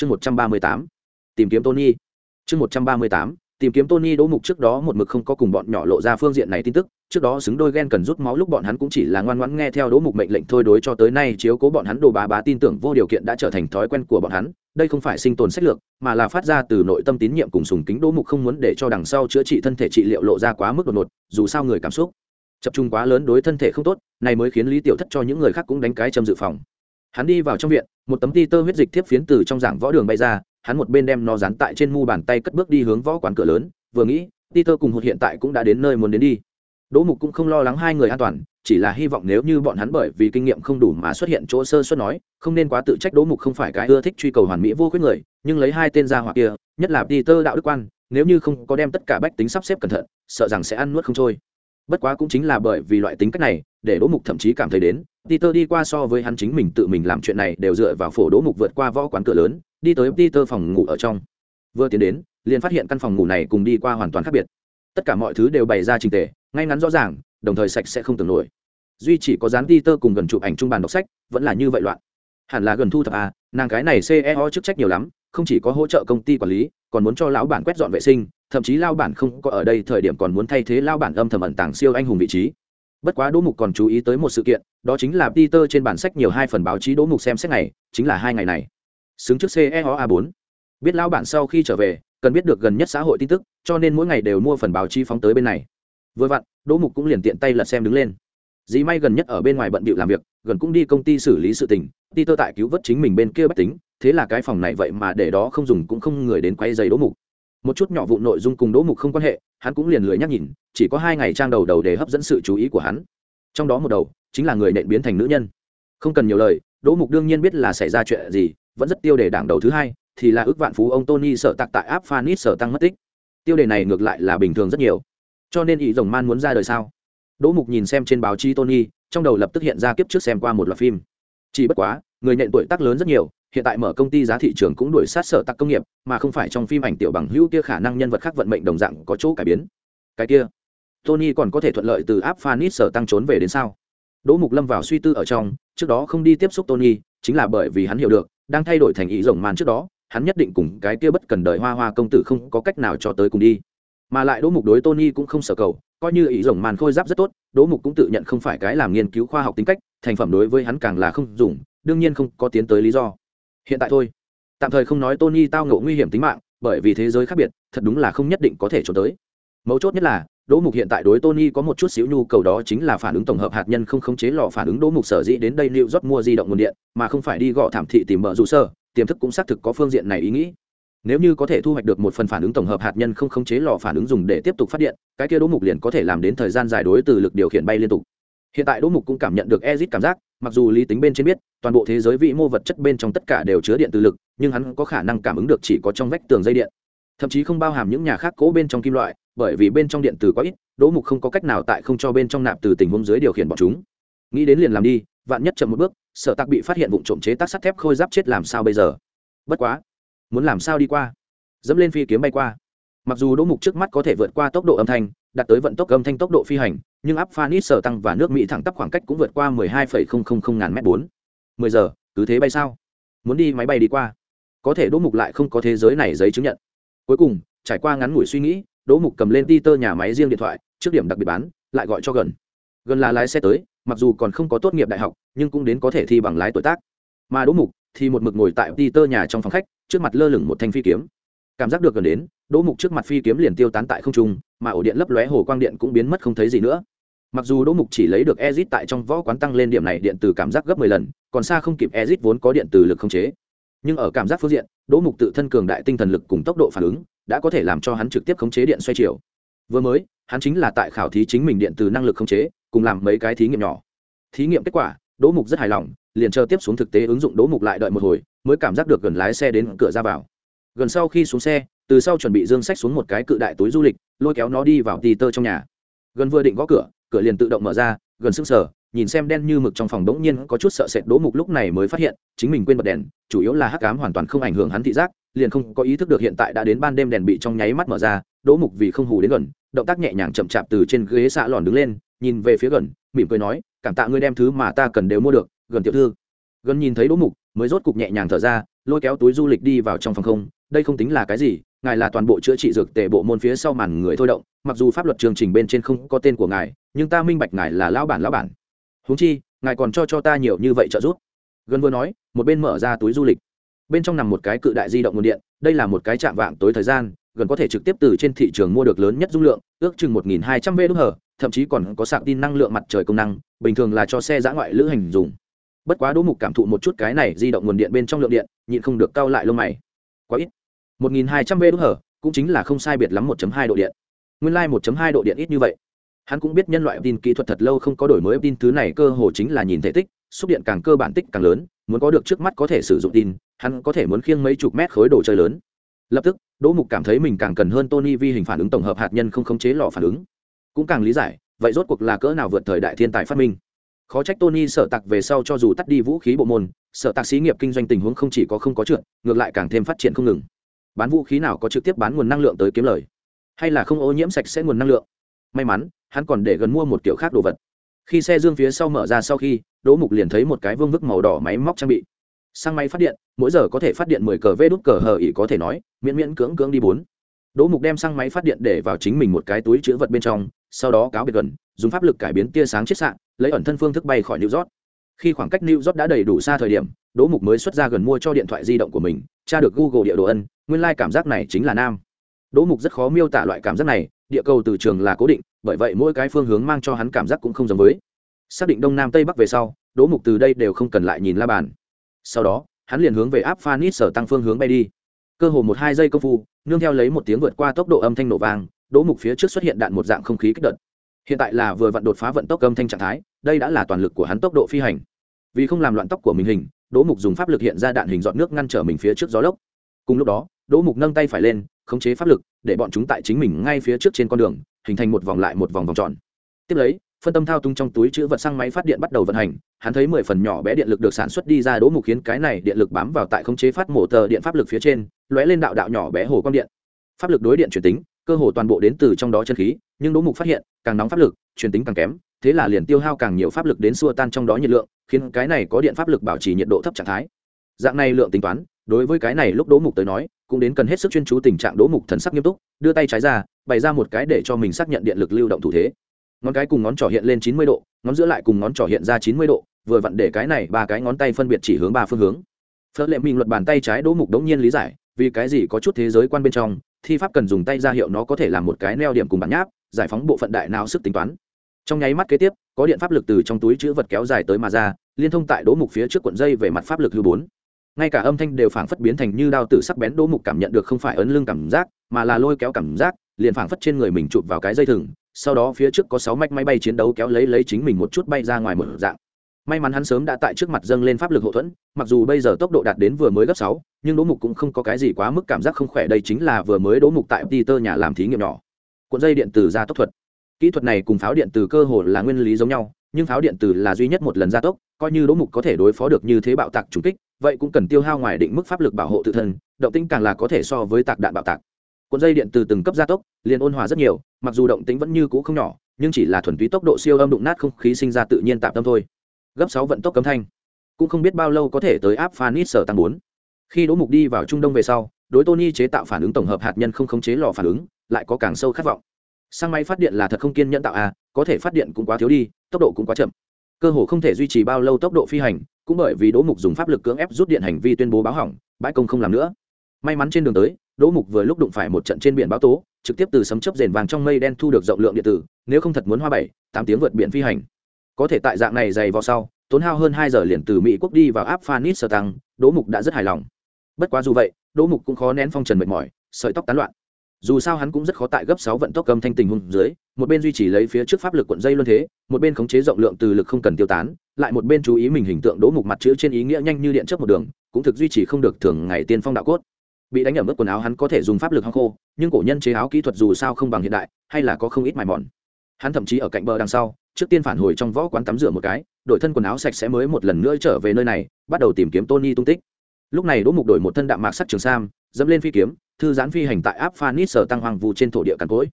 chương một trăm ba mươi tám, tìm kiếm tony. Chương một trăm ba mươi tám, tìm kiếm tony đỗ mục trước đó một mực không có cùng bọn nhỏ lộ ra phương diện này tin tức. Trước đó xứng đôi ghen cần rút máu lúc bọn hắn cũng chỉ là ngoan ngoãn nghe theo đỗ mục mệnh lệnh thôi đối cho tới nay chiếu cố bọn hắn đồ bá bá tin tưởng vô điều kiện đã trở thành thói quen của bọn hắn. Đây không phải sinh tồn sách lược, mà là phát ra từ nội tâm tín nhiệm cùng sùng kính đỗ mục không muốn để cho đằng sau chữa trị thân thể trị liệu lộ ra quá mức đột ngột, dù sao người cảm xúc tập trung quá lớn đối thân thể không tốt, này mới khiến lý tiểu thất cho những người khác cũng đánh cái châm dự phòng. Hắn đi vào trong viện một tấm ti tơ huyết dịch tiếp phiến từ trong giảng võ đường bay ra, hắn một bên đem nó dán tại trên mu bàn tay cất bước đi hướng võ quán cửa lớn, vừa nghĩ, ti tơ cùng hụt hiện tại cũng đã đến nơi muốn đến đi. Đỗ mục cũng không lo lắng hai người an toàn, chỉ là hy vọng nếu như bọn hắn bởi vì kinh nghiệm không đủ mà xuất hiện chỗ sơ suất nói, không nên quá tự trách đỗ mục không phải cái ưa thích truy cầu hoàn mỹ vô khuyết người, nhưng lấy hai tên gia hỏa kia, nhất là peter đạo đức quan, nếu như không có đem tất cả bách tính sắp xếp cẩn thận, sợ rằng sẽ ăn nuốt không trôi bất quá cũng chính là bởi vì loại tính cách này, để đỗ mục thậm chí cảm thấy đến, peter đi qua so với hắn chính mình tự mình làm chuyện này đều dựa vào phổ đỗ mục vượt qua võ quán cửa lớn, đi tới peter phòng ngủ ở trong. Vừa tiến đến, liền phát hiện căn phòng ngủ này cùng đi qua hoàn toàn khác biệt. Tất cả mọi thứ đều bày ra trình tề, ngay ngắn rõ ràng, đồng thời sạch sẽ không tưởng nổi. Duy chỉ có dán peter cùng gần chụp ảnh trung bàn đọc sách, vẫn là như vậy loạn. Hẳn là gần thu thập à nàng cái này ceo chức trách nhiều lắm, không chỉ có hỗ trợ công ty quản lý, còn muốn cho lão bản quét dọn vệ sinh thậm chí lao bản không có ở đây thời điểm còn muốn thay thế lao bản âm thầm ẩn tàng siêu anh hùng vị trí. Bất quá đỗ mục còn chú ý tới một sự kiện, đó chính là peter trên bản sách nhiều hai phần báo chí đỗ mục xem xét này chính là hai ngày này. Xứng trước ceo a 4 biết lao bản sau khi trở về, cần biết được gần nhất xã hội tin tức, cho nên mỗi ngày đều mua phần báo chí phóng tới bên này. Vừa vặn, đỗ mục cũng liền tiện tay lật xem đứng lên. Dì may gần nhất ở bên ngoài bận bịu làm việc, gần cũng đi công ty xử lý sự tình ti tơ tại cứu vớt chính mình bên kia bách tính, thế là cái phòng này vậy mà để đó không dùng cũng không người đến quay giày đỗ mục một chút nhỏ vụ nội dung cùng đỗ mục không quan hệ, hắn cũng liền lười nhắc nhìn, chỉ có hai ngày trang đầu đầu để hấp dẫn sự chú ý của hắn. Trong đó một đầu, chính là người nện biến thành nữ nhân. Không cần nhiều lời, đỗ mục đương nhiên biết là xảy ra chuyện gì, vẫn rất tiêu đề đảng đầu thứ hai, thì là ước vạn phú ông tony sợ tặc tại áp phanit sở tăng mất tích. Tiêu đề này ngược lại là bình thường rất nhiều. Cho nên ý rồng man muốn ra đời sao? Đỗ mục nhìn xem trên báo chí tony, trong đầu lập tức hiện ra kiếp trước xem qua một loạt phim. Chỉ bất quá người nện tuổi tác lớn rất nhiều, hiện tại mở công ty giá thị trường cũng đuổi sát sở tắc công nghiệp, mà không phải trong phim ảnh tiểu bằng hữu kia khả năng nhân vật khác vận mệnh đồng dạng có chỗ cải biến. Cái kia, tony còn có thể thuận lợi từ áp phanit sở tăng trốn về đến sao? Đỗ mục lâm vào suy tư ở trong, trước đó không đi tiếp xúc tony, chính là bởi vì hắn hiểu được, đang thay đổi thành ý rồng man trước đó, hắn nhất định cùng cái kia bất cần đời hoa hoa công tử không có cách nào cho tới cùng đi. Mà lại đỗ mục đối tony cũng không sở cầu, coi như ý rồng màn khôi giáp rất tốt, đỗ mục cũng tự nhận không phải cái làm nghiên cứu khoa học tính cách, thành phẩm đối với hắn càng là không dùng đương nhiên không có tiến tới lý do. Hiện tại thôi. Tạm thời không nói tony tao ngộ nguy hiểm tính mạng, bởi vì thế giới khác biệt, thật đúng là không nhất định có thể trốn tới. Mấu chốt nhất là, đỗ mục hiện tại đối tony có một chút xíu nhu cầu đó chính là phản ứng tổng hợp hạt nhân không khống chế lò phản ứng đỗ mục sở dĩ đến đây liệu rót mua di động nguồn điện, mà không phải đi gõ thảm thị tìm mở dù sơ, tiềm thức cũng xác thực có phương diện này ý nghĩ. Nếu như có thể thu hoạch được một phần phản ứng tổng hợp hạt nhân không khống chế lò phản ứng dùng để tiếp tục phát điện, cái kia đỗ mục liền có thể làm đến thời gian dài đối từ lực điều khiển bay liên tục. Hiện tại đỗ mục cũng cảm nhận được ezit cảm giác mặc dù lý tính bên trên biết, toàn bộ thế giới vĩ mô vật chất bên trong tất cả đều chứa điện từ lực, nhưng hắn có khả năng cảm ứng được chỉ có trong vách tường dây điện. Thậm chí không bao hàm những nhà khác cố bên trong kim loại, bởi vì bên trong điện từ quá ít, đỗ mục không có cách nào tại không cho bên trong nạp từ tình huống dưới điều khiển bọn chúng. Nghĩ đến liền làm đi, vạn nhất chậm một bước sợ tặc bị phát hiện vụ trộm chế tác sắt thép khôi giáp chết làm sao bây giờ? Bất quá, muốn làm sao đi qua? Dẫm lên phi kiếm bay qua. Mặc dù đỗ mục trước mắt có thể vượt qua tốc độ âm thanh, đạt tới vận tốc âm thanh tốc độ phi hành nhưng áp phanit sở tăng và nước mỹ thẳng tắp khoảng cách cũng vượt qua 12,000 ngàn m bốn. Mười giờ cứ thế bay sao? Muốn đi máy bay đi qua. Có thể đỗ mục lại không có thế giới này giấy chứng nhận. Cuối cùng trải qua ngắn ngủi suy nghĩ đỗ mục cầm lên ti tơ nhà máy riêng điện thoại trước điểm đặc biệt bán lại gọi cho gần gần là lái xe tới mặc dù còn không có tốt nghiệp đại học nhưng cũng đến có thể thi bằng lái tuổi tác. Mà đỗ mục thì một mực ngồi tại ti tơ nhà trong phòng khách trước mặt lơ lửng một thanh phi kiếm. Cảm giác được gần đến đỗ mục trước mặt phi kiếm liền tiêu tán tại không trung mà ổ điện lấp lóe hồ quang điện cũng biến mất không thấy gì nữa mặc dù đỗ mục chỉ lấy được ezit tại trong võ quán tăng lên điểm này điện từ cảm giác gấp mười lần, còn xa không kịp ezit vốn có điện từ lực không chế. Nhưng ở cảm giác phương diện, đỗ mục tự thân cường đại tinh thần lực cùng tốc độ phản ứng, đã có thể làm cho hắn trực tiếp khống chế điện xoay chiều. Vừa mới, hắn chính là tại khảo thí chính mình điện từ năng lực khống chế, cùng làm mấy cái thí nghiệm nhỏ. Thí nghiệm kết quả, đỗ mục rất hài lòng, liền chờ tiếp xuống thực tế ứng dụng đỗ mục lại đợi một hồi, mới cảm giác được gần lái xe đến cửa ra vào. Gần sau khi xuống xe, từ sau chuẩn bị dương sách xuống một cái cự đại túi du lịch, lôi kéo nó đi vào tì tơ trong nhà. Gần vừa định gõ cửa cửa liền tự động mở ra, gần sức sờ, nhìn xem đen như mực trong phòng đống nhiên có chút sợ sệt đỗ mục lúc này mới phát hiện, chính mình quên bật đèn, chủ yếu là hắc cám hoàn toàn không ảnh hưởng hắn thị giác, liền không có ý thức được hiện tại đã đến ban đêm đèn bị trong nháy mắt mở ra, đỗ mục vì không hù đến gần, động tác nhẹ nhàng chậm chạp từ trên ghế xạ lòn đứng lên, nhìn về phía gần, mỉm cười nói, cảm tạ ngươi đem thứ mà ta cần đều mua được, gần tiểu thư. Gần nhìn thấy đỗ mục, mới rốt cục nhẹ nhàng thở ra, lôi kéo túi du lịch đi vào trong phòng không, đây không tính là cái gì, ngài là toàn bộ chữa trị dược tề bộ môn phía sau màn người thôi động, mặc dù pháp luật chương trình bên trên không có tên của ngài nhưng ta minh bạch ngài là lão bản lão bản. Huống chi, ngài còn cho cho ta nhiều như vậy trợ giúp. Gần vừa nói, một bên mở ra túi du lịch. Bên trong nằm một cái cự đại di động nguồn điện, đây là một cái chạm vạng tối thời gian, gần có thể trực tiếp từ trên thị trường mua được lớn nhất dung lượng, ước chừng một nghìn hai trăm v hở thậm chí còn có sạc tin năng lượng mặt trời công năng, bình thường là cho xe giã ngoại lữ hành dùng. Bất quá đỗ mục cảm thụ một chút cái này di động nguồn điện bên trong lượng điện, nhịn không được cao lại lông mày. Quá ít. Một nghìn hai trăm v hở cũng chính là không sai biệt lắm một hai độ điện. Nguyên lai một hai độ điện ít như vậy hắn cũng biết nhân loại tin kỹ thuật thật lâu không có đổi mới, tin thứ này cơ hồ chính là nhìn thể tích, xúc điện càng cơ bản tích càng lớn, muốn có được trước mắt có thể sử dụng tin, hắn có thể muốn khiêng mấy chục mét khối đồ chơi lớn. Lập tức, đỗ mục cảm thấy mình càng cần hơn tony vi hình phản ứng tổng hợp hạt nhân không khống chế lò phản ứng. Cũng càng lý giải, vậy rốt cuộc là cỡ nào vượt thời đại thiên tài phát minh. Khó trách tony sợ tặc về sau cho dù tắt đi vũ khí bộ môn, sợ tặc xí nghiệp kinh doanh tình huống không chỉ có không có trượt, ngược lại càng thêm phát triển không ngừng. Bán vũ khí nào có trực tiếp bán nguồn năng lượng tới kiếm lời? Hay là không ô nhiễm sạch sẽ nguồn năng lượng? May mắn, hắn còn để gần mua một kiểu khác đồ vật. Khi xe dương phía sau mở ra sau khi, đỗ mục liền thấy một cái vương vức màu đỏ máy móc trang bị. Sang máy phát điện, mỗi giờ có thể phát điện mười cờ vê đút cờ hờ ỉ có thể nói, miễn miễn cưỡng cưỡng đi bốn. Đỗ mục đem sang máy phát điện để vào chính mình một cái túi chữ vật bên trong, sau đó cáo biệt gần, dùng pháp lực cải biến tia sáng chiết sạn lấy ẩn thân phương thức bay khỏi new york. Khi khoảng cách new york đã đầy đủ xa thời điểm, đỗ mục mới xuất ra gần mua cho điện thoại di động của mình, tra được google địa đồ ân, nguyên lai、like、cảm giác này chính là nam. Đỗ mục rất khó miêu tả loại cảm giác này địa cầu từ trường là cố định, bởi vậy mỗi cái phương hướng mang cho hắn cảm giác cũng không giống với. Xác định đông nam tây bắc về sau, đỗ mục từ đây đều không cần lại nhìn la bàn. Sau đó, hắn liền hướng về áp phanit sở tăng phương hướng bay đi. Cơ hồ một hai giây công phu, nương theo lấy một tiếng vượt qua tốc độ âm thanh nổ vang, đỗ mục phía trước xuất hiện đạn một dạng không khí kích đợt hiện tại là vừa vặn đột phá vận tốc âm thanh trạng thái, đây đã là toàn lực của hắn tốc độ phi hành. Vì không làm loạn tóc của mình hình, đỗ mục dùng pháp lực hiện ra đạn hình dọn nước ngăn trở mình phía trước gió lốc. Cùng lúc đó đỗ mục nâng tay phải lên, khống chế pháp lực, để bọn chúng tại chính mình ngay phía trước trên con đường, hình thành một vòng lại một vòng vòng tròn. Tiếp lấy, phân tâm thao tung trong túi chữ vật xăng máy phát điện bắt đầu vận hành, hắn thấy mười phần nhỏ bé điện lực được sản xuất đi ra, đỗ mục khiến cái này điện lực bám vào tại khống chế phát mổ tờ điện pháp lực phía trên, lóe lên đạo đạo nhỏ bé hồ quang điện. Pháp lực đối điện chuyển tính, cơ hồ toàn bộ đến từ trong đó chân khí, nhưng đỗ mục phát hiện, càng nóng pháp lực, chuyển tính càng kém, thế là liền tiêu hao càng nhiều pháp lực đến xua tan trong đó nhiệt lượng, khiến cái này có điện pháp lực bảo trì nhiệt độ thấp trạng thái. Dạng này lượng tính toán, đối với cái này lúc đỗ mục tới nói cũng đến cần hết sức chuyên chú tình trạng đỗ mục thần sắc nghiêm túc, đưa tay trái ra, bày ra một cái để cho mình xác nhận điện lực lưu động thủ thế. Ngón cái cùng ngón trỏ hiện lên chín mươi độ, ngón giữa lại cùng ngón trỏ hiện ra chín mươi độ, vừa vặn để cái này ba cái ngón tay phân biệt chỉ hướng ba phương hướng. Phớt lệ mình luật bàn tay trái đỗ mục đống nhiên lý giải, vì cái gì có chút thế giới quan bên trong, thi pháp cần dùng tay ra hiệu nó có thể làm một cái neo điểm cùng bản nháp, giải phóng bộ phận đại não sức tính toán. Trong nháy mắt kế tiếp, có điện pháp lực từ trong túi chữ vật kéo dài tới mà ra, liên thông tại đỗ mục phía trước cuộn dây về mặt pháp lực hư bốn ngay cả âm thanh đều phảng phất biến thành như đao tử sắc bén, đỗ mục cảm nhận được không phải ấn lưng cảm giác, mà là lôi kéo cảm giác, liền phảng phất trên người mình chụp vào cái dây thừng, sau đó phía trước có sáu mạch máy bay chiến đấu kéo lấy lấy chính mình một chút bay ra ngoài một dạng. May mắn hắn sớm đã tại trước mặt dâng lên pháp lực hậu thuẫn, mặc dù bây giờ tốc độ đạt đến vừa mới gấp sáu, nhưng đỗ mục cũng không có cái gì quá mức cảm giác không khỏe, đây chính là vừa mới đỗ mục tại peter nhà làm thí nghiệm nhỏ. Cuộn dây điện từ gia tốc thuật kỹ thuật này cùng pháo điện từ cơ hồ là nguyên lý giống nhau, nhưng pháo điện từ là duy nhất một lần gia tốc, coi như đỗ mục có thể đối phó được như thế bạo tạc trùng kích, vậy cũng cần tiêu hao ngoài định mức pháp lực bảo hộ tự thân, động tĩnh càng là có thể so với tạc đạn bạo tạc. Cuộn dây điện từ từng cấp gia tốc, liền ôn hòa rất nhiều, mặc dù động tĩnh vẫn như cũ không nhỏ, nhưng chỉ là thuần túy tốc độ siêu âm đụng nát không khí sinh ra tự nhiên tạm tâm thôi. Gấp sáu vận tốc cấm thanh. Cũng không biết bao lâu có thể tới áp phanit sở tăng bốn. Khi đỗ mục đi vào trung đông về sau, đối tony chế tạo phản ứng tổng hợp hạt nhân không khống chế lò phản ứng, lại có càng sâu khát vọng sang máy phát điện là thật không kiên nhẫn tạo à, có thể phát điện cũng quá thiếu đi tốc độ cũng quá chậm. Cơ hồ không thể duy trì bao lâu tốc độ phi hành cũng bởi vì đỗ mục dùng pháp lực cưỡng ép rút điện hành vi tuyên bố báo hỏng bãi công không làm nữa. May mắn trên đường tới đỗ mục vừa lúc đụng phải một trận trên biển báo tố trực tiếp từ sấm chấp rền vàng trong mây đen thu được rộng lượng điện tử nếu không thật muốn hoa bảy tám tiếng vượt biển phi hành. Có thể tại dạng này dày vào sau tốn hao hơn hai giờ liền từ mỹ quốc đi vào áp phanit sơ tăng đỗ mục đã rất hài lòng. Bất quá dù vậy đỗ mục cũng khó nén phong trần mệt mỏi sợi tóc tán loạn dù sao hắn cũng rất khó tại gấp sáu vận tốc cầm thanh tình hung dưới, một bên duy trì lấy phía trước pháp lực cuộn dây luân thế, một bên khống chế rộng lượng từ lực không cần tiêu tán, lại một bên chú ý mình hình tượng đỗ mục mặt chữ trên ý nghĩa nhanh như điện trước một đường, cũng thực duy trì không được thường ngày tiên phong đạo cốt. Bị đánh ở mức quần áo hắn có thể dùng pháp lực hăng khô, nhưng cổ nhân chế áo kỹ thuật dù sao không bằng hiện đại, hay là có không ít mài mòn. Hắn thậm chí ở cạnh bờ đằng sau, trước tiên phản hồi trong võ quán tắm rửa một cái, đổi thân quần áo sạch sẽ mới một lần nữa trở về nơi này, bắt đầu tìm kiếm tony tung tích. Lúc này đỗ mục đổi một thân đạm mạc sắt trường sam, dẫm lên phi kiếm thư giãn phi hành tại áp phanit sở tăng hoàng vụ trên thổ địa càn cối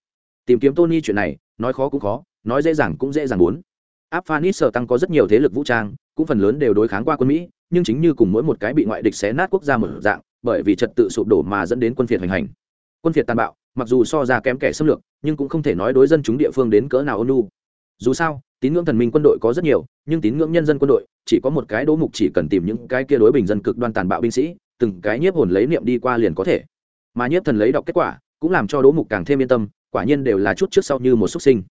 tìm kiếm tony chuyện này, nói khó cũng khó, nói dễ dàng cũng dễ dàng muốn. Afghanistan tăng có rất nhiều thế lực vũ trang, cũng phần lớn đều đối kháng qua quân mỹ, nhưng chính như cùng mỗi một cái bị ngoại địch xé nát quốc gia một dạng, bởi vì trật tự sụp đổ mà dẫn đến quân phiệt hành hành. Quân phiệt tàn bạo, mặc dù so ra kém kẻ xâm lược, nhưng cũng không thể nói đối dân chúng địa phương đến cỡ nào ôn lu dù sao, tín ngưỡng thần minh quân đội có rất nhiều, nhưng tín ngưỡng nhân dân quân đội, chỉ có một cái đố mục chỉ cần tìm những cái kia đối bình dân cực đoan tàn bạo binh sĩ, từng cái nhiếp hồn lấy niệm đi qua liền có thể mà nhiếp thần lấy đọc kết quả, cũng làm cho đỗ mục càng thêm yên tâm, quả nhiên đều là chút trước sau như một xuất sinh.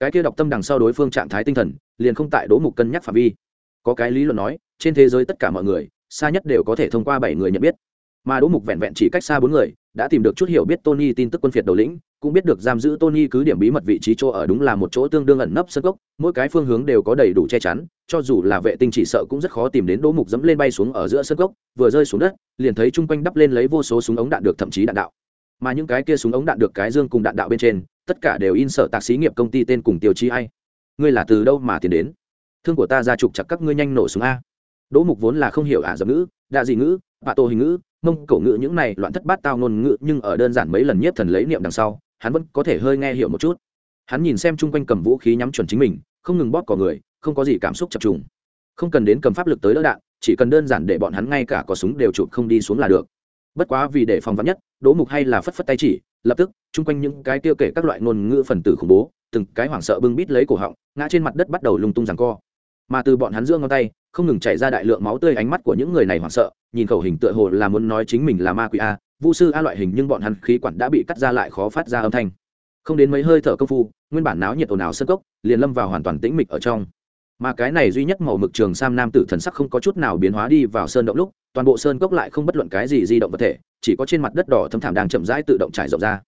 Cái kia đọc tâm đằng sau đối phương trạng thái tinh thần, liền không tại đỗ mục cân nhắc phạm vi. Có cái lý luận nói, trên thế giới tất cả mọi người, xa nhất đều có thể thông qua bảy người nhận biết. Mà đỗ mục vẹn vẹn chỉ cách xa bốn người, đã tìm được chút hiểu biết tony tin tức quân phiệt đầu lĩnh, cũng biết được giam giữ tony cứ điểm bí mật vị trí chỗ ở đúng là một chỗ tương đương ẩn nấp sân gốc, mỗi cái phương hướng đều có đầy đủ che chắn cho dù là vệ tinh chỉ sợ cũng rất khó tìm đến đỗ mục dẫm lên bay xuống ở giữa sân gốc vừa rơi xuống đất, liền thấy chung quanh đắp lên lấy vô số súng ống đạn được thậm chí đạn đạo. Mà những cái kia súng ống đạn được cái dương cùng đạn đạo bên trên, tất cả đều in sở tạc xí nghiệp công ty tên cùng tiêu chí ai. Ngươi là từ đâu mà tiền đến? Thương của ta ra trục chặt các ngươi nhanh nổ súng a. Đỗ mục vốn là không hiểu ả dập ngữ, đạ dị ngữ, bạ tô hình ngữ, mông cổ ngữ những này loạn thất bát tao ngôn ngữ, nhưng ở đơn giản mấy lần nhiếp thần lấy niệm đằng sau, hắn vẫn có thể hơi nghe hiểu một chút. Hắn nhìn xem chung quanh cầm vũ khí nhắm chuẩn chính mình, không ngừng bóp cỏ người không có gì cảm xúc chập trùng. Không cần đến cầm pháp lực tới đỡ đạn, chỉ cần đơn giản để bọn hắn ngay cả có súng đều chụp không đi xuống là được. Bất quá vì để phòng vắn nhất, đỗ mục hay là phất phất tay chỉ, lập tức, chung quanh những cái tiêu kể các loại ngôn ngữ phần tử khủng bố, từng cái hoảng sợ bưng bít lấy cổ họng, ngã trên mặt đất bắt đầu lung tung rằng co. Mà từ bọn hắn giữa ngón tay, không ngừng chảy ra đại lượng máu tươi ánh mắt của những người này hoảng sợ, nhìn khẩu hình tựa hồ là muốn nói chính mình là ma quỷ a, vu sư a loại hình nhưng bọn hắn khí quản đã bị cắt ra lại khó phát ra âm thanh. Không đến mấy hơi thở công phu, nguyên bản náo nhiệt ồn ào sân cốc, liền lâm vào hoàn toàn tĩnh mịch ở trong mà cái này duy nhất màu mực trường sam nam tử thần sắc không có chút nào biến hóa đi vào sơn động lúc, toàn bộ sơn cốc lại không bất luận cái gì di động vật thể, chỉ có trên mặt đất đỏ thâm thảm đang chậm rãi tự động trải rộng ra.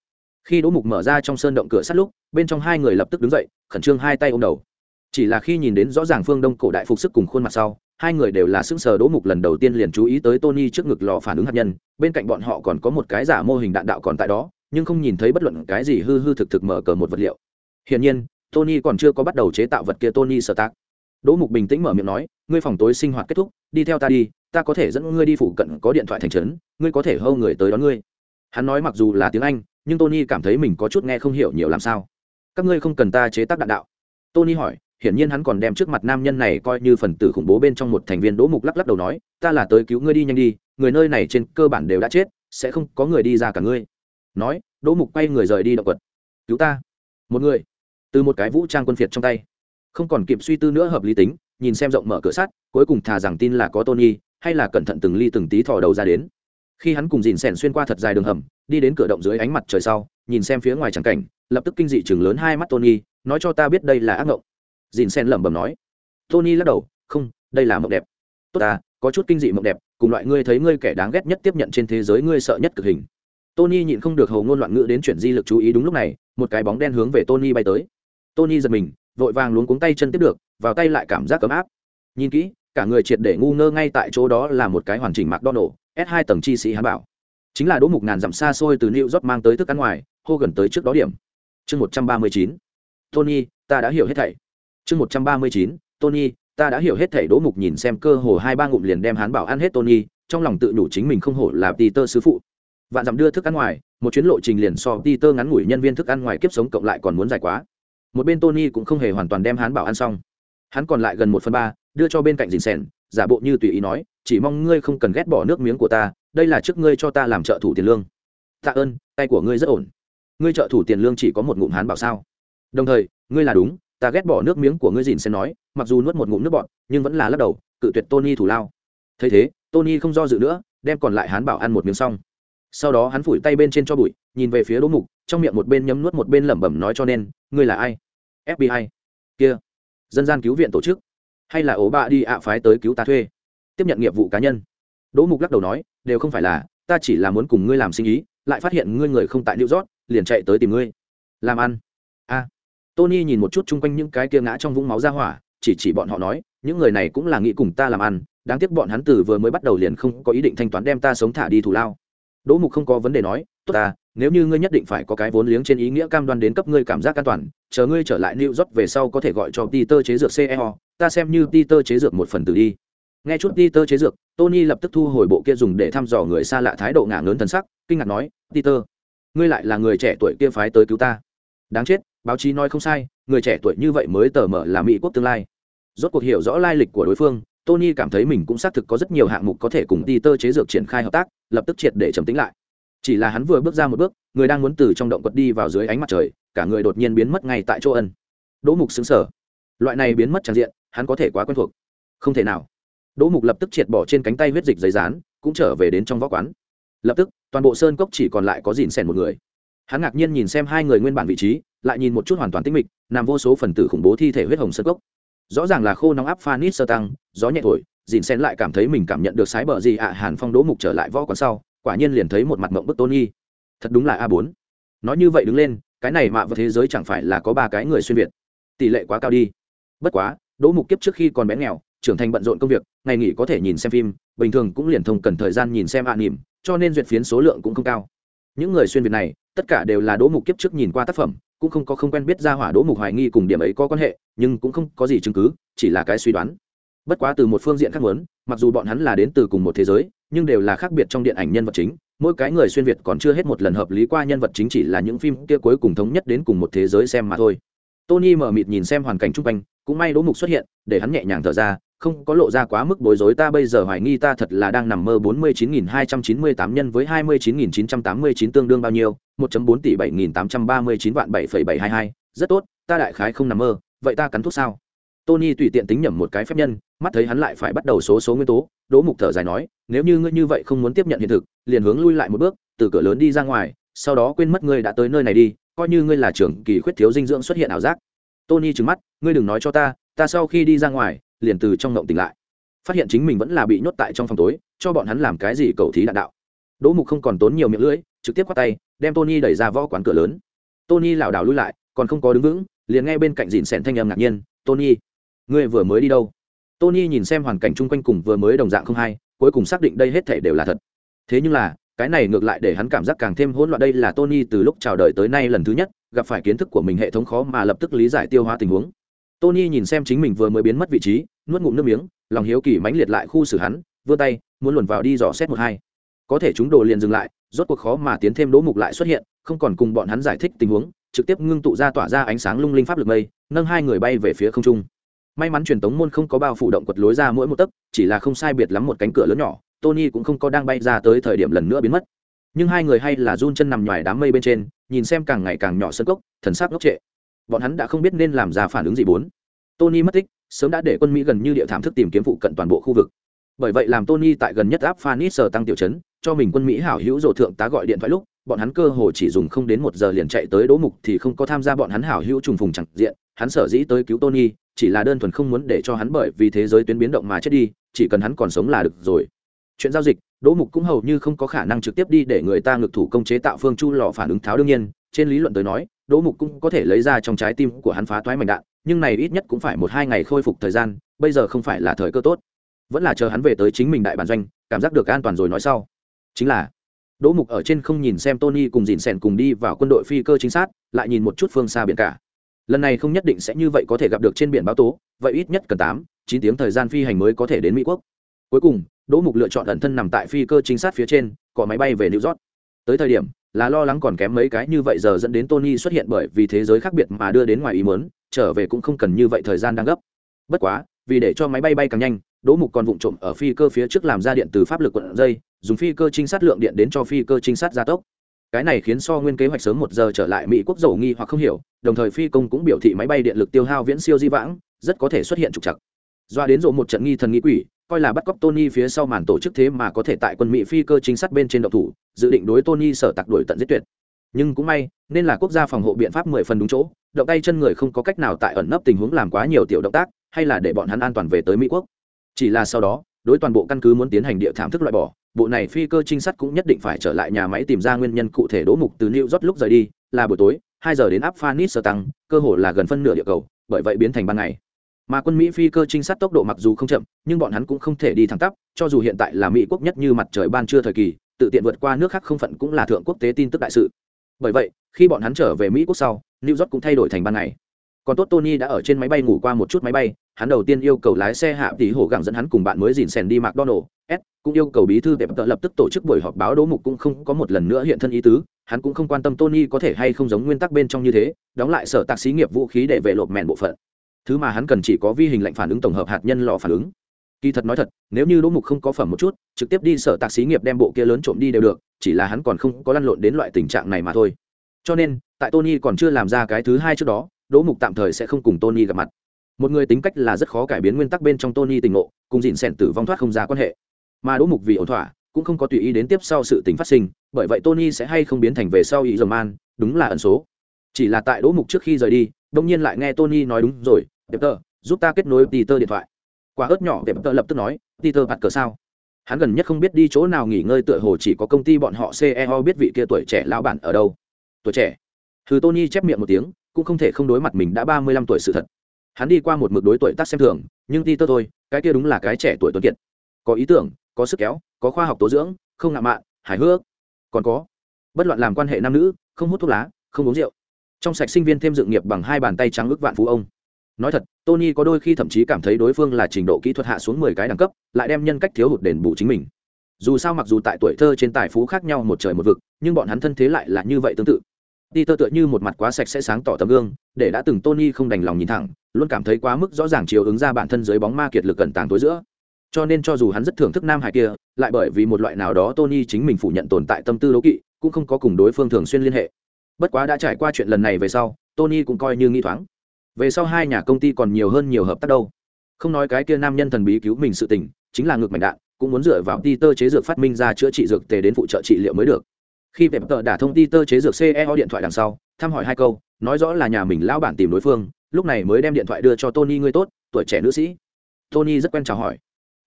Khi đỗ mục mở ra trong sơn động cửa sắt lúc, bên trong hai người lập tức đứng dậy, khẩn trương hai tay ôm đầu. Chỉ là khi nhìn đến rõ ràng phương đông cổ đại phục sức cùng khuôn mặt sau, hai người đều là sững sờ đỗ mục lần đầu tiên liền chú ý tới tony trước ngực lò phản ứng hạt nhân, bên cạnh bọn họ còn có một cái giả mô hình đạn đạo còn tại đó, nhưng không nhìn thấy bất luận cái gì hư hư thực thực mở cờ một vật liệu. Hiển nhiên, tony còn chưa có bắt đầu chế tạo vật kia tony sở tác đỗ mục bình tĩnh mở miệng nói, ngươi phòng tối sinh hoạt kết thúc, đi theo ta đi, ta có thể dẫn ngươi đi phụ cận có điện thoại thành trấn, ngươi có thể hâu người tới đón ngươi. Hắn nói mặc dù là tiếng anh, nhưng tony cảm thấy mình có chút nghe không hiểu nhiều làm sao. Các ngươi không cần ta chế tác đạn đạo. Tony hỏi, hiển nhiên hắn còn đem trước mặt nam nhân này coi như phần tử khủng bố bên trong một thành viên đỗ mục lắc lắc đầu nói, ta là tới cứu ngươi đi nhanh đi, người nơi này trên cơ bản đều đã chết, sẽ không có người đi ra cả ngươi. Nói, đỗ mục quay người rời đi động quật. Cứu ta. Một người, từ một cái vũ trang quân phiệt trong tay không còn kịp suy tư nữa hợp lý tính, nhìn xem rộng mở cửa sắt, cuối cùng thà rằng tin là có tony, hay là cẩn thận từng ly từng tí thò đầu ra đến. Khi hắn cùng dìn sèn xuyên qua thật dài đường hầm, đi đến cửa động dưới ánh mặt trời sau, nhìn xem phía ngoài tràng cảnh, lập tức kinh dị chừng lớn hai mắt tony, nói cho ta biết đây là ác mộng. Dìn sen lẩm bẩm nói. Tony lắc đầu, không, đây là mộng đẹp. Tốt ta, có chút kinh dị mộng đẹp, cùng loại ngươi thấy ngươi kẻ đáng ghét nhất tiếp nhận trên thế giới ngươi sợ nhất cực hình. Tony nhịn không được hầu ngôn loạn ngữ đến chuyển di lực chú ý đúng lúc này, một cái bóng đen hướng về tony bay tới. Tony giật mình vội vàng luống cuống tay chân tiếp được, vào tay lại cảm giác ấm áp. Nhìn kỹ, cả người triệt để ngu ngơ ngay tại chỗ đó là một cái hoàn chỉnh mặc s hai tầng chi sĩ hán bảo. Chính là đỗ mục ngàn dặm xa xôi từ new york mang tới thức ăn ngoài, hô gần tới trước đó điểm. Chương một trăm ba mươi chín, tony, ta đã hiểu hết thảy. Chương một trăm ba mươi chín, tony, ta đã hiểu hết thảy, đỗ mục nhìn xem cơ hồ hai ba ngụm liền đem hán bảo ăn hết tony, trong lòng tự đủ chính mình không hổ là peter sứ phụ. Vạn dặm đưa thức ăn ngoài, một chuyến lộ trình liền so peter ngắn ngủi nhân viên thức ăn ngoài kiếp sống cộng lại còn muốn dài quá một bên tony cũng không hề hoàn toàn đem hắn bảo ăn xong. Hắn còn lại gần một phần ba, đưa cho bên cạnh dình sèn, giả bộ như tùy ý nói, chỉ mong ngươi không cần ghét bỏ nước miếng của ta, đây là trước ngươi cho ta làm trợ thủ tiền lương. Tạ ơn, tay của ngươi rất ổn. Ngươi trợ thủ tiền lương chỉ có một ngụm hán bảo sao? Đồng thời, ngươi là đúng, ta ghét bỏ nước miếng của ngươi, dìn sẽ nói, mặc dù nuốt một ngụm nước bọn nhưng vẫn là lắc đầu, cự tuyệt tony thủ lao. Thấy thế, tony không do dự nữa, đem còn lại hán bảo ăn một miếng xong sau đó hắn phủi tay bên trên cho bụi, nhìn về phía đỗ mục, trong miệng một bên nhấm nuốt một bên lẩm bẩm nói cho nên, ngươi là ai? Fbi kia, dân gian cứu viện tổ chức. Hay là ố bạ đi ạ phái tới cứu ta thuê? Tiếp nhận nghiệp vụ cá nhân. Đỗ mục lắc đầu nói, đều không phải là, ta chỉ là muốn cùng ngươi làm sinh ý, lại phát hiện ngươi người không tại new york, liền chạy tới tìm ngươi. Làm ăn? A. Tony nhìn một chút chung quanh những cái kia ngã trong vũng máu ra hỏa, chỉ chỉ bọn họ nói, những người này cũng là nghĩ cùng ta làm ăn, đáng tiếc bọn hắn từ vừa mới bắt đầu liền không có ý định thanh toán đem ta sống thả đi thủ lao đỗ mục không có vấn đề nói, tốt ta, nếu như ngươi nhất định phải có cái vốn liếng trên ý nghĩa cam đoan đến cấp ngươi cảm giác an toàn, chờ ngươi trở lại new york về sau có thể gọi cho peter chế dược ceo ta xem như peter chế dược một phần từ đi. Nghe chút peter chế dược, tony lập tức thu hồi bộ kia dùng để thăm dò người xa lạ thái độ ngả lớn thần sắc, kinh ngạc nói, peter, ngươi lại là người trẻ tuổi kia phái tới cứu ta. Đáng chết, báo chí nói không sai, người trẻ tuổi như vậy mới tờ mở là mỹ quốc tương lai. Rốt cuộc hiểu rõ lai lịch của đối phương tony cảm thấy mình cũng xác thực có rất nhiều hạng mục có thể cùng Peter tơ chế dược triển khai hợp tác lập tức triệt để trầm tĩnh lại. Chỉ là hắn vừa bước ra một bước người đang muốn từ trong động quật đi vào dưới ánh mặt trời cả người đột nhiên biến mất ngay tại chỗ ân. Đỗ mục sững sở loại này biến mất tràn diện hắn có thể quá quen thuộc. Không thể nào. Đỗ mục lập tức triệt bỏ trên cánh tay huyết dịch giấy dán, cũng trở về đến trong võ quán. Lập tức toàn bộ sơn cốc chỉ còn lại có Dĩn Sen một người. Hắn ngạc nhiên nhìn xem hai người nguyên bản vị trí lại nhìn một chút hoàn toàn tĩnh mịch nằm vô số phần tử khủng bố thi thể huyết hồng sơn cốc rõ ràng là khô nóng áp phanit sơ tăng, gió nhẹ thổi, dìn sen lại cảm thấy mình cảm nhận được sái bờ gì ạ, hàn phong đỗ mục trở lại võ quán sau, quả nhiên liền thấy một mặt mộng bức tôn nghi. Thật đúng là a bốn. Nói như vậy đứng lên, cái này mạ vào thế giới chẳng phải là có ba cái người xuyên việt. Tỷ lệ quá cao đi. Bất quá, đỗ mục kiếp trước khi còn bé nghèo, trưởng thành bận rộn công việc, ngày nghỉ có thể nhìn xem phim, bình thường cũng liền thông cần thời gian nhìn xem ạ à nỉm cho nên duyệt phiến số lượng cũng không cao những người xuyên việt này, tất cả đều là đỗ mục kiếp trước nhìn qua tác phẩm, cũng không có không quen biết ra hỏa đỗ mục hoài nghi cùng điểm ấy có quan hệ, nhưng cũng không có gì chứng cứ, chỉ là cái suy đoán. Bất quá từ một phương diện khác muốn, mặc dù bọn hắn là đến từ cùng một thế giới, nhưng đều là khác biệt trong điện ảnh nhân vật chính, mỗi cái người xuyên việt còn chưa hết một lần hợp lý qua nhân vật chính chỉ là những phim kia cuối cùng thống nhất đến cùng một thế giới xem mà thôi. Tony mở mịt nhìn xem hoàn cảnh chung quanh, cũng may đỗ mục xuất hiện, để hắn nhẹ nhàng thở ra không có lộ ra quá mức bối rối ta bây giờ hoài nghi ta thật là đang nằm mơ 49.298 nhân với 29.989 tương đương bao nhiêu 1.4 tỷ 7.839 vạn 7,722 rất tốt ta đại khái không nằm mơ vậy ta cắn thuốc sao? Tony tùy tiện tính nhẩm một cái phép nhân mắt thấy hắn lại phải bắt đầu số số nguyên tố đỗ mục thở dài nói nếu như ngươi như vậy không muốn tiếp nhận hiện thực liền hướng lui lại một bước từ cửa lớn đi ra ngoài sau đó quên mất ngươi đã tới nơi này đi coi như ngươi là trưởng kỳ khuyết thiếu dinh dưỡng xuất hiện ảo giác. Tony trừng mắt ngươi đừng nói cho ta ta sau khi đi ra ngoài liền từ trong ngộng tỉnh lại. Phát hiện chính mình vẫn là bị nhốt tại trong phòng tối, cho bọn hắn làm cái gì cầu thí đạn đạo. Đỗ mục không còn tốn nhiều miệng lưỡi, trực tiếp quát tay, đem tony đẩy ra võ quán cửa lớn. Tony lảo đảo lui lại, còn không có đứng vững, liền nghe bên cạnh dìn sẹn thanh âm ngạc nhiên, tony, ngươi vừa mới đi đâu? Tony nhìn xem hoàn cảnh chung quanh cùng vừa mới đồng dạng không hay, cuối cùng xác định đây hết thể đều là thật. Thế nhưng là, cái này ngược lại để hắn cảm giác càng thêm hỗn loạn đây là tony từ lúc chào đời tới nay lần thứ nhất, gặp phải kiến thức của mình hệ thống khó mà lập tức lý giải tiêu hóa tình huống tony nhìn xem chính mình vừa mới biến mất vị trí, nuốt ngụm nước miếng, lòng hiếu kỳ mãnh liệt lại khu xử hắn, vươn tay, muốn luồn vào đi dò xét một hai. Có thể chúng đồ liền dừng lại, rốt cuộc khó mà tiến thêm đỗ mục lại xuất hiện, không còn cùng bọn hắn giải thích tình huống, trực tiếp ngưng tụ ra tỏa ra ánh sáng lung linh pháp lực mây, nâng hai người bay về phía không trung. May mắn truyền tống môn không có bao phủ động quật lối ra mỗi một tấc, chỉ là không sai biệt lắm một cánh cửa lớn nhỏ, tony cũng không có đang bay ra tới thời điểm lần nữa biến mất. Nhưng hai người hay là run chân nằm ngoài đám mây bên trên, nhìn xem càng ngày càng nhỏ sân cốc, thần sắc ngốc trệ bọn hắn đã không biết nên làm ra phản ứng gì bốn. Tony mất tích, sớm đã để quân mỹ gần như địa thảm thức tìm kiếm phụ cận toàn bộ khu vực. Bởi vậy làm tony tại gần nhất áp phanis sở tăng tiểu chấn, cho mình quân mỹ hảo hữu rộ thượng tá gọi điện thoại lúc, bọn hắn cơ hồ chỉ dùng không đến một giờ liền chạy tới đỗ mục thì không có tham gia bọn hắn hảo hữu trùng phùng chẳng diện. Hắn sở dĩ tới cứu tony, chỉ là đơn thuần không muốn để cho hắn bởi vì thế giới tuyến biến động mà chết đi, chỉ cần hắn còn sống là được rồi. Chuyện giao dịch, đỗ mục cũng hầu như không có khả năng trực tiếp đi để người ta ngược thủ công chế tạo phương chu lò phản ứng tháo đương nhiên, trên lý luận tới nói đỗ mục cũng có thể lấy ra trong trái tim của hắn phá toái mảnh đạn, nhưng này ít nhất cũng phải một hai ngày khôi phục thời gian, bây giờ không phải là thời cơ tốt. Vẫn là chờ hắn về tới chính mình đại bản doanh, cảm giác được an toàn rồi nói sau. Chính là, đỗ mục ở trên không nhìn xem tony cùng dìn sèn cùng đi vào quân đội phi cơ chính xác, lại nhìn một chút phương xa biển cả. Lần này không nhất định sẽ như vậy có thể gặp được trên biển báo tố, vậy ít nhất cần tám, chín tiếng thời gian phi hành mới có thể đến mỹ quốc. Cuối cùng, đỗ mục lựa chọn ẩn thân nằm tại phi cơ chính xác phía trên, có máy bay về new york. Tới thời điểm là lo lắng còn kém mấy cái như vậy giờ dẫn đến tony xuất hiện bởi vì thế giới khác biệt mà đưa đến ngoài ý muốn, trở về cũng không cần như vậy thời gian đang gấp bất quá, vì để cho máy bay bay càng nhanh, đỗ mục còn vụng trộm ở phi cơ phía trước làm ra điện từ pháp lực quận dây, dùng phi cơ trinh sát lượng điện đến cho phi cơ trinh sát gia tốc cái này khiến so nguyên kế hoạch sớm một giờ trở lại mỹ quốc dầu nghi hoặc không hiểu, đồng thời phi công cũng biểu thị máy bay điện lực tiêu hao viễn siêu di vãng, rất có thể xuất hiện trục trặc. doa đến rộ một trận nghi thần nghi quỷ coi là bắt cóc tony phía sau màn tổ chức thế mà có thể tại quân mỹ phi cơ chính sát bên trên độc thủ, dự định đối tony sở tặc đuổi tận giết tuyệt. Nhưng cũng may, nên là quốc gia phòng hộ biện pháp mười phần đúng chỗ, động tay chân người không có cách nào tại ẩn nấp tình huống làm quá nhiều tiểu động tác, hay là để bọn hắn an toàn về tới mỹ quốc. Chỉ là sau đó, đối toàn bộ căn cứ muốn tiến hành địa thảm thức loại bỏ, bộ này phi cơ trinh sát cũng nhất định phải trở lại nhà máy tìm ra nguyên nhân cụ thể đỗ mục từ new york lúc rời đi, là buổi tối, hai giờ đến Afanis tăng, cơ hồ là gần phân nửa địa cầu, bởi vậy biến thành ban ngày mà quân mỹ phi cơ trinh sát tốc độ mặc dù không chậm, nhưng bọn hắn cũng không thể đi thẳng tắp, cho dù hiện tại là mỹ quốc nhất như mặt trời ban trưa thời kỳ, tự tiện vượt qua nước khác không phận cũng là thượng quốc tế tin tức đại sự. Bởi vậy, khi bọn hắn trở về mỹ quốc sau, new york cũng thay đổi thành ban ngày. Còn tốt tony đã ở trên máy bay ngủ qua một chút máy bay, hắn đầu tiên yêu cầu lái xe hạ tỷ hổ gẳng dẫn hắn cùng bạn mới dìn sèn đi mcdonald, s, cũng yêu cầu bí thư đẹp tợ lập tức tổ chức buổi họp báo đỗ mục cũng không có một lần nữa hiện thân ý tứ, hắn cũng không quan tâm tony có thể hay không giống nguyên tắc bên trong như thế, đóng lại sở tạc xí nghiệp vũ khí để về lộp mèn bộ phận thứ mà hắn cần chỉ có vi hình lạnh phản ứng tổng hợp hạt nhân lò phản ứng. Kỳ thật nói thật, nếu như đỗ mục không có phẩm một chút, trực tiếp đi sở tạc xí nghiệp đem bộ kia lớn trộm đi đều được, chỉ là hắn còn không có lăn lộn đến loại tình trạng này mà thôi. Cho nên, tại tony còn chưa làm ra cái thứ hai trước đó, đỗ mục tạm thời sẽ không cùng tony gặp mặt. Một người tính cách là rất khó cải biến nguyên tắc bên trong tony tình ngộ, cùng dịn sẻn tử vong thoát không ra quan hệ. Mà đỗ mục vì ổn thỏa, cũng không có tùy ý đến tiếp sau sự tình phát sinh, bởi vậy tony sẽ hay không biến thành về sau ý dầm man, đúng là ẩn số. Chỉ là tại đỗ mục trước khi rời đi đông nhiên lại nghe tony nói đúng rồi peter giúp ta kết nối peter điện thoại. Quả ớt nhỏ peter lập tức nói, peter bạt cờ sao? Hắn gần nhất không biết đi chỗ nào nghỉ ngơi tựa hồ chỉ có công ty bọn họ ceo biết vị kia tuổi trẻ lão bản ở đâu. Tuổi trẻ? Thứ tony chép miệng một tiếng, cũng không thể không đối mặt mình đã ba mươi lăm tuổi sự thật. Hắn đi qua một mực đối tuổi tác xem thường, nhưng ti tơ thôi, cái kia đúng là cái trẻ tuổi tuấn kiệt. Có ý tưởng, có sức kéo, có khoa học tố dưỡng, không ngạo mạn, hài hước. Còn có, bất loạn làm quan hệ nam nữ, không hút thuốc lá, không uống rượu. Trong sạch sinh viên thêm dựng nghiệp bằng hai bàn tay trắng ước vạn phú ông nói thật, tony có đôi khi thậm chí cảm thấy đối phương là trình độ kỹ thuật hạ xuống mười cái đẳng cấp, lại đem nhân cách thiếu hụt đền bù chính mình. Dù sao mặc dù tại tuổi thơ trên tài phú khác nhau một trời một vực, nhưng bọn hắn thân thế lại là như vậy tương tự. Đi tơ tựa như một mặt quá sạch sẽ sáng tỏ tấm gương, để đã từng tony không đành lòng nhìn thẳng, luôn cảm thấy quá mức rõ ràng chiều ứng ra bản thân dưới bóng ma kiệt lực cẩn tàng tối giữa. Cho nên cho dù hắn rất thưởng thức nam hải kia, lại bởi vì một loại nào đó tony chính mình phủ nhận tồn tại tâm tư đố kỵ, cũng không có cùng đối phương thường xuyên liên hệ. Bất quá đã trải qua chuyện lần này về sau, tony cũng coi như nghi thoáng về sau hai nhà công ty còn nhiều hơn nhiều hợp tác đâu. Không nói cái kia nam nhân thần bí cứu mình sự tình, chính là ngược mảnh đạn, cũng muốn dựa vào ti tơ chế dược phát minh ra chữa trị dược tề đến phụ trợ trị liệu mới được. Khi vẹp tờ đả thông ti tơ chế dược ceo điện thoại đằng sau, thăm hỏi hai câu, nói rõ là nhà mình lão bản tìm đối phương, lúc này mới đem điện thoại đưa cho tony người tốt, tuổi trẻ nữ sĩ. Tony rất quen chào hỏi.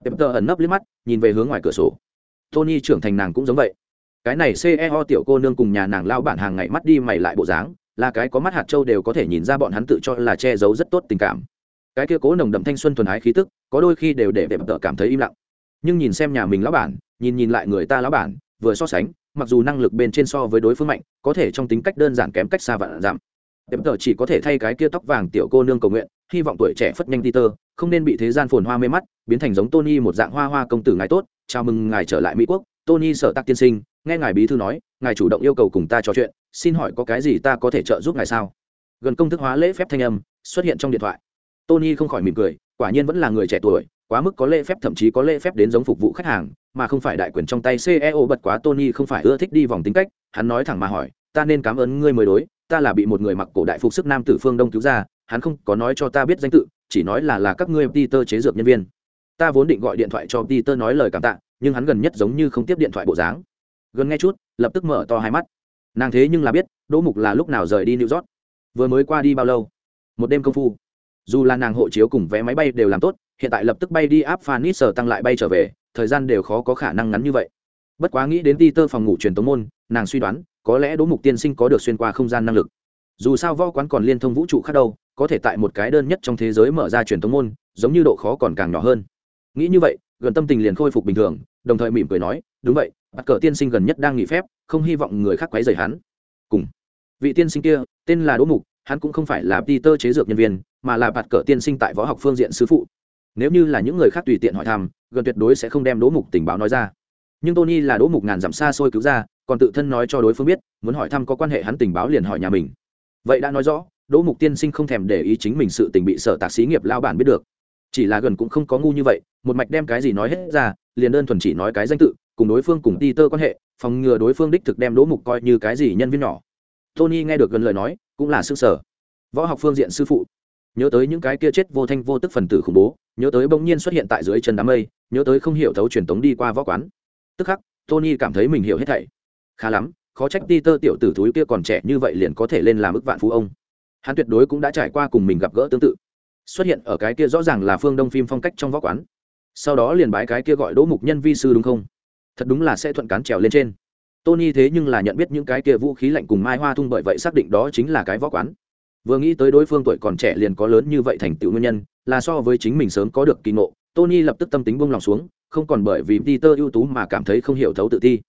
Vẹp tờ ẩn nấp liếc mắt, nhìn về hướng ngoài cửa sổ. Tony trưởng thành nàng cũng giống vậy. Cái này ceo tiểu cô nương cùng nhà nàng lao bản hàng ngày mắt đi mày lại bộ dáng là cái có mắt hạt châu đều có thể nhìn ra bọn hắn tự cho là che giấu rất tốt tình cảm. Cái kia cố nồng đậm thanh xuân thuần ái khí tức, có đôi khi đều để vẹp tợ cảm thấy im lặng. Nhưng nhìn xem nhà mình lão bản, nhìn nhìn lại người ta lão bản, vừa so sánh, mặc dù năng lực bên trên so với đối phương mạnh, có thể trong tính cách đơn giản kém cách xa vạn giảm. Đệm tờ chỉ có thể thay cái kia tóc vàng tiểu cô nương cầu nguyện, hy vọng tuổi trẻ phất nhanh ti tơ không nên bị thế gian phồn hoa mê mắt, biến thành giống tony một dạng hoa hoa công tử ngài tốt, chào mừng ngài trở lại mỹ quốc. Tony sở tắc tiên sinh, nghe ngài bí thư nói, ngài chủ động yêu cầu cùng ta trò chuyện xin hỏi có cái gì ta có thể trợ giúp ngài sao? Gần công thức hóa lễ phép thanh âm xuất hiện trong điện thoại. Tony không khỏi mỉm cười, quả nhiên vẫn là người trẻ tuổi, quá mức có lễ phép, thậm chí có lễ phép đến giống phục vụ khách hàng, mà không phải đại quyền trong tay ceo bật quá tony không phải ưa thích đi vòng tính cách, hắn nói thẳng mà hỏi, ta nên cảm ơn ngươi mới đối, ta là bị một người mặc cổ đại phục sức nam tử phương đông cứu ra, hắn không có nói cho ta biết danh tự, chỉ nói là là các ngươi peter chế dược nhân viên. Ta vốn định gọi điện thoại cho peter nói lời cảm tạ, nhưng hắn gần nhất giống như không tiếp điện thoại bộ dáng. Gần nghe chút, lập tức mở to hai mắt nàng thế nhưng là biết, đỗ mục là lúc nào rời đi new york. Vừa mới qua đi bao lâu? Một đêm công phu. Dù là nàng hộ chiếu cùng vé máy bay đều làm tốt, hiện tại lập tức bay đi áp phanis sở tăng lại bay trở về, thời gian đều khó có khả năng ngắn như vậy. Bất quá nghĩ đến ti tơ phòng ngủ truyền tống môn, nàng suy đoán, có lẽ đỗ mục tiên sinh có được xuyên qua không gian năng lực. Dù sao võ quán còn liên thông vũ trụ khác đâu, có thể tại một cái đơn nhất trong thế giới mở ra truyền tống môn, giống như độ khó còn càng nhỏ hơn. Nghĩ như vậy, gần tâm tình liền khôi phục bình thường, đồng thời mỉm cười nói đúng vậy, bắt cờ tiên sinh gần nhất đang nghỉ phép, không hy vọng người khác quấy rầy hắn. Cùng. Vị tiên sinh kia, tên là đỗ mục, hắn cũng không phải là peter chế dược nhân viên, mà là bạt cờ tiên sinh tại võ học phương diện sư phụ. Nếu như là những người khác tùy tiện hỏi thăm, gần tuyệt đối sẽ không đem đỗ mục tình báo nói ra. Nhưng tony là đỗ mục ngàn dặm xa xôi cứu ra, còn tự thân nói cho đối phương biết, muốn hỏi thăm có quan hệ hắn tình báo liền hỏi nhà mình. Vậy đã nói rõ, đỗ mục tiên sinh không thèm để ý chính mình sự tình bị sở tạc xí nghiệp lao bản biết được. Chỉ là gần cũng không có ngu như vậy, một mạch đem cái gì nói hết ra, liền đơn thuần chỉ nói cái danh tự cùng đối phương cùng ti tơ quan hệ, phòng ngừa đối phương đích thực đem đỗ mục coi như cái gì nhân viên nhỏ. Tony nghe được gần lời nói, cũng là s ư sở võ học phương diện sư phụ. Nhớ tới những cái kia chết vô thanh vô tức phần tử khủng bố, nhớ tới bỗng nhiên xuất hiện tại dưới chân đám mây, nhớ tới không hiểu thấu truyền tống đi qua võ quán. Tức khắc, tony cảm thấy mình hiểu hết thảy. Khá lắm, khó trách ti tơ tiểu tử thúi kia còn trẻ như vậy liền có thể lên làm ức vạn phú ông. Hắn tuyệt đối cũng đã trải qua cùng mình gặp gỡ tương tự. Xuất hiện ở cái kia rõ ràng là phương đông phim phong cách trong võ quán. Sau đó liền bái cái kia gọi đỗ mục nhân vi sư đúng không? Thật đúng là sẽ thuận cán trèo lên trên. Tony thế nhưng là nhận biết những cái kia vũ khí lạnh cùng mai hoa thung bởi vậy xác định đó chính là cái võ quán. Vừa nghĩ tới đối phương tuổi còn trẻ liền có lớn như vậy thành tựu nguyên nhân, là so với chính mình sớm có được kỳ ngộ, tony lập tức tâm tính buông lòng xuống, không còn bởi vì peter ưu tú mà cảm thấy không hiểu thấu tự ti.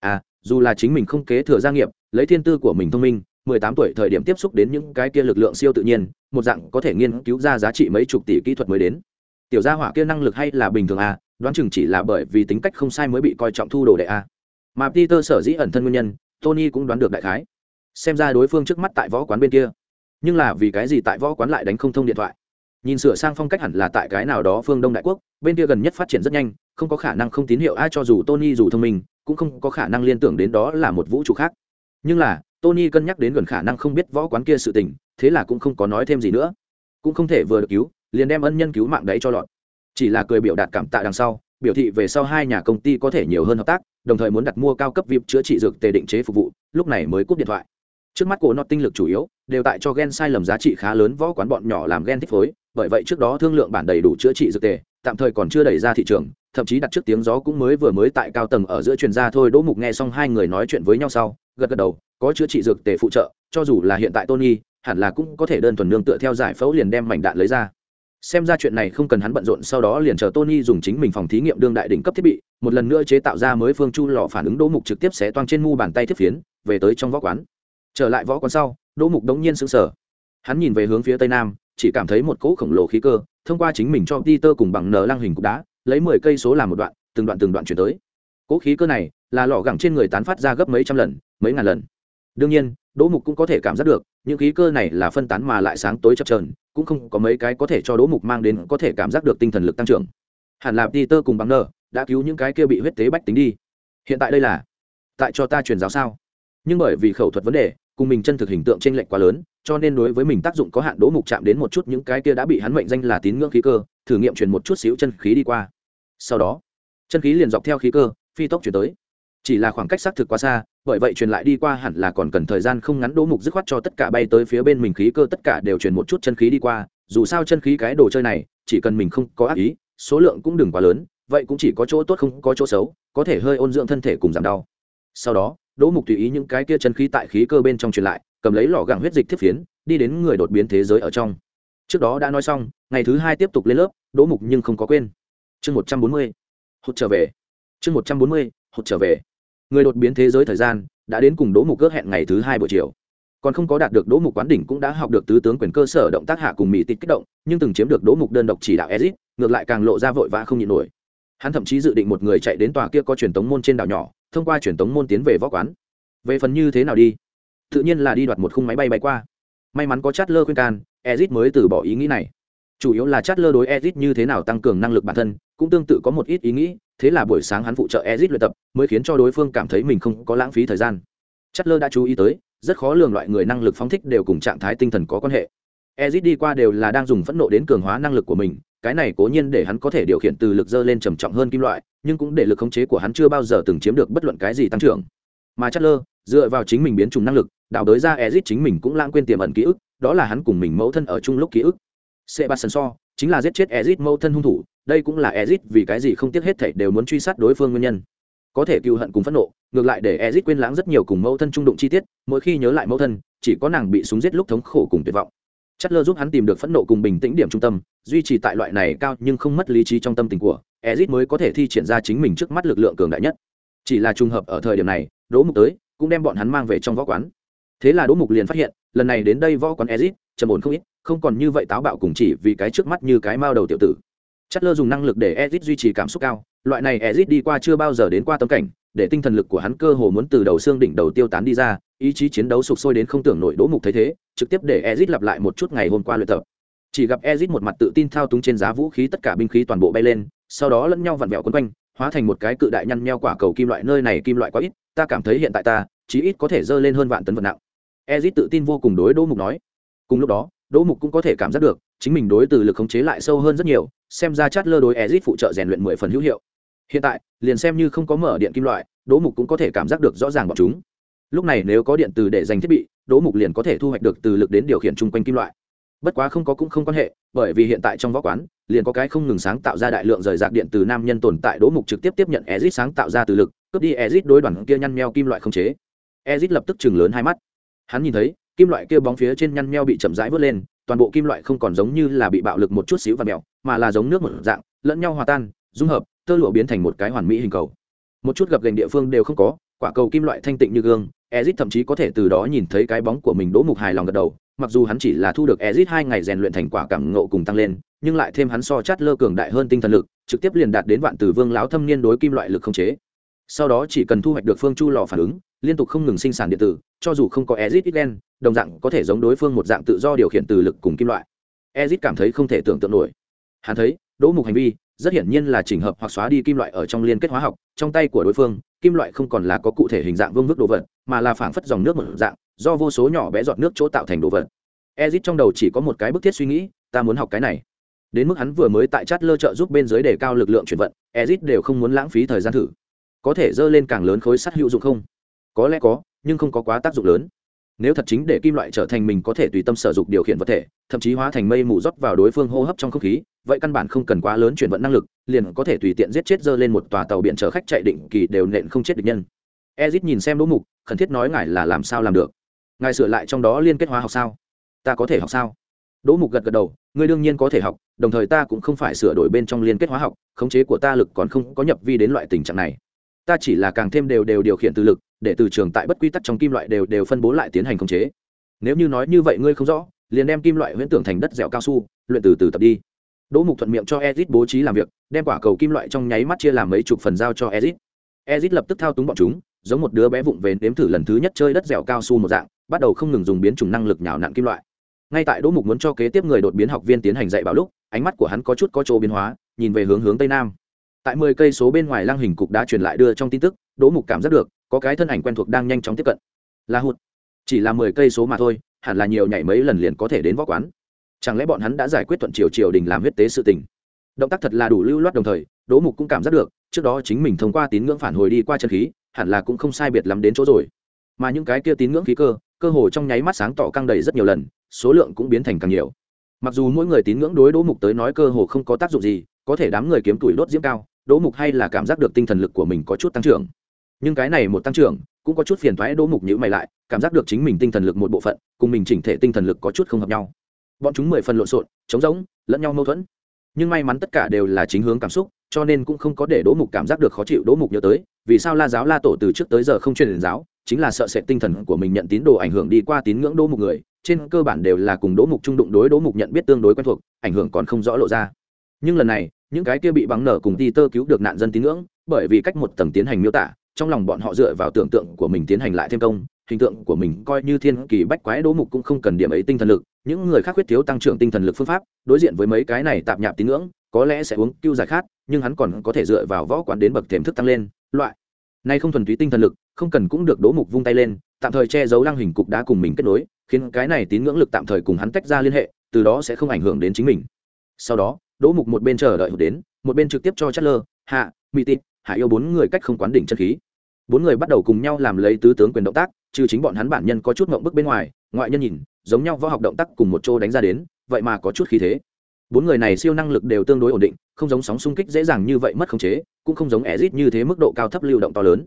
À dù là chính mình không kế thừa gia nghiệp, lấy thiên tư của mình thông minh, mười tám tuổi thời điểm tiếp xúc đến những cái kia lực lượng siêu tự nhiên, một dạng có thể nghiên cứu ra giá trị mấy chục tỷ kỹ thuật mới đến. Tiểu gia hỏa kia năng lực hay là bình thường à đoán chừng chỉ là bởi vì tính cách không sai mới bị coi trọng thu đồ đệ a. Mà peter sở dĩ ẩn thân nguyên nhân, tony cũng đoán được đại khái. Xem ra đối phương trước mắt tại võ quán bên kia. Nhưng là vì cái gì tại võ quán lại đánh không thông điện thoại? Nhìn sửa sang phong cách hẳn là tại cái nào đó phương đông đại quốc, bên kia gần nhất phát triển rất nhanh, không có khả năng không tín hiệu ai cho dù tony dù thông minh, cũng không có khả năng liên tưởng đến đó là một vũ trụ khác. Nhưng là, tony cân nhắc đến gần khả năng không biết võ quán kia sự tình, thế là cũng không có nói thêm gì nữa. Cũng không thể vừa được cứu, liền đem ân nhân cứu mạng đấy cho lọt chỉ là cười biểu đạt cảm tạ đằng sau, biểu thị về sau hai nhà công ty có thể nhiều hơn hợp tác, đồng thời muốn đặt mua cao cấp vip chữa trị dược tề định chế phục vụ, lúc này mới cúp điện thoại. Trước mắt của nó tinh lực chủ yếu, đều tại cho gen sai lầm giá trị khá lớn võ quán bọn nhỏ làm gen thích phối, bởi vậy trước đó thương lượng bản đầy đủ chữa trị dược tề, tạm thời còn chưa đẩy ra thị trường, thậm chí đặt trước tiếng gió cũng mới vừa mới tại cao tầng ở giữa chuyên gia thôi, đỗ mục nghe xong hai người nói chuyện với nhau sau, gật gật đầu, có chữa trị dược tề phụ trợ, cho dù là hiện tại tony, hẳn là cũng có thể đơn thuần nương tựa theo giải phẫu liền đem mảnh đạn lấy ra xem ra chuyện này không cần hắn bận rộn, sau đó liền chờ tony dùng chính mình phòng thí nghiệm đương đại đỉnh cấp thiết bị, một lần nữa chế tạo ra mới phương chu lò phản ứng đỗ mục trực tiếp xé toang trên mu bàn tay thiết phiến, về tới trong võ quán. Trở lại võ quán sau, đỗ mục đống nhiên sững sờ. Hắn nhìn về hướng phía tây nam, chỉ cảm thấy một cỗ khổng lồ khí cơ, thông qua chính mình cho Peter cùng bằng nờ lang hình cục đá, lấy mười cây số làm một đoạn, từng đoạn từng đoạn chuyển tới. Cỗ khí cơ này là lò gẳng trên người tán phát ra gấp mấy trăm lần, mấy ngàn lần. Đương nhiên, đỗ mục cũng có thể cảm giác được những khí cơ này là phân tán mà lại sáng tối chập trờn cũng không có mấy cái có thể cho đỗ mục mang đến có thể cảm giác được tinh thần lực tăng trưởng. Hẳn là peter cùng bằng nơ đã cứu những cái kia bị huyết tế bách tính đi. Hiện tại đây là tại cho ta truyền giáo sao? Nhưng bởi vì khẩu thuật vấn đề, cùng mình chân thực hình tượng trên lệnh quá lớn, cho nên đối với mình tác dụng có hạn, đỗ mục chạm đến một chút những cái kia đã bị hắn mệnh danh là tín ngưỡng khí cơ, thử nghiệm truyền một chút xíu chân khí đi qua. Sau đó, chân khí liền dọc theo khí cơ, phi tốc chuyển tới chỉ là khoảng cách xác thực quá xa, bởi vậy truyền lại đi qua hẳn là còn cần thời gian không ngắn đỗ mục dứt khoát cho tất cả bay tới phía bên mình khí cơ tất cả đều truyền một chút chân khí đi qua. Dù sao chân khí cái đồ chơi này, chỉ cần mình không có ác ý, số lượng cũng đừng quá lớn, vậy cũng chỉ có chỗ tốt không có chỗ xấu, có thể hơi ôn dưỡng thân thể cùng giảm đau. Sau đó, đỗ mục tùy ý những cái kia chân khí tại khí cơ bên trong truyền lại, cầm lấy lò gẳng huyết dịch thiết phiến, đi đến người đột biến thế giới ở trong. Trước đó đã nói xong, ngày thứ hai tiếp tục lên lớp, đỗ mục nhưng không có quên. Chương một trăm bốn mươi, hụt trở về. Chương một trăm bốn mươi, hụt trở về người đột biến thế giới thời gian đã đến cùng đỗ mục ước hẹn ngày thứ hai buổi chiều. Còn không có đạt được đỗ mục quán đỉnh cũng đã học được tứ tướng quyền cơ sở động tác hạ cùng mỹ tịch kích động, nhưng từng chiếm được đỗ mục đơn độc chỉ đạo ezit, ngược lại càng lộ ra vội vã không nhịn nổi. Hắn thậm chí dự định một người chạy đến tòa kia có truyền tống môn trên đảo nhỏ, thông qua truyền tống môn tiến về võ quán. Về phần như thế nào đi? Tự nhiên là đi đoạt một khung máy bay bay qua. May mắn có chát lơ khuyên can, ezit mới từ bỏ ý nghĩ này. Chủ yếu là chát lơ đối ezit như thế nào tăng cường năng lực bản thân cũng tương tự có một ít ý nghĩ, thế là buổi sáng hắn phụ trợ ezit luyện tập, mới khiến cho đối phương cảm thấy mình không có lãng phí thời gian. Chát đã chú ý tới, rất khó lường loại người năng lực phóng thích đều cùng trạng thái tinh thần có quan hệ. Ezit đi qua đều là đang dùng phẫn nộ đến cường hóa năng lực của mình, cái này cố nhiên để hắn có thể điều khiển từ lực dơ lên trầm trọng hơn kim loại, nhưng cũng để lực khống chế của hắn chưa bao giờ từng chiếm được bất luận cái gì tăng trưởng. Mà chất lơ dựa vào chính mình biến chủng năng lực, đào đới ra ezit chính mình cũng lãng quên tiềm ẩn ký ức, đó là hắn cùng mình mẫu thân ở chung lúc ký ức. Sebastian so chính là giết chết ezit mâu thân hung thủ, đây cũng là ezit vì cái gì không tiếc hết thảy đều muốn truy sát đối phương nguyên nhân. Có thể cừu hận cùng phẫn nộ, ngược lại để ezit quên lãng rất nhiều cùng mâu thân trung đụng chi tiết, mỗi khi nhớ lại mâu thân, chỉ có nàng bị súng giết lúc thống khổ cùng tuyệt vọng. Chatler lơ giúp hắn tìm được phẫn nộ cùng bình tĩnh điểm trung tâm, duy trì tại loại này cao nhưng không mất lý trí trong tâm tình của ezit mới có thể thi triển ra chính mình trước mắt lực lượng cường đại nhất. Chỉ là trùng hợp ở thời điểm này, đỗ mục tới, cũng đem bọn hắn mang về trong võ quán. Thế là đỗ mục liền phát hiện, lần này đến đây võ quán ezit, trầm ổn không ít không còn như vậy táo bạo cùng chỉ vì cái trước mắt như cái mao đầu tiểu tử. Chất lơ dùng năng lực để ezit duy trì cảm xúc cao, loại này ezit đi qua chưa bao giờ đến qua tâm cảnh, để tinh thần lực của hắn cơ hồ muốn từ đầu xương đỉnh đầu tiêu tán đi ra, ý chí chiến đấu sụp sôi đến không tưởng nổi đỗ mục thấy thế, trực tiếp để ezit lặp lại một chút ngày hôm qua luyện tập. Chỉ gặp ezit một mặt tự tin thao túng trên giá vũ khí tất cả binh khí toàn bộ bay lên, sau đó lẫn nhau vặn vẹo quấn quanh, hóa thành một cái cự đại nhăn nheo quả cầu kim loại, nơi này kim loại quá ít, ta cảm thấy hiện tại ta, chí ít có thể dơ lên hơn vạn tấn vật nặng. Ezit tự tin vô cùng đối đỗ mục nói. Cùng lúc đó đỗ mục cũng có thể cảm giác được, chính mình đối từ lực khống chế lại sâu hơn rất nhiều, xem ra chát lơ đối ezit phụ trợ rèn luyện mười phần hữu hiệu. Hiện tại, liền xem như không có mở điện kim loại, đỗ mục cũng có thể cảm giác được rõ ràng bọn chúng. Lúc này nếu có điện từ để dành thiết bị, đỗ mục liền có thể thu hoạch được từ lực đến điều khiển chung quanh kim loại. Bất quá không có cũng không quan hệ, bởi vì hiện tại trong võ quán, liền có cái không ngừng sáng tạo ra đại lượng rời rạc điện từ nam nhân tồn tại, đỗ mục trực tiếp tiếp nhận ezit sáng tạo ra từ lực, cướp đi ezit đối đoàn kia nhăn meo kim loại không chế. Ezit lập tức chừng lớn hai mắt. Hắn nhìn thấy kim loại kia bóng phía trên nhăn meo bị chậm rãi vớt lên, toàn bộ kim loại không còn giống như là bị bạo lực một chút xíu và mèo mà là giống nước một dạng, lẫn nhau hòa tan, dung hợp, tơ lụa biến thành một cái hoàn mỹ hình cầu. Một chút gập gành địa phương đều không có, quả cầu kim loại thanh tịnh như gương ezit thậm chí có thể từ đó nhìn thấy cái bóng của mình đỗ mục hài lòng gật đầu, mặc dù hắn chỉ là thu được ezit hai ngày rèn luyện thành quả cảm ngộ cùng tăng lên, nhưng lại thêm hắn so chát lơ cường đại hơn tinh thần lực, trực tiếp liền đạt đến vạn từ vương láo thâm niên đối kim loại lực không chế. Sau đó chỉ cần thu hoạch được phương chu lò phản ứng liên tục không ngừng sinh sản điện tử cho dù không có ezit island, đồng dạng có thể giống đối phương một dạng tự do điều khiển từ lực cùng kim loại. Ezit cảm thấy không thể tưởng tượng nổi. Hắn thấy đỗ mục hành vi rất hiển nhiên là chỉnh hợp hoặc xóa đi kim loại ở trong liên kết hóa học trong tay của đối phương kim loại không còn là có cụ thể hình dạng vương vức đồ vật mà là phảng phất dòng nước một dạng do vô số nhỏ bé giọt nước chỗ tạo thành đồ vật. Ezit trong đầu chỉ có một cái bức thiết suy nghĩ ta muốn học cái này. Đến mức hắn vừa mới tại chát lơ trợ giúp bên dưới để cao lực lượng chuyển vận ezit đều không muốn lãng phí thời gian thử. Có thể dơ lên càng lớn khối sắt hữu dụng không? Có lẽ có, nhưng không có quá tác dụng lớn. Nếu thật chính để kim loại trở thành mình có thể tùy tâm sở dụng điều khiển vật thể, thậm chí hóa thành mây mù rót vào đối phương hô hấp trong không khí, vậy căn bản không cần quá lớn chuyển vận năng lực, liền có thể tùy tiện giết chết dơ lên một tòa tàu biển chở khách chạy định kỳ đều nện không chết được nhân. Ezit nhìn xem đỗ mục, khẩn thiết nói ngài là làm sao làm được? Ngài sửa lại trong đó liên kết hóa học sao? Ta có thể học sao? Đỗ mục gật gật đầu, ngươi đương nhiên có thể học, đồng thời ta cũng không phải sửa đổi bên trong liên kết hóa học, khống chế của ta lực còn không có nhập vi đến loại tình trạng này. Ta chỉ là càng thêm đều đều điều khiển từ lực để từ trường tại bất quy tắc trong kim loại đều đều phân bố lại tiến hành khống chế. Nếu như nói như vậy ngươi không rõ, liền đem kim loại huyễn tưởng thành đất dẻo cao su, luyện từ từ tập đi. Đỗ mục thuận miệng cho ezit bố trí làm việc, đem quả cầu kim loại trong nháy mắt chia làm mấy chục phần giao cho ezit. Ezit lập tức thao túng bọn chúng, giống một đứa bé vụng về nếm thử lần thứ nhất chơi đất dẻo cao su một dạng, bắt đầu không ngừng dùng biến chủng năng lực nhào nặn kim loại. Ngay tại đỗ mục muốn cho kế tiếp người đột biến học viên tiến hành dạy bảo lúc, ánh mắt của hắn có chút có chỗ biến hóa, nhìn về hướng hướng tây nam. Tại mười cây số bên ngoài lăng hình cục đã truyền lại đưa trong tin tức, đỗ mục cảm giác được có cái thân ảnh quen thuộc đang nhanh chóng tiếp cận. Là hụt. Chỉ là mười cây số mà thôi, hẳn là nhiều nhảy mấy lần liền có thể đến võ quán. Chẳng lẽ bọn hắn đã giải quyết thuận triều triều đình làm huyết tế sự tình? Động tác thật là đủ lưu loát đồng thời, đỗ mục cũng cảm giác được, trước đó chính mình thông qua tín ngưỡng phản hồi đi qua chân khí, hẳn là cũng không sai biệt lắm đến chỗ rồi. Mà những cái kia tín ngưỡng khí cơ cơ hồ trong nháy mắt sáng tỏ căng đầy rất nhiều lần, số lượng cũng biến thành càng nhiều. Mặc dù mỗi người tín ngưỡng đối đỗ mục tới nói cơ hồ không có tác dụng gì, có thể đám người kiếm tuổi đốt diễm cao, đỗ mục hay là cảm giác được tinh thần lực của mình có chút tăng trưởng nhưng cái này một tăng trưởng cũng có chút phiền thoái đỗ mục nhữ mày lại, cảm giác được chính mình tinh thần lực một bộ phận, cùng mình chỉnh thể tinh thần lực có chút không hợp nhau. Bọn chúng mười phần lộn xộn, trống rỗng, lẫn nhau mâu thuẫn. Nhưng may mắn tất cả đều là chính hướng cảm xúc, cho nên cũng không có để đỗ mục cảm giác được khó chịu đỗ mục nhớ tới, vì sao la giáo la tổ từ trước tới giờ không truyền giáo, chính là sợ sệt tinh thần của mình nhận tín đồ ảnh hưởng đi qua tín ngưỡng đỗ mục người, trên cơ bản đều là cùng đỗ mục trung đụng đối đỗ mục nhận biết tương đối quen thuộc, ảnh hưởng còn không rõ lộ ra. Nhưng lần này, những cái kia bị bắn nở cùng ti tơ cứu được nạn dân tín ngưỡng, bởi vì cách một tầng tiến hành miêu tả trong lòng bọn họ dựa vào tưởng tượng của mình tiến hành lại thêm công, hình tượng của mình coi như thiên kỳ bách quái đố mục cũng không cần điểm ấy tinh thần lực. Những người khác khuyết thiếu tăng trưởng tinh thần lực phương pháp, đối diện với mấy cái này tạp nhạp tín ngưỡng, có lẽ sẽ uống cưu giải khát, nhưng hắn còn có thể dựa vào võ quán đến bậc thềm thức tăng lên. Loại nay không thuần túy tinh thần lực, không cần cũng được đố mục vung tay lên, tạm thời che giấu lăng hình cục đã cùng mình kết nối, khiến cái này tín ngưỡng lực tạm thời cùng hắn tách ra liên hệ, từ đó sẽ không ảnh hưởng đến chính mình. Sau đó, đố mục một bên chờ đợi đến, một bên trực tiếp cho chất lơ hạ mỹ tịt hạ yêu bốn người cách không quán đỉnh chân khí. Bốn người bắt đầu cùng nhau làm lấy tứ tướng quyền động tác, trừ chính bọn hắn bản nhân có chút ngộng bức bên ngoài, ngoại nhân nhìn, giống nhau võ học động tác cùng một chỗ đánh ra đến, vậy mà có chút khí thế. Bốn người này siêu năng lực đều tương đối ổn định, không giống sóng xung kích dễ dàng như vậy mất khống chế, cũng không giống ezit như thế mức độ cao thấp lưu động to lớn.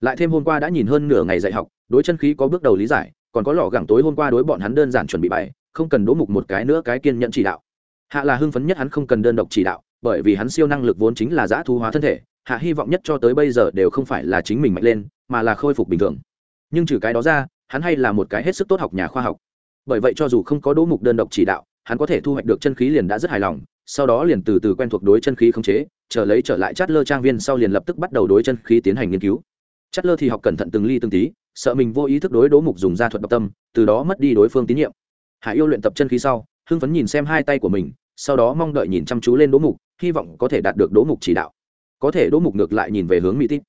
Lại thêm hôm qua đã nhìn hơn nửa ngày dạy học, đối chân khí có bước đầu lý giải, còn có lò gẳng tối hôm qua đối bọn hắn đơn giản chuẩn bị bài, không cần đỗ mục một cái nữa cái kiên nhận chỉ đạo. Hạ là hưng phấn nhất hắn không cần đơn độc chỉ đạo, bởi vì hắn siêu năng lực vốn chính là giã thu hóa thân thể hạ hy vọng nhất cho tới bây giờ đều không phải là chính mình mạnh lên, mà là khôi phục bình thường. Nhưng trừ cái đó ra, hắn hay là một cái hết sức tốt học nhà khoa học. Bởi vậy cho dù không có đỗ mục đơn độc chỉ đạo, hắn có thể thu hoạch được chân khí liền đã rất hài lòng, sau đó liền từ từ quen thuộc đối chân khí khống chế, chờ lấy trở lại chát lơ trang viên sau liền lập tức bắt đầu đối chân khí tiến hành nghiên cứu. Chát lơ thì học cẩn thận từng ly từng tí, sợ mình vô ý thức đối đỗ mục dùng ra thuật độc tâm, từ đó mất đi đối phương tín nhiệm. Hạ yêu luyện tập chân khí sau, hưng phấn nhìn xem hai tay của mình, sau đó mong đợi nhìn chăm chú lên đỗ mục, hy vọng có thể đạt được đỗ mục chỉ đạo có thể đỗ mục ngược lại nhìn về hướng mỹ tít.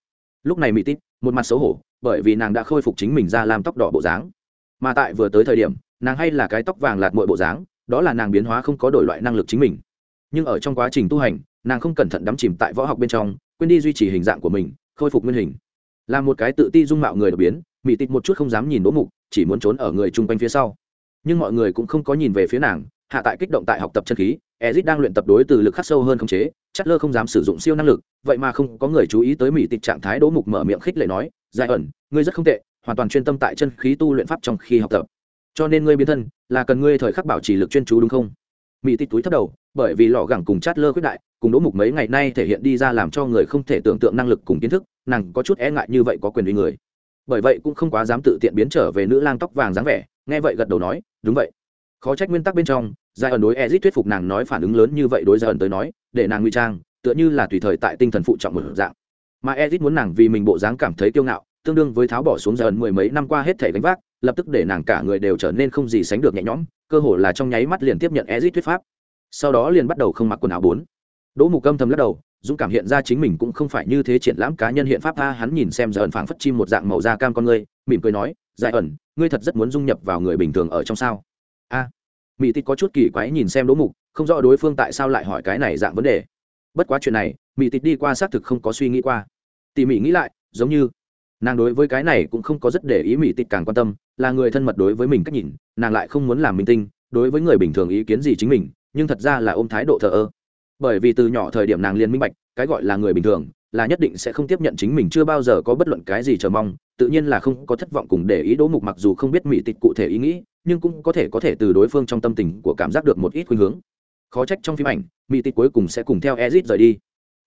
Lúc này mỹ tít, một mặt xấu hổ, bởi vì nàng đã khôi phục chính mình ra làm tóc đỏ bộ dáng. Mà tại vừa tới thời điểm, nàng hay là cái tóc vàng lạt mội bộ dáng, đó là nàng biến hóa không có đổi loại năng lực chính mình. Nhưng ở trong quá trình tu hành, nàng không cẩn thận đắm chìm tại võ học bên trong, quên đi duy trì hình dạng của mình, khôi phục nguyên hình. Là một cái tự ti dung mạo người đột biến, mỹ tịch một chút không dám nhìn đỗ mục, chỉ muốn trốn ở người chung quanh phía sau. Nhưng mọi người cũng không có nhìn về phía nàng, hạ tại kích động tại học tập chân khí ezit đang luyện tập đối từ lực khắc sâu hơn không chế chất lơ không dám sử dụng siêu năng lực, vậy mà không có người chú ý tới mỹ tịch trạng thái đỗ mục mở miệng khích lệ nói, giải ẩn, ngươi rất không tệ, hoàn toàn chuyên tâm tại chân khí tu luyện pháp trong khi học tập. Cho nên ngươi biến thân, là cần ngươi thời khắc bảo trì lực chuyên chú đúng không? Mỹ tịch túi thấp đầu, bởi vì lò gẳng cùng chát lơ khuyết đại, cùng đỗ mục mấy ngày nay thể hiện đi ra làm cho người không thể tưởng tượng năng lực cùng kiến thức, nàng có chút e ngại như vậy có quyền uy người. Bởi vậy cũng không quá dám tự tiện biến trở về nữ lang tóc vàng dáng vẻ, nghe vậy gật đầu nói, đúng vậy khó trách nguyên tắc bên trong giải ẩn đối ezit thuyết phục nàng nói phản ứng lớn như vậy đối giải ẩn tới nói, để nàng nguy trang, tựa như là tùy thời tại tinh thần phụ trọng một dạng. Mà ezit muốn nàng vì mình bộ dáng cảm thấy kiêu ngạo, tương đương với tháo bỏ xuống giải ẩn mười mấy năm qua hết thể gánh vác, lập tức để nàng cả người đều trở nên không gì sánh được nhẹ nhõm, cơ hồ là trong nháy mắt liền tiếp nhận ezit thuyết pháp. Sau đó liền bắt đầu không mặc quần áo bốn. Đỗ mục âm thầm lắc đầu, dũng cảm hiện ra chính mình cũng không phải như thế triển lãm cá nhân hiện pháp tha hắn nhìn xem giải ẩn phảng phất chim một dạng màu da cam con ngươi mỉm cười nói giải ẩn, ngươi thật rất muốn dung nhập vào người bình thường ở trong sao? Mỹ tịt có chút kỳ quái nhìn xem đỗ mục, không rõ đối phương tại sao lại hỏi cái này dạng vấn đề. Bất quá chuyện này mỹ tịt đi qua xác thực không có suy nghĩ qua. Tỉ mỉ nghĩ lại, giống như nàng đối với cái này cũng không có rất để ý mỹ tịt càng quan tâm, là người thân mật đối với mình cách nhìn, nàng lại không muốn làm minh tinh, đối với người bình thường ý kiến gì chính mình, nhưng thật ra là ôm thái độ thờ ơ. Bởi vì từ nhỏ thời điểm nàng liền minh bạch, cái gọi là người bình thường, là nhất định sẽ không tiếp nhận chính mình chưa bao giờ có bất luận cái gì chờ mong, tự nhiên là không có thất vọng cùng để ý đỗ mục mặc dù không biết mỹ tịch cụ thể ý nghĩ nhưng cũng có thể có thể từ đối phương trong tâm tình của cảm giác được một ít khuynh hướng. Khó trách trong phim ảnh, mỹ tịch cuối cùng sẽ cùng theo ezit rời đi.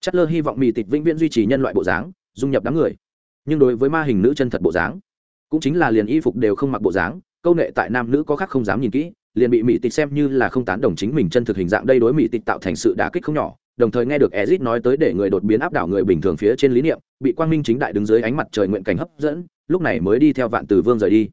Chất lơ hy vọng mỹ tịch vĩnh viễn duy trì nhân loại bộ dáng, dung nhập đám người. Nhưng đối với ma hình nữ chân thật bộ dáng, cũng chính là liền y phục đều không mặc bộ dáng, câu nghệ tại nam nữ có khác không dám nhìn kỹ, liền bị mỹ tịch xem như là không tán đồng chính mình chân thực hình dạng đây đối mỹ tịch tạo thành sự đả kích không nhỏ, đồng thời nghe được ezit nói tới để người đột biến áp đảo người bình thường phía trên lý niệm, bị quang minh chính đại đứng dưới ánh mặt trời nguyện cảnh hấp dẫn, lúc này mới đi theo vạn từ vương rời đi.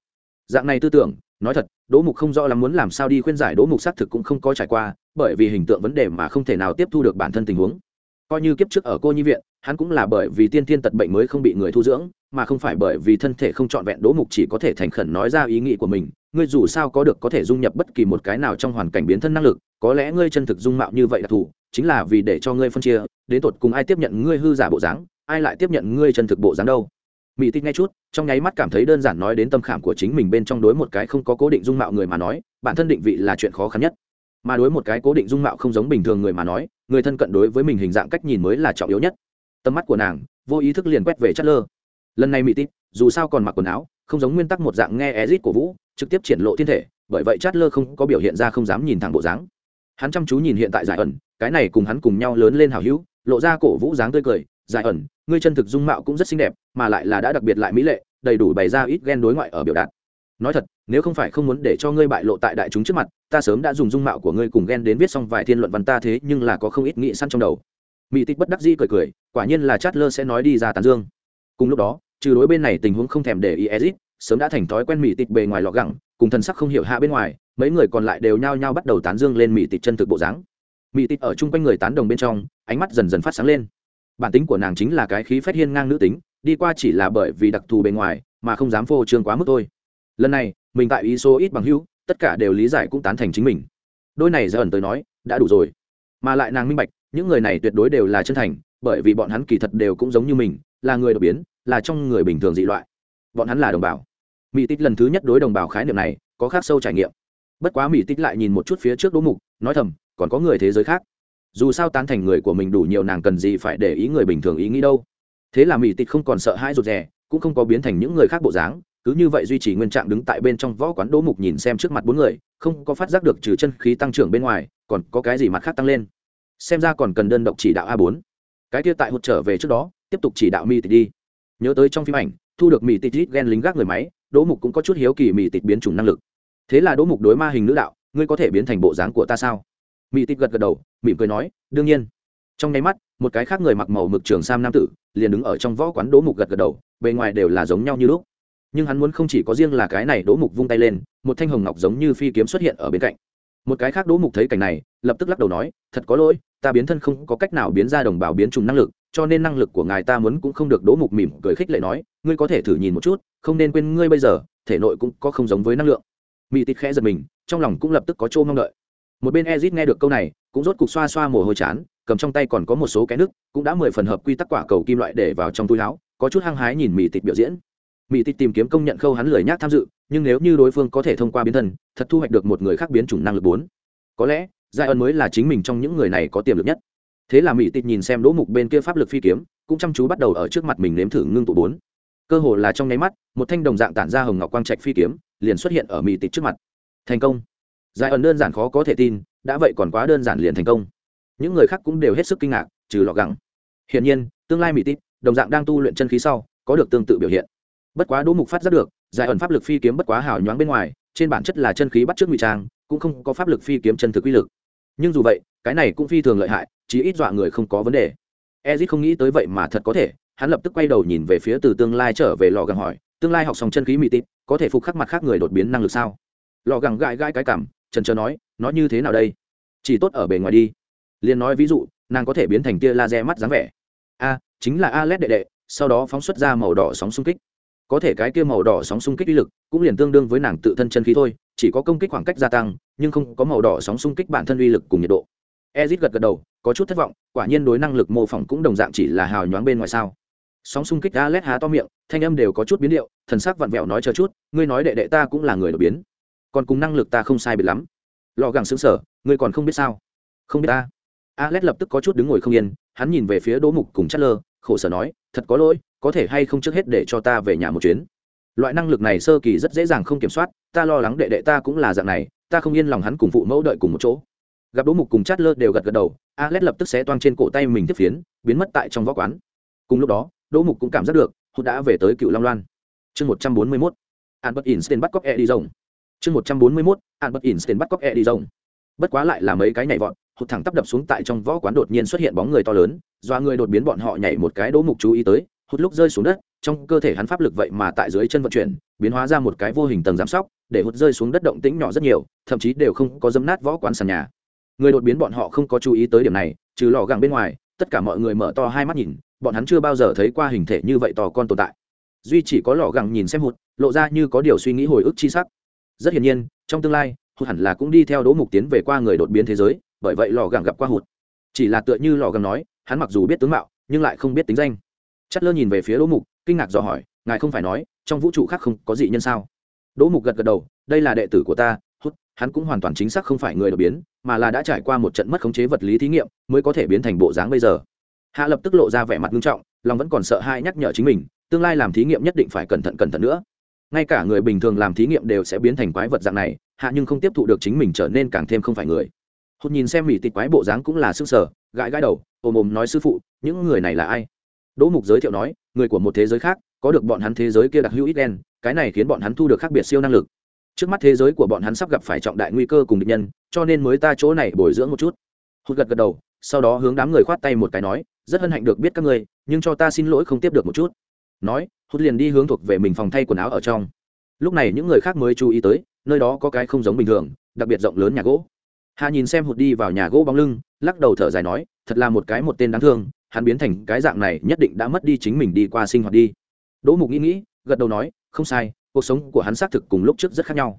Dạng này tư tưởng nói thật, đỗ mục không rõ lắm muốn làm sao đi khuyên giải đỗ mục xác thực cũng không có trải qua, bởi vì hình tượng vấn đề mà không thể nào tiếp thu được bản thân tình huống. Coi như kiếp trước ở cô nhi viện, hắn cũng là bởi vì tiên tiên tật bệnh mới không bị người thu dưỡng, mà không phải bởi vì thân thể không trọn vẹn đỗ mục chỉ có thể thành khẩn nói ra ý nghĩ của mình, ngươi dù sao có được có thể dung nhập bất kỳ một cái nào trong hoàn cảnh biến thân năng lực, có lẽ ngươi chân thực dung mạo như vậy đặc thù chính là vì để cho ngươi phân chia, đến tột cùng ai tiếp nhận ngươi hư giả bộ dáng, ai lại tiếp nhận ngươi chân thực bộ dáng đâu mỹ tích nghe chút, trong nháy mắt cảm thấy đơn giản nói đến tâm khảm của chính mình bên trong đối một cái không có cố định dung mạo người mà nói, bản thân định vị là chuyện khó khăn nhất. Mà đối một cái cố định dung mạo không giống bình thường người mà nói, người thân cận đối với mình hình dạng cách nhìn mới là trọng yếu nhất. Tầm mắt của nàng, vô ý thức liền quét về chất lơ. Lần này mỹ tích, dù sao còn mặc quần áo, không giống nguyên tắc một dạng nghe ezit của vũ, trực tiếp triển lộ thiên thể, bởi vậy chát lơ không có biểu hiện ra không dám nhìn thẳng bộ dáng. Hắn chăm chú nhìn hiện tại giải ẩn, cái này cùng hắn cùng nhau lớn lên hào hữu, lộ ra cổ vũ dáng tươi cười giải ẩn, ngươi chân thực dung mạo cũng rất xinh đẹp, mà lại là đã đặc biệt lại mỹ lệ, đầy đủ bày ra ít ghen đối ngoại ở biểu đạt. Nói thật, nếu không phải không muốn để cho ngươi bại lộ tại đại chúng trước mặt, ta sớm đã dùng dung mạo của ngươi cùng ghen đến viết xong vài thiên luận văn ta thế nhưng là có không ít nghĩ săn trong đầu. Mỹ tích bất đắc dĩ cười cười, quả nhiên là chát lơ sẽ nói đi ra tàn dương. Cùng lúc đó, trừ đối bên này tình huống không thèm để ý ezit, sớm đã thành thói quen mỹ tịch bề ngoài lọ gẳng, cùng thần sắc không hiểu hạ bên ngoài, mấy người còn lại đều nhao nhao bắt đầu tán dương lên mỹ tịch chân thực bộ dáng. Mỹ tịch ở chung quanh người tán đồng bên trong, ánh mắt dần dần phát sáng lên bản tính của nàng chính là cái khí phách hiên ngang nữ tính, đi qua chỉ là bởi vì đặc thù bề ngoài, mà không dám phô trương quá mức thôi. Lần này, mình tại ý số ít bằng hữu, tất cả đều lý giải cũng tán thành chính mình. Đôi này giờ ẩn tới nói, đã đủ rồi. Mà lại nàng minh bạch, những người này tuyệt đối đều là chân thành, bởi vì bọn hắn kỳ thật đều cũng giống như mình, là người đột biến, là trong người bình thường dị loại. Bọn hắn là đồng bào. Mỹ tích lần thứ nhất đối đồng bào khái niệm này, có khác sâu trải nghiệm. Bất quá mỹ tích lại nhìn một chút phía trước đỗ mục, nói thầm, còn có người thế giới khác dù sao tán thành người của mình đủ nhiều nàng cần gì phải để ý người bình thường ý nghĩ đâu. Thế là mỹ tịch không còn sợ hãi rụt rè, cũng không có biến thành những người khác bộ dáng, cứ như vậy duy trì nguyên trạng đứng tại bên trong võ quán đỗ mục nhìn xem trước mặt bốn người, không có phát giác được trừ chân khí tăng trưởng bên ngoài, còn có cái gì mặt khác tăng lên. Xem ra còn cần đơn độc chỉ đạo a bốn. Cái kia tại hụt trở về trước đó, tiếp tục chỉ đạo mỹ tịch đi. Nhớ tới trong phim ảnh, thu được mỹ tịch rít ghen lính gác người máy, đỗ mục cũng có chút hiếu kỳ mỹ tịch biến chủng năng lực. Thế là đỗ mục đối ma hình nữ đạo, ngươi có thể biến thành bộ dáng của ta sao? Mỹ tịch gật gật đầu mỉm cười nói, đương nhiên. Trong nháy mắt, một cái khác người mặc màu mực trường sam nam tử liền đứng ở trong võ quán đỗ mục gật gật đầu, bề ngoài đều là giống nhau như lúc. Nhưng hắn muốn không chỉ có riêng là cái này đỗ mục vung tay lên, một thanh hồng ngọc giống như phi kiếm xuất hiện ở bên cạnh. Một cái khác đỗ mục thấy cảnh này, lập tức lắc đầu nói, thật có lỗi, ta biến thân không có cách nào biến ra đồng bào biến trùng năng lực, cho nên năng lực của ngài ta muốn cũng không được. Đỗ mục mỉm cười khích lệ nói, ngươi có thể thử nhìn một chút, không nên quên ngươi bây giờ, thể nội cũng có không giống với năng lượng. Mỹ tịch khẽ giật mình, trong lòng cũng lập tức có chỗ mong đợi. Một bên ezit nghe được câu này cũng rốt cục xoa xoa mồ hôi chán, cầm trong tay còn có một số cái nước, cũng đã mười phần hợp quy tắc quả cầu kim loại để vào trong túi áo, có chút hăng hái nhìn mỹ tịch biểu diễn. Mỹ tịch tìm kiếm công nhận khâu hắn lười nhác tham dự, nhưng nếu như đối phương có thể thông qua biến thân, thật thu hoạch được một người khác biến chủng năng lực bốn. Có lẽ, giai ân mới là chính mình trong những người này có tiềm lực nhất. Thế là mỹ tịch nhìn xem đỗ mục bên kia pháp lực phi kiếm, cũng chăm chú bắt đầu ở trước mặt mình nếm thử ngưng tụ bốn. Cơ hồ là trong nháy mắt, một thanh đồng dạng tản ra hồng ngọc quang trạch phi kiếm, liền xuất hiện ở mỹ tịch trước mặt. Thành công giải ẩn đơn giản khó có thể tin, đã vậy còn quá đơn giản liền thành công. Những người khác cũng đều hết sức kinh ngạc, trừ lọ gẳng. Hiển nhiên, tương lai mỹ tít, đồng dạng đang tu luyện chân khí sau, có được tương tự biểu hiện. Bất quá đỗ mục phát giác được, giải ẩn pháp lực phi kiếm bất quá hào nhoáng bên ngoài, trên bản chất là chân khí bắt trước ngụy trang, cũng không có pháp lực phi kiếm chân thực uy lực. Nhưng dù vậy, cái này cũng phi thường lợi hại, chí ít dọa người không có vấn đề. Ezit không nghĩ tới vậy mà thật có thể, hắn lập tức quay đầu nhìn về phía từ tương lai trở về lò gẳng hỏi, tương lai học xong chân khí mỹ tít, có thể phục khắc mặt khác người đột biến năng lực sao? Lò gẳng gãi gãi cái cảm trần trờ nói, nó như thế nào đây? Chỉ tốt ở bề ngoài đi. Liền nói ví dụ, nàng có thể biến thành tia laser mắt dáng vẻ. A, chính là a led đệ đệ, sau đó phóng xuất ra màu đỏ sóng xung kích. Có thể cái kia màu đỏ sóng xung kích uy lực cũng liền tương đương với nàng tự thân chân khí thôi, chỉ có công kích khoảng cách gia tăng, nhưng không có màu đỏ sóng xung kích bản thân uy lực cùng nhiệt độ. Ezit gật gật đầu, có chút thất vọng, quả nhiên đối năng lực mô phỏng cũng đồng dạng chỉ là hào nhoáng bên ngoài sao. Sóng xung kích a led há to miệng, thanh âm đều có chút biến điệu, thần sắc vặn vẹo nói chờ chút, ngươi nói đệ đệ ta cũng là người đột biến còn cùng năng lực ta không sai biệt lắm. Lò gẳng xứng sở ngươi còn không biết sao? Không biết ta. Alex lập tức có chút đứng ngồi không yên, hắn nhìn về phía đỗ mục cùng chất lơ khổ sở nói, thật có lỗi, có thể hay không trước hết để cho ta về nhà một chuyến? Loại năng lực này sơ kỳ rất dễ dàng không kiểm soát, ta lo lắng đệ đệ ta cũng là dạng này, ta không yên lòng hắn cùng phụ mẫu đợi cùng một chỗ. Gặp đỗ mục cùng chát lơ đều gật gật đầu, alex lập tức xé toang trên cổ tay mình tiếp phiến, biến mất tại trong võ quán. Cùng lúc đó, đỗ mục cũng cảm giác được hút đã về tới cựu long loan. Chương một trăm bốn mươi mốt. Albert einstein bắt cóc e đi rồng chương một trăm bốn mươi mốt, albert einstein bắt cóc e đi rồng bất quá lại là mấy cái nhảy vọt, hụt thẳng tắp đập xuống tại trong võ quán đột nhiên xuất hiện bóng người to lớn, do người đột biến bọn họ nhảy một cái đỗ mục chú ý tới, hụt lúc rơi xuống đất, trong cơ thể hắn pháp lực vậy mà tại dưới chân vận chuyển, biến hóa ra một cái vô hình tầng giám sóc, để hụt rơi xuống đất động tĩnh nhỏ rất nhiều, thậm chí đều không có dấm nát võ quán sàn nhà. Người đột biến bọn họ không có chú ý tới điểm này, trừ lò gẳng bên ngoài, tất cả mọi người mở to hai mắt nhìn, bọn hắn chưa bao giờ thấy qua hình thể như vậy to con tồn tại. Duy chỉ có lò gẳng nhìn xem hụt, lộ ra như có điều suy nghĩ hồi ức chi sắc rất hiển nhiên, trong tương lai, hụt hẳn là cũng đi theo đỗ mục tiến về qua người đột biến thế giới, bởi vậy lò gàng gặp qua hụt. Chỉ là tựa như lò gàng nói, hắn mặc dù biết tướng mạo, nhưng lại không biết tính danh. Chất lơ nhìn về phía đỗ mục, kinh ngạc dò hỏi, ngài không phải nói, trong vũ trụ khác không có gì nhân sao? Đỗ mục gật gật đầu, đây là đệ tử của ta hút hắn cũng hoàn toàn chính xác không phải người đột biến, mà là đã trải qua một trận mất khống chế vật lý thí nghiệm, mới có thể biến thành bộ dáng bây giờ. Hạ lập tức lộ ra vẻ mặt nghiêm trọng, lòng vẫn còn sợ hai nhắc nhở chính mình, tương lai làm thí nghiệm nhất định phải cẩn thận cẩn thận nữa ngay cả người bình thường làm thí nghiệm đều sẽ biến thành quái vật dạng này, hạ nhưng không tiếp thụ được chính mình trở nên càng thêm không phải người. Hốt nhìn xem mỹ tịch quái bộ dáng cũng là s ư ơ n g sở gãi gãi đầu, ồm ồm nói sư phụ, những người này là ai? Đỗ mục giới thiệu nói, người của một thế giới khác, có được bọn hắn thế giới kia đặc hữu ít đen, cái này khiến bọn hắn thu được khác biệt siêu năng lực. Trước mắt thế giới của bọn hắn sắp gặp phải trọng đại nguy cơ cùng địch nhân, cho nên mới ta chỗ này bồi dưỡng một chút. Hụt gật gật đầu, sau đó hướng đám người khoát tay một cái nói, rất hân hạnh được biết các ngươi, nhưng cho ta xin lỗi không tiếp được một chút nói, hút liền đi hướng thuộc về mình phòng thay quần áo ở trong. Lúc này những người khác mới chú ý tới, nơi đó có cái không giống bình thường, đặc biệt rộng lớn nhà gỗ. Hà nhìn xem hụt đi vào nhà gỗ bóng lưng, lắc đầu thở dài nói, thật là một cái một tên đáng thương, hắn biến thành cái dạng này nhất định đã mất đi chính mình đi qua sinh hoạt đi. Đỗ mục nghĩ nghĩ, gật đầu nói, không sai, cuộc sống của hắn xác thực cùng lúc trước rất khác nhau.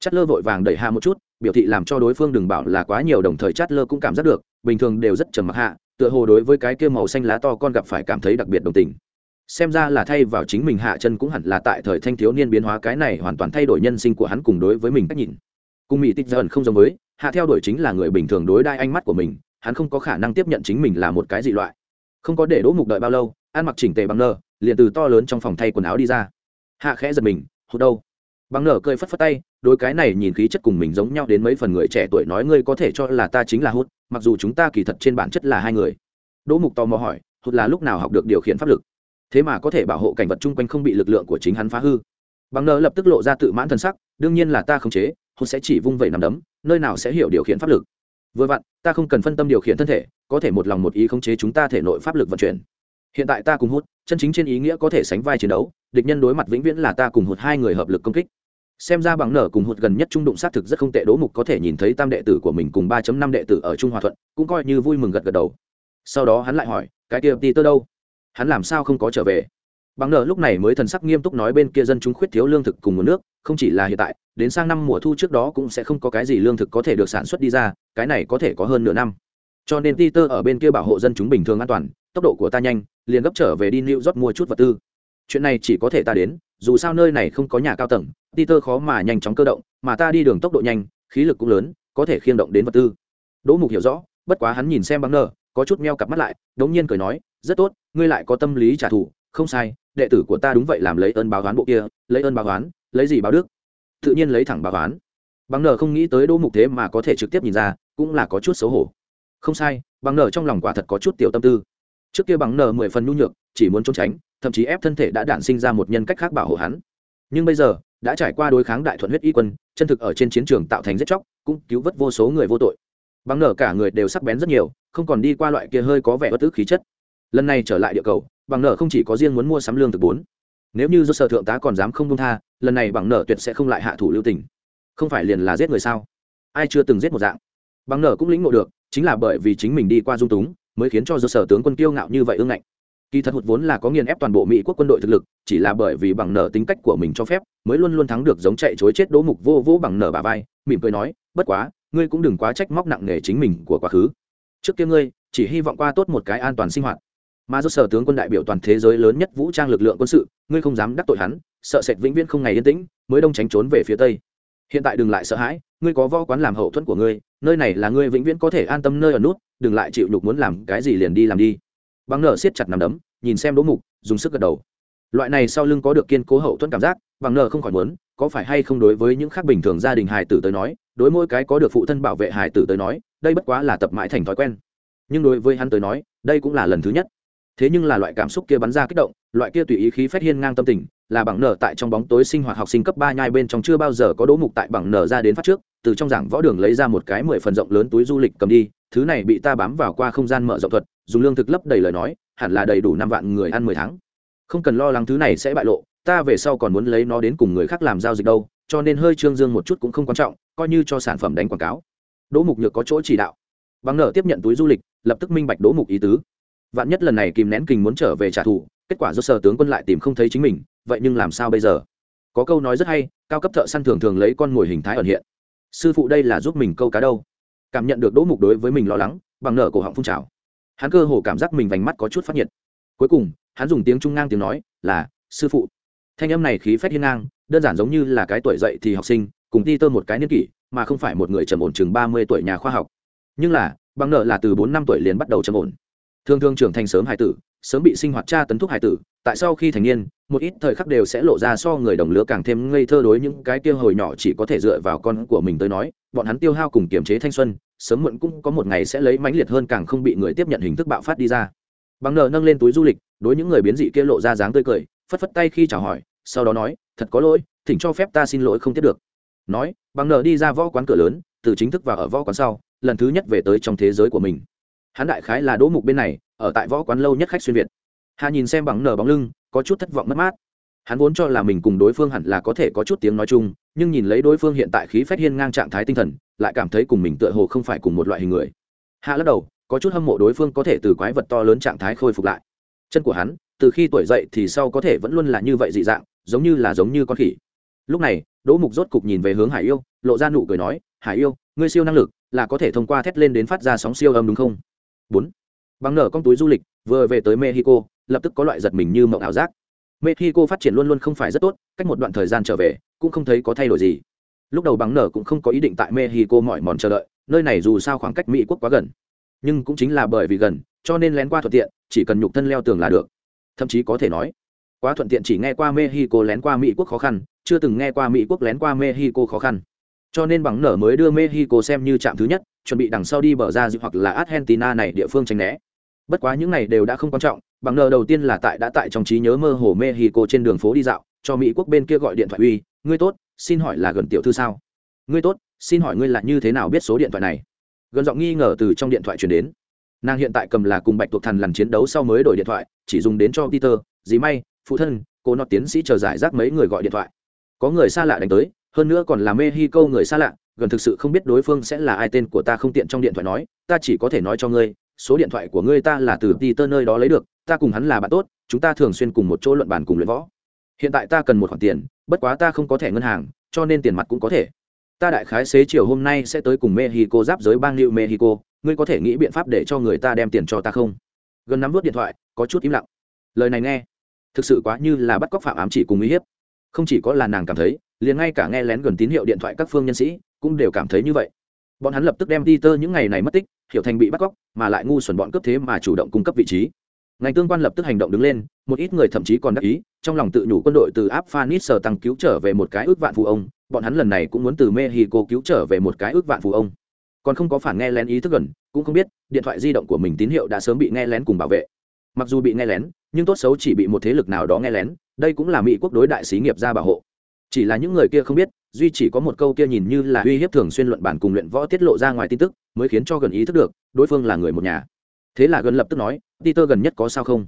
Chát lơ vội vàng đẩy hạ một chút, biểu thị làm cho đối phương đừng bảo là quá nhiều đồng thời chát lơ cũng cảm giác được, bình thường đều rất trầm mặc hạ tựa hồ đối với cái kia màu xanh lá to con gặp phải cảm thấy đặc biệt đồng tình xem ra là thay vào chính mình hạ chân cũng hẳn là tại thời thanh thiếu niên biến hóa cái này hoàn toàn thay đổi nhân sinh của hắn cùng đối với mình cách nhìn. Cùng mỹ tích dần không giống với, hạ theo đuổi chính là người bình thường đối đai ánh mắt của mình, hắn không có khả năng tiếp nhận chính mình là một cái dị loại. Không có để đỗ mục đợi bao lâu, ăn mặc chỉnh tề bằng nơ, liền từ to lớn trong phòng thay quần áo đi ra. Hạ khẽ giật mình, hụt đâu? Bằng nở cười phất phất tay đôi cái này nhìn khí chất cùng mình giống nhau đến mấy phần người trẻ tuổi nói, ngươi có thể cho là ta chính là hút mặc dù chúng ta kỳ thật trên bản chất là hai người. Đỗ mục tò mò hỏi, hụt là lúc nào học được điều khiển pháp lực? Thế mà có thể bảo hộ cảnh vật chung quanh không bị lực lượng của chính hắn phá hư. Bằng nợ lập tức lộ ra tự mãn thân sắc, đương nhiên là ta không chế, hụt sẽ chỉ vung vẩy nằm đấm, nơi nào sẽ hiểu điều khiển pháp lực. Vừa vặn, ta không cần phân tâm điều khiển thân thể, có thể một lòng một ý khống chế chúng ta thể nội pháp lực vận chuyển. Hiện tại ta cùng hút chân chính trên ý nghĩa có thể sánh vai chiến đấu, địch nhân đối mặt vĩnh viễn là ta cùng hụt hai người hợp lực công kích. Xem ra bằng nở cùng hụt gần nhất trung đụng xác thực rất không tệ đố mục có thể nhìn thấy tam đệ tử của mình cùng ba năm đệ tử ở trung hòa thuận, cũng coi như vui mừng gật gật đầu. Sau đó hắn lại hỏi, cái kia ti tơ đâu? Hắn làm sao không có trở về? Bằng nợ lúc này mới thần sắc nghiêm túc nói bên kia dân chúng khuyết thiếu lương thực cùng nguồn nước, không chỉ là hiện tại, đến sang năm mùa thu trước đó cũng sẽ không có cái gì lương thực có thể được sản xuất đi ra, cái này có thể có hơn nửa năm. Cho nên peter ở bên kia bảo hộ dân chúng bình thường an toàn, tốc độ của ta nhanh, liền gấp trở về đi new york mua chút vật tư. Chuyện này chỉ có thể ta đến, dù sao nơi này không có nhà cao tầng, peter khó mà nhanh chóng cơ động, mà ta đi đường tốc độ nhanh, khí lực cũng lớn, có thể khiêng động đến vật tư. Đỗ mục hiểu rõ, bất quá hắn nhìn xem bằng nợ có chút meo cặp mắt lại, đống nhiên cười nói, rất tốt, ngươi lại có tâm lý trả thù, không sai, đệ tử của ta đúng vậy làm lấy ơn báo oán bộ kia, lấy ơn báo oán, lấy gì báo đức? Tự nhiên lấy thẳng báo oán. Bằng nở không nghĩ tới đỗ mục thế mà có thể trực tiếp nhìn ra, cũng là có chút xấu hổ. Không sai bằng nở trong lòng quả thật có chút tiểu tâm tư. Trước kia bằng nở mười phần nhu nhược, chỉ muốn trốn tránh, thậm chí ép thân thể đã đản sinh ra một nhân cách khác bảo hộ hắn. Nhưng bây giờ, đã trải qua đối kháng đại thuận huyết y quân, chân thực ở trên chiến trường tạo thành giết chóc, cũng cứu vớt vô số người vô tội bằng nở cả người đều sắc bén rất nhiều, không còn đi qua loại kia hơi có vẻ bất tức khí chất. Lần này trở lại địa cầu bằng Nở không chỉ có riêng muốn mua sắm lương thực bốn. Nếu như do sở thượng tá còn dám không dung tha, lần này bằng Nở tuyệt sẽ không lại hạ thủ lưu tình. Không phải liền là giết người sao? Ai chưa từng giết một dạng? Bằng nở cũng lĩnh ngộ được, chính là bởi vì chính mình đi qua dung túng, mới khiến cho do sở tướng quân kiêu ngạo như vậy ương ngạnh. Kỳ thật hụt vốn là có nghiền ép toàn bộ mỹ quốc quân đội thực lực, chỉ là bởi vì bằng nở tính cách của mình cho phép, mới luôn luôn thắng được giống chạy chối chết đỗ mục vô vô bằng nở bà vai, mỉm cười nói, bất quá ngươi cũng đừng quá trách móc nặng nề chính mình của quá khứ. Trước kia ngươi, chỉ hy vọng qua tốt một cái an toàn sinh hoạt. Mà do sở tướng quân đại biểu toàn thế giới lớn nhất vũ trang lực lượng quân sự, ngươi không dám đắc tội hắn, sợ sệt vĩnh viễn không ngày yên tĩnh, mới đông tránh trốn về phía tây. Hiện tại đừng lại sợ hãi, ngươi có võ quán làm hậu thuẫn của ngươi, nơi này là ngươi vĩnh viễn có thể an tâm nơi ở nút, đừng lại chịu nhục muốn làm cái gì liền đi làm đi. Bằng nở siết chặt nằm đấm, nhìn xem đỗ mục, dùng sức gật đầu. Loại này sau lưng có được kiên cố hậu thuẫn cảm giác bằng nở không khỏi muốn, có phải hay không đối với những khác bình thường gia đình hài tử tới nói đối mỗi cái có được phụ thân bảo vệ hải tử tới nói, đây bất quá là tập mãi thành thói quen. Nhưng đối với hắn tới nói, đây cũng là lần thứ nhất. Thế nhưng là loại cảm xúc kia bắn ra kích động, loại kia tùy ý khí phét hiên ngang tâm tình, là bằng nở tại trong bóng tối sinh hoạt học sinh cấp ba nhai bên trong chưa bao giờ có đỗ mục tại bằng nở ra đến phát trước, từ trong giảng võ đường lấy ra một cái mười phần rộng lớn túi du lịch cầm đi, thứ này bị ta bám vào qua không gian mở rộng thuật, dùng lương thực lấp đầy lời nói, hẳn là đầy đủ năm vạn người ăn mười tháng. Không cần lo lắng thứ này sẽ bại lộ ta về sau còn muốn lấy nó đến cùng người khác làm giao dịch đâu, cho nên hơi trương dương một chút cũng không quan trọng, coi như cho sản phẩm đánh quảng cáo. Đỗ mục nhược có chỗ chỉ đạo. Bằng nở tiếp nhận túi du lịch, lập tức minh bạch đỗ mục ý tứ. Vạn nhất lần này kìm nén kình muốn trở về trả thù, kết quả do sở tướng quân lại tìm không thấy chính mình, vậy nhưng làm sao bây giờ? Có câu nói rất hay, cao cấp thợ săn thường thường lấy con mồi hình thái ẩn hiện. Sư phụ đây là giúp mình câu cá đâu? Cảm nhận được đỗ mục đối với mình lo lắng, bằng nở cổ họng phun trào. Hắn cơ hồ cảm giác mình vành mắt có chút phát nhiệt. Cuối cùng, hắn dùng tiếng trung ngang tiếng nói, là, sư phụ thanh âm này khí phách hiên ngang, đơn giản giống như là cái tuổi dậy thì học sinh, cùng ti tơ một cái niên kỷ, mà không phải một người trầm ổn chừng ba mươi tuổi nhà khoa học. Nhưng là, bằng nợ là từ bốn năm tuổi liền bắt đầu trầm ổn. Thường thường trưởng thành sớm hải tử, sớm bị sinh hoạt cha tấn thúc hải tử, tại sau khi thành niên, một ít thời khắc đều sẽ lộ ra so người đồng lứa càng thêm ngây thơ đối những cái kia hồi nhỏ chỉ có thể dựa vào con của mình tới nói, bọn hắn tiêu hao cùng kiềm chế thanh xuân, sớm muộn cũng có một ngày sẽ lấy mãnh liệt hơn càng không bị người tiếp nhận hình thức bạo phát đi ra. Bằng nợ nâng lên túi du lịch, đối những người biến dị kia lộ ra dáng tươi cười, phất phất tay khi chào hỏi sau đó nói, thật có lỗi, thỉnh cho phép ta xin lỗi không tiếp được. Nói, bằng nợ đi ra võ quán cửa lớn, từ chính thức vào ở võ quán sau, lần thứ nhất về tới trong thế giới của mình. Hắn đại khái là đỗ mục bên này, ở tại võ quán lâu nhất khách xuyên việt. Hà nhìn xem bằng nở bóng lưng, có chút thất vọng mất mát. Hắn vốn cho là mình cùng đối phương hẳn là có thể có chút tiếng nói chung, nhưng nhìn lấy đối phương hiện tại khí phách hiên ngang trạng thái tinh thần, lại cảm thấy cùng mình tựa hồ không phải cùng một loại hình người. Hạ lắc đầu, có chút hâm mộ đối phương có thể từ quái vật to lớn trạng thái khôi phục lại. Chân của hắn, từ khi tuổi dậy thì sau có thể vẫn luôn là như vậy dị dạng giống như là giống như con khỉ. Lúc này, đỗ mục rốt cục nhìn về hướng hải yêu, lộ ra nụ cười nói, hải yêu, ngươi siêu năng lực, là có thể thông qua thét lên đến phát ra sóng siêu âm đúng không? Bốn. Bằng nở con túi du lịch, vừa về tới mexico, lập tức có loại giật mình như mộng ảo giác. Mexico phát triển luôn luôn không phải rất tốt, cách một đoạn thời gian trở về, cũng không thấy có thay đổi gì. Lúc đầu bằng nở cũng không có ý định tại mexico mỏi mòn chờ đợi, nơi này dù sao khoảng cách mỹ quốc quá gần. Nhưng cũng chính là bởi vì gần, cho nên lén qua thuận tiện, chỉ cần nhục thân leo tường là được. Thậm chí có thể nói quá thuận tiện chỉ nghe qua mexico lén qua mỹ quốc khó khăn, chưa từng nghe qua mỹ quốc lén qua mexico khó khăn. Cho nên bằng nở mới đưa mexico xem như trạm thứ nhất, chuẩn bị đằng sau đi bờ ra hoặc là argentina này địa phương tránh né. Bất quá những này đều đã không quan trọng, bằng nở đầu tiên là tại đã tại trong trí nhớ mơ hồ mexico trên đường phố đi dạo, cho mỹ quốc bên kia gọi điện thoại uy, ngươi tốt, xin hỏi là gần tiểu thư sao? Ngươi tốt, xin hỏi ngươi là như thế nào biết số điện thoại này? Gần giọng nghi ngờ từ trong điện thoại truyền đến. Nàng hiện tại cầm là cùng bạch tuộc thần làm chiến đấu sau mới đổi điện thoại, chỉ dùng đến cho peter, dì may phụ thân, cô nọ tiến sĩ chờ giải rác mấy người gọi điện thoại. Có người xa lạ đánh tới, hơn nữa còn là mexico người xa lạ, gần thực sự không biết đối phương sẽ là ai, tên của ta không tiện trong điện thoại nói, ta chỉ có thể nói cho ngươi, số điện thoại của ngươi ta là từ peter nơi đó lấy được, ta cùng hắn là bạn tốt, chúng ta thường xuyên cùng một chỗ luận bàn cùng luyện võ. Hiện tại ta cần một khoản tiền, bất quá ta không có thẻ ngân hàng, cho nên tiền mặt cũng có thể. Ta đại khái xế chiều hôm nay sẽ tới cùng mexico giáp giới bang new mexico, ngươi có thể nghĩ biện pháp để cho người ta đem tiền cho ta không? Gần nắm vớt điện thoại, có chút im lặng. Lời này nghe thực sự quá như là bắt cóc phạm ám chỉ cùng uy hiếp. Không chỉ có là nàng cảm thấy, liền ngay cả nghe lén gần tín hiệu điện thoại các phương nhân sĩ cũng đều cảm thấy như vậy. Bọn hắn lập tức đem Peter những ngày này mất tích, hiểu thành bị bắt cóc, mà lại ngu xuẩn bọn cấp thế mà chủ động cung cấp vị trí. Ngành tương quan lập tức hành động đứng lên, một ít người thậm chí còn đắc ý, trong lòng tự nhủ quân đội từ áp phanis tăng cứu trở về một cái ước vạn phụ ông, bọn hắn lần này cũng muốn từ mexico cứu trở về một cái ước vạn phụ ông. Còn không có phản nghe lén ý thức gần, cũng không biết, điện thoại di động của mình tín hiệu đã sớm bị nghe lén cùng bảo vệ. Mặc dù bị nghe lén nhưng tốt xấu chỉ bị một thế lực nào đó nghe lén, đây cũng là mỹ quốc đối đại xí nghiệp ra bảo hộ. Chỉ là những người kia không biết, duy chỉ có một câu kia nhìn như là uy hiếp thường xuyên luận bản cùng luyện võ tiết lộ ra ngoài tin tức, mới khiến cho gần ý thức được, đối phương là người một nhà. Thế là gần lập tức nói, peter gần nhất có sao không?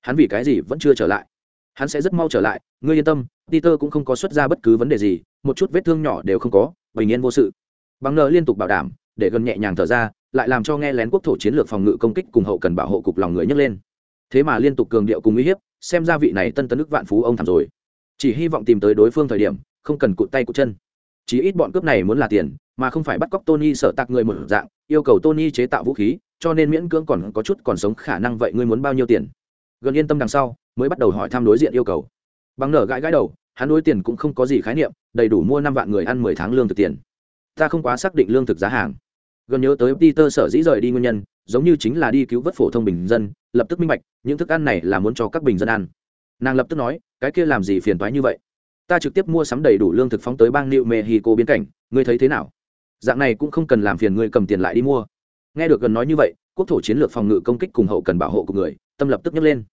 Hắn vì cái gì vẫn chưa trở lại? Hắn sẽ rất mau trở lại, ngươi yên tâm, peter cũng không có xuất ra bất cứ vấn đề gì, một chút vết thương nhỏ đều không có, bình yên vô sự. Bằng nợ liên tục bảo đảm, để gần nhẹ nhàng thở ra, lại làm cho nghe lén quốc thổ chiến lược phòng ngự công kích cùng hậu cần bảo hộ cục lòng người nhấc lên thế mà liên tục cường điệu cùng uy hiếp, xem ra vị này tân tân đức vạn phú ông thảm rồi. Chỉ hy vọng tìm tới đối phương thời điểm, không cần cụt tay cụt chân. Chỉ ít bọn cướp này muốn là tiền, mà không phải bắt cóc tony sợ tạc người một dạng, yêu cầu tony chế tạo vũ khí, cho nên miễn cưỡng còn có chút còn sống khả năng vậy ngươi muốn bao nhiêu tiền? Gần yên tâm đằng sau, mới bắt đầu hỏi thăm đối diện yêu cầu. Bằng nở gãi gãi đầu, hắn đối tiền cũng không có gì khái niệm, đầy đủ mua năm vạn người ăn mười tháng lương thực tiền. Ta không quá xác định lương thực giá hàng gần nhớ tới peter sở dĩ rời đi nguyên nhân, giống như chính là đi cứu vớt phổ thông bình dân, lập tức minh bạch, những thức ăn này là muốn cho các bình dân ăn. Nàng lập tức nói, cái kia làm gì phiền toái như vậy? Ta trực tiếp mua sắm đầy đủ lương thực phóng tới bang new mexico biên cảnh, ngươi thấy thế nào? Dạng này cũng không cần làm phiền ngươi cầm tiền lại đi mua. Nghe được gần nói như vậy, quốc thổ chiến lược phòng ngự công kích cùng hậu cần bảo hộ của người, tâm lập tức nhấc lên.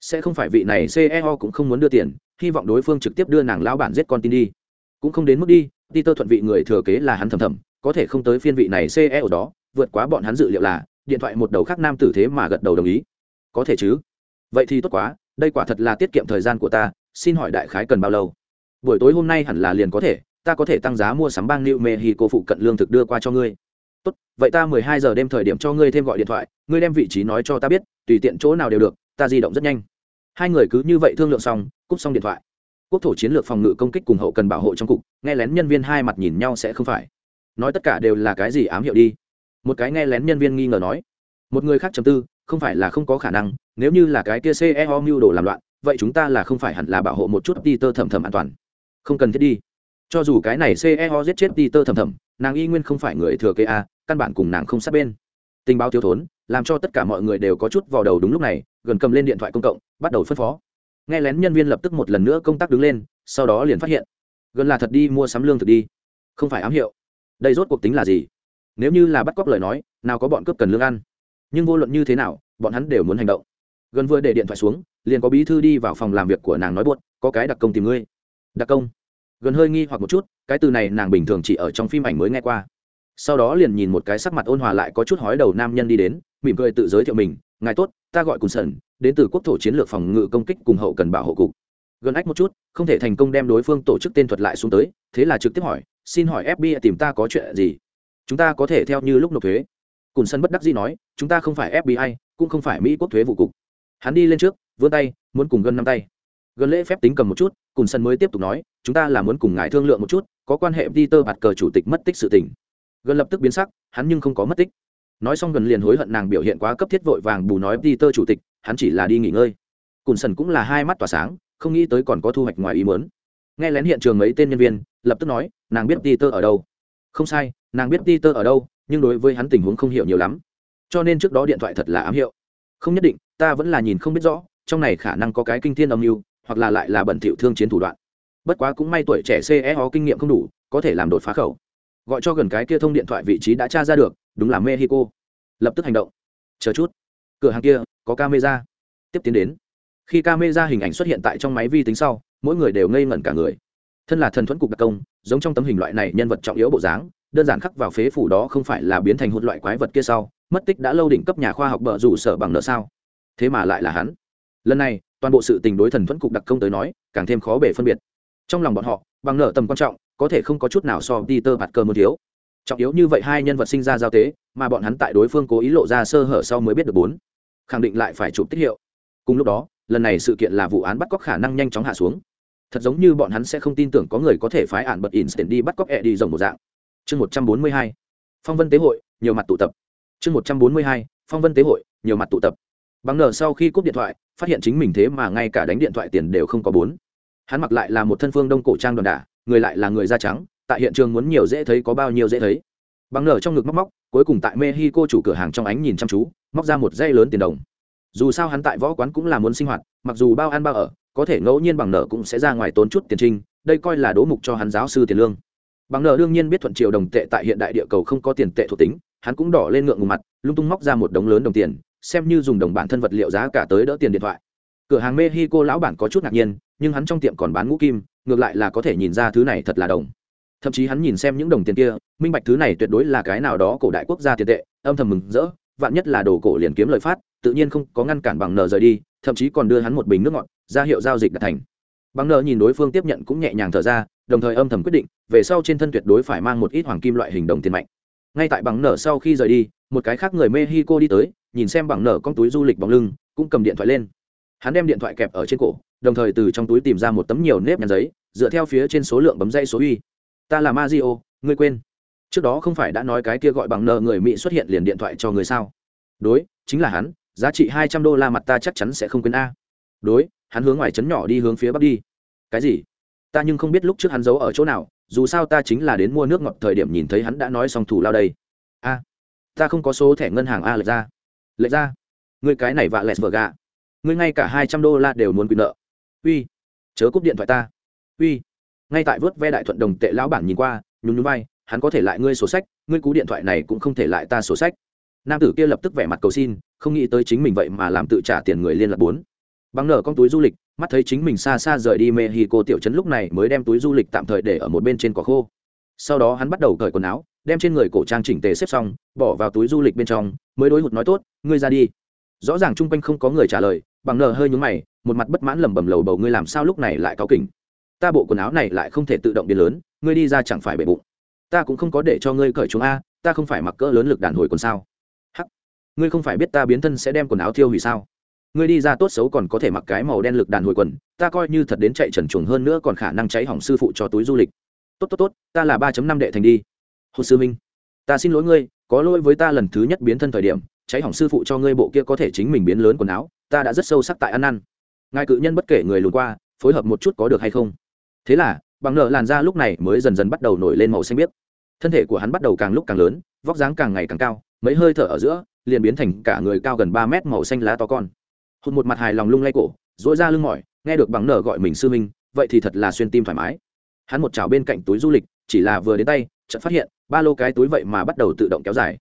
Sẽ không phải vị này ceo cũng không muốn đưa tiền, hy vọng đối phương trực tiếp đưa nàng lão bản giết con tin đi. Cũng không đến mức đi, peter thuận vị người thừa kế là hắn thầm thầm có thể không tới phiên vị này ceo đó vượt quá bọn hắn dự liệu là điện thoại một đầu khác nam tử thế mà gật đầu đồng ý có thể chứ vậy thì tốt quá đây quả thật là tiết kiệm thời gian của ta xin hỏi đại khái cần bao lâu buổi tối hôm nay hẳn là liền có thể ta có thể tăng giá mua sắm bang New Mexico phụ cận lương thực đưa qua cho ngươi. Tốt, vậy ta mười hai giờ đêm thời điểm cho ngươi thêm gọi điện thoại, ngươi đem vị trí nói cho ta biết, tùy tiện chỗ nào đều được, ta di động rất nhanh. Hai người cứ như vậy thương lượng xong, cúp xong điện thoại. Quốc thổ chiến lược phòng ngự công kích cùng hậu cần bảo hộ trong cục, nghe lén nhân viên hai mặt nhìn nhau sẽ không phải. Nói tất cả đều là cái gì ám hiệu đi. Một cái nghe lén nhân viên nghi ngờ nói, một người khác trầm tư, không phải là không có khả năng, nếu như là cái kia CEO mưu đồ làm loạn, vậy chúng ta là không phải hẳn là bảo hộ một chút Peter thầm thầm an toàn. Không cần thiết đi. Cho dù cái này ceo giết chết peter thầm thầm nàng y nguyên không phải người thừa kế a căn bản cùng nàng không sát bên. Tình báo thiếu thốn làm cho tất cả mọi người đều có chút vào đầu đúng lúc này gần cầm lên điện thoại công cộng bắt đầu phân phó. Nghe lén nhân viên lập tức một lần nữa công tác đứng lên sau đó liền phát hiện. Gần là thật đi mua sắm lương thực đi. Không phải ám hiệu đây rốt cuộc tính là gì? Nếu như là bắt cóc lời nói, nào có bọn cướp cần lương ăn? Nhưng vô luận như thế nào, bọn hắn đều muốn hành động. Gần vừa để điện thoại xuống, liền có bí thư đi vào phòng làm việc của nàng nói buốt, có cái đặc công tìm ngươi. Đặc công? Gần hơi nghi hoặc một chút, cái từ này nàng bình thường chỉ ở trong phim ảnh mới nghe qua. Sau đó liền nhìn một cái sắc mặt ôn hòa lại có chút hói đầu nam nhân đi đến, mỉm cười tự giới thiệu mình, ngài tốt, ta gọi cùng sần, đến từ quốc thổ chiến lược phòng ngự công kích cùng hậu cần bảo hộ cục. Gần ách một chút, không thể thành công đem đối phương tổ chức tên thuật lại xuống tới, thế là trực tiếp hỏi xin hỏi fbi tìm ta có chuyện gì? Chúng ta có thể theo như lúc nộp thuế. Cùn sân bất đắc dĩ nói, chúng ta không phải fbi cũng không phải mỹ quốc thuế vụ cục. Hắn đi lên trước, vươn tay, muốn cùng gần năm tay. Gần lễ phép tính cầm một chút, Cùn sân mới tiếp tục nói, chúng ta là muốn cùng ngài thương lượng một chút, có quan hệ peter bạt cờ chủ tịch mất tích sự tình. Gần lập tức biến sắc, hắn nhưng không có mất tích. Nói xong gần liền hối hận nàng biểu hiện quá cấp thiết vội vàng bù nói peter chủ tịch, hắn chỉ là đi nghỉ ngơi. Cùn sân cũng là hai mắt tỏa sáng, không nghĩ tới còn có thu hoạch ngoài ý muốn. Nghe lén hiện trường mấy tên nhân viên, lập tức nói nàng biết peter ở đâu. Không sai, nàng biết peter ở đâu, nhưng đối với hắn tình huống không hiểu nhiều lắm. Cho nên trước đó điện thoại thật là ám hiệu. Không nhất định, ta vẫn là nhìn không biết rõ, trong này khả năng có cái kinh thiên âm mưu, hoặc là lại là bẩn thỉu thương chiến thủ đoạn. Bất quá cũng may tuổi trẻ ceo kinh nghiệm không đủ, có thể làm đột phá khẩu. Gọi cho gần cái kia thông điện thoại vị trí đã tra ra được, đúng là mexico. Lập tức hành động. Chờ chút. Cửa hàng kia, có camera. Tiếp tiến đến. Khi camera hình ảnh xuất hiện tại trong máy vi tính sau, mỗi người đều ngây ngẩn cả người thân là thần thuẫn cục đặc công, giống trong tấm hình loại này nhân vật trọng yếu bộ dáng, đơn giản khắc vào phế phủ đó không phải là biến thành hụt loại quái vật kia sau, mất tích đã lâu đỉnh cấp nhà khoa học bợ rủ sở bằng nợ sao? Thế mà lại là hắn. Lần này, toàn bộ sự tình đối thần thuẫn cục đặc công tới nói, càng thêm khó bể phân biệt. Trong lòng bọn họ, bằng nợ tầm quan trọng, có thể không có chút nào so đi tơ bạt cơ một thiếu. Trọng yếu như vậy hai nhân vật sinh ra giao tế, mà bọn hắn tại đối phương cố ý lộ ra sơ hở sau mới biết được bốn. Khẳng định lại phải chụp tiết hiệu. Cùng lúc đó, lần này sự kiện là vụ án bắt cóc khả năng nhanh chóng hạ xuống thật giống như bọn hắn sẽ không tin tưởng có người có thể phái ản bật instant đi bắt cóc e đi rồng một dạng. Chương một trăm bốn mươi hai, phong vân tế hội, nhiều mặt tụ tập. Chương một trăm bốn mươi hai, phong vân tế hội, nhiều mặt tụ tập. Bằng nở sau khi cúp điện thoại, phát hiện chính mình thế mà ngay cả đánh điện thoại tiền đều không có bốn. Hắn mặc lại là một thân phương đông cổ trang đòn đả, người lại là người da trắng, tại hiện trường muốn nhiều dễ thấy có bao nhiêu dễ thấy. Bằng nở trong ngực móc móc, cuối cùng tại mexico chủ cửa hàng trong ánh nhìn chăm chú, móc ra một dây lớn tiền đồng. Dù sao hắn tại võ quán cũng là muốn sinh hoạt, mặc dù bao ăn bao ở có thể ngẫu nhiên bằng nợ cũng sẽ ra ngoài tốn chút tiền trinh, đây coi là đố mục cho hắn giáo sư tiền lương. Bằng nợ đương nhiên biết thuận triều đồng tệ tại hiện đại địa cầu không có tiền tệ thuộc tính, hắn cũng đỏ lên ngượng ngùng mặt, lung tung móc ra một đống lớn đồng tiền, xem như dùng đồng bản thân vật liệu giá cả tới đỡ tiền điện thoại. Cửa hàng mexico lão bản có chút ngạc nhiên, nhưng hắn trong tiệm còn bán ngũ kim, ngược lại là có thể nhìn ra thứ này thật là đồng. Thậm chí hắn nhìn xem những đồng tiền kia, minh bạch thứ này tuyệt đối là cái nào đó cổ đại quốc gia tiền tệ, âm thầm mừng rỡ, vạn nhất là đồ cổ liền kiếm lợi phát, tự nhiên không có ngăn cản bằng nờ rời đi, thậm chí còn đưa hắn một bình nước ngọt ra hiệu giao dịch đã thành. Bằng nợ nhìn đối phương tiếp nhận cũng nhẹ nhàng thở ra, đồng thời âm thầm quyết định, về sau trên thân tuyệt đối phải mang một ít hoàng kim loại hình đồng tiền mạnh. Ngay tại bằng nợ sau khi rời đi, một cái khác người mexico đi tới, nhìn xem bằng nợ con túi du lịch bóng lưng, cũng cầm điện thoại lên. Hắn đem điện thoại kẹp ở trên cổ, đồng thời từ trong túi tìm ra một tấm nhiều nếp nhăn giấy, dựa theo phía trên số lượng bấm dây số uy. Ta là mazio ngươi quên. Trước đó không phải đã nói cái kia gọi bằng nợ người mỹ xuất hiện liền điện thoại cho người sao? Đối, chính là hắn, giá trị hai trăm đô la mặt ta chắc chắn sẽ không quên a. Đối hắn hướng ngoài trấn nhỏ đi hướng phía bắc đi. Cái gì? Ta nhưng không biết lúc trước hắn giấu ở chỗ nào, dù sao ta chính là đến mua nước ngọt thời điểm nhìn thấy hắn đã nói xong thủ lao đây. A, ta không có số thẻ ngân hàng a lệch ra. Lệch ra? Người cái này vạ lẹt vợ gà. Ngươi ngay cả hai trăm đô la đều muốn quyền nợ. Uy, chớ cúp điện thoại ta. Uy, ngay tại vớt ve đại thuận đồng tệ lão bản nhìn qua, nhún nhún vai, hắn có thể lại ngươi sổ sách, ngươi cú điện thoại này cũng không thể lại ta sổ sách. Nam tử kia lập tức vẻ mặt cầu xin, không nghĩ tới chính mình vậy mà làm tự trả tiền người liên lạc bốn bằng nở con túi du lịch, mắt thấy chính mình xa xa rời đi mexico tiểu trấn lúc này mới đem túi du lịch tạm thời để ở một bên trên cỏ khô. Sau đó hắn bắt đầu cởi quần áo, đem trên người cổ trang chỉnh tề xếp xong, bỏ vào túi du lịch bên trong, mới đối hụt nói tốt, ngươi ra đi. Rõ ràng chung quanh không có người trả lời bằng nở hơi nhúng mày, một mặt bất mãn lẩm bẩm lầu bầu, ngươi làm sao lúc này lại cáo kỉnh? Ta bộ quần áo này lại không thể tự động biến lớn, ngươi đi ra chẳng phải bể bụng. Ta cũng không có để cho ngươi cởi chúng a, ta không phải mặc cỡ lớn lực đàn hồi quần sao? Hắc, ngươi không phải biết ta biến thân sẽ đem quần áo thiêu hủy sao? Ngươi đi ra tốt xấu còn có thể mặc cái màu đen lực đàn hồi quần, ta coi như thật đến chạy trần chuồng hơn nữa còn khả năng cháy hỏng sư phụ cho túi du lịch. Tốt tốt tốt, ta là ba năm đệ thành đi. Hồ sư minh ta xin lỗi ngươi, có lỗi với ta lần thứ nhất biến thân thời điểm, cháy hỏng sư phụ cho ngươi bộ kia có thể chính mình biến lớn quần áo, ta đã rất sâu sắc tại ăn ăn ngài cự nhân bất kể người lùn qua, phối hợp một chút có được hay không? Thế là, bằng nợ làn da lúc này mới dần dần bắt đầu nổi lên màu xanh biếc. Thân thể của hắn bắt đầu càng lúc càng lớn, vóc dáng càng ngày càng cao, mấy hơi thở ở giữa, liền biến thành cả người cao gần ba mét màu xanh lá to con hụt một mặt hài lòng lung lay cổ dỗi ra lưng mỏi, nghe được bằng nở gọi mình sư minh vậy thì thật là xuyên tim thoải mái. Hắn một chảo bên cạnh túi du lịch, chỉ là vừa đến tay, chợt phát hiện, ba lô cái túi vậy mà bắt đầu tự động kéo dài.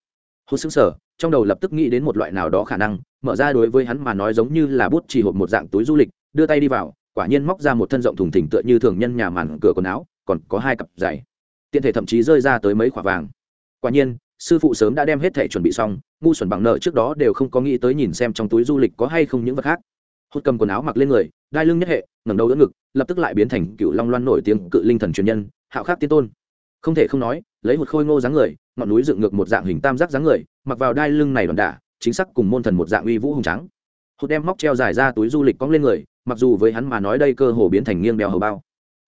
Hốt sững sờ, trong đầu lập tức nghĩ đến một loại nào đó khả năng, mở ra đối với hắn mà nói giống như là bút chỉ hộp một dạng túi du lịch, đưa tay đi vào, quả nhiên móc ra một thân rộng thùng thỉnh tựa như thường nhân nhà màn cửa quần áo, còn có hai cặp giày. Tiện thể thậm chí rơi ra tới mấy khoả vàng. Quả nhiên sư phụ sớm đã đem hết thẻ chuẩn bị xong, ngu xuẩn bằng nợ trước đó đều không có nghĩ tới nhìn xem trong túi du lịch có hay không những vật khác. Hốt cầm quần áo mặc lên người, đai lưng nhất hệ, ngẩng đầu đỡ ngực, lập tức lại biến thành cựu long loan nổi tiếng cự linh thần truyền nhân, hạo khắc tiên tôn. Không thể không nói, lấy một khôi ngô dáng người, ngọn núi dựng ngược một dạng hình tam giác dáng người, mặc vào đai lưng này đòn đả, chính xác cùng môn thần một dạng uy vũ hùng trắng hốt đem móc treo dài ra túi du lịch cong lên người, mặc dù với hắn mà nói đây cơ hồ biến thành nghiêng đeo hầu bao.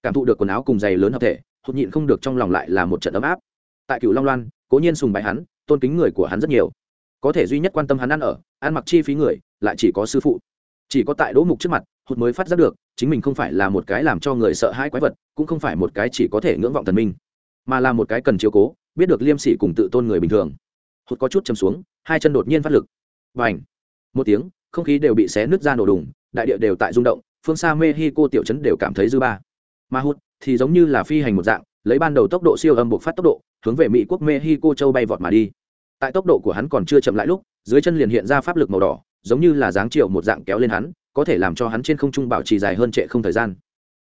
Cảm thụ được quần áo cùng giày lớn hợp thể hốt nhịn không được trong lòng lại là một trận ấm áp tại cựu long loan, cố nhiên sùng bái hắn, tôn kính người của hắn rất nhiều. Có thể duy nhất quan tâm hắn ăn ở, ăn mặc chi phí người, lại chỉ có sư phụ. Chỉ có tại đỗ mục trước mặt, hụt mới phát giác được, chính mình không phải là một cái làm cho người sợ hãi quái vật, cũng không phải một cái chỉ có thể ngưỡng vọng thần minh, mà là một cái cần chiếu cố, biết được liêm sỉ cùng tự tôn người bình thường. Hụt có chút chầm xuống, hai chân đột nhiên phát lực. Và ảnh một tiếng, không khí đều bị xé nứt ra nổ đùng, đại địa đều tại rung động, phương xa mê hi cô tiểu chấn đều cảm thấy dư ba. Mà hụt thì giống như là phi hành một dạng lấy ban đầu tốc độ siêu âm buộc phát tốc độ, hướng về mỹ quốc mexico châu bay vọt mà đi. Tại tốc độ của hắn còn chưa chậm lại lúc, dưới chân liền hiện ra pháp lực màu đỏ, giống như là dáng chiều một dạng kéo lên hắn, có thể làm cho hắn trên không trung bảo trì dài hơn trệ không thời gian.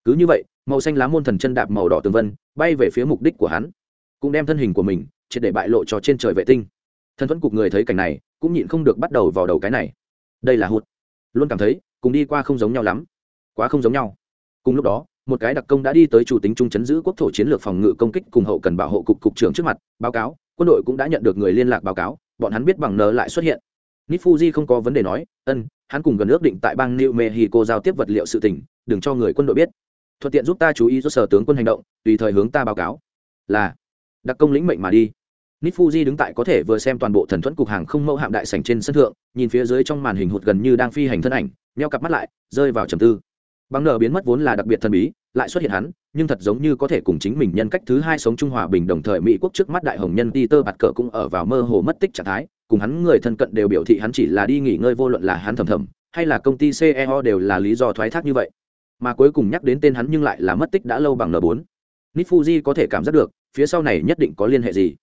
Cứ như vậy, màu xanh lá môn thần chân đạp màu đỏ tường vân, bay về phía mục đích của hắn, cũng đem thân hình của mình triệt để bại lộ cho trên trời vệ tinh. Thân thuẫn cục người thấy cảnh này, cũng nhịn không được bắt đầu vào đầu cái này. Đây là hụt. Luôn cảm thấy, cùng đi qua không giống nhau lắm, quá không giống nhau. Cùng lúc đó một cái đặc công đã đi tới chủ tính trung chấn giữ quốc thổ chiến lược phòng ngự công kích cùng hậu cần bảo hộ cục cục trưởng trước mặt, báo cáo, quân đội cũng đã nhận được người liên lạc báo cáo, bọn hắn biết bằng nờ lại xuất hiện. Nít không có vấn đề nói, ân, hắn cùng gần ước định tại bang new mexico giao tiếp vật liệu sự tỉnh đừng cho người quân đội biết. Thuận tiện giúp ta chú ý do sở tướng quân hành động, tùy thời hướng ta báo cáo. Là. Đặc công lĩnh mệnh mà đi. Nít đứng tại có thể vừa xem toàn bộ thần thuẫn cục hàng không mẫu hạm đại sảnh trên sân thượng, nhìn phía dưới trong màn hình hụt gần như đang phi hành thân ảnh neo cặp mắt lại, rơi vào trầm tư bằng nở biến mất vốn là đặc biệt thần bí, lại xuất hiện hắn, nhưng thật giống như có thể cùng chính mình nhân cách thứ hai sống trung hòa bình đồng thời mỹ quốc trước mắt đại hồng nhân peter bạt cờ cũng ở vào mơ hồ mất tích trạng thái, cùng hắn người thân cận đều biểu thị hắn chỉ là đi nghỉ ngơi vô luận là hắn thầm thầm, hay là công ty ceo đều là lý do thoái thác như vậy. Mà cuối cùng nhắc đến tên hắn nhưng lại là mất tích đã lâu bằng n 4 nít có thể cảm giác được, phía sau này nhất định có liên hệ gì.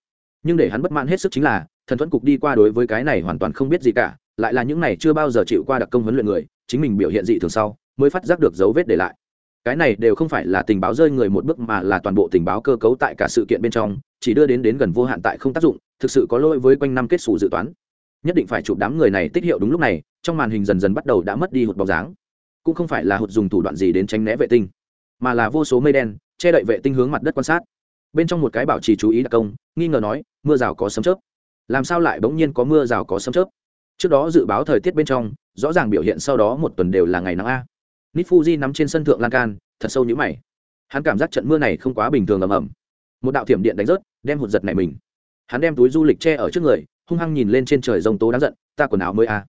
Nhưng để hắn bất mãn hết sức chính là, thần thuẫn cục đi qua đối với cái này hoàn toàn không biết gì cả, lại là những này chưa bao giờ chịu qua đặc công huấn luyện người, chính mình biểu hiện dị thường sau mới phát giác được dấu vết để lại. Cái này đều không phải là tình báo rơi người một bước mà là toàn bộ tình báo cơ cấu tại cả sự kiện bên trong, chỉ đưa đến đến gần vô hạn tại không tác dụng, thực sự có lỗi với quanh năm kết xù dự toán. Nhất định phải chụp đám người này tích hiệu đúng lúc này, trong màn hình dần dần bắt đầu đã mất đi hụt bóng dáng. Cũng không phải là hụt dùng thủ đoạn gì đến tránh né vệ tinh, mà là vô số mây đen che đậy vệ tinh hướng mặt đất quan sát. Bên trong một cái bảo trì chú ý đặc công, nghi ngờ nói, mưa rào có sấm chớp. Làm sao lại bỗng nhiên có mưa rào có sấm chớp? Trước đó dự báo thời tiết bên trong, rõ ràng biểu hiện sau đó một tuần đều là ngày nắng a nít fuji nắm trên sân thượng lan can, thật sâu như mày. Hắn cảm giác trận mưa này không quá bình thường ầm ầm. Một đạo thiểm điện đánh rớt, đem hụt giật này mình. Hắn đem túi du lịch che ở trước người, hung hăng nhìn lên trên trời rông tố đáng giận, ta quần áo mới à? a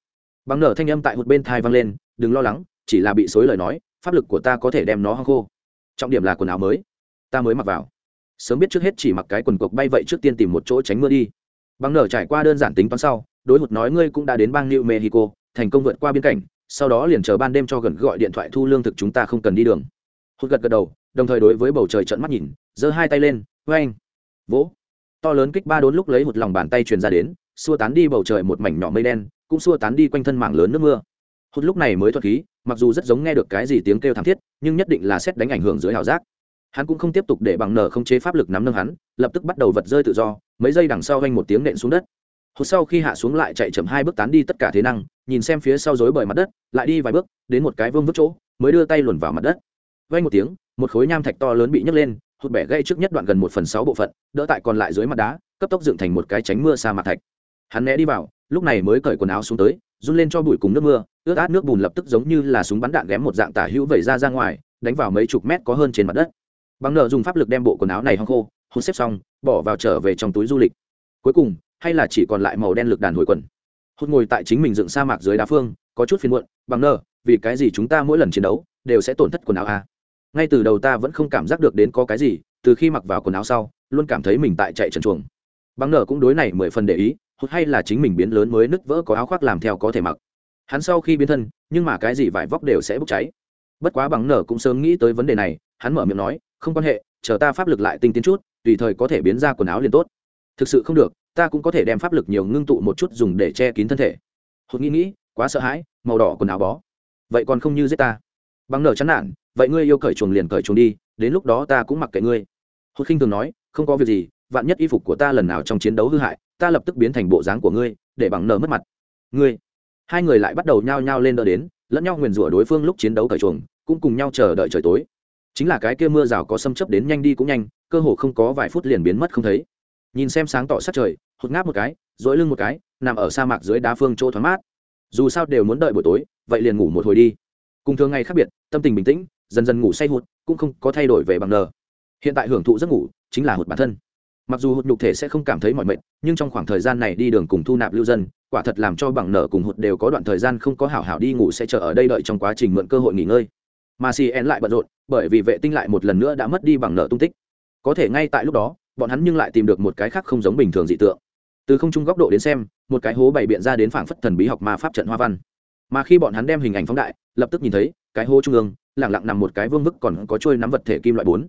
bằng nở thanh âm tại hụt bên thai vang lên, đừng lo lắng, chỉ là bị xối lời nói, pháp lực của ta có thể đem nó hăng khô. Trọng điểm là quần áo mới, ta mới mặc vào. Sớm biết trước hết chỉ mặc cái quần cộc bay vậy trước tiên tìm một chỗ tránh mưa đi. Bằng nở trải qua đơn giản tính toán sau, đối hụt nói, ngươi cũng đã đến bang new mexico, thành công vượt qua biên cảnh sau đó liền chờ ban đêm cho gần gọi điện thoại thu lương thực chúng ta không cần đi đường. Hụt gật gật đầu, đồng thời đối với bầu trời trận mắt nhìn, giơ hai tay lên vê anh vỗ! To lớn kích ba đốn lúc lấy một lòng bàn tay truyền ra đến, xua tán đi bầu trời một mảnh nhỏ mây đen, cũng xua tán đi quanh thân mảng lớn nước mưa. Hụt lúc này mới thuật khí, mặc dù rất giống nghe được cái gì tiếng kêu thảm thiết, nhưng nhất định là xét đánh ảnh hưởng dưới ảo giác. Hắn cũng không tiếp tục để bằng nở không chế pháp lực nắm nâng hắn, lập tức bắt đầu vật rơi tự do, mấy giây đằng sau vanh một tiếng nện xuống đất hốt sau khi hạ xuống lại chạy chậm hai bước tán đi tất cả thế năng, nhìn xem phía sau rối bởi mặt đất, lại đi vài bước, đến một cái vương vứt chỗ, mới đưa tay luồn vào mặt đất. Vang một tiếng, một khối nham thạch to lớn bị nhấc lên, hụt bẻ gây trước nhất đoạn gần một phần sáu bộ phận, đỡ tại còn lại dưới mặt đá, cấp tốc dựng thành một cái tránh mưa sa mặt thạch. Hắn né đi vào, lúc này mới cởi quần áo xuống tới, run lên cho bụi cùng nước mưa, ướt át nước bùn lập tức giống như là súng bắn đạn ghém một dạng tả hữu vẩy ra ra ngoài, đánh vào mấy chục mét có hơn trên mặt đất. Bằng nợ dùng pháp lực đem bộ quần áo này hong khô hôn xếp xong, bỏ vào trở về trong túi du lịch. Cuối cùng hay là chỉ còn lại màu đen lực đàn hồi quần. Hút ngồi tại chính mình dựng sa mạc dưới đá phương, có chút phiền muộn, bằng nơ, vì cái gì chúng ta mỗi lần chiến đấu đều sẽ tổn thất quần áo à. ngay từ đầu ta vẫn không cảm giác được đến có cái gì, từ khi mặc vào quần áo sau, luôn cảm thấy mình tại chạy trần chuồng. Bằng nở cũng đối này mười phần để ý hốt hay là chính mình biến lớn mới nứt vỡ có áo khoác làm theo có thể mặc. Hắn sau khi biến thân, nhưng mà cái gì vải vóc đều sẽ bốc cháy. Bất quá bằng nở cũng sớm nghĩ tới vấn đề này, hắn mở miệng nói, không quan hệ, chờ ta pháp lực lại tinh tiến chút, tùy thời có thể biến ra quần áo liền tốt. Thực sự không được ta cũng có thể đem pháp lực nhiều ngưng tụ một chút dùng để che kín thân thể. Hụt nghĩ nghĩ, quá sợ hãi, màu đỏ quần áo bó. Vậy còn không như giết ta? Bằng nở chán nản, vậy ngươi yêu cởi chuồng liền cởi chuồng đi, đến lúc đó ta cũng mặc kệ ngươi. Hụt khinh thường nói, không có việc gì, vạn nhất y phục của ta lần nào trong chiến đấu hư hại, ta lập tức biến thành bộ dáng của ngươi, để bằng nở mất mặt. Ngươi. Hai người lại bắt đầu nhao nhao lên đỡ đến, lẫn nhau nguyền rủa đối phương lúc chiến đấu cởi chuồng, cũng cùng nhau chờ đợi trời tối. Chính là cái kia mưa rào có xâm chấp đến nhanh đi cũng nhanh, cơ hồ không có vài phút liền biến mất không thấy nhìn xem sáng tỏ sát trời, hụt ngáp một cái dỗi lưng một cái, nằm ở sa mạc dưới đá phương chỗ thoáng mát. Dù sao đều muốn đợi buổi tối, vậy liền ngủ một hồi đi. Cùng thường ngày khác biệt, tâm tình bình tĩnh, dần dần ngủ say hụt, cũng không có thay đổi về bằng nờ. Hiện tại hưởng thụ giấc ngủ chính là hụt bản thân. Mặc dù hụt nhục thể sẽ không cảm thấy mọi mệt, nhưng trong khoảng thời gian này đi đường cùng thu nạp lưu dân, quả thật làm cho bằng nở cùng hụt đều có đoạn thời gian không có hảo hảo đi ngủ sẽ chờ ở đây đợi trong quá trình mượn cơ hội nghỉ ngơi. Mà cn lại bận rộn, bởi vì vệ tinh lại một lần nữa đã mất đi bằng nở tung tích. Có thể ngay tại lúc đó bọn hắn nhưng lại tìm được một cái khác không giống bình thường dị tượng. Từ không trung góc độ đến xem, một cái hố bày biện ra đến phảng phất thần bí học ma pháp trận hoa văn. Mà khi bọn hắn đem hình ảnh phóng đại, lập tức nhìn thấy, cái hố trung ương lẳng lặng nằm một cái vương vức còn có trôi nắm vật thể kim loại bốn.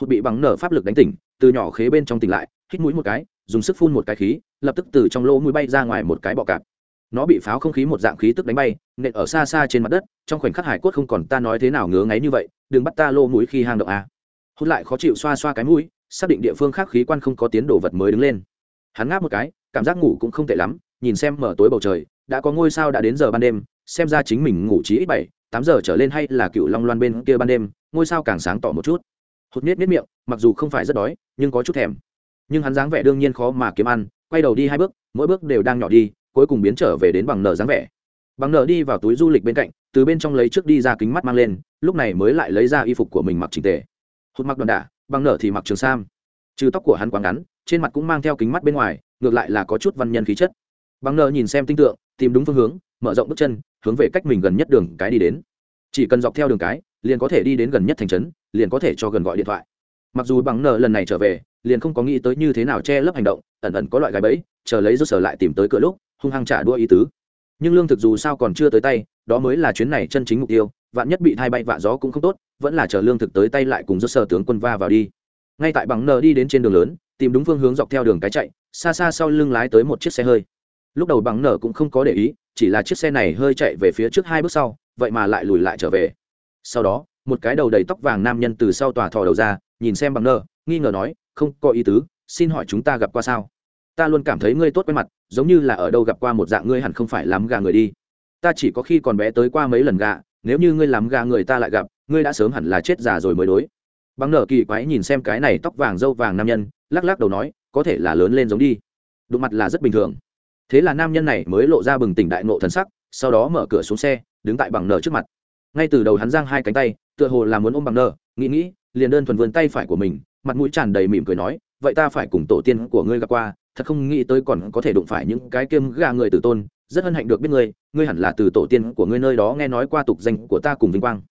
Hụt bị bằng nở pháp lực đánh tỉnh, từ nhỏ khế bên trong tỉnh lại, hít mũi một cái, dùng sức phun một cái khí, lập tức từ trong lỗ mũi bay ra ngoài một cái bọ cạp. Nó bị pháo không khí một dạng khí tức đánh bay, nện ở xa xa trên mặt đất, trong khoảnh khắc hải cốt không còn, ta nói thế nào ngứa ngáy như vậy, đừng bắt ta lô mũi khi hang động à. a hút lại khó chịu xoa xoa cái mũi xác định địa phương khác khí quan không có tiến đồ vật mới đứng lên. Hắn ngáp một cái, cảm giác ngủ cũng không tệ lắm, nhìn xem mở tối bầu trời, đã có ngôi sao đã đến giờ ban đêm, xem ra chính mình ngủ trí ít bảy, tám giờ trở lên hay là cựu long loan bên kia ban đêm, ngôi sao càng sáng tỏ một chút. Hụt miết miết miệng, mặc dù không phải rất đói, nhưng có chút thèm. Nhưng hắn dáng vẻ đương nhiên khó mà kiếm ăn, quay đầu đi hai bước, mỗi bước đều đang nhỏ đi, cuối cùng biến trở về đến bằng nở dáng vẻ. Bằng nở đi vào túi du lịch bên cạnh, từ bên trong lấy trước đi ra kính mắt mang lên, lúc này mới lại lấy ra y phục của mình mặc trình tề. Hụt mặc đòn đả bằng nở thì mặc trường sam. Trừ tóc của hắn quá ngắn, trên mặt cũng mang theo kính mắt bên ngoài, ngược lại là có chút văn nhân khí chất. Bằng nở nhìn xem tinh tượng, tìm đúng phương hướng, mở rộng bước chân, hướng về cách mình gần nhất đường cái đi đến. Chỉ cần dọc theo đường cái, liền có thể đi đến gần nhất thành trấn, liền có thể cho gần gọi điện thoại. Mặc dù bằng nở lần này trở về, liền không có nghĩ tới như thế nào che lấp hành động, ẩn ẩn có loại gái bẫy, chờ lấy rút sở lại tìm tới cửa lúc, hung hăng trả đua ý tứ nhưng lương thực dù sao còn chưa tới tay, đó mới là chuyến này chân chính mục tiêu, vạn nhất bị thay bay vạ gió cũng không tốt, vẫn là chờ lương thực tới tay lại cùng do sở tướng quân va vào đi. Ngay tại bằng nờ đi đến trên đường lớn, tìm đúng phương hướng dọc theo đường cái chạy, xa xa sau lưng lái tới một chiếc xe hơi. Lúc đầu bằng nở cũng không có để ý, chỉ là chiếc xe này hơi chạy về phía trước hai bước sau, vậy mà lại lùi lại trở về. Sau đó, một cái đầu đầy tóc vàng nam nhân từ sau tòa thò đầu ra, nhìn xem bằng nở nghi ngờ nói, không có ý tứ, xin hỏi chúng ta gặp qua sao? Ta luôn cảm thấy ngươi tốt quen mặt, giống như là ở đâu gặp qua một dạng ngươi hẳn không phải lắm gà người đi. Ta chỉ có khi còn bé tới qua mấy lần gà, nếu như ngươi làm gà người ta lại gặp, ngươi đã sớm hẳn là chết già rồi mới đối. Bằng nở kỳ quái nhìn xem cái này tóc vàng dâu vàng nam nhân, lắc lắc đầu nói, có thể là lớn lên giống đi. Đụng mặt là rất bình thường. Thế là nam nhân này mới lộ ra bừng tỉnh đại nộ thần sắc, sau đó mở cửa xuống xe, đứng tại bằng nở trước mặt. Ngay từ đầu hắn giang hai cánh tay, tựa hồ là muốn ôm bằng nở, nghĩ nghĩ, liền đơn thuần vươn tay phải của mình, mặt mũi tràn đầy mỉm cười nói, vậy ta phải cùng tổ tiên của ngươi gặp qua thật không nghĩ tới còn có thể đụng phải những cái kiêm gà người tử tôn, rất hân hạnh được biết ngươi ngươi hẳn là từ tổ tiên của ngươi nơi đó nghe nói qua tục danh của ta cùng vinh quang.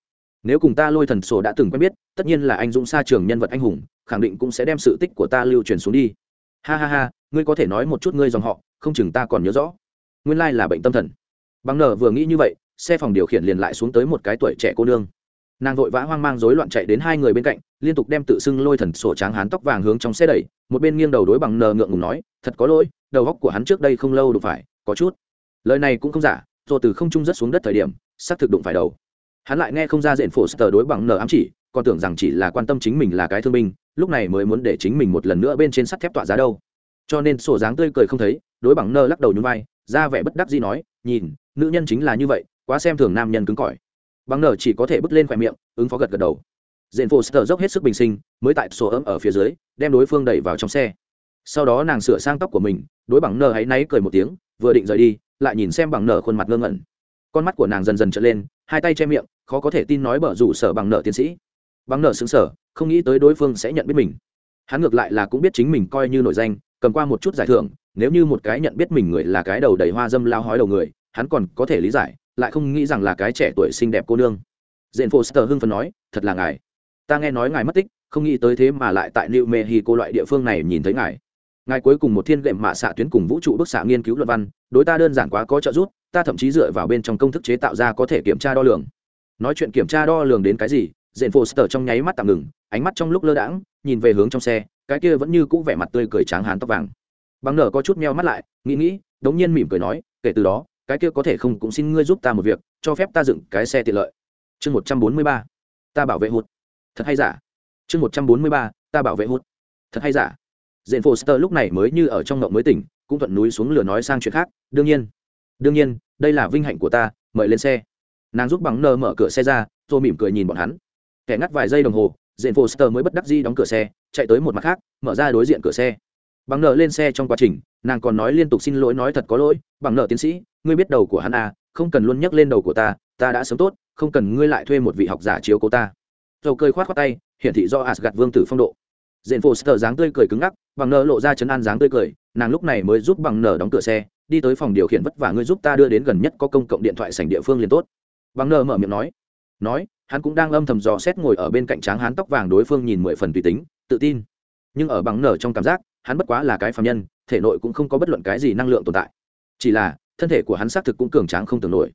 Nếu cùng ta lôi thần sổ đã từng quen biết, tất nhiên là anh dũng xa trường nhân vật anh hùng, khẳng định cũng sẽ đem sự tích của ta lưu truyền xuống đi. Ha ha ha, ngươi có thể nói một chút ngươi dòng họ, không chừng ta còn nhớ rõ. Nguyên lai là bệnh tâm thần. Bằng nở vừa nghĩ như vậy, xe phòng điều khiển liền lại xuống tới một cái tuổi trẻ cô nương. Nàng vội vã hoang mang rối loạn chạy đến hai người bên cạnh liên tục đem tự xưng lôi thần sổ tráng hán tóc vàng hướng trong xe đẩy, một bên nghiêng đầu đối bằng nờ ngượng ngùng nói, thật có lỗi, đầu góc của hắn trước đây không lâu đụng phải, có chút. Lời này cũng không giả rồi từ không trung rất xuống đất thời điểm, xác thực đụng phải đầu. Hắn lại nghe không ra diện phổ sờ đối bằng nờ ám chỉ, còn tưởng rằng chỉ là quan tâm chính mình là cái thương binh, lúc này mới muốn để chính mình một lần nữa bên trên sắt thép tọa giá đâu. Cho nên sổ dáng tươi cười không thấy, đối bằng nơ lắc đầu nhún vai, ra vẻ bất đắc gì nói, nhìn, nữ nhân chính là như vậy, quá xem thường nam nhân cứng cỏi. Bằng nở chỉ có thể bước lên khoe miệng, ứng phó gật gật đầu dện phô sờ dốc hết sức bình sinh, mới tại sổ ấm ở phía dưới, đem đối phương đẩy vào trong xe. Sau đó nàng sửa sang tóc của mình, đối bằng nở hãy náy cười một tiếng, vừa định rời đi, lại nhìn xem bằng nở khuôn mặt ngơ ngẩn. Con mắt của nàng dần dần trở lên, hai tay che miệng, khó có thể tin nói bở rủ sở bằng nợ tiến sĩ. Bằng nợ xứng sở không nghĩ tới đối phương sẽ nhận biết mình. Hắn ngược lại là cũng biết chính mình coi như nổi danh, cầm qua một chút giải thưởng, nếu như một cái nhận biết mình người là cái đầu đầy hoa dâm lao hói đầu người, hắn còn có thể lý giải, lại không nghĩ rằng là cái trẻ tuổi xinh đẹp cô nương. Dện foster hưng phấn nói, thật là ngài ta nghe nói ngài mất tích, không nghĩ tới thế mà lại tại new mexico loại địa phương này nhìn thấy ngài. Ngài cuối cùng một thiên lệm mạ xạ tuyến cùng vũ trụ bức xạ nghiên cứu luận văn, đối ta đơn giản quá có trợ giúp, ta thậm chí dựa vào bên trong công thức chế tạo ra có thể kiểm tra đo lường. Nói chuyện kiểm tra đo lường đến cái gì dện foster trong nháy mắt tạm ngừng, ánh mắt trong lúc lơ đãng, nhìn về hướng trong xe, cái kia vẫn như cũ vẻ mặt tươi cười tráng hán tóc vàng. Bằng nở có chút meo mắt lại, nghĩ nghĩ, đống nhiên mỉm cười nói, kể từ đó, cái kia có thể không cũng xin ngươi giúp ta một việc, cho phép ta dựng cái xe tiện lợi. Chương một trăm bốn mươi ba, ta bảo vệ hụt thật hay giả? Chương một trăm bốn mươi ba, ta bảo vệ hút. Thật hay giả? Dện foster lúc này mới như ở trong ngộng mới tỉnh, cũng thuận núi xuống lửa nói sang chuyện khác. Đương nhiên đương nhiên, đây là vinh hạnh của ta, mời lên xe. Nàng giúp bằng nơ mở cửa xe ra rồi mỉm cười nhìn bọn hắn. Kẻ ngắt vài giây đồng hồ dện foster mới bất đắc di đóng cửa xe, chạy tới một mặt khác, mở ra đối diện cửa xe. Bằng nợ lên xe trong quá trình, nàng còn nói liên tục xin lỗi nói thật có lỗi, bằng nợ tiến sĩ, ngươi biết đầu của hắn à không cần luôn nhắc lên đầu của ta ta đã sớm tốt, không cần ngươi lại thuê một vị học giả chiếu cố ta dầu cười khoát khoát tay, hiển thị do asgad vương tử phong độ. Dện foster dáng tươi cười cứng ngắc, bằng nợ lộ ra chấn an dáng tươi cười, nàng lúc này mới giúp bằng nở đóng cửa xe, đi tới phòng điều khiển vất vả ngươi giúp ta đưa đến gần nhất có công cộng điện thoại sảnh địa phương liền tốt. Bằng nợ mở miệng nói. Nói, hắn cũng đang âm thầm dò xét ngồi ở bên cạnh tráng hán tóc vàng đối phương nhìn mười phần tùy tính, tự tin. Nhưng ở bằng nở trong cảm giác, hắn bất quá là cái phạm nhân, thể nội cũng không có bất luận cái gì năng lượng tồn tại. Chỉ là, thân thể của hắn xác thực cũng cường tráng không tưởng nổi.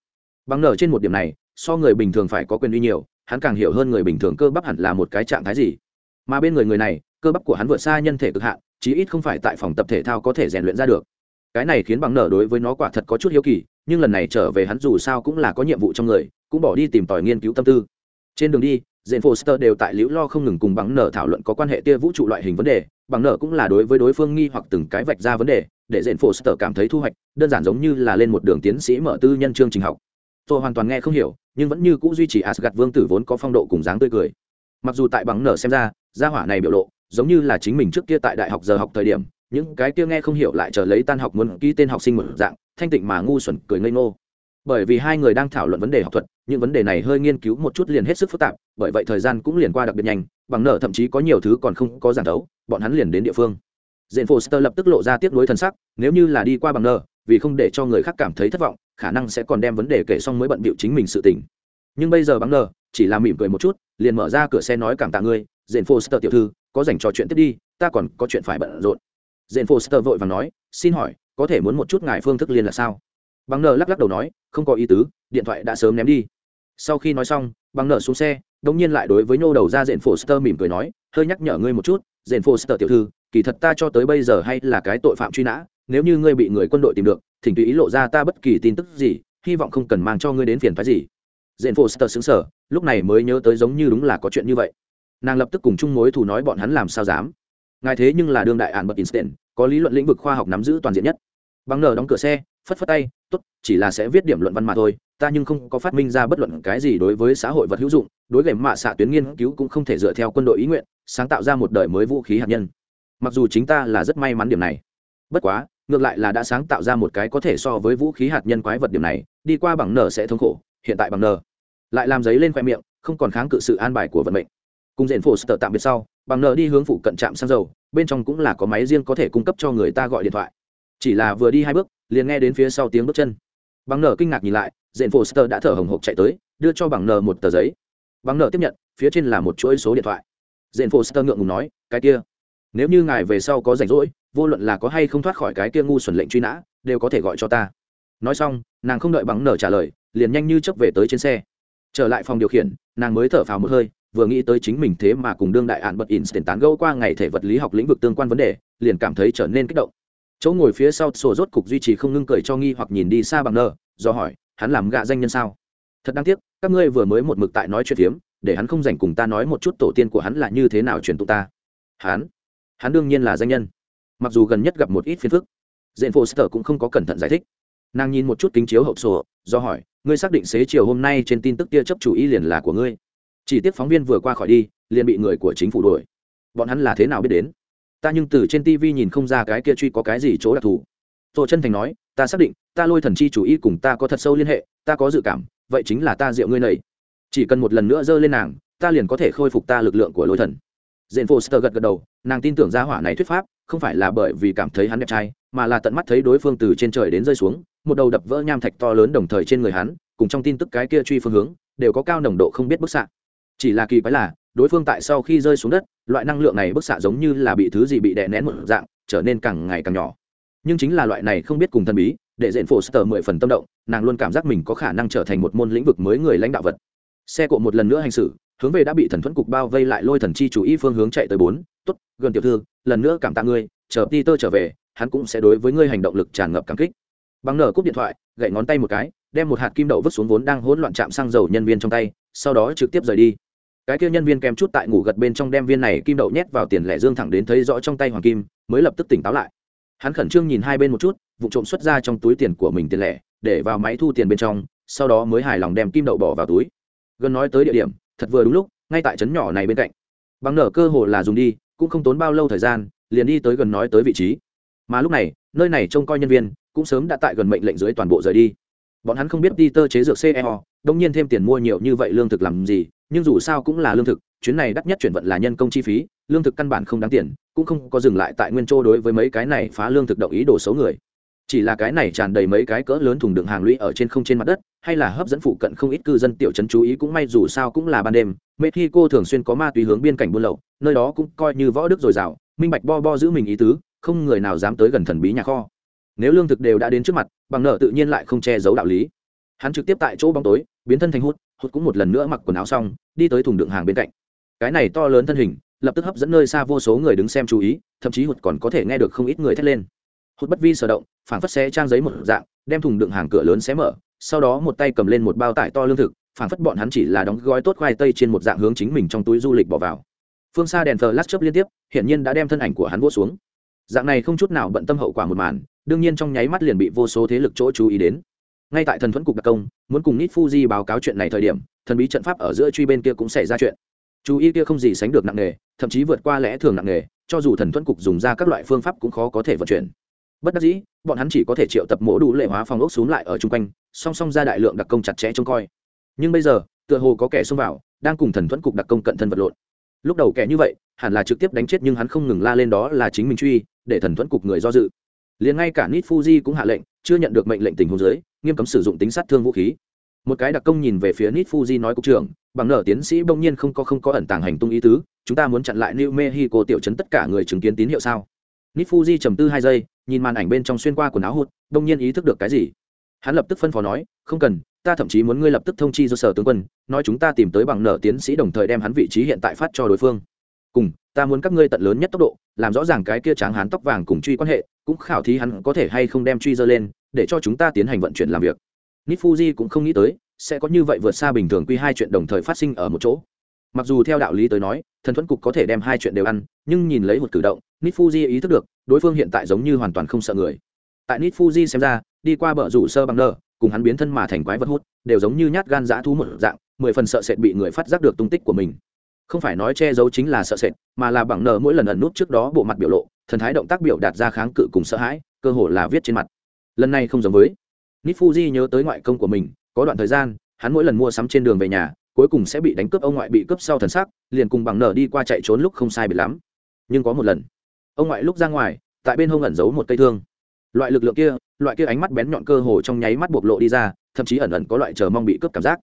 Bằng nở trên một điểm này so người bình thường phải có quyền uy nhiều, hắn càng hiểu hơn người bình thường cơ bắp hẳn là một cái trạng thái gì. Mà bên người người này, cơ bắp của hắn vượt xa nhân thể cực hạn, chí ít không phải tại phòng tập thể thao có thể rèn luyện ra được. Cái này khiến bằng nở đối với nó quả thật có chút hiếu kỳ, nhưng lần này trở về hắn dù sao cũng là có nhiệm vụ trong người, cũng bỏ đi tìm tòi nghiên cứu tâm tư. Trên đường đi dện foster đều tại liễu lo không ngừng cùng bằng nở thảo luận có quan hệ tia vũ trụ loại hình vấn đề. Bằng nở cũng là đối với đối phương nghi hoặc từng cái vạch ra vấn đề, để dện foster cảm thấy thu hoạch, đơn giản giống như là lên một đường tiến sĩ mở tư nhân chương trình học tôi hoàn toàn nghe không hiểu, nhưng vẫn như c ũ duy trì asgad vương tử vốn có phong độ cùng dáng tươi cười. Mặc dù tại bằng nở xem ra, gia hỏa này biểu lộ, giống như là chính mình trước kia tại đại học giờ học thời điểm, những cái kia nghe không hiểu lại chờ lấy tan học muốn ký tên học sinh một dạng, thanh tịnh mà ngu xuẩn, cười ngây ngô. Bởi vì hai người đang thảo luận vấn đề học thuật, những vấn đề này hơi nghiên cứu một chút liền hết sức phức tạp, bởi vậy thời gian cũng liền qua đặc biệt nhanh, bằng nở thậm chí có nhiều thứ còn không có giảng đấu bọn hắn liền đến địa phương. Dện foster lập tức lộ ra tiếp nối thân sắc, nếu như là đi qua bằng nở, vì không để cho người khác cảm thấy thất vọng khả năng sẽ còn đem vấn đề kể xong mới bận bịu chính mình sự tình. Nhưng bây giờ bằng lờ, chỉ là mỉm cười một chút, liền mở ra cửa xe nói cảm tạ ngươi dện foster tiểu thư, có dành trò chuyện tiếp đi, ta còn có chuyện phải bận rộn. Dện foster vội và nói, xin hỏi, có thể muốn một chút ngài phương thức liên là sao? Bằng lờ lắc lắc đầu nói, không có ý tứ, điện thoại đã sớm ném đi. Sau khi nói xong bằng lờ xuống xe, đống nhiên lại đối với nhô đầu ra dện foster mỉm cười nói, hơi nhắc nhở ngươi một chút dện foster tiểu thư, kỳ thật ta cho tới bây giờ hay là cái tội phạm truy nã, nếu như ngươi bị người quân đội tìm được thỉnh tùy ý lộ ra ta bất kỳ tin tức gì, hy vọng không cần mang cho ngươi đến phiền phái gì. Dện foster xứng sở lúc này mới nhớ tới giống như đúng là có chuyện như vậy. Nàng lập tức cùng chung mối thù nói bọn hắn làm sao dám. Ngài thế nhưng là đương đại ạn bậc instant có lý luận lĩnh vực khoa học nắm giữ toàn diện nhất. Bằng nở đóng cửa xe, phất phất tay, tốt, chỉ là sẽ viết điểm luận văn mà thôi, ta nhưng không có phát minh ra bất luận cái gì đối với xã hội vật hữu dụng, đối với mạ xạ tuyến nghiên cứu cũng không thể dựa theo quân đội ý nguyện, sáng tạo ra một đời mới vũ khí hạt nhân. Mặc dù chính ta là rất may mắn điểm này. Bất quá ngược lại là đã sáng tạo ra một cái có thể so với vũ khí hạt nhân quái vật điểm này, đi qua bằng nở sẽ thống khổ, hiện tại bằng nở. Lại làm giấy lên khoe miệng, không còn kháng cự sự an bài của vận mệnh. Cùng diện phổ sở tạm biệt sau, bằng nở đi hướng phụ cận trạm xăng dầu, bên trong cũng là có máy riêng có thể cung cấp cho người ta gọi điện thoại. Chỉ là vừa đi hai bước, liền nghe đến phía sau tiếng bước chân. Bằng nở kinh ngạc nhìn lại, diện phổ sở đã thở hồng hộc chạy tới, đưa cho bằng nở một tờ giấy. Bằng nở tiếp nhận, phía trên là một chuỗi số điện thoại. Diện phổ sở ngượng ngùng nói, cái kia, nếu như ngài về sau có rảnh rỗi vô luận là có hay không thoát khỏi cái kia ngu xuẩn lệnh truy nã, đều có thể gọi cho ta. Nói xong, nàng không đợi bằng nở trả lời, liền nhanh như chấp về tới trên xe. Trở lại phòng điều khiển, nàng mới thở phào một hơi, vừa nghĩ tới chính mình thế mà cùng đương đại ạn bật instant tán gẫu qua ngày thể vật lý học lĩnh vực tương quan vấn đề, liền cảm thấy trở nên kích động. Chỗ ngồi phía sau sổ rốt cục duy trì không ngưng cười cho nghi hoặc nhìn đi xa bằng nở do hỏi, hắn làm gạ danh nhân sao? Thật đáng tiếc, các ngươi vừa mới một mực tại nói chuyện phiếm, để hắn không dành cùng ta nói một chút tổ tiên của hắn là như thế nào truyền tụ ta. Hắn? Hắn đương nhiên là danh nhân mặc dù gần nhất gặp một ít phiền phức dện foster cũng không có cẩn thận giải thích. Nàng nhìn một chút kính chiếu hậu sổ, do hỏi, ngươi xác định xế chiều hôm nay trên tin tức tia chấp chủ ý liền là của ngươi? Chỉ tiếc phóng viên vừa qua khỏi đi, liền bị người của chính phủ đuổi. Bọn hắn là thế nào biết đến? Ta nhưng từ trên tv nhìn không ra cái kia truy có cái gì chỗ đặc thù. Tô chân thành nói, ta xác định, ta lôi thần chi chủ ý cùng ta có thật sâu liên hệ, ta có dự cảm, vậy chính là ta rượu ngươi nầy. Chỉ cần một lần nữa giơ lên nàng, ta liền có thể khôi phục ta lực lượng của lôi thần. Dện foster gật gật đầu, nàng tin tưởng ra hỏa này thuyết pháp không phải là bởi vì cảm thấy hắn đẹp trai, mà là tận mắt thấy đối phương từ trên trời đến rơi xuống, một đầu đập vỡ nham thạch to lớn đồng thời trên người hắn, cùng trong tin tức cái kia truy phương hướng, đều có cao nồng độ không biết bức xạ. Chỉ là kỳ quái là, đối phương tại sau khi rơi xuống đất, loại năng lượng này bức xạ giống như là bị thứ gì bị đè nén một dạng, trở nên càng ngày càng nhỏ. Nhưng chính là loại này không biết cùng thần bí, để diện phổ sờ mười phần tâm động, nàng luôn cảm giác mình có khả năng trở thành một môn lĩnh vực mới người lãnh đạo vật. Xe cộ một lần nữa hành xử hướng về đã bị thần thuẫn cục bao vây lại lôi thần chi chủ y phương hướng chạy tới bốn, tốt, gần tiểu thư, lần nữa cảm tạ ngươi, chờ peter trở về, hắn cũng sẽ đối với ngươi hành động lực tràn ngập cảm kích. Bằng nở cúp điện thoại, gậy ngón tay một cái, đem một hạt kim đậu vứt xuống vốn đang hỗn loạn chạm xăng dầu nhân viên trong tay, sau đó trực tiếp rời đi. Cái kia nhân viên kèm chút tại ngủ gật bên trong đem viên này kim đậu nhét vào tiền lẻ dương thẳng đến thấy rõ trong tay hoàng kim, mới lập tức tỉnh táo lại. Hắn khẩn trương nhìn hai bên một chút, vụ trộm xuất ra trong túi tiền của mình tiền lẻ, để vào máy thu tiền bên trong, sau đó mới hài lòng đem kim đậu bỏ vào túi. Gần nói tới địa điểm thật vừa đúng lúc, ngay tại trấn nhỏ này bên cạnh. Bằng nở cơ hồ là dùng đi, cũng không tốn bao lâu thời gian, liền đi tới gần nói tới vị trí. Mà lúc này, nơi này trông coi nhân viên, cũng sớm đã tại gần mệnh lệnh dưới toàn bộ rời đi. Bọn hắn không biết đi tơ chế dược ceo đông nhiên thêm tiền mua nhiều như vậy lương thực làm gì, nhưng dù sao cũng là lương thực, chuyến này đắt nhất chuyển vận là nhân công chi phí, lương thực căn bản không đáng tiền, cũng không có dừng lại tại nguyên châu đối với mấy cái này phá lương thực động ý đồ xấu người chỉ là cái này tràn đầy mấy cái cỡ lớn thùng đựng hàng lũy ở trên không trên mặt đất, hay là hấp dẫn phụ cận không ít cư dân tiểu trấn chú ý cũng may dù sao cũng là ban đêm. Mexico thường xuyên có ma túy hướng biên cảnh buôn lậu, nơi đó cũng coi như võ đức dồi dào, minh bạch bo bo giữ mình ý tứ, không người nào dám tới gần thần bí nhà kho. Nếu lương thực đều đã đến trước mặt, bằng nợ tự nhiên lại không che giấu đạo lý. Hắn trực tiếp tại chỗ bóng tối, biến thân thành hút hút cũng một lần nữa mặc quần áo xong, đi tới thùng đựng hàng bên cạnh. Cái này to lớn thân hình, lập tức hấp dẫn nơi xa vô số người đứng xem chú ý, thậm chí hụt còn có thể nghe được không ít người thét lên hụt bất vi sở động phảng phất xé trang giấy một dạng đem thùng đựng hàng cửa lớn xé mở sau đó một tay cầm lên một bao tải to lương thực phảng phất bọn hắn chỉ là đóng gói tốt khoai tây trên một dạng hướng chính mình trong túi du lịch bỏ vào. Phương xa đèn thờ lát chớp liên tiếp hiện nhiên đã đem thân ảnh của hắn vỗ xuống. Dạng này không chút nào bận tâm hậu quả một màn đương nhiên trong nháy mắt liền bị vô số thế lực chỗ chú ý đến. Ngay tại thần thuẫn cục đặc công muốn cùng nít fuji báo cáo chuyện này thời điểm thần bí trận pháp ở giữa truy bên kia cũng xảy ra chuyện. Chú ý kia không gì sánh được nặng nghề, thậm chí vượt qua lẽ thường nặng nghề, cho dù thần thuẫn cục dùng ra các loại phương pháp cũng khó có thể vận chuyển bất đắc dĩ, bọn hắn chỉ có thể triệu tập mổ đủ lệ hóa phòng ốc xuống lại ở chung quanh, song song ra đại lượng đặc công chặt chẽ trông coi. Nhưng bây giờ, tựa hồ có kẻ xông vào, đang cùng thần thuẫn cục đặc công cận thân vật lộn. Lúc đầu kẻ như vậy, hẳn là trực tiếp đánh chết nhưng hắn không ngừng la lên đó là chính mình truy, để thần thuẫn cục người do dự. Liền ngay cả nít fuji cũng hạ lệnh, chưa nhận được mệnh lệnh tình huống dưới, nghiêm cấm sử dụng tính sát thương vũ khí. Một cái đặc công nhìn về phía nít fuji nói cục trưởng, bằng nở tiến sĩ bỗng nhiên không có không có ẩn tàng hành tung ý tứ, chúng ta muốn chặn lại new mexico tiểu chấn tất cả người chứng kiến tín hiệu sao? Nít fuji trầm tư hai giây nhìn màn ảnh bên trong xuyên qua quần áo hụt, đông nhiên ý thức được cái gì. Hắn lập tức phân phó nói, không cần, ta thậm chí muốn ngươi lập tức thông chi do sở tướng quân, nói chúng ta tìm tới bằng nợ tiến sĩ đồng thời đem hắn vị trí hiện tại phát cho đối phương. Cùng, ta muốn các ngươi tận lớn nhất tốc độ, làm rõ ràng cái kia tráng hán tóc vàng cùng truy quan hệ, cũng khảo thí hắn có thể hay không đem truy dơ lên, để cho chúng ta tiến hành vận chuyển làm việc. Nifuji cũng không nghĩ tới, sẽ có như vậy vượt xa bình thường quy hai chuyện đồng thời phát sinh ở một chỗ. Mặc dù theo đạo lý tới nói, thần thuẫn cục có thể đem hai chuyện đều ăn, nhưng nhìn lấy một cử động nít fuji ý thức được đối phương hiện tại giống như hoàn toàn không sợ người. Tại nit fuji xem ra, đi qua bờ rủ sơ bằng nơ cùng hắn biến thân mà thành quái vật hút, đều giống như nhát gan dã thú một dạng, mười phần sợ sệt bị người phát giác được tung tích của mình. Không phải nói che giấu chính là sợ sệt, mà là bằng nợ mỗi lần ẩn nút trước đó bộ mặt biểu lộ, thần thái động tác biểu đạt ra kháng cự cùng sợ hãi, cơ hồ là viết trên mặt. Lần này không giống với. Nít fuji nhớ tới ngoại công của mình, có đoạn thời gian, hắn mỗi lần mua sắm trên đường về nhà, cuối cùng sẽ bị đánh cướp, ông ngoại bị cướp sau thần sắc liền cùng bằng nở đi qua chạy trốn lúc không sai biệt lắm. Nhưng có một lần ông ngoại lúc ra ngoài, tại bên hông ẩn giấu một cây thương. Loại lực lượng kia, loại kia ánh mắt bén nhọn cơ hồ trong nháy mắt bộc lộ đi ra, thậm chí ẩn ẩn có loại chờ mong bị cướp cảm giác.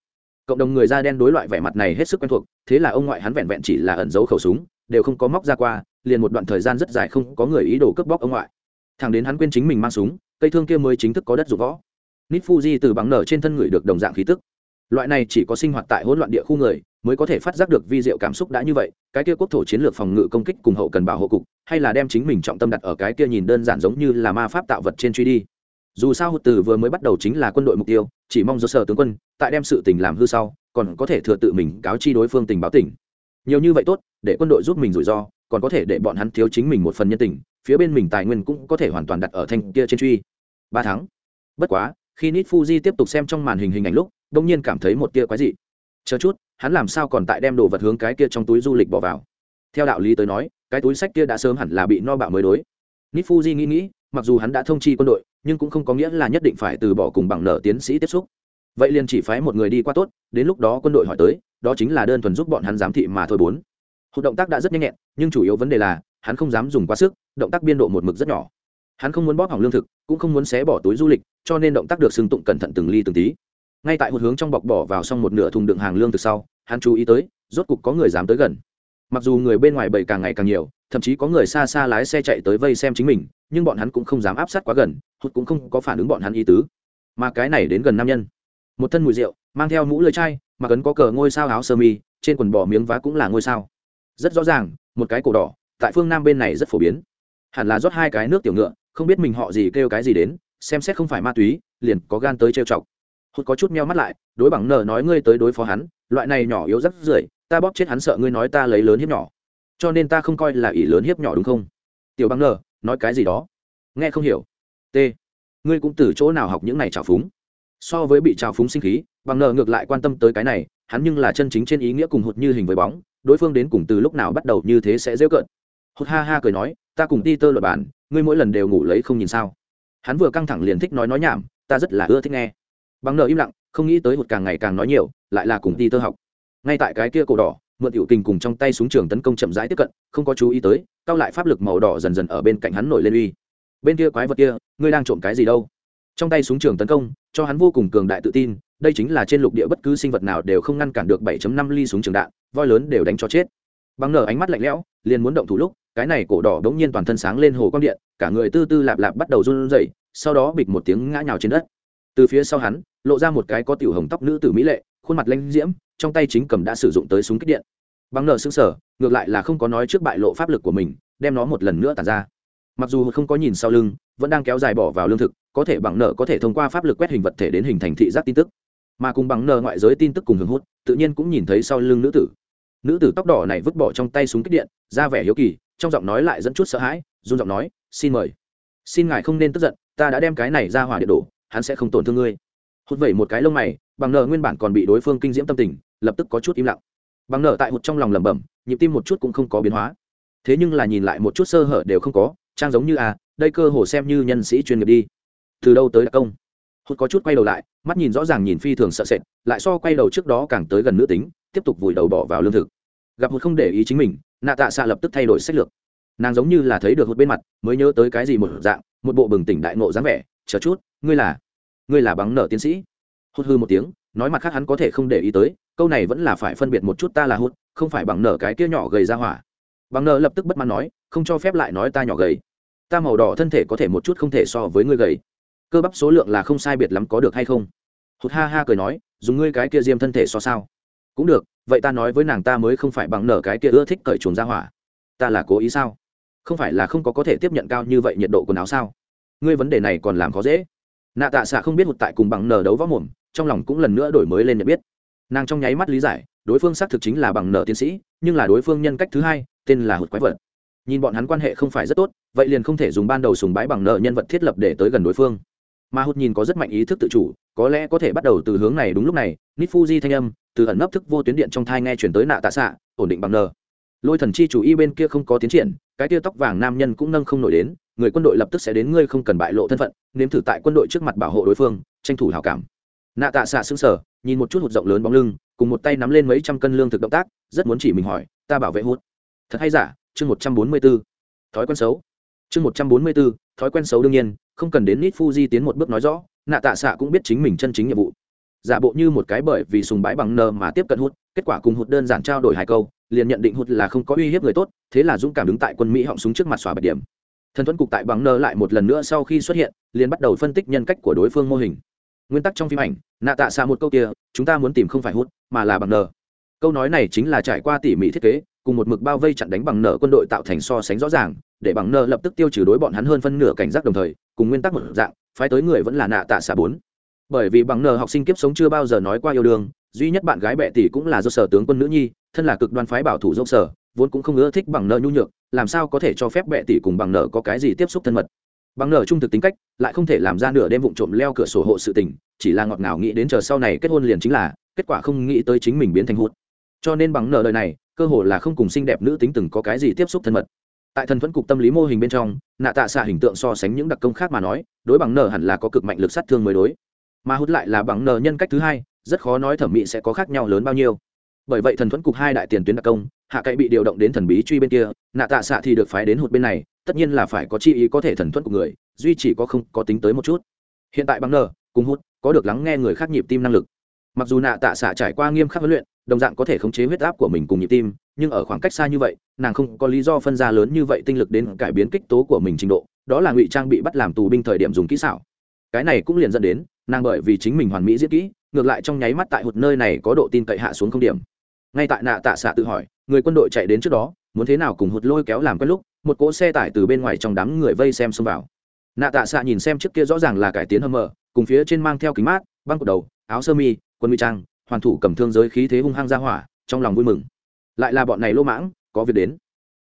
Cộng đồng người da đen đối loại vẻ mặt này hết sức quen thuộc, thế là ông ngoại hắn vẹn vẹn chỉ là ẩn giấu khẩu súng, đều không có móc ra qua, liền một đoạn thời gian rất dài không có người ý đồ cướp bóc ông ngoại. Thằng đến hắn quên chính mình mang súng, cây thương kia mới chính thức có đất dụng võ. Nít fuji từ bằng nở trên thân người được đồng dạng khí tức loại này chỉ có sinh hoạt tại hỗn loạn địa khu người mới có thể phát giác được vi diệu cảm xúc đã như vậy, cái kia quốc thổ chiến lược phòng ngự công kích cùng hậu cần bảo hộ cục, hay là đem chính mình trọng tâm đặt ở cái kia nhìn đơn giản giống như là ma pháp tạo vật trên truy đi. Dù sao hụt từ vừa mới bắt đầu chính là quân đội mục tiêu, chỉ mong do sở tướng quân tại đem sự tình làm hư sau, còn có thể thừa tự mình cáo chi đối phương tình báo tỉnh. Nhiều như vậy tốt, để quân đội giúp mình rủi ro, còn có thể để bọn hắn thiếu chính mình một phần nhân tình, phía bên mình tài nguyên cũng có thể hoàn toàn đặt ở thanh kia trên truy. Ba tháng. Bất quá khi nít fuji tiếp tục xem trong màn hình hình ảnh lúc đông nhiên cảm thấy một tia quái dị. Chờ chút, hắn làm sao còn tại đem đồ vật hướng cái kia trong túi du lịch bỏ vào? Theo đạo lý tới nói, cái túi sách kia đã sớm hẳn là bị no bạo mới đối. Nít fuji nghĩ nghĩ, mặc dù hắn đã thông chi quân đội, nhưng cũng không có nghĩa là nhất định phải từ bỏ cùng bằng nợ tiến sĩ tiếp xúc. Vậy liền chỉ phái một người đi qua tốt, đến lúc đó quân đội hỏi tới, đó chính là đơn thuần giúp bọn hắn giám thị mà thôi bốn. Hụt động tác đã rất nhanh nhẹn, nhưng chủ yếu vấn đề là, hắn không dám dùng quá sức, động tác biên độ một mực rất nhỏ. Hắn không muốn bóp hỏng lương thực, cũng không muốn xé bỏ túi du lịch cho nên động tác được xưng tụng cẩn thận từng ly từng tí. Ngay tại một hướng trong bọc bỏ vào xong một nửa thùng đựng hàng lương từ sau, hắn chú ý tới, rốt cục có người dám tới gần. Mặc dù người bên ngoài bầy càng ngày càng nhiều, thậm chí có người xa xa lái xe chạy tới vây xem chính mình, nhưng bọn hắn cũng không dám áp sát quá gần, hụt cũng không có phản ứng bọn hắn ý tứ. Mà cái này đến gần nam nhân. Một thân mùi rượu, mang theo mũ lưỡi chai mà cấn có cờ ngôi sao áo sơ mi, trên quần bò miếng vá cũng là ngôi sao. Rất rõ ràng, một cái cổ đỏ, tại phương nam bên này rất phổ biến. Hẳn là rót hai cái nước tiểu ngựa, không biết mình họ gì kêu cái gì đến xem xét không phải ma túy, liền có gan tới trêu chọc. Hụt có chút meo mắt lại, đối bằng nờ nói ngươi tới đối phó hắn, loại này nhỏ yếu rất rưởi, ta bóp chết hắn sợ ngươi nói ta lấy lớn hiếp nhỏ. Cho nên ta không coi là ỷ lớn hiếp nhỏ đúng không? Tiểu bằng nờ nói cái gì đó? Nghe không hiểu. T. Ngươi cũng từ chỗ nào học những này trào phúng? So với bị trào phúng sinh khí, bằng nờ ngược lại quan tâm tới cái này, hắn nhưng là chân chính trên ý nghĩa cùng hụt như hình với bóng, đối phương đến cùng từ lúc nào bắt đầu như thế sẽ dễ cợt. Hụt ha ha cười nói, ta cùng ti tơ luật bản, ngươi mỗi lần đều ngủ lấy không nhìn sao hắn vừa căng thẳng liền thích nói nói nhảm, ta rất là ưa thích nghe. Bằng nợ im lặng, không nghĩ tới hụt càng ngày càng nói nhiều, lại là cùng ti tơ học. Ngay tại cái kia cổ đỏ, mượn tiểu kình cùng trong tay súng trường tấn công chậm rãi tiếp cận, không có chú ý tới, cao lại pháp lực màu đỏ dần dần ở bên cạnh hắn nổi lên uy. Bên kia quái vật kia, ngươi đang trộm cái gì đâu? Trong tay súng trường tấn công, cho hắn vô cùng cường đại tự tin, đây chính là trên lục địa bất cứ sinh vật nào đều không ngăn cản được 7.5 ly súng trường đạn, voi lớn đều đánh cho chết. Bằng nở ánh mắt lạnh lẽo, liền muốn động thủ lúc cái này cổ đỏ đống nhiên toàn thân sáng lên hồ quang điện, cả người tư tư lạp lạp bắt đầu run rẩy, sau đó bịch một tiếng ngã nhào trên đất. Từ phía sau hắn, lộ ra một cái có tiểu hồng tóc nữ tử mỹ lệ, khuôn mặt lanh diễm, trong tay chính cầm đã sử dụng tới súng kích điện. Bằng nợ xứng sở ngược lại là không có nói trước bại lộ pháp lực của mình, đem nó một lần nữa tàn ra. Mặc dù không có nhìn sau lưng, vẫn đang kéo dài bỏ vào lương thực, có thể bằng nợ có thể thông qua pháp lực quét hình vật thể đến hình thành thị giác tin tức. Mà cùng bằng nợ ngoại giới tin tức cùng hưởng hút, tự nhiên cũng nhìn thấy sau lưng nữ tử. Nữ tử tóc đỏ này vứt bỏ trong tay súng kích điện, ra vẻ hiếu kỳ trong giọng nói lại dẫn chút sợ hãi, run giọng nói, xin mời. Xin ngài không nên tức giận, ta đã đem cái này ra hỏa điện đổ, hắn sẽ không tổn thương ngươi. Hụt vẩy một cái lông mày, bằng nợ nguyên bản còn bị đối phương kinh diễm tâm tình, lập tức có chút im lặng. Bằng nợ tại hụt trong lòng lẩm bẩm, nhịp tim một chút cũng không có biến hóa. Thế nhưng là nhìn lại một chút sơ hở đều không có, trang giống như à đây cơ hồ xem như nhân sĩ chuyên nghiệp đi. Từ đâu tới đặc công? Hụt có chút quay đầu lại, mắt nhìn rõ ràng nhìn phi thường sợ sệt, lại so quay đầu trước đó càng tới gần nữ tính, tiếp tục vùi đầu bỏ vào lương thực. Gặp hụt không để ý chính mình nạ tạ xạ lập tức thay đổi sách lược. Nàng giống như là thấy được hụt bên mặt, mới nhớ tới cái gì một dạng, một bộ bừng tỉnh đại ngộ dáng vẻ, chờ chút, ngươi là ngươi là bằng nợ tiến sĩ. Hụt hư một tiếng, nói mặt khác hắn có thể không để ý tới, câu này vẫn là phải phân biệt một chút ta là hụt, không phải bằng nợ cái kia nhỏ gầy ra hỏa. Bằng nợ lập tức bất mãn nói, không cho phép lại nói ta nhỏ gầy. Ta màu đỏ thân thể có thể một chút không thể so với ngươi gầy. Cơ bắp số lượng là không sai biệt lắm có được hay không? Hụt ha ha cười nói, dùng ngươi cái kia diêm thân thể so sao? Cũng được, vậy ta nói với nàng ta mới không phải bằng nở cái kia ưa thích cởi chuồng ra hỏa. Ta là cố ý sao? Không phải là không có có thể tiếp nhận cao như vậy nhiệt độ quần áo sao? Ngươi vấn đề này còn làm khó dễ. Nạ tạ xạ không biết hụt tại cùng bằng nở đấu võ mồm, trong lòng cũng lần nữa đổi mới lên nhận biết. Nàng trong nháy mắt lý giải, đối phương xác thực chính là bằng nở tiến sĩ, nhưng là đối phương nhân cách thứ hai, tên là hụt quái vật. Nhìn bọn hắn quan hệ không phải rất tốt, vậy liền không thể dùng ban đầu sùng bái bằng nợ nhân vật thiết lập để tới gần đối phương mà hụt nhìn có rất mạnh ý thức tự chủ, có lẽ có thể bắt đầu từ hướng này đúng lúc này nít fuji thanh âm, từ ẩn nấp thức vô tuyến điện trong thai nghe chuyển tới nạ tạ xạ, ổn định bằng n lôi thần chi chủ y bên kia không có tiến triển, cái tia tóc vàng nam nhân cũng nâng không nổi đến, người quân đội lập tức sẽ đến ngươi không cần bại lộ thân phận, nếm thử tại quân đội trước mặt bảo hộ đối phương, tranh thủ hào cảm. Nạ tạ xạ xứng sở nhìn một chút hụt rộng lớn bóng lưng, cùng một tay nắm lên mấy trăm cân lương thực động tác, rất muốn chỉ mình hỏi, ta bảo vệ hút thật hay giả? Chương một trăm bốn mươi b ố thói quen xấu. Chương một trăm bốn mươi b ố thói quen xấu đương nhiên, không cần đến nít fuji tiến một bước nói rõ, nạ tạ xạ cũng biết chính mình chân chính nhiệm vụ. Giả bộ như một cái bởi vì sùng bãi bằng nờ mà tiếp cận hút kết quả cùng hụt đơn giản trao đổi hai câu, liền nhận định hụt là không có uy hiếp người tốt, thế là dũng cảm đứng tại quân mỹ họng súng trước mặt xóa bạch điểm. Thần thuẫn cục tại bằng nơ lại một lần nữa sau khi xuất hiện, liền bắt đầu phân tích nhân cách của đối phương mô hình. Nguyên tắc trong phim ảnh, nạ tạ xạ một câu kia, chúng ta muốn tìm không phải hút mà là bằng nờ. Câu nói này chính là trải qua tỉ mỉ thiết kế cùng một mực bao vây chặn đánh bằng nợ quân đội tạo thành so sánh rõ ràng, để bằng nợ lập tức tiêu trừ đối bọn hắn hơn phân nửa cảnh giác đồng thời, cùng nguyên tắc một dạng, phái tới người vẫn là nạ tạ xạ bốn. Bởi vì bằng nợ học sinh kiếp sống chưa bao giờ nói qua yêu đương, duy nhất bạn gái bệ tỷ cũng là do sở tướng quân nữ nhi, thân là cực đoan phái bảo thủ dốc sở, vốn cũng không ưa thích bằng nợ nhu nhược, làm sao có thể cho phép bệ tỷ cùng bằng nợ có cái gì tiếp xúc thân mật. Bằng nợ trung thực tính cách, lại không thể làm ra nửa đêm vụng trộm leo cửa sổ hộ sự tình, chỉ là ngọt ngào nghĩ đến chờ sau này kết hôn liền chính là, kết quả không nghĩ tới chính mình biến thành hút cho nên bằng nợ đời này cơ hồ là không cùng xinh đẹp nữ tính từng có cái gì tiếp xúc thân mật. Tại thần thuẫn cục tâm lý mô hình bên trong, nạ tạ xạ hình tượng so sánh những đặc công khác mà nói, đối bằng nờ hẳn là có cực mạnh lực sát thương mới đối. Mà hút lại là bằng nờ nhân cách thứ hai, rất khó nói thẩm mỹ sẽ có khác nhau lớn bao nhiêu. Bởi vậy thần thuẫn cục hai đại tiền tuyến đặc công, hạ cậy bị điều động đến thần bí truy bên kia, nạ tạ xạ thì được phái đến hụt bên này, tất nhiên là phải có chi ý có thể thần thuẫn của người, duy chỉ có không có tính tới một chút. Hiện tại bằng nờ, cùng hút có được lắng nghe người khác nhịp tim năng lực. Mặc dù nạ tạ xạ trải qua nghiêm khắc huấn luyện đồng dạng có thể khống chế huyết áp của mình cùng nhịp tim, nhưng ở khoảng cách xa như vậy, nàng không có lý do phân ra lớn như vậy tinh lực đến cải biến kích tố của mình trình độ, đó là ngụy trang bị bắt làm tù binh thời điểm dùng kỹ xảo. Cái này cũng liền dẫn đến, nàng bởi vì chính mình hoàn mỹ diễn kỹ, ngược lại trong nháy mắt tại hụt nơi này có độ tin cậy hạ xuống không điểm. Ngay tại nạ tạ xạ tự hỏi, người quân đội chạy đến trước đó, muốn thế nào cùng hụt lôi kéo làm quen lúc, một cỗ xe tải từ bên ngoài trong đám người vây xem xông vào. Nạ tạ xạ nhìn xem trước kia rõ ràng là cải tiến hâm mờ, cùng phía trên mang theo kính mát, băng cột đầu, áo sơ mi quân nguy trang hoàn thủ cầm thương giới khí thế hung hăng ra hỏa, trong lòng vui mừng. Lại là bọn này lô mãng, có việc đến.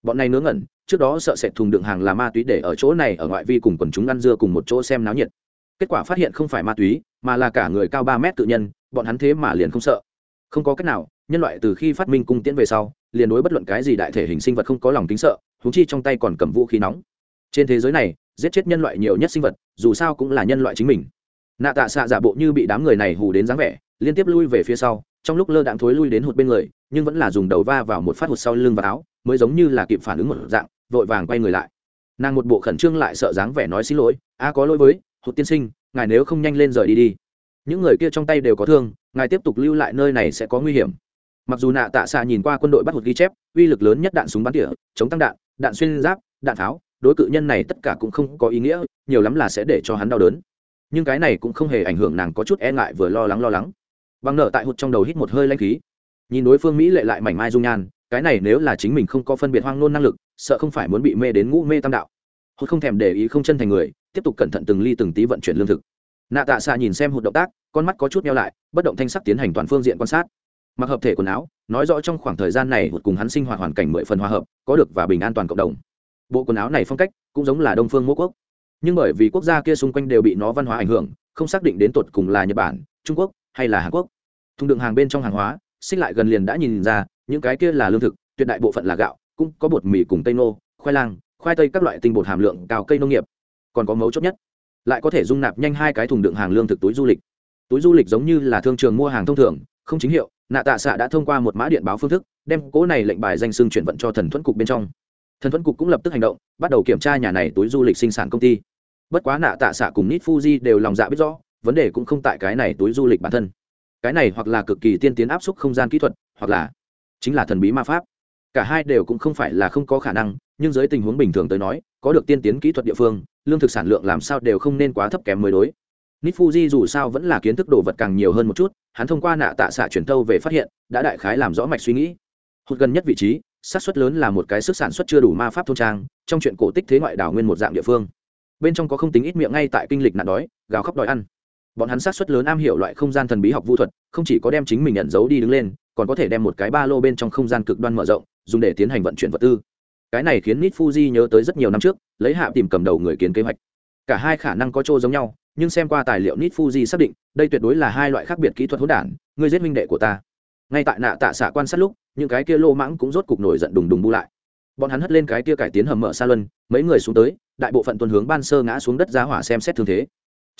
Bọn này ngớ ngẩn, trước đó sợ sệt thùng đựng hàng là ma túy để ở chỗ này ở ngoại vi cùng quần chúng ăn dưa cùng một chỗ xem náo nhiệt. Kết quả phát hiện không phải ma túy, mà là cả người cao ba mét tự nhân, bọn hắn thế mà liền không sợ. Không có cách nào, nhân loại từ khi phát minh cung tiễn về sau, liền đối bất luận cái gì đại thể hình sinh vật không có lòng tính sợ húng chi trong tay còn cầm vũ khí nóng. Trên thế giới này, giết chết nhân loại nhiều nhất sinh vật, dù sao cũng là nhân loại chính mình. Nạ tạ xạ giả bộ như bị đám người này hù đến dáng vẻ liên tiếp lui về phía sau, trong lúc lơ đạn thối lui đến hụt bên người, nhưng vẫn là dùng đầu va vào một phát hụt sau lưng và áo, mới giống như là kịp phản ứng một dạng, vội vàng quay người lại. Nàng một bộ khẩn trương lại sợ dáng vẻ nói xin lỗi, a, có lỗi với, hụt tiên sinh, ngài nếu không nhanh lên rời đi đi. Những người kia trong tay đều có thương, ngài tiếp tục lưu lại nơi này sẽ có nguy hiểm. Mặc dù nạ tạ xạ nhìn qua quân đội bắt hụt ghi chép, uy lực lớn nhất đạn súng bắn tỉa, chống tăng đạn đạn xuyên giáp, đạn tháo, đối cự nhân này tất cả cũng không có ý nghĩa, nhiều lắm là sẽ để cho hắn đau đớn. Nhưng cái này cũng không hề ảnh hưởng nàng có chút e ngại vừa lo lắng lo lắng bằng nợ tại hụt trong đầu hít một hơi lanh khí. Nhìn đối phương mỹ lệ lại mảnh mai dung nhan, cái này nếu là chính mình không có phân biệt hoang nôn năng lực, sợ không phải muốn bị mê đến ngũ mê tam đạo. Hụt không thèm để ý không chân thành người, tiếp tục cẩn thận từng ly từng tí vận chuyển lương thực. Nạ tạ xạ nhìn xem hụt động tác, con mắt có chút nhau lại, bất động thanh sắc tiến hành toàn phương diện quan sát. Mặc hợp thể quần áo, nói rõ trong khoảng thời gian này hụt cùng hắn sinh hoạt hoàn cảnh mười phần hòa hợp, có được và bình an toàn cộng đồng. Bộ quần áo này phong cách cũng giống là đông phương mô quốc. Nhưng bởi vì quốc gia kia xung quanh đều bị nó văn hóa ảnh hưởng, không xác định đến tột cùng là nhật bản, trung quốc hay là hàn quốc. Thùng đựng hàng bên trong hàng hóa, xích lại gần liền đã nhìn ra, những cái kia là lương thực, tuyệt đại bộ phận là gạo, cũng có bột mì cùng tây nô khoai lang, khoai tây các loại tinh bột hàm lượng cao cây nông nghiệp. Còn có mấu chốt nhất, lại có thể dung nạp nhanh hai cái thùng đựng hàng lương thực túi du lịch. Túi du lịch giống như là thương trường mua hàng thông thường, không chính hiệu, nạ tạ xạ đã thông qua một mã điện báo phương thức, đem cố này lệnh bài danh xưng chuyển vận cho thần thuẫn cục bên trong. Thần thuẫn cục cũng lập tức hành động, bắt đầu kiểm tra nhà này túi du lịch sinh sản công ty. Bất quá nạ tạ xạ cùng nít fuji đều lòng dạ biết rõ vấn đề cũng không tại cái này túi du lịch bản thân. Cái này hoặc là cực kỳ tiên tiến áp suất không gian kỹ thuật, hoặc là chính là thần bí ma pháp. Cả hai đều cũng không phải là không có khả năng, nhưng dưới tình huống bình thường tới nói, có được tiên tiến kỹ thuật địa phương, lương thực sản lượng làm sao đều không nên quá thấp kém mới đối. Nít fuji dù sao vẫn là kiến thức đồ vật càng nhiều hơn một chút, hắn thông qua nạ tạ xạ truyền tâu về phát hiện, đã đại khái làm rõ mạch suy nghĩ. Hụt gần nhất vị trí, xác suất lớn là một cái sức sản xuất chưa đủ ma pháp thôn trang, trong chuyện cổ tích thế ngoại đảo nguyên một dạng địa phương. Bên trong có không tính ít miệng ngay tại kinh lịch nạn đói, gào khóc đòi ăn bọn hắn sát suất lớn am hiểu loại không gian thần bí học vũ thuật, không chỉ có đem chính mình nhận dấu đi đứng lên, còn có thể đem một cái ba lô bên trong không gian cực đoan mở rộng, dùng để tiến hành vận chuyển vật tư. Cái này khiến nít fuji nhớ tới rất nhiều năm trước, lấy hạ tìm cầm đầu người kiến kế hoạch. Cả hai khả năng có chỗ giống nhau, nhưng xem qua tài liệu nít fuji xác định, đây tuyệt đối là hai loại khác biệt kỹ thuật hỗn đản người giết minh đệ của ta. Ngay tại nạ tạ xạ quan sát lúc, những cái kia lô mãng cũng rốt cục nổi giận đùng đùng bu lại. Bọn hắn hất lên cái kia cải tiến hầm mở xa luân, mấy người xuống tới, đại bộ phận tuần hướng ban sơ ngã xuống đất giá hỏa xem xét thương thế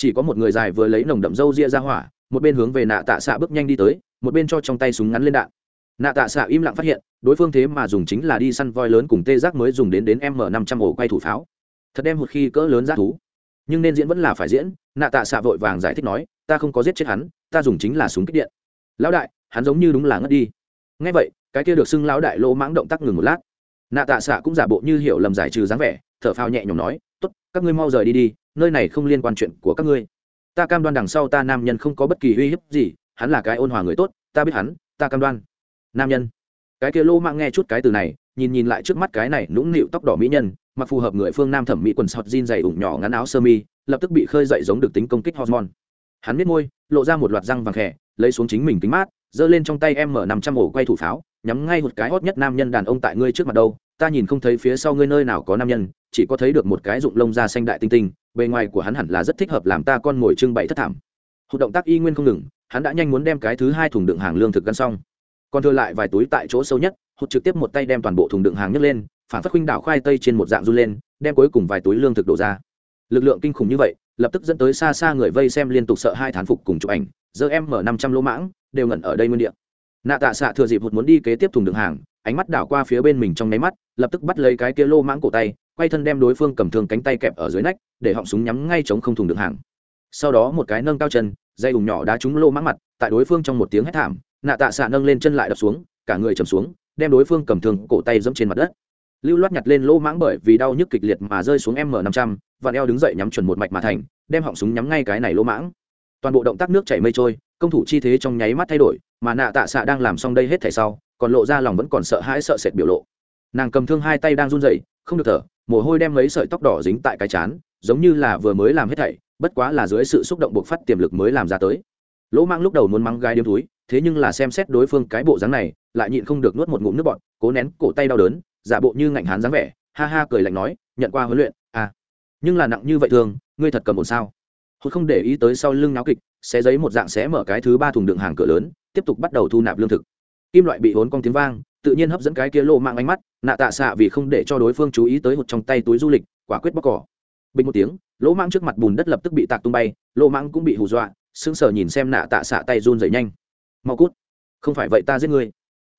chỉ có một người dài vừa lấy nồng đậm râu ria ra hỏa, một bên hướng về nạ tạ xạ bước nhanh đi tới, một bên cho trong tay súng ngắn lên đạn. Nạ tạ xạ im lặng phát hiện, đối phương thế mà dùng chính là đi săn voi lớn cùng tê giác mới dùng đến đến m năm trăm ổ quay thủ pháo. Thật đem một khi cỡ lớn ra thú. Nhưng nên diễn vẫn là phải diễn, nạ tạ xạ vội vàng giải thích nói, ta không có giết chết hắn, ta dùng chính là súng kích điện. Lão đại, hắn giống như đúng là ngất đi. Ngay vậy, cái kia được xưng lão đại lỗ mãng động tác ngừng một lát. Nạ tạ xạ cũng giả bộ như hiểu lầm giải trừ dáng vẻ, thở phao nhẹ nhõm nói t ố t các ngươi mau rời đi đi nơi này không liên quan chuyện của các ngươi. Ta cam đoan đằng sau ta nam nhân không có bất kỳ uy hiếp gì, hắn là cái ôn hòa người tốt, ta biết hắn, ta cam đoan. Nam nhân. Cái kia lô mạng nghe chút cái từ này, nhìn nhìn lại trước mắt cái này nũng nịu tóc đỏ mỹ nhân, mặc phù hợp người phương nam thẩm mỹ quần sọt jean dày ủng nhỏ ngắn áo sơ mi, lập tức bị khơi dậy giống được tính công kích hormone. Hắn biết môi, lộ ra một loạt răng vàng khẽ, lấy xuống chính mình kính mát, giơ lên trong tay em mở năm trăm ổ quay thủ pháo, nhắm ngay một cái hót nhất nam nhân đàn ông tại ngươi trước mặt đâu, ta nhìn không thấy phía sau ngươi nơi nào có nam nhân, chỉ có thấy được một cái rụng lông da xanh đại tinh tinh bề ngoài của hắn hẳn là rất thích hợp làm ta con ngồi trưng bày thất thảm. Hụt động tác y nguyên không ngừng, hắn đã nhanh muốn đem cái thứ hai thùng đựng hàng lương thực gắn xong. Còn thừa lại vài túi tại chỗ sâu nhất, hụt trực tiếp một tay đem toàn bộ thùng đựng hàng nhấc lên, phản phát huynh đảo khoai tây trên một dạng run lên, đem cuối cùng vài túi lương thực đổ ra. Lực lượng kinh khủng như vậy, lập tức dẫn tới xa xa người vây xem liên tục sợ hai thán phục cùng chụp ảnh giờ em mở năm trăm lỗ mãng, đều ngẩn ở đây nguyên địa. Nạ tạ xạ thừa dịp hụt muốn đi kế tiếp thùng đựng hàng, ánh mắt đảo qua phía bên mình trong nháy mắt, lập tức bắt lấy cái kia lô mãng cổ tay quay thân đem đối phương cầm thương cánh tay kẹp ở dưới nách, để họng súng nhắm ngay chống không thùng đường hàng. Sau đó một cái nâng cao chân, dây ủng nhỏ đá trúng lô mãng mặt, tại đối phương trong một tiếng hét thảm, nạ tạ xạ nâng lên chân lại đập xuống, cả người chầm xuống, đem đối phương cầm thương cổ tay dẫm trên mặt đất. Lưu loát nhặt lên lô mãng bởi vì đau nhức kịch liệt mà rơi xuống m năm trăm và leo đứng dậy nhắm chuẩn một mạch mà thành, đem họng súng nhắm ngay cái này lô mãng. Toàn bộ động tác nước chảy mây trôi, công thủ chi thế trong nháy mắt thay đổi, mà nạ tạ xạ đang làm xong đây hết thảy sau, còn lộ ra lòng vẫn còn sợ hãi sợ sệt biểu lộ. Nàng cầm thương hai tay đang run rẩy, không được thở mồ hôi đem mấy sợi tóc đỏ dính tại cái chán, giống như là vừa mới làm hết thảy, bất quá là dưới sự xúc động buộc phát tiềm lực mới làm ra tới. Lỗ mang lúc đầu muốn mắng gai điếm túi, thế nhưng là xem xét đối phương cái bộ dáng này, lại nhịn không được nuốt một ngụm nước bọt, cố nén cổ tay đau đớn, giả bộ như ngạnh hán dáng vẻ, ha ha cười lạnh nói, nhận qua huấn luyện à nhưng là nặng như vậy thường, ngươi thật cầm một sao? Hốt không để ý tới sau lưng náo kịch sẽ giấy một dạng sẽ mở cái thứ ba thùng đựng hàng cửa lớn, tiếp tục bắt đầu thu nạp lương thực. Kim loại bị hốn cong tiếng vang tự nhiên hấp dẫn cái kia lô mạng ánh mắt, nạ tạ xạ vì không để cho đối phương chú ý tới hụt trong tay túi du lịch, quả quyết bóc cỏ. Bình một tiếng, lỗ mạng trước mặt bùn đất lập tức bị tạc tung bay, lỗ mạng cũng bị hù dọa, sững sờ nhìn xem nạ tạ xạ tay run dậy nhanh. Mau cút, không phải vậy ta giết ngươi.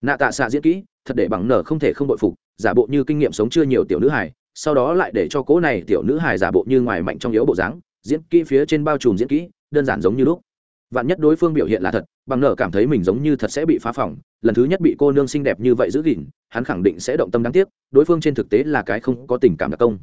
Nạ tạ xạ diễn kỹ, thật để bằng nở không thể không bội phục, giả bộ như kinh nghiệm sống chưa nhiều tiểu nữ hài, sau đó lại để cho cố này tiểu nữ hài giả bộ như ngoài mạnh trong yếu bộ dáng, diễn kỹ phía trên bao trùm diễn kỹ, đơn giản giống như lúc. Vạn nhất đối phương biểu hiện là thật, bằng nở cảm thấy mình giống như thật sẽ bị phá phỏng lần thứ nhất bị cô nương xinh đẹp như vậy giữ gìn, hắn khẳng định sẽ động tâm đáng tiếc, đối phương trên thực tế là cái không có tình cảm đặc công.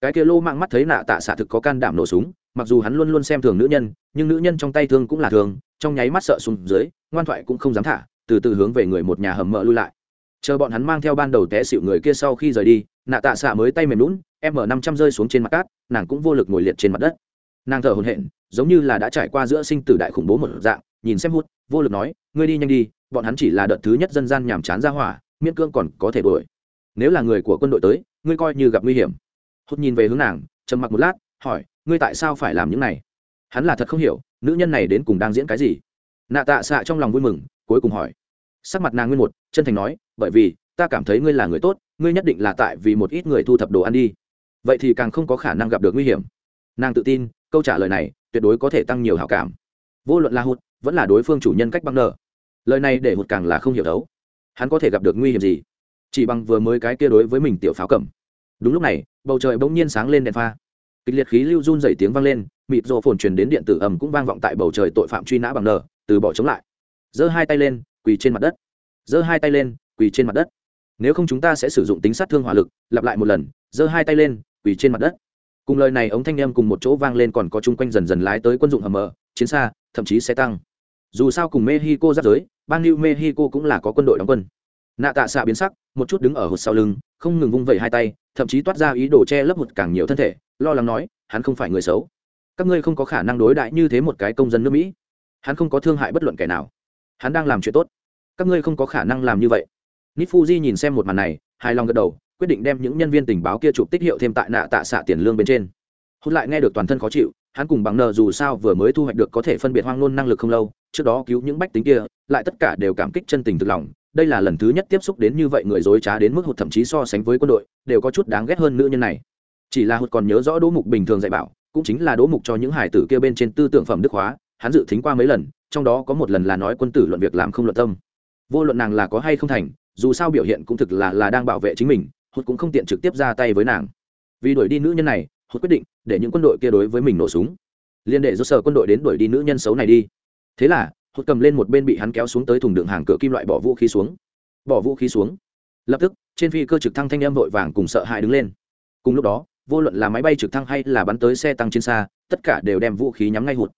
Cái kia lô mạng mắt thấy nạ tạ xạ thực có can đảm nổ súng, mặc dù hắn luôn luôn xem thường nữ nhân, nhưng nữ nhân trong tay thương cũng là thường, trong nháy mắt sợ xuống dưới, ngoan thoại cũng không dám thả, từ từ hướng về người một nhà hầm mỡ lui lại. Chờ bọn hắn mang theo ban đầu té xịu người kia sau khi rời đi, nạ tạ xạ mới tay mềm lún m năm trăm rơi xuống trên mặt cát, nàng cũng vô lực ngồi liệt trên mặt đất. Nàng thở hồn hển, giống như là đã trải qua giữa sinh tử đại khủng bố một dạng, nhìn xem hút vô lực nói, ngươi đi nhanh đi bọn hắn chỉ là đợt thứ nhất dân gian nhàm chán ra hỏa, miễn cương còn có thể đuổi. Nếu là người của quân đội tới, ngươi coi như gặp nguy hiểm. Hút nhìn về hướng nàng, trầm mặc một lát, hỏi, ngươi tại sao phải làm những này? Hắn là thật không hiểu, nữ nhân này đến cùng đang diễn cái gì? Nạ tạ xạ trong lòng vui mừng, cuối cùng hỏi. Sắc mặt nàng nguyên một, chân thành nói, bởi vì, ta cảm thấy ngươi là người tốt, ngươi nhất định là tại vì một ít người thu thập đồ ăn đi. Vậy thì càng không có khả năng gặp được nguy hiểm. Nàng tự tin, câu trả lời này, tuyệt đối có thể tăng nhiều hảo cảm. Vô luận là hụt, vẫn là đối phương chủ nhân cách băng nợ lời này để hụt càng là không hiểu đấu hắn có thể gặp được nguy hiểm gì? Chỉ bằng vừa mới cái kia đối với mình tiểu pháo cầm. Đúng lúc này, bầu trời bỗng nhiên sáng lên đèn pha. Kịch liệt khí lưu run dày tiếng vang lên, mịt rộ phồn truyền đến điện tử ầm cũng vang vọng tại bầu trời tội phạm truy nã bằng nở từ bỏ chống lại. Giơ hai tay lên, quỳ trên mặt đất. Giơ hai tay lên, quỳ trên mặt đất. Nếu không chúng ta sẽ sử dụng tính sát thương hỏa lực, lặp lại một lần, giơ hai tay lên, quỳ trên mặt đất. Cùng lời này ống thanh em cùng một chỗ vang lên còn có chung quanh dần dần lái tới quân dụng hầm mờ, chiến xa, thậm chí xe tăng dù sao cùng mexico giáp giới, bang new mexico cũng là có quân đội đóng quân. Nạ tạ xạ biến sắc, một chút đứng ở hụt sau lưng, không ngừng vung vẩy hai tay, thậm chí toát ra ý đồ che lấp một càng nhiều thân thể, lo lắng nói, hắn không phải người xấu. Các ngươi không có khả năng đối đại như thế một cái công dân nước mỹ. Hắn không có thương hại bất luận kẻ nào. Hắn đang làm chuyện tốt. Các ngươi không có khả năng làm như vậy. Nít fuji nhìn xem một màn này, hài lòng gật đầu, quyết định đem những nhân viên tình báo kia chụp tích hiệu thêm tại nạ tạ xạ tiền lương bên trên. Hôn lại nghe được toàn thân khó chịu hắn cùng bằng nờ dù sao vừa mới thu hoạch được có thể phân biệt hoang nôn năng lực không lâu, trước đó cứu những bách tính kia, lại tất cả đều cảm kích chân tình thực lòng. Đây là lần thứ nhất tiếp xúc đến như vậy người dối trá đến mức hụt thậm chí so sánh với quân đội, đều có chút đáng ghét hơn nữ nhân này. Chỉ là hụt còn nhớ rõ đỗ mục bình thường dạy bảo, cũng chính là đỗ mục cho những hải tử kia bên trên tư tưởng phẩm đức hóa, hắn dự tính qua mấy lần, trong đó có một lần là nói quân tử luận việc làm không luận tâm. Vô luận nàng là có hay không thành, dù sao biểu hiện cũng thực là là đang bảo vệ chính mình, hụt cũng không tiện trực tiếp ra tay với nàng. Vì đuổi đi nữ nhân này, hụt quyết định để những quân đội kia đối với mình nổ súng. Liên đệ do sở quân đội đến đuổi đi nữ nhân xấu này đi. Thế là, hụt cầm lên một bên bị hắn kéo xuống tới thùng đựng hàng cửa kim loại bỏ vũ khí xuống. Bỏ vũ khí xuống. Lập tức, trên phi cơ trực thăng thanh em vội vàng cùng sợ hãi đứng lên. Cùng lúc đó, vô luận là máy bay trực thăng hay là bắn tới xe tăng trên xa, tất cả đều đem vũ khí nhắm ngay hụt.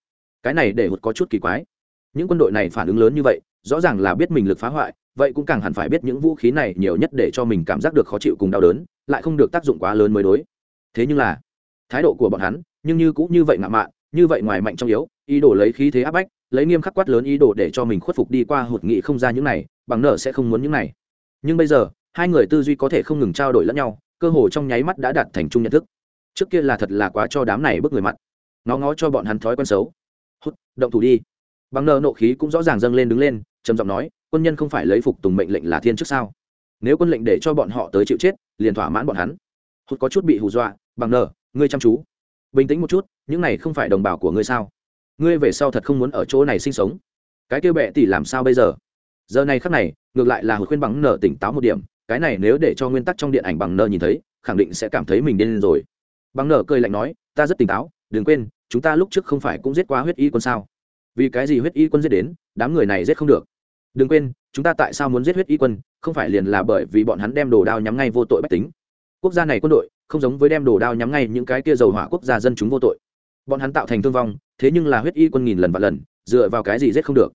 Cái này để hụt có chút kỳ quái. Những quân đội này phản ứng lớn như vậy, rõ ràng là biết mình lực phá hoại, vậy cũng càng hẳn phải biết những vũ khí này nhiều nhất để cho mình cảm giác được khó chịu cùng đau đớn, lại không được tác dụng quá lớn mới đối. Thế nhưng là thái độ của bọn hắn, nhưng như cũng như vậy ngạo mạn, như vậy ngoài mạnh trong yếu, ý đồ lấy khí thế áp bách, lấy nghiêm khắc quát lớn ý đồ để cho mình khuất phục đi qua hụt nghị không ra những này, bằng nợ sẽ không muốn những này. Nhưng bây giờ, hai người tư duy có thể không ngừng trao đổi lẫn nhau, cơ hồ trong nháy mắt đã đạt thành chung nhận thức. Trước kia là thật là quá cho đám này bước người mặt. Ngó ngó cho bọn hắn thói quen xấu. Hút, động thủ đi. Bằng nợ nộ khí cũng rõ ràng dâng lên đứng lên, trầm giọng nói, quân nhân không phải lấy phục tùng mệnh lệnh là thiên trước sao? Nếu quân lệnh để cho bọn họ tới chịu chết, liền thỏa mãn bọn hắn. Hút có chút bị hù dọa, bằng nợ ngươi chăm chú, bình tĩnh một chút, những này không phải đồng bào của ngươi sao? Ngươi về sau thật không muốn ở chỗ này sinh sống. Cái kêu bệ tỷ làm sao bây giờ? Giờ này khắc này, ngược lại là hồi khuyên bằng nợ tỉnh táo một điểm, cái này nếu để cho nguyên tắc trong điện ảnh bằng nợ nhìn thấy, khẳng định sẽ cảm thấy mình điên rồi. Bằng nợ cười lạnh nói, ta rất tỉnh táo, đừng quên, chúng ta lúc trước không phải cũng giết quá huyết y quân sao? Vì cái gì huyết y quân giết đến, đám người này giết không được? Đừng quên, chúng ta tại sao muốn giết huyết y quân, không phải liền là bởi vì bọn hắn đem đồ đao nhắm ngay vô tội bách tính. Quốc gia này quân đội không giống với đem đồ đao nhắm ngay những cái kia dầu hỏa quốc gia dân chúng vô tội. Bọn hắn tạo thành thương vong, thế nhưng là huyết y quân nghìn lần và lần, dựa vào cái gì giết không được.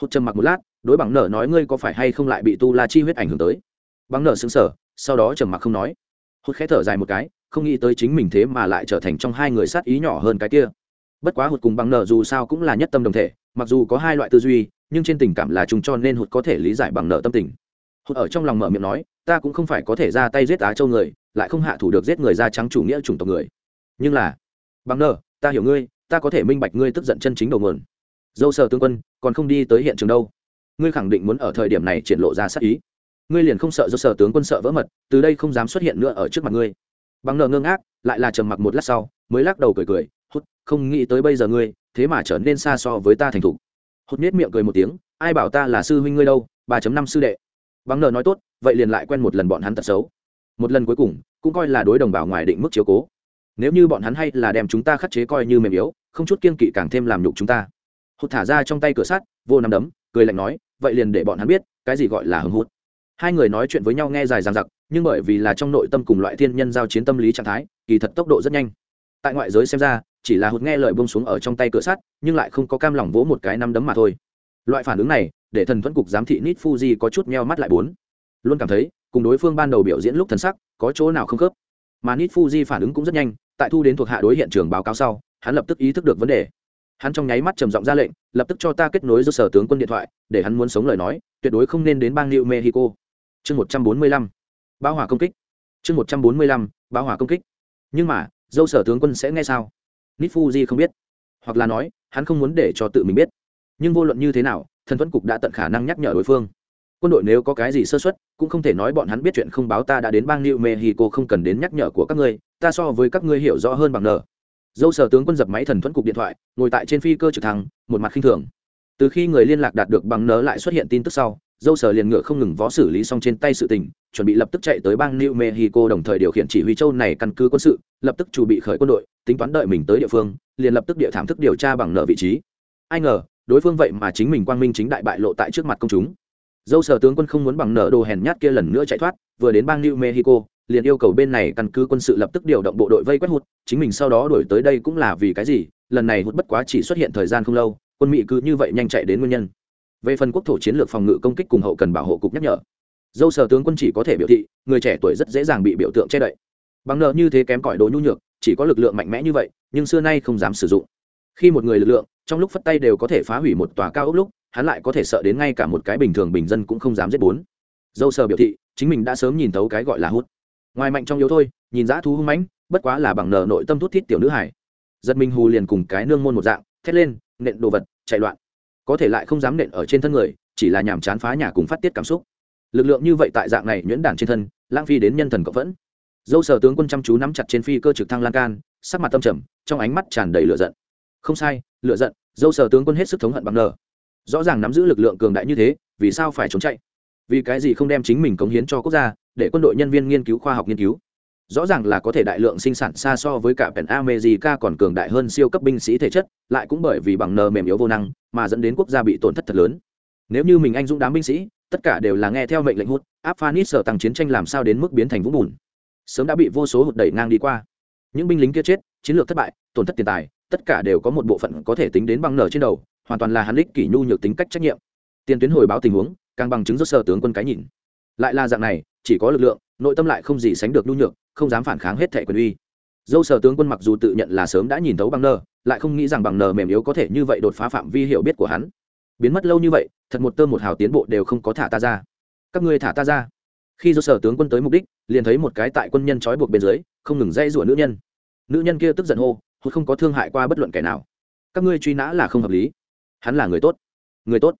Hốt trầm mặc một lát, đối bằng nở nói ngươi có phải hay không lại bị tu la chi huyết ảnh hưởng tới? Bằng nở xứng sở sau đó trầm mặc không nói. Hốt khẽ thở dài một cái, không nghĩ tới chính mình thế mà lại trở thành trong hai người sát ý nhỏ hơn cái kia. Bất quá hụt cùng bằng nở dù sao cũng là nhất tâm đồng thể, mặc dù có hai loại tư duy, nhưng trên tình cảm là chung cho nên hụt có thể lý giải bằng nợ tâm tình. Hụt ở trong lòng mở miệng nói, ta cũng không phải có thể ra tay giết á châu người lại không hạ thủ được giết người da trắng chủ nghĩa chủng tộc người. Nhưng là, bằng nợ ta hiểu ngươi, ta có thể minh bạch ngươi tức giận chân chính đầu nguồn. Dâu sở tướng quân, còn không đi tới hiện trường đâu. Ngươi khẳng định muốn ở thời điểm này triển lộ ra sát ý. Ngươi liền không sợ dâu sở tướng quân sợ vỡ mật, từ đây không dám xuất hiện nữa ở trước mặt ngươi. Bằng nợ ngơ ngác, lại là trầm mặc một lát sau, mới lắc đầu cười cười, hút, không nghĩ tới bây giờ ngươi, thế mà trở nên xa so với ta thành thục. Hút nết miệng cười một tiếng, ai bảo ta là sư huynh ngươi đâu, ba năm sư đệ. Bằng nợ nói tốt, vậy liền lại quen một lần bọn hắn tật xấu một lần cuối cùng, cũng coi là đối đồng bào ngoài định mức chiếu cố. Nếu như bọn hắn hay là đem chúng ta khắc chế coi như mềm yếu, không chút kiên kỵ càng thêm làm nhục chúng ta. Hụt thả ra trong tay cửa sắt, vô nắm đấm, cười lạnh nói, vậy liền để bọn hắn biết, cái gì gọi là hưng hụt. hai người nói chuyện với nhau nghe dài dằng dặc, nhưng bởi vì là trong nội tâm cùng loại thiên nhân giao chiến tâm lý trạng thái, kỳ thật tốc độ rất nhanh. Tại ngoại giới xem ra, chỉ là hụt nghe lời bông xuống ở trong tay cửa sắt, nhưng lại không có cam lòng vỗ một cái nắm đấm mà thôi. Loại phản ứng này, để thần thuẫn cục giám thị nít fuji có chút meo mắt lại bốn. Luôn cảm thấy cùng đối phương ban đầu biểu diễn lúc thần sắc, có chỗ nào không khớp. Mà nít fuji phản ứng cũng rất nhanh, tại thu đến thuộc hạ đối hiện trường báo cáo sau, hắn lập tức ý thức được vấn đề. Hắn trong nháy mắt trầm giọng ra lệnh, lập tức cho ta kết nối do sở tướng quân điện thoại, để hắn muốn sống lời nói, tuyệt đối không nên đến bang new mexico. Chương một trăm bốn mươi lăm báo hỏa công kích. Chương một trăm bốn mươi lăm báo hỏa công kích. Nhưng mà, dâu sở tướng quân sẽ nghe sao? Nít fuji không biết. Hoặc là nói, hắn không muốn để cho tự mình biết. Nhưng vô luận như thế nào, thần thuẫn cục đã tận khả năng nhắc nhở đối phương quân đội nếu có cái gì sơ xuất cũng không thể nói bọn hắn biết chuyện không báo ta đã đến bang new mexico không cần đến nhắc nhở của các ngươi, ta so với các ngươi hiểu rõ hơn bằng nờ dâu sở tướng quân dập máy thần thuẫn cục điện thoại, ngồi tại trên phi cơ trực thăng, một mặt khinh thường. Từ khi người liên lạc đạt được bằng nờ lại xuất hiện tin tức sau, dâu sở liền ngựa không ngừng võ xử lý xong trên tay sự tình, chuẩn bị lập tức chạy tới bang new mexico đồng thời điều khiển chỉ huy châu này căn cứ quân sự, lập tức chuẩn bị khởi quân đội, tính toán đợi mình tới địa phương, liền lập tức địa thảm thức điều tra bằng nợ vị trí. Ai ngờ, đối phương vậy mà chính mình quang minh chính đại bại lộ tại trước mặt công chúng dâu sở tướng quân không muốn bằng nợ đồ hèn nhát kia lần nữa chạy thoát, vừa đến bang new mexico, liền yêu cầu bên này căn cứ quân sự lập tức điều động bộ đội vây quét hụt, chính mình sau đó đổi tới đây cũng là vì cái gì, lần này hụt bất quá chỉ xuất hiện thời gian không lâu, quân mỹ cứ như vậy nhanh chạy đến nguyên nhân. Về phần quốc thổ chiến lược phòng ngự công kích cùng hậu cần bảo hộ cục nhắc nhở, dâu sở tướng quân chỉ có thể biểu thị, người trẻ tuổi rất dễ dàng bị biểu tượng che đậy. Bằng nợ như thế kém cỏi đồ nhu nhược, chỉ có lực lượng mạnh mẽ như vậy, nhưng xưa nay không dám sử dụng. Khi một người lực lượng, trong lúc phất tay đều có thể phá hủy một tòa cao ốc lúc hắn lại có thể sợ đến ngay cả một cái bình thường bình dân cũng không dám giết bốn. Dâu sờ biểu thị, chính mình đã sớm nhìn thấu cái gọi là hút. Ngoài mạnh trong yếu thôi, nhìn dã thú hung mãnh, bất quá là bằng nợ nội tâm thút thít tiểu nữ hải giật mình hù liền cùng cái nương môn một dạng, thét lên, nện đồ vật, chạy loạn. Có thể lại không dám nện ở trên thân người, chỉ là nhàm chán phá nhà cùng phát tiết cảm xúc. Lực lượng như vậy tại dạng này nhuyễn đản trên thân, lãng phi đến nhân thần cộng vẫn. Dâu sở tướng quân chăm chú nắm chặt trên phi cơ trực thăng lan can, sắc mặt tâm trầm, trong ánh mắt tràn đầy lửa giận. Không sai, lửa giận, dâu sở tướng quân hết sức thống hận bằng nờ rõ ràng nắm giữ lực lượng cường đại như thế, vì sao phải trốn chạy? Vì cái gì không đem chính mình cống hiến cho quốc gia, để quân đội nhân viên nghiên cứu khoa học nghiên cứu? Rõ ràng là có thể đại lượng sinh sản xa so với cả pèn america còn cường đại hơn siêu cấp binh sĩ thể chất, lại cũng bởi vì bằng nờ mềm yếu vô năng mà dẫn đến quốc gia bị tổn thất thật lớn. Nếu như mình anh dũng đám binh sĩ, tất cả đều là nghe theo mệnh lệnh hút áp phanis sở tăng chiến tranh làm sao đến mức biến thành vũng bùn. Sớm đã bị vô số hụt đẩy ngang đi qua. Những binh lính kia chết, chiến lược thất bại, tổn thất tiền tài, tất cả đều có một bộ phận có thể tính đến bằng nở trên đầu hoàn toàn là hắn lích kỷ nhu nhược tính cách trách nhiệm. Tiền tuyến hồi báo tình huống, càng bằng chứng rốt sở tướng quân cái nhìn. Lại là dạng này, chỉ có lực lượng, nội tâm lại không gì sánh được nhu nhược, không dám phản kháng hết thẻ quyền uy. Dâu sở tướng quân mặc dù tự nhận là sớm đã nhìn thấu bằng nờ, lại không nghĩ rằng bằng nờ mềm yếu có thể như vậy đột phá phạm vi hiểu biết của hắn. Biến mất lâu như vậy, thật một tơ một hào tiến bộ đều không có thả ta ra. Các ngươi thả ta ra. Khi do sở tướng quân tới mục đích, liền thấy một cái tại quân nhân trói buộc bên dưới, không ngừng dây rủa nữ nhân. Nữ nhân kia tức giận hô, hụt không có thương hại qua bất luận kẻ nào. Các ngươi truy nã là không hợp lý hắn là người tốt. Người tốt.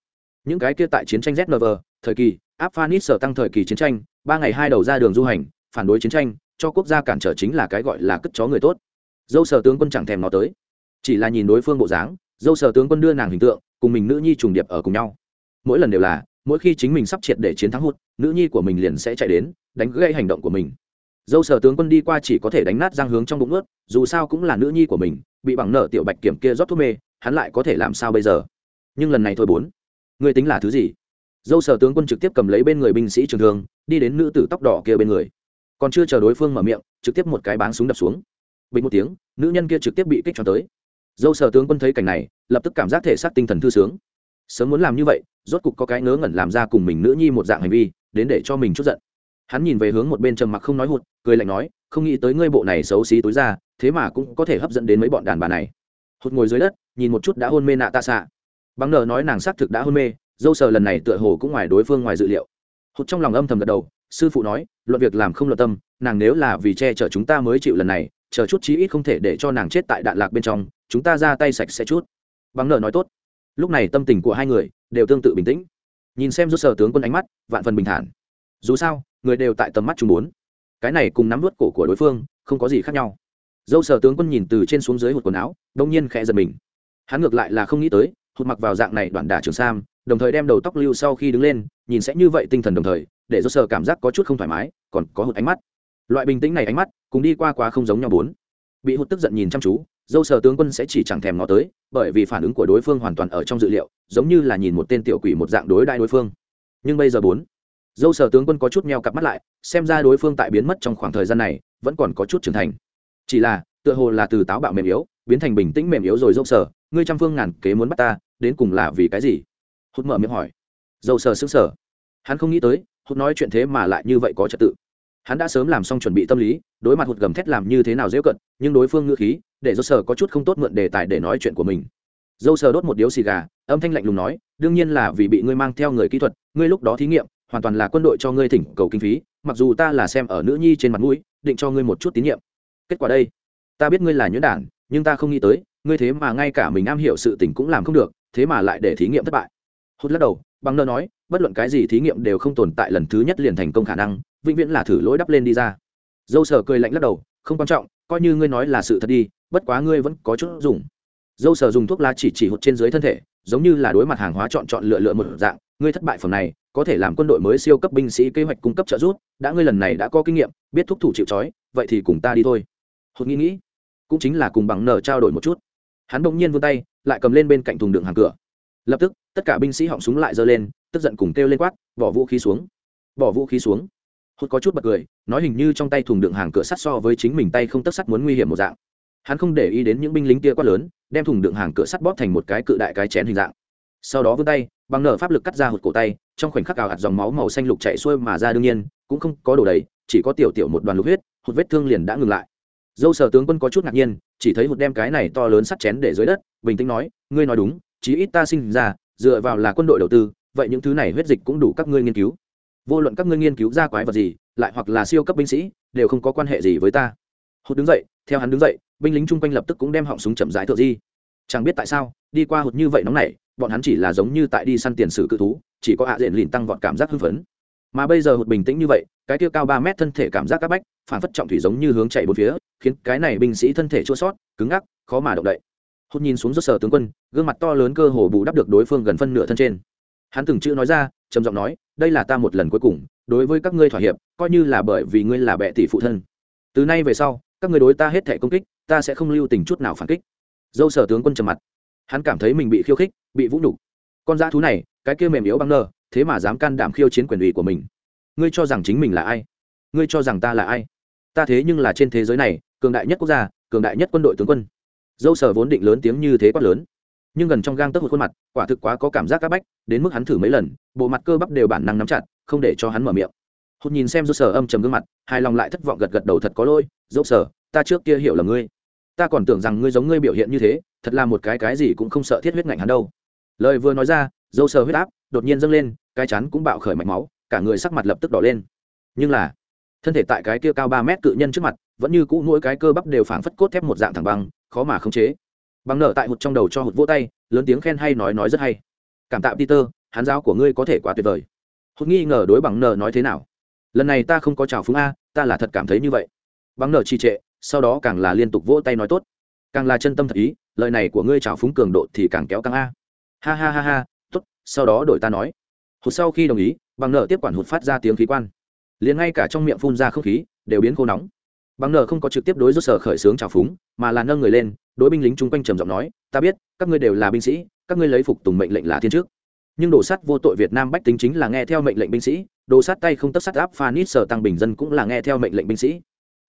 Những cái kia tại chiến tranh znv thời kỳ áp phanis sở tăng thời kỳ chiến tranh, ba ngày hai đầu ra đường du hành, phản đối chiến tranh, cho quốc gia cản trở chính là cái gọi là cất chó người tốt. Dâu sở tướng quân chẳng thèm nó tới. Chỉ là nhìn đối phương bộ dáng, dâu sở tướng quân đưa nàng hình tượng, cùng mình nữ nhi trùng điệp ở cùng nhau. Mỗi lần đều là, mỗi khi chính mình sắp triệt để chiến thắng hụt, nữ nhi của mình liền sẽ chạy đến, đánh gây hành động của mình. Dâu sở tướng quân đi qua chỉ có thể đánh nát giang hướng trong bụng ướt, dù sao cũng là nữ nhi của mình, bị bằng nợ tiểu bạch kiểm kia rót thuốc mê hắn lại có thể làm sao bây giờ? Nhưng lần này thôi bốn. Người tính là thứ gì? Dâu sở tướng quân trực tiếp cầm lấy bên người binh sĩ trường thương, đi đến nữ tử tóc đỏ kia bên người. Còn chưa chờ đối phương mở miệng, trực tiếp một cái báng súng đập xuống. Bình một tiếng, nữ nhân kia trực tiếp bị kích cho tới. Dâu sở tướng quân thấy cảnh này, lập tức cảm giác thể xác tinh thần thư sướng. Sớm muốn làm như vậy, rốt cục có cái ngớ ngẩn làm ra cùng mình nữ nhi một dạng hành vi, đến để cho mình chút giận. Hắn nhìn về hướng một bên trầm mặc không nói hụt, cười lạnh nói, không nghĩ tới ngươi bộ này xấu xí tối ra, thế mà cũng có thể hấp dẫn đến mấy bọn đàn bà này hụt ngồi dưới đất, nhìn một chút đã hôn mê nạ tạ xạ. Bằng nờ nói nàng xác thực đã hôn mê, dâu sờ lần này tựa hồ cũng ngoài đối phương ngoài dự liệu. Hụt trong lòng âm thầm gật đầu, sư phụ nói, luận việc làm không luận tâm, nàng nếu là vì che chở chúng ta mới chịu lần này, chờ chút chí ít không thể để cho nàng chết tại đạn lạc bên trong, chúng ta ra tay sạch sẽ chút. Bằng nợ nói tốt. Lúc này tâm tình của hai người đều tương tự bình tĩnh. Nhìn xem rút sở tướng quân ánh mắt, vạn phần bình thản. Dù sao, người đều tại tầm mắt chúng muốn cái này cùng nắm vớt cổ của đối phương không có gì khác nhau dâu sở tướng quân nhìn từ trên xuống dưới hụt quần áo, đông nhiên khẽ giật mình. Hắn ngược lại là không nghĩ tới, hụt mặc vào dạng này đoạn đả trường sam, đồng thời đem đầu tóc lưu sau khi đứng lên, nhìn sẽ như vậy tinh thần đồng thời, để Dâu sở cảm giác có chút không thoải mái, còn có hụt ánh mắt. Loại bình tĩnh này ánh mắt, cùng đi qua quá không giống nhau bốn. Bị hụt tức giận nhìn chăm chú, dâu sở tướng quân sẽ chỉ chẳng thèm ngó tới, bởi vì phản ứng của đối phương hoàn toàn ở trong dự liệu, giống như là nhìn một tên tiểu quỷ một dạng đối đại đối phương. Nhưng bây giờ bốn, dâu sở tướng quân có chút meo cặp mắt lại, xem ra đối phương tại biến mất trong khoảng thời gian này, vẫn còn có chút trưởng thành chỉ là, tựa hồ là từ táo bạo mềm yếu, biến thành bình tĩnh mềm yếu rồi dâu sở ngươi trăm phương ngàn kế muốn bắt ta, đến cùng là vì cái gì? Hút mở miệng hỏi. Dâu sở xứng sở hắn không nghĩ tới hút nói chuyện thế mà lại như vậy có trật tự. Hắn đã sớm làm xong chuẩn bị tâm lý, đối mặt hụt gầm thét làm như thế nào dễ cận, nhưng đối phương ngữ khí, để dâu sờ có chút không tốt mượn đề tài để nói chuyện của mình. Dâu sờ đốt một điếu xì gà, âm thanh lạnh lùng nói, đương nhiên là vì bị ngươi mang theo người kỹ thuật, ngươi lúc đó thí nghiệm, hoàn toàn là quân đội cho ngươi thỉnh cầu kinh phí, mặc dù ta là xem ở nữ nhi trên mặt mũi, định cho ngươi một chút tín nhiệm kết quả đây. Ta biết ngươi là nhuyễn đản nhưng ta không nghĩ tới, ngươi thế mà ngay cả mình am hiểu sự tình cũng làm không được, thế mà lại để thí nghiệm thất bại. Hốt lắc đầu, bằng nơ nói, bất luận cái gì thí nghiệm đều không tồn tại lần thứ nhất liền thành công khả năng, vĩnh viễn là thử lỗi đắp lên đi ra. Dâu sở cười lạnh lắc đầu, không quan trọng, coi như ngươi nói là sự thật đi, bất quá ngươi vẫn có chút dùng. Dâu sở dùng thuốc lá chỉ chỉ hụt trên dưới thân thể, giống như là đối mặt hàng hóa chọn chọn lựa lựa một dạng, ngươi thất bại phẩm này, có thể làm quân đội mới siêu cấp binh sĩ kế hoạch cung cấp trợ giúp, đã ngươi lần này đã có kinh nghiệm, biết thúc thủ chịu trói, vậy thì cùng ta đi thôi hụt nghĩ nghĩ, cũng chính là cùng bằng nở trao đổi một chút. Hắn bỗng nhiên vươn tay, lại cầm lên bên cạnh thùng đựng hàng cửa. Lập tức, tất cả binh sĩ họng súng lại giơ lên, tức giận cùng kêu lên quát, bỏ vũ khí xuống! Bỏ vũ khí xuống! Hốt có chút bật cười, nói hình như trong tay thùng đựng hàng cửa sắt so với chính mình tay không tất sắt muốn nguy hiểm một dạng. Hắn không để ý đến những binh lính kia quá lớn, đem thùng đựng hàng cửa sắt bóp thành một cái cự đại cái chén hình dạng. Sau đó vươn tay, bằng nở pháp lực cắt ra hụt cổ tay, trong khoảnh khắc ảo hạt dòng máu màu xanh lục chạy xuôi mà ra đương nhiên, cũng không có đồ đầy, chỉ có tiểu tiểu một đoàn lục huyết, hụt vết thương liền đã ngừng lại dâu sở tướng quân có chút ngạc nhiên, chỉ thấy một đem cái này to lớn sắt chén để dưới đất, bình tĩnh nói, ngươi nói đúng, chí ít ta sinh ra, dựa vào là quân đội đầu tư, vậy những thứ này huyết dịch cũng đủ các ngươi nghiên cứu. Vô luận các ngươi nghiên cứu ra quái vật gì, lại hoặc là siêu cấp binh sĩ, đều không có quan hệ gì với ta. Hốt đứng dậy, theo hắn đứng dậy, binh lính chung quanh lập tức cũng đem họng súng chậm rãi thượng di. Chẳng biết tại sao, đi qua hụt như vậy nóng này bọn hắn chỉ là giống như tại đi săn tiền sử cự thú, chỉ có hạ diện lìn tăng vọt cảm giác hưng phấn mà bây giờ hụt bình tĩnh như vậy, cái kia cao ba mét thân thể cảm giác các bách, phản phất trọng thủy giống như hướng chạy bốn phía, khiến cái này binh sĩ thân thể chua sót, cứng ngắc, khó mà động đậy. Hụt nhìn xuống rốt sở tướng quân, gương mặt to lớn cơ hồ bù đắp được đối phương gần phân nửa thân trên. Hắn từng chữ nói ra, trầm giọng nói, đây là ta một lần cuối cùng, đối với các ngươi thỏa hiệp, coi như là bởi vì ngươi là bệ tỷ phụ thân. Từ nay về sau, các ngươi đối ta hết thể công kích, ta sẽ không lưu tình chút nào phản kích. Dâu sở tướng quân trầm mặt. Hắn cảm thấy mình bị khiêu khích, bị vũ nhục. Con dã thú này, cái kia mềm yếu băng nơ thế mà dám can đảm khiêu chiến quyền ủy của mình. Ngươi cho rằng chính mình là ai? Ngươi cho rằng ta là ai? Ta thế nhưng là trên thế giới này, cường đại nhất quốc gia, cường đại nhất quân đội tướng quân. Dâu sở vốn định lớn tiếng như thế quát lớn. Nhưng gần trong gang tấc một khuôn mặt, quả thực quá có cảm giác áp bách, đến mức hắn thử mấy lần, bộ mặt cơ bắp đều bản năng nắm chặt, không để cho hắn mở miệng. Hụt nhìn xem dâu sở âm trầm gương mặt, hài lòng lại thất vọng gật gật đầu thật có lỗi, dâu sở ta trước kia hiểu là ngươi. Ta còn tưởng rằng ngươi giống ngươi biểu hiện như thế, thật là một cái cái gì cũng không sợ thiết huyết ngạnh hắn đâu. Lời vừa nói ra dâu sờ huyết áp đột nhiên dâng lên, cái chắn cũng bạo khởi mạch máu, cả người sắc mặt lập tức đỏ lên. Nhưng là, thân thể tại cái kia cao ba mét cự nhân trước mặt, vẫn như cũ mỗi cái cơ bắp đều phảng phất cốt thép một dạng thẳng băng, khó mà khống chế. Bằng nở tại hụt trong đầu cho hụt vỗ tay, lớn tiếng khen hay nói nói rất hay. Cảm tạ peter, hắn giáo của ngươi có thể quá tuyệt vời. Hụt nghi ngờ đối bằng nở nói thế nào. Lần này ta không có chào phúng a, ta là thật cảm thấy như vậy. Bằng nở trì trệ, sau đó càng là liên tục vỗ tay nói tốt. Càng là chân tâm thật ý, lời này của ngươi chào phúng cường độ thì càng kéo căng a. Ha ha ha ha sau đó đổi ta nói. Hụt sau khi đồng ý, bằng nợ tiếp quản hụt phát ra tiếng khí quan. Liền ngay cả trong miệng phun ra không khí, đều biến khô nóng. Bằng nợ không có trực tiếp đối rút sở khởi xướng chào phúng, mà là nâng người lên, đối binh lính chung quanh trầm giọng nói, ta biết, các ngươi đều là binh sĩ, các ngươi lấy phục tùng mệnh lệnh là thiên trước. Nhưng đồ sắt vô tội việt nam bách tính chính là nghe theo mệnh lệnh binh sĩ, đồ sắt tay không tất sắt áp phanit sở tăng bình dân cũng là nghe theo mệnh lệnh binh sĩ.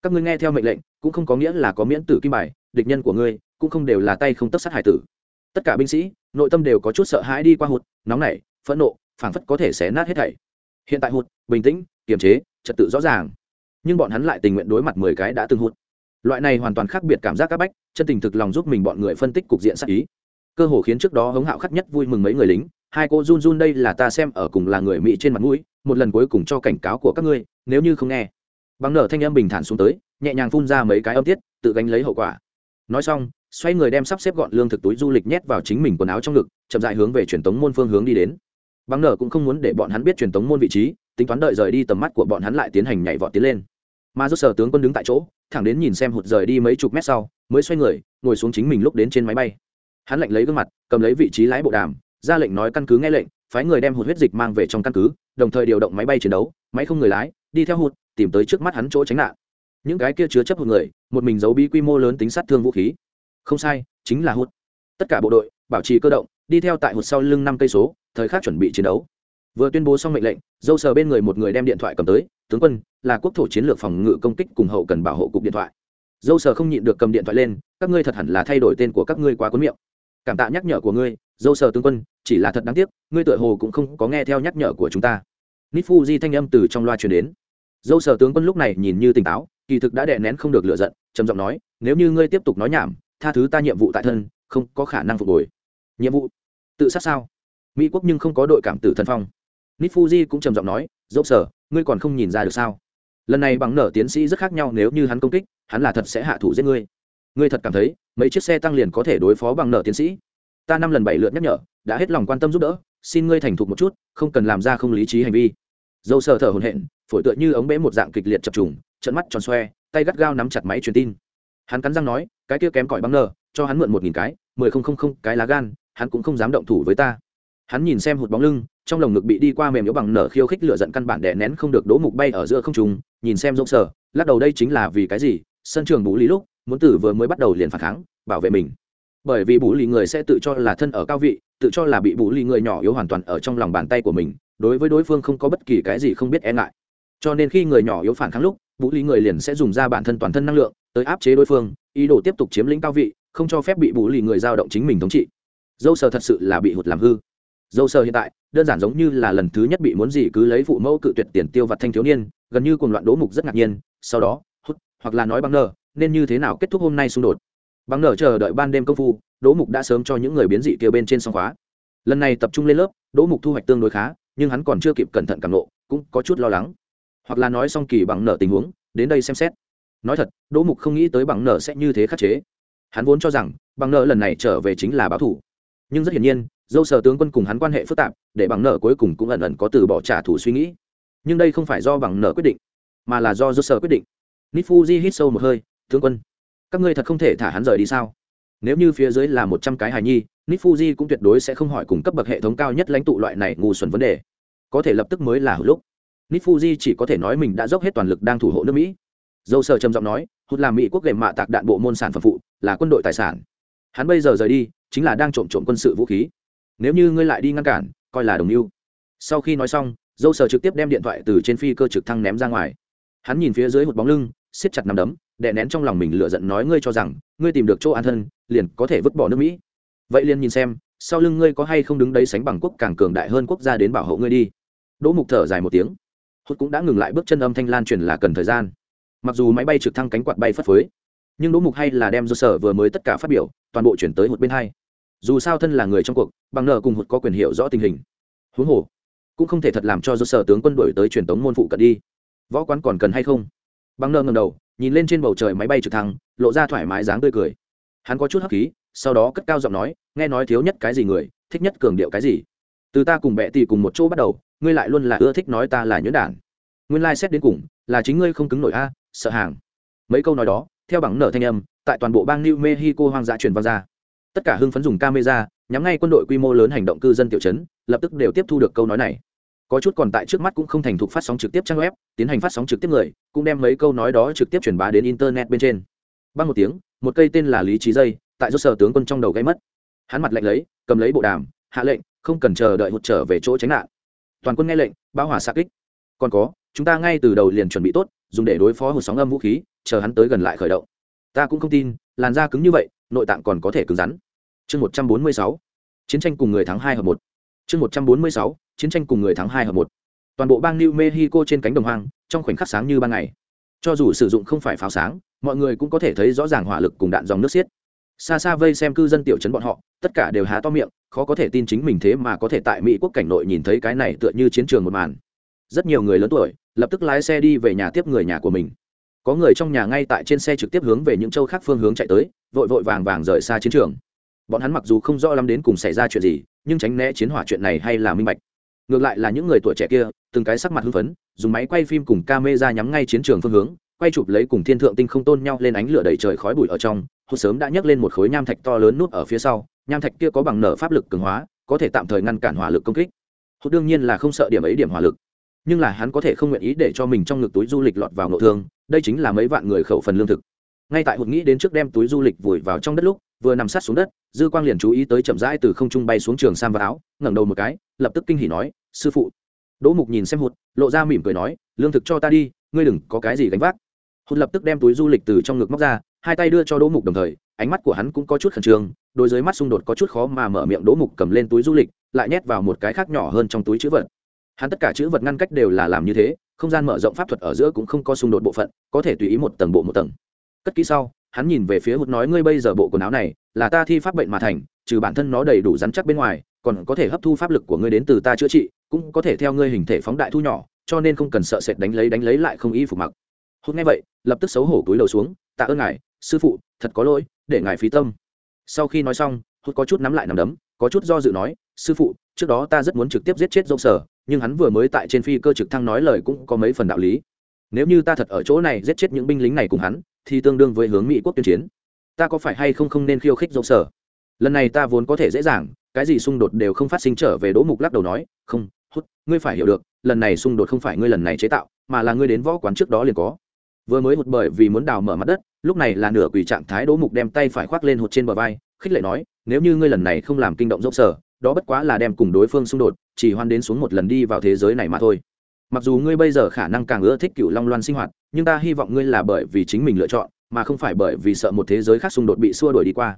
Các ngươi nghe theo mệnh lệnh, cũng không có nghĩa là có miễn tử kim bài, địch nhân của ngươi cũng không đều là tay không tất sát hải tử tất cả binh sĩ, nội tâm đều có chút sợ hãi đi qua hụt, nóng nảy, phẫn nộ, phảng phất có thể xé nát hết thảy. Hiện tại hụt, bình tĩnh, kiềm chế, trật tự rõ ràng. Nhưng bọn hắn lại tình nguyện đối mặt mười cái đã từng hụt. Loại này hoàn toàn khác biệt cảm giác các bách, chân tình thực lòng giúp mình bọn người phân tích cục diện sắc ý. Cơ hồ khiến trước đó hống hạo khắc nhất vui mừng mấy người lính, hai cô run run đây là ta xem ở cùng là người mỹ trên mặt mũi, một lần cuối cùng cho cảnh cáo của các ngươi, nếu như không nghe. Bằng nở thanh âm bình thản xuống tới, nhẹ nhàng phun ra mấy cái âm tiết, tự gánh lấy hậu quả. Nói xong xoay người đem sắp xếp gọn lương thực túi du lịch nhét vào chính mình quần áo trong ngực, chậm dại hướng về truyền tống môn phương hướng đi đến. Bằng nở cũng không muốn để bọn hắn biết truyền tống môn vị trí, tính toán đợi rời đi tầm mắt của bọn hắn lại tiến hành nhảy vọt tiến lên. Mà do sở tướng quân đứng tại chỗ, thẳng đến nhìn xem hụt rời đi mấy chục mét sau, mới xoay người, ngồi xuống chính mình lúc đến trên máy bay. Hắn lệnh lấy gương mặt, cầm lấy vị trí lái bộ đàm, ra lệnh nói căn cứ nghe lệnh, phái người đem hụt huyết dịch mang về trong căn cứ, đồng thời điều động máy bay chiến đấu, máy không người lái, đi theo hụt, tìm tới trước mắt hắn chỗ tránh nạn. Những cái kia chứa chấp hụt người, một mình giấu bí quy mô lớn tính sát thương vũ khí không sai, chính là hút. Tất cả bộ đội, bảo trì cơ động, đi theo tại hụt sau lưng năm cây số, thời khắc chuẩn bị chiến đấu. Vừa tuyên bố xong mệnh lệnh, dâu sờ bên người một người đem điện thoại cầm tới, tướng quân, là quốc thổ chiến lược phòng ngự công kích cùng hậu cần bảo hộ cục điện thoại. Dâu sờ không nhịn được cầm điện thoại lên, các ngươi thật hẳn là thay đổi tên của các ngươi quá cuốn miệng. Cảm tạ nhắc nhở của ngươi, dâu sờ tướng quân, chỉ là thật đáng tiếc, ngươi tựa hồ cũng không có nghe theo nhắc nhở của chúng ta. Nít fuji thanh âm từ trong loa truyền đến. Dâu sờ tướng quân lúc này nhìn như tỉnh táo, kỳ thực đã đè nén không được lựa giận, trầm giọng nói, nếu như ngươi tiếp tục nói nhảm tha thứ ta nhiệm vụ tại thân, không có khả năng phục hồi. Nhiệm vụ? Tự sát sao? Mỹ quốc nhưng không có đội cảm tử thần phong. Nít fuji cũng trầm giọng nói, dốc sở, ngươi còn không nhìn ra được sao? Lần này bằng nở tiến sĩ rất khác nhau nếu như hắn công kích, hắn là thật sẽ hạ thủ giết ngươi. Ngươi thật cảm thấy, mấy chiếc xe tăng liền có thể đối phó bằng nở tiến sĩ? Ta năm lần bảy lượt nhắc nhở, đã hết lòng quan tâm giúp đỡ, xin ngươi thành thục một chút, không cần làm ra không lý trí hành vi. Dâu sờ thở hồn hện phổi tựa như ống bể một dạng kịch liệt chập trùng trận mắt tròn xoe, tay gắt gao nắm chặt máy truyền tin hắn cắn răng nói, cái kia kém cỏi băng nờ, cho hắn mượn một nghìn cái, mười không không không cái lá gan, hắn cũng không dám động thủ với ta. Hắn nhìn xem hụt bóng lưng, trong lồng ngực bị đi qua mềm yếu bằng nở khiêu khích lửa giận căn bản đè nén không được đỗ mục bay ở giữa không trùng nhìn xem rộng sở, lắc đầu đây chính là vì cái gì, sân trường bú lý lúc, muốn tử vừa mới bắt đầu liền phản kháng, bảo vệ mình. Bởi vì bú lý người sẽ tự cho là thân ở cao vị, tự cho là bị bú lý người nhỏ yếu hoàn toàn ở trong lòng bàn tay của mình, đối với đối phương không có bất kỳ cái gì không biết e ngại. Cho nên khi người nhỏ yếu phản kháng lúc vũ lý người liền sẽ dùng ra bản thân toàn thân năng lượng tới áp chế đối phương, ý đồ tiếp tục chiếm lĩnh cao vị, không cho phép bị bù lì người giao động chính mình thống trị. Dâu sờ thật sự là bị hụt làm hư. Dâu sờ hiện tại, đơn giản giống như là lần thứ nhất bị muốn gì cứ lấy phụ mẫu cự tuyệt tiền tiêu vặt thanh thiếu niên, gần như cùng loạn đố mục rất ngạc nhiên, sau đó, hút, hoặc là nói băng nở, nên như thế nào kết thúc hôm nay xung đột. Băng nở chờ đợi ban đêm công phu, đố mục đã sớm cho những người biến dị kia bên trên song khóa. Lần này tập trung lên lớp, đố mục thu hoạch tương đối khá, nhưng hắn còn chưa kịp cẩn thận cảm nộ, cũng có chút lo lắng. Hoặc là nói xong kỳ bằng nợ tình huống, đến đây xem xét nói thật, đỗ mục không nghĩ tới bằng nợ sẽ như thế khắc chế. Hắn vốn cho rằng, bằng nợ lần này trở về chính là báo thủ nhưng rất hiển nhiên, dâu sở tướng quân cùng hắn quan hệ phức tạp, để bằng nợ cuối cùng cũng ẩn ẩn có từ bỏ trả thù suy nghĩ. Nhưng đây không phải do bằng nợ quyết định, mà là do dâu sở quyết định. Nít hít sâu một hơi, tướng quân, các ngươi thật không thể thả hắn rời đi sao? Nếu như phía dưới là một trăm cái hài nhi nít cũng tuyệt đối sẽ không hỏi cùng cấp bậc hệ thống cao nhất lãnh tụ loại này ngu xuẩn vấn đề. Có thể lập tức mới là hữu lúc. Nít chỉ có thể nói mình đã dốc hết toàn lực đang thủ hộ nước mỹ dâu sở trầm giọng nói hụt làm mỹ quốc gệm mạ tạc đạn bộ môn sản phẩm phụ, là quân đội tài sản. Hắn bây giờ rời đi, chính là đang trộm trộm quân sự vũ khí. Nếu như ngươi lại đi ngăn cản, coi là đồng mưu sau khi nói xong, dâu sở trực tiếp đem điện thoại từ trên phi cơ trực thăng ném ra ngoài. Hắn nhìn phía dưới hụt bóng lưng, siết chặt nằm đấm, đè nén trong lòng mình lựa giận nói, ngươi cho rằng, ngươi tìm được chỗ an thân, liền có thể vứt bỏ nước mỹ. Vậy liền nhìn xem, sau lưng ngươi có hay không đứng đấy sánh bằng quốc càng cường đại hơn quốc gia đến bảo hộ ngươi đi. Đỗ mục thở dài một tiếng. Hốt cũng đã ngừng lại bước chân âm thanh lan truyền là cần thời gian mặc dù máy bay trực thăng cánh quạt bay phất phới, nhưng đỗ mục hay là đem do sở vừa mới tất cả phát biểu, toàn bộ chuyển tới hụt bên hai. Dù sao thân là người trong cuộc, bằng nợ cùng hụt có quyền hiệu rõ tình hình. Huống hồ, cũng không thể thật làm cho do sở tướng quân đội tới truyền tống môn phụ cận đi. Võ quán còn cần hay không? Bằng nợ ngầm đầu, nhìn lên trên bầu trời máy bay trực thăng, lộ ra thoải mái dáng tươi cười. Hắn có chút hấp khí, sau đó cất cao giọng nói, nghe nói thiếu nhất cái gì người, thích nhất cường điệu cái gì? Từ ta cùng bệ tỷ cùng một chỗ bắt đầu, ngươi lại luôn là ưa thích nói ta là nhuyễn đản. Nguyên lai、like、xét đến cùng, là chính ngươi không cứng nổi a sợ hàng. Mấy câu nói đó, theo bằng nở thanh âm, tại toàn bộ bang new mexico hoang dã truyền vang ra. Tất cả hưng phấn dùng camera, nhắm ngay quân đội quy mô lớn hành động cư dân tiểu chấn lập tức đều tiếp thu được câu nói này. Có chút còn tại trước mắt cũng không thành thục phát sóng trực tiếp trang web, tiến hành phát sóng trực tiếp người, cũng đem mấy câu nói đó trực tiếp truyền bá đến internet bên trên. Băng một tiếng, một cây tên là lý trí dây, tại do sở tướng quân trong đầu gây mất. Hắn mặt lạnh lấy, cầm lấy bộ đàm, hạ lệnh, không cần chờ đợi hụt trở về chỗ tránh nạn. Toàn quân nghe lệnh bao hỏa xa kích. Còn có, chúng ta ngay từ đầu liền chuẩn bị tốt dùng để đối phó hụt sóng âm vũ khí, chờ hắn tới gần lại khởi động. Ta cũng không tin, làn da cứng như vậy, nội tạng còn có thể cứng rắn. Chương một trăm bốn mươi sáu, chiến tranh cùng người thắng hai hợp một. Chương một trăm bốn mươi sáu, chiến tranh cùng người thắng hai hợp một. Toàn bộ bang new mexico trên cánh đồng hoang, trong khoảnh khắc sáng như ban ngày. Cho dù sử dụng không phải pháo sáng, mọi người cũng có thể thấy rõ ràng hỏa lực cùng đạn dòng nước xiết. Xa xa vây xem cư dân tiểu trấn bọn họ, tất cả đều há to miệng, khó có thể tin chính mình thế mà có thể tại mỹ quốc cảnh nội nhìn thấy cái này tựa như chiến trường một màn. Rất nhiều người lớn tuổi lập tức lái xe đi về nhà tiếp người nhà của mình. Có người trong nhà ngay tại trên xe trực tiếp hướng về những châu khác phương hướng chạy tới, vội vội vàng vàng rời xa chiến trường. Bọn hắn mặc dù không rõ lắm đến cùng xảy ra chuyện gì, nhưng tránh né chiến hỏa chuyện này hay là minh bạch. Ngược lại là những người tuổi trẻ kia, từng cái sắc mặt hưng phấn, dùng máy quay phim cùng ca mê ra nhắm ngay chiến trường phương hướng, quay chụp lấy cùng thiên thượng tinh không tôn nhau lên ánh lửa đầy trời khói bụi ở trong hốt sớm đã nhấc lên một khối nham thạch to lớn nút ở phía sau, nham thạch kia có bằng nở pháp lực cường hóa, có thể tạm thời ngăn cản hỏa lực công kích. Hốt đương nhiên là không sợ điểm ấy điểm hỏa lực nhưng là hắn có thể không nguyện ý để cho mình trong ngực túi du lịch lọt vào nội thương, đây chính là mấy vạn người khẩu phần lương thực. Ngay tại hụt nghĩ đến trước đem túi du lịch vùi vào trong đất lúc, vừa nằm sát xuống đất, dư quang liền chú ý tới chậm rãi từ không trung bay xuống trường sam và áo, ngẩng đầu một cái, lập tức kinh hỉ nói, sư phụ. Đỗ mục nhìn xem hụt, lộ ra mỉm cười nói, lương thực cho ta đi, ngươi đừng có cái gì gánh vác. Hụt lập tức đem túi du lịch từ trong ngực móc ra, hai tay đưa cho đỗ mục đồng thời, ánh mắt của hắn cũng có chút khẩn trương đôi dưới mắt xung đột có chút khó mà mở miệng, đỗ mục cầm lên túi du lịch, lại nhét vào một cái khác nhỏ hơn trong túi chữ vật hắn tất cả chữ vật ngăn cách đều là làm như thế, không gian mở rộng pháp thuật ở giữa cũng không có xung đột bộ phận, có thể tùy ý một tầng bộ một tầng. Cất kỹ sau, hắn nhìn về phía hụt nói, ngươi bây giờ bộ quần áo này là ta thi pháp bệnh mà thành, trừ bản thân nó đầy đủ rắn chắc bên ngoài, còn có thể hấp thu pháp lực của ngươi đến từ ta chữa trị, cũng có thể theo ngươi hình thể phóng đại thu nhỏ, cho nên không cần sợ sệt đánh lấy đánh lấy lại không y phục mặc. Hụt nghe vậy, lập tức xấu hổ túi đầu xuống, tạ ơn ngài, sư phụ, thật có lỗi, để ngài phí tâm. Sau khi nói xong hụt có chút nắm lại nằm đấm, có chút do dự nói, sư phụ, trước đó ta rất muốn trực tiếp giết chết dâu sở nhưng hắn vừa mới tại trên phi cơ trực thăng nói lời cũng có mấy phần đạo lý. Nếu như ta thật ở chỗ này giết chết những binh lính này cùng hắn, thì tương đương với hướng mỹ quốc tuyên chiến. Ta có phải hay không không nên khiêu khích dâu sở? Lần này ta vốn có thể dễ dàng, cái gì xung đột đều không phát sinh trở về đỗ mục lắc đầu nói, không, hút, ngươi phải hiểu được, lần này xung đột không phải ngươi lần này chế tạo, mà là ngươi đến võ quán trước đó liền có. Vừa mới hụt bởi vì muốn đào mở mặt đất, lúc này là nửa quỳ trạng thái đỗ mục đem tay phải khoác lên hụt trên bờ vai, khích lệ nói, nếu như ngươi lần này không làm kinh động dốc sở, đó bất quá là đem cùng đối phương xung đột chỉ hoan đến xuống một lần đi vào thế giới này mà thôi. Mặc dù ngươi bây giờ khả năng càng ưa thích cựu long loan sinh hoạt, nhưng ta hy vọng ngươi là bởi vì chính mình lựa chọn, mà không phải bởi vì sợ một thế giới khác xung đột bị xua đuổi đi qua.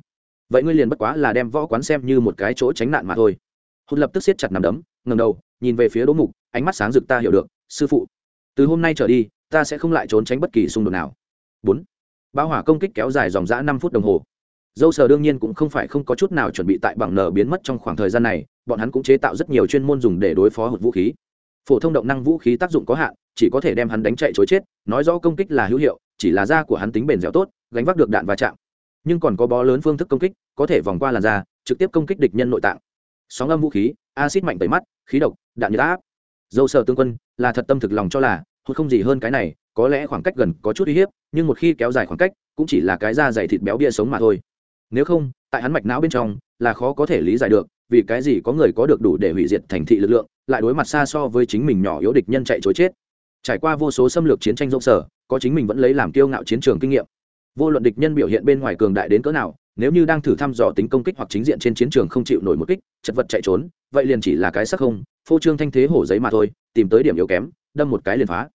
Vậy ngươi liền bất quá là đem võ quán xem như một cái chỗ tránh nạn mà thôi. Hụt lập tức siết chặt nằm đấm ngầm đầu, nhìn về phía đỗ mục, ánh mắt sáng rực ta hiểu được, sư phụ, từ hôm nay trở đi, ta sẽ không lại trốn tránh bất kỳ xung đột nào. Bốn, bão hỏa công kích kéo dài dòng dã năm phút đồng hồ. Dâu sờ đương nhiên cũng không phải không có chút nào chuẩn bị tại bằng nở biến mất trong khoảng thời gian này bọn hắn cũng chế tạo rất nhiều chuyên môn dùng để đối phó hụt vũ khí. Phổ thông động năng vũ khí tác dụng có hạn, chỉ có thể đem hắn đánh chạy chối chết, nói rõ công kích là hữu hiệu, chỉ là da của hắn tính bền dẻo tốt, gánh vác được đạn va chạm. Nhưng còn có bó lớn phương thức công kích, có thể vòng qua làn da, trực tiếp công kích địch nhân nội tạng. Sóng âm vũ khí acid mạnh tẩy mắt, khí độc, đạn nhiệt áp. Dâu sợ tương quân, là thật tâm thực lòng cho là, hụt không gì hơn cái này, có lẽ khoảng cách gần có chút uy hiếp, nhưng một khi kéo dài khoảng cách, cũng chỉ là cái da dày thịt béo bia sống mà thôi. Nếu không, tại hắn mạch não bên trong, là khó có thể lý giải được vì cái gì có người có được đủ để hủy diệt thành thị lực lượng, lại đối mặt xa so với chính mình nhỏ yếu địch nhân chạy chối chết. Trải qua vô số xâm lược chiến tranh rộng sở, có chính mình vẫn lấy làm kiêu ngạo chiến trường kinh nghiệm. Vô luận địch nhân biểu hiện bên ngoài cường đại đến cỡ nào, nếu như đang thử thăm dò tính công kích hoặc chính diện trên chiến trường không chịu nổi một kích, chật vật chạy trốn, vậy liền chỉ là cái sắc không, phô trương thanh thế hổ giấy mà thôi, tìm tới điểm yếu kém, đâm một cái liền phá.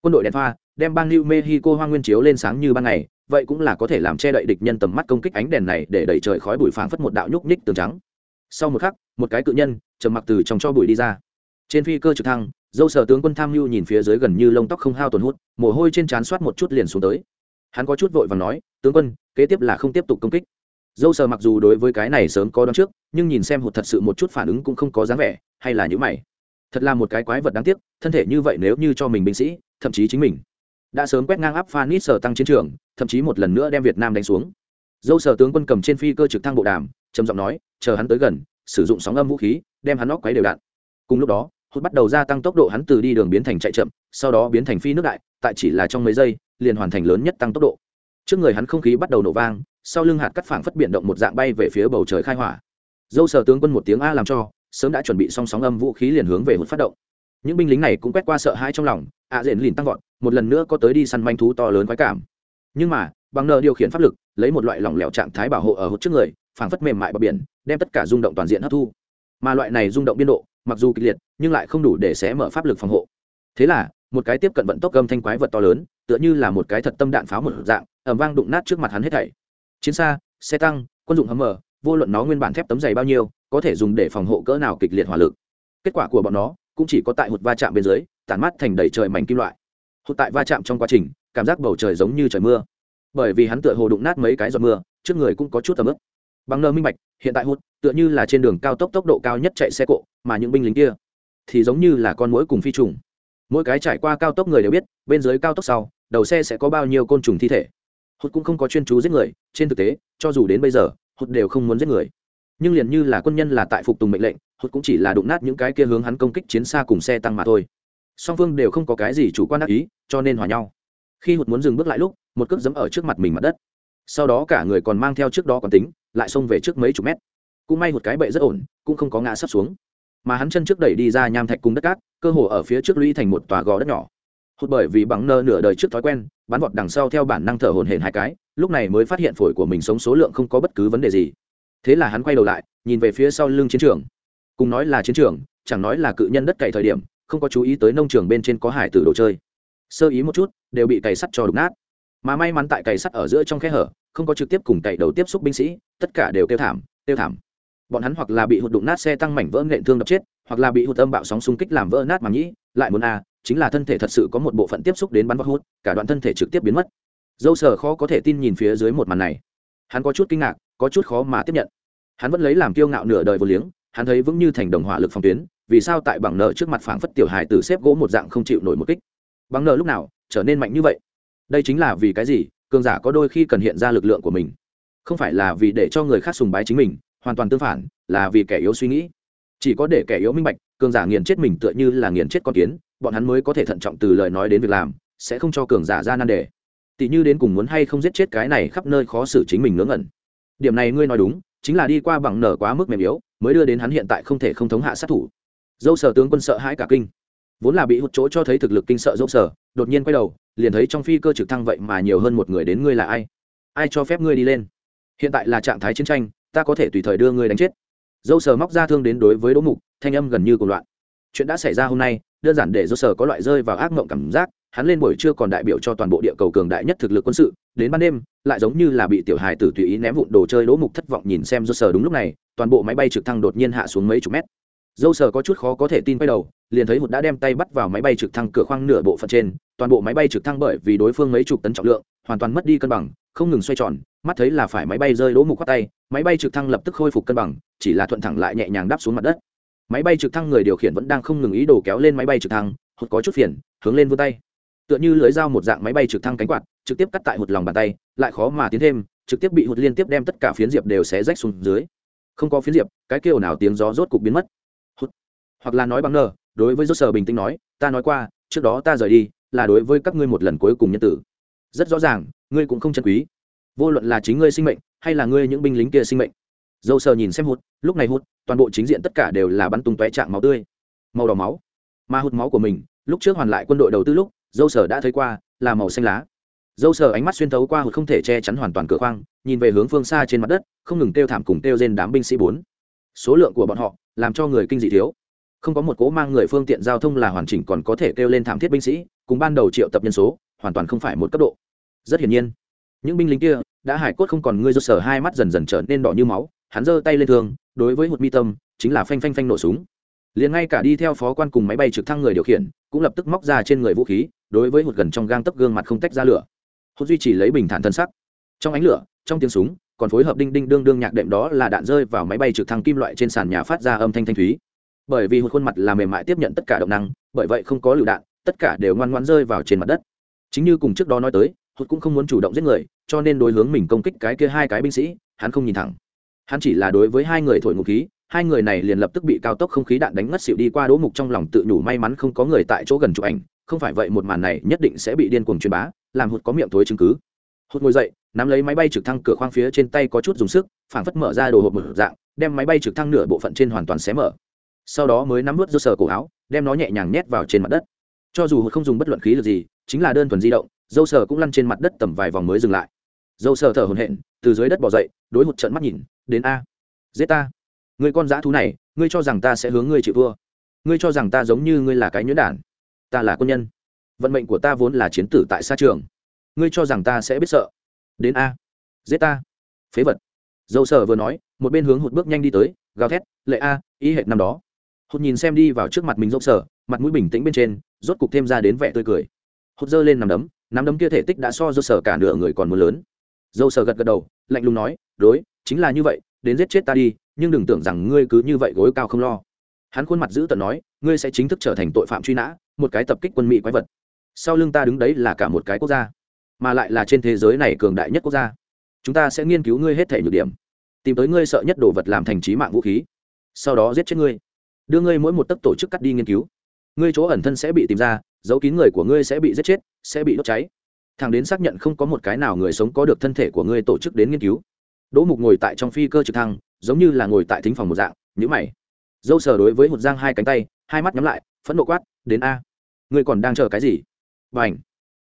Quân đội đèn pha, đem bang new mexico hoa nguyên chiếu lên sáng như ban ngày, vậy cũng là có thể làm che đậy địch nhân tầm mắt công kích ánh đèn này để đẩy trời khói bụi phảng phất một đạo nhúc nhích tường trắng sau một khắc, một cái cự nhân, trầm mặc từ trong cho bụi đi ra. Trên phi cơ trực thăng, dâu sở tướng quân tham mưu nhìn phía dưới gần như lông tóc không hao tổn hút, mồ hôi trên trán soát một chút liền xuống tới. Hắn có chút vội và nói, tướng quân, kế tiếp là không tiếp tục công kích. Dâu sờ mặc dù đối với cái này sớm có đón trước, nhưng nhìn xem hụt thật sự một chút phản ứng cũng không có dáng vẻ, hay là những mày. Thật là một cái quái vật đáng tiếc, thân thể như vậy nếu như cho mình binh sĩ, thậm chí chính mình. Đã sớm quét ngang áp phanit sở tăng chiến trường, thậm chí một lần nữa đem việt nam đánh xuống dâu sở tướng quân cầm trên phi cơ trực thăng bộ đàm, trầm giọng nói, chờ hắn tới gần, sử dụng sóng âm vũ khí, đem hắn óc quấy đều đạn. Cùng lúc đó, hút bắt đầu gia tăng tốc độ hắn từ đi đường biến thành chạy chậm, sau đó biến thành phi nước đại, tại chỉ là trong mấy giây, liền hoàn thành lớn nhất tăng tốc độ. Trước người hắn không khí bắt đầu nổ vang, sau lưng hạt cắt phảng phất biển động một dạng bay về phía bầu trời khai hỏa. Dâu sở tướng quân một tiếng a làm cho, sớm đã chuẩn bị xong sóng âm vũ khí liền hướng về hụt phát động. Những binh lính này cũng quét qua sợ hãi trong lòng, ạ à rền lìn tăng vọt, một lần nữa có tới đi săn manh thú to lớn quái cảm. Nhưng mà, bằng nợ điều khiển pháp lực lấy một loại lỏng lẻo trạng thái bảo hộ ở hụt trước người, phảng phất mềm mại bờ biển, đem tất cả rung động toàn diện hấp thu. Mà loại này rung động biên độ, mặc dù kịch liệt, nhưng lại không đủ để xé mở pháp lực phòng hộ. Thế là, một cái tiếp cận vận tốc gầm thanh quái vật to lớn, tựa như là một cái thật tâm đạn pháo một dạng ẩm vang đụng nát trước mặt hắn hết thảy. Chiến xa, xe tăng, quân dụng hầm mở vô luận nó nguyên bản thép tấm dày bao nhiêu, có thể dùng để phòng hộ cỡ nào kịch liệt hỏa lực. Kết quả của bọn nó, cũng chỉ có tại hụt va chạm bên dưới, tản mát thành đầy trời mảnh kim loại. Hụt tại va chạm trong quá trình, cảm giác bầu trời giống như trời mưa bởi vì hắn tựa hồ đụng nát mấy cái giọt mưa, trước người cũng có chút tầm ướp bằng nơ minh bạch, hiện tại hụt tựa như là trên đường cao tốc tốc độ cao nhất chạy xe cộ, mà những binh lính kia thì giống như là con mũi cùng phi trùng. Mỗi cái trải qua cao tốc người đều biết, bên dưới cao tốc sau, đầu xe sẽ có bao nhiêu côn trùng thi thể. Hụt cũng không có chuyên chú giết người, trên thực tế, cho dù đến bây giờ hụt đều không muốn giết người. Nhưng liền như là quân nhân là tại phục tùng mệnh lệnh hụt cũng chỉ là đụng nát những cái kia hướng hắn công kích chiến xa cùng xe tăng mà thôi. Song phương đều không có cái gì chủ quan đắc ý, cho nên hòa nhau khi hụt muốn dừng bước lại lúc, một cước dẫm ở trước mặt mình mặt đất. Sau đó cả người còn mang theo trước đó còn tính, lại xông về trước mấy chục mét. Cũng may một cái bệ rất ổn, cũng không có ngã sắp xuống. Mà hắn chân trước đẩy đi ra nham thạch cùng đất cát, cơ hồ ở phía trước lũy thành một tòa gò đất nhỏ. Hụt bởi vì bằng nơ nửa đời trước thói quen, bắn vọt đằng sau theo bản năng thở hồn hển hai cái, lúc này mới phát hiện phổi của mình sống số lượng không có bất cứ vấn đề gì. Thế là hắn quay đầu lại, nhìn về phía sau lưng chiến trường. Cùng nói là chiến trường, chẳng nói là cự nhân đất cày thời điểm, không có chú ý tới nông trường bên trên có hải tử đồ chơi sơ ý một chút, đều bị cày sắt cho đục nát. Mà may mắn tại cày sắt ở giữa trong khe hở, không có trực tiếp cùng cày đầu tiếp xúc binh sĩ, tất cả đều kêu thảm kêu thảm. Bọn hắn hoặc là bị hụt đụng nát xe tăng mảnh vỡ nện thương đập chết, hoặc là bị hụt âm bạo sóng xung kích làm vỡ nát mà nhĩ, lại muốn a, chính là thân thể thật sự có một bộ phận tiếp xúc đến bắn vọt hút, cả đoạn thân thể trực tiếp biến mất. Dâu sờ khó có thể tin nhìn phía dưới một màn này. Hắn có chút kinh ngạc, có chút khó mà tiếp nhận. Hắn vẫn lấy làm kiêu ngạo nửa đời vô liếng, hắn thấy vững như thành đồng hỏa lực phòng tuyến, vì sao tại bảng nợ trước mặt phảng phất tiểu hài từ xếp gỗ một dạng không chịu nổi một kích bằng nợ lúc nào trở nên mạnh như vậy? Đây chính là vì cái gì? Cường giả có đôi khi cần hiện ra lực lượng của mình. Không phải là vì để cho người khác sùng bái chính mình, hoàn toàn tương phản, là vì kẻ yếu suy nghĩ. Chỉ có để kẻ yếu minh bạch, cường giả nghiền chết mình tựa như là nghiền chết con kiến, bọn hắn mới có thể thận trọng từ lời nói đến việc làm, sẽ không cho cường giả ra nan đề. Tỷ như đến cùng muốn hay không giết chết cái này khắp nơi khó xử chính mình ngớ ngẩn. Điểm này ngươi nói đúng, chính là đi qua bằng nở quá mức mềm yếu, mới đưa đến hắn hiện tại không thể không thống hạ sát thủ. Dâu sở tướng quân sợ hãi cả kinh vốn là bị hụt chỗ cho thấy thực lực kinh sợ dâu sở, đột nhiên quay đầu, liền thấy trong phi cơ trực thăng vậy mà nhiều hơn một người đến ngươi là ai? Ai cho phép ngươi đi lên? Hiện tại là trạng thái chiến tranh, ta có thể tùy thời đưa ngươi đánh chết. Dâu sờ móc ra thương đến đối với đỗ mục, thanh âm gần như cùng loạn. Chuyện đã xảy ra hôm nay, đơn giản để dâu sờ có loại rơi vào ác mộng cảm giác, hắn lên buổi trưa còn đại biểu cho toàn bộ địa cầu cường đại nhất thực lực quân sự, đến ban đêm, lại giống như là bị tiểu hài tử tùy ý ném vụn đồ chơi đỗ mục thất vọng nhìn xem dâu sờ đúng lúc này, toàn bộ máy bay trực thăng đột nhiên hạ xuống mấy chục mét. Dâu sờ có chút khó có thể tin quay đầu liền thấy hụt đã đem tay bắt vào máy bay trực thăng cửa khoang nửa bộ phận trên, toàn bộ máy bay trực thăng bởi vì đối phương mấy chục tấn trọng lượng, hoàn toàn mất đi cân bằng, không ngừng xoay tròn, mắt thấy là phải máy bay rơi đỗ mục khoác tay, máy bay trực thăng lập tức khôi phục cân bằng, chỉ là thuận thẳng lại nhẹ nhàng đáp xuống mặt đất. Máy bay trực thăng người điều khiển vẫn đang không ngừng ý đồ kéo lên máy bay trực thăng, hụt có chút phiền, hướng lên vươn tay. Tựa như lưới dao một dạng máy bay trực thăng cánh quạt, trực tiếp cắt tại hụt lòng bàn tay, lại khó mà tiến thêm, trực tiếp bị hụt liên tiếp đem tất cả phiến diệp đều xé rách xuống dưới. Không có phiến diệp, cái kêu nào tiếng gió rốt cục biến mất. Hụt. Hoặc là nói bằng nờ đối với rốt sở bình tĩnh nói, ta nói qua, trước đó ta rời đi, là đối với các ngươi một lần cuối cùng nhân tử. Rất rõ ràng, ngươi cũng không chân quý. Vô luận là chính ngươi sinh mệnh, hay là ngươi những binh lính kia sinh mệnh. Dâu sờ nhìn xem hụt, lúc này hụt, toàn bộ chính diện tất cả đều là bắn tung tóe trạng máu tươi. Màu đỏ máu. Mà hụt máu của mình, lúc trước hoàn lại quân đội đầu tư lúc, dâu sờ đã thấy qua, là màu xanh lá. Dâu sờ ánh mắt xuyên thấu qua hụt không thể che chắn hoàn toàn cửa khoang, nhìn về hướng phương xa trên mặt đất, không ngừng kêu thảm cùng kêu trên đám binh sĩ bốn. Số lượng của bọn họ, làm cho người kinh dị thiếu không có một cố mang người phương tiện giao thông là hoàn chỉnh còn có thể kêu lên thảm thiết binh sĩ, cùng ban đầu triệu tập nhân số, hoàn toàn không phải một cấp độ. Rất hiển nhiên, những binh lính kia đã hải cốt không còn ngươi do sở hai mắt dần dần trở nên đỏ như máu, hắn giơ tay lên thương, đối với hụt mi tâm, chính là phanh phanh phanh nổ súng. Liền ngay cả đi theo phó quan cùng máy bay trực thăng người điều khiển, cũng lập tức móc ra trên người vũ khí, đối với hụt gần trong gang tấc gương mặt không tách ra lửa. Hụt duy trì lấy bình thản thân sắc. Trong ánh lửa, trong tiếng súng, còn phối hợp đinh đinh đương đương nhạc đệm đó là đạn rơi vào máy bay trực thăng kim loại trên sàn nhà phát ra âm thanh thanh thúy bởi vì hụt khuôn mặt là mềm mại tiếp nhận tất cả động năng, bởi vậy không có lựu đạn, tất cả đều ngoan ngoãn rơi vào trên mặt đất. Chính như cùng trước đó nói tới, hụt cũng không muốn chủ động giết người, cho nên đối hướng mình công kích cái kia hai cái binh sĩ, hắn không nhìn thẳng. Hắn chỉ là đối với hai người thổi ngụ khí, hai người này liền lập tức bị cao tốc không khí đạn đánh ngất xỉu đi qua đỗ mục trong lòng tự nhủ may mắn không có người tại chỗ gần chụp ảnh, không phải vậy một màn này nhất định sẽ bị điên cuồng truyền bá, làm hụt có miệng thối chứng cứ. Hụt ngồi dậy, nắm lấy máy bay trực thăng cửa khoang phía trên tay có chút dùng sức, phảng phất mở ra đồ hộp một dạng, đem máy bay trực thăng nửa bộ phận trên hoàn toàn xé mở sau đó mới nắm vớt dơ sờ cổ áo, đem nó nhẹ nhàng nhét vào trên mặt đất. Cho dù không dùng bất luận khí lực gì, chính là đơn thuần di động, dâu sờ cũng lăn trên mặt đất tầm vài vòng mới dừng lại. Dâu sờ thở hồn hện từ dưới đất bỏ dậy, đối hụt trận mắt nhìn, đến a. Giết ta. Người con dã thú này, ngươi cho rằng ta sẽ hướng ngươi chịu vua? ngươi cho rằng ta giống như ngươi là cái nhuyễn đản. Ta là quân nhân. Vận mệnh của ta vốn là chiến tử tại xa trường. Ngươi cho rằng ta sẽ biết sợ. Đến a. Giết ta. Phế vật. Dâu sờ vừa nói, một bên hướng hụt bước nhanh đi tới, gào thét, lệ a ý hệt năm đó hốt nhìn xem đi vào trước mặt mình dâu sở, mặt mũi bình tĩnh bên trên rốt cục thêm ra đến vẻ tươi cười. Hốt giơ lên nằm đấm nắm đấm kia thể tích đã so dâu sở cả nửa người còn muốn lớn. Dâu sở gật gật đầu lạnh lùng nói đối chính là như vậy đến giết chết ta đi nhưng đừng tưởng rằng ngươi cứ như vậy gối cao không lo. Hắn khuôn mặt giữ tận nói ngươi sẽ chính thức trở thành tội phạm truy nã một cái tập kích quân mỹ quái vật. Sau lưng ta đứng đấy là cả một cái quốc gia mà lại là trên thế giới này cường đại nhất quốc gia. Chúng ta sẽ nghiên cứu ngươi hết thể nhược điểm tìm tới ngươi sợ nhất đồ vật làm thành trí mạng vũ khí sau đó giết chết ngươi đưa ngươi mỗi một tấc tổ chức cắt đi nghiên cứu. Ngươi chỗ ẩn thân sẽ bị tìm ra, dấu kín người của ngươi sẽ bị giết chết, sẽ bị đốt cháy. Thằng đến xác nhận không có một cái nào người sống có được thân thể của ngươi tổ chức đến nghiên cứu. Đỗ mục ngồi tại trong phi cơ trực thăng, giống như là ngồi tại thính phòng một dạng nhữ mày. Dâu sờ đối với hụt giang hai cánh tay, hai mắt nhắm lại, phẫn nộ quát, đến a. Ngươi còn đang chờ cái gì? B à n h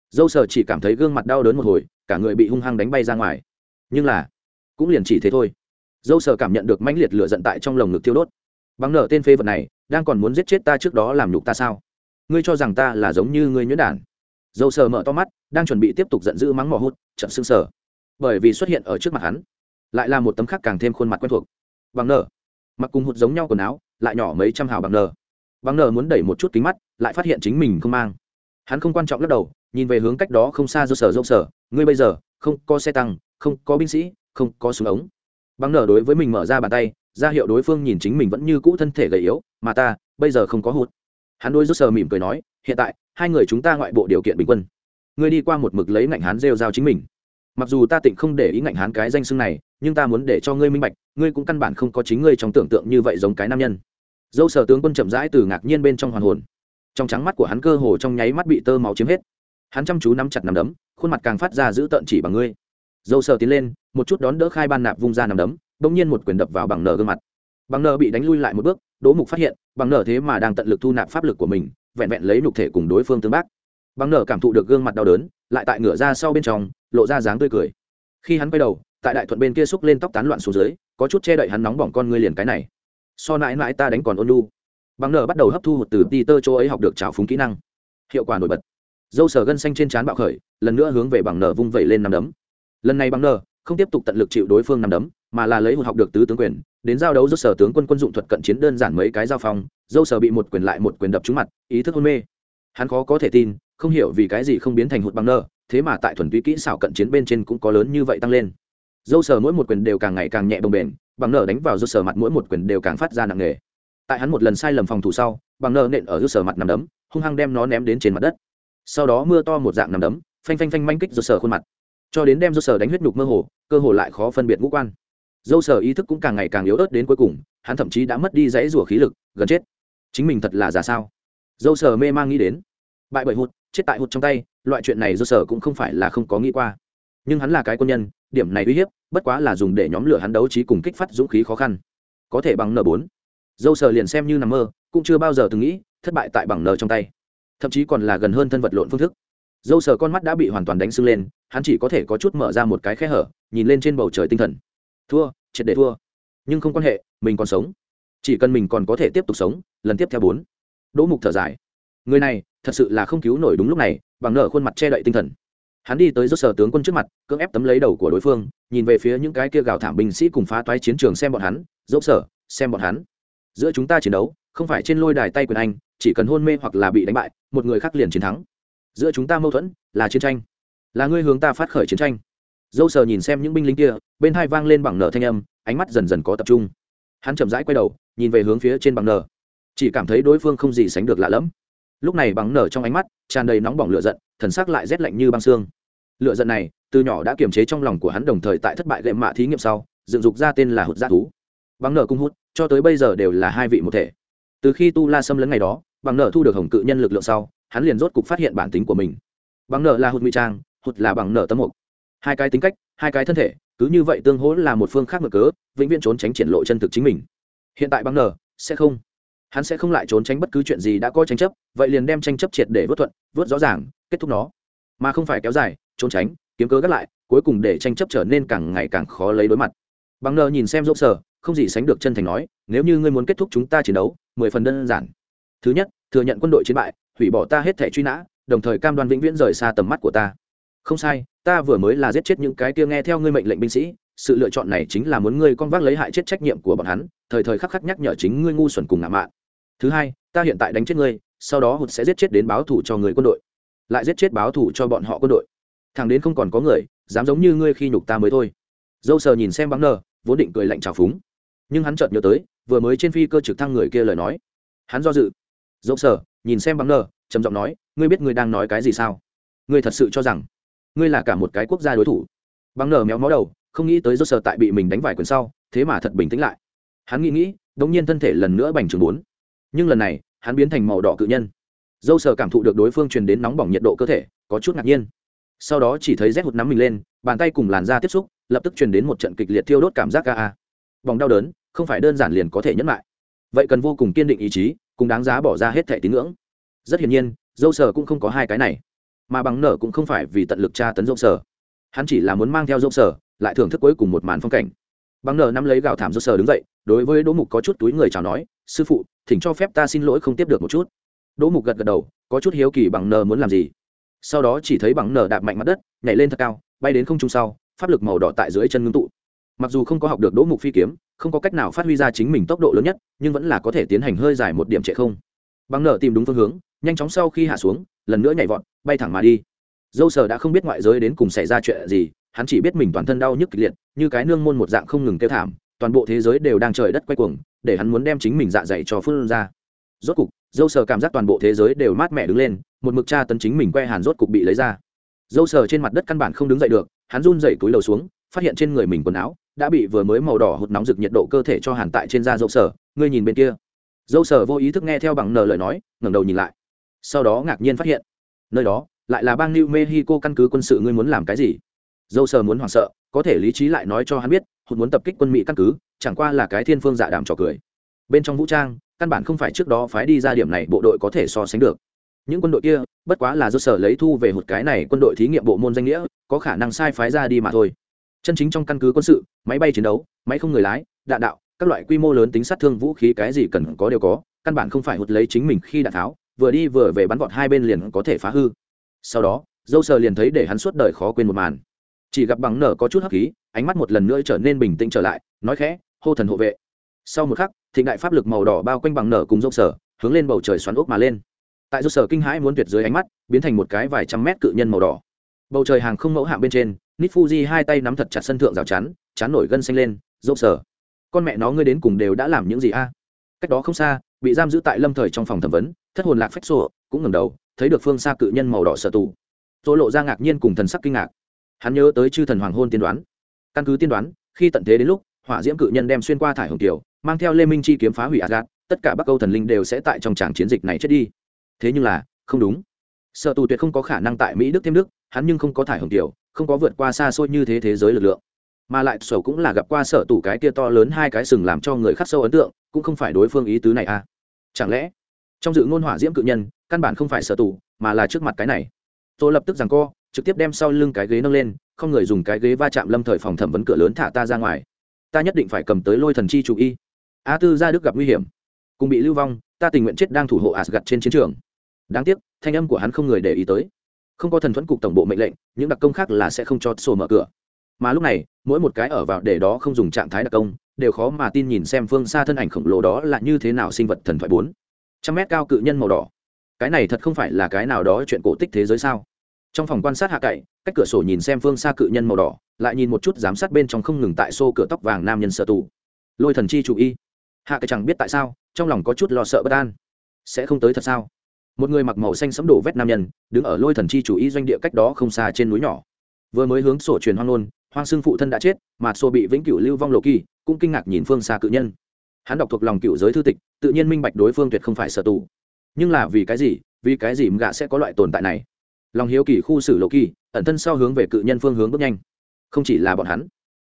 dâu sờ chỉ cảm thấy gương mặt đau đớn một hồi, cả người bị hung hăng đánh bay ra ngoài. Nhưng là, cũng liền chỉ thế thôi. Dâu sờ cảm nhận được mãnh liệt lửa giận tại trong lồng ngực thiêu đốt bằng nợ tên phê vật này, đang còn muốn giết chết ta trước đó làm nhục ta sao? Ngươi cho rằng ta là giống như ngươi nhuyễn đản. Dâu sờ mở to mắt, đang chuẩn bị tiếp tục giận dữ mắng mỏ hút, chậm xương sờ. Bởi vì xuất hiện ở trước mặt hắn, lại là một tấm khắc càng thêm khuôn mặt quen thuộc. Bằng nở. Mặc cùng hụt giống nhau quần áo, lại nhỏ mấy trăm hào bằng nở. Bằng nở muốn đẩy một chút kính mắt, lại phát hiện chính mình không mang. Hắn không quan trọng lắc đầu, nhìn về hướng cách đó không xa dâu sờ dâu sờ. ngươi bây giờ, không có xe tăng, không có binh sĩ, không có súng ống. Bằng nở đối với mình mở ra bàn tay ra hiệu đối phương nhìn chính mình vẫn như cũ thân thể gầy yếu, mà ta, bây giờ không có hụt. Hắn đôi rút sờ mỉm cười nói, hiện tại, hai người chúng ta ngoại bộ điều kiện bình quân. Ngươi đi qua một mực lấy ngạnh hán rêu giao chính mình. Mặc dù ta tịnh không để ý ngạnh hán cái danh xưng này, nhưng ta muốn để cho ngươi minh bạch, ngươi cũng căn bản không có chính ngươi trong tưởng tượng như vậy giống cái nam nhân. Dâu sở tướng quân chậm rãi từ ngạc nhiên bên trong hoàn hồn. Trong trắng mắt của hắn cơ hồ trong nháy mắt bị tơ máu chiếm hết. Hắn chăm chú nắm chặt nằm đấm, khuôn mặt càng phát ra giữ tợn chỉ bằng ngươi. Dâu sở tiến lên, một chút đón đỡ khai ban nạp vung ra nằm đấm bỗng nhiên một quyền đập vào bằng nở gương mặt. Bằng nở bị đánh lui lại một bước, đỗ mục phát hiện, bằng nở thế mà đang tận lực thu nạp pháp lực của mình, vẹn vẹn lấy nhục thể cùng đối phương tương bác. Bằng nở cảm thụ được gương mặt đau đớn, lại tại ngửa ra sau bên trong, lộ ra dáng tươi cười. Khi hắn quay đầu, tại đại thuận bên kia xúc lên tóc tán loạn xuống dưới, có chút che đậy hắn nóng bỏng con ngươi liền cái này. So mãi mãi ta đánh còn ôn lu bằng nở bắt đầu hấp thu một từ ti tơ chỗ ấy học được trào phúng kỹ năng. Hiệu quả nổi bật. Dâu sờ gân xanh trên trán bạo khởi, lần nữa hướng về bằng nở vung vẩy lên nằm đấm. Lần này bằng nở không tiếp tục tận lực chịu đối phương nằm đấm mà là lấy một học được tứ tướng quyền, đến giao đấu dâu sở tướng quân quân dụng thuật cận chiến đơn giản mấy cái giao phong, dâu sở bị một quyền lại một quyền đập trúng mặt, ý thức hôn mê. Hắn khó có thể tin, không hiểu vì cái gì không biến thành hụt bằng nơ, thế mà tại thuần túy kỹ xảo cận chiến bên trên cũng có lớn như vậy tăng lên. Dâu sờ mỗi một quyền đều càng ngày càng nhẹ bồng bềnh bằng nợ đánh vào dâu sờ mặt mỗi một quyền đều càng phát ra nặng nề. Tại hắn một lần sai lầm phòng thủ sau bằng nợ nện ở dâu sờ mặt nằm đấm, hung hăng đem nó ném đến trên mặt đất. Sau đó mưa to một dạng nằm đấm, phanh phanh phanh manh kích dâu sở khuôn mặt. Cho đến đem dâu sở đánh huyết nhục mơ hồ, cơ hồ lại khó phân biệt ngũ quan dâu sở ý thức cũng càng ngày càng yếu ớt đến cuối cùng, hắn thậm chí đã mất đi dãy rủa khí lực, gần chết. Chính mình thật là giả sao? Dâu sở mê mang nghĩ đến. Bại bởi hụt, chết tại hụt trong tay, loại chuyện này dâu sở cũng không phải là không có nghĩ qua. Nhưng hắn là cái quân nhân, điểm này uy hiếp, bất quá là dùng để nhóm lửa hắn đấu trí cùng kích phát dũng khí khó khăn. Có thể bằng n bốn. Dâu sở liền xem như nằm mơ, cũng chưa bao giờ từng nghĩ, thất bại tại bằng n trong tay. Thậm chí còn là gần hơn thân vật lộn phương thức. Dâu sở con mắt đã bị hoàn toàn đánh sưng lên, hắn chỉ có thể có chút mở ra một cái khe hở, nhìn lên trên bầu trời tinh thần thua, triệt để thua. Nhưng không quan hệ, mình còn sống. Chỉ cần mình còn có thể tiếp tục sống, lần tiếp theo bốn. Đỗ mục thở dài. Người này, thật sự là không cứu nổi đúng lúc này, bằng nở khuôn mặt che đậy tinh thần. Hắn đi tới rốt sở tướng quân trước mặt, cưỡng ép tấm lấy đầu của đối phương, nhìn về phía những cái kia gào thảm binh sĩ cùng phá toái chiến trường xem bọn hắn dốc sở, xem bọn hắn. Giữa chúng ta chiến đấu, không phải trên lôi đài tay quyền anh, chỉ cần hôn mê hoặc là bị đánh bại, một người khác liền chiến thắng. Giữa chúng ta mâu thuẫn, là chiến tranh. Là ngươi hướng ta phát khởi chiến tranh dâu sờ nhìn xem những binh lính kia, bên hai vang lên bằng nở thanh âm, ánh mắt dần dần có tập trung. Hắn chậm rãi quay đầu, nhìn về hướng phía trên bằng nở. Chỉ cảm thấy đối phương không gì sánh được lạ lẫm. Lúc này bằng nở trong ánh mắt tràn đầy nóng bỏng lửa giận, thần sắc lại rét lạnh như băng xương. Lửa giận này, từ nhỏ đã kiềm chế trong lòng của hắn đồng thời tại thất bại gệm mạ thí nghiệm sau, dựng dục ra tên là hụt gia thú. Bằng nở cung hút, cho tới bây giờ đều là hai vị một thể. Từ khi tu la xâm lấn ngày đó bằng nở thu được hồng cự nhân lực lượng sau, hắn liền rốt cục phát hiện bản tính của mình. Bằng nở là hụt nguy trang, hụt là bằng nở tấm mục hai cái tính cách, hai cái thân thể, cứ như vậy tương hỗ là một phương khác mở cớ, vĩnh viễn trốn tránh triển lộ chân thực chính mình. Hiện tại băng nở, sẽ không. Hắn sẽ không lại trốn tránh bất cứ chuyện gì đã có tranh chấp, vậy liền đem tranh chấp triệt để vớt thuận, vớt rõ ràng, kết thúc nó. Mà không phải kéo dài, trốn tránh, kiếm cớ gắt lại, cuối cùng để tranh chấp trở nên càng ngày càng khó lấy đối mặt. Bằng nờ nhìn xem dỗ sở, không gì sánh được chân thành nói, nếu như ngươi muốn kết thúc chúng ta chiến đấu, mười phần đơn giản. Thứ nhất, thừa nhận quân đội chiến bại, hủy bỏ ta hết thẻ truy nã, đồng thời cam đoan vĩnh viễn rời xa tầm mắt của ta không sai, ta vừa mới là giết chết những cái kia nghe theo ngươi mệnh lệnh binh sĩ, sự lựa chọn này chính là muốn ngươi con vác lấy hại chết trách nhiệm của bọn hắn, thời thời khắc khắc nhắc nhở chính ngươi ngu xuẩn cùng ngạo mạn. Thứ hai, ta hiện tại đánh chết ngươi, sau đó hụt sẽ giết chết đến báo thủ cho người quân đội. Lại giết chết báo thủ cho bọn họ quân đội. Thằng đến không còn có người, dám giống như ngươi khi nhục ta mới thôi. Dâu sờ nhìn xem băng nờ, vốn định cười lạnh trào phúng. Nhưng hắn chợt nhớ tới, vừa mới trên phi cơ trực thăng người kia lời nói. Hắn do dự. Dâu sờ, nhìn xem băng nờ, trầm giọng nói, ngươi biết ngươi đang nói cái gì sao? Ngươi thật sự cho rằng ngươi là cả một cái quốc gia đối thủ. Băng nở méo mó đầu, không nghĩ tới do sờ tại bị mình đánh vài quyền sau, thế mà thật bình tĩnh lại. Hắn nghĩ nghĩ, đống nhiên thân thể lần nữa bành trướng bốn. Nhưng lần này, hắn biến thành màu đỏ cự nhân. Dâu sờ cảm thụ được đối phương truyền đến nóng bỏng nhiệt độ cơ thể, có chút ngạc nhiên. Sau đó chỉ thấy rét hụt nắm mình lên, bàn tay cùng làn da tiếp xúc, lập tức truyền đến một trận kịch liệt thiêu đốt cảm giác ca a. Vòng đau đớn, không phải đơn giản liền có thể nhẫn lại. Vậy cần vô cùng kiên định ý chí, cùng đáng giá bỏ ra hết thẻ tín ngưỡng. Rất hiển nhiên dâu sờ cũng không có hai cái này mà bằng nở cũng không phải vì tận lực tra tấn rộng sở. Hắn chỉ là muốn mang theo rộng sở, lại thưởng thức cuối cùng một màn phong cảnh. Bằng nở nắm lấy gạo thảm rộng sở đứng dậy, đối với đỗ mục có chút túi người chào nói, sư phụ, thỉnh cho phép ta xin lỗi không tiếp được một chút. Đỗ mục gật gật đầu, có chút hiếu kỳ bằng nở muốn làm gì? Sau đó chỉ thấy bằng nở đạp mạnh mặt đất, nhảy lên thật cao, bay đến không trung sau, pháp lực màu đỏ tại dưới chân ngưng tụ. Mặc dù không có học được đỗ mục phi kiếm, không có cách nào phát huy ra chính mình tốc độ lớn nhất, nhưng vẫn là có thể tiến hành hơi dài một điểm trệ không. Bằng nở tìm đúng phương hướng nhanh chóng sau khi hạ xuống, lần nữa nhảy vọt, bay thẳng mà đi. Dâu sờ đã không biết ngoại giới đến cùng xảy ra chuyện gì, hắn chỉ biết mình toàn thân đau nhức kịch liệt, như cái nương môn một dạng không ngừng kêu thảm, toàn bộ thế giới đều đang trời đất quay cuồng, để hắn muốn đem chính mình dạ dày cho phương ra. Rốt cục, dâu sờ cảm giác toàn bộ thế giới đều mát mẻ đứng lên, một mực cha tấn chính mình que hàn rốt cục bị lấy ra. Dâu sờ trên mặt đất căn bản không đứng dậy được, hắn run dậy túi đầu xuống, phát hiện trên người mình quần áo đã bị vừa mới màu đỏ hụt nóng rực nhiệt độ cơ thể cho hàn tại trên da dâu sờ ngươi nhìn bên kia. Dâu sờ vô ý thức nghe theo bằng nờ lời nói, ngẩng đầu nhìn lại sau đó ngạc nhiên phát hiện, nơi đó lại là bang new mexico căn cứ quân sự, ngươi muốn làm cái gì? Dâu sờ muốn hoảng sợ, có thể lý trí lại nói cho hắn biết, hụt muốn tập kích quân mỹ căn cứ, chẳng qua là cái thiên phương dạ đàm trò cười. Bên trong vũ trang, căn bản không phải trước đó phái đi ra điểm này bộ đội có thể so sánh được. Những quân đội kia, bất quá là do sở lấy thu về một cái này quân đội thí nghiệm bộ môn danh nghĩa, có khả năng sai phái ra đi mà thôi. Chân chính trong căn cứ quân sự, máy bay chiến đấu, máy không người lái, đạn đạo, các loại quy mô lớn tính sát thương vũ khí cái gì cần có đều có, căn bản không phải hụt lấy chính mình khi đạn tháo vừa đi vừa về bắn vọt hai bên liền có thể phá hư. Sau đó, dâu sờ liền thấy để hắn suốt đời khó quên một màn. Chỉ gặp bằng nở có chút hấp khí, ánh mắt một lần nữa trở nên bình tĩnh trở lại, nói khẽ, hô thần hộ vệ. Sau một khắc, thịnh đại pháp lực màu đỏ bao quanh bằng nở cùng dâu sờ, hướng lên bầu trời xoắn ốc mà lên. Tại dâu sờ kinh hãi muốn tuyệt dưới ánh mắt, biến thành một cái vài trăm mét cự nhân màu đỏ. Bầu trời hàng không mẫu hạng bên trên nít fuji hai tay nắm thật chặt sân thượng rào chắn chán nổi gân xanh lên, dâu sờ, con mẹ nó ngươi đến cùng đều đã làm những gì a? Cách đó không xa, bị giam giữ tại lâm thời trong phòng thẩm vấn, thất hồn lạc phách sổ, cũng ngẩng đầu, thấy được phương xa cự nhân màu đỏ sở tù. Tôi lộ ra ngạc nhiên cùng thần sắc kinh ngạc. Hắn nhớ tới chư thần hoàng hôn tiên đoán. Căn cứ tiên đoán, khi tận thế đến lúc, hỏa diễm cự nhân đem xuyên qua thải hồng kiều, mang theo lê minh chi kiếm phá hủy asgad tất cả bắc Câu thần linh đều sẽ tại trong tràng chiến dịch này chết đi. Thế nhưng là, không đúng. Sợ tù tuyệt không có khả năng tại mỹ đức thêm đức, hắn nhưng không có thải hồng kiều, không có vượt qua xa xôi như thế thế giới lực lượng mà lại sổ cũng là gặp qua sở tủ cái kia to lớn hai cái sừng làm cho người khắc sâu ấn tượng, cũng không phải đối phương ý tứ này à. Chẳng lẽ, trong dự ngôn hỏa diễm cự nhân, căn bản không phải sở tủ, mà là trước mặt cái này? Tôi lập tức rằng co, trực tiếp đem sau lưng cái ghế nâng lên, không người dùng cái ghế va chạm lâm thời phòng thẩm vấn cửa lớn thả ta ra ngoài. Ta nhất định phải cầm tới lôi thần chi chủ y. A tư gia đức gặp nguy hiểm, cùng bị lưu vong, ta tình nguyện chết đang thủ hộ asgad trên chiến trường. Đáng tiếc, thanh âm của hắn không người để ý tới. Không có thần thuẫn cục tổng bộ mệnh lệnh, những đặc công khác là sẽ không cho sổ mở cửa mà lúc này, mỗi một cái ở vào để đó không dùng trạng thái đặc công, đều khó mà tin nhìn xem phương xa thân ảnh khổng lồ đó là như thế nào sinh vật thần thoại bốn. Trăm mét cao cự nhân màu đỏ. Cái này thật không phải là cái nào đó chuyện cổ tích thế giới sao? Trong phòng quan sát hạ cậy, cách cửa sổ nhìn xem phương xa cự nhân màu đỏ, lại nhìn một chút giám sát bên trong không ngừng tại xô cửa tóc vàng nam nhân sợ tù. Lôi thần chi chủ y. Hạ cậy chẳng biết tại sao, trong lòng có chút lo sợ bất an. Sẽ không tới thật sao? Một người mặc màu xanh sẫm đổ vét nam nhân, đứng ở lôi thần chi chủ y doanh địa cách đó không xa trên núi nhỏ. Vừa mới hướng sổ truyền hoang nôn hoang xương phụ thân đã chết, mà Xô bị vĩnh cửu lưu vong lộ kỳ cũng kinh ngạc nhìn phương xa cự nhân. Hắn đọc thuộc lòng cựu giới thư tịch, tự nhiên minh bạch đối phương tuyệt không phải sở tù. Nhưng là vì cái gì, vì cái gì gạ sẽ có loại tồn tại này? Lòng hiếu kỳ khu xử lộ kỳ, ẩn thân sau hướng về cự nhân phương hướng bước nhanh. Không chỉ là bọn hắn,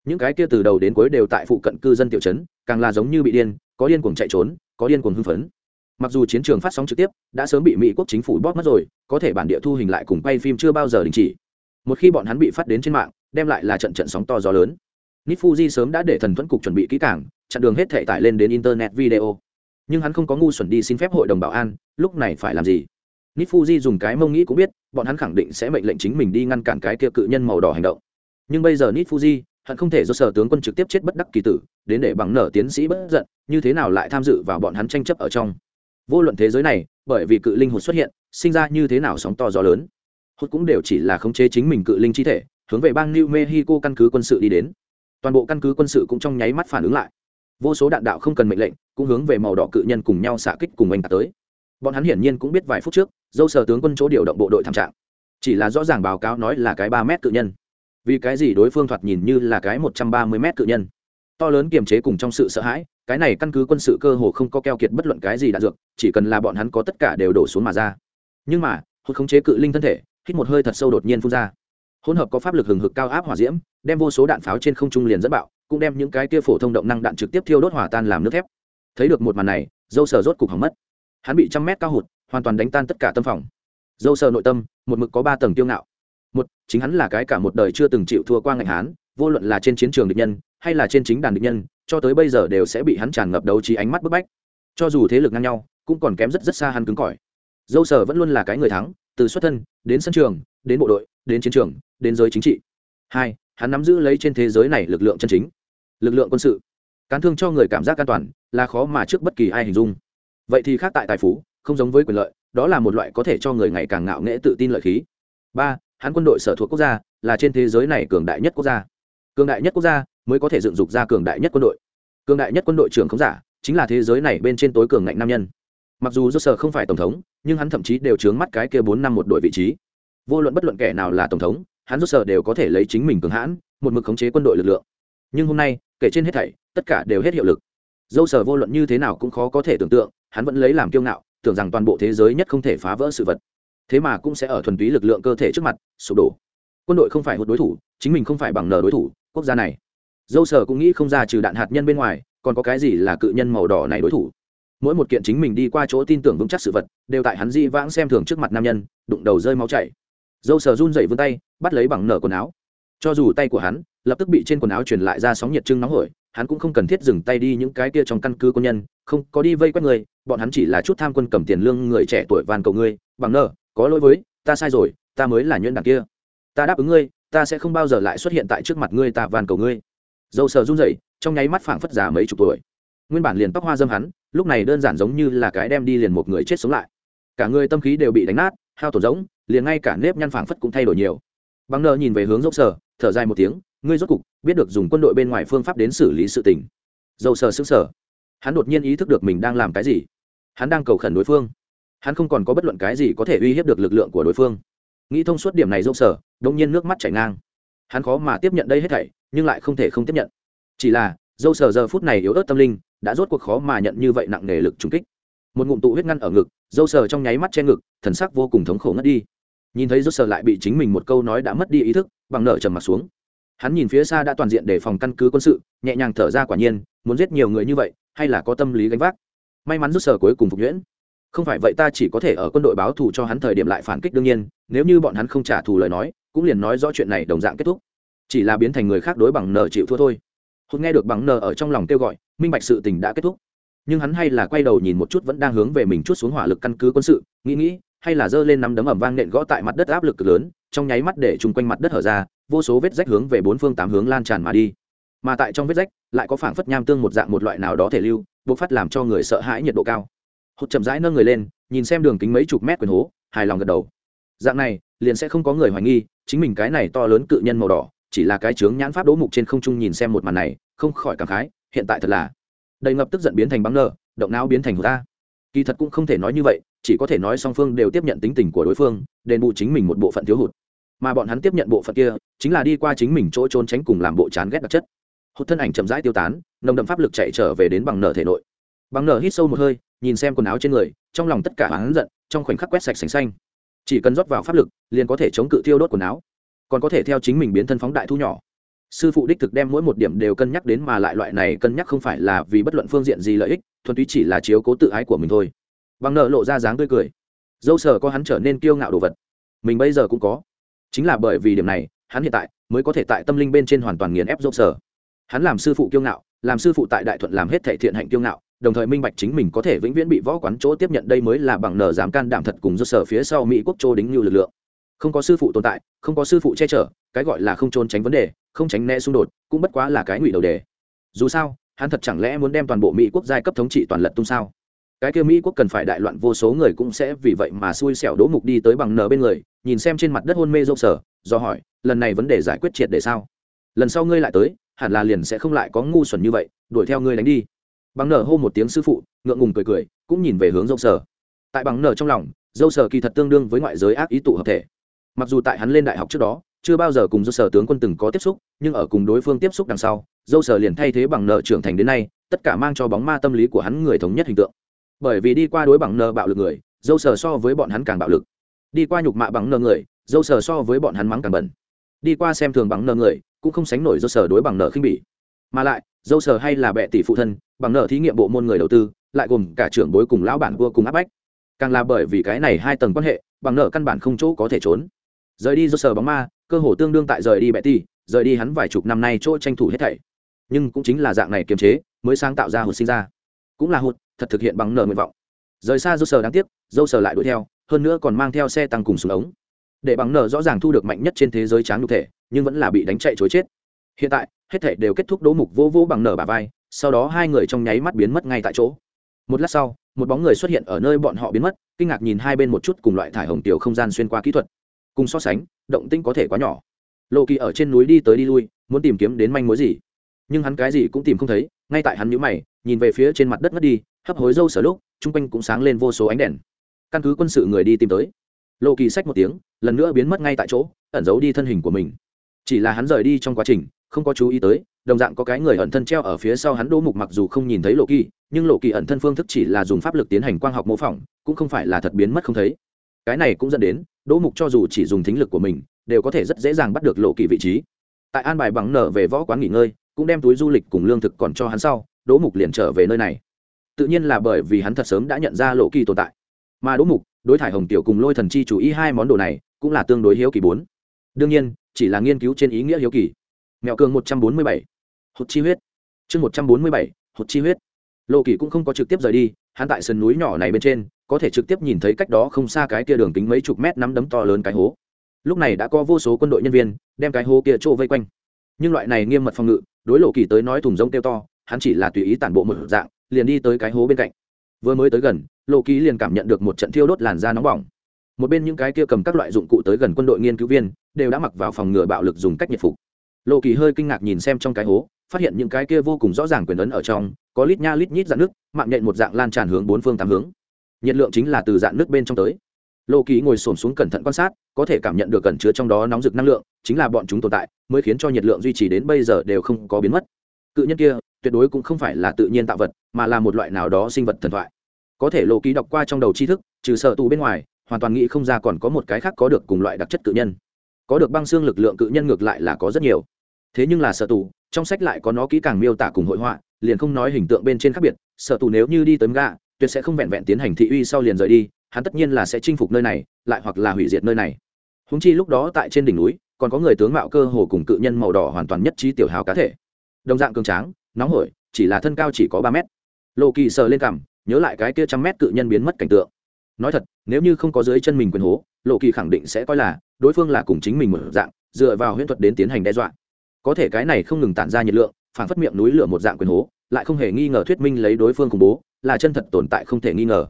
những cái kia từ đầu đến cuối đều tại phụ cận cư dân tiểu trấn, càng là giống như bị điên, có điên cuồng chạy trốn, có điên cuồng hưng phấn. Mặc dù chiến trường phát sóng trực tiếp đã sớm bị mỹ quốc chính phủ bóp mất rồi, có thể bản địa thu hình lại cùng quay phim chưa bao giờ đình chỉ một khi bọn hắn bị phát đến trên mạng, đem lại là trận trận sóng to gió lớn. Nít sớm đã để thần thuẫn cục chuẩn bị kỹ cảng chặn đường hết thể tải lên đến internet video. Nhưng hắn không có ngu xuẩn đi xin phép hội đồng bảo an, lúc này phải làm gì? Nít dùng cái mông nghĩ cũng biết, bọn hắn khẳng định sẽ mệnh lệnh chính mình đi ngăn cản cái kia cự nhân màu đỏ hành động. Nhưng bây giờ nít hắn hận không thể do sở tướng quân trực tiếp chết bất đắc kỳ tử, đến để bằng nở tiến sĩ bất giận, như thế nào lại tham dự vào bọn hắn tranh chấp ở trong? Vô luận thế giới này, bởi vì cự linh hồn xuất hiện, sinh ra như thế nào sóng to gió lớn? Hụt cũng đều chỉ là khống chế chính mình cự linh chi thể, hướng về bang new mexico căn cứ quân sự đi đến. Toàn bộ căn cứ quân sự cũng trong nháy mắt phản ứng lại. Vô số đạn đạo không cần mệnh lệnh, cũng hướng về màu đỏ cự nhân cùng nhau xạ kích cùng anh tạc tới. Bọn hắn hiển nhiên cũng biết vài phút trước, dâu sở tướng quân chỗ điều động bộ đội thảm trạng. Chỉ là rõ ràng báo cáo nói là cái ba mét cự nhân. Vì cái gì đối phương thoạt nhìn như là cái một trăm ba mươi mét cự nhân? To lớn kiềm chế cùng trong sự sợ hãi, cái này căn cứ quân sự cơ hồ không có keo kiệt bất luận cái gì đạn dược, chỉ cần là bọn hắn có tất cả đều đổ xuống mà ra. Nhưng mà hốt khống chế cự linh thân thể hít một hơi thật sâu đột nhiên phun ra. Hỗn hợp có pháp lực hừng hực cao áp hỏa diễm, đem vô số đạn pháo trên không trung liền dẫn bạo, cũng đem những cái kia phổ thông động năng đạn trực tiếp thiêu đốt hỏa tan làm nước thép. Thấy được một màn này, dâu sờ rốt cục hỏng mất. Hắn bị trăm mét cao hụt, hoàn toàn đánh tan tất cả tâm phòng. Dâu sờ nội tâm, một mực có ba tầng tiêu ngạo. Một, chính hắn là cái cả một đời chưa từng chịu thua qua ngạnh hán, vô luận là trên chiến trường địch nhân, hay là trên chính đàn địch nhân, cho tới bây giờ đều sẽ bị hắn tràn ngập đấu trí ánh mắt bức bách. Cho dù thế lực ngang nhau, cũng còn kém rất rất xa hắn cứng cỏi. Dâu sờ vẫn luôn là cái người thắng từ xuất thân, đến sân trường, đến bộ đội, đến chiến trường, đến giới chính trị. Hai, hắn nắm giữ lấy trên thế giới này lực lượng chân chính. Lực lượng quân sự. Cán thương cho người cảm giác an toàn là khó mà trước bất kỳ ai hình dung. Vậy thì khác tại tài phú, không giống với quyền lợi, đó là một loại có thể cho người ngày càng ngạo nghễ tự tin lợi khí. Ba, hắn quân đội sở thuộc quốc gia là trên thế giới này cường đại nhất quốc gia. Cường đại nhất quốc gia mới có thể dựng dục ra cường đại nhất quân đội. Cường đại nhất quân đội trưởng không giả chính là thế giới này bên trên tối cường ngạnh nam nhân mặc dù do sở không phải tổng thống, nhưng hắn thậm chí đều chướng mắt cái kia bốn năm một đội vị trí. Vô luận bất luận kẻ nào là tổng thống, hắn do sở đều có thể lấy chính mình cường hãn, một mực khống chế quân đội lực lượng. Nhưng hôm nay, kể trên hết thảy, tất cả đều hết hiệu lực. Dâu sở vô luận như thế nào cũng khó có thể tưởng tượng, hắn vẫn lấy làm kiêu ngạo, tưởng rằng toàn bộ thế giới nhất không thể phá vỡ sự vật. Thế mà cũng sẽ ở thuần túy lực lượng cơ thể trước mặt, sụp đổ. Quân đội không phải một đối thủ, chính mình không phải bằng nờ đối thủ, quốc gia này. Dâu sở cũng nghĩ không ra trừ đạn hạt nhân bên ngoài, còn có cái gì là cự nhân màu đỏ này đối thủ mỗi một kiện chính mình đi qua chỗ tin tưởng vững chắc sự vật, đều tại hắn di vãng xem thường trước mặt nam nhân, đụng đầu rơi máu chảy. Dâu sờ run dậy vươn tay, bắt lấy bằng nở quần áo. Cho dù tay của hắn lập tức bị trên quần áo truyền lại ra sóng nhiệt trưng nóng hổi, hắn cũng không cần thiết dừng tay đi những cái kia trong căn cứ quân nhân, không có đi vây quét người, bọn hắn chỉ là chút tham quân cầm tiền lương người trẻ tuổi van cầu ngươi, bằng nở, có lỗi với, ta sai rồi, ta mới là nhuyễn đằng kia. Ta đáp ứng ngươi, ta sẽ không bao giờ lại xuất hiện tại trước mặt ngươi ta van cầu ngươi. Dâu sờ run rẩy, trong nháy mắt phảng phất già mấy chục tuổi. Nguyên bản liền tóc hoa dâm hắn lúc này đơn giản giống như là cái đem đi liền một người chết sống lại. Cả người tâm khí đều bị đánh nát, hao tổn giống, liền ngay cả nếp nhăn phảng phất cũng thay đổi nhiều. Bằng nợ nhìn về hướng dốc sờ thở dài một tiếng, ngươi rốt cục biết được dùng quân đội bên ngoài phương pháp đến xử lý sự tình. Dâu sờ xứng sờ. Hắn đột nhiên ý thức được mình đang làm cái gì. Hắn đang cầu khẩn đối phương. Hắn không còn có bất luận cái gì có thể uy hiếp được lực lượng của đối phương. Nghĩ thông suốt điểm này dâu sở đông nhiên nước mắt chảy ngang. Hắn khó mà tiếp nhận đây hết thảy, nhưng lại không thể không tiếp nhận. Chỉ là dâu sờ giờ phút này yếu ớt tâm linh, đã rốt cuộc khó mà nhận như vậy nặng nề lực trùng kích. Một ngụm tụ huyết ngăn ở ngực, dâu sờ trong nháy mắt che ngực, thần sắc vô cùng thống khổ ngất đi. Nhìn thấy dâu sờ lại bị chính mình một câu nói đã mất đi ý thức, bằng nợ trầm mặt xuống. Hắn nhìn phía xa đã toàn diện để phòng căn cứ quân sự, nhẹ nhàng thở ra quả nhiên, muốn giết nhiều người như vậy, hay là có tâm lý gánh vác? May mắn rút sở cuối cùng phục nhuyễn. Không phải vậy ta chỉ có thể ở quân đội báo thù cho hắn thời điểm lại phản kích đương nhiên, nếu như bọn hắn không trả thù lời nói, cũng liền nói rõ chuyện này đồng dạng kết thúc. Chỉ là biến thành người khác đối bằng nợ chịu thua thôi hốt nghe được bằng nờ ở trong lòng kêu gọi, minh bạch sự tình đã kết thúc. Nhưng hắn hay là quay đầu nhìn một chút vẫn đang hướng về mình chút xuống hỏa lực căn cứ quân sự, nghĩ nghĩ, hay là giơ lên nắm đấm ẩm vang nện gõ tại mặt đất áp lực cực lớn, trong nháy mắt để chung quanh mặt đất hở ra, vô số vết rách hướng về bốn phương tám hướng lan tràn mà đi. Mà tại trong vết rách, lại có phảng phất nham tương một dạng một loại nào đó thể lưu, bộc phát làm cho người sợ hãi nhiệt độ cao. Hụt chậm rãi nâng người lên, nhìn xem đường kính mấy chục mét quyền hố, hài lòng gật đầu. Dạng này, liền sẽ không có người hoài nghi, chính mình cái này to lớn cự nhân màu đỏ chỉ là cái chướng nhãn pháp đỗ mục trên không trung nhìn xem một màn này, không khỏi cảm khái, hiện tại thật là đầy ngập tức giận biến thành băng nợ động não biến thành hồ ta. Kỳ thật cũng không thể nói như vậy, chỉ có thể nói song phương đều tiếp nhận tính tình của đối phương, đền bù chính mình một bộ phận thiếu hụt. Mà bọn hắn tiếp nhận bộ phận kia, chính là đi qua chính mình chỗ trốn tránh cùng làm bộ chán ghét đặc chất. Hụt thân ảnh chậm rãi tiêu tán, nồng đậm pháp lực chạy trở về đến bằng nở thể nội. Bằng nở hít sâu một hơi, nhìn xem quần áo trên người, trong lòng tất cả hắn giận trong khoảnh khắc quét sạch sành xanh. Chỉ cần rót vào pháp lực, liền có thể chống cự thiêu đốt quần áo còn có thể theo chính mình biến thân phóng đại thu nhỏ. Sư phụ đích thực đem mỗi một điểm đều cân nhắc đến mà lại loại này cân nhắc không phải là vì bất luận phương diện gì lợi ích, thuần túy chỉ là chiếu cố tự ái của mình thôi. Bằng nợ lộ ra dáng tươi cười. Dâu sờ có hắn trở nên kiêu ngạo đồ vật. Mình bây giờ cũng có. Chính là bởi vì điểm này, hắn hiện tại mới có thể tại tâm linh bên trên hoàn toàn nghiền ép dâu sờ. Hắn làm sư phụ kiêu ngạo, làm sư phụ tại đại thuận làm hết thể thiện hạnh kiêu ngạo, đồng thời minh bạch chính mình có thể vĩnh viễn bị võ quán chỗ tiếp nhận đây mới là bằng nở dám can đảm thật cùng dâu sở phía sau mỹ quốc châu đính như lực lượng không có sư phụ tồn tại, không có sư phụ che chở, cái gọi là không trốn tránh vấn đề, không tránh né xung đột, cũng bất quá là cái ngụy đầu đề. Dù sao, hắn thật chẳng lẽ muốn đem toàn bộ mỹ quốc giai cấp thống trị toàn lật tung sao? Cái kia mỹ quốc cần phải đại loạn vô số người cũng sẽ vì vậy mà xui xẻo đỗ mục đi tới bằng nở bên người, nhìn xem trên mặt đất hôn mê rộng sở, do hỏi, lần này vấn đề giải quyết triệt để sao? Lần sau ngươi lại tới, hẳn là liền sẽ không lại có ngu xuẩn như vậy, đuổi theo ngươi đánh đi. Bằng nở hô một tiếng sư phụ, ngượng ngùng cười cười, cũng nhìn về hướng rộng sở. Tại bằng nở trong lòng dâu sở kỳ thật tương đương với ngoại giới ác ý tụ hợp thể mặc dù tại hắn lên đại học trước đó, chưa bao giờ cùng dâu sở tướng quân từng có tiếp xúc, nhưng ở cùng đối phương tiếp xúc đằng sau dâu sở liền thay thế bằng nợ trưởng thành đến nay, tất cả mang cho bóng ma tâm lý của hắn người thống nhất hình tượng. Bởi vì đi qua đối bằng nợ bạo lực người dâu sở so với bọn hắn càng bạo lực. Đi qua nhục mạ bằng nợ người dâu sở so với bọn hắn mắng càng bẩn. Đi qua xem thường bằng nợ người, cũng không sánh nổi dâu sở đối bằng nợ khinh bỉ. Mà lại dâu sở hay là bệ tỷ phụ thân, bằng nợ thí nghiệm bộ môn người đầu tư, lại gồm cả trưởng bối cùng lão bản vua cùng áp bách. Càng là bởi vì cái này hai tầng quan hệ, bằng nợ căn bản không chỗ có thể trốn rời đi do sờ bóng ma, cơ hồ tương đương tại rời đi bệ tỷ rời đi hắn vài chục năm nay chỗ tranh thủ hết thảy. Nhưng cũng chính là dạng này kiềm chế, mới sáng tạo ra hụt sinh ra. Cũng là hụt, thật thực hiện bằng nợ nguyện vọng. Rời xa dâu sờ đáng tiếc, dâu sờ lại đuổi theo, hơn nữa còn mang theo xe tăng cùng xuống ống. Để bằng nợ rõ ràng thu được mạnh nhất trên thế giới tráng nhục thể, nhưng vẫn là bị đánh chạy chối chết. Hiện tại, hết thể đều kết thúc đố mục vô vô bằng nở bà vai, sau đó hai người trong nháy mắt biến mất ngay tại chỗ. Một lát sau, một bóng người xuất hiện ở nơi bọn họ biến mất, kinh ngạc nhìn hai bên một chút cùng loại thải hồng tiểu không gian xuyên qua kỹ thuật cùng so sánh, động tĩnh có thể quá nhỏ. Lộ kỳ ở trên núi đi tới đi lui, muốn tìm kiếm đến manh mối gì. Nhưng hắn cái gì cũng tìm không thấy, ngay tại hắn nhũ mày, nhìn về phía trên mặt đất mất đi, hấp hối dâu sở lúc, chung quanh cũng sáng lên vô số ánh đèn. Căn cứ quân sự người đi tìm tới. Lộ kỳ xách một tiếng, lần nữa biến mất ngay tại chỗ, ẩn giấu đi thân hình của mình. Chỉ là hắn rời đi trong quá trình, không có chú ý tới, đồng dạng có cái người ẩn thân treo ở phía sau hắn đỗ mục mặc dù không nhìn thấy lộ kỳ, nhưng lộ kỳ ẩn thân phương thức chỉ là dùng pháp lực tiến hành quang học mô phỏng, cũng không phải là thật biến mất không thấy. Cái này cũng dẫn đến đỗ mục cho dù chỉ dùng thính lực của mình, đều có thể rất dễ dàng bắt được lộ kỳ vị trí. Tại an bài bằng nở về võ quán nghỉ ngơi, cũng đem túi du lịch cùng lương thực còn cho hắn sau, đỗ mục liền trở về nơi này. Tự nhiên là bởi vì hắn thật sớm đã nhận ra lộ kỳ tồn tại. Mà đỗ mục, đối thải hồng tiểu cùng lôi thần chi chủ ý hai món đồ này, cũng là tương đối hiếu kỳ bốn. Đương nhiên, chỉ là nghiên cứu trên ý nghĩa hiếu kỳ. Mẹo cường một trăm bốn mươi bảy. Hột chi huyết. Chương một trăm bốn mươi bảy hột chi huyết lộ kỳ cũng không có trực tiếp rời đi, hắn tại sườn núi nhỏ này bên trên, có thể trực tiếp nhìn thấy cách đó không xa cái kia đường kính mấy chục mét nắm đấm to lớn cái hố. Lúc này đã có vô số quân đội nhân viên, đem cái hố kia trô vây quanh. Nhưng loại này nghiêm mật phòng ngự, đối lộ kỳ tới nói thùng rông kêu to, hắn chỉ là tùy ý tản bộ một dạng, liền đi tới cái hố bên cạnh. Vừa mới tới gần lộ kỳ liền cảm nhận được một trận thiêu đốt làn da nóng bỏng. Một bên những cái kia cầm các loại dụng cụ tới gần quân đội nghiên cứu viên, đều đã mặc vào phòng ngừa bạo lực dùng cách nhiệt phục. Lộ kỳ hơi kinh ngạc nhìn xem trong cái hố phát hiện những cái kia vô cùng rõ ràng quyền ấn ở trong, có lít nha lít nhít dạng nước, mạng nhện một dạng lan tràn hướng bốn phương tám hướng. Nhiệt lượng chính là từ dạng nước bên trong tới. Lộ kỳ ngồi xổm xuống cẩn thận quan sát, có thể cảm nhận được cẩn chứa trong đó nóng rực năng lượng, chính là bọn chúng tồn tại, mới khiến cho nhiệt lượng duy trì đến bây giờ đều không có biến mất. Cự nhân kia, tuyệt đối cũng không phải là tự nhiên tạo vật, mà là một loại nào đó sinh vật thần thoại. Có thể lộ kỳ đọc qua trong đầu tri thức, trừ sợ tù bên ngoài, hoàn toàn nghĩ không ra còn có một cái khác có được cùng loại đặc chất cự nhân. Có được băng xương lực lượng cự nhân ngược lại là có rất nhiều. Thế nhưng là sợ tù trong sách lại có nó kỹ càng miêu tả cùng hội họa, liền không nói hình tượng bên trên khác biệt sở tù nếu như đi tới gạ tuyệt sẽ không vẹn vẹn tiến hành thị uy sau liền rời đi, hắn tất nhiên là sẽ chinh phục nơi này, lại hoặc là hủy diệt nơi này. Húng chi lúc đó tại trên đỉnh núi, còn có người tướng mạo cơ hồ cùng cự nhân màu đỏ hoàn toàn nhất trí tiểu hào cá thể. Đồng dạng cường tráng, nóng hổi, chỉ là thân cao chỉ có ba mét. Lộ kỳ sờ lên cằm, nhớ lại cái kia trăm mét cự nhân biến mất cảnh tượng. Nói thật, nếu như không có dưới chân mình quyền hố lộ kỳ khẳng định sẽ coi là đối phương là cùng chính mình một dạng, dựa vào huyễn thuật đến tiến hành đe dọa có thể cái này không ngừng tản ra nhiệt lượng phản phất miệng núi lửa một dạng quyền hố, lại không hề nghi ngờ thuyết minh lấy đối phương khủng bố, là chân thật tồn tại không thể nghi ngờ.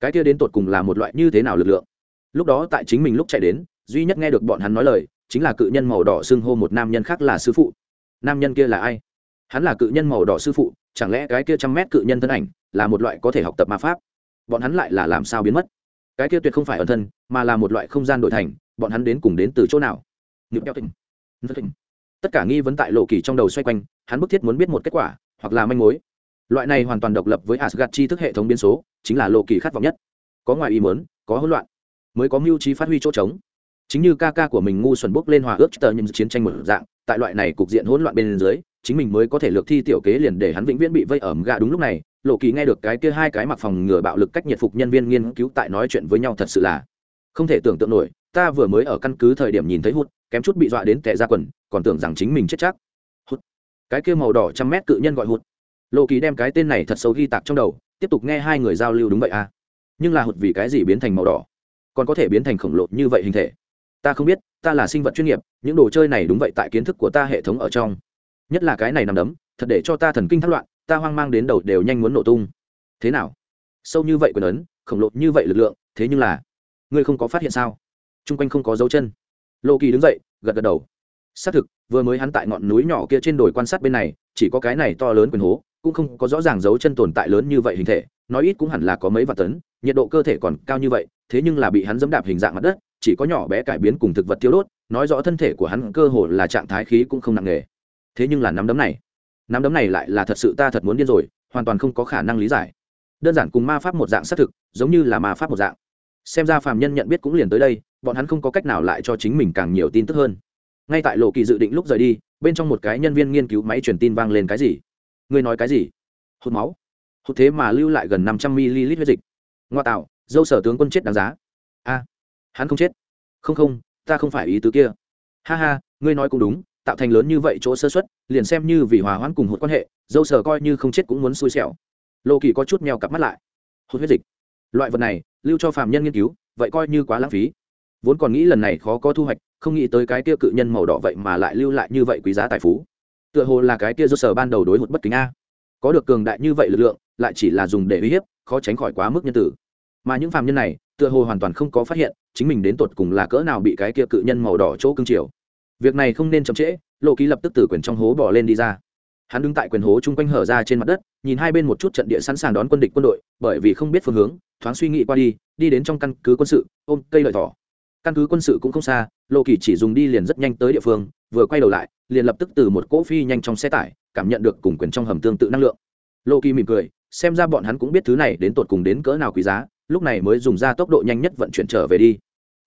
Cái kia đến tột cùng là một loại như thế nào lực lượng? Lúc đó tại chính mình lúc chạy đến, duy nhất nghe được bọn hắn nói lời, chính là cự nhân màu đỏ xưng hô một nam nhân khác là sư phụ. Nam nhân kia là ai? Hắn là cự nhân màu đỏ sư phụ, chẳng lẽ cái kia trăm mét cự nhân thân ảnh là một loại có thể học tập ma pháp? Bọn hắn lại là làm sao biến mất? Cái kia tuyệt không phải ẩn thân, mà là một loại không gian đổi thành, bọn hắn đến cùng đến từ chỗ nào? Tất cả nghi vấn tại lộ kỳ trong đầu xoay quanh, hắn bức thiết muốn biết một kết quả, hoặc là manh mối. Loại này hoàn toàn độc lập với asgad chi thức hệ thống biến số, chính là lộ kỳ khát vọng nhất. Có ngoài ý mớn có hỗn loạn, mới có mưu trí phát huy chỗ trống. Chính như ca ca của mình ngu xuẩn bốc lên hòa ước tờ những chiến tranh một dạng, tại loại này cục diện hỗn loạn bên dưới, chính mình mới có thể lược thi tiểu kế liền để hắn vĩnh viễn bị vây ẩm gạ đúng lúc này. Lộ kỳ nghe được cái kia hai cái mặc phòng ngừa bạo lực cách nhiệt phục nhân viên nghiên cứu tại nói chuyện với nhau thật sự là không thể tưởng tượng nổi. Ta vừa mới ở căn cứ thời điểm nhìn thấy hụt kém chút bị dọa đến tệ ra quần, còn tưởng rằng chính mình chết chắc. Hút cái kia màu đỏ trăm mét cự nhân gọi hút lộ kỳ đem cái tên này thật sâu ghi tạc trong đầu, tiếp tục nghe hai người giao lưu đúng vậy à? Nhưng là hụt vì cái gì biến thành màu đỏ? Còn có thể biến thành khổng lồ như vậy hình thể? Ta không biết, ta là sinh vật chuyên nghiệp, những đồ chơi này đúng vậy tại kiến thức của ta hệ thống ở trong. Nhất là cái này nằm đấm, thật để cho ta thần kinh thất loạn, ta hoang mang đến đầu đều nhanh muốn nổ tung. Thế nào? Sâu như vậy quyền ấn, khổng lồ như vậy lực lượng, thế nhưng là, ngươi không có phát hiện sao? T r u n g quanh không có dấu chân. Lô kỳ đứng dậy gật gật đầu. Xác thực, vừa mới hắn tại ngọn núi nhỏ kia trên đồi quan sát bên này, chỉ có cái này to lớn quyền hố, cũng không có rõ ràng dấu chân tồn tại lớn như vậy hình thể, nói ít cũng hẳn là có mấy vạn tấn, nhiệt độ cơ thể còn cao như vậy, thế nhưng là bị hắn dẫm đạp hình dạng mặt đất, chỉ có nhỏ bé cải biến cùng thực vật tiêu đốt, nói rõ thân thể của hắn cơ hồ là trạng thái khí cũng không nặng nề. Thế nhưng là nắm đấm này, nắm đấm này lại là thật sự ta thật muốn điên rồi, hoàn toàn không có khả năng lý giải. Đơn giản cùng ma pháp một dạng xác thực, giống như là ma pháp một dạng xem ra phàm nhân nhận biết cũng liền tới đây, bọn hắn không có cách nào lại cho chính mình càng nhiều tin tức hơn. Ngay tại lộ kỳ dự định lúc rời đi, bên trong một cái nhân viên nghiên cứu máy truyền tin vang lên cái gì? Ngươi nói cái gì? Hút máu. Hút thế mà lưu lại gần năm trăm ml huyết dịch. Ngoa tạo, dâu sở tướng quân chết đáng giá. A, hắn không chết. Không không, ta không phải ý tứ kia. Ha ha, ngươi nói cũng đúng, tạo thành lớn như vậy chỗ sơ xuất liền xem như vì hòa hoãn cùng hụt quan hệ, dâu sở coi như không chết cũng muốn xui xẻo. Lộ kỳ có chút mèo cặp mắt lại. Hụt huyết dịch. Loại vật này lưu cho phạm nhân nghiên cứu, vậy coi như quá lãng phí. Vốn còn nghĩ lần này khó có thu hoạch, không nghĩ tới cái kia cự nhân màu đỏ vậy mà lại lưu lại như vậy quý giá tài phú. Tựa hồ là cái kia do sở ban đầu đối hụt bất kính a. Có được cường đại như vậy lực lượng, lại chỉ là dùng để uy hiếp, khó tránh khỏi quá mức nhân tử. Mà những phạm nhân này, tựa hồ hoàn toàn không có phát hiện, chính mình đến tột cùng là cỡ nào bị cái kia cự nhân màu đỏ chỗ cưng chiều. Việc này không nên chậm trễ, lộ ký lập tức từ quyền trong hố bỏ lên đi ra. Hắn đứng tại quyền hố chung quanh hở ra trên mặt đất nhìn hai bên một chút trận địa sẵn sàng đón quân địch quân đội, bởi vì không biết phương hướng, thoáng suy nghĩ qua đi đi đến trong căn cứ quân sự, ôm cây lợi thỏ. Căn cứ quân sự cũng không xa lộ kỳ chỉ dùng đi liền rất nhanh tới địa phương, vừa quay đầu lại, liền lập tức từ một cỗ phi nhanh trong xe tải, cảm nhận được cùng quyền trong hầm tương tự năng lượng. Lộ kỳ mỉm cười, xem ra bọn hắn cũng biết thứ này đến tột cùng đến cỡ nào quý giá, lúc này mới dùng ra tốc độ nhanh nhất vận chuyển trở về đi.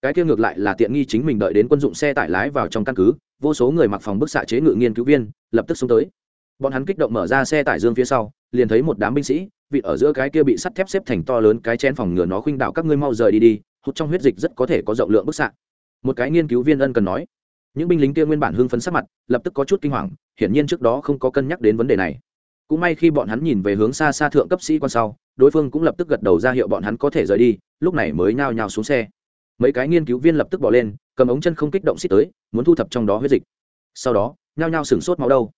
Cái kia ngược lại là tiện nghi chính mình đợi đến quân dụng xe tải lái vào trong căn cứ, vô số người mặc phòng bức xạ chế ngự nghiên cứu viên, lập tức xuống tới bọn hắn kích động mở ra xe tải dương phía sau, liền thấy một đám binh sĩ vị ở giữa cái kia bị sắt thép xếp thành to lớn cái chén phòng ngừa nó khuynh đạo các ngươi mau rời đi đi, hút trong huyết dịch rất có thể có rộng lượng bức xạ. Một cái nghiên cứu viên ân cần nói. Những binh lính kia nguyên bản hưng phấn sắc mặt, lập tức có chút kinh hoàng, hiển nhiên trước đó không có cân nhắc đến vấn đề này. Cũng may khi bọn hắn nhìn về hướng xa xa thượng cấp sĩ quan sau, đối phương cũng lập tức gật đầu ra hiệu bọn hắn có thể rời đi, lúc này mới nhao nhao xuống xe. Mấy cái nghiên cứu viên lập tức bỏ lên, cầm ống chân không kích động xích tới, muốn thu thập trong đó huyết dịch. Sau đó, nhao nhao sửng sốt máu đâu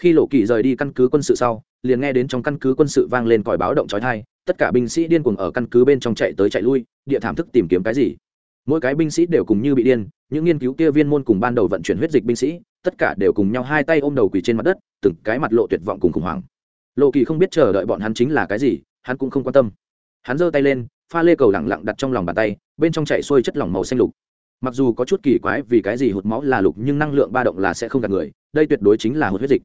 khi lộ kỳ rời đi căn cứ quân sự sau, liền nghe đến trong căn cứ quân sự vang lên còi báo động trói thai tất cả binh sĩ điên cuồng ở căn cứ bên trong chạy tới chạy lui, địa thảm thức tìm kiếm cái gì. Mỗi cái binh sĩ đều cùng như bị điên, những nghiên cứu kia viên môn cùng ban đầu vận chuyển huyết dịch binh sĩ, tất cả đều cùng nhau hai tay ôm đầu quỳ trên mặt đất, từng cái mặt lộ tuyệt vọng cùng khủng hoảng. Lộ kỳ không biết chờ đợi bọn hắn chính là cái gì, hắn cũng không quan tâm. Hắn giơ tay lên, pha lê cầu lẳng lặng đặt trong lòng bàn tay, bên trong chạy xuôi chất lỏng màu xanh lục. Mặc dù có chút kỳ quái vì cái gì hụt máu là lục nhưng năng lượng ba động là sẽ không gạt người, đây tuyệt đối chính là hụt huyết dịch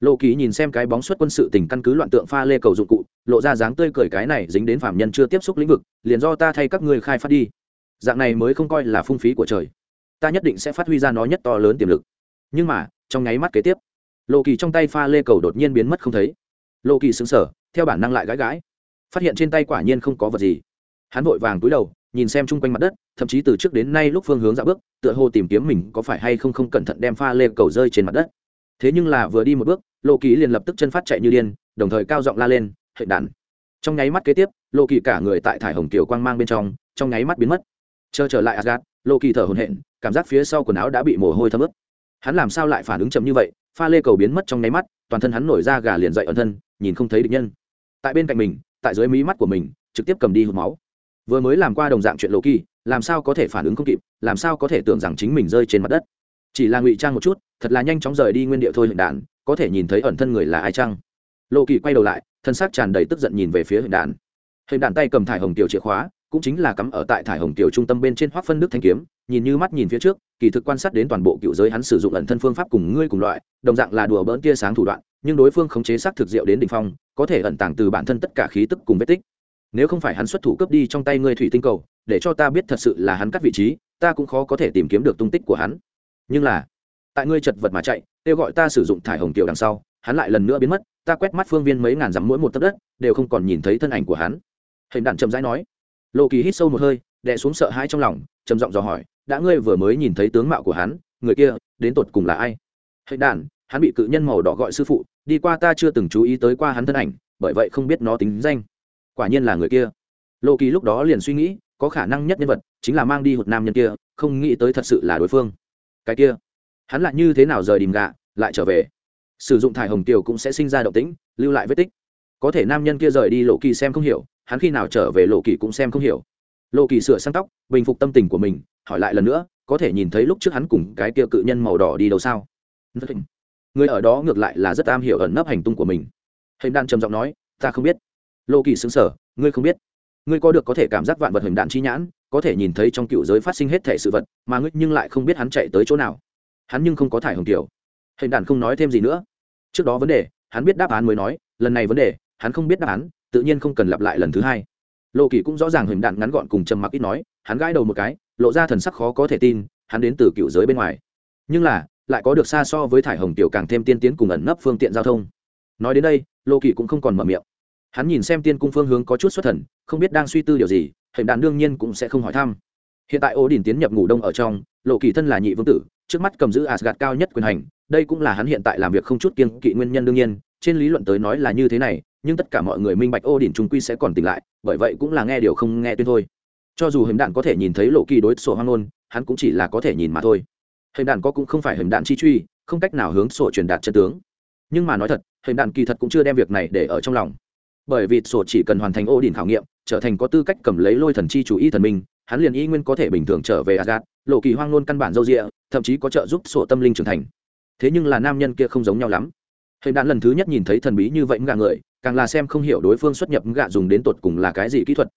lộ kỳ nhìn xem cái bóng xuất quân sự tình căn cứ loạn tượng pha lê cầu dụng cụ, lộ ra dáng tươi cười cái này dính đến phạm nhân chưa tiếp xúc lĩnh vực, liền do ta thay các ngươi khai phát đi. Dạng này mới không coi là phung phí của trời. Ta nhất định sẽ phát huy ra nó nhất to lớn tiềm lực. Nhưng mà, trong nháy mắt kế tiếp lộ kỳ trong tay pha lê cầu đột nhiên biến mất không thấy. Lộ kỳ xứng sở theo bản năng lại gãi gãi. Phát hiện trên tay quả nhiên không có vật gì. Hắn vội vàng túi đầu, nhìn xem chung quanh mặt đất, thậm chí từ trước đến nay lúc phương hướng dạo bước, tựa hồ tìm kiếm mình có phải hay không không cẩn thận đem pha lê cầu rơi trên mặt đất thế nhưng là vừa đi một bước, lộ kỳ liền lập tức chân phát chạy như điên, đồng thời cao giọng la lên, hệ đàn trong nháy mắt kế tiếp, lộ kỳ cả người tại thải hồng kiều quang mang bên trong trong nháy mắt biến mất. Chờ trở lại asgad lộ kỳ thở hồn hện cảm giác phía sau quần áo đã bị mồ hôi thấm ướt. Hắn làm sao lại phản ứng chậm như vậy? Pha lê cầu biến mất trong nháy mắt, toàn thân hắn nổi ra gà liền dậy ẩn thân, nhìn không thấy địch nhân. Tại bên cạnh mình, tại dưới mí mắt của mình, trực tiếp cầm đi hút máu. Vừa mới làm qua đồng dạng chuyện lộ kỳ, làm sao có thể phản ứng không kịp, làm sao có thể tưởng rằng chính mình rơi trên mặt đất? Chỉ là ngụy trang một chút, thật là nhanh chóng rời đi nguyên điệu thôi hưởng đàn, có thể nhìn thấy ẩn thân người là ai chăng? Lộ kỳ quay đầu lại, thân xác tràn đầy tức giận nhìn về phía hưởng đàn. Hưởng đàn tay cầm thải hồng tiểu chìa khóa, cũng chính là cắm ở tại thải hồng tiểu trung tâm bên trên hoác phân nước thanh kiếm, nhìn như mắt nhìn phía trước, kỳ thực quan sát đến toàn bộ cựu giới hắn sử dụng ẩn thân phương pháp cùng ngươi cùng loại, đồng dạng là đùa bỡn tia sáng thủ đoạn, nhưng đối phương khống chế xác thực diệu đến đ ỉ n h phong, có thể ẩn tàng từ bản thân tất cả khí tức cùng vết tích. Nếu không phải hắn xuất thủ cướp đi trong tay ngươi thủy tinh cầu, để cho ta biết thật sự là hắn cắt vị trí, ta cũng khó có thể tìm kiếm được tung tích của hắn nhưng là tại ngươi chật vật mà chạy, kêu gọi ta sử dụng thải hồng tiểu đằng sau, hắn lại lần nữa biến mất, ta quét mắt phương viên mấy ngàn dặm mỗi một tấc đất, đều không còn nhìn thấy thân ảnh của hắn. Hình đạn chậm rãi nói. Lộ kỳ hít sâu một hơi, đè xuống sợ hãi trong lòng, trầm giọng dò hỏi, đã ngươi vừa mới nhìn thấy tướng mạo của hắn, người kia, đến tột cùng là ai? Hình đạn, hắn bị cự nhân màu đỏ gọi sư phụ, đi qua ta chưa từng chú ý tới qua hắn thân ảnh, bởi vậy không biết nó tính danh. Quả nhiên là người kia. Lộ kỳ lúc đó liền suy nghĩ, có khả năng nhất nhân vật chính là mang đi hụt nam nhân kia, không nghĩ tới thật sự là đối phương cái kia. Hắn lại như thế nào rời đìm gạ lại trở về? Sử dụng thải hồng tiểu cũng sẽ sinh ra động tĩnh, lưu lại vết tích. Có thể nam nhân kia rời đi lộ kỳ xem không hiểu, hắn khi nào trở về lộ kỳ cũng xem không hiểu. Lộ kỳ sửa sang tóc, bình phục tâm tình của mình, hỏi lại lần nữa, có thể nhìn thấy lúc trước hắn cùng cái kia cự nhân màu đỏ đi đâu sao? Người ở đó ngược lại là rất am hiểu ẩn nấp hành tung của mình. Hình đan trầm giọng nói, ta không biết. Lộ kỳ xứng sở ngươi không biết. Ngươi có được có thể cảm giác vạn vật hình đạn chi nhãn có thể nhìn thấy trong cựu giới phát sinh hết thể sự vật, mà ngươi nhưng lại không biết hắn chạy tới chỗ nào. Hắn nhưng không có thải hồng tiểu hình đàn không nói thêm gì nữa. Trước đó vấn đề, hắn biết đáp án mới nói, lần này vấn đề, hắn không biết đáp án, tự nhiên không cần lặp lại lần thứ hai. Lộ kỳ cũng rõ ràng hình đạn ngắn gọn cùng trầm mặc ít nói, hắn gãi đầu một cái, lộ ra thần sắc khó có thể tin, hắn đến từ cựu giới bên ngoài. Nhưng là, lại có được xa so với thải hồng tiểu càng thêm tiên tiến cùng ẩn nấp phương tiện giao thông. Nói đến đây lộ kỳ cũng không còn mở miệng. Hắn nhìn xem tiên cung phương hướng có chút xuất thần, không biết đang suy tư điều gì hình đàn đương nhiên cũng sẽ không hỏi thăm. Hiện tại ô đình tiến nhập ngủ đông ở trong, lộ kỳ thân là nhị vương tử, trước mắt cầm giữ asgad cao nhất quyền hành, đây cũng là hắn hiện tại làm việc không chút kiên kỵ nguyên nhân đương nhiên, trên lý luận tới nói là như thế này, nhưng tất cả mọi người minh bạch ô đình trung quy sẽ còn tỉnh lại, bởi vậy cũng là nghe điều không nghe tuyên thôi. Cho dù hình đạn có thể nhìn thấy lộ kỳ đối sổ hoang ngôn, hắn cũng chỉ là có thể nhìn mà thôi. Hình đạn có cũng không phải hình đạn chi truy, không cách nào hướng sổ truyền đạt chân tướng. Nhưng mà nói thật, hình đạn kỳ thật cũng chưa đem việc này để ở trong lòng. Bởi vì sổ chỉ cần hoàn thành ô đình khảo nghiệm trở thành có tư cách cầm lấy lôi thần chi chủ y thần minh hắn liền y nguyên có thể bình thường trở về Asgard, lộ kỳ hoang luôn căn bản dâu dịa, thậm chí có trợ giúp sổ tâm linh trưởng thành. Thế nhưng là nam nhân kia không giống nhau lắm. Hình đạn lần thứ nhất nhìn thấy thần bí như vậy gạ người, càng là xem không hiểu đối phương xuất nhập gạ dùng đến tột cùng là cái gì kỹ thuật.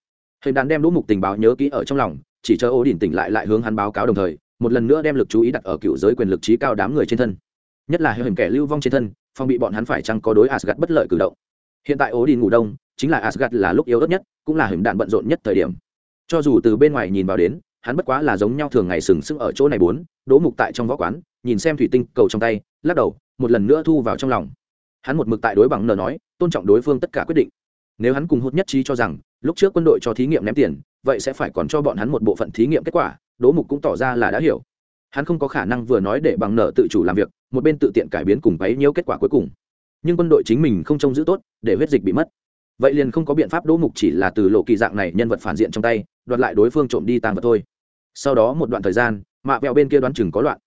Hình đạn đem đỗ mục tình báo nhớ kỹ ở trong lòng, chỉ chờ ô đình tỉnh lại lại hướng hắn báo cáo đồng thời, một lần nữa đem lực chú ý đặt ở cựu giới quyền lực trí cao đám người trên thân. Nhất là hình kẻ lưu vong trên thân, phong bị bọn hắn phải chăng có đối Asgard bất lợi cử động hiện tại ố đi ngủ đông chính là Asgard là lúc yếu ớt nhất, cũng là hiểm đạn bận rộn nhất thời điểm. Cho dù từ bên ngoài nhìn vào đến, hắn bất quá là giống nhau thường ngày sừng sững ở chỗ này bốn, đỗ mục tại trong võ quán, nhìn xem thủy tinh cầu trong tay, lắc đầu, một lần nữa thu vào trong lòng. Hắn một mực tại đối bằng nở nói, tôn trọng đối phương tất cả quyết định. Nếu hắn cùng hút nhất trí cho rằng, lúc trước quân đội cho thí nghiệm ném tiền, vậy sẽ phải còn cho bọn hắn một bộ phận thí nghiệm kết quả, đỗ mục cũng tỏ ra là đã hiểu. Hắn không có khả năng vừa nói để bằng nợ tự chủ làm việc, một bên tự tiện cải biến cùng bấy nhiêu kết quả cuối cùng. Nhưng quân đội chính mình không trông giữ tốt, để huyết dịch bị mất vậy liền không có biện pháp đỗ mục chỉ là từ lộ kỳ dạng này nhân vật phản diện trong tay, đoạt lại đối phương trộm đi tàng vật thôi. Sau đó một đoạn thời gian, mạ vẹo bên kia đoán chừng có loạn.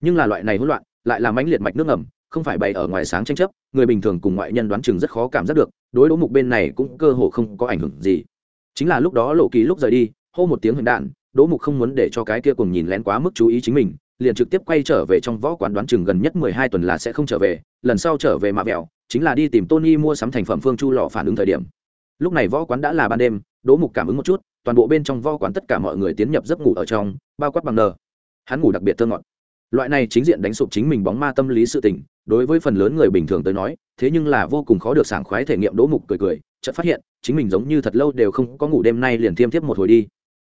Nhưng là loại này hỗn loạn, lại là mãnh liệt mạch nước ngầm, không phải bày ở ngoài sáng tranh chấp, người bình thường cùng ngoại nhân đoán chừng rất khó cảm giác được, đối đỗ mục bên này cũng cơ hồ không có ảnh hưởng gì. Chính là lúc đó lộ kỳ lúc rời đi, hô một tiếng hình đạn, đỗ mục không muốn để cho cái kia cùng nhìn lén quá mức chú ý chính mình, liền trực tiếp quay trở về trong võ quán đoán chừng gần nhất mười hai tuần là sẽ không trở về, lần sau trở về mạ vẹo chính là đi tìm tony mua sắm thành phẩm phương chu lọ phản ứng thời điểm. Lúc này võ quán đã là ban đêm, đỗ mục cảm ứng một chút, toàn bộ bên trong võ quán tất cả mọi người tiến nhập giấc ngủ ở trong, bao quát bằng nờ. Hắn ngủ đặc biệt thơ ngọt. Loại này chính diện đánh sụp chính mình bóng ma tâm lý sự tình, đối với phần lớn người bình thường tới nói, thế nhưng là vô cùng khó được sảng khoái thể nghiệm đỗ mục cười cười, chợt phát hiện, chính mình giống như thật lâu đều không có ngủ đêm nay liền thiêm thiếp một hồi đi.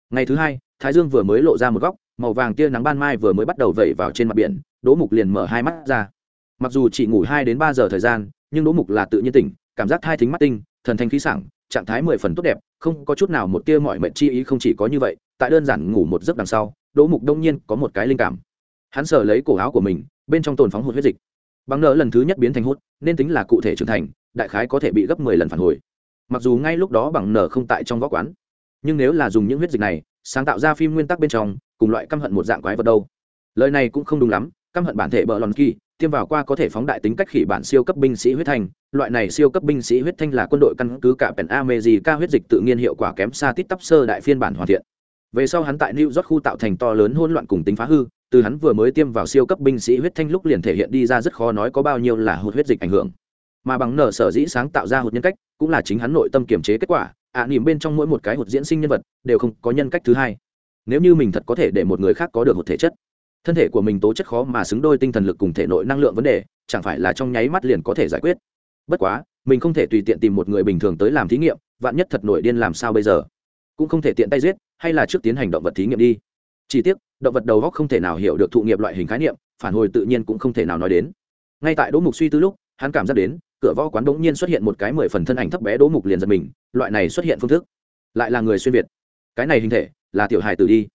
Ngày thứ hai, thái dương vừa mới lộ ra một góc, màu vàng tia nắng ban mai vừa mới bắt đầu vẩy vào trên mặt biển, đỗ mục liền mở hai mắt ra. Mặc dù chỉ ngủ hai đến ba giờ thời gian nhưng đỗ mục là tự nhiên tỉnh, cảm giác thai thính mắt tinh, thần thanh khí sảng, trạng thái mười phần tốt đẹp, không có chút nào một tia mọi mệnh chi ý không chỉ có như vậy, tại đơn giản ngủ một giấc đằng sau, đỗ mục đông nhiên có một cái linh cảm. Hắn sờ lấy cổ áo của mình, bên trong tồn phóng hụt huyết dịch. Bằng nợ lần thứ nhất biến thành hút nên tính là cụ thể trưởng thành, đại khái có thể bị gấp mười lần phản hồi. Mặc dù ngay lúc đó bằng nở không tại trong võ quán, nhưng nếu là dùng những huyết dịch này, sáng tạo ra phim nguyên tắc bên trong, cùng loại căm hận một dạng quái vật đâu. Lời này cũng không đúng lắm, căm hận bản thể bờ lòn kỳ tiêm vào qua có thể phóng đại tính cách khỉ bản siêu cấp binh sĩ huyết thanh. Loại này siêu cấp binh sĩ huyết thanh là quân đội căn cứ cả pèn amejica huyết dịch tự nhiên hiệu quả kém xa tít tắp sơ đại phiên bản hoàn thiện. Về sau hắn tại new york khu tạo thành to lớn hỗn loạn cùng tính phá hư từ hắn vừa mới tiêm vào siêu cấp binh sĩ huyết thanh lúc liền thể hiện đi ra rất khó nói có bao nhiêu là hụt huyết dịch ảnh hưởng. Mà bằng nở sở dĩ sáng tạo ra hụt nhân cách cũng là chính hắn nội tâm kiềm chế kết quả ạ à, niềm bên trong mỗi một cái hụt diễn sinh nhân vật đều không có nhân cách thứ hai. Nếu như mình thật có thể để một người khác có được một thể chất thân thể của mình tố chất khó mà xứng đôi tinh thần lực cùng thể nội năng lượng vấn đề, chẳng phải là trong nháy mắt liền có thể giải quyết. Bất quá, mình không thể tùy tiện tìm một người bình thường tới làm thí nghiệm, vạn nhất thật nổi điên làm sao bây giờ? Cũng không thể tiện tay giết, hay là trước tiến hành động vật thí nghiệm đi. Chỉ tiếc, động vật đầu góc không thể nào hiểu được thụ nghiệp loại hình khái niệm, phản hồi tự nhiên cũng không thể nào nói đến. Ngay tại đỗ mục suy tư lúc, hắn cảm giác đến, cửa võ quán đống nhiên xuất hiện một cái mười phần thân ảnh thấp bé đỗ mục liền giật mình, loại này xuất hiện phương thức, lại là người xuyên việt. Cái này hình thể, là tiểu hài tử đi.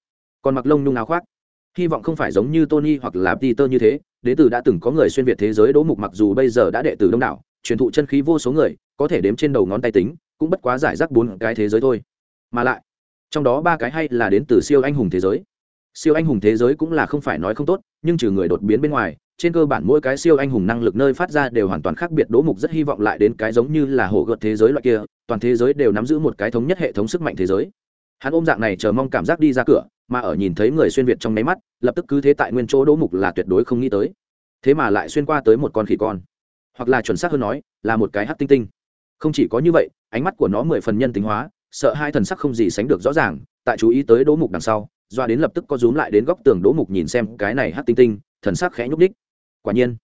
Còn mặc lông nhung áo khoác hy vọng không phải giống như tony hoặc là peter như thế đến tử đã từng có người xuyên việt thế giới đỗ mục mặc dù bây giờ đã đệ tử đông đảo, truyền thụ chân khí vô số người, có thể đếm trên đầu ngón tay tính, cũng bất quá giải rác bốn cái thế giới thôi. Mà lại, trong đó ba cái hay là đến từ siêu anh hùng thế giới. Siêu anh hùng thế giới cũng là không phải nói không tốt, nhưng trừ người đột biến bên ngoài, trên cơ bản mỗi cái siêu anh hùng năng lực nơi phát ra đều hoàn toàn khác biệt đỗ mục rất hy vọng lại đến cái giống như là hổ gợt thế giới loại kia, toàn thế giới đều nắm giữ một cái thống nhất hệ thống sức mạnh thế giới hắn ôm dạng này chờ mong cảm giác đi ra cửa, mà ở nhìn thấy người xuyên việt trong máy mắt, lập tức cứ thế tại nguyên chỗ đỗ mục là tuyệt đối không nghĩ tới. Thế mà lại xuyên qua tới một con khỉ con. Hoặc là chuẩn xác hơn nói, là một cái hát tinh tinh. Không chỉ có như vậy, ánh mắt của nó mười phần nhân tính hóa, sợ hai thần sắc không gì sánh được rõ ràng, tại chú ý tới đỗ mục đằng sau, doa đến lập tức có rúm lại đến góc tường đỗ mục nhìn xem cái này hát tinh tinh, thần sắc khẽ nhúc đích quả nhiên,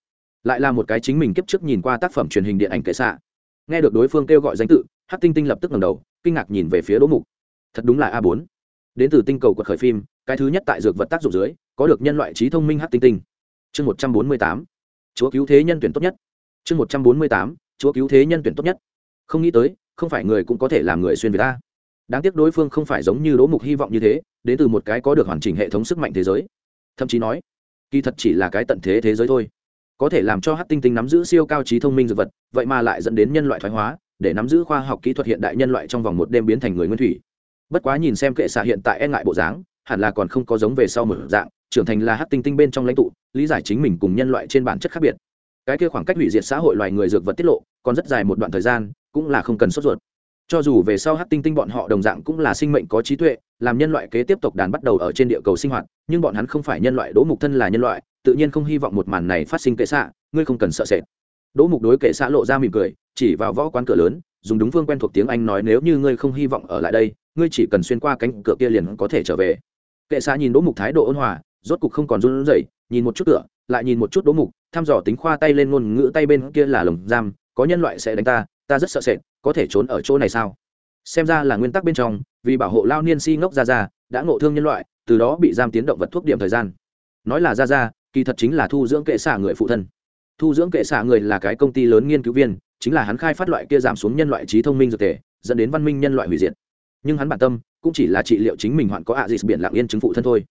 lại là một cái chính mình kiếp trước nhìn qua tác phẩm truyền hình điện ảnh kệ xạ. Nghe được đối phương kêu gọi danh tự hát tinh tinh lập tức ngẩng đầu, kinh ngạc nhìn về phía đỗ mục thật đúng là a bốn. Đến từ tinh cầu quật khởi phim, cái thứ nhất tại dược vật tác dụng dưới, có được nhân loại trí thông minh hát tinh tinh. Chương một trăm bốn mươi tám. Chúa cứu thế nhân tuyển tốt nhất. Chương một trăm bốn mươi tám. Chúa cứu thế nhân tuyển tốt nhất. Không nghĩ tới, không phải người cũng có thể làm người xuyên việt ta. Đáng tiếc đối phương không phải giống như đỗ mục hy vọng như thế, đến từ một cái có được hoàn chỉnh hệ thống sức mạnh thế giới. Thậm chí nói, kỳ thật chỉ là cái tận thế thế giới thôi. Có thể làm cho hát tinh tinh nắm giữ siêu cao trí thông minh dược vật, vậy mà lại dẫn đến nhân loại thoái hóa, để nắm giữ khoa học kỹ thuật hiện đại nhân loại trong vòng một đêm biến thành người nguyên thủy bất quá nhìn xem kệ xạ hiện tại e ngại bộ dáng, hẳn là còn không có giống về sau một dạng, trưởng thành là hát tinh tinh bên trong lãnh tụ, lý giải chính mình cùng nhân loại trên bản chất khác biệt. Cái kia khoảng cách hủy diệt xã hội loài người dược vật tiết lộ, còn rất dài một đoạn thời gian, cũng là không cần sốt ruột. Cho dù về sau hát tinh tinh bọn họ đồng dạng cũng là sinh mệnh có trí tuệ, làm nhân loại kế tiếp tục đàn bắt đầu ở trên địa cầu sinh hoạt, nhưng bọn hắn không phải nhân loại, đỗ mục thân là nhân loại, tự nhiên không hy vọng một màn này phát sinh kệ xạ, ngươi không cần sợ sệt. Đỗ mục đối kệ xạ lộ ra mỉm cười, chỉ vào võ quán cửa lớn, dùng đúng phương quen thuộc tiếng anh nói, nếu như ngươi không hy vọng ở lại đây ngươi chỉ cần xuyên qua cánh cửa kia liền có thể trở về. Kệ xạ nhìn đỗ mục thái độ ôn hòa, rốt cục không còn run rẩy, nhìn một chút cửa, lại nhìn một chút đỗ mục, thăm dò tính khoa tay lên ngôn ngữ tay bên kia là lồng giam, có nhân loại sẽ đánh ta ta rất sợ sệt, có thể trốn ở chỗ này sao? Xem ra là nguyên tắc bên trong, vì bảo hộ lao niên si ngốc ra ra đã ngộ thương nhân loại, từ đó bị giam tiến động vật thuốc điểm thời gian. Nói là ra ra kỳ thật chính là thu dưỡng kệ xạ người phụ thân. Thu dưỡng kệ xạ người là cái công ty lớn nghiên cứu viên, chính là hắn khai phát loại kia giảm xuống nhân loại trí thông minh dược thể, dẫn đến văn minh nhân loại hủy diệt nhưng hắn bản tâm cũng chỉ là trị liệu chính mình hoạn có ạ à dịt biển lặng yên chứng phụ thân thôi.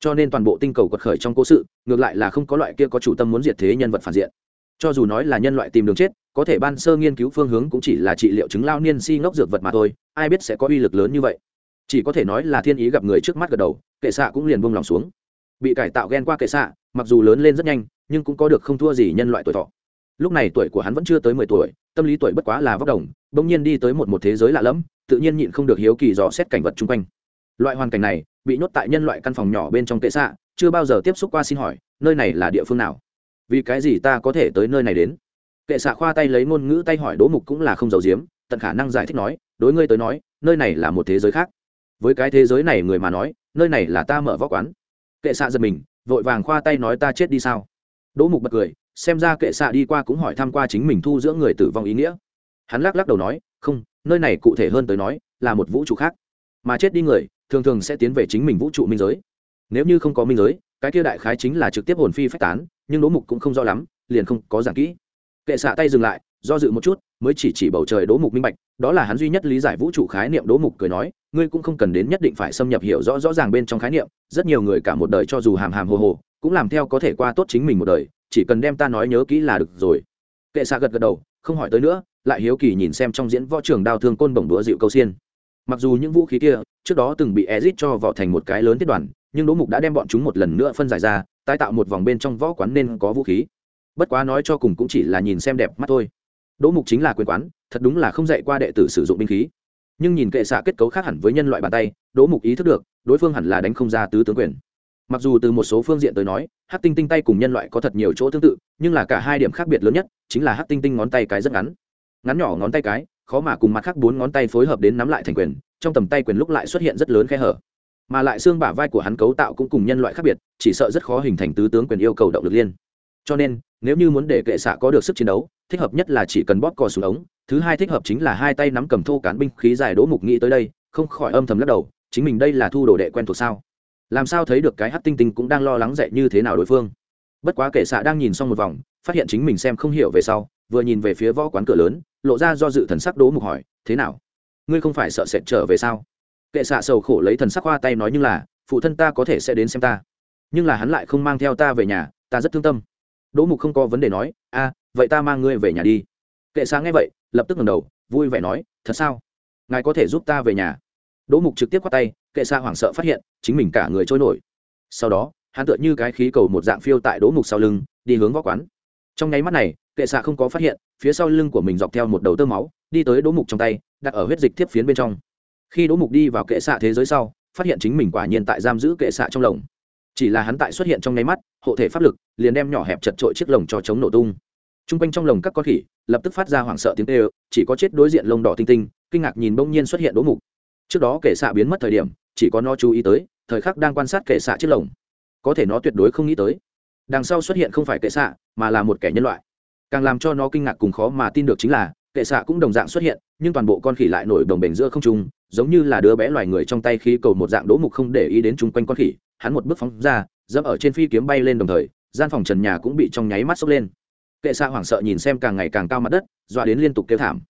Cho nên toàn bộ tinh cầu quật khởi trong cố sự, ngược lại là không có loại kia có chủ tâm muốn diệt thế nhân vật phản diện. Cho dù nói là nhân loại tìm đường chết, có thể ban sơ nghiên cứu phương hướng cũng chỉ là trị liệu chứng lao niên si ngốc dược vật mà thôi, ai biết sẽ có uy lực lớn như vậy. Chỉ có thể nói là thiên ý gặp người trước mắt gật đầu, kệ xạ cũng liền buông lòng xuống. Bị cải tạo ghen qua kệ xạ, mặc dù lớn lên rất nhanh, nhưng cũng có được không thua gì nhân loại tuổi thọ. Lúc này tuổi của hắn vẫn chưa tới mười tuổi, tâm lý tuổi bất quá là vóc đồng, bỗng nhiên đi tới một một thế giới lạ lẫm tự nhiên nhịn không được hiếu kỳ dò xét cảnh vật chung quanh. Loại hoàn cảnh này, bị nhốt tại nhân loại căn phòng nhỏ bên trong kệ xạ, chưa bao giờ tiếp xúc qua xin hỏi, nơi này là địa phương nào? Vì cái gì ta có thể tới nơi này đến? Kệ xạ khoa tay lấy ngôn ngữ tay hỏi đỗ mục cũng là không giấu giếm, tận khả năng giải thích nói, đối ngươi tới nói, nơi này là một thế giới khác. Với cái thế giới này người mà nói, nơi này là ta mở võ quán. Kệ xạ giật mình, vội vàng khoa tay nói ta chết đi sao? Đỗ mục bật cười, xem ra kệ xạ đi qua cũng hỏi thăm qua chính mình thu giữa người tử vong ý nghĩa. Hắn lắc lắc đầu nói, không nơi này cụ thể hơn tới nói là một vũ trụ khác. Mà chết đi người, thường thường sẽ tiến về chính mình vũ trụ minh giới. Nếu như không có minh giới, cái kia đại khái chính là trực tiếp hồn phi phách tán, nhưng đỗ mục cũng không rõ lắm, liền không có giảng kỹ. Kệ xạ tay dừng lại, do dự một chút, mới chỉ chỉ bầu trời đỗ mục minh bạch, đó là hắn duy nhất lý giải vũ trụ khái niệm đỗ mục cười nói, ngươi cũng không cần đến nhất định phải xâm nhập hiểu rõ rõ ràng bên trong khái niệm, rất nhiều người cả một đời cho dù hàm hàm hồ hồ, cũng làm theo có thể qua tốt chính mình một đời, chỉ cần đem ta nói nhớ kỹ là được rồi. Kệ xạ gật gật đầu, không hỏi tới nữa lại hiếu kỳ nhìn xem trong diễn võ trường đao thương côn bổng đũa dịu câu xiên. Mặc dù những vũ khí kia, trước đó từng bị ezit cho vỏ thành một cái lớn tiết đoàn, nhưng đỗ mục đã đem bọn chúng một lần nữa phân giải ra, tái tạo một vòng bên trong võ quán nên có vũ khí. Bất quá nói cho cùng cũng chỉ là nhìn xem đẹp mắt thôi. Đỗ mục chính là quyền quán, thật đúng là không dạy qua đệ tử sử dụng binh khí. Nhưng nhìn kệ xạ kết cấu khác hẳn với nhân loại bàn tay, đỗ mục ý thức được, đối phương hẳn là đánh không ra tứ tướng quyền. Mặc dù từ một số phương diện tới nói hát tinh tinh tay cùng nhân loại có thật nhiều chỗ tương tự, nhưng là cả hai điểm khác biệt lớn nhất, chính là hát tinh tinh ngón tay cái rất ngắn ngắn nhỏ ngón tay cái, khó mà cùng mặt khác bốn ngón tay phối hợp đến nắm lại thành quyền, trong tầm tay quyền lúc lại xuất hiện rất lớn khe hở. Mà lại xương bả vai của hắn cấu tạo cũng cùng nhân loại khác biệt, chỉ sợ rất khó hình thành tứ tướng quyền yêu cầu động lực liên. Cho nên, nếu như muốn để kệ xạ có được sức chiến đấu, thích hợp nhất là chỉ cần bóp cò xuống ống, thứ hai thích hợp chính là hai tay nắm cầm thô cán binh khí dài đỗ mục nghĩ tới đây, không khỏi âm thầm lắc đầu, chính mình đây là thu đồ đệ quen thuộc sao? Làm sao thấy được cái hát tinh tinh cũng đang lo lắng dậy như thế nào đối phương? Bất quá kệ xạ đang nhìn xong một vòng, phát hiện chính mình xem không hiểu về sau, vừa nhìn về phía võ quán cửa lớn lộ ra do dự thần sắc đỗ mục hỏi, thế nào? Ngươi không phải sợ sệt trở về sao? Kệ xạ sầu khổ lấy thần sắc hoa tay nói nhưng là, phụ thân ta có thể sẽ đến xem ta, nhưng là hắn lại không mang theo ta về nhà, ta rất thương tâm. Đỗ mục không có vấn đề nói, a, vậy ta mang ngươi về nhà đi. Kệ xạ nghe vậy, lập tức ngẩng đầu, vui vẻ nói, thật sao? Ngài có thể giúp ta về nhà? Đỗ mục trực tiếp qua tay, kệ xạ hoảng sợ phát hiện, chính mình cả người trôi nổi. Sau đó, hắn tựa như cái khí cầu một dạng phiêu tại đỗ mục sau lưng, đi hướng võ quán. Trong nháy mắt này kệ xạ không có phát hiện, phía sau lưng của mình dọc theo một đầu tơ máu, đi tới đỗ mục trong tay, đặt ở huyết dịch tiếp phiến bên trong. Khi đỗ mục đi vào kệ xạ thế giới sau, phát hiện chính mình quả nhiên tại giam giữ kệ xạ trong lồng. Chỉ là hắn tại xuất hiện trong nháy mắt, hộ thể pháp lực liền đem nhỏ hẹp chật trội chiếc lồng cho chống nổ tung. T r u n g quanh trong lồng các con khỉ lập tức phát ra hoảng sợ tiếng tê ơ chỉ có chết đối diện lông đỏ tinh tinh, kinh ngạc nhìn bỗng nhiên xuất hiện đỗ mục. Trước đó kệ xạ biến mất thời điểm, chỉ có nó chú ý tới, thời khắc đang quan sát kệ xạ chiếc lồng. Có thể nó tuyệt đối không nghĩ tới. Đằng sau xuất hiện không phải kệ xạ, mà là một kẻ nhân loại càng làm cho nó kinh ngạc cùng khó mà tin được chính là, kệ xạ cũng đồng dạng xuất hiện, nhưng toàn bộ con khỉ lại nổi đồng bền giữa không trung, giống như là đứa bé loài người trong tay khí cầu một dạng đỗ mục không để ý đến chung quanh con khỉ. Hắn một bước phóng ra, dẫm ở trên phi kiếm bay lên đồng thời, gian phòng trần nhà cũng bị trong nháy mắt sốc lên. Kệ xạ hoảng sợ nhìn xem càng ngày càng cao mặt đất, dọa đến liên tục kêu thảm.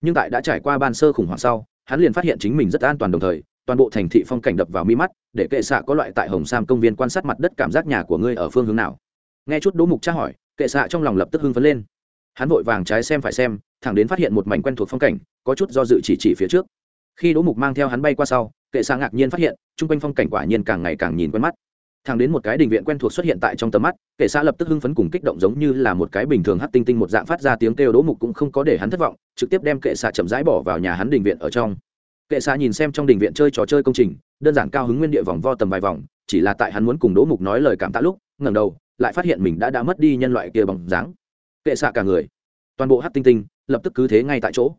Nhưng tại đã trải qua ban sơ khủng hoảng sau, hắn liền phát hiện chính mình rất an toàn đồng thời, toàn bộ thành thị phong cảnh đập vào mi mắt, để kệ xạ có loại tại hồng sam công viên quan sát mặt đất cảm giác nhà của ngươi ở phương hướng nào. Nghe chút đỗ mục tra hỏi kệ xạ trong lòng lập tức hưng phấn lên. Hắn vội vàng trái xem phải xem, thẳng đến phát hiện một mảnh quen thuộc phong cảnh, có chút do dự chỉ chỉ phía trước. Khi đỗ mục mang theo hắn bay qua sau, kệ xạ ngạc nhiên phát hiện, chung quanh phong cảnh quả nhiên càng ngày càng nhìn quen mắt. Thẳng đến một cái đình viện quen thuộc xuất hiện tại trong tầm mắt, kệ xạ lập tức hưng phấn cùng kích động giống như là một cái bình thường hát tinh tinh một dạng phát ra tiếng kêu đỗ mục cũng không có để hắn thất vọng, trực tiếp đem kệ xạ chậm rãi bỏ vào nhà hắn đình viện ở trong. Kệ xạ nhìn xem trong đình viện chơi trò chơi công trình, đơn giản cao hứng nguyên địa vòng vo tầm vài vòng, chỉ là tại hắn muốn cùng đỗ mục nói lời cảm tạ lúc, ngẩng đầu lại phát hiện mình đã đã mất đi nhân loại kia bằng dáng. Kệ xạ cả người. Toàn bộ hát tinh tinh lập tức cứ thế ngay tại chỗ.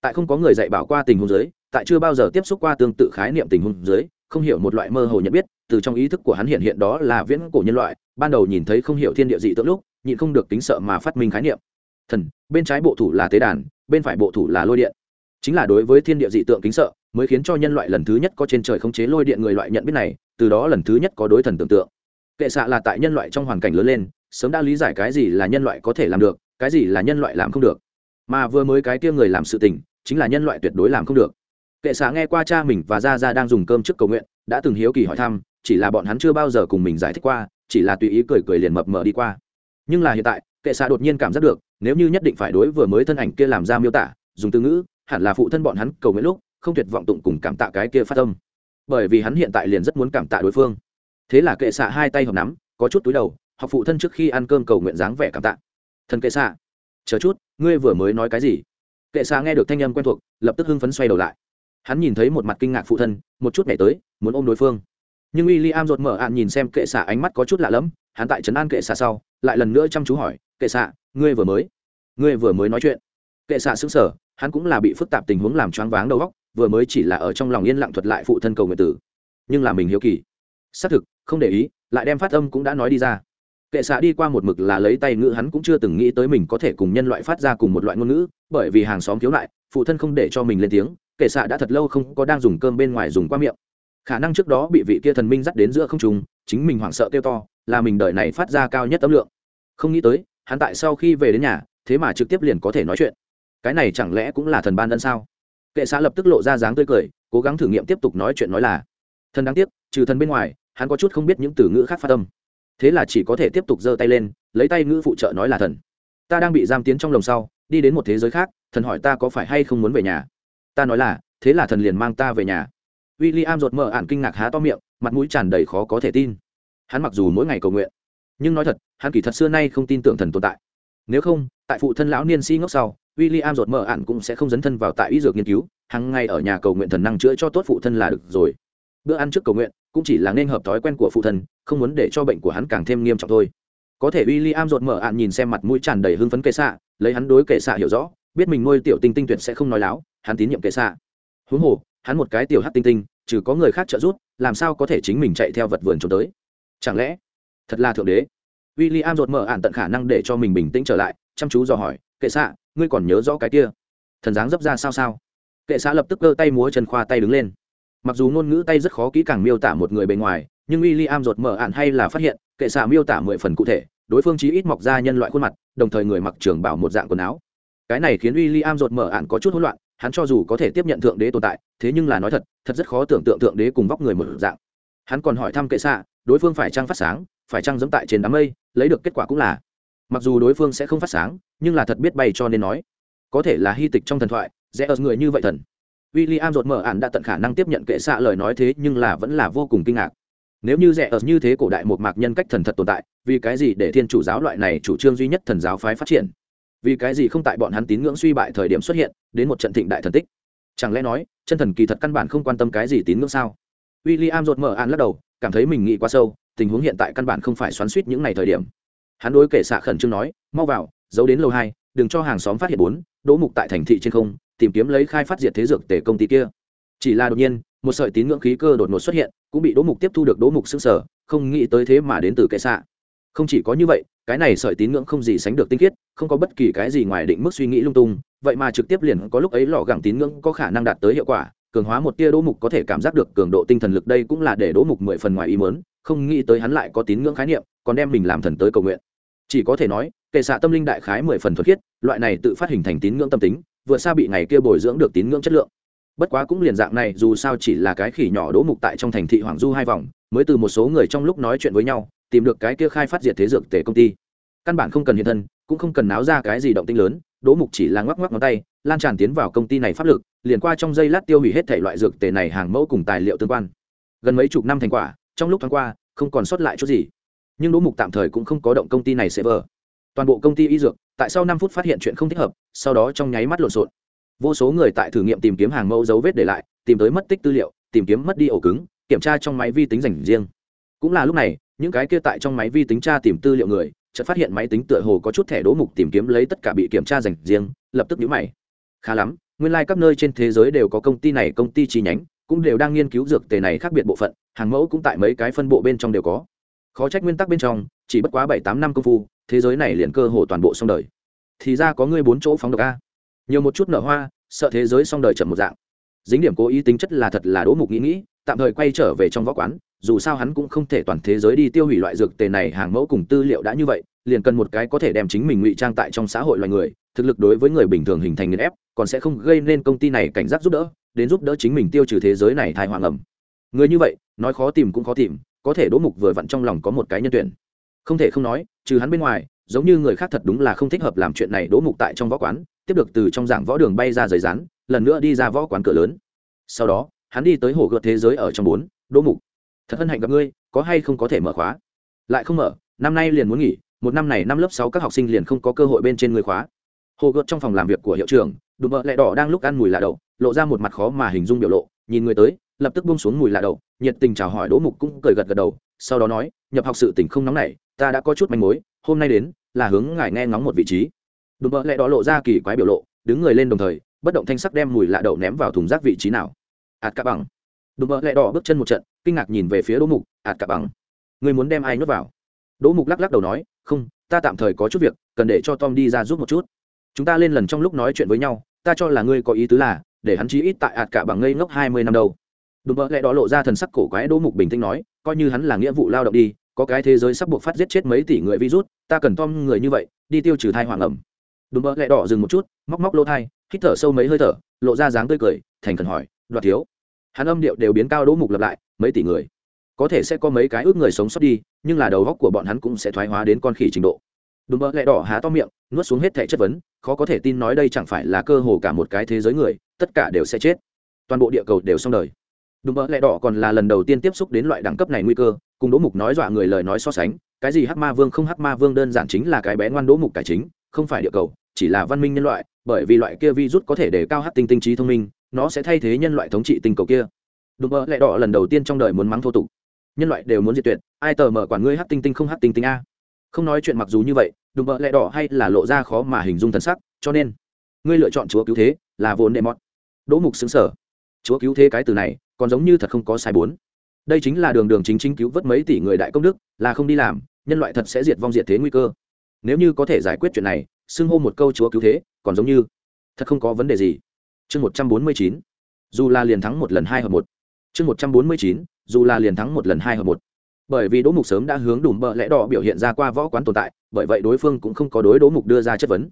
Tại không có người dạy bảo qua tình huống giới tại chưa bao giờ tiếp xúc qua tương tự khái niệm tình huống giới không hiểu một loại mơ hồ nhận biết, từ trong ý thức của hắn hiện hiện đó là viễn cổ nhân loại, ban đầu nhìn thấy không hiểu thiên địa dị tượng lúc, nhịn không được tính sợ mà phát minh khái niệm. Thần, bên trái bộ thủ là tế đàn, bên phải bộ thủ là lôi điện. Chính là đối với thiên địa dị tượng kính sợ, mới khiến cho nhân loại lần thứ nhất có trên trời khống chế lôi điện người loại nhận biết này, từ đó lần thứ nhất có đối thần tưởng tượng kệ xạ là tại nhân loại trong hoàn cảnh lớn lên, sớm đã lý giải cái gì là nhân loại có thể làm được, cái gì là nhân loại làm không được. Mà vừa mới cái kia người làm sự tình, chính là nhân loại tuyệt đối làm không được. Kệ xạ nghe qua cha mình và ra ra đang dùng cơm trước cầu nguyện, đã từng hiếu kỳ hỏi thăm, chỉ là bọn hắn chưa bao giờ cùng mình giải thích qua, chỉ là tùy ý cười cười liền mập mờ đi qua. Nhưng là hiện tại, kệ xạ đột nhiên cảm giác được, nếu như nhất định phải đối vừa mới thân ảnh kia làm ra miêu tả, dùng từ ngữ, hẳn là phụ thân bọn hắn cầu nguyện lúc, không tuyệt vọng tụng cùng cảm tạ cái kia phát tâm. Bởi vì hắn hiện tại liền rất muốn cảm tạ đối phương thế là kệ xạ hai tay hợp nắm, có chút túi đầu, học phụ thân trước khi ăn cơm cầu nguyện dáng vẻ cảm tạ. Thần kệ xạ, chờ chút, ngươi vừa mới nói cái gì? Kệ xạ nghe được thanh âm quen thuộc, lập tức hưng phấn xoay đầu lại. Hắn nhìn thấy một mặt kinh ngạc phụ thân, một chút nhảy tới, muốn ôm đối phương. Nhưng w i l l i am rột mở ạn nhìn xem kệ xạ ánh mắt có chút lạ lẫm, hắn tại trấn an kệ xạ sau, lại lần nữa chăm chú hỏi, kệ xạ, ngươi vừa mới, ngươi vừa mới nói chuyện? Kệ xạ xứng sở hắn cũng là bị phức tạp tình huống làm choáng váng đầu góc vừa mới chỉ là ở trong lòng yên lặng thuật lại phụ thân cầu nguyện tử, nhưng là mình hiếu kỳ. Xác thực không để ý, lại đem phát âm cũng đã nói đi ra. Kệ xạ đi qua một mực là lấy tay ngữ hắn cũng chưa từng nghĩ tới mình có thể cùng nhân loại phát ra cùng một loại ngôn ngữ, bởi vì hàng xóm thiếu lại, phụ thân không để cho mình lên tiếng, kệ xạ đã thật lâu không có đang dùng cơm bên ngoài dùng qua miệng. Khả năng trước đó bị vị kia thần minh dắt đến giữa không trùng chính mình hoảng sợ kêu to, là mình đợi này phát ra cao nhất âm lượng. Không nghĩ tới, hắn tại sau khi về đến nhà, thế mà trực tiếp liền có thể nói chuyện. Cái này chẳng lẽ cũng là thần ban ân sao? Kệ xã lập tức lộ ra dáng tươi cười, cố gắng thử nghiệm tiếp tục nói chuyện nói là, thần đáng tiếc, trừ thần bên ngoài hắn có chút không biết những từ ngữ khác phát tâm thế là chỉ có thể tiếp tục giơ tay lên, lấy tay ngữ phụ trợ nói là thần. Ta đang bị giam tiến trong lồng sau, đi đến một thế giới khác, thần hỏi ta có phải hay không muốn về nhà. Ta nói là, thế là thần liền mang ta về nhà. W i l l i am rột mở ạn kinh ngạc há to miệng, mặt mũi tràn đầy khó có thể tin. Hắn mặc dù mỗi ngày cầu nguyện, nhưng nói thật, hắn kỳ thật xưa nay không tin tưởng thần tồn tại. Nếu không, tại phụ thân lão niên si ngốc sau w i l l i am rột mở ạn cũng sẽ không dấn thân vào tại y dược nghiên cứu hàng ngày ở nhà cầu nguyện thần năng chữa cho tốt phụ thân là được rồi. Bữa ăn trước cầu nguyện cũng chỉ là nên hợp thói quen của phụ thân, không muốn để cho bệnh của hắn càng thêm nghiêm trọng thôi. Có thể w i l l i am ruột mở ạn nhìn xem mặt mũi tràn đầy hưng phấn kệ xạ, lấy hắn đối kệ xạ hiểu rõ, biết mình nuôi tiểu tinh tinh tuyệt sẽ không nói láo, hắn tín nhiệm kệ xạ. Huống hồ, hắn một cái tiểu hát tinh tinh, trừ có người khác trợ giúp, làm sao có thể chính mình chạy theo vật vườn trốn tới? Chẳng lẽ, thật là thượng đế? W i l l i am ruột mở ạn tận khả năng để cho mình bình tĩnh trở lại, chăm chú dò hỏi, kệ xạ, ngươi còn nhớ rõ cái kia? Thần dáng dấp ra sao sao? Kệ xạ lập tức cơ tay múa chân khoa tay đứng lên mặc dù ngôn ngữ tay rất khó kỹ càng miêu tả một người bề ngoài, nhưng w i l l i am ruột mở ạn hay là phát hiện, kệ xạ miêu tả mười phần cụ thể, đối phương chí ít mọc ra nhân loại khuôn mặt, đồng thời người mặc trường bảo một dạng quần áo. Cái này khiến w i l l i am ruột mở ạn có chút hỗn loạn, hắn cho dù có thể tiếp nhận thượng đế tồn tại, thế nhưng là nói thật thật rất khó tưởng tượng thượng đế cùng vóc người một dạng. Hắn còn hỏi thăm kệ xạ, đối phương phải trăng phát sáng, phải trăng dẫm tại trên đám mây, lấy được kết quả cũng là. Mặc dù đối phương sẽ không phát sáng, nhưng là thật biết bay cho nên nói. Có thể là hy tịch trong thần thoại, rẽ ở người như vậy thần w i l l i am mở ạn đã tận khả năng tiếp nhận kệ xạ lời nói thế nhưng là vẫn là vô cùng kinh ngạc. Nếu như rẻ ở như thế cổ đại một mạc nhân cách thần thật tồn tại, vì cái gì để thiên chủ giáo loại này chủ trương duy nhất thần giáo phái phát triển? Vì cái gì không tại bọn hắn tín ngưỡng suy bại thời điểm xuất hiện, đến một trận thịnh đại thần tích? Chẳng lẽ nói, chân thần kỳ thật căn bản không quan tâm cái gì tín ngưỡng sao? W i l l i am mở ạn lắc đầu, cảm thấy mình nghĩ quá sâu, tình huống hiện tại căn bản không phải xoắn suýt những ngày thời điểm. Hắn đối kể xạ khẩn trương nói, mau vào, giấu đến lầu hai, đừng cho hàng xóm phát hiện bốn, đỗ mục tại thành thị trên không tìm kiếm lấy khai phát diệt thế dược tể công ty kia. Chỉ là đột nhiên, một sợi tín ngưỡng khí cơ đột ngột xuất hiện, cũng bị đỗ mục tiếp thu được đỗ mục xứng sở không nghĩ tới thế mà đến từ kệ xạ. Không chỉ có như vậy, cái này sợi tín ngưỡng không gì sánh được tinh khiết, không có bất kỳ cái gì ngoài định mức suy nghĩ lung tung, vậy mà trực tiếp liền có lúc ấy lò gẳng tín ngưỡng có khả năng đạt tới hiệu quả, cường hóa một tia đỗ mục có thể cảm giác được cường độ tinh thần lực đây cũng là để đỗ mục mười phần ngoài ý mớn không nghĩ tới hắn lại có tín ngưỡng khái niệm, còn đem mình làm thần tới cầu nguyện. Chỉ có thể nói, kệ xạ tâm linh đại khái mười phần thuật khiết, loại này tự phát hình thành tín ngưỡng tâm tính vượt xa bị ngày kia bồi dưỡng được tín ngưỡng chất lượng. Bất quá cũng liền dạng này, dù sao chỉ là cái khỉ nhỏ đỗ mục tại trong thành thị hoàng du hai vòng, mới từ một số người trong lúc nói chuyện với nhau, tìm được cái kia khai phát diệt thế dược tể công ty. Căn bản không cần hiện thân, cũng không cần náo ra cái gì động tinh lớn, đỗ mục chỉ là ngoắc ngoắc ngón tay, lan tràn tiến vào công ty này pháp lực, liền qua trong giây lát tiêu hủy hết thể loại dược tề này hàng mẫu cùng tài liệu tương quan. Gần mấy chục năm thành quả, trong lúc tháng qua, không còn sót lại chút gì. Nhưng đỗ mục tạm thời cũng không có động công ty này sẽ vờ. Toàn bộ công ty y dược tại sau năm phút phát hiện chuyện không thích hợp, sau đó trong nháy mắt lộn xộn. Vô số người tại thử nghiệm tìm kiếm hàng mẫu dấu vết để lại, tìm tới mất tích tư liệu, tìm kiếm mất đi ổ cứng, kiểm tra trong máy vi tính dành riêng. Cũng là lúc này, những cái kia tại trong máy vi tính tra tìm tư liệu người, chợt phát hiện máy tính tựa hồ có chút thẻ đố mục tìm kiếm lấy tất cả bị kiểm tra dành riêng, lập tức nhíu mày. Khá lắm, nguyên lai các nơi trên thế giới đều có công ty này, công ty chi nhánh, cũng đều đang nghiên cứu dược tề này khác biệt bộ phận, hàng mẫu cũng tại mấy cái phân bộ bên trong đều có. Khó trách nguyên tắc bên trong, chỉ bất quá bảy tám năm công phu thế giới này liền cơ hồ toàn bộ xong đời. Thì ra có ngươi bốn chỗ phóng độc a. Nhiều một chút nở hoa, sợ thế giới xong đời chậm một dạng. Dính điểm cố ý tính chất là thật là đỗ mục nghĩ nghĩ, tạm thời quay trở về trong võ quán, dù sao hắn cũng không thể toàn thế giới đi tiêu hủy loại dược tề này hàng mẫu cùng tư liệu đã như vậy, liền cần một cái có thể đem chính mình ngụy trang tại trong xã hội loài người, thực lực đối với người bình thường hình thành nghiền ép, còn sẽ không gây nên công ty này cảnh giác giúp đỡ, đến giúp đỡ chính mình tiêu trừ thế giới này thai hoàng ẩm. Người như vậy, nói khó tìm cũng khó tìm, có thể đỗ mục vừa vặn trong lòng có một cái nhân tuyển không thể không nói, trừ hắn bên ngoài, giống như người khác thật đúng là không thích hợp làm chuyện này đỗ mục tại trong võ quán, tiếp được từ trong dạng võ đường bay ra giấy rán, lần nữa đi ra võ quán cửa lớn. Sau đó, hắn đi tới hồ gợt thế giới ở trong bốn đỗ mục. Thật hân hạnh gặp ngươi, có hay không có thể mở khóa? Lại không mở, năm nay liền muốn nghỉ, một năm này năm lớp sáu các học sinh liền không có cơ hội bên trên người khóa. Hồ gợt trong phòng làm việc của hiệu trưởng, đùm bợ lẹ đỏ đang lúc ăn mùi lạ đậu, lộ ra một mặt khó mà hình dung biểu lộ, nhìn người tới, lập tức buông xuống mùi lạ đậu nhiệt tình chào hỏi đỗ mục cũng cười gật gật đầu, sau đó nói, nhập học sự tình không nóng này, ta đã có chút manh mối, hôm nay đến là hướng ngài nghe ngóng một vị trí. Đùm bợ lẹ đó lộ ra kỳ quái biểu lộ, đứng người lên đồng thời, bất động thanh sắc đem mùi lạ đậu ném vào thùng rác vị trí nào. Ạt cả bằng. Đùm bợ lẹ đỏ bước chân một trận, kinh ngạc nhìn về phía đỗ mục ạt cả bằng? Người muốn đem ai nuốt vào? Đỗ mục lắc lắc đầu nói, không, ta tạm thời có chút việc, cần để cho tom đi ra giúp một chút. Chúng ta lên lần trong lúc nói chuyện với nhau, ta cho là ngươi có ý tứ là, để hắn chí ít tại ạt cả bằng ngây ngốc hai mươi năm đâu đùm bợ lẹ đỏ lộ ra thần sắc cổ quái đỗ mục bình tĩnh nói, coi như hắn là nghĩa vụ lao động đi, có cái thế giới sắp buộc phát giết chết mấy tỷ người virus, ta cần tom người như vậy, đi tiêu trừ thai hoàng ẩm. Đùm bợ lẹ đỏ dừng một chút, móc móc lỗ thai, hít thở sâu mấy hơi thở, lộ ra dáng tươi cười, thành khẩn hỏi, đoạt thiếu? Hắn âm điệu đều biến cao đỗ mục lặp lại, mấy tỷ người? Có thể sẽ có mấy cái ước người sống sót đi, nhưng là đầu góc của bọn hắn cũng sẽ thoái hóa đến con khỉ trình độ. Đùm bợ lẹ đỏ há to miệng, nuốt xuống hết thẻ chất vấn, khó có thể tin nói đây chẳng phải là cơ hồ cả một cái thế giới người, tất cả đều sẽ chết. Toàn bộ địa cầu đều xong đời đúng mơ lẹ đỏ còn là lần đầu tiên tiếp xúc đến loại đẳng cấp này nguy cơ, cùng đỗ mục nói dọa người lời nói so sánh, cái gì hắc ma vương không hắc ma vương đơn giản chính là cái bé ngoan đỗ mục cải chính, không phải địa cầu, chỉ là văn minh nhân loại, bởi vì loại kia virus có thể để cao hắc tinh tinh trí thông minh, nó sẽ thay thế nhân loại thống trị tinh cầu kia. Đúng mơ lẹ đỏ lần đầu tiên trong đời muốn mắng thô tục. Nhân loại đều muốn diệt tuyệt, ai tờ mở quản ngươi hắc tinh tinh không hắc tinh tinh a? Không nói chuyện mặc dù như vậy đùm bợ lẹ đỏ hay là lộ ra khó mà hình dung thần sắc, cho nên, ngươi lựa chọn chúa cứu thế là vốn đệ mọt. Đỗ mục xứng sở chúa cứu thế cái từ này còn giống như thật không có sai bốn. Đây chính là đường đường chính chính cứu vớt mấy tỷ người đại công đức, là không đi làm, nhân loại thật sẽ diệt vong diệt thế nguy cơ. Nếu như có thể giải quyết chuyện này, xưng hô một câu chúa cứu thế, còn giống như thật không có vấn đề gì. Chương một trăm bốn mươi chín, dù là liền thắng một lần hai hợp một. Chương một trăm bốn mươi chín, dù là liền thắng một lần hai hợp một. Bởi vì đỗ mục sớm đã hướng đùm bợ lẽ đỏ biểu hiện ra qua võ quán tồn tại, bởi vậy đối phương cũng không có đối đỗ mục đưa ra chất vấn.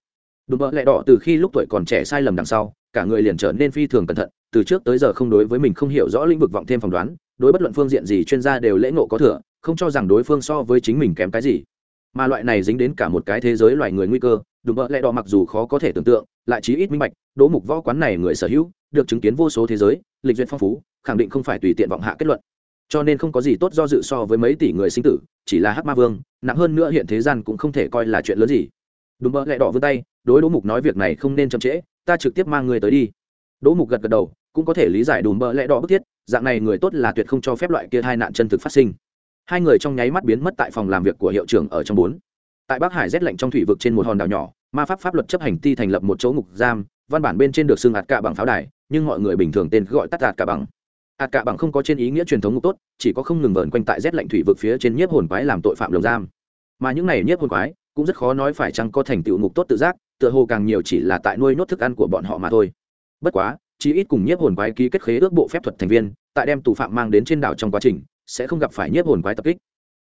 Đùm bợ lẽ đỏ từ khi lúc tuổi còn trẻ sai lầm đằng sau, cả người liền trở nên phi thường cẩn thận từ trước tới giờ không đối với mình không hiểu rõ lĩnh vực vọng thêm phỏng đoán, đối bất luận phương diện gì chuyên gia đều lễ ngộ có thừa, không cho rằng đối phương so với chính mình kém cái gì. Mà loại này dính đến cả một cái thế giới loài người nguy cơ, đùm bợ lẹ đỏ mặc dù khó có thể tưởng tượng, lại chí ít minh bạch, đỗ mục võ quán này người sở hữu, được chứng kiến vô số thế giới, lịch duyệt phong phú, khẳng định không phải tùy tiện vọng hạ kết luận. Cho nên không có gì tốt do dự so với mấy tỷ người sinh tử, chỉ là hắc ma vương, nặng hơn nữa hiện thế gian cũng không thể coi là chuyện lớn gì. Đùm bợ lẹ đỏ vươn tay, đối đỗ mục nói việc này không nên chậm trễ, ta trực tiếp mang người tới đi đỗ mục gật gật đầu, cũng có thể lý giải đùm bợ lẽ đỏ bức thiết, dạng này người tốt là tuyệt không cho phép loại kia hai nạn chân thực phát sinh. Hai người trong nháy mắt biến mất tại phòng làm việc của hiệu trưởng ở trong bốn. Tại bắc hải rét lạnh trong thủy vực trên một hòn đảo nhỏ, ma pháp pháp luật chấp hành ti thành lập một chỗ ngục giam, văn bản bên trên được xưng ạt cạ bằng pháo đài, nhưng mọi người bình thường tên gọi tắt ạt cạ bằng. Ạt cạ bằng không có trên ý nghĩa truyền thống ngục tốt, chỉ có không ngừng vờn quanh tại rét lạnh thủy vực phía trên nhiếp hồn quái làm tội phạm lồng giam. Mà những này nhiếp hồn quái, cũng rất khó nói phải chăng có thành tựu ngục tốt tự giác, tựa hồ càng nhiều chỉ là tại nuôi nốt thức ăn của bọn họ mà thôi bất quá, chí ít cùng nhiếp hồn quái ký kết khế ước bộ phép thuật thành viên, tại đem tù phạm mang đến trên đảo trong quá trình, sẽ không gặp phải nhiếp hồn quái tập kích.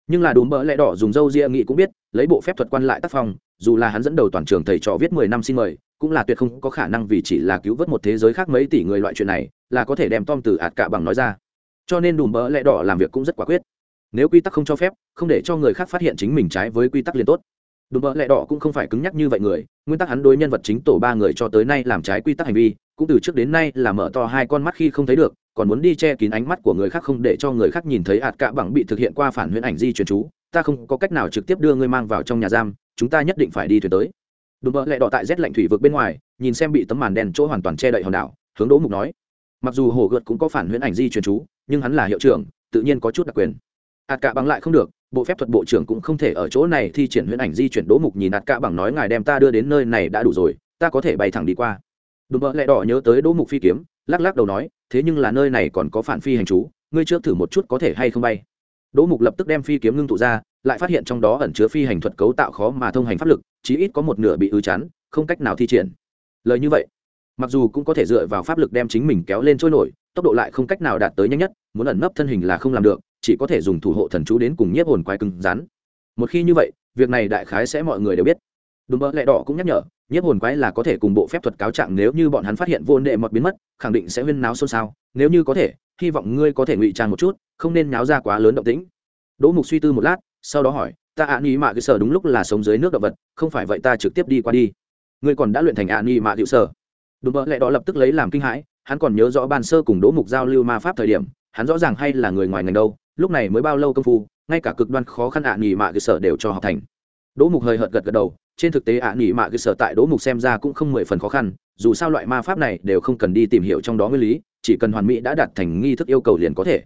Nhưng là đùm bỡ lẽ đỏ dùng dâu ria nghị cũng biết, lấy bộ phép thuật quan lại tác phong, dù là hắn dẫn đầu toàn trường thầy trò viết mười năm xin mời, cũng là tuyệt không có khả năng vì chỉ là cứu vớt một thế giới khác mấy tỷ người loại chuyện này, là có thể đem tom từ ạt cả bằng nói ra. Cho nên đùm bỡ lẽ đỏ làm việc cũng rất quả quyết. Nếu quy tắc không cho phép, không để cho người khác phát hiện chính mình trái với quy tắc liền tốt. Đùm bỡ lẽ đỏ cũng không phải cứng nhắc như vậy người, nguyên tắc hắn đối nhân vật chính tổ ba người cho tới nay làm trái quy tắc hành vi cũng từ trước đến nay là mở to hai con mắt khi không thấy được, còn muốn đi che kín ánh mắt của người khác không để cho người khác nhìn thấy ạt cả bằng bị thực hiện qua phản huyễn ảnh di truyền chú. Ta không có cách nào trực tiếp đưa ngươi mang vào trong nhà giam, chúng ta nhất định phải đi thuyền tới. Đùm bỡ lại đọ tại rét lạnh thủy vực bên ngoài, nhìn xem bị tấm màn đen chỗ hoàn toàn che đậy hòn đảo, hướng đỗ mục nói. Mặc dù hồ gợt cũng có phản huyễn ảnh di truyền chú, nhưng hắn là hiệu trưởng, tự nhiên có chút đặc quyền. Ạt cả bằng lại không được, bộ phép thuật bộ trưởng cũng không thể ở chỗ này thi triển huyễn ảnh di chuyển đỗ mục nhìn ạt cả bằng nói ngài đem ta đưa đến nơi này đã đủ rồi, ta có thể bay thẳng đi qua đùm bợ lẹ đỏ nhớ tới đỗ mục phi kiếm, lắc lắc đầu nói, thế nhưng là nơi này còn có phản phi hành chú, ngươi trước thử một chút có thể hay không bay. Đỗ mục lập tức đem phi kiếm ngưng tụ ra, lại phát hiện trong đó ẩn chứa phi hành thuật cấu tạo khó mà thông hành pháp lực, chí ít có một nửa bị ư chắn, không cách nào thi triển. Lời như vậy, mặc dù cũng có thể dựa vào pháp lực đem chính mình kéo lên trôi nổi, tốc độ lại không cách nào đạt tới nhanh nhất, muốn ẩn nấp thân hình là không làm được, chỉ có thể dùng thủ hộ thần chú đến cùng nhiếp hồn quái cứng rắn. Một khi như vậy, việc này đại khái sẽ mọi người đều biết đúng bơ lẹ đỏ cũng nhắc nhở, nhiếp hồn quái là có thể cùng bộ phép thuật cáo trạng nếu như bọn hắn phát hiện vô nệ mọt biến mất, khẳng định sẽ huyên náo xôn xao. Nếu như có thể, hy vọng ngươi có thể ngụy trang một chút, không nên náo ra quá lớn động tĩnh. Đỗ mục suy tư một lát, sau đó hỏi, ta ạ ni mạ cơ sở đúng lúc là sống dưới nước động vật, không phải vậy ta trực tiếp đi qua đi. Ngươi còn đã luyện thành ạ ni mạ hữu sở. Đúng bợ lẹ Đỏ lập tức lấy làm kinh hãi, hắn còn nhớ rõ ban sơ cùng đỗ mục giao lưu ma pháp thời điểm, hắn rõ ràng hay là người ngoài ngành đâu, lúc này mới bao lâu công phu, ngay cả cực đoan khó khăn ạ ni mạ cơ sở đều cho học thành. Đỗ mục hơi hợt gật gật đầu trên thực tế, ạ nghỉ mạ cơ sở tại đỗ mục xem ra cũng không mười phần khó khăn, dù sao loại ma pháp này đều không cần đi tìm hiểu trong đó nguyên lý, chỉ cần hoàn mỹ đã đạt thành nghi thức yêu cầu liền có thể.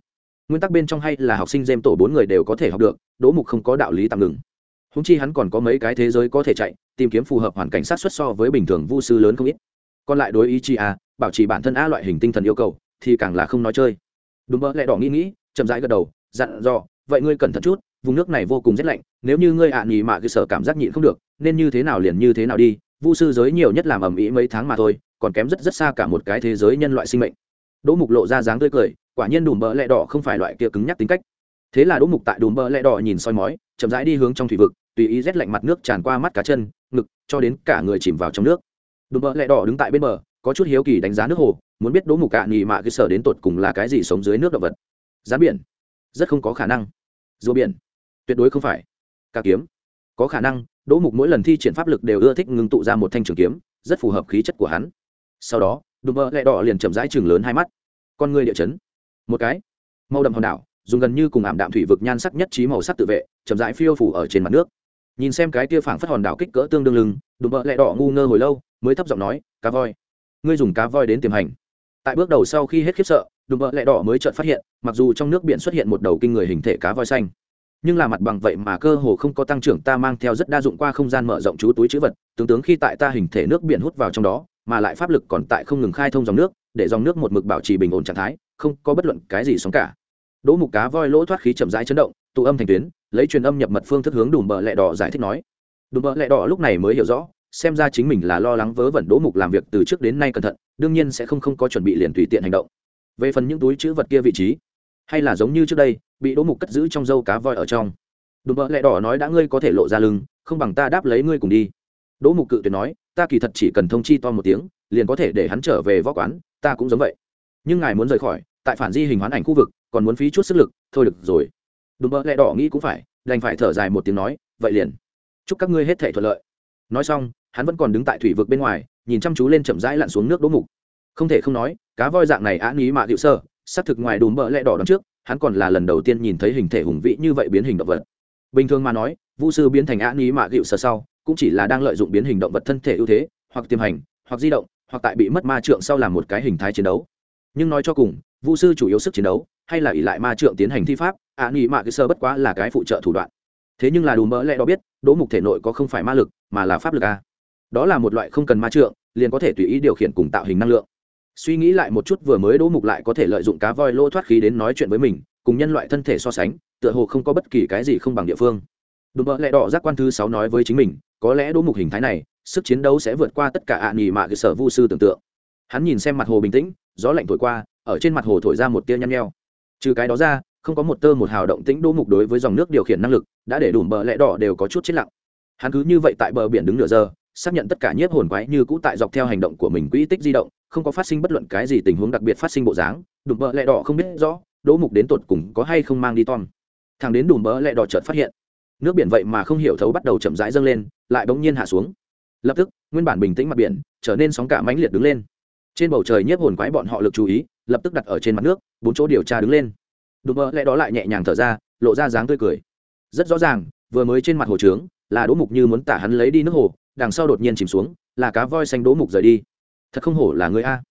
Nguyên tắc bên trong hay là học sinh dêm tổ bốn người đều có thể học được, đỗ mục không có đạo lý tạm ngừng. Húng chi hắn còn có mấy cái thế giới có thể chạy, tìm kiếm phù hợp hoàn cảnh sát xuất so với bình thường vu sư lớn không ít. Còn lại đối ý Chi a à, bảo trì bản thân a loại hình tinh thần yêu cầu, thì càng là không nói chơi. Đúng mơ lại đỏ nghĩ nghĩ, chậm rãi gật đầu, dặn dò, vậy ngươi cẩn thận chút vùng nước này vô cùng rét lạnh, nếu như ngươi ạ à nghỉ mạ cơ sở cảm giác nhịn không được, nên như thế nào liền như thế nào đi, vu sư giới nhiều nhất làm ầm ĩ mấy tháng mà thôi, còn kém rất rất xa cả một cái thế giới nhân loại sinh mệnh. Đỗ mục lộ ra dáng tươi cười, quả nhiên đùm bỡ lẹ đỏ không phải loại kia cứng nhắc tính cách. Thế là đỗ mục tại đùm bỡ lẹ đỏ nhìn soi mói, chậm rãi đi hướng trong thủy vực, tùy ý rét lạnh mặt nước tràn qua mắt cá chân, ngực, cho đến cả người chìm vào trong nước. Đùm bỡ lẹ đỏ đứng tại bên bờ, có chút hiếu kỳ đánh giá nước hồ, muốn biết đỗ mục cạn nhì mạ cơ sở đến tột cùng là cái gì sống dưới nước động vật. Rán biển. Rất không có khả năng. Rùa biển tuyệt đối không phải. Ca kiếm. Có khả năng, đỗ mục mỗi lần thi triển pháp lực đều ưa thích ngưng tụ ra một thanh trường kiếm, rất phù hợp khí chất của hắn. Sau đó đùm bơ lẹ đỏ liền chậm rãi chừng lớn hai mắt. Con người địa chấn. Một cái. Màu đậm hòn đảo, dùng gần như cùng ảm đạm thủy vực nhan sắc nhất trí màu sắc tự vệ, chậm rãi phiêu phủ ở trên mặt nước. Nhìn xem cái tia phảng phất hòn đảo kích cỡ tương đương lưng đùm bơ lẹ đỏ ngu ngơ hồi lâu, mới thấp giọng nói, cá voi. Ngươi dùng cá voi đến tiềm hành. Tại bước đầu sau khi hết khiếp sợ đùm bơ lẹ đỏ mới chợt phát hiện, mặc dù trong nước biển xuất hiện một đầu kinh người hình thể cá voi xanh nhưng là mặt bằng vậy mà cơ hồ không có tăng trưởng, ta mang theo rất đa dụng qua không gian mở rộng chú túi chữ vật tướng tướng khi tại ta hình thể nước biển hút vào trong đó, mà lại pháp lực còn tại không ngừng khai thông dòng nước, để dòng nước một mực bảo trì bình ổn trạng thái, không có bất luận cái gì sóng cả. Đỗ mục cá voi lỗ thoát khí chậm rãi chấn động, tụ âm thành tuyến, lấy truyền âm nhập mật phương thức hướng đùm bờ lẹ đỏ giải thích nói. Đùm bờ lẹ đỏ lúc này mới hiểu rõ, xem ra chính mình là lo lắng vớ vẩn đỗ mục làm việc từ trước đến nay cẩn thận, đương nhiên sẽ không không có chuẩn bị liền tùy tiện hành động. Về phần những túi chữ vật kia vị trí hay là giống như trước đây, bị đỗ mục cất giữ trong dâu cá voi ở trong. Đùm bợ lẹ đỏ nói đã ngươi có thể lộ ra lưng, không bằng ta đáp lấy ngươi cùng đi. Đỗ mục cự tuyệt nói, ta kỳ thật chỉ cần thông chi to một tiếng, liền có thể để hắn trở về võ quán, ta cũng giống vậy. Nhưng ngài muốn rời khỏi, tại phản di hình hoán ảnh khu vực, còn muốn phí chút sức lực, thôi được rồi. Đùm bợ lẹ đỏ nghĩ cũng phải, đành phải thở dài một tiếng nói, vậy liền. Chúc các ngươi hết thể thuận lợi. Nói xong, hắn vẫn còn đứng tại thủy vực bên ngoài, nhìn chăm chú lên chậm rãi lặn xuống nước đỗ mục. Không thể không nói, cá voi dạng này án ý mạ hữu sơ xác thực ngoài đùm bợ lẽ đỏ đón trước, hắn còn là lần đầu tiên nhìn thấy hình thể hùng vĩ như vậy biến hình động vật. Bình thường mà nói vũ sư biến thành án ý mạ gịu sơ sau, cũng chỉ là đang lợi dụng biến hình động vật thân thể ưu thế, hoặc tiềm hành, hoặc di động, hoặc tại bị mất ma trượng sau làm một cái hình thái chiến đấu. Nhưng nói cho cùng vũ sư chủ yếu sức chiến đấu, hay là ỷ lại ma trượng tiến hành thi pháp án ý mạ gịu sơ bất quá là cái phụ trợ thủ đoạn. Thế nhưng là đùm bợ lẽ đó biết, đỗ mục thể nội có không phải ma lực, mà là pháp lực a. Đó là một loại không cần ma trượng, liền có thể tùy ý điều khiển cùng tạo hình năng lượng suy nghĩ lại một chút vừa mới đỗ mục lại có thể lợi dụng cá voi lỗ thoát khí đến nói chuyện với mình, cùng nhân loại thân thể so sánh, tựa hồ không có bất kỳ cái gì không bằng địa phương. Đùm bợ lẽ đỏ giác quan thứ sáu nói với chính mình, có lẽ đỗ mục hình thái này, sức chiến đấu sẽ vượt qua tất cả ạ à nghỉ mạ cơ sở vu sư tưởng tượng. Hắn nhìn xem mặt hồ bình tĩnh, gió lạnh thổi qua, ở trên mặt hồ thổi ra một tia nhăn nheo. Trừ cái đó ra, không có một tơ một hào động tĩnh đỗ mục đối với dòng nước điều khiển năng lực, đã để đủ bờ lẽ đỏ đều có chút chết lặng. Hắn cứ như vậy tại bờ biển đứng nửa giờ, xác nhận tất cả nhiếp hồn quái như cũ tại dọc theo hành động của mình quỹ tích di động không có phát sinh bất luận cái gì tình huống đặc biệt phát sinh bộ dáng, đùm bỡ lẹ đỏ không biết rõ, đỗ mục đến tột cùng có hay không mang đi tom. Thằng đến đùm bỡ lẹ đỏ chợt phát hiện, nước biển vậy mà không hiểu thấu bắt đầu chậm rãi dâng lên, lại bỗng nhiên hạ xuống. Lập tức, nguyên bản bình tĩnh mặt biển, trở nên sóng cả mãnh liệt đứng lên. Trên bầu trời nhiếp hồn quái bọn họ lực chú ý, lập tức đặt ở trên mặt nước, bốn chỗ điều tra đứng lên. Đùm bỡ lẹ đó lại nhẹ nhàng thở ra, lộ ra dáng tươi cười. Rất rõ ràng, vừa mới trên mặt hồ trướng, là đỗ mục như muốn tả hắn lấy đi nước hồ, đằng sau đột nhiên chìm xuống, là cá voi xanh đỗ mục rời đi thật không hổ là người a.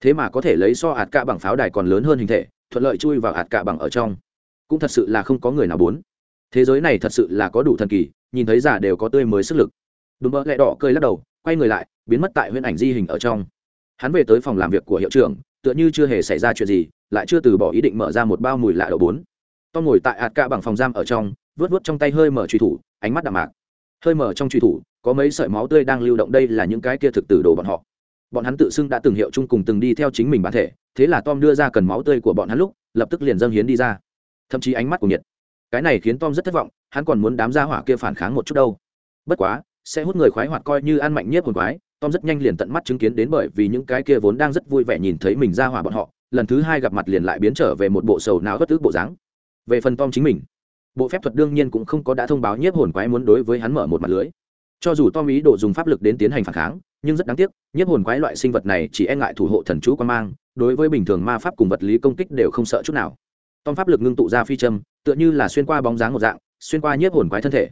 Thế mà có thể lấy so ạt cạ bằng pháo đài còn lớn hơn hình thể, thuận lợi chui vào ạt cạ bằng ở trong. Cũng thật sự là không có người nào muốn. Thế giới này thật sự là có đủ thần kỳ, nhìn thấy giả đều có tươi mới sức lực. Đùm bơ lẹ đỏ cơi lắc đầu, quay người lại, biến mất tại huyễn ảnh di hình ở trong. Hắn về tới phòng làm việc của hiệu trưởng, tựa như chưa hề xảy ra chuyện gì, lại chưa từ bỏ ý định mở ra một bao mùi lạ đậu bốn. Tom ngồi tại ạt cạ bằng phòng giam ở trong vớt vớt trong tay hơi mở truy thủ, ánh mắt đạm mạc. Hơi mở trong truy thủ, có mấy sợi máu tươi đang lưu động, đây là những cái kia thực tử đồ bọn họ bọn hắn tự xưng đã từng hiệu chung cùng từng đi theo chính mình bản thể, thế là tom đưa ra cần máu tươi của bọn hắn lúc, lập tức liền dâng hiến đi ra. Thậm chí ánh mắt của nhiệt. Cái này khiến tom rất thất vọng, hắn còn muốn đám gia hỏa kia phản kháng một chút đâu. Bất quá, sẽ hút người khoái hoạt coi như ăn mạnh nhất hồn quái, tom rất nhanh liền tận mắt chứng kiến đến bởi vì những cái kia vốn đang rất vui vẻ nhìn thấy mình ra hỏa bọn họ, lần thứ hai gặp mặt liền lại biến trở về một bộ sầu nào bất tức bộ dáng. Về phần tom chính mình, bộ phép thuật đương nhiên cũng không có đã thông báo nhiếp hồn quái muốn đối với hắn mở một mặt lưới cho dù tom ý đồ dùng pháp lực đến tiến hành phản kháng, nhưng rất đáng tiếc, nhiếp hồn quái loại sinh vật này chỉ e ngại thủ hộ thần chú quan mang, đối với bình thường ma pháp cùng vật lý công kích đều không sợ chút nào. Tom pháp lực ngưng tụ ra phi châm, tựa như là xuyên qua bóng dáng một dạng, xuyên qua nhiếp hồn quái thân thể.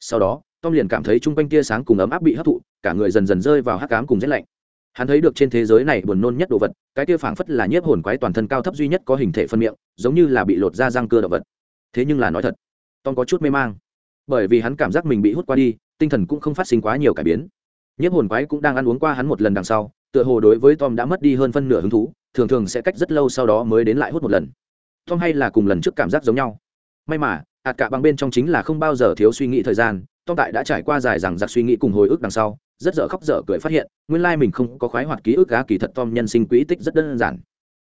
Sau đó, tom liền cảm thấy chung quanh tia sáng cùng ấm áp bị hấp thụ, cả người dần dần rơi vào hắc cám cùng rét lạnh. Hắn thấy được trên thế giới này buồn nôn nhất đồ vật, cái tia phảng phất là nhiếp hồn quái toàn thân cao thấp duy nhất có hình thể phân miệng, giống như là bị lột ra răng cưa động vật. Thế nhưng là nói thật, tom có chút mê mang. Bởi vì hắn cảm giác mình bị hút qua đi tinh thần cũng không phát sinh quá nhiều cải biến. Nhiếp hồn quái cũng đang ăn uống qua hắn một lần đằng sau, tựa hồ đối với tom đã mất đi hơn phân nửa hứng thú, thường thường sẽ cách rất lâu sau đó mới đến lại hút một lần. Tom hay là cùng lần trước cảm giác giống nhau. May mà, hạt cả bằng bên trong chính là không bao giờ thiếu suy nghĩ thời gian, tom tại đã trải qua dài rằng giặc suy nghĩ cùng hồi ức đằng sau, rất dở khóc dở cười phát hiện, nguyên lai mình không có khoái hoạt ký ức cá kỳ thật tom nhân sinh quỹ tích rất đơn giản.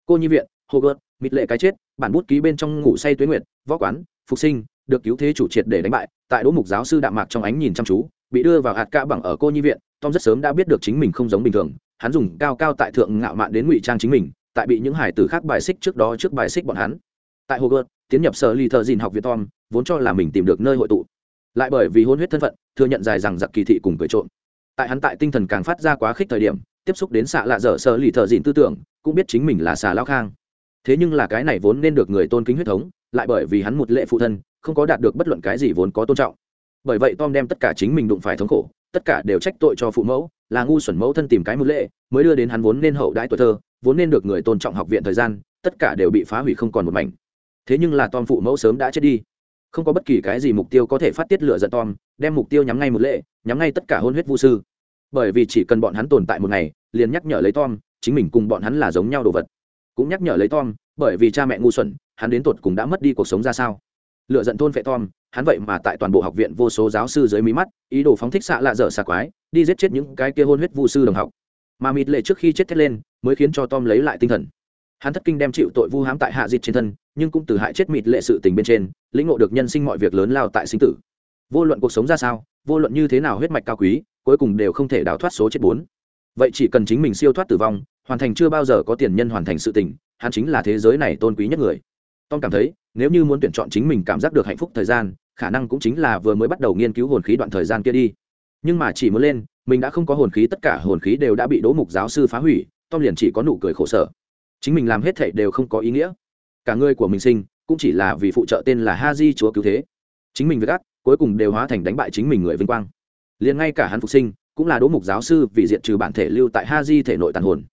Cô nhi viện, hogwarts, mịt lệ cái chết, bản bút ký bên trong ngủ say tuyến nguyệt, võ quán, phục sinh được cứu thế chủ triệt để đánh bại, tại đỗ mục giáo sư đạm mạc trong ánh nhìn chăm chú, bị đưa vào hạt ca bằng ở cô nhi viện, tom rất sớm đã biết được chính mình không giống bình thường, hắn dùng cao cao tại thượng ngạo mạn đến ngụy trang chính mình, tại bị những hải tử khác bài xích trước đó trước bài xích bọn hắn. Tại hồ gợt tiến nhập sở lì thợ dìn học viện tom, vốn cho là mình tìm được nơi hội tụ. Lại bởi vì hôn huyết thân phận, thừa nhận dài rằng giặc kỳ thị cùng cười trộm. Tại hắn tại tinh thần càng phát ra quá khích thời điểm, tiếp xúc đến xạ lạ dở sở lì thợ dìn tư tưởng, cũng biết chính mình là xà lao khang. Thế nhưng là cái này vốn nên được người tôn kính huyết thống, lại bởi vì hắn một lệ phụ thân không có đạt được bất luận cái gì vốn có tôn trọng. Bởi vậy tom đem tất cả chính mình đụng phải thống khổ, tất cả đều trách tội cho phụ mẫu, là ngu xuẩn mẫu thân tìm cái mưu lệ, mới đưa đến hắn vốn nên hậu đãi tuổi thơ, vốn nên được người tôn trọng học viện thời gian, tất cả đều bị phá hủy không còn một mảnh. Thế nhưng là tom phụ mẫu sớm đã chết đi. Không có bất kỳ cái gì mục tiêu có thể phát tiết lửa giận tom, đem mục tiêu nhắm ngay một lệ, nhắm ngay tất cả hôn huyết vũ sư. Bởi vì chỉ cần bọn hắn tồn tại một ngày, liền nhắc nhở lấy tom, chính mình cùng bọn hắn là giống nhau đồ vật. Cũng nhắc nhở lấy tom, bởi vì cha mẹ ngu xuẩn, hắn đến tột cùng đã mất đi cuộc sống ra sao? Lựa giận thôn vệ tom, hắn vậy mà tại toàn bộ học viện vô số giáo sư dưới mí mắt, ý đồ phóng thích xạ lạ dở xạ quái, đi giết chết những cái kia hôn huyết vu sư đồng học. Mà mịt lệ trước khi chết thét lên, mới khiến cho tom lấy lại tinh thần. Hắn thất kinh đem chịu tội vu hám tại hạ dịch trên thân, nhưng cũng từ hại chết mịt lệ sự tình bên trên, lĩnh ngộ được nhân sinh mọi việc lớn lao tại sinh tử. Vô luận cuộc sống ra sao, vô luận như thế nào huyết mạch cao quý, cuối cùng đều không thể đào thoát số chết bốn. Vậy chỉ cần chính mình siêu thoát tử vong, hoàn thành chưa bao giờ có tiền nhân hoàn thành sự tình, hắn chính là thế giới này tôn quý nhất người. Tom cảm thấy nếu như muốn tuyển chọn chính mình cảm giác được hạnh phúc thời gian, khả năng cũng chính là vừa mới bắt đầu nghiên cứu hồn khí đoạn thời gian kia đi. Nhưng mà chỉ muốn lên, mình đã không có hồn khí, tất cả hồn khí đều đã bị đỗ mục giáo sư phá hủy, tom liền chỉ có nụ cười khổ sở. Chính mình làm hết thảy đều không có ý nghĩa. Cả người của mình sinh, cũng chỉ là vì phụ trợ tên là ha di chúa cứu thế. Chính mình với gác cuối cùng đều hóa thành đánh bại chính mình người vinh quang. Liền ngay cả hắn phục sinh, cũng là đỗ mục giáo sư vì diện trừ bản thể lưu tại ha di thể nội tàn hồn.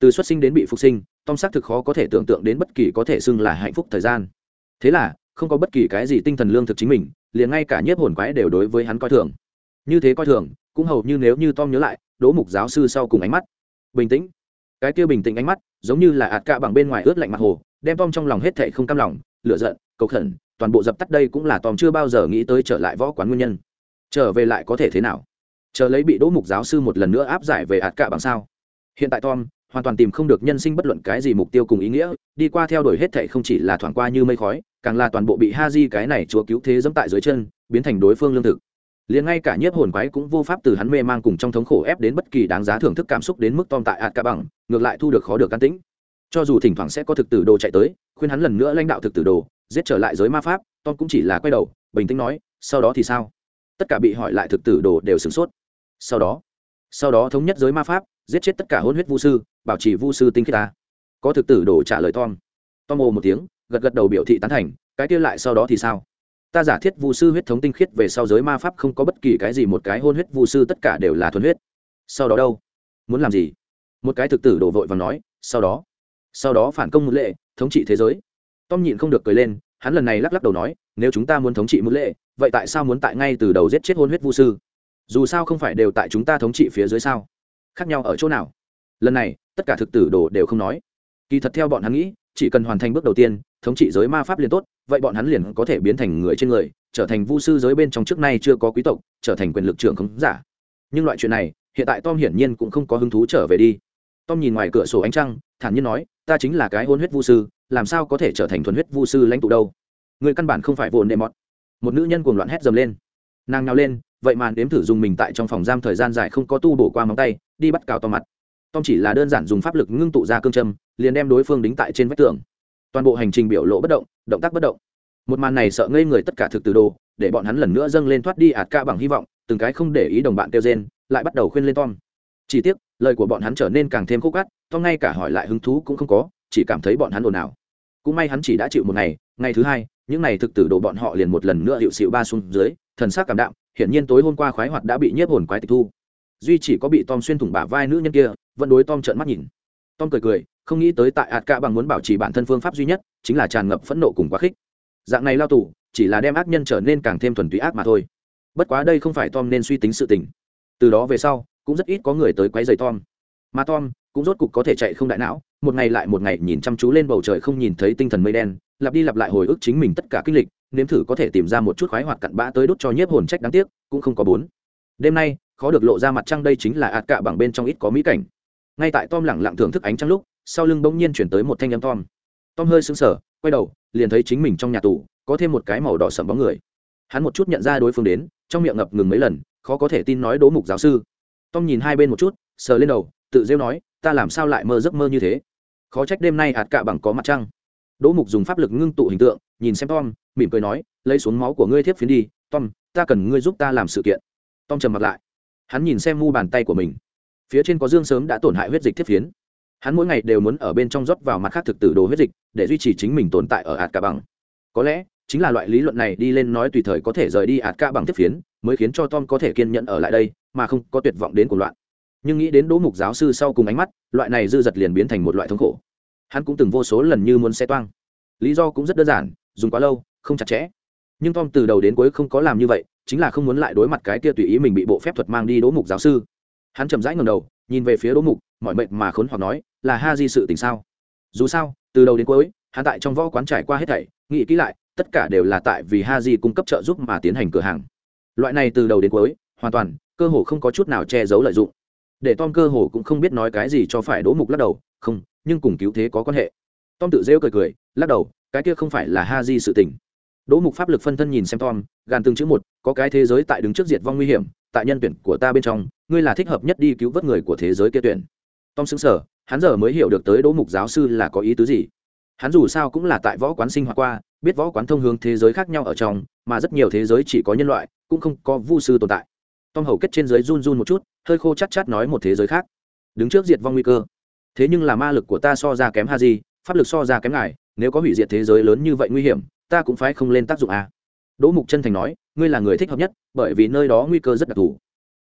Từ xuất sinh đến bị phục sinh, tom xác thực khó có thể tưởng tượng đến bất kỳ có thể xưng là hạnh phúc thời gian thế là, không có bất kỳ cái gì tinh thần lương thực chính mình, liền ngay cả nhiếp hồn quái đều đối với hắn coi thường. Như thế coi thường, cũng hầu như nếu như tom nhớ lại, đỗ mục giáo sư sau cùng ánh mắt. Bình tĩnh. Cái kia bình tĩnh ánh mắt, giống như là ạt cạ bằng bên ngoài ướt lạnh mặt hồ, đem tom trong lòng hết thệ không cam lòng lựa giận, cầu khẩn, toàn bộ dập tắt đây cũng là tom chưa bao giờ nghĩ tới trở lại võ quán nguyên nhân. Trở về lại có thể thế nào? Chờ lấy bị đỗ mục giáo sư một lần nữa áp giải về ạt cạ bằng sao? Hiện tại tom hoàn toàn tìm không được nhân sinh bất luận cái gì mục tiêu cùng ý nghĩa, đi qua theo đuổi hết thệ không chỉ là thoảng qua như mây khói, càng là toàn bộ bị ha di cái này chúa cứu thế dẫm tại dưới chân, biến thành đối phương lương thực. Liền ngay cả nhiếp hồn quái cũng vô pháp từ hắn mê mang cùng trong thống khổ ép đến bất kỳ đáng giá thưởng thức cảm xúc đến mức tom tại ạt cả bằng, ngược lại thu được khó được can tĩnh. Cho dù thỉnh thoảng sẽ có thực tử đồ chạy tới, khuyên hắn lần nữa lãnh đạo thực tử đồ, giết trở lại giới ma pháp, tom cũng chỉ là quay đầu, bình tĩnh nói, sau đó thì sao? Tất cả bị hỏi lại thực tử đồ đều sửng sốt. Sau đó sau đó thống nhất giới ma pháp, giết chết tất cả hôn huyết vu sư, bảo trì vu sư tinh khiết ta. Có thực tử đổ trả lời tom. Tom ồ một tiếng, gật gật đầu biểu thị tán thành, cái kia lại sau đó thì sao? Ta giả thiết vu sư huyết thống tinh khiết về sau giới ma pháp không có bất kỳ cái gì, một cái hôn huyết vu sư tất cả đều là thuần huyết. Sau đó đâu? Muốn làm gì? Một cái thực tử đổ vội và nói, sau đó. Sau đó phản công một lệ, thống trị thế giới. Tom nhịn không được cười lên, hắn lần này lắc lắc đầu nói, nếu chúng ta muốn thống trị một lệ, vậy tại sao muốn tại ngay từ đầu giết chết hôn huyết vu sư? Dù sao không phải đều tại chúng ta thống trị phía dưới sao? Khác nhau ở chỗ nào? Lần này, tất cả thực tử đồ đều không nói. Kỳ thật theo bọn hắn nghĩ, chỉ cần hoàn thành bước đầu tiên, thống trị giới ma pháp liền tốt, vậy bọn hắn liền có thể biến thành người trên người, trở thành vu sư giới bên trong trước nay chưa có quý tộc, trở thành quyền lực trưởng khống giả. Nhưng loại chuyện này, hiện tại tom hiển nhiên cũng không có hứng thú trở về đi. Tom nhìn ngoài cửa sổ ánh trăng, thản nhiên nói, ta chính là cái hôn huyết vu sư, làm sao có thể trở thành thuần huyết vu sư lãnh tụ đâu? Người căn bản không phải vồn đệ mọt. Một nữ nhân cuồng loạn hét dầm lên. Nàng nhào lên vậy mà nếm thử dùng mình tại trong phòng giam thời gian dài không có tu bổ qua móng tay, đi bắt cào to mặt. Tom chỉ là đơn giản dùng pháp lực ngưng tụ ra cương châm, liền đem đối phương đính tại trên vách tường. Toàn bộ hành trình biểu lộ bất động động tác bất động. Một màn này sợ ngây người tất cả thực từ đồ, để bọn hắn lần nữa dâng lên thoát đi ạt ca bằng hy vọng, từng cái không để ý đồng bạn kêu gen lại bắt đầu khuyên lên tom. Chỉ tiếc, lời của bọn hắn trở nên càng thêm khúc gắt tom ngay cả hỏi lại hứng thú cũng không có, chỉ cảm thấy bọn hắn ồn ào. Cũng may hắn chỉ đã chịu một ngày ngày thứ hai, những ngày thực tử đồ bọn họ liền một lần nữa hiệu xịu ba xuống dưới thần sắc cảm đạm, hiển nhiên tối hôm qua khoái hoạt đã bị nhiếp hồn quái tịch thu. Duy chỉ có bị tom xuyên thủng bả vai nữ nhân kia, vẫn đối tom trợn mắt nhìn. Tom cười cười, không nghĩ tới tại ạt cả bằng muốn bảo trì bản thân phương pháp duy nhất, chính là tràn ngập phẫn nộ cùng quá khích. Dạng này lao tù, chỉ là đem ác nhân trở nên càng thêm thuần túy ác mà thôi. Bất quá đây không phải tom nên suy tính sự tình. Từ đó về sau, cũng rất ít có người tới quấy rầy tom. Mà tom cũng rốt cục có thể chạy không đại não, một ngày lại một ngày nhìn chăm chú lên bầu trời không nhìn thấy tinh thần mây đen, lặp đi lặp lại hồi ức chính mình tất cả kinh lịch nếm thử có thể tìm ra một chút khoái hoạt cặn bã tới đốt cho nhiếp hồn trách đáng tiếc, cũng không có bốn. Đêm nay, khó được lộ ra mặt trăng đây chính là ạt cạ bằng bên trong ít có mỹ cảnh. Ngay tại tom lẳng lặng thưởng thức ánh trăng lúc, sau lưng bỗng nhiên chuyển tới một thanh âm tom. Tom hơi sững sờ, quay đầu, liền thấy chính mình trong nhà tù, có thêm một cái màu đỏ sẫm bóng người. Hắn một chút nhận ra đối phương đến, trong miệng ngập ngừng mấy lần, khó có thể tin nói đố mục giáo sư. Tom nhìn hai bên một chút, sờ lên đầu, tự rêu nói, ta làm sao lại mơ giấc mơ như thế? Khó trách đêm nay ạt cạ bằng có mặt trăng đỗ mục dùng pháp lực ngưng tụ hình tượng, nhìn xem tom, mỉm cười nói, lấy xuống máu của ngươi thiếp phiến đi, tom, ta cần ngươi giúp ta làm sự kiện. Tom trầm mặt lại. Hắn nhìn xem mu bàn tay của mình. Phía trên có dương sớm đã tổn hại huyết dịch thiếp phiến. Hắn mỗi ngày đều muốn ở bên trong rót vào mặt khác thực tử đồ huyết dịch, để duy trì chính mình tồn tại ở ạt cả bằng. Có lẽ, chính là loại lý luận này đi lên nói tùy thời có thể rời đi ạt cả bằng thiếp phiến, mới khiến cho tom có thể kiên nhẫn ở lại đây, mà không có tuyệt vọng đến cuộc loạn. Nhưng nghĩ đến đỗ mục giáo sư sau cùng ánh mắt, loại này dư giật liền biến thành một loại thống khổ hắn cũng từng vô số lần như muốn xe toang. Lý do cũng rất đơn giản, dùng quá lâu, không chặt chẽ. Nhưng tom từ đầu đến cuối không có làm như vậy, chính là không muốn lại đối mặt cái kia tùy ý mình bị bộ phép thuật mang đi đỗ mục giáo sư. Hắn chậm rãi ngầm đầu, nhìn về phía đỗ mục mọi mệnh mà khốn hoặc nói, là ha di sự tình sao? Dù sao, từ đầu đến cuối, hắn tại trong võ quán trải qua hết thảy, nghĩ kỹ lại, tất cả đều là tại vì ha di cung cấp trợ giúp mà tiến hành cửa hàng. Loại này từ đầu đến cuối, hoàn toàn, cơ hồ không có chút nào che giấu lợi dụng. Để tom cơ hồ cũng không biết nói cái gì cho phải đỗ mục lắc đầu, không nhưng cùng cứu thế có quan hệ. Tom tự rêu cười cười, lắc đầu, cái kia không phải là ha di sự tình. Đỗ mục pháp lực phân thân nhìn xem tom, gàn từng chữ một, có cái thế giới tại đứng trước diệt vong nguy hiểm, tại nhân tuyển của ta bên trong, ngươi là thích hợp nhất đi cứu vớt người của thế giới kia tuyển. Tom xứng sở hắn giờ mới hiểu được tới đỗ mục giáo sư là có ý tứ gì. Hắn dù sao cũng là tại võ quán sinh hoạt qua, biết võ quán thông hướng thế giới khác nhau ở trong, mà rất nhiều thế giới chỉ có nhân loại, cũng không có vu sư tồn tại. Tom hầu kết trên giới run run một chút, hơi khô chắc chát nói một thế giới khác. Đứng trước diệt vong nguy cơ thế nhưng là ma lực của ta so ra kém ha di pháp lực so ra kém ngài, nếu có hủy diệt thế giới lớn như vậy nguy hiểm, ta cũng phải không lên tác dụng à. đỗ mục chân thành nói, ngươi là người thích hợp nhất, bởi vì nơi đó nguy cơ rất đặc thù.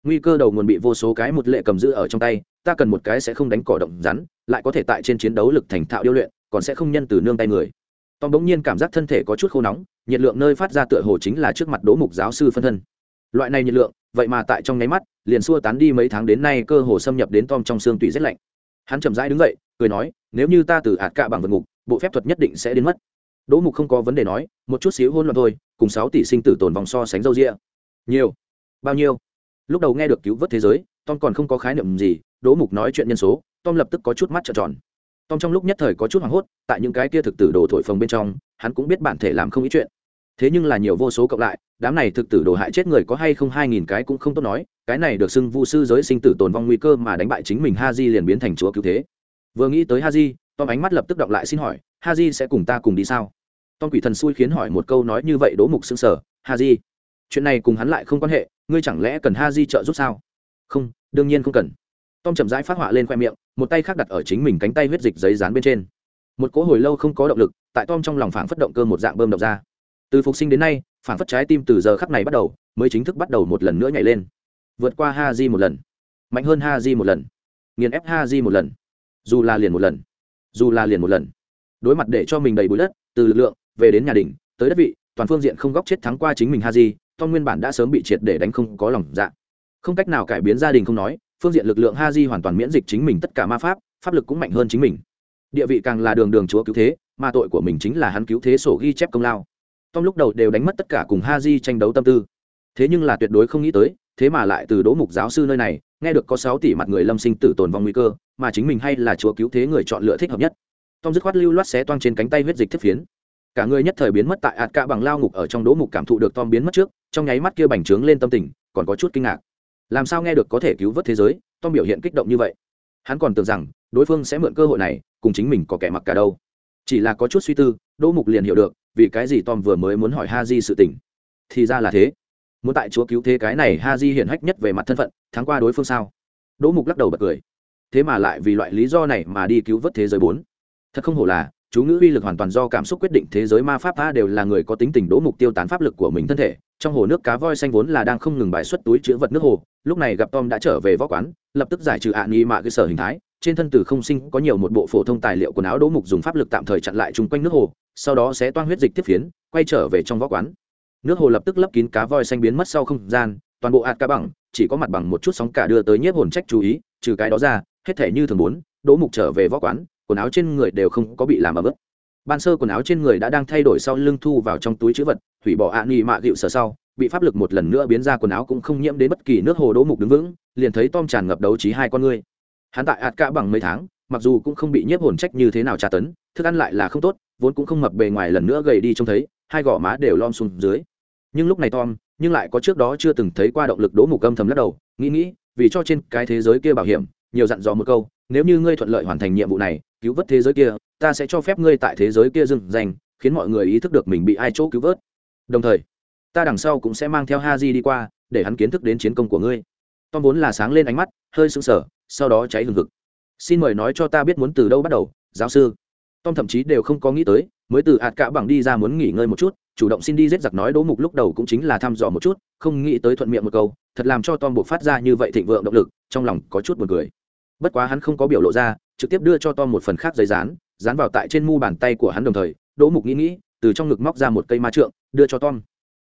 Nguy cơ đầu nguồn bị vô số cái một lệ cầm giữ ở trong tay, ta cần một cái sẽ không đánh cỏ động rắn, lại có thể tại trên chiến đấu lực thành thạo điêu luyện, còn sẽ không nhân từ nương tay người. Tom bỗng nhiên cảm giác thân thể có chút khô nóng, nhiệt lượng nơi phát ra tựa hồ chính là trước mặt đỗ mục giáo sư phân thân. Loại này nhiệt lượng, vậy mà tại trong nháy mắt, liền xua tán đi mấy tháng đến nay cơ hồ xâm nhập đến tom trong xương tủy rét lạnh hắn chậm rãi đứng dậy, cười nói, nếu như ta từ hạt cạ bằng vượt ngục, bộ phép thuật nhất định sẽ đến mất. Đỗ mục không có vấn đề nói, một chút xíu hôn loạn thôi, cùng sáu tỷ sinh tử tồn vòng so sánh dâu rịa nhiều. Bao nhiêu? Lúc đầu nghe được cứu vớt thế giới, tom còn không có khái niệm gì, đỗ mục nói chuyện nhân số, tom lập tức có chút mắt trợn tròn. Tom trong lúc nhất thời có chút hoảng hốt, tại những cái kia thực tử đồ thổi phồng bên trong, hắn cũng biết bản thể làm không ý chuyện thế nhưng là nhiều vô số cộng lại, đám này thực tử đồ hại chết người có hay không hai nghìn cái cũng không tốt nói, cái này được xưng vu sư giới sinh tử tồn vong nguy cơ mà đánh bại chính mình ha di liền biến thành chúa cứu thế. Vừa nghĩ tới ha di tom ánh mắt lập tức đọc lại xin hỏi ha di sẽ cùng ta cùng đi sao? Tom quỷ thần xui khiến hỏi một câu nói như vậy đỗ mục xưng sở ha di chuyện này cùng hắn lại không quan hệ, ngươi chẳng lẽ cần ha di trợ giúp sao? Không, đương nhiên không cần. Tom chậm rãi phát họa lên khoe miệng, một tay khác đặt ở chính mình cánh tay huyết dịch giấy dán bên trên. Một cỗ hồi lâu không có động lực, tại tom trong lòng phảng phất động cơ một dạng bơm độc ra từ phục sinh đến nay, phảng phất trái tim từ giờ khắc này bắt đầu, mới chính thức bắt đầu một lần nữa nhảy lên. Vượt qua ha di một lần. Mạnh hơn ha di một lần. Nghiền ép ha di một lần. Dù là liền một lần. Dù là liền một lần. Đối mặt để cho mình đầy bụi đất, từ lực lượng, về đến nhà đình tới đất vị, toàn phương diện không góc chết thắng qua chính mình ha di tom nguyên bản đã sớm bị triệt để đánh không có lòng dạ. Không cách nào cải biến gia đình không nói, phương diện lực lượng ha di hoàn toàn miễn dịch chính mình tất cả ma pháp pháp lực cũng mạnh hơn chính mình. Địa vị càng là đường đường chúa cứu thế, mà tội của mình chính là hắn cứu thế sổ ghi chép công lao tom lúc đầu đều đánh mất tất cả cùng ha tranh đấu tâm tư. Thế nhưng là tuyệt đối không nghĩ tới, thế mà lại từ đỗ mục giáo sư nơi này, nghe được có sáu tỷ mặt người lâm sinh tử tồn vong nguy cơ, mà chính mình hay là chúa cứu thế người chọn lựa thích hợp nhất. Tom dứt khoát lưu loát xé toang trên cánh tay huyết dịch thiết phiến. Cả người nhất thời biến mất tại ạt cả bằng lao ngục ở trong đỗ mục cảm thụ được tom biến mất trước, trong nháy mắt kia bành trướng lên tâm tình, còn có chút kinh ngạc. Làm sao nghe được có thể cứu vớt thế giới, tom biểu hiện kích động như vậy. Hắn còn tưởng rằng, đối phương sẽ mượn cơ hội này, cùng chính mình có kẻ mặc cả đâu. Chỉ là có chút suy tư, đỗ mục liền hiểu được vì cái gì tom vừa mới muốn hỏi ha di sự tình? Thì ra là thế. Muốn tại chúa cứu thế cái này ha di hiển hách nhất về mặt thân phận, thắng qua đối phương sao? Đỗ mục lắc đầu bật cười. Thế mà lại vì loại lý do này mà đi cứu vớt thế giới bốn. Thật không hổ là, chú ngữ uy lực hoàn toàn do cảm xúc quyết định thế giới ma pháp ta đều là người có tính tình đỗ mục tiêu tán pháp lực của mình thân thể. Trong hồ nước cá voi xanh vốn là đang không ngừng bài xuất túi chứa vật nước hồ. Lúc này gặp tom đã trở về võ quán, lập tức giải trừ ạ nghi mạ cơ sở hình thái trên thân từ không sinh có nhiều một bộ phổ thông tài liệu quần áo đỗ mục dùng pháp lực tạm thời chặn lại chung quanh nước hồ, sau đó sẽ toan huyết dịch tiếp phiến, quay trở về trong võ quán. Nước hồ lập tức lấp kín cá voi xanh biến mất sau không gian, toàn bộ ạt cá bằng, chỉ có mặt bằng một chút sóng cả đưa tới nhiếp hồn trách chú ý, trừ cái đó ra, hết thể như thường bốn đỗ mục trở về võ quán, quần áo trên người đều không có bị làm ấm ức ban sơ quần áo trên người đã đang thay đổi sau lưng thu vào trong túi chữ vật, hủy bỏ ạ à nghi mạ dịu sở sau, bị pháp lực một lần nữa biến ra quần áo cũng không nhiễm đến bất kỳ nước hồ đỗ mục đứng vững, liền thấy tom tràn ngập đấu trí hai con ngươi hắn tại ạt cả bằng mấy tháng mặc dù cũng không bị nhiếp hồn trách như thế nào tra tấn thức ăn lại là không tốt vốn cũng không mập bề ngoài lần nữa gầy đi trông thấy hai gò má đều lom xuống dưới. Nhưng lúc này tom nhưng lại có trước đó chưa từng thấy qua động lực đỗ mục âm thầm lắc đầu nghĩ nghĩ vì cho trên cái thế giới kia bảo hiểm nhiều dặn dò một câu nếu như ngươi thuận lợi hoàn thành nhiệm vụ này cứu vớt thế giới kia ta sẽ cho phép ngươi tại thế giới kia dừng dành, khiến mọi người ý thức được mình bị ai chỗ cứu vớt. Đồng thời ta đằng sau cũng sẽ mang theo ha di đi qua để hắn kiến thức đến chiến công của ngươi. Tom vốn là sáng lên ánh mắt hơi sững sờ sau đó cháy hừng hực. Xin mời nói cho ta biết muốn từ đâu bắt đầu, giáo sư. Tom thậm chí đều không có nghĩ tới, mới từ ạt cả bằng đi ra muốn nghỉ ngơi một chút, chủ động xin đi giết giặc nói đố mục lúc đầu cũng chính là thăm dò một chút, không nghĩ tới thuận miệng một câu, thật làm cho tom buộc phát ra như vậy thịnh vượng động lực, trong lòng có chút buồn cười. Bất quá hắn không có biểu lộ ra, trực tiếp đưa cho tom một phần khác giấy dán dán vào tại trên mu bàn tay của hắn đồng thời, đỗ mục nghĩ nghĩ, từ trong ngực móc ra một cây ma trượng, đưa cho tom.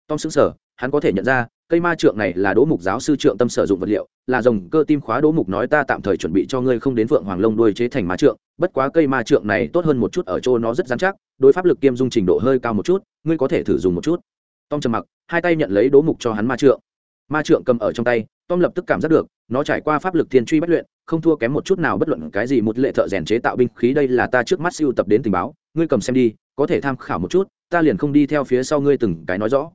Tom xứng sở hắn có thể nhận ra cây ma trượng này là đỗ mục giáo sư trượng tâm sử dụng vật liệu, là dòng cơ tim khóa đỗ mục nói ta tạm thời chuẩn bị cho ngươi không đến vượng hoàng lông đuôi chế thành ma trượng, bất quá cây ma trượng này tốt hơn một chút ở chỗ nó rất dán chắc, đối pháp lực kiêm dung trình độ hơi cao một chút, ngươi có thể thử dùng một chút. Tom trầm mặc, hai tay nhận lấy đỗ mục cho hắn ma trượng. Ma trượng cầm ở trong tay, tom lập tức cảm giác được, nó trải qua pháp lực thiên truy bất luyện, không thua kém một chút nào bất luận cái gì một lệ thợ rèn chế tạo binh khí đây là ta trước mắt siêu tập đến tình báo, ngươi cầm xem đi, có thể tham khảo một chút, ta liền không đi theo phía sau ngươi từng cái nói rõ.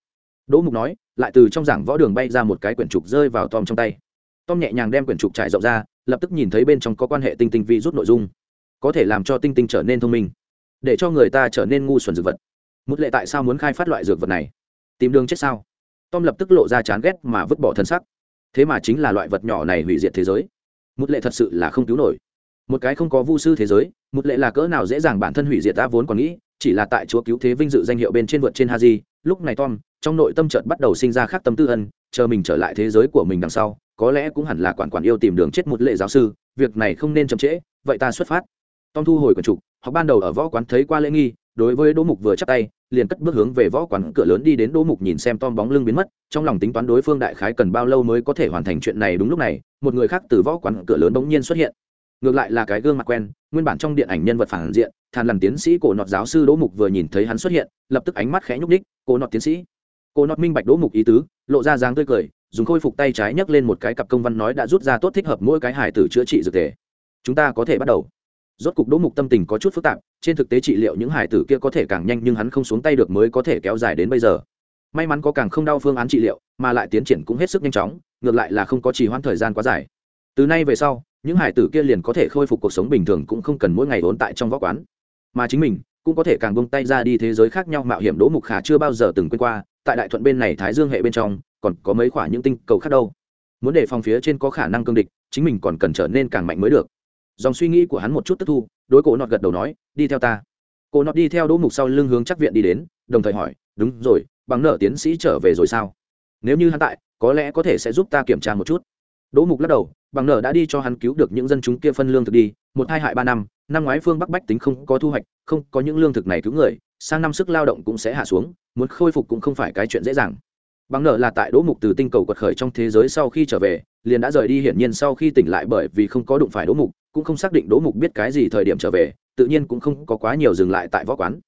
Đỗ mục nói lại từ trong giảng võ đường bay ra một cái quyển trục rơi vào tom trong tay. Tom nhẹ nhàng đem quyển trục trải rộng ra, lập tức nhìn thấy bên trong có quan hệ tinh tinh vi rút nội dung. Có thể làm cho tinh tinh trở nên thông minh, để cho người ta trở nên ngu xuẩn dược vật. Một lệ tại sao muốn khai phát loại dược vật này? Tìm đường chết sao? Tom lập tức lộ ra chán ghét mà vứt bỏ thân sắc thế mà chính là loại vật nhỏ này hủy diệt thế giới. Một lệ thật sự là không cứu nổi. Một cái không có vu sư thế giới, một lệ là cỡ nào dễ dàng bản thân hủy diệt ta vốn còn nghĩ, chỉ là tại chúa cứu thế vinh dự danh hiệu bên trên vượt trên haji lúc này tom, trong nội tâm chợt bắt đầu sinh ra khác tâm tư ân, chờ mình trở lại thế giới của mình đằng sau, có lẽ cũng hẳn là quản quản yêu tìm đường chết một lệ giáo sư, việc này không nên chậm trễ, vậy ta xuất phát. Tom thu hồi quần trục, học ban đầu ở võ quán thấy qua lễ nghi, đối với đỗ mục vừa chắp tay, liền cất bước hướng về võ quán cửa lớn đi đến đỗ mục nhìn xem tom bóng lưng biến mất, trong lòng tính toán đối phương đại khái cần bao lâu mới có thể hoàn thành chuyện này đúng lúc này, một người khác từ võ quán cửa lớn bỗng nhiên xuất hiện ngược lại là cái gương mặt quen, nguyên bản trong điện ảnh nhân vật phản diện, thàn lằn tiến sĩ cổ nọt giáo sư đỗ mục vừa nhìn thấy hắn xuất hiện, lập tức ánh mắt khẽ nhúc ních cổ nọt tiến sĩ. Cổ nọt minh bạch đỗ mục ý tứ, lộ ra dáng tươi cười, dùng khôi phục tay trái nhấc lên một cái cặp công văn nói đã rút ra tốt thích hợp mỗi cái hải tử chữa trị dược thể chúng ta có thể bắt đầu. Rốt cục đỗ mục tâm tình có chút phức tạp, trên thực tế trị liệu những hải tử kia có thể càng nhanh nhưng hắn không xuống tay được mới có thể kéo dài đến bây giờ. May mắn có càng không đau phương án trị liệu, mà lại tiến triển cũng hết sức nhanh chóng, ngược lại là không có trì hoãn thời gian quá dài. Từ nay về sau những hải tử kia liền có thể khôi phục cuộc sống bình thường cũng không cần mỗi ngày ốn tại trong võ quán. Mà chính mình cũng có thể càng bông tay ra đi thế giới khác nhau mạo hiểm đỗ mục khả chưa bao giờ từng quên qua, tại đại thuận bên này thái dương hệ bên trong, còn có mấy khoả những tinh cầu khác đâu. Muốn để phòng phía trên có khả năng cương địch, chính mình còn cần trở nên càng mạnh mới được. Dòng suy nghĩ của hắn một chút tức thu, đối cổ nọt gật đầu nói, đi theo ta. Cổ nọt đi theo đỗ mục sau lưng hướng chắc viện đi đến, đồng thời hỏi, đúng rồi, bằng nợ tiến sĩ trở về rồi sao? Nếu như hắn tại, có lẽ có thể sẽ giúp ta kiểm tra một chút. Đỗ mục lắc đầu bằng nợ đã đi cho hắn cứu được những dân chúng kia phân lương thực đi, một hai hại ba năm năm ngoái phương bắc bách tính không có thu hoạch, không có những lương thực này cứu người, sang năm sức lao động cũng sẽ hạ xuống, muốn khôi phục cũng không phải cái chuyện dễ dàng. Bằng nợ là tại đỗ mục từ tinh cầu quật khởi trong thế giới sau khi trở về, liền đã rời đi hiển nhiên sau khi tỉnh lại bởi vì không có đụng phải đỗ mục, cũng không xác định đỗ mục biết cái gì thời điểm trở về, tự nhiên cũng không có quá nhiều dừng lại tại võ quán.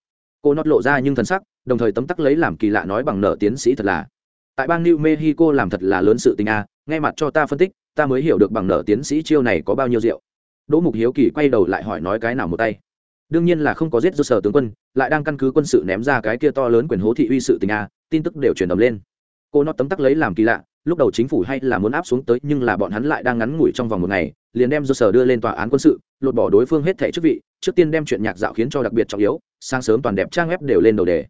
Cô nót lộ ra nhưng thần sắc, đồng thời tấm tắc lấy làm kỳ lạ nói bằng nợ tiến sĩ thật là. Tại bang new mexico làm thật là lớn sự tình a, nghe mặt cho ta phân tích ta mới hiểu được bằng nợ tiến sĩ chiêu này có bao nhiêu rượu. Đỗ mục hiếu kỳ quay đầu lại hỏi nói cái nào một tay. Đương nhiên là không có giết do sở tướng quân, lại đang căn cứ quân sự ném ra cái kia to lớn quyền hố thị uy sự tình a, tin tức đều truyền đầm lên. Cô nó tấm tắc lấy làm kỳ lạ, lúc đầu chính phủ hay là muốn áp xuống tới, nhưng là bọn hắn lại đang ngắn ngủi trong vòng một ngày, liền đem do sở đưa lên tòa án quân sự, lột bỏ đối phương hết thẻ chức vị, trước tiên đem chuyện nhạc dạo khiến cho đặc biệt trọng yếu, sáng sớm toàn đẹp trang web đều lên đầu đề.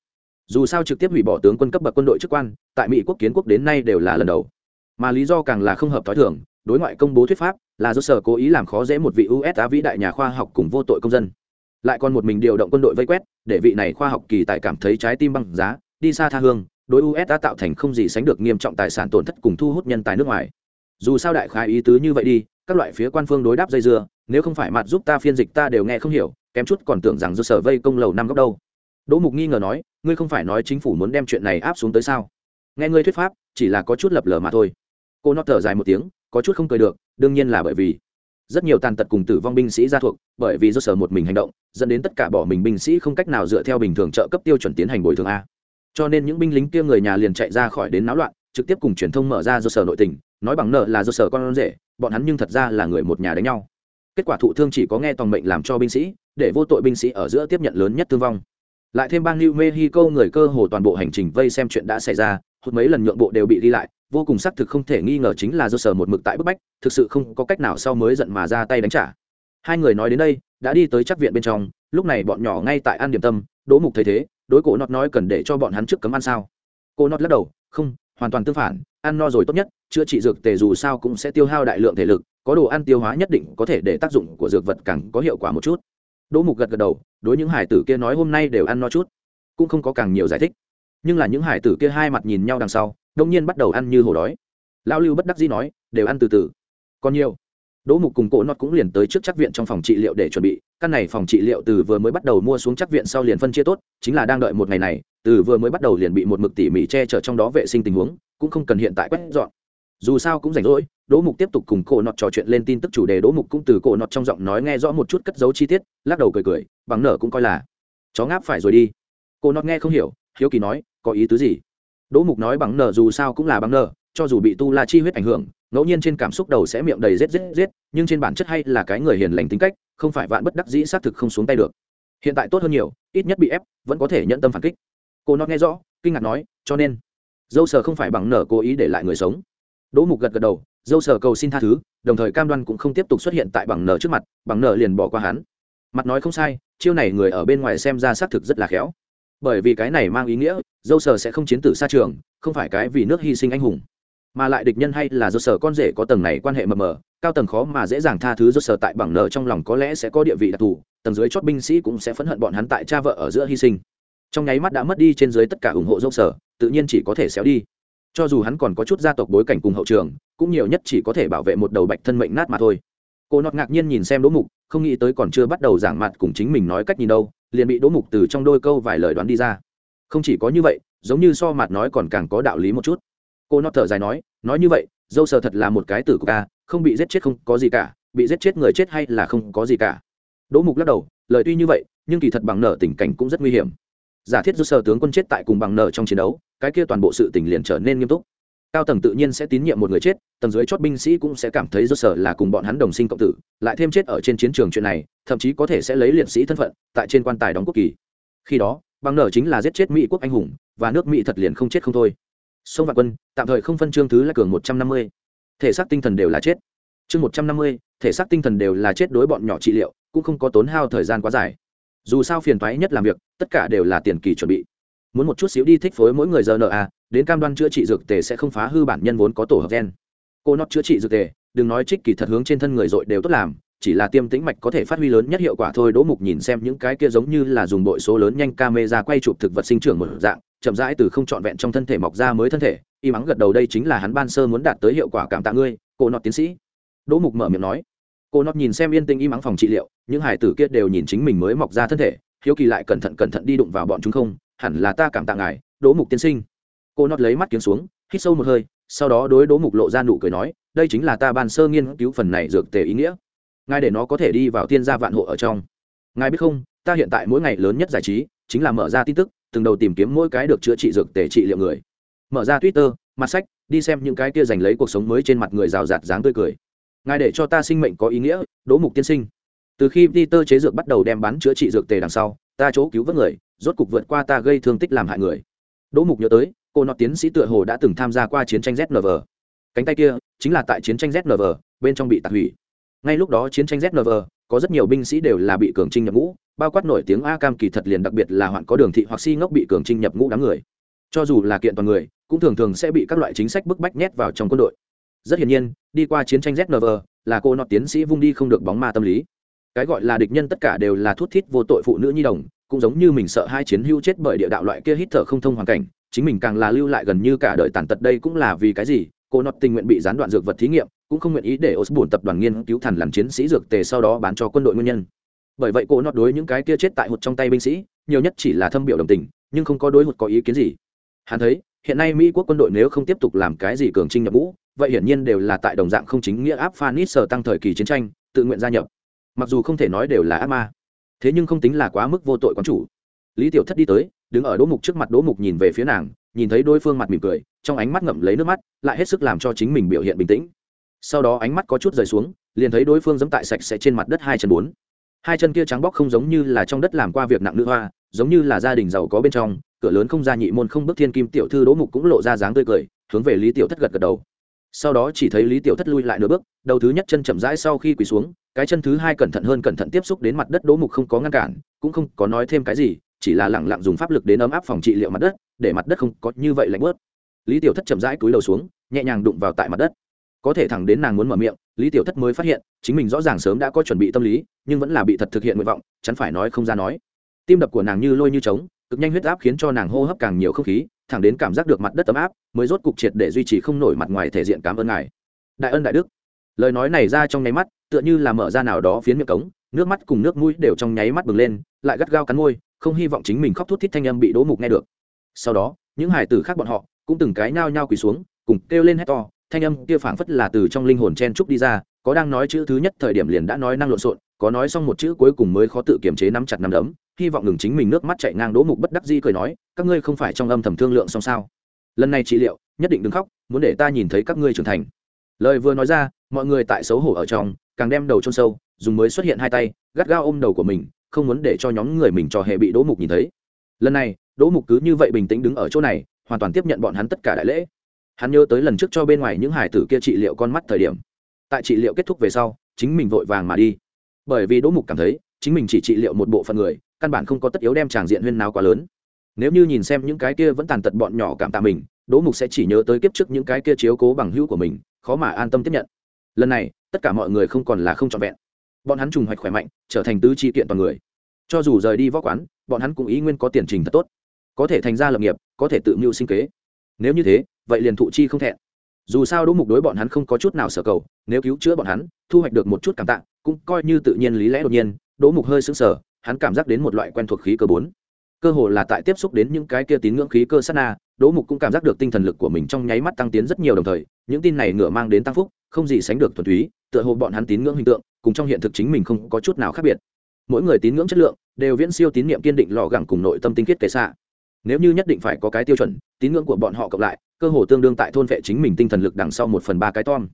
Dù sao trực tiếp hủy bỏ tướng quân cấp bậc quân đội chức quan, tại mỹ quốc kiến quốc đến nay đều là lần đầu. Mà lý do càng là không hợp t h ó i thường đối ngoại công bố thuyết pháp là do sở cố ý làm khó dễ một vị usa vĩ đại nhà khoa học cùng vô tội công dân. Lại còn một mình điều động quân đội vây quét, để vị này khoa học kỳ tài cảm thấy trái tim băng giá, đi xa tha hương, đối usa tạo thành không gì sánh được nghiêm trọng tài sản tổn thất cùng thu hút nhân tài nước ngoài. Dù sao đại khái ý tứ như vậy đi, các loại phía quan phương đối đáp dây dưa, nếu không phải mặt giúp ta phiên dịch ta đều nghe không hiểu, kém chút còn tưởng rằng do sở vây công lầu năm góc đâu. Đỗ mục nghi ngờ nói, ngươi không phải nói chính phủ muốn đem chuyện này áp xuống tới sao? Nghe ngươi thuyết pháp, chỉ là có chút lập lờ mà thôi. Cô nó thở dài một tiếng có chút không cười được, đương nhiên là bởi vì rất nhiều tàn tật cùng tử vong binh sĩ ra thuộc, bởi vì do sở một mình hành động, dẫn đến tất cả bỏ mình binh sĩ không cách nào dựa theo bình thường trợ cấp tiêu chuẩn tiến hành bồi thường a. Cho nên những binh lính kia người nhà liền chạy ra khỏi đến náo loạn, trực tiếp cùng truyền thông mở ra do sở nội tình, nói bằng nợ là do sở con rể, bọn hắn nhưng thật ra là người một nhà đánh nhau. Kết quả thụ thương chỉ có nghe tòng mệnh làm cho binh sĩ, để vô tội binh sĩ ở giữa tiếp nhận lớn nhất thương vong. Lại thêm bang new mexico người cơ hồ toàn bộ hành trình vây xem chuyện đã xảy ra hụt mấy lần nhượng bộ đều bị đi lại, vô cùng xác thực không thể nghi ngờ chính là do sở một mực tại bức bách, thực sự không có cách nào sau mới giận mà ra tay đánh trả. Hai người nói đến đây, đã đi tới chắc viện bên trong, lúc này bọn nhỏ ngay tại ăn điểm tâm, đỗ mục thấy thế, đối cổ nọt nói cần để cho bọn hắn trước cấm ăn sao? Cô nọt lắc đầu, không, hoàn toàn tương phản, ăn no rồi tốt nhất, chữa trị dược tề dù sao cũng sẽ tiêu hao đại lượng thể lực, có đồ ăn tiêu hóa nhất định có thể để tác dụng của dược vật càng có hiệu quả một chút. Đỗ mục gật gật đầu, đối những hải tử kia nói hôm nay đều ăn no chút, cũng không có càng nhiều giải thích nhưng là những hải tử kia hai mặt nhìn nhau đằng sau đông nhiên bắt đầu ăn như hổ đói. Lão lưu bất đắc dĩ nói, đều ăn từ từ. Còn nhiều. Đỗ mục cùng cổ nót cũng liền tới trước chắc viện trong phòng trị liệu để chuẩn bị, căn này phòng trị liệu từ vừa mới bắt đầu mua xuống chắc viện sau liền phân chia tốt, chính là đang đợi một ngày này, từ vừa mới bắt đầu liền bị một mực tỉ mỉ che chở trong đó vệ sinh tình huống, cũng không cần hiện tại quét dọn. Dù sao cũng rảnh rỗi, đỗ mục tiếp tục cùng cổ nọt trò chuyện lên tin tức chủ đề, đỗ mục cũng từ cổ nọt trong giọng nói nghe rõ một chút cất dấu chi tiết, lắc đầu cười cười, bằng nở cũng coi là, chó ngáp phải rồi đi. Cổ nọt nghe không hiểu, hiếu kỳ nói có ý tứ gì? Đỗ mục nói bằng nợ dù sao cũng là bằng nợ, cho dù bị tu la chi huyết ảnh hưởng ngẫu nhiên trên cảm xúc đầu sẽ miệng đầy rết rết rết nhưng trên bản chất hay là cái người hiền lành tính cách không phải vạn bất đắc dĩ xác thực không xuống tay được. Hiện tại tốt hơn nhiều ít nhất bị ép vẫn có thể nhận tâm phản kích. Cô nó nghe rõ kinh ngạc nói cho nên dâu sờ không phải bằng nở cố ý để lại người sống. Đỗ mục gật gật đầu dâu sờ cầu xin tha thứ đồng thời cam đoan cũng không tiếp tục xuất hiện tại bằng nở trước mặt bằng nở liền bỏ qua hắn. Mặt nói không sai chiêu này người ở bên ngoài xem ra xác thực rất là khéo. Bởi vì cái này mang ý nghĩa dâu sờ sẽ không chiến tử xa trường, không phải cái vì nước hy sinh anh hùng, mà lại địch nhân hay là dâu sở con rể có tầng này quan hệ mờ mờ, cao tầng khó mà dễ dàng tha thứ dâu sở tại bảng nợ trong lòng có lẽ sẽ có địa vị đặc thù, tầng dưới chót binh sĩ cũng sẽ phẫn hận bọn hắn tại cha vợ ở giữa hy sinh. Trong nháy mắt đã mất đi trên dưới tất cả ủng hộ dâu sở tự nhiên chỉ có thể xéo đi. Cho dù hắn còn có chút gia tộc bối cảnh cùng hậu trường, cũng nhiều nhất chỉ có thể bảo vệ một đầu bạch thân mệnh nát mà thôi. Cô nọt ngạc nhiên nhìn xem đỗ mục, không nghĩ tới còn chưa bắt đầu giảng mặt cùng chính mình nói cách nhìn đâu, liền bị đỗ mục từ trong đôi câu vài lời đoán đi ra không chỉ có như vậy, giống như so mặt nói còn càng có đạo lý một chút. Cô nó thở dài nói nói như vậy, dâu sờ thật là một cái tử của ca không bị giết chết không có gì cả, bị giết chết người chết hay là không có gì cả. Đỗ mục lắc đầu, lời tuy như vậy, nhưng kỳ thật bằng nở tình cảnh cũng rất nguy hiểm. Giả thiết dâu sờ tướng quân chết tại cùng bằng nở trong chiến đấu, cái kia toàn bộ sự tình liền trở nên nghiêm túc. Cao tầng tự nhiên sẽ tín nhiệm một người chết, tầng dưới chót binh sĩ cũng sẽ cảm thấy dâu sờ là cùng bọn hắn đồng sinh cộng tử, lại thêm chết ở trên chiến trường chuyện này, thậm chí có thể sẽ lấy liệt sĩ thân phận, tại trên quan tài đóng quốc kỳ. Khi đó bằng nở chính là giết chết mỹ quốc anh hùng, và nước mỹ thật liền không chết không thôi. Sông vạn quân, tạm thời không phân chương thứ là cường một trăm năm mươi. Thể xác tinh thần đều là chết. Chương một trăm năm mươi, thể xác tinh thần đều là chết đối bọn nhỏ trị liệu, cũng không có tốn hao thời gian quá dài. Dù sao phiền toái nhất làm việc, tất cả đều là tiền kỳ chuẩn bị. Muốn một chút xíu đi thích phối mỗi người giờ nợ à đến cam đoan chữa trị dược tề sẽ không phá hư bản nhân vốn có tổ hợp gen. Cô nó chữa trị dược tề, đừng nói trích kỳ thật hướng trên thân người dội đều tốt làm chỉ là tiêm tĩnh mạch có thể phát huy lớn nhất hiệu quả thôi. Đỗ mục nhìn xem những cái kia giống như là dùng bội số lớn nhanh camera quay chụp thực vật sinh trưởng một dạng, chậm rãi từ không trọn vẹn trong thân thể mọc ra mới thân thể, y mắng gật đầu, đây chính là hắn ban sơ muốn đạt tới hiệu quả cảm tạ ngươi, cô nọt tiến sĩ. Đỗ mục mở miệng nói. Cô nọt nhìn xem yên tĩnh y mắng phòng trị liệu, những hải tử kia đều nhìn chính mình mới mọc ra thân thể, hiếu kỳ lại cẩn thận cẩn thận đi đụng vào bọn chúng không, hẳn là ta cảm tạ ngài, đỗ mục tiên sinh. Cô nọt lấy mắt kiếm xuống, hít sâu một hơi, sau đó đối đỗ mục lộ ra nụ cười nói, đây chính là ta ban sơ nghiên cứu phần này dược tề ý nghĩa ngài để nó có thể đi vào Thiên gia vạn hộ ở trong. Ngài biết không, ta hiện tại mỗi ngày lớn nhất giải trí chính là mở ra tin tức, từng đầu tìm kiếm mỗi cái được chữa trị dược tề trị liệu người. Mở ra twitter, mặt sách, đi xem những cái kia giành lấy cuộc sống mới trên mặt người rào rạt dáng tươi cười. Ngài để cho ta sinh mệnh có ý nghĩa, đỗ mục tiên sinh. Từ khi peter chế dược bắt đầu đem bán chữa trị dược tề đằng sau, ta chỗ cứu vớt người, rốt cục vượt qua ta gây thương tích làm hại người. Đỗ mục nhớ tới, cô nọ tiến sĩ tựa hồ đã từng tham gia qua chiến tranh znv cánh tay kia chính là tại chiến tranh znv bên trong bị tạc hủy ngay lúc đó chiến tranh znv có rất nhiều binh sĩ đều là bị cường trinh nhập ngũ, bao quát nổi tiếng a cam kỳ thật liền đặc biệt là hoạn có đường thị hoặc si ngốc bị cường trinh nhập ngũ đám người. Cho dù là kiện toàn người, cũng thường thường sẽ bị các loại chính sách bức bách nhét vào trong quân đội. Rất hiển nhiên, đi qua chiến tranh znv là cô nọ tiến sĩ vung đi không được bóng ma tâm lý. Cái gọi là địch nhân tất cả đều là thuốc thiết vô tội phụ nữ nhi đồng, cũng giống như mình sợ hai chiến hưu chết bởi địa đạo loại kia hít thở không thông hoàn cảnh, chính mình càng là lưu lại gần như cả đời tàn tật đây cũng là vì cái gì? Cô nọt tình nguyện bị gián đoạn dược vật thí nghiệm cũng không nguyện ý để osborne tập đoàn nghiên cứu thần làm chiến sĩ dược tề sau đó bán cho quân đội nguyên nhân. Bởi vậy cô nọt đối những cái kia chết tại hụt trong tay binh sĩ, nhiều nhất chỉ là thâm biểu đồng tình, nhưng không có đối hụt có ý kiến gì. Hắn thấy, hiện nay mỹ quốc quân đội nếu không tiếp tục làm cái gì cường trinh nhập ngũ, vậy hiển nhiên đều là tại đồng dạng không chính nghĩa áp Phanisher tăng thời kỳ chiến tranh, tự nguyện gia nhập. Mặc dù không thể nói đều là ác ma, thế nhưng không tính là quá mức vô tội quán chủ. Lý tiểu thất đi tới, đứng ở đỗ mục trước mặt đỗ mục nhìn về phía nàng, nhìn thấy đối phương mặt mỉm cười, trong ánh mắt ngậm lấy nước mắt, lại hết sức làm cho chính mình biểu hiện bình tĩnh sau đó ánh mắt có chút rời xuống, liền thấy đối phương giẫm tại sạch sẽ trên mặt đất hai chân bốn. Hai chân kia trắng bóc không giống như là trong đất làm qua việc nặng nữ hoa, giống như là gia đình giàu có bên trong, cửa lớn không ra nhị môn không bước thiên kim tiểu thư đỗ mục cũng lộ ra dáng tươi cười, hướng về lý tiểu thất gật gật đầu. Sau đó chỉ thấy lý tiểu thất lui lại nửa bước, đầu thứ nhất chân chậm rãi sau khi quỳ xuống, cái chân thứ hai cẩn thận hơn cẩn thận tiếp xúc đến mặt đất đỗ mục không có ngăn cản, cũng không có nói thêm cái gì, chỉ là lẳng lặng dùng pháp lực đến ấm áp phòng trị liệu mặt đất, để mặt đất không có như vậy lạnh bớt lý tiểu thất chậm rãi cúi đầu xuống, nhẹ nhàng đụng vào tại mặt đất có thể thẳng đến nàng muốn mở miệng, lý tiểu thất mới phát hiện, chính mình rõ ràng sớm đã có chuẩn bị tâm lý, nhưng vẫn là bị thật thực hiện nguyện vọng, chắn phải nói không ra nói. Tim đập của nàng như lôi như trống, cực nhanh huyết áp khiến cho nàng hô hấp càng nhiều không khí, thẳng đến cảm giác được mặt đất ấm áp, mới rốt cục triệt để duy trì không nổi mặt ngoài thể diện cảm ơn ngài. Đại ân đại đức. Lời nói này ra trong nháy mắt, tựa như là mở ra nào đó phiến miệng cống, nước mắt cùng nước mũi đều trong nháy mắt bừng lên, lại gắt gao cắn môi, không hy vọng chính mình khóc thút thít thanh âm bị đố mục nghe được. Sau đó, những hải tử khác bọn họ cũng từng cái nhao nhao quỳ xuống, cùng kêu lên hét to thanh âm kia phảng phất là từ trong linh hồn chen trúc đi ra, có đang nói chữ thứ nhất thời điểm liền đã nói năng lộn xộn, có nói xong một chữ cuối cùng mới khó tự kiềm chế nắm chặt nắm đấm, hy vọng ngừng chính mình nước mắt chạy ngang đỗ mục bất đắc di cười nói, các ngươi không phải trong âm thầm thương lượng xong sao? Lần này trị liệu, nhất định đừng khóc, muốn để ta nhìn thấy các ngươi trưởng thành. Lời vừa nói ra, mọi người tại xấu hổ ở trong, càng đem đầu chôn sâu, dùng mới xuất hiện hai tay, gắt gao ôm đầu của mình, không muốn để cho nhóm người mình trò hề bị đỗ mục nhìn thấy. Lần này, đỗ mục cứ như vậy bình tĩnh đứng ở chỗ này, hoàn toàn tiếp nhận bọn hắn tất cả đại lễ hắn nhớ tới lần trước cho bên ngoài những hải tử kia trị liệu con mắt thời điểm. Tại trị liệu kết thúc về sau, chính mình vội vàng mà đi. Bởi vì đỗ mục cảm thấy, chính mình chỉ trị liệu một bộ phận người, căn bản không có tất yếu đem tràng diện huyên nào quá lớn. Nếu như nhìn xem những cái kia vẫn tàn tật bọn nhỏ cảm tạ mình, đỗ mục sẽ chỉ nhớ tới kiếp trước những cái kia chiếu cố bằng hữu của mình, khó mà an tâm tiếp nhận. Lần này, tất cả mọi người không còn là không trọn vẹn. Bọn hắn trùng hoạch khỏe mạnh, trở thành tứ tri kiện toàn người. Cho dù rời đi võ quán, bọn hắn cũng ý nguyên có tiền trình thật tốt. Có thể thành ra lập nghiệp, có thể tự mưu sinh kế. Nếu như thế vậy liền thụ chi không thẹn. Dù sao đỗ mục đối bọn hắn không có chút nào sở cầu, nếu cứu chữa bọn hắn, thu hoạch được một chút cảm tạ, cũng coi như tự nhiên lý lẽ đột nhiên, đỗ mục hơi sững sờ, hắn cảm giác đến một loại quen thuộc khí cơ bốn. Cơ hồ là tại tiếp xúc đến những cái kia tín ngưỡng khí cơ sát na, đỗ mục cũng cảm giác được tinh thần lực của mình trong nháy mắt tăng tiến rất nhiều đồng thời, những tin này ngựa mang đến tăng phúc, không gì sánh được thuần túy, tựa hồ bọn hắn tín ngưỡng hình tượng, cùng trong hiện thực chính mình không có chút nào khác biệt. Mỗi người tín ngưỡng chất lượng, đều viễn siêu tín niệm kiên định lò gẳng cùng nội tâm tinh khiết kệ xạ nếu như nhất định phải có cái tiêu chuẩn, tín ngưỡng của bọn họ cộng lại cơ hồ tương đương tại thôn vệ chính mình tinh thần lực đằng sau một phần ba cái tom.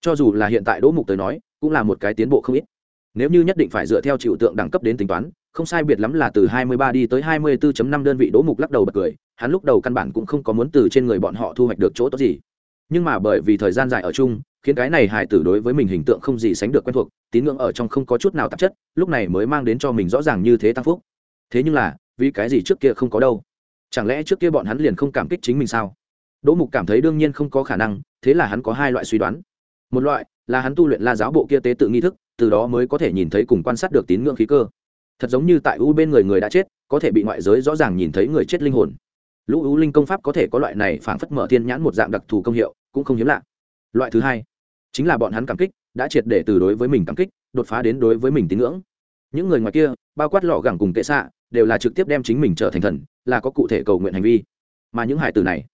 Cho dù là hiện tại đỗ mục tới nói, cũng là một cái tiến bộ không ít. Nếu như nhất định phải dựa theo chịu tượng đẳng cấp đến tính toán, không sai biệt lắm là từ 23 đi tới 24.5 đơn vị đỗ mục lắc đầu bật cười, hắn lúc đầu căn bản cũng không có muốn từ trên người bọn họ thu hoạch được chỗ tốt gì. Nhưng mà bởi vì thời gian dài ở chung, khiến cái này hài tử đối với mình hình tượng không gì sánh được quen thuộc, tín ngưỡng ở trong không có chút nào tạp chất, lúc này mới mang đến cho mình rõ ràng như thế tăng phúc. Thế nhưng là, vì cái gì trước kia không có đâu? Chẳng lẽ trước kia bọn hắn liền không cảm kích chính mình sao? Đỗ mục cảm thấy đương nhiên không có khả năng, thế là hắn có hai loại suy đoán. Một loại là hắn tu luyện la giáo bộ kia tế tự nghi thức, từ đó mới có thể nhìn thấy cùng quan sát được tín ngưỡng khí cơ. Thật giống như tại u bên người người đã chết, có thể bị ngoại giới rõ ràng nhìn thấy người chết linh hồn. Lũ u linh công pháp có thể có loại này phảng phất mở thiên nhãn một dạng đặc thù công hiệu, cũng không hiếm lạ. Loại thứ hai chính là bọn hắn cảm kích, đã triệt để từ đối với mình cảm kích, đột phá đến đối với mình tín ngưỡng. Những người ngoài kia, bao quát lọ gẳng cùng kệ xạ, đều là trực tiếp đem chính mình trở thành thần, là có cụ thể cầu nguyện hành vi. Mà những hải tử này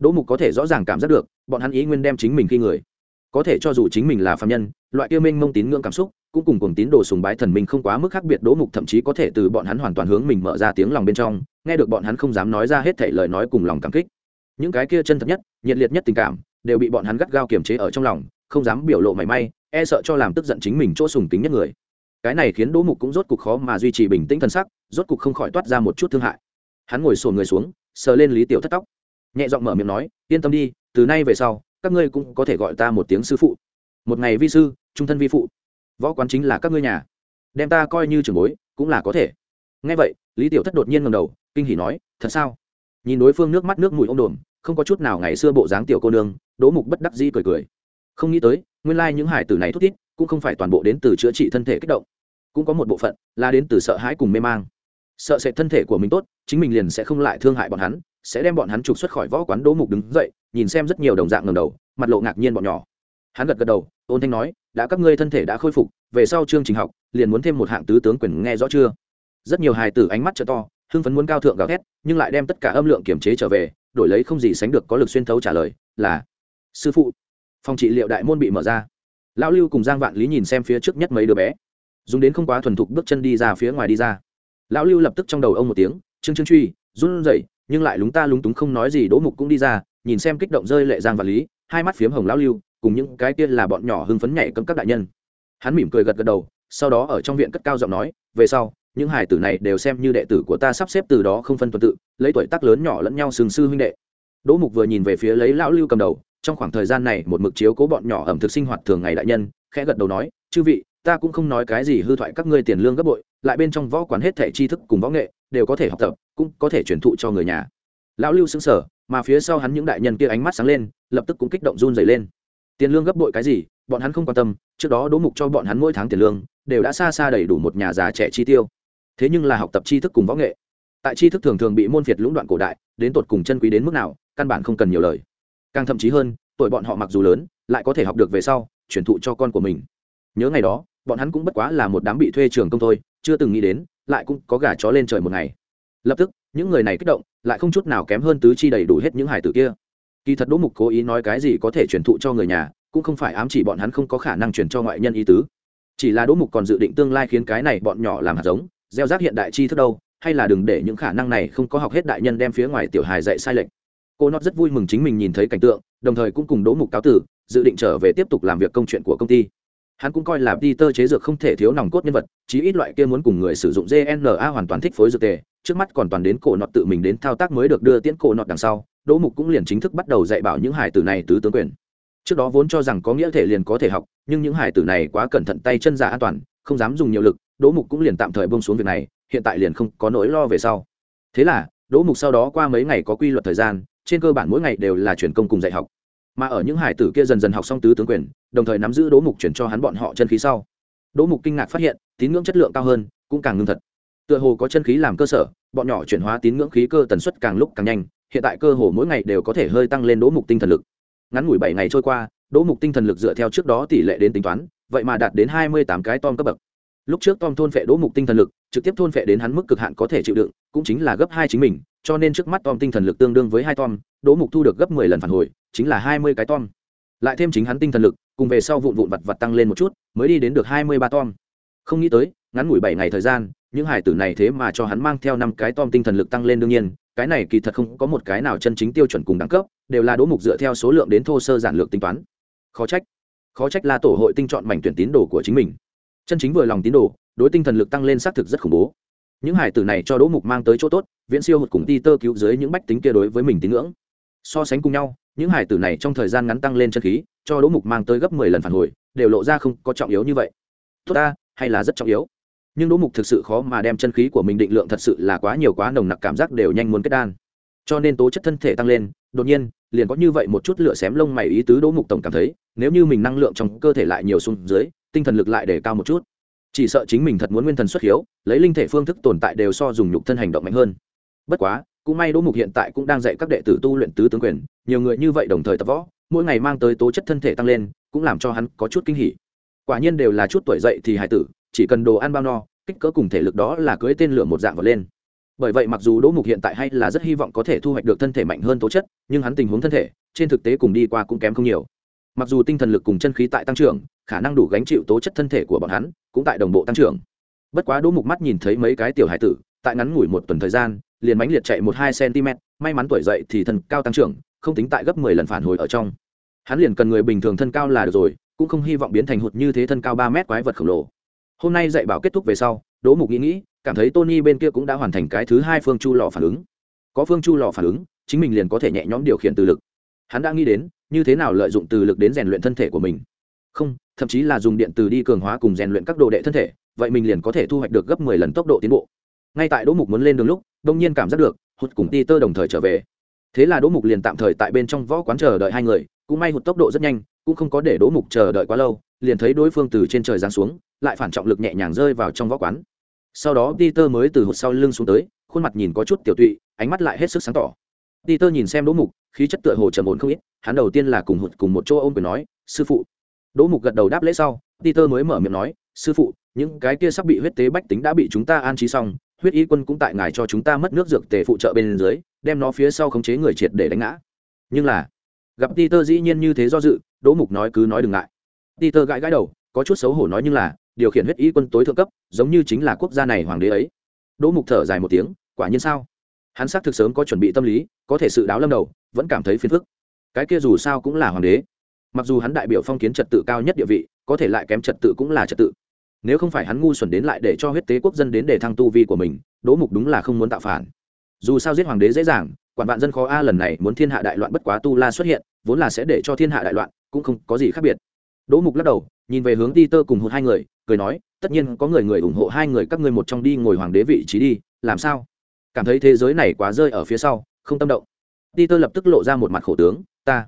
đỗ mục có thể rõ ràng cảm giác được, bọn hắn ý nguyên đem chính mình khi người. Có thể cho dù chính mình là phạm nhân, loại kia minh mông tín ngưỡng cảm xúc, cũng cùng cùng tín đồ sùng bái thần minh không quá mức khác biệt, đỗ mục thậm chí có thể từ bọn hắn hoàn toàn hướng mình mở ra tiếng lòng bên trong, nghe được bọn hắn không dám nói ra hết thảy lời nói cùng lòng cảm kích. Những cái kia chân thật nhất, nhiệt liệt nhất tình cảm, đều bị bọn hắn gắt gao kiềm chế ở trong lòng, không dám biểu lộ mảy may e sợ cho làm tức giận chính mình chỗ sùng kính nhất người. Cái này khiến đỗ mục cũng rốt cục khó mà duy trì bình tĩnh thân sắc, rốt cục không khỏi toát ra một chút thương hại. Hắn ngồi sồn người xuống, sờ lên lý tiểu thất tóc nhẹ giọng mở miệng nói, yên tâm đi, từ nay về sau, các ngươi cũng có thể gọi ta một tiếng sư phụ. Một ngày vi sư, trung thân vi phụ. Võ quán chính là các ngươi nhà. Đem ta coi như trường bối, cũng là có thể. Ngay vậy, lý tiểu thất đột nhiên ngầm đầu, kinh hỉ nói, thật sao? Nhìn đối phương nước mắt nước mùi ô m đồm, không có chút nào ngày xưa bộ dáng tiểu cô nương, đỗ mục bất đắc di cười cười. Không nghĩ tới, nguyên lai、like、những hải tử này thút thít, cũng không phải toàn bộ đến từ chữa trị thân thể kích động. Cũng có một bộ phận là đến từ sợ hãi cùng mê mang. Sợ sệt thân thể của mình tốt, chính mình liền sẽ không lại thương hại bọn hắn sẽ đem bọn hắn trục xuất khỏi võ quán đỗ mục đứng dậy, nhìn xem rất nhiều đồng dạng ngầm đầu, mặt lộ ngạc nhiên bọn nhỏ. Hắn gật gật đầu, ôn thanh nói, đã các ngươi thân thể đã khôi phục, về sau chương trình học, liền muốn thêm một hạng tứ tướng quyền nghe rõ chưa? Rất nhiều hài tử ánh mắt t to, hưng phấn muốn cao thượng gào thét, nhưng lại đem tất cả âm lượng kiểm chế trở về, đổi lấy không gì sánh được có lực xuyên thấu trả lời, là, sư phụ. Phòng trị liệu đại môn bị mở ra. Lão lưu cùng giang vạn lý nhìn xem phía trước nhất mấy đứa bé. Dùng đến không quá thuần thục bước chân đi ra phía ngoài đi ra. Lão lưu lập tức trong đầu ông một tiếng, trương chương truy, run rẩy nhưng lại lúng ta lúng túng không nói gì, đỗ mục cũng đi ra, nhìn xem kích động rơi lệ giang và lý, hai mắt phiếm hồng lão lưu, cùng những cái kia là bọn nhỏ hưng phấn nhảy cấm các đại nhân. Hắn mỉm cười gật gật đầu, sau đó ở trong viện cất cao giọng nói, về sau, những hải tử này đều xem như đệ tử của ta sắp xếp từ đó không phân tuần tự, lấy tuổi tác lớn nhỏ lẫn nhau sừng sư huynh đệ. Đỗ mục vừa nhìn về phía lấy lão lưu cầm đầu, trong khoảng thời gian này một mực chiếu cố bọn nhỏ ẩm thực sinh hoạt thường ngày đại nhân, khẽ gật đầu nói, chư vị, ta cũng không nói cái gì hư thoại các ngươi tiền lương gấp bội, lại bên trong võ quán hết thẻ tri thức cùng võ nghệ đều có thể học tập, cũng có thể truyền thụ cho người nhà. Lão lưu xứng sở mà phía sau hắn những đại nhân kia ánh mắt sáng lên, lập tức cũng kích động run dày lên. Tiền lương gấp bội cái gì, bọn hắn không quan tâm, trước đó đố mục cho bọn hắn mỗi tháng tiền lương, đều đã xa xa đầy đủ một nhà già trẻ chi tiêu. Thế nhưng là học tập tri thức cùng võ nghệ. Tại tri thức thường thường bị môn phiệt lũng đoạn cổ đại, đến tột cùng chân quý đến mức nào, căn bản không cần nhiều lời. Càng thậm chí hơn, tuổi bọn họ mặc dù lớn, lại có thể học được về sau chuyển thụ cho con của mình. Nhớ ngày đó, bọn hắn cũng bất quá là một đám bị thuê trường công thôi, chưa từng nghĩ đến lại cũng có gà chó lên trời một ngày. Lập tức, những người này kích động, lại không chút nào kém hơn tứ chi đầy đủ hết những hải tử kia. Kỳ thật đỗ mục cố ý nói cái gì có thể truyền thụ cho người nhà, cũng không phải ám chỉ bọn hắn không có khả năng truyền cho ngoại nhân ý tứ. Chỉ là đỗ mục còn dự định tương lai khiến cái này bọn nhỏ làm hạt giống, gieo rác hiện đại chi thức đâu, hay là đừng để những khả năng này không có học hết đại nhân đem phía ngoài tiểu hài dạy sai lệch. Cô nót rất vui mừng chính mình nhìn thấy cảnh tượng, đồng thời cũng cùng đỗ mục cáo tử, dự định trở về tiếp tục làm việc công chuyện của công ty hắn cũng coi là peter chế dược không thể thiếu nòng cốt nhân vật, chí ít loại kia muốn cùng người sử dụng gna hoàn toàn thích phối dược tề, trước mắt còn toàn đến cổ nọt tự mình đến thao tác mới được đưa tiễn cổ nọt đằng sau, đỗ mục cũng liền chính thức bắt đầu dạy bảo những hải tử này tứ tướng quyền. Trước đó vốn cho rằng có nghĩa thể liền có thể học, nhưng những hải tử này quá cẩn thận tay chân giả an toàn, không dám dùng nhiều lực, đỗ mục cũng liền tạm thời bông xuống việc này, hiện tại liền không có nỗi lo về sau. Thế là, đỗ mục sau đó qua mấy ngày có quy luật thời gian, trên cơ bản mỗi ngày đều là chuyển công cùng dạy học mà ở những hải tử kia dần dần học xong tứ tướng quyền, đồng thời nắm giữ đỗ mục chuyển cho hắn bọn họ chân khí sau. Đỗ mục kinh ngạc phát hiện, tín ngưỡng chất lượng cao hơn, cũng càng ngưng thật. Tựa hồ có chân khí làm cơ sở, bọn nhỏ chuyển hóa tín ngưỡng khí cơ tần suất càng lúc càng nhanh, hiện tại cơ hồ mỗi ngày đều có thể hơi tăng lên đỗ mục tinh thần lực. Ngắn ngủi bảy ngày trôi qua, đỗ mục tinh thần lực dựa theo trước đó tỷ lệ đến tính toán, vậy mà đạt đến hai mươi tám cái tom cấp bậc. Lúc trước tom thôn phệ đỗ mục tinh thần lực, trực tiếp thôn phệ đến hắn mức cực hạn có thể chịu đựng, cũng chính là gấp hai chính mình, cho nên trước mắt tom tinh thần lực tương đương với hai tom, đỗ mục thu được gấp mười lần phản hồi chính là hai mươi cái tom. Lại thêm chính hắn tinh thần lực, cùng về sau vụn vụn vặt vặt tăng lên một chút, mới đi đến được hai mươi ba tom. Không nghĩ tới, ngắn ngủi bảy ngày thời gian, những hải tử này thế mà cho hắn mang theo năm cái tom tinh thần lực tăng lên đương nhiên, cái này kỳ thật không có một cái nào chân chính tiêu chuẩn cùng đẳng cấp, đều là đỗ mục dựa theo số lượng đến thô sơ giản lược tính toán. Khó trách khó trách là tổ hội tinh chọn mảnh tuyển tín đồ của chính mình. Chân chính vừa lòng tín đồ, đối tinh thần lực tăng lên xác thực rất khủng bố. Những hải tử này cho đỗ mục mang tới chỗ tốt, viễn siêu hụt cùng ti tơ cứu dưới những bách tính kia đối với mình tín ngưỡng. So sánh cùng nhau những hải tử này trong thời gian ngắn tăng lên chân khí, cho đỗ mục mang tới gấp mười lần phản hồi, đều lộ ra không có trọng yếu như vậy. Tốt ta, hay là rất trọng yếu. Nhưng đỗ mục thực sự khó mà đem chân khí của mình định lượng thật sự là quá nhiều quá nồng nặc cảm giác đều nhanh muốn kết đan. Cho nên tố chất thân thể tăng lên, đột nhiên, liền có như vậy một chút lửa xém lông mày ý tứ đỗ mục tổng cảm thấy, nếu như mình năng lượng trong cơ thể lại nhiều xuống dưới, tinh thần lực lại để cao một chút. Chỉ sợ chính mình thật muốn nguyên thần xuất hiếu, lấy linh thể phương thức tồn tại đều so dùng nhục thân hành động mạnh hơn. Bất quá cũng may đỗ mục hiện tại cũng đang dạy các đệ tử tu luyện tứ tướng quyền, nhiều người như vậy đồng thời tập võ, mỗi ngày mang tới tố chất thân thể tăng lên, cũng làm cho hắn có chút kinh hỉ. Quả nhiên đều là chút tuổi dậy thì hải tử, chỉ cần đồ ăn bao no, kích cỡ cùng thể lực đó là cưới tên lửa một dạng vật lên. Bởi vậy mặc dù đỗ mục hiện tại hay là rất hy vọng có thể thu hoạch được thân thể mạnh hơn tố chất, nhưng hắn tình huống thân thể, trên thực tế cùng đi qua cũng kém không nhiều. Mặc dù tinh thần lực cùng chân khí tại tăng trưởng, khả năng đủ gánh chịu tố chất thân thể của bọn hắn, cũng tại đồng bộ tăng trưởng. Bất quá đỗ mục mắt nhìn thấy mấy cái tiểu hải tử, tại ngắn ngủi một tuần thời gian liền mánh liệt chạy một hai cm, may mắn tuổi dậy thì thân cao tăng trưởng, không tính tại gấp mười lần phản hồi ở trong. Hắn liền cần người bình thường thân cao là được rồi, cũng không hy vọng biến thành hụt như thế thân cao ba mét quái vật khổng lồ. Hôm nay dạy bảo kết thúc về sau, đỗ mục nghĩ nghĩ, cảm thấy tony bên kia cũng đã hoàn thành cái thứ hai phương chu lò phản ứng. Có phương chu lò phản ứng, chính mình liền có thể nhẹ nhõm điều khiển từ lực. Hắn đã nghĩ đến, như thế nào lợi dụng từ lực đến rèn luyện thân thể của mình. Không, thậm chí là dùng điện từ đi cường hóa cùng rèn luyện các đồ đệ thân thể, vậy mình liền có thể thu hoạch được gấp mười lần tốc độ tiến bộ. Ngay tại đỗ mục muốn lên đường lúc đông nhiên cảm giác được, hụt cùng ti tơ đồng thời trở về. Thế là đỗ mục liền tạm thời tại bên trong võ quán chờ đợi hai người, cũng may hụt tốc độ rất nhanh, cũng không có để đỗ mục chờ đợi quá lâu, liền thấy đối phương từ trên trời giáng xuống, lại phản trọng lực nhẹ nhàng rơi vào trong võ quán. Sau đó Ti Tơ mới từ hụt sau lưng xuống tới, khuôn mặt nhìn có chút tiểu tụy, ánh mắt lại hết sức sáng tỏ. Ti Tơ nhìn xem đỗ mục, khí chất tựa hồ trầm ổn không ít, hắn đầu tiên là cùng hụt cùng một chỗ ôm quyền nói, sư phụ. Đỗ mục gật đầu đáp lễ sau Ti Tơ mới mở miệng nói, sư phụ, những cái kia sắp bị huyết tế bách tính đã bị chúng ta an trí xong huyết y quân cũng tại ngài cho chúng ta mất nước dược tề phụ trợ bên dưới, đem nó phía sau khống chế người triệt để đánh ngã. Nhưng là, gặp peter dĩ nhiên như thế do dự, đỗ mục nói cứ nói đừng ngại. Peter gãi gãi đầu, có chút xấu hổ nói nhưng là, điều khiển huyết y quân tối thượng cấp, giống như chính là quốc gia này hoàng đế ấy. Đỗ mục thở dài một tiếng, quả nhiên sao? Hắn xác thực sớm có chuẩn bị tâm lý, có thể sự đáo lâm đầu, vẫn cảm thấy phiền phức. Cái kia dù sao cũng là hoàng đế. Mặc dù hắn đại biểu phong kiến trật tự cao nhất địa vị, có thể lại kém trật tự cũng là trật tự nếu không phải hắn ngu xuẩn đến lại để cho huyết tế quốc dân đến để thăng tu vi của mình, đỗ mục đúng là không muốn tạo phản. Dù sao giết hoàng đế dễ dàng, quản vạn dân khó a, lần này muốn thiên hạ đại loạn bất quá tu la xuất hiện, vốn là sẽ để cho thiên hạ đại loạn, cũng không có gì khác biệt. Đỗ mục lắc đầu, nhìn về hướng ti tơ cùng hụt hai người, cười nói, tất nhiên có người người ủng hộ hai người, các ngươi một trong đi ngồi hoàng đế vị trí đi, làm sao? Cảm thấy thế giới này quá rơi ở phía sau, không tâm động. Ti tơ lập tức lộ ra một mặt khổ tướng, ta,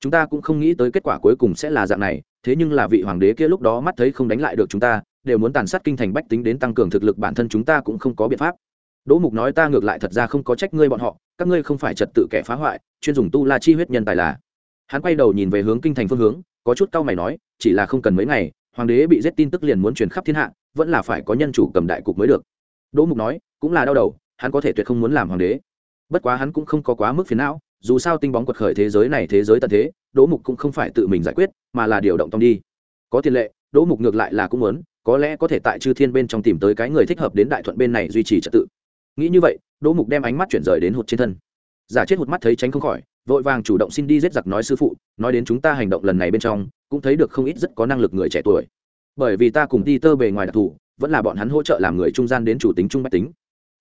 chúng ta cũng không nghĩ tới kết quả cuối cùng sẽ là dạng này, thế nhưng là vị hoàng đế kia lúc đó mắt thấy không đánh lại được chúng ta đều muốn tàn sát kinh thành bách tính đến tăng cường thực lực bản thân chúng ta cũng không có biện pháp. Đỗ mục nói ta ngược lại thật ra không có trách ngươi bọn họ, các ngươi không phải trật tự kẻ phá hoại, chuyên dùng tu la chi huyết nhân tài là. Hắn quay đầu nhìn về hướng kinh thành phương hướng, có chút cau mày nói, chỉ là không cần mấy ngày, hoàng đế bị giết tin tức liền muốn truyền khắp thiên hạ, vẫn là phải có nhân chủ cầm đại cục mới được. Đỗ mục nói, cũng là đau đầu, hắn có thể tuyệt không muốn làm hoàng đế. Bất quá hắn cũng không có quá mức phiền não, dù sao tinh bóng quật khởi thế giới này thế giới tận thế, đỗ mục cũng không phải tự mình giải quyết, mà là điều động tông đi. Có tiền lệ, đỗ mục ngược lại là cũng muốn có lẽ có thể tại chư thiên bên trong tìm tới cái người thích hợp đến đại thuận bên này duy trì trật tự. Nghĩ như vậy, đỗ mục đem ánh mắt chuyển rời đến hụt trên thân. Giả chết hụt mắt thấy tránh không khỏi, vội vàng chủ động xin đi giết giặc nói sư phụ, nói đến chúng ta hành động lần này bên trong, cũng thấy được không ít rất có năng lực người trẻ tuổi. Bởi vì ta cùng đi tơ bề ngoài đặc thù, vẫn là bọn hắn hỗ trợ làm người trung gian đến chủ tính trung bách tính.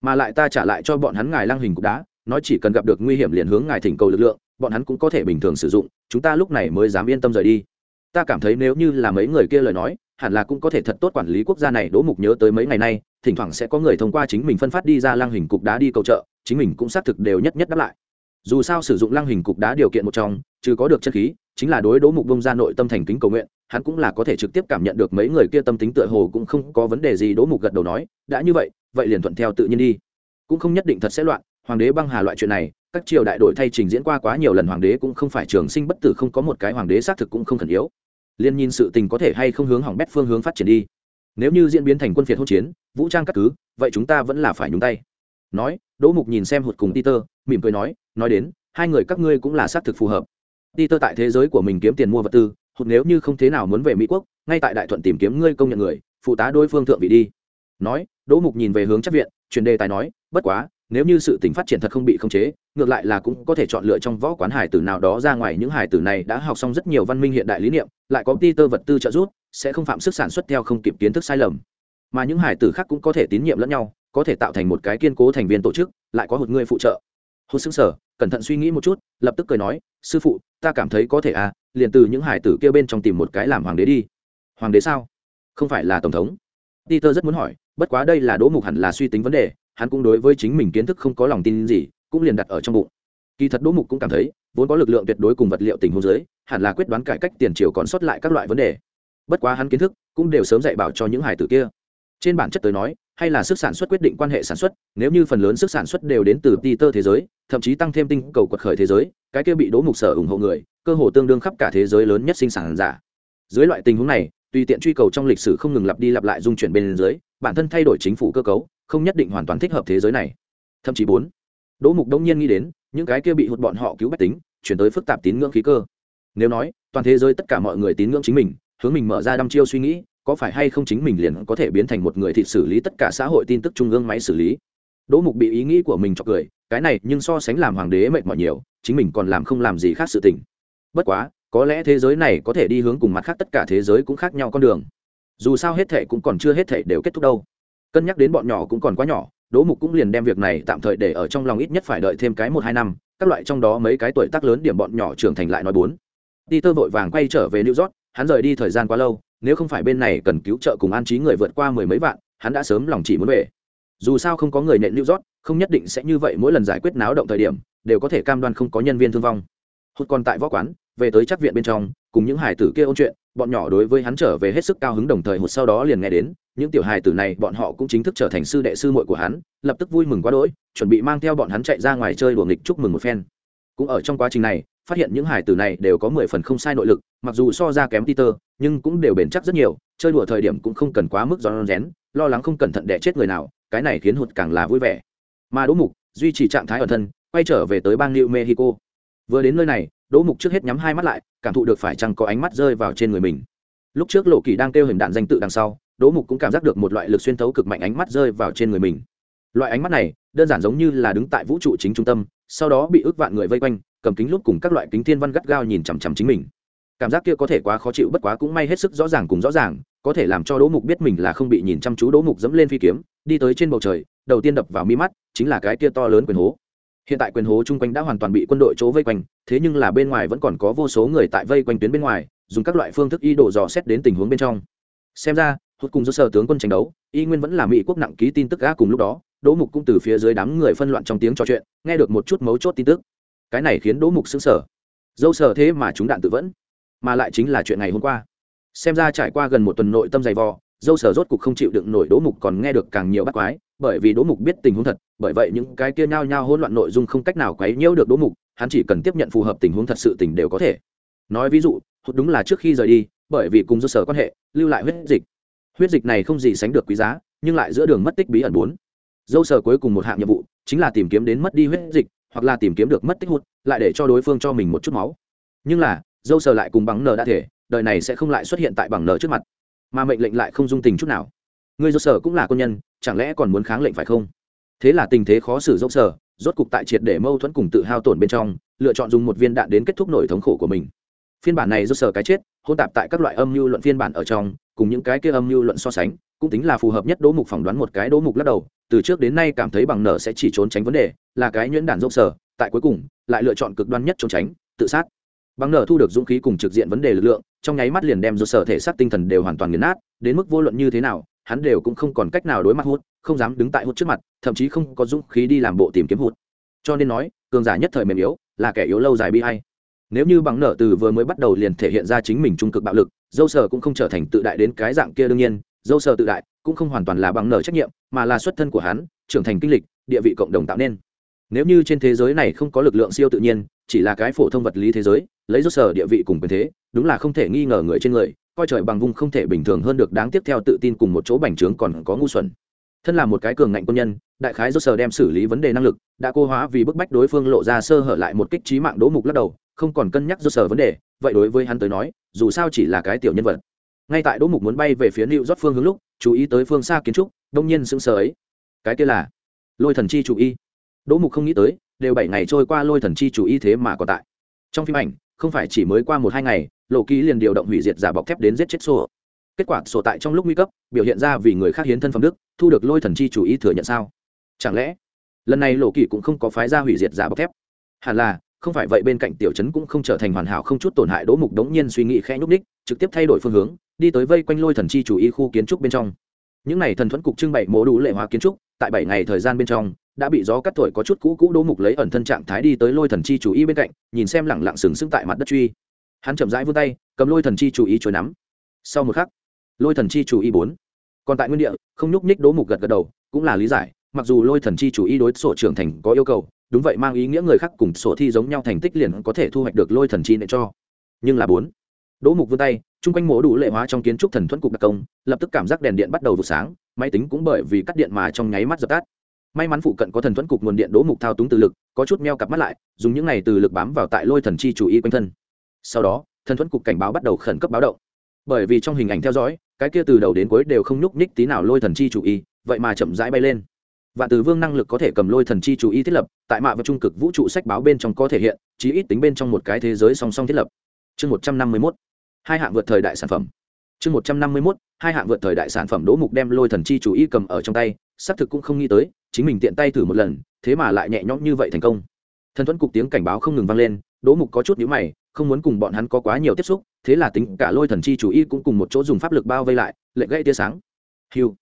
Mà lại ta trả lại cho bọn hắn ngài lăng hình cục đá, nói chỉ cần gặp được nguy hiểm liền hướng ngài thỉnh cầu lực lượng, bọn hắn cũng có thể bình thường sử dụng, chúng ta lúc này mới dám yên tâm rời đi. Ta cảm thấy nếu như là mấy người kia lời nói hẳn là cũng có thể thật tốt quản lý quốc gia này. Đỗ mục nhớ tới mấy ngày nay, thỉnh thoảng sẽ có người thông qua chính mình phân phát đi ra lăng hình cục đá đi cầu trợ, chính mình cũng xác thực đều nhất nhất đáp lại. Dù sao sử dụng lăng hình cục đá điều kiện một trong chứ có được chân khí, chính là đối đỗ mục bông ra nội tâm thành kính cầu nguyện, hắn cũng là có thể trực tiếp cảm nhận được mấy người kia tâm tính tựa hồ cũng không có vấn đề gì. Đỗ mục gật đầu nói, đã như vậy vậy liền thuận theo tự nhiên đi. Cũng không nhất định thật sẽ loạn, hoàng đế băng hà loại chuyện này, các triều đại đội thay trình diễn qua quá nhiều lần, hoàng đế cũng không phải trường sinh bất tử, không có một cái hoàng đế xác thực cũng không khẩn yếu liên nhìn sự tình có thể hay không hướng hỏng bét phương hướng phát triển đi. Nếu như diễn biến thành quân phiệt hỗn chiến, vũ trang cắt cứ, vậy chúng ta vẫn là phải nhúng tay. Nói, đỗ mục nhìn xem hụt cùng peter, mỉm cười nói nói đến, hai người các ngươi cũng là xác thực phù hợp. Peter tại thế giới của mình kiếm tiền mua vật tư, hụt nếu như không thế nào muốn về mỹ quốc, ngay tại đại thuận tìm kiếm ngươi công nhận người, phụ tá đối phương thượng vị đi. Nói, đỗ mục nhìn về hướng chắc viện truyền đề tài nói, bất quá nếu như sự tình phát triển thật không bị khống chế, ngược lại là cũng có thể chọn lựa trong võ quán hải tử nào đó ra ngoài những hải tử này đã học xong rất nhiều văn minh hiện đại lý niệm, lại có ti tơ vật tư trợ giúp, sẽ không phạm sức sản xuất theo không kịp kiến thức sai lầm. Mà những hải tử khác cũng có thể tín nhiệm lẫn nhau, có thể tạo thành một cái kiên cố thành viên tổ chức, lại có một người phụ trợ. Hốt xứng sở, cẩn thận suy nghĩ một chút, lập tức cười nói, sư phụ, ta cảm thấy có thể à liền từ những hải tử kia bên trong tìm một cái làm hoàng đế đi. Hoàng đế sao? Không phải là tổng thống. Peter rất muốn hỏi, bất quá đây là đỗ mục hẳn là suy tính vấn đề hắn cũng đối với chính mình kiến thức không có lòng tin gì, cũng liền đặt ở trong bụng. Kỳ thật đỗ mục cũng cảm thấy, vốn có lực lượng tuyệt đối cùng vật liệu tình huống dưới, hẳn là quyết đoán cải cách tiền triều còn sót lại các loại vấn đề. Bất quá hắn kiến thức cũng đều sớm dạy bảo cho những hải tử kia. Trên bản chất tới nói, hay là sức sản xuất quyết định quan hệ sản xuất, nếu như phần lớn sức sản xuất đều đến từ peter thế giới, thậm chí tăng thêm tinh cầu quật khởi thế giới, cái kia bị đỗ mục sở ủng hộ người, cơ hồ tương đương khắp cả thế giới lớn nhất sinh sản giả. Dưới loại tình huống này, tùy tiện truy cầu trong lịch sử không ngừng lặp đi lặp lại dung chuyển bên dưới, bản thân thay đổi chính phủ cơ cấu không nhất định hoàn toàn thích hợp thế giới này. Thậm chí bốn, đỗ mục đông nhiên nghĩ đến, những cái kia bị hụt bọn họ cứu bách tính, chuyển tới phức tạp tín ngưỡng khí cơ. Nếu nói, toàn thế giới tất cả mọi người tín ngưỡng chính mình, hướng mình mở ra đăm chiêu suy nghĩ, có phải hay không chính mình liền có thể biến thành một người thị xử lý tất cả xã hội tin tức trung ương máy xử lý? Đỗ mục bị ý nghĩ của mình cho cười, cái này nhưng so sánh làm hoàng đế mệt mỏi nhiều, chính mình còn làm không làm gì khác sự tình. Bất quá, có lẽ thế giới này có thể đi hướng cùng mặt khác tất cả thế giới cũng khác nhau con đường. Dù sao hết thệ cũng còn chưa hết thệ đều kết thúc đâu cân nhắc đến bọn nhỏ cũng còn quá nhỏ, đỗ mục cũng liền đem việc này tạm thời để ở trong lòng ít nhất phải đợi thêm cái một hai năm, các loại trong đó mấy cái tuổi tác lớn điểm bọn nhỏ trưởng thành lại nói bốn. Đi tơ vội vàng quay trở về new york, hắn rời đi thời gian quá lâu, nếu không phải bên này cần cứu trợ cùng an trí người vượt qua mười mấy vạn, hắn đã sớm lòng chỉ muốn về. Dù sao không có người nện new york, không nhất định sẽ như vậy mỗi lần giải quyết náo động thời điểm, đều có thể cam đoan không có nhân viên thương vong. Hụt còn tại võ quán, về tới chắc viện bên trong, cùng những hải tử kia ôn chuyện, bọn nhỏ đối với hắn trở về hết sức cao hứng đồng thời hụt sau đó liền nghe đến những tiểu hài tử này bọn họ cũng chính thức trở thành sư đệ sư muội của hắn lập tức vui mừng quá đỗi chuẩn bị mang theo bọn hắn chạy ra ngoài chơi đùa nghịch chúc mừng một phen. Cũng ở trong quá trình này phát hiện những hài tử này đều có mười phần không sai nội lực mặc dù so ra kém Peter, nhưng cũng đều bền chắc rất nhiều chơi đùa thời điểm cũng không cần quá mức giòn rén lo lắng không cẩn thận đẻ chết người nào cái này khiến hụt càng là vui vẻ. Mà đỗ mục duy trì trạng thái ở thân quay trở về tới bang new mexico. Vừa đến nơi này đỗ mục trước hết nhắm hai mắt lại cảm thụ được phải chăng có ánh mắt rơi vào trên người mình. Lúc trước lộ kỳ đang kêu hình đạn danh tự đằng sau đỗ mục cũng cảm giác được một loại lực xuyên thấu cực mạnh ánh mắt rơi vào trên người mình. Loại ánh mắt này, đơn giản giống như là đứng tại vũ trụ chính trung tâm, sau đó bị ước vạn người vây quanh, cầm kính lúc cùng các loại kính thiên văn gắt gao nhìn chằm chằm chính mình. Cảm giác kia có thể quá khó chịu bất quá cũng may hết sức rõ ràng cùng rõ ràng, có thể làm cho đỗ mục biết mình là không bị nhìn chăm chú đỗ mục dẫm lên phi kiếm, đi tới trên bầu trời, đầu tiên đập vào mi mắt, chính là cái kia to lớn quyền hố. Hiện tại quyền hố chung quanh đã hoàn toàn bị quân đội chỗ vây quanh, thế nhưng là bên ngoài vẫn còn có vô số người tại vây quanh tuyến bên ngoài, dùng các loại phương thức y đổ dò xét đến tình huống bên trong. Xem ra hút cùng do sở tướng quân tranh đấu, y nguyên vẫn là mỹ quốc nặng ký tin tức gã cùng lúc đó, đỗ mục cũng từ phía dưới đám người phân loạn trong tiếng trò chuyện, nghe được một chút mấu chốt tin tức. Cái này khiến đỗ mục xứng sở dâu sở thế mà chúng đạn tự vẫn, mà lại chính là chuyện ngày hôm qua. Xem ra trải qua gần một tuần nội tâm dày vò, dâu sở rốt cục không chịu đựng nổi đỗ mục còn nghe được càng nhiều bắt quái, bởi vì đỗ mục biết tình huống thật, bởi vậy những cái kia nhao nhao hỗn loạn nội dung không cách nào quấy nhiễu được đỗ mục, hắn chỉ cần tiếp nhận phù hợp tình huống thật sự tình đều có thể. Nói ví dụ, hụt đúng là trước khi rời đi, bởi vì cùng dâu sở quan hệ, lưu lại huyết dịch huyết dịch này không gì sánh được quý giá, nhưng lại giữa đường mất tích bí ẩn bốn. Dâu sở cuối cùng một hạng nhiệm vụ, chính là tìm kiếm đến mất đi huyết dịch, hoặc là tìm kiếm được mất tích hụt, lại để cho đối phương cho mình một chút máu. Nhưng là, dâu sở lại cùng bằng nờ đã thể, đời này sẽ không lại xuất hiện tại bằng nờ trước mặt. Mà mệnh lệnh lại không dung tình chút nào. Người dâu sở cũng là quân nhân, chẳng lẽ còn muốn kháng lệnh phải không? Thế là tình thế khó xử dâu sở rốt cục tại triệt để mâu thuẫn cùng tự hao tổn bên trong, lựa chọn dùng một viên đạn đến kết thúc nổi thống khổ của mình. Phiên bản này dâu sở cái chết, hôn tạp tại các loại âm mưu luận phiên bản ở trong cùng những cái kia âm mưu luận so sánh, cũng tính là phù hợp nhất đỗ mục phỏng đoán một cái đỗ mục lắc đầu, từ trước đến nay cảm thấy bằng nở sẽ chỉ trốn tránh vấn đề, là cái nhuyễn đản dâu sở, tại cuối cùng, lại lựa chọn cực đoan nhất trốn tránh, tự sát. Bằng nở thu được dũng khí cùng trực diện vấn đề lực lượng, trong nháy mắt liền đem dâu sở thể xác tinh thần đều hoàn toàn nghiền nát, đến mức vô luận như thế nào, hắn đều cũng không còn cách nào đối mặt hút không dám đứng tại hút trước mặt, thậm chí không có dũng khí đi làm bộ tìm kiếm hút cho nên nói, cường giả nhất thời mềm yếu, là kẻ yếu lâu dài bi hay nếu như bằng nở từ vừa mới bắt đầu liền thể hiện ra chính mình trung cực bạo lực dâu sở cũng không trở thành tự đại đến cái dạng kia đương nhiên, dâu sở tự đại cũng không hoàn toàn là bằng nở trách nhiệm, mà là xuất thân của hắn, trưởng thành kinh lịch, địa vị cộng đồng tạo nên. Nếu như trên thế giới này không có lực lượng siêu tự nhiên, chỉ là cái phổ thông vật lý thế giới, lấy dâu sở địa vị cùng quyền thế, đúng là không thể nghi ngờ người trên người, coi trời bằng vung không thể bình thường hơn được đáng tiếp theo tự tin cùng một chỗ bành trướng còn có ngu xuẩn. Thân là một cái cường ngạnh quân nhân, đại khái do sở đem xử lý vấn đề năng lực, đã cô hóa vì bức bách đối phương lộ ra sơ hở lại một kích trí mạng đỗ mục lắc đầu không còn cân nhắc do sở vấn đề, vậy đối với hắn tới nói, dù sao chỉ là cái tiểu nhân vật. Ngay tại đỗ mục muốn bay về phía Lưu rót phương hướng lúc, chú ý tới phương xa kiến trúc, đông nhiên sững sờ ấy. Cái kia là lôi thần chi chủ y. Đỗ mục không nghĩ tới, đều bảy ngày trôi qua lôi thần chi chủ y thế mà còn tại. Trong phim ảnh, không phải chỉ mới qua một hai ngày, lộ ký liền điều động hủy diệt giả bọc thép đến giết chết sổ kết quả sổ tại trong lúc nguy cấp, biểu hiện ra vì người khác hiến thân phẩm đức, thu được lôi thần chi chủ y thừa nhận sao? Chẳng lẽ, lần này lộ kỳ cũng không có phái ra hủy diệt giả bọc thép? Hẳn là không phải vậy bên cạnh tiểu trấn cũng không trở thành hoàn hảo, không chút tổn hại đỗ mục đống nhiên suy nghĩ khẽ nhúc ních trực tiếp thay đổi phương hướng, đi tới vây quanh lôi thần chi chủ y khu kiến trúc bên trong. Những n à y thần thuẫn cục trưng bày mố đủ lệ hóa kiến trúc, tại bảy ngày thời gian bên trong, đã bị gió cắt thổi có chút cũ cũ đỗ mục lấy ẩn thân trạng thái đi tới lôi thần chi chủ y bên cạnh, nhìn xem lẳng lặng sừng sững tại mặt đất truy. Hắn chậm rãi vươn tay, cầm lôi thần chi chủ y trôi nắm. Sau một khắc, lôi thần chi chủ y bốn. Còn tại nguyên địa, không nhúc nhích đỗ mục gật gật đầu, cũng là lý giải, mặc dù lôi thần chi chủ y đối sổ trưởng thành có yêu cầu đúng vậy, mang ý nghĩa người khác cùng sổ thi giống nhau thành tích liền có thể thu hoạch được lôi thần chi nệ cho. Nhưng là bốn. Đỗ mục vươn tay, chung quanh mổ đủ lệ hóa trong kiến trúc thần thuẫn cục đặc công, lập tức cảm giác đèn điện bắt đầu vụ sáng, máy tính cũng bởi vì cắt điện mà trong nháy mắt dập tắt. May mắn phụ cận có thần thuẫn cục nguồn điện, đỗ mục thao túng từ lực, có chút meo cặp mắt lại, dùng những này từ lực bám vào tại lôi thần chi chủ y quanh thân. Sau đó, thần thuẫn cục cảnh báo bắt đầu khẩn cấp báo động. Bởi vì trong hình ảnh theo dõi, cái kia từ đầu đến cuối đều không nhúc nhích tí nào lôi thần chi chủ y, vậy mà chậm rãi bay lên vạn từ vương năng lực có thể cầm lôi thần chi chủ ý thiết lập, tại mạ và trung cực vũ trụ sách báo bên trong có thể hiện, chí ít tính bên trong một cái thế giới song song thiết lập. Chương một trăm năm mươi mốt. Hai hạng vượt thời đại sản phẩm. Chương một trăm năm mươi mốt, hai hạng vượt thời đại sản phẩm đỗ mục đem lôi thần chi chủ ý cầm ở trong tay, xác thực cũng không nghĩ tới, chính mình tiện tay thử một lần, thế mà lại nhẹ nhõm như vậy thành công. Thần thuẫn cục tiếng cảnh báo không ngừng vang lên, đỗ mục có chút nhữ mày, không muốn cùng bọn hắn có quá nhiều tiếp xúc, thế là tính cả lôi thần chi chủ y cũng cùng một chỗ dùng pháp lực bao vây lại lệnh gây tia sáng. Hiu.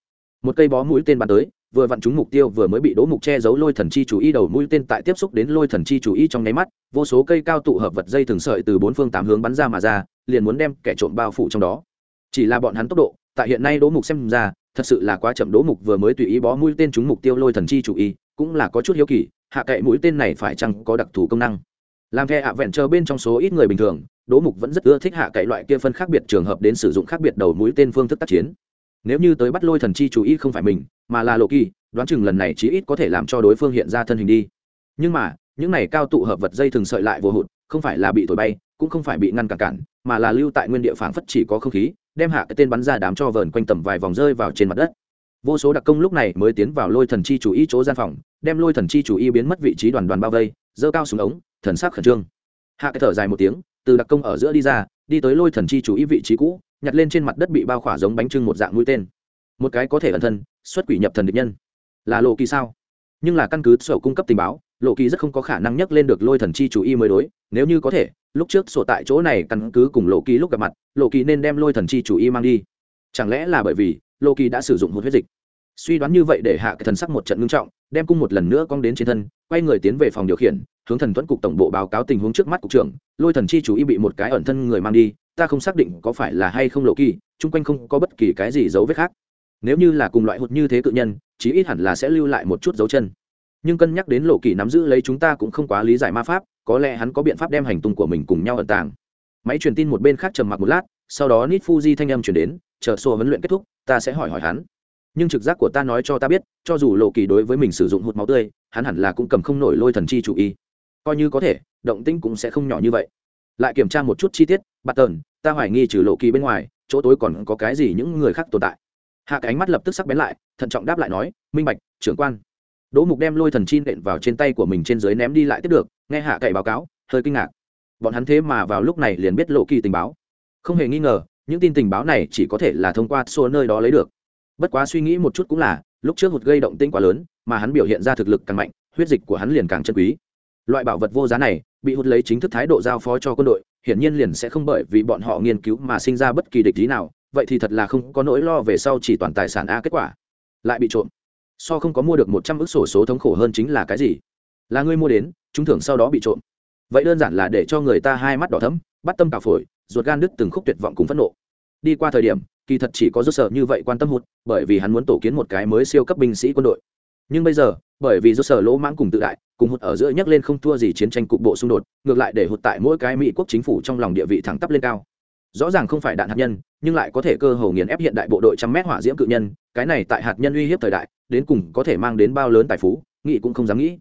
Một cây bó mũi tên bắn tới vừa vặn chúng mục tiêu vừa mới bị đỗ mục che giấu lôi thần chi chủ y đầu mũi tên tại tiếp xúc đến lôi thần chi chủ y trong nháy mắt, vô số cây cao tụ hợp vật dây thường sợi từ bốn phương tám hướng bắn ra mà ra, liền muốn đem kẻ trộm bao phủ trong đó. Chỉ là bọn hắn tốc độ, tại hiện nay đỗ mục xem ra, thật sự là quá chậm. Đỗ mục vừa mới tùy ý bó mũi tên chúng mục tiêu lôi thần chi chủ y, cũng là có chút hiếu kỳ, hạ cậy mũi tên này phải chăng có đặc thù công năng? Làm the hạ vẹn chờ bên trong số ít người bình thường, đỗ mục vẫn rất ưa thích hạ cậy loại kia phân khác biệt trường hợp đến sử dụng khác biệt đầu mũi tên phương thức tác chiến nếu như tới bắt lôi thần chi chủ ý không phải mình, mà là lộ kỳ, đoán chừng lần này chí ít có thể làm cho đối phương hiện ra thân hình đi. Nhưng mà, những này cao tụ hợp vật dây thường sợi lại vô hụt, không phải là bị thổi bay, cũng không phải bị ngăn cản cản, mà là lưu tại nguyên địa phảng phất chỉ có không khí, đem hạ cái tên bắn ra đám cho vờn quanh tầm vài vòng rơi vào trên mặt đất. Vô số đặc công lúc này mới tiến vào lôi thần chi chủ y chỗ gian phòng, đem lôi thần chi chủ y biến mất vị trí đoàn đoàn bao vây, dơ cao xuống ống, thần sắc khẩn trương. Hạ cái thở dài một tiếng, từ đặc công ở giữa đi ra đi tới lôi thần chi chủ ý vị trí cũ, nhặt lên trên mặt đất bị bao khỏa giống bánh trưng một dạng mũi tên. Một cái có thể ẩn thân, xuất quỷ nhập thần địch nhân. Là lộ kỳ sao? Nhưng là căn cứ sổ cung cấp tình báo, lộ kỳ rất không có khả năng nhắc lên được lôi thần chi chủ y mới đối, nếu như có thể, lúc trước sổ tại chỗ này căn cứ cùng lộ kỳ lúc gặp mặt, lộ kỳ nên đem lôi thần chi chủ y mang đi. Chẳng lẽ là bởi vì, lộ kỳ đã sử dụng một huyết dịch? Suy đoán như vậy để hạ cái thần sắc một trận ngưng trọng, đem cung một lần nữa cong đến trên thân, quay người tiến về phòng điều khiển hướng thần thuẫn cục tổng bộ báo cáo tình huống trước mắt cục trưởng, lôi thần chi chủ y bị một cái ẩn thân người mang đi, ta không xác định có phải là hay không lộ kỳ, chung quanh không có bất kỳ cái gì dấu vết khác. Nếu như là cùng loại hụt như thế cự nhân, chí ít hẳn là sẽ lưu lại một chút dấu chân. Nhưng cân nhắc đến lộ kỳ nắm giữ lấy chúng ta cũng không quá lý giải ma pháp, có lẽ hắn có biện pháp đem hành tung của mình cùng nhau ẩn tàng. Máy truyền tin một bên khác trầm mặc một lát, sau đó nít fuji thanh âm chuyển đến, chờ xô huấn luyện kết thúc, ta sẽ hỏi hỏi hắn. Nhưng trực giác của ta nói cho ta biết, cho dù lộ kỳ đối với mình sử dụng hụt máu tươi, hắn hẳn là cũng cầm không nổi lôi thần chi chủ y coi như có thể, động tĩnh cũng sẽ không nhỏ như vậy. Lại kiểm tra một chút chi tiết bắt tờn ta hoài nghi trừ lộ kỳ bên ngoài, chỗ tối còn có cái gì những người khác tồn tại. Hạ cái ánh mắt lập tức sắc bén lại, thận trọng đáp lại nói, minh bạch, trưởng quan. Đỗ mục đem lôi thần chi nện vào trên tay của mình trên dưới ném đi lại tiếp được, nghe hạ cậy báo cáo, hơi kinh ngạc. Bọn hắn thế mà vào lúc này liền biết lộ kỳ tình báo. Không hề nghi ngờ, những tin tình báo này chỉ có thể là thông qua xua nơi đó lấy được. Bất quá suy nghĩ một chút cũng là, lúc trước hụt gây động tinh quá lớn, mà hắn biểu hiện ra thực lực càng mạnh, huyết dịch của hắn liền càng chân quý loại bảo vật vô giá này, bị hút lấy chính thức thái độ giao phó cho quân đội, hiển nhiên liền sẽ không bởi vì bọn họ nghiên cứu mà sinh ra bất kỳ địch lý nào, vậy thì thật là không có nỗi lo về sau chỉ toàn tài sản a kết quả. Lại bị trộm. So không có mua được một trăm ước sổ số thống khổ hơn chính là cái gì? Là ngươi mua đến chúng thưởng sau đó bị trộm. Vậy đơn giản là để cho người ta hai mắt đỏ thấm bắt tâm cào phổi, ruột gan đứt từng khúc tuyệt vọng cùng phẫn nộ. Đi qua thời điểm, kỳ thật chỉ có rốt sở như vậy quan tâm hụt, bởi vì hắn muốn tổ kiến một cái mới siêu cấp binh sĩ quân đội. Nhưng bây giờ, bởi vì rốt sở lỗ mãng cùng tự đại cùng hụt ở giữa nhấc lên không thua gì chiến tranh cục bộ xung đột, ngược lại để hụt tại mỗi cái mỹ quốc chính phủ trong lòng địa vị thẳng tắp lên cao. Rõ ràng không phải đạn hạt nhân, nhưng lại có thể cơ hồ nghiền ép hiện đại bộ đội trăm mét hỏa diễm cự nhân, cái này tại hạt nhân uy hiếp thời đại, đến cùng có thể mang đến bao lớn tài phú nghị cũng không dám nghĩ.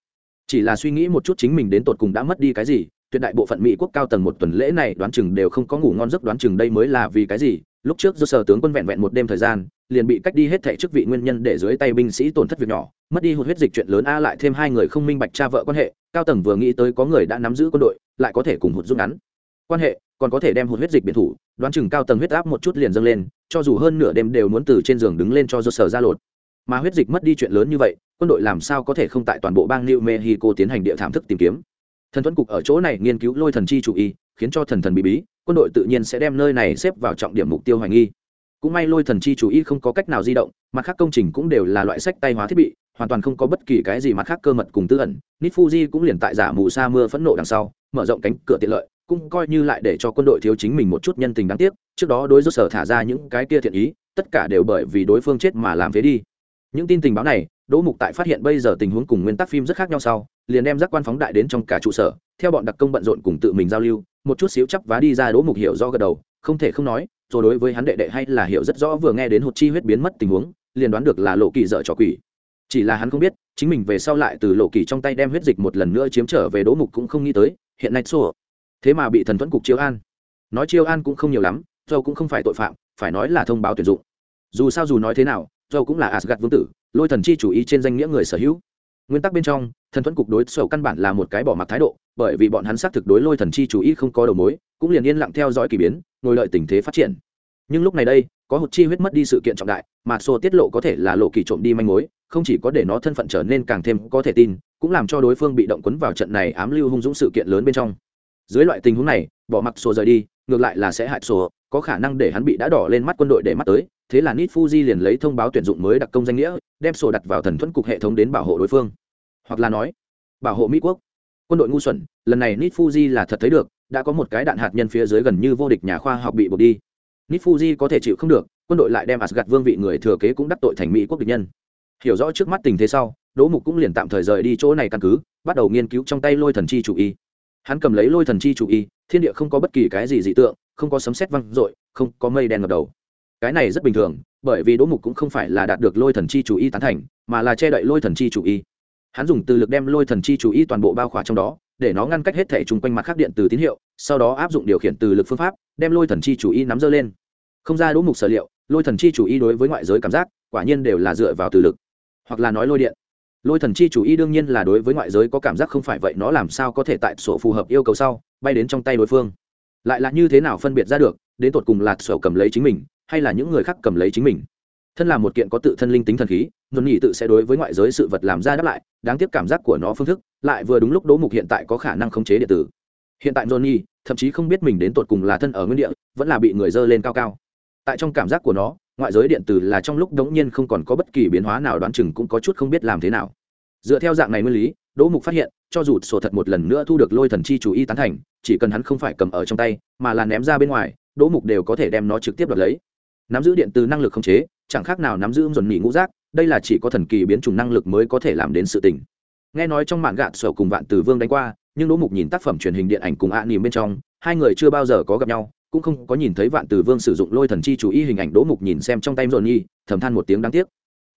Chỉ là suy nghĩ một chút chính mình đến tột cùng đã mất đi cái gì, tuyệt đại bộ phận mỹ quốc cao tầng một tuần lễ này đoán chừng đều không có ngủ ngon giấc đoán chừng đây mới là vì cái gì lúc trước do sở tướng quân vẹn vẹn một đêm thời gian, liền bị cách đi hết thẻ chức vị nguyên nhân để dưới tay binh sĩ tổn thất việc nhỏ, mất đi hụt huyết dịch chuyện lớn a lại thêm hai người không minh bạch cha vợ quan hệ, cao tầng vừa nghĩ tới có người đã nắm giữ quân đội, lại có thể cùng hụt rút ngắn. Quan hệ, còn có thể đem hụt huyết dịch biệt thủ, đoán chừng cao tầng huyết áp một chút liền dâng lên, cho dù hơn nửa đêm đều muốn từ trên giường đứng lên cho do sở ra lột. Mà huyết dịch mất đi chuyện lớn như vậy, quân đội làm sao có thể không tại toàn bộ bang new mexico tiến hành địa thảm thức tìm kiếm? Thần thuẫn cục ở chỗ này nghiên cứu lôi thần chi chủ y khiến cho thần thần bí bí, quân đội tự nhiên sẽ đem nơi này xếp vào trọng điểm mục tiêu hoài nghi. Cũng may lôi thần chi chủ y không có cách nào di động, mặt khác công trình cũng đều là loại sách tay hóa thiết bị, hoàn toàn không có bất kỳ cái gì mặt khác cơ mật cùng tư ẩn. Nít fuji cũng liền tại giả mù sa mưa phẫn nộ đằng sau, mở rộng cánh cửa tiện lợi, cũng coi như lại để cho quân đội thiếu chính mình một chút nhân tình đáng tiếc, trước đó đối với sở thả ra những cái kia thiện ý, tất cả đều bởi vì đối phương chết mà làm phế đi. Những tin tình báo này, đỗ mục tại phát hiện bây giờ tình huống cùng nguyên tắc phim rất khác nhau sau liền đem giác quan phóng đại đến trong cả trụ sở, theo bọn đặc công bận rộn cùng tự mình giao lưu, một chút xíu chắp vá đi ra đỗ mục hiểu do gật đầu, không thể không nói, rồi đối với hắn đệ đệ hay là hiểu rất rõ vừa nghe đến hụt chi huyết biến mất tình huống, liền đoán được là lộ kỳ dở trò quỷ. Chỉ là hắn không biết, chính mình về sau lại từ lộ kỳ trong tay đem huyết dịch một lần nữa chiếm trở về đỗ mục cũng không nghĩ tới, hiện nay xô thế mà bị thần thuẫn cục chiêu an. Nói chiêu an cũng không nhiều lắm do cũng không phải tội phạm, phải nói là thông báo tuyển dụng. Dù sao dù nói thế nào do cũng là asgad vương tử, lôi thần chi chủ ý trên danh nghĩa người sở hữu nguyên tắc bên trong, thần thuẫn cục đối sầu căn bản là một cái bỏ mặt thái độ, bởi vì bọn hắn xác thực đối lôi thần chi chủ ý không có đầu mối, cũng liền yên lặng theo dõi k ỳ biến, ngồi lợi tình thế phát triển. Nhưng lúc này đây, có hột chi huyết mất đi sự kiện trọng đại, mà sô tiết lộ có thể là lộ kỳ trộm đi manh mối, không chỉ có để nó thân phận trở nên càng thêm có thể tin, cũng làm cho đối phương bị động quấn vào trận này ám lưu hung dũng sự kiện lớn bên trong. Dưới loại tình huống này, bỏ mặc sô rời đi, ngược lại là sẽ hại sô có khả năng để hắn bị đã đỏ lên mắt quân đội để mắt tới, thế là nit fuji liền lấy thông báo tuyển dụng mới đặc công danh nghĩa, đem sổ đặt vào thần thuẫn cục hệ thống đến bảo hộ đối phương hoặc là nói, bảo hộ mỹ quốc. Quân đội ngu xuẩn, lần này nit fuji là thật thấy được, đã có một cái đạn hạt nhân phía dưới gần như vô địch nhà khoa học bị buộc đi. Nit fuji có thể chịu không được, quân đội lại đem asgad vương vị người thừa kế cũng đắc tội thành mỹ quốc địch nhân. Hiểu rõ trước mắt tình thế sau, đỗ mục cũng liền tạm thời rời đi chỗ này căn cứ, bắt đầu nghiên cứu trong tay lôi thần chi chủ y. Hắn cầm lấy lôi thần chi chủ y, thiên địa không có bất kỳ cái gì dị tượng, không có sấm sét văng dội, không có mây đen ngập đầu. Cái này rất bình thường, bởi vì đỗ mục cũng không phải là đạt được lôi thần chi chủ y tán thành, mà là che đậy lôi thần chi chủ y hắn dùng từ lực đem lôi thần chi chủ ý toàn bộ bao khỏa trong đó, để nó ngăn cách hết thể chung quanh mặt khác điện từ tín hiệu, sau đó áp dụng điều khiển từ lực phương pháp, đem lôi thần chi chủ y nắm dơ lên. Không ra đỗ mục sở liệu, lôi thần chi chủ y đối với ngoại giới cảm giác, quả nhiên đều là dựa vào từ lực. Hoặc là nói lôi điện. Lôi thần chi chủ y đương nhiên là đối với ngoại giới có cảm giác không phải vậy, nó làm sao có thể tại sổ phù hợp yêu cầu sau, bay đến trong tay đối phương. Lại là như thế nào phân biệt ra được, đến tột cùng là sổ cầm lấy chính mình, hay là những người khác cầm lấy chính mình? Thân là một kiện có tự thân linh tính thần khí dồn nhị tự sẽ đối với ngoại giới sự vật làm ra đáp lại đáng tiếc cảm giác của nó phương thức lại vừa đúng lúc đỗ mục hiện tại có khả năng khống chế điện tử. Hiện tại johnny thậm chí không biết mình đến tột cùng là thân ở nguyên địa, vẫn là bị người dơ lên cao cao. Tại trong cảm giác của nó, ngoại giới điện tử là trong lúc đống nhiên không còn có bất kỳ biến hóa nào đoán chừng cũng có chút không biết làm thế nào. Dựa theo dạng này nguyên lý, đỗ mục phát hiện, cho dù sổ thật một lần nữa thu được lôi thần chi chủ y tán thành, chỉ cần hắn không phải cầm ở trong tay, mà là ném ra bên ngoài, đỗ mục đều có thể đem nó trực tiếp đoạt lấy. Nắm giữ điện từ năng lực khống chế, chẳng khác nào nắm giữ dồn nỉ ngũ rác đây là chỉ có thần kỳ biến chủng năng lực mới có thể làm đến sự tình. Nghe nói trong mạn gạt sở cùng vạn từ vương đánh qua, nhưng đỗ mục nhìn tác phẩm truyền hình điện ảnh cùng ạ à bên trong, hai người chưa bao giờ có gặp nhau, cũng không có nhìn thấy vạn từ vương sử dụng lôi thần chi chủ y hình ảnh đỗ mục nhìn xem trong tay dồn nhi, thầm than một tiếng đáng tiếc.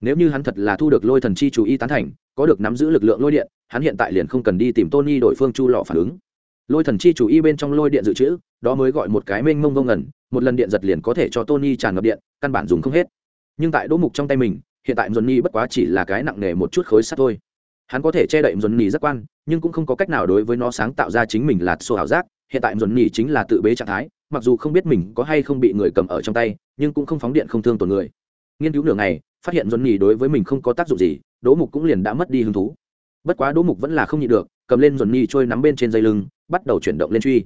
Nếu như hắn thật là thu được lôi thần chi chủ y tán thành, có được nắm giữ lực lượng lôi điện, hắn hiện tại liền không cần đi tìm tony đổi phương chu lọ phản ứng. Lôi thần chi chủ y bên trong lôi điện dự trữ, đó mới gọi một cái mênh mông vô ngẩn một lần điện giật liền có thể cho tony tràn ngập điện, căn bản dùng không hết. Nhưng tại đỗ mục trong tay mình hiện tại johnny bất quá chỉ là cái nặng nề một chút khối sắt thôi. Hắn có thể che đậy johnny rất quan, nhưng cũng không có cách nào đối với nó sáng tạo ra chính mình là sổ ảo giác. Hiện tại johnny chính là tự bế trạng thái, mặc dù không biết mình có hay không bị người cầm ở trong tay, nhưng cũng không phóng điện không thương tổn người. Nghiên cứu nửa ngày, phát hiện johnny đối với mình không có tác dụng gì, đỗ mục cũng liền đã mất đi hứng thú. Bất quá đỗ mục vẫn là không nhịn được, cầm lên johnny trôi nắm bên trên dây lưng, bắt đầu chuyển động lên truy.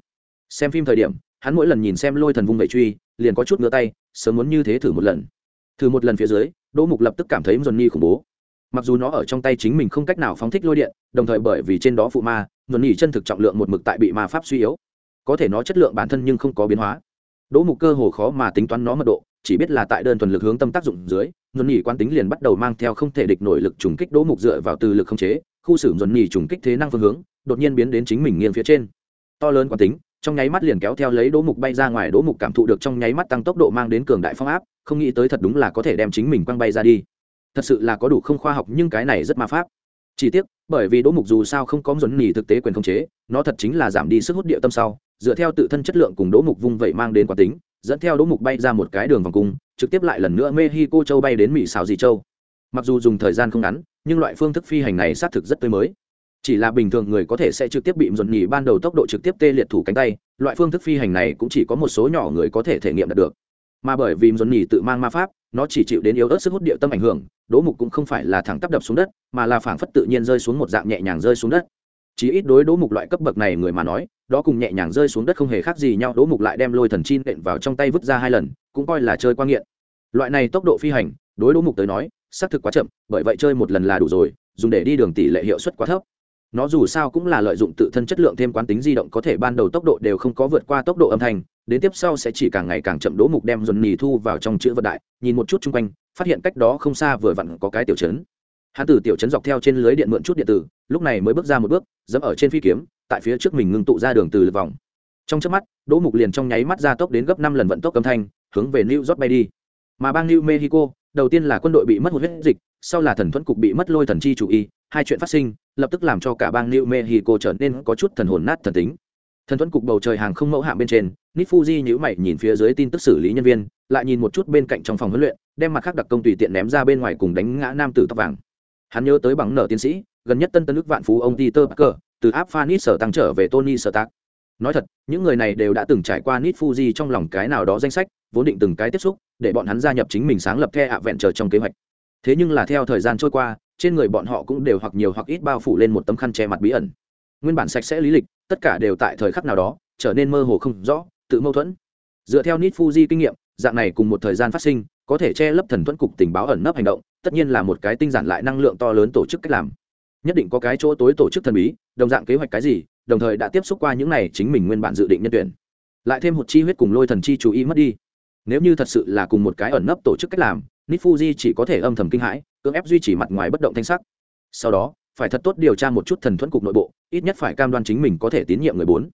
Xem phim thời điểm, hắn mỗi lần nhìn xem lôi thần vung vậy truy, liền có chút ngửa tay, sớm muốn như thế thử một lần. Thử một lần phía dưới đỗ mục lập tức cảm thấy johnny khủng bố. Mặc dù nó ở trong tay chính mình không cách nào phóng thích lôi điện, đồng thời bởi vì trên đó phụ ma, johnny chân thực trọng lượng một mực tại bị ma pháp suy yếu. Có thể nó chất lượng bản thân nhưng không có biến hóa. Đỗ mục cơ hồ khó mà tính toán nó mật độ, chỉ biết là tại đơn thuần lực hướng tâm tác dụng dưới dồn nhỉ quan tính liền bắt đầu mang theo không thể địch nổi lực trùng kích đỗ mục dựa vào từ lực không chế, khu xử dồn nhỉ trùng kích thế năng phương hướng, đột nhiên biến đến chính mình nghiêng phía trên. To lớn quán tính trong nháy mắt liền kéo theo lấy đỗ mục bay ra ngoài, đỗ mục cảm thụ được trong nháy mắt tăng tốc độ mang đến cường đại phong áp, không nghĩ tới thật đúng là có thể đem chính mình quăng bay ra đi. Thật sự là có đủ không khoa học, nhưng cái này rất ma pháp. Chỉ tiếc, bởi vì đỗ mục dù sao không có dồn nhỉ thực tế quyền không chế, nó thật chính là giảm đi sức hút địa tâm sau, dựa theo tự thân chất lượng cùng đỗ mục vung vẩy mang đến quán tính, dẫn theo đỗ mục bay ra một cái đường vòng cung, trực tiếp lại lần nữa mexico châu bay đến mỹ xào dị châu. Mặc dù dùng thời gian không ngắn, nhưng loại phương thức phi hành này xác thực rất tươi mới chỉ là bình thường người có thể sẽ trực tiếp bị dồn nhì ban đầu tốc độ trực tiếp tê liệt thủ cánh tay, loại phương thức phi hành này cũng chỉ có một số nhỏ người có thể thể nghiệm được. Mà bởi vì dồn nhì tự mang ma pháp, nó chỉ chịu đến yếu ớt sức hút địa tâm ảnh hưởng đỗ mục cũng không phải là thẳng tắp đập xuống đất, mà là phảng phất tự nhiên rơi xuống một dạng nhẹ nhàng rơi xuống đất. Chỉ ít đối đỗ mục loại cấp bậc này người mà nói, đó cùng nhẹ nhàng rơi xuống đất không hề khác gì nhau đỗ mục lại đem lôi thần chin nện vào trong tay vứt ra hai lần, cũng coi là chơi quan nghiện. Loại này tốc độ phi hành, đối đỗ mục tới nói, xác thực quá chậm, bởi vậy chơi một lần là đủ rồi, dùng để đi đường tỷ lệ hiệu suất quá thấp nó dù sao cũng là lợi dụng tự thân chất lượng thêm quán tính di động có thể ban đầu tốc độ đều không có vượt qua tốc độ âm thanh, đến tiếp sau sẽ chỉ càng ngày càng chậm đỗ mục đem dồn nì thu vào trong chữ vận đại, nhìn một chút chung quanh, phát hiện cách đó không xa vừa vặn có cái tiểu chấn hắn từ tiểu chấn dọc theo trên lưới điện mượn chút điện tử, lúc này mới bước ra một bước, dẫm ở trên phi kiếm, tại phía trước mình ngưng tụ ra đường từ vòng. Trong trước mắt, đỗ mục liền trong nháy mắt ra tốc đến gấp năm lần vận tốc âm thanh, hướng về new york bay đi. Mà bang new mexico, đầu tiên là quân đội bị mất một huyết dịch sau là thần thuẫn cục bị mất lôi thần chi chủ y, hai chuyện phát sinh, lập tức làm cho cả bang new mexico trở nên có chút thần hồn nát thần tính. Thần thuẫn cục bầu trời hàng không mẫu hạng bên trên nít fuji nhữ mày nhìn phía dưới tin tức xử lý nhân viên, lại nhìn một chút bên cạnh trong phòng huấn luyện, đem mặt khác đặc công tùy tiện ném ra bên ngoài cùng đánh ngã nam tử tóc vàng. Hắn nhớ tới bằng nở tiến sĩ, gần nhất tân tân nước vạn phú ông peter parker, từ áp phanit sở tăng trở về tony sở tác nói thật, những người này đều đã từng trải qua nít fuji trong lòng cái nào đó danh sách, vốn định từng cái tiếp xúc, để bọn hắn gia nhập chính mình sáng lập the ạ vẹn chờ trong kế hoạch thế nhưng là theo thời gian trôi qua, trên người bọn họ cũng đều hoặc nhiều hoặc ít bao phủ lên một tấm khăn che mặt bí ẩn. Nguyên bản sạch sẽ lý lịch, tất cả đều tại thời khắc nào đó, trở nên mơ hồ không rõ, tự mâu thuẫn. Dựa theo nít fuji kinh nghiệm, dạng này cùng một thời gian phát sinh, có thể che lấp thần thuẫn cục tình báo ẩn nấp hành động, tất nhiên là một cái tinh giản lại năng lượng to lớn tổ chức cách làm. Nhất định có cái chỗ tối tổ chức thần bí, đồng dạng kế hoạch cái gì, đồng thời đã tiếp xúc qua những này chính mình nguyên bản dự định nhân tuyển. Lại thêm một chi huyết cùng lôi thần chi chú ý mất đi nếu như thật sự là cùng một cái ẩn nấp tổ chức cách làm nít fuji chỉ có thể âm thầm kinh hãi, cưỡng ép duy trì mặt ngoài bất động thanh sắc. Sau đó, phải thật tốt điều tra một chút thần thuẫn cục nội bộ, ít nhất phải cam đoan chính mình có thể tín nhiệm người bốn.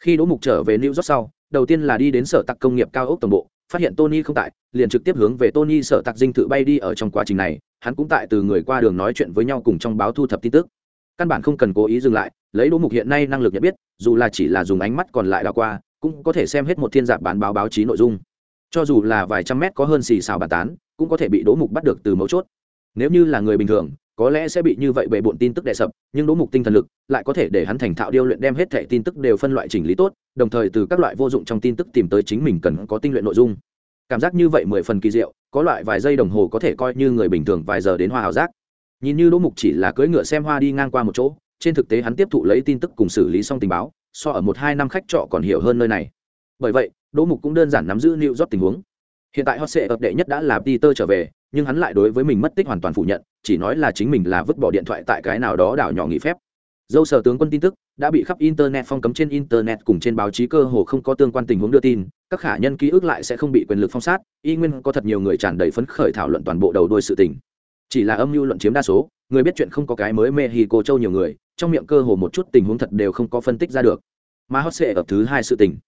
Khi đỗ mục trở về new york sau, đầu tiên là đi đến sở tặc công nghiệp cao ốc tổng bộ, phát hiện tony không tại, liền trực tiếp hướng về tony sở tặc dinh thự bay đi ở trong quá trình này, hắn cũng tại từ người qua đường nói chuyện với nhau cùng trong báo thu thập tin tức. Căn bản không cần cố ý dừng lại, lấy đỗ mục hiện nay năng lực nhận biết, dù là chỉ là dùng ánh mắt còn lại đ qua, cũng có thể xem hết một thiên giạp bán báo báo chí nội dung cho dù là vài trăm mét có hơn xì xào bàn tán, cũng có thể bị đỗ mục bắt được từ mấu chốt. Nếu như là người bình thường, có lẽ sẽ bị như vậy bề bộn tin tức đè sập, nhưng đỗ mục tinh thần lực lại có thể để hắn thành thạo điêu luyện đem hết thẻ tin tức đều phân loại chỉnh lý tốt, đồng thời từ các loại vô dụng trong tin tức tìm tới chính mình cần có tinh luyện nội dung. Cảm giác như vậy mười phần kỳ diệu, có loại vài giây đồng hồ có thể coi như người bình thường vài giờ đến hoa hào giác. Nhìn như đỗ mục chỉ là cưỡi ngựa xem hoa đi ngang qua một chỗ, trên thực tế hắn tiếp thụ lấy tin tức cùng xử lý xong tình báo, so ở một hai năm khách trọ còn hiểu hơn nơi này. Bởi vậy đỗ mục cũng đơn giản nắm giữ lưu rót tình huống. Hiện tại hot sệ ập đệ nhất đã là peter trở về, nhưng hắn lại đối với mình mất tích hoàn toàn phủ nhận, chỉ nói là chính mình là vứt bỏ điện thoại tại cái nào đó đảo nhỏ nghỉ phép. Dâu sở tướng quân tin tức, đã bị khắp internet phong cấm trên internet cùng trên báo chí cơ hồ không có tương quan tình huống đưa tin, các khả nhân ký ức lại sẽ không bị quyền lực phong sát, y nguyên có thật nhiều người tràn đầy phấn khởi thảo luận toàn bộ đầu đuôi sự tình. Chỉ là âm mưu luận chiếm đa số, người biết chuyện không có cái mới mê hì cô châu nhiều người, trong miệng cơ hồ một chút tình huống thật đều không có phân tích ra được. Mà hot sệ ở thứ hai sự tình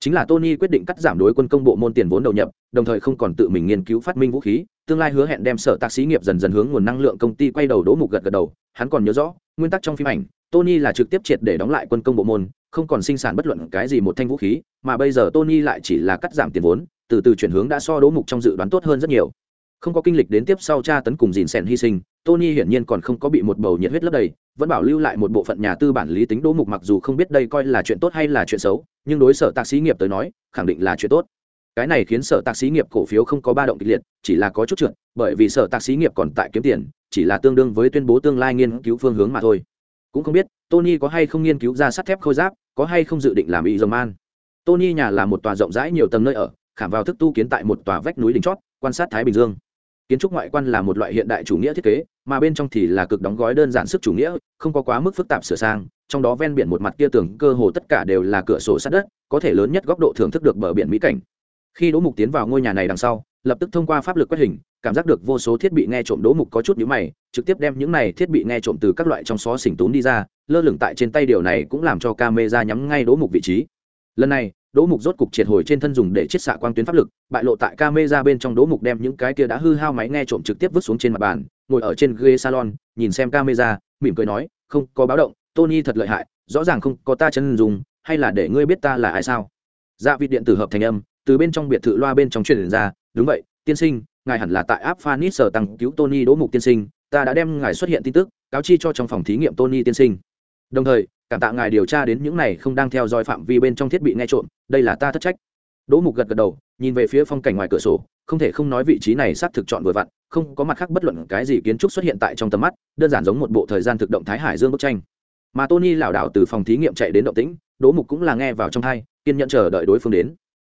chính là tony quyết định cắt giảm đối quân công bộ môn tiền vốn đầu nhập, đồng thời không còn tự mình nghiên cứu phát minh vũ khí, tương lai hứa hẹn đem sở tác sĩ nghiệp dần dần hướng nguồn năng lượng công ty quay đầu đỗ mục gật gật đầu, hắn còn nhớ rõ, nguyên tắc trong phim ảnh, tony là trực tiếp triệt để đóng lại quân công bộ môn, không còn sinh sản bất luận cái gì một thanh vũ khí, mà bây giờ tony lại chỉ là cắt giảm tiền vốn, từ từ chuyển hướng đã so đỗ mục trong dự đoán tốt hơn rất nhiều. Không có kinh lịch đến tiếp sau tra tấn cùng dìn sèn hy sinh, tony hiển nhiên còn không có bị một bầu nhiệt huyết lấp đầy vẫn bảo lưu lại một bộ phận nhà tư bản lý tính đỗ mục mặc dù không biết đây coi là chuyện tốt hay là chuyện xấu, nhưng đối sở tạc sĩ nghiệp tới nói, khẳng định là chuyện tốt. Cái này khiến sở tạc sĩ nghiệp cổ phiếu không có ba động kịch liệt, chỉ là có chút trượt, bởi vì sở tạc sĩ nghiệp còn tại kiếm tiền, chỉ là tương đương với tuyên bố tương lai nghiên cứu phương hướng mà thôi. Cũng không biết, tony có hay không nghiên cứu ra sắt thép khôi giáp, có hay không dự định làm y dơ man tony nhà là một tòa rộng rãi nhiều tầng nơi ở, khảm vào thức tu kiến tại một tòa vách núi đỉnh chót, quan sát thái bình dương. Kiến trúc ngoại quan là một loại hiện đại chủ nghĩa thiết kế mà bên trong thì là cực đóng gói đơn giản sức chủ nghĩa, không có quá mức phức tạp sửa sang, trong đó ven biển một mặt kia tường cơ hồ tất cả đều là cửa sổ sát đất, có thể lớn nhất góc độ thưởng thức được bờ biển mỹ cảnh. Khi đỗ mục tiến vào ngôi nhà này đằng sau, lập tức thông qua pháp lực quét hình, cảm giác được vô số thiết bị nghe trộm đỗ mục có chút nhữ mày, trực tiếp đem những này thiết bị nghe trộm từ các loại trong xó xỉnh tốn đi ra, lơ lửng tại trên tay điều này cũng làm cho camera nhắm ngay đỗ mục vị trí. Lần này đỗ mục rốt cục triệt hồi trên thân dùng để chiết xạ quang tuyến pháp lực, bại lộ tại camera bên trong đỗ mục đem những cái kia đã hư hao máy nghe trộm trực tiếp vứt xuống trên mặt bàn, ngồi ở trên ghế salon, nhìn xem camera, mỉm cười nói, không có báo động, tony thật lợi hại, rõ ràng không có ta chân dùng, hay là để ngươi biết ta là ai sao? Dạ vị điện tử hợp thành âm, từ bên trong biệt thự loa bên trong truyền ra, đúng vậy, tiên sinh, ngài hẳn là tại áp phanit sở tăng cứu tony đỗ mục tiên sinh, ta đã đem ngài xuất hiện tin tức, cáo chi cho trong phòng thí nghiệm tony tiên sinh. Đồng thời cảm tạ ngài điều tra đến những này không đang theo dõi phạm vi bên trong thiết bị nghe trộm, đây là ta thất trách. Đỗ mục gật gật đầu, nhìn về phía phong cảnh ngoài cửa sổ, không thể không nói vị trí này xác thực chọn vừa vặn, không có mặt khác bất luận cái gì kiến trúc xuất hiện tại trong tầm mắt, đơn giản giống một bộ thời gian thực động thái hải dương bức tranh. Mà tony lảo đảo từ phòng thí nghiệm chạy đến động tĩnh, đỗ mục cũng là nghe vào trong thai kiên nhẫn chờ đợi đối phương đến.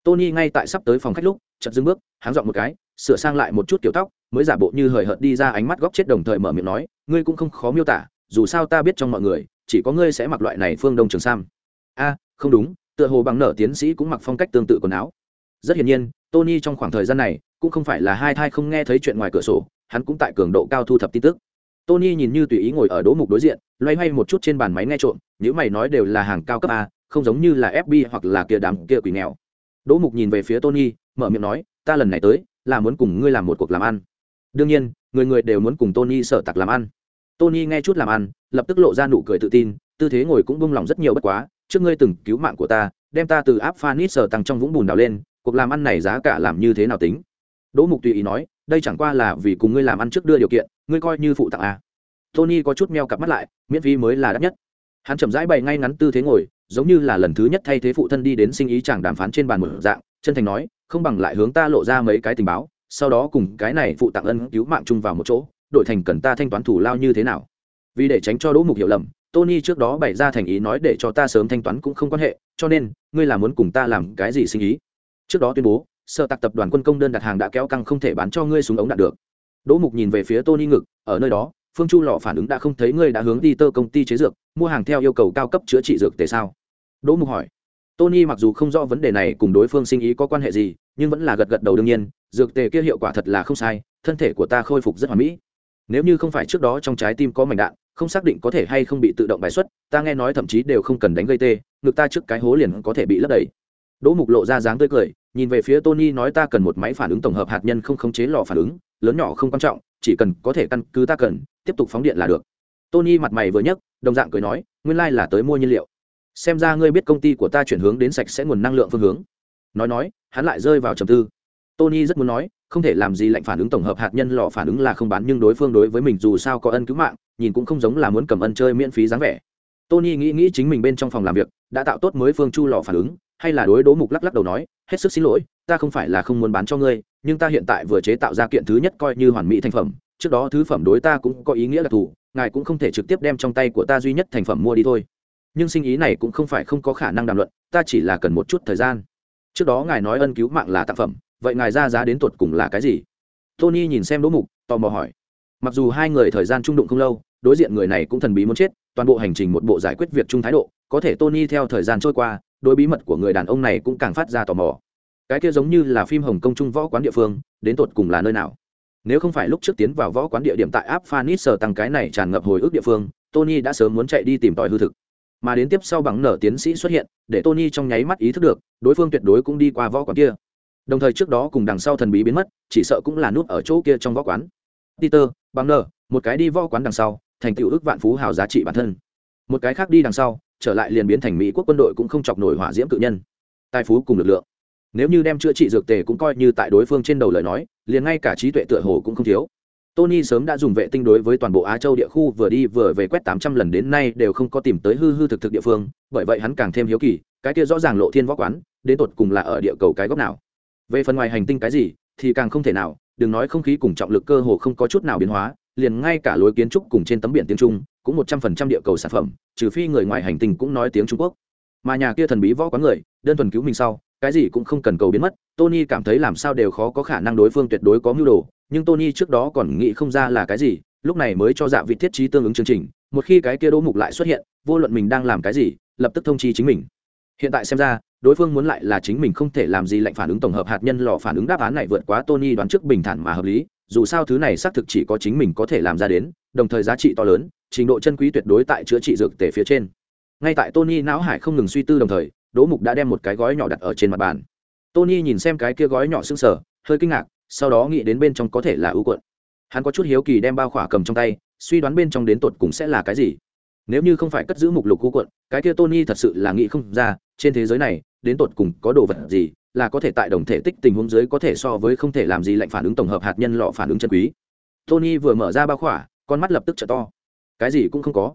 Tony ngay tại sắp tới phòng khách lúc chật dưng bước, háng dọn một cái, sửa sang lại một chút kiểu tóc, mới giả bộ như hời hợt đi ra ánh mắt góc chết đồng thời mở miệng nói, ngươi cũng không khó miêu tả, dù sao ta biết trong mọi người chỉ có ngươi sẽ mặc loại này phương đông trường sam. A, không đúng, tựa hồ bằng nở tiến sĩ cũng mặc phong cách tương tự quần áo. Rất hiển nhiên, tony trong khoảng thời gian này cũng không phải là hai thai không nghe thấy chuyện ngoài cửa sổ, hắn cũng tại cường độ cao thu thập tin tức. Tony nhìn như tùy ý ngồi ở đỗ mục đối diện, loay hoay một chút trên bàn máy nghe trộm nếu mày nói đều là hàng cao cấp a, không giống như là fb hoặc là kia đám kia quỷ nghèo. Đỗ mục nhìn về phía tony, mở miệng nói, ta lần này tới là muốn cùng ngươi làm một cuộc làm ăn. Đương nhiên, người người đều muốn cùng tony sở tặc làm ăn tony nghe chút làm ăn, lập tức lộ ra nụ cười tự tin, tư thế ngồi cũng bung lòng rất nhiều bất quá, trước ngươi từng cứu mạng của ta, đem ta từ áp phanit sở tăng trong vũng bùn đào lên, cuộc làm ăn này giá cả làm như thế nào tính? Đỗ mục tùy ý nói, đây chẳng qua là vì cùng ngươi làm ăn trước đưa điều kiện, ngươi coi như phụ tặng à. tony có chút meo cặp mắt lại, miễn phí mới là đắt nhất. Hắn chậm rãi bày ngay ngắn tư thế ngồi, giống như là lần thứ nhất thay thế phụ thân đi đến sinh ý chẳng đàm phán trên bàn mở dạng, chân thành nói, không bằng lại hướng ta lộ ra mấy cái tình báo, sau đó cùng cái này phụ tặng ân cứu mạng chung vào một chỗ đội thành cần ta thanh toán thủ lao như thế nào? Vì để tránh cho đỗ mục hiểu lầm, tony trước đó bày ra thành ý nói để cho ta sớm thanh toán cũng không quan hệ, cho nên, ngươi là muốn cùng ta làm cái gì sinh ý? Trước đó tuyên bố sợ tạc tập đoàn quân công đơn đặt hàng đã kéo căng không thể bán cho ngươi súng ống đạt được. Đỗ mục nhìn về phía tony ngực, ở nơi đó, phương chu lọ phản ứng đã không thấy ngươi đã hướng đi tơ công ty chế dược, mua hàng theo yêu cầu cao cấp chữa trị dược tề sao? Đỗ mục hỏi. Tony mặc dù không rõ vấn đề này cùng đối phương sinh ý có quan hệ gì, nhưng vẫn là gật gật đầu đương nhiên, dược tề kia hiệu quả thật là không sai, thân thể của ta khôi phục rất hoàn mỹ nếu như không phải trước đó trong trái tim có mảnh đạn, không xác định có thể hay không bị tự động bài xuất, ta nghe nói thậm chí đều không cần đánh gây tê, ngực ta trước cái hố liền có thể bị lấp đầy. Đỗ mục lộ ra dáng tươi cười, nhìn về phía tony nói ta cần một máy phản ứng tổng hợp hạt nhân không khống chế lò phản ứng, lớn nhỏ không quan trọng, chỉ cần có thể căn cứ ta cần, tiếp tục phóng điện là được. Tony mặt mày vừa nhấc, đồng dạng cười nói, nguyên lai、like、là tới mua nhiên liệu. Xem ra ngươi biết công ty của ta chuyển hướng đến sạch sẽ nguồn năng lượng phương hướng. Nói nói, hắn lại rơi vào trầm tư tony rất muốn nói, không thể làm gì lạnh phản ứng tổng hợp hạt nhân lò phản ứng là không bán, nhưng đối phương đối với mình dù sao có ân cứu mạng, nhìn cũng không giống là muốn cầm ân chơi miễn phí dáng vẻ. Tony nghĩ nghĩ chính mình bên trong phòng làm việc, đã tạo tốt mới phương chu lò phản ứng, hay là đối đố mục lắc lắc đầu nói, hết sức xin lỗi, ta không phải là không muốn bán cho ngươi, nhưng ta hiện tại vừa chế tạo ra kiện thứ nhất coi như hoàn mỹ thành phẩm, trước đó thứ phẩm đối ta cũng có ý nghĩa là thù, ngài cũng không thể trực tiếp đem trong tay của ta duy nhất thành phẩm mua đi thôi. Nhưng sinh ý này cũng không phải không có khả năng đàm luận, ta chỉ là cần một chút thời gian. Trước đó ngài nói ân cứu mạng là tác phẩm vậy ngài ra giá đến tuột cùng là cái gì? Tony nhìn xem đỗ mục, tò mò hỏi. Mặc dù hai người thời gian trung đụng không lâu, đối diện người này cũng thần bí muốn chết, toàn bộ hành trình một bộ giải quyết việc chung thái độ, có thể tony theo thời gian trôi qua, đối bí mật của người đàn ông này cũng càng phát ra tò mò. Cái kia giống như là phim hồng kông trung võ quán địa phương, đến tột cùng là nơi nào? Nếu không phải lúc trước tiến vào võ quán địa điểm tại áp phanis sờ tăng cái này tràn ngập hồi ức địa phương, tony đã sớm muốn chạy đi tìm tòi hư thực. Mà đến tiếp sau bằng nở tiến sĩ xuất hiện, để tony trong nháy mắt ý thức được, đối phương tuyệt đối cũng đi qua võ quán kia đồng thời trước đó cùng đằng sau thần bí biến mất, chỉ sợ cũng là nút ở chỗ kia trong võ quán. Peter bằng nờ một cái đi võ quán đằng sau, thành tựu ước vạn phú hào giá trị bản thân. Một cái khác đi đằng sau, trở lại liền biến thành mỹ quốc quân đội cũng không chọc nổi hỏa diễm cự nhân. Tài phú cùng lực lượng. Nếu như đem chữa trị dược tề cũng coi như tại đối phương trên đầu lời nói, liền ngay cả trí tuệ tựa hồ cũng không thiếu. Tony sớm đã dùng vệ tinh đối với toàn bộ á châu địa khu vừa đi vừa về quét tám trăm lần đến nay đều không có tìm tới hư hư thực thực địa phương, bởi vậy hắn càng thêm hiếu kỳ, cái kia rõ ràng lộ thiên võ quán, đến tột cùng là ở địa cầu cái góc nào về phần ngoài hành tinh cái gì, thì càng không thể nào, đừng nói không khí cùng trọng lực cơ hồ không có chút nào biến hóa, liền ngay cả lối kiến trúc cùng trên tấm biển tiếng trung cũng một trăm phần trăm địa cầu sản phẩm, trừ phi người ngoài hành tinh cũng nói tiếng trung quốc. Mà nhà kia thần bí võ quán người, đơn thuần cứu mình sau, cái gì cũng không cần cầu biến mất, tony cảm thấy làm sao đều khó có khả năng đối phương tuyệt đối có mưu đồ, nhưng tony trước đó còn nghĩ không ra là cái gì, lúc này mới cho dạ vị thiết trí tương ứng chương trình, một khi cái kia đỗ mục lại xuất hiện, vô luận mình đang làm cái gì, lập tức thông chi chính mình. Hiện tại xem ra đối phương muốn lại là chính mình không thể làm gì lệnh phản ứng tổng hợp hạt nhân lò phản ứng đáp án này vượt quá tony đoán trước bình thản mà hợp lý, dù sao thứ này xác thực chỉ có chính mình có thể làm ra đến, đồng thời giá trị to lớn, trình độ chân quý tuyệt đối tại chữa trị dược tể phía trên. Ngay tại tony não hải không ngừng suy tư đồng thời, đỗ mục đã đem một cái gói nhỏ đặt ở trên mặt bàn. Tony nhìn xem cái kia gói nhỏ sững sờ, hơi kinh ngạc, sau đó nghĩ đến bên trong có thể là ưu cuộn. Hắn có chút hiếu kỳ đem bao khỏa cầm trong tay, suy đoán bên trong đến tột cùng sẽ là cái gì nếu như không phải cất giữ mục lục khu quận cái kia tony thật sự là nghĩ không ra, trên thế giới này, đến tột cùng có đồ vật gì là có thể tại đồng thể tích tình huống dưới có thể so với không thể làm gì lệnh phản ứng tổng hợp hạt nhân lọ phản ứng chân quý. Tony vừa mở ra bao khỏa, con mắt lập tức trở to. Cái gì cũng không có.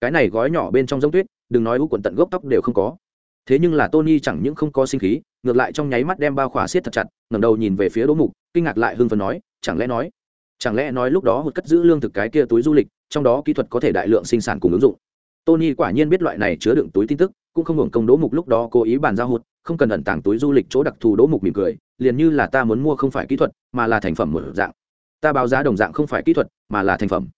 Cái này gói nhỏ bên trong giống tuyết, đừng nói u quần tận gốc tóc đều không có. Thế nhưng là tony chẳng những không có sinh khí, ngược lại trong nháy mắt đem bao khỏa siết thật chặt, ngẩng đầu nhìn về phía đỗ mục, kinh ngạc lại hưng phấn nói, chẳng lẽ nói, chẳng lẽ nói lúc đó hụt cất giữ lương thực cái kia túi du lịch trong đó kỹ thuật có thể đại lượng sinh sản cùng ứng dụng. Tony quả nhiên biết loại này chứa đựng túi tin tức, cũng không hưởng công đỗ mục lúc đó cố ý bàn giao hụt, không cần ẩn tàng túi du lịch chỗ đặc thù đỗ mục mỉm cười, liền như là ta muốn mua không phải kỹ thuật, mà là thành phẩm một dạng. Ta báo giá đồng dạng không phải kỹ thuật, mà là thành phẩm.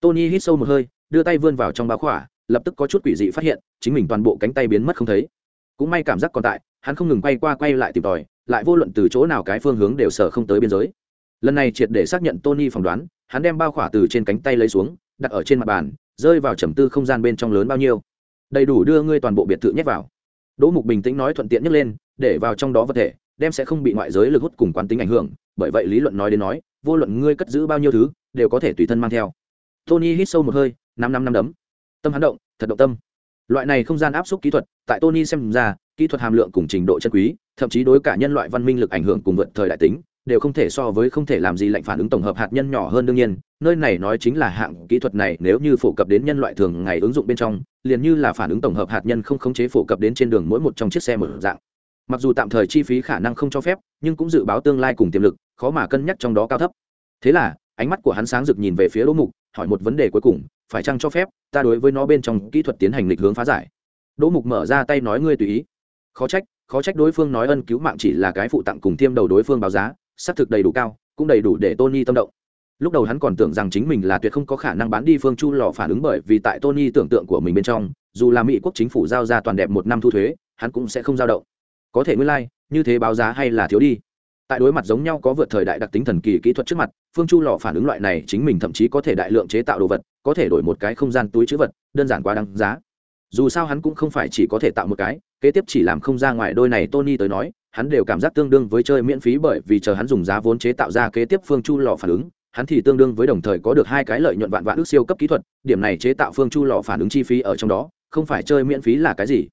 Tony hít sâu một hơi, đưa tay vươn vào trong bao khỏa, lập tức có chút quỷ dị phát hiện, chính mình toàn bộ cánh tay biến mất không thấy. Cũng may cảm giác còn tại, hắn không ngừng quay qua quay lại tìm tòi, lại vô luận từ chỗ nào cái phương hướng đều sở không tới biên giới. Lần này triệt để xác nhận tony phỏng đoán, hắn đem bao khỏa từ trên cánh tay lấy xuống đặt ở trên mặt bàn, rơi vào trầm tư không gian bên trong lớn bao nhiêu. Đầy đủ đưa ngươi toàn bộ biệt thự nhét vào. Đỗ mục bình tĩnh nói thuận tiện nhất lên, để vào trong đó vật thể, đem sẽ không bị ngoại giới lực hút cùng quán tính ảnh hưởng, bởi vậy lý luận nói đến nói, vô luận ngươi cất giữ bao nhiêu thứ, đều có thể tùy thân mang theo. Tony hít sâu một hơi, năm năm năm đấm. Tâm hắn động, thật động tâm. Loại này không gian áp suất kỹ thuật, tại tony xem ra, kỹ thuật hàm lượng cùng trình độ chân quý, thậm chí đối cả nhân loại văn minh lực ảnh hưởng cùng vượt thời đại tính đều không thể so với không thể làm gì lệnh phản ứng tổng hợp hạt nhân nhỏ hơn đương nhiên. Nơi này nói chính là hạng kỹ thuật này, nếu như phổ cập đến nhân loại thường ngày ứng dụng bên trong, liền như là phản ứng tổng hợp hạt nhân không khống chế phổ cập đến trên đường mỗi một trong chiếc xe mở dạng. Mặc dù tạm thời chi phí khả năng không cho phép, nhưng cũng dự báo tương lai cùng tiềm lực, khó mà cân nhắc trong đó cao thấp. Thế là, ánh mắt của hắn sáng rực nhìn về phía đỗ mục, hỏi một vấn đề cuối cùng, phải chăng cho phép ta đối với nó bên trong kỹ thuật tiến hành lịch hướng phá giải? Đỗ mục mở ra tay nói ngươi tùy ý. Khó trách khó trách đối phương nói ân cứu mạng chỉ là cái phụ tặng cùng tiêm đầu đối phương báo giá xác thực đầy đủ cao cũng đầy đủ để tony tâm động. Lúc đầu hắn còn tưởng rằng chính mình là tuyệt không có khả năng bán đi phương chu lò phản ứng bởi vì tại tony tưởng tượng của mình bên trong dù là mỹ quốc chính phủ giao ra toàn đẹp một năm thu thuế hắn cũng sẽ không giao động. Có thể nguyên lai、like, như thế báo giá hay là thiếu đi. Tại đối mặt giống nhau có vượt thời đại đặc tính thần kỳ kỹ thuật trước mặt phương chu lò phản ứng loại này chính mình thậm chí có thể đại lượng chế tạo đồ vật có thể đổi một cái không gian túi chữ vật đơn giản quá đáng giá. Dù sao hắn cũng không phải chỉ có thể tạo một cái kế tiếp chỉ làm không ra ngoài đôi này tony tới nói hắn đều cảm giác tương đương với chơi miễn phí bởi vì chờ hắn dùng giá vốn chế tạo ra kế tiếp phương chu lò phản ứng, hắn thì tương đương với đồng thời có được hai cái lợi nhuận vạn vạn ước siêu cấp kỹ thuật, điểm này chế tạo phương chu lò phản ứng chi phí ở trong đó, không phải chơi miễn phí là cái gì.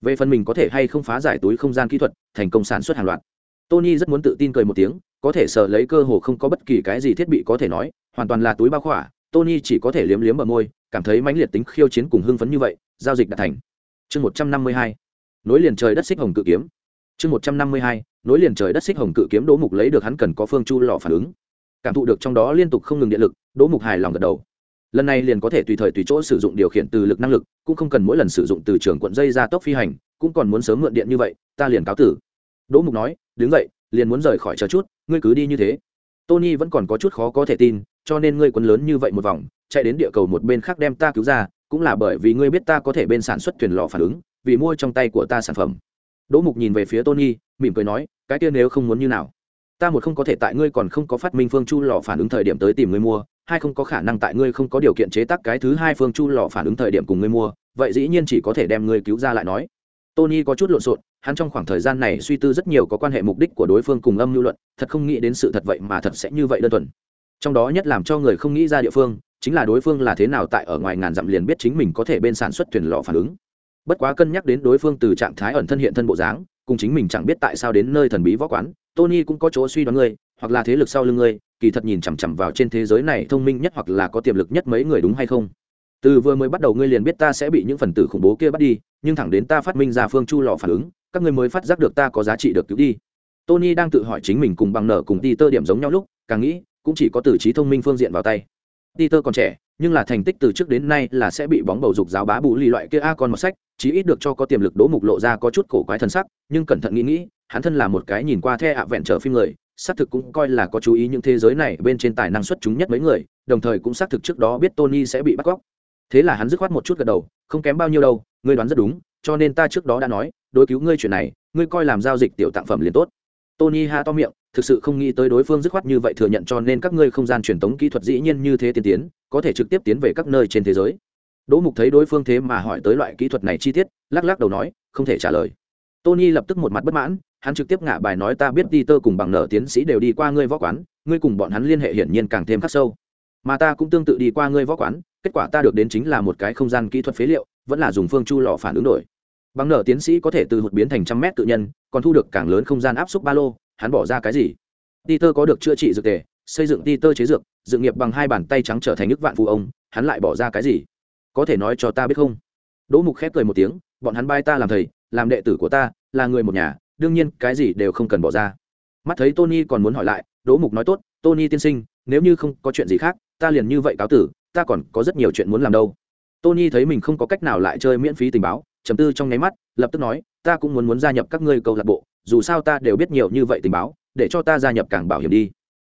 Về phần mình có thể hay không phá giải túi không gian kỹ thuật, thành công sản xuất hàng loạt. Tony rất muốn tự tin cười một tiếng, có thể sợ lấy cơ hồ không có bất kỳ cái gì thiết bị có thể nói, hoàn toàn là túi bao khỏa, tony chỉ có thể liếm liếm ở môi, cảm thấy mãnh liệt tính khiêu chiến cùng hưng phấn như vậy, giao dịch đã thành. Chương một trăm năm mươi hai. Nối liền trời đất xích hồng cự kiếm chương một trăm năm mươi hai, nối liền trời đất xích hồng cự kiếm đỗ mục lấy được hắn cần có phương chu lò phản ứng. Cảm thụ được trong đó liên tục không ngừng điện lực, đỗ mục hài lòng gật đầu. Lần này liền có thể tùy thời tùy chỗ sử dụng điều khiển từ lực năng lực, cũng không cần mỗi lần sử dụng từ trường cuộn dây ra tốc phi hành, cũng còn muốn sớm mượn điện như vậy, ta liền cáo tử. Đỗ mục nói, đứng dậy, liền muốn rời khỏi chờ chút, ngươi cứ đi như thế. Tony vẫn còn có chút khó có thể tin, cho nên ngươi quấn lớn như vậy một vòng, chạy đến địa cầu một bên khác đem ta cứu ra, cũng là bởi vì ngươi biết ta có thể bên sản xuất thuyền lò phản ứng, vì mua trong tay của ta sản phẩm đỗ mục nhìn về phía tony mỉm cười nói, cái kia nếu không muốn như nào? Ta một không có thể tại ngươi còn không có phát minh phương chu lò phản ứng thời điểm tới tìm ngươi mua, hai không có khả năng tại ngươi không có điều kiện chế tác cái thứ hai phương chu lò phản ứng thời điểm cùng ngươi mua, vậy dĩ nhiên chỉ có thể đem ngươi cứu ra lại nói. Tony có chút lộn xộn, hắn trong khoảng thời gian này suy tư rất nhiều có quan hệ mục đích của đối phương cùng âm lưu luận, thật không nghĩ đến sự thật vậy mà thật sẽ như vậy đơn thuần. Trong đó nhất làm cho người không nghĩ ra địa phương, chính là đối phương là thế nào tại ở ngoài ngàn dặm liền biết chính mình có thể bên sản xuất thuyền lò phản ứng bất quá cân nhắc đến đối phương từ trạng thái ẩn thân hiện thân bộ dáng, cùng chính mình chẳng biết tại sao đến nơi thần bí võ quán, tony cũng có chỗ suy đoán ngươi, hoặc là thế lực sau lưng ngươi, kỳ thật nhìn chằm chằm vào trên thế giới này thông minh nhất hoặc là có tiềm lực nhất mấy người đúng hay không. Từ vừa mới bắt đầu ngươi liền biết ta sẽ bị những phần tử khủng bố kia bắt đi, nhưng thẳng đến ta phát minh ra phương chu lò phản ứng, các ngươi mới phát giác được ta có giá trị được cứu đi. Tony đang tự hỏi chính mình cùng bằng nở cùng đi tơ điểm giống nhau lúc, càng nghĩ, cũng chỉ có từ trí thông minh phương diện vào tay. Đi tơ còn trẻ, nhưng là thành tích từ trước đến nay là sẽ bị bóng bầu dục giáo bá bù lì loại kia a con một sách chí ít được cho có tiềm lực đỗ mục lộ ra có chút cổ quái thần sắc, nhưng cẩn thận nghĩ nghĩ, hắn thân là một cái nhìn qua the ạ vẹn trở phim người, xác thực cũng coi là có chú ý những thế giới này bên trên tài năng xuất chúng nhất mấy người, đồng thời cũng xác thực trước đó biết tony sẽ bị bắt cóc. Thế là hắn dứt khoát một chút gật đầu, không kém bao nhiêu đâu, ngươi đoán rất đúng, cho nên ta trước đó đã nói, đối cứu ngươi chuyện này, ngươi coi làm giao dịch tiểu tặng phẩm liền tốt. Tony ha to miệng, thực sự không nghĩ tới đối phương dứt khoát như vậy thừa nhận cho nên các ngươi không gian truyền tống kỹ thuật dĩ nhiên như thế tiên tiến, có thể trực tiếp tiến về các nơi trên thế giới đỗ mục thấy đối phương thế mà hỏi tới loại kỹ thuật này chi tiết lắc lắc đầu nói không thể trả lời. Tony lập tức một mặt bất mãn hắn trực tiếp ngả bài nói ta biết đi tơ cùng bằng nở tiến sĩ đều đi qua ngươi võ quán ngươi cùng bọn hắn liên hệ hiển nhiên càng thêm khắc sâu. Mà ta cũng tương tự đi qua ngươi võ quán kết quả ta được đến chính là một cái không gian kỹ thuật phế liệu vẫn là dùng phương chu lò phản ứng đổi. Bằng nở tiến sĩ có thể từ hụt biến thành trăm mét tự nhân còn thu được càng lớn không gian áp suất ba lô hắn bỏ ra cái gì? Peter có được chữa trị dược tề, xây dựng Peter chế dược, dự nghiệp bằng hai bàn tay trắng trở thành nước vạn phù ông, hắn lại bỏ ra cái gì? Có thể nói cho ta biết không? Đỗ Mục khép cười một tiếng, bọn hắn bai ta làm thầy, làm đệ tử của ta, là người một nhà, đương nhiên cái gì đều không cần bỏ ra. Mắt thấy Tony còn muốn hỏi lại, Đỗ Mục nói tốt, Tony tiên sinh, nếu như không có chuyện gì khác, ta liền như vậy cáo tử, ta còn có rất nhiều chuyện muốn làm đâu. Tony thấy mình không có cách nào lại chơi miễn phí tình báo, trầm tư trong nháy mắt, lập tức nói, ta cũng muốn muốn gia nhập các ngươi câu lạc bộ, dù sao ta đều biết nhiều như vậy tình báo, để cho ta gia nhập càng bảo hiểm đi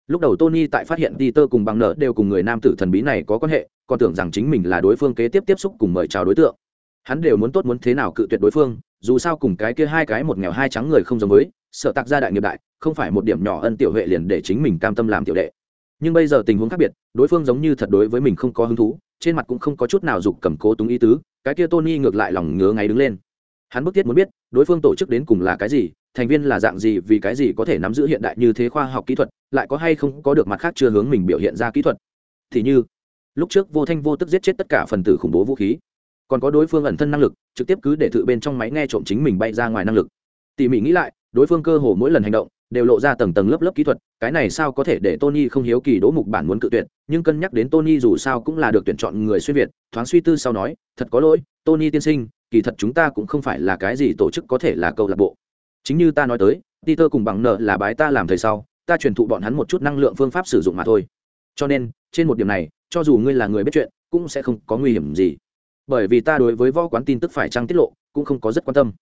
lúc đầu tony tại phát hiện peter cùng bằng nợ đều cùng người nam tử thần bí này có quan hệ, còn tưởng rằng chính mình là đối phương kế tiếp tiếp xúc cùng mời chào đối tượng. Hắn đều muốn tốt muốn thế nào cự tuyệt đối phương, dù sao cùng cái kia hai cái một nghèo hai trắng người không giống với, sợ tạc gia đại nghiệp đại, không phải một điểm nhỏ ân tiểu huệ liền để chính mình cam tâm làm tiểu đệ. Nhưng bây giờ tình huống khác biệt, đối phương giống như thật đối với mình không có hứng thú, trên mặt cũng không có chút nào dục cầm cố túng ý tứ, cái kia tony ngược lại lòng ngứa ngáy đứng lên. Hắn bức thiết muốn biết, đối phương tổ chức đến cùng là cái gì thành viên là dạng gì, vì cái gì có thể nắm giữ hiện đại như thế khoa học kỹ thuật, lại có hay không có được mặt khác chưa hướng mình biểu hiện ra kỹ thuật? Thì như, lúc trước vô thanh vô tức giết chết tất cả phần tử khủng bố vũ khí, còn có đối phương ẩn thân năng lực, trực tiếp cứ để tự bên trong máy nghe trộm chính mình bay ra ngoài năng lực. Tỉ mỉ nghĩ lại, đối phương cơ hồ mỗi lần hành động đều lộ ra tầng tầng lớp lớp kỹ thuật, cái này sao có thể để tony không hiếu kỳ đỗ mục bản muốn cự tuyệt, nhưng cân nhắc đến tony dù sao cũng là được tuyển chọn người xuyên việt, thoáng suy tư sau nói, thật có lỗi, tony tiên sinh, kỳ thật chúng ta cũng không phải là cái gì tổ chức có thể là câu lạc bộ chính như ta nói tới, peter cùng bằng nợ là bái ta làm thầy sau, ta truyền thụ bọn hắn một chút năng lượng phương pháp sử dụng mà thôi. Cho nên, trên một điểm này, cho dù ngươi là người biết chuyện, cũng sẽ không có nguy hiểm gì. Bởi vì ta đối với võ quán tin tức phải trăng tiết lộ, cũng không có rất quan tâm.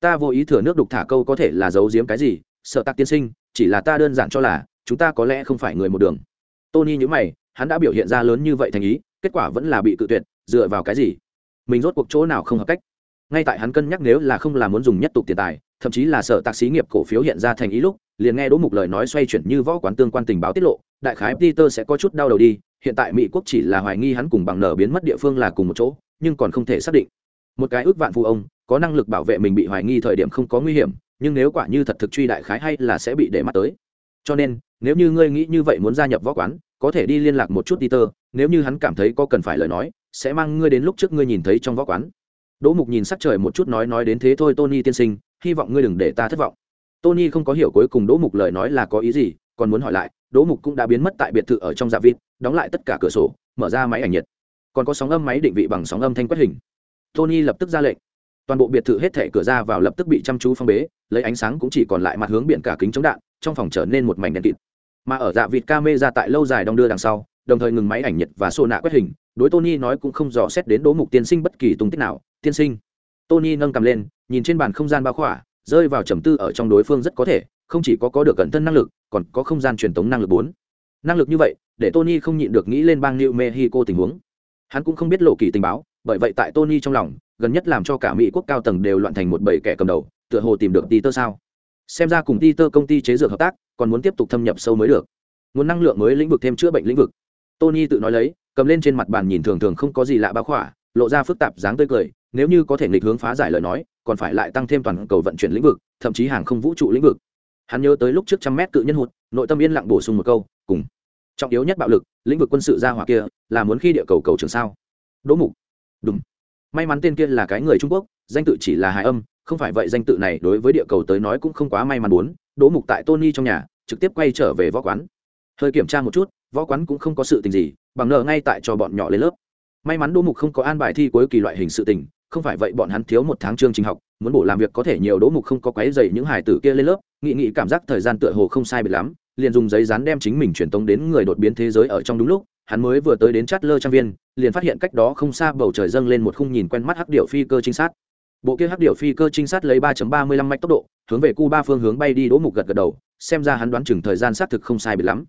Ta vô ý thừa nước đục thả câu có thể là giấu giếm cái gì, sợ tạc tiên sinh, chỉ là ta đơn giản cho là, chúng ta có lẽ không phải người một đường. Tony nhữ mày, hắn đã biểu hiện ra lớn như vậy thành ý, kết quả vẫn là bị cự tuyệt, dựa vào cái gì? Mình rốt cuộc chỗ nào không hợp cách? Ngay tại hắn cân nhắc nếu là không là muốn dùng nhất tục tiền tài thậm chí là sở tạc xí nghiệp cổ phiếu hiện ra thành ý lúc, liền nghe đỗ mục lời nói xoay chuyển như võ quán tương quan tình báo tiết lộ, đại khái peter sẽ có chút đau đầu đi, hiện tại mỹ quốc chỉ là hoài nghi hắn cùng bằng nở biến mất địa phương là cùng một chỗ, nhưng còn không thể xác định. Một cái ước vạn phụ ông, có năng lực bảo vệ mình bị hoài nghi thời điểm không có nguy hiểm, nhưng nếu quả như thật thực truy đại khái hay là sẽ bị để mắt tới. Cho nên, nếu như ngươi nghĩ như vậy muốn gia nhập võ quán, có thể đi liên lạc một chút peter, nếu như hắn cảm thấy có cần phải lời nói, sẽ mang ngươi đến lúc trước ngươi nhìn thấy trong võ quán. Đỗ mục nhìn sắc trời một chút nói nói đến thế thôi, tony tiên sinh hy vọng ngươi đừng để ta thất vọng. Tony không có hiểu cuối cùng đỗ mục lời nói là có ý gì, còn muốn hỏi lại, đỗ mục cũng đã biến mất tại biệt thự ở trong dạ vịt, đóng lại tất cả cửa sổ, mở ra máy ảnh nhiệt. Còn có sóng âm máy định vị bằng sóng âm thanh quét hình. Tony lập tức ra lệnh. Toàn bộ biệt thự hết thể cửa ra vào lập tức bị chăm chú phong bế, lấy ánh sáng cũng chỉ còn lại mặt hướng biển cả kính chống đạn, trong phòng trở nên một mảnh đèn kịt. Mà ở dạ vịt ca mê ra tại lâu dài đong đưa đằng sau, đồng thời ngừng máy ảnh nhiệt và xô nạ quét hình, đối tony nói cũng không dò xét đến đỗ mục tiên sinh bất kỳ tung tích nào. Tiên sinh. Tony nâng cầm lên nhìn trên bàn không gian bao khỏa, rơi vào trầm tư ở trong đối phương rất có thể, không chỉ có có được cẩn thân năng lực, còn có không gian truyền tống năng lực bốn. Năng lực như vậy, để tony không nhịn được nghĩ lên bang new mexico tình huống. Hắn cũng không biết lộ kỳ tình báo, bởi vậy tại tony trong lòng, gần nhất làm cho cả mỹ quốc cao tầng đều loạn thành một bầy kẻ cầm đầu, tựa hồ tìm được peter sao? Xem ra cùng peter công ty chế dược hợp tác, còn muốn tiếp tục thâm nhập sâu mới được. Nguồn năng lượng mới lĩnh vực thêm chữa bệnh lĩnh vực. Tony tự nói lấy, cầm lên trên mặt bàn nhìn thường thường không có gì lạ bá khỏa, lộ ra phức tạp dáng tươi cười nếu như có thể nghịch hướng phá giải lời nói, còn phải lại tăng thêm toàn cầu vận chuyển lĩnh vực, thậm chí hàng không vũ trụ lĩnh vực. Hắn nhớ tới lúc trước trăm mét cự nhân hụt, nội tâm yên lặng bổ sung một câu, cùng, trọng yếu nhất bạo lực, lĩnh vực quân sự ra hỏa kia, là muốn khi địa cầu cầu trường sao? Đỗ mục đúng may mắn tên kia là cái người trung quốc, danh tự chỉ là hài âm, không phải vậy danh tự này đối với địa cầu tới nói cũng không quá may mắn muốn đỗ mục tại tony trong nhà, trực tiếp quay trở về võ quán. Hơi kiểm tra một chút, võ quán cũng không có sự tình gì, bằng nợ ngay tại cho bọn nhỏ lên lớp. May mắn đỗ mục không có an bài thi cuối kỳ loại hình sự tình không phải vậy bọn hắn thiếu một tháng chương trình học, muốn bổ làm việc có thể nhiều đỗ mục không có quấy dày những hải tử kia lên lớp, nghị nghị cảm giác thời gian tựa hồ không sai biệt lắm, liền dùng giấy rán đem chính mình truyền tống đến người đột biến thế giới ở trong đúng lúc, hắn mới vừa tới đến chát lơ trang viên, liền phát hiện cách đó không xa bầu trời dâng lên một khung nhìn quen mắt hắc điệu phi cơ trinh sát. Bộ kia hắc điệu phi cơ trinh sát lấy ba ba mươi lăm mạch tốc độ, hướng về cu ba phương hướng bay đi đỗ mục gật gật đầu, xem ra hắn đoán chừng thời gian xác thực không sai biệt lắm.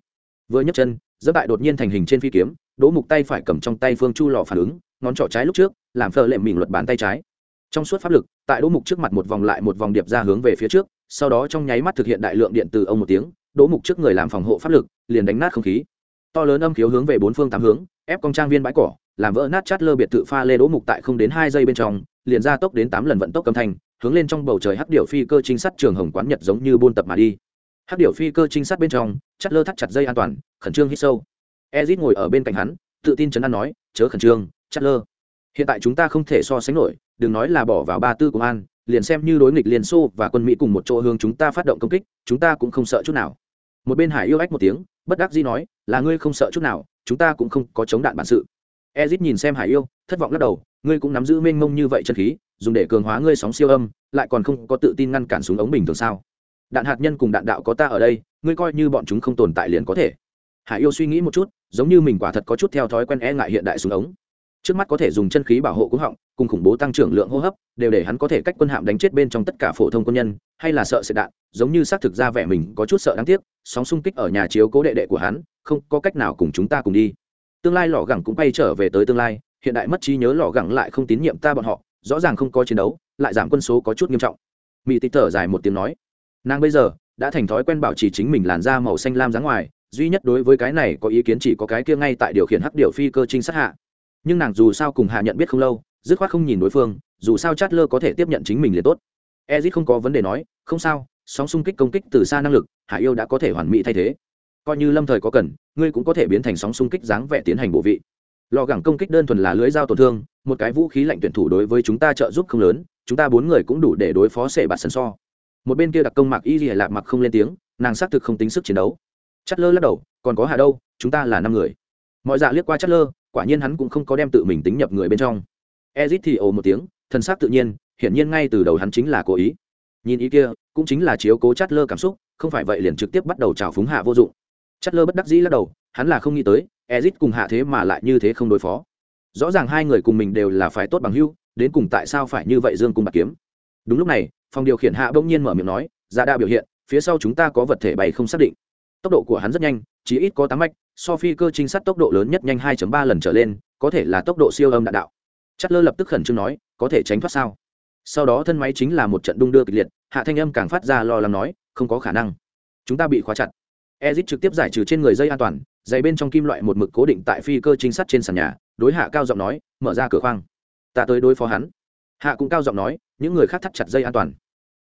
Vừa nhấc chân, dẫm tại đột nhiên thành hình trên phi kiếm đỗ mục tay phải cầm trong tay phương chu lò phản ứng, ngón trỏ trái lúc trước, làm phờ lệ mình luật bàn tay trái. Trong suốt pháp lực, tại đỗ mục trước mặt một vòng lại một vòng điệp ra hướng về phía trước, sau đó trong nháy mắt thực hiện đại lượng điện từ ông một tiếng, đỗ mục trước người làm phòng hộ pháp lực, liền đánh nát không khí. To lớn âm khiếu hướng về bốn phương tám hướng, ép công trang viên bãi cỏ, làm vỡ nát chát lơ biệt tự pha lê đỗ mục tại không đến hai giây bên trong, liền ra tốc đến tám lần vận tốc âm thanh, hướng lên trong bầu trời hắc điệu phi cơ trinh sát trường hồng quán nhật giống như buôn tập mà đi. Hắc điệu phi cơ trinh sát bên trong, chát lơ thắt chặt dây an toàn, khẩn trương hít sâu ezit ngồi ở bên cạnh hắn, tự tin chấn an nói, chớ khẩn trương chát lơ hiện tại chúng ta không thể so sánh nổi, đừng nói là bỏ vào ba tư công an, liền xem như đối nghịch liên xô và quân mỹ cùng một chỗ hướng chúng ta phát động công kích, chúng ta cũng không sợ chút nào. Một bên hải yêu ách một tiếng, bất đắc dĩ nói, là ngươi không sợ chút nào, chúng ta cũng không có chống đạn bản sự. Ezit nhìn xem hải yêu, thất vọng lắc đầu, ngươi cũng nắm giữ mênh mông như vậy chân khí, dùng để cường hóa ngươi sóng siêu âm, lại còn không có tự tin ngăn cản súng ống bình thường sao? Đạn hạt nhân cùng đạn đạo có ta ở đây, ngươi coi như bọn chúng không tồn tại liền có thể hải yêu suy nghĩ một chút, giống như mình quả thật có chút theo thói quen e ngại hiện đại súng ống. Trước mắt có thể dùng chân khí bảo hộ cúng họng, cùng khủng bố tăng trưởng lượng hô hấp, đều để hắn có thể cách quân hạm đánh chết bên trong tất cả phổ thông quân nhân, hay là sợ sệt đạn, giống như xác thực ra vẻ mình có chút sợ đáng tiếc, sóng xung kích ở nhà chiếu cố đệ đệ của hắn, không có cách nào cùng chúng ta cùng đi. Tương lai lò gẳng cũng bay trở về tới tương lai, hiện đại mất trí nhớ lò gẳng lại không tín nhiệm ta bọn họ, rõ ràng không có chiến đấu, lại giảm quân số có chút nghiêm trọng. Mỹ tịch thở dài một tiếng nói. Nàng bây giờ đã thành thói quen bảo trì chính mình làn da màu xanh lam dáng ngoài duy nhất đối với cái này có ý kiến chỉ có cái kia ngay tại điều khiển hắc điều phi cơ trinh sát hạ. Nhưng nàng dù sao cùng hạ nhận biết không lâu, dứt khoát không nhìn đối phương, dù sao chát lơ có thể tiếp nhận chính mình liền tốt. Ezit không có vấn đề nói, không sao, sóng xung kích công kích từ xa năng lực, hạ yêu đã có thể hoàn mỹ thay thế. Coi như lâm thời có cần, ngươi cũng có thể biến thành sóng xung kích dáng vẻ tiến hành bộ vị. Lò gẳng công kích đơn thuần là lưới dao tổn thương, một cái vũ khí lạnh tuyển thủ đối với chúng ta trợ giúp không lớn, chúng ta bốn người cũng đủ để đối phó sệ bạt sân so. Một bên kia đặc công mạc y lìa lạc mặc không lên tiếng, nàng xác thực không tính sức chiến đấu chất lơ lắc đầu, còn có hạ đâu, chúng ta là năm người. Mọi dạ liếc qua chất lơ, quả nhiên hắn cũng không có đem tự mình tính nhập người bên trong. Ezit thì ồ một tiếng thân xác tự nhiên, hiển nhiên ngay từ đầu hắn chính là cố ý. Nhìn ý kia, cũng chính là chiếu cố chát lơ cảm xúc, không phải vậy liền trực tiếp bắt đầu trào phúng hạ vô dụng. Chát lơ bất đắc dĩ lắc đầu, hắn là không nghĩ tới, ezit cùng hạ thế mà lại như thế không đối phó. Rõ ràng hai người cùng mình đều là phải tốt bằng hưu đến cùng tại sao phải như vậy dương cùng bạc kiếm? Đúng lúc này, phòng điều khiển hạ bỗng nhiên mở miệng nói dạ ra đa biểu hiện, phía sau chúng ta có vật thể bày không xác định tốc độ của hắn rất nhanh chỉ ít có tám mạch, so phi cơ trinh sát tốc độ lớn nhất nhanh 2.3 lần trở lên, có thể là tốc độ siêu âm đạn đạo. Chất lơ lập tức khẩn trương nói, có thể tránh thoát sao? Sau đó thân máy chính là một trận đung đưa kịch liệt, hạ thanh âm càng phát ra lo lắng nói, không có khả năng. Chúng ta bị khóa chặt. Ezit trực tiếp giải trừ trên người dây an toàn dày bên trong kim loại một mực cố định tại phi cơ trinh sát trên sàn nhà, đối hạ cao giọng nói, mở ra cửa khoang. Ta tới đối phó hắn. Hạ cũng cao giọng nói, những người khác thắt chặt dây an toàn.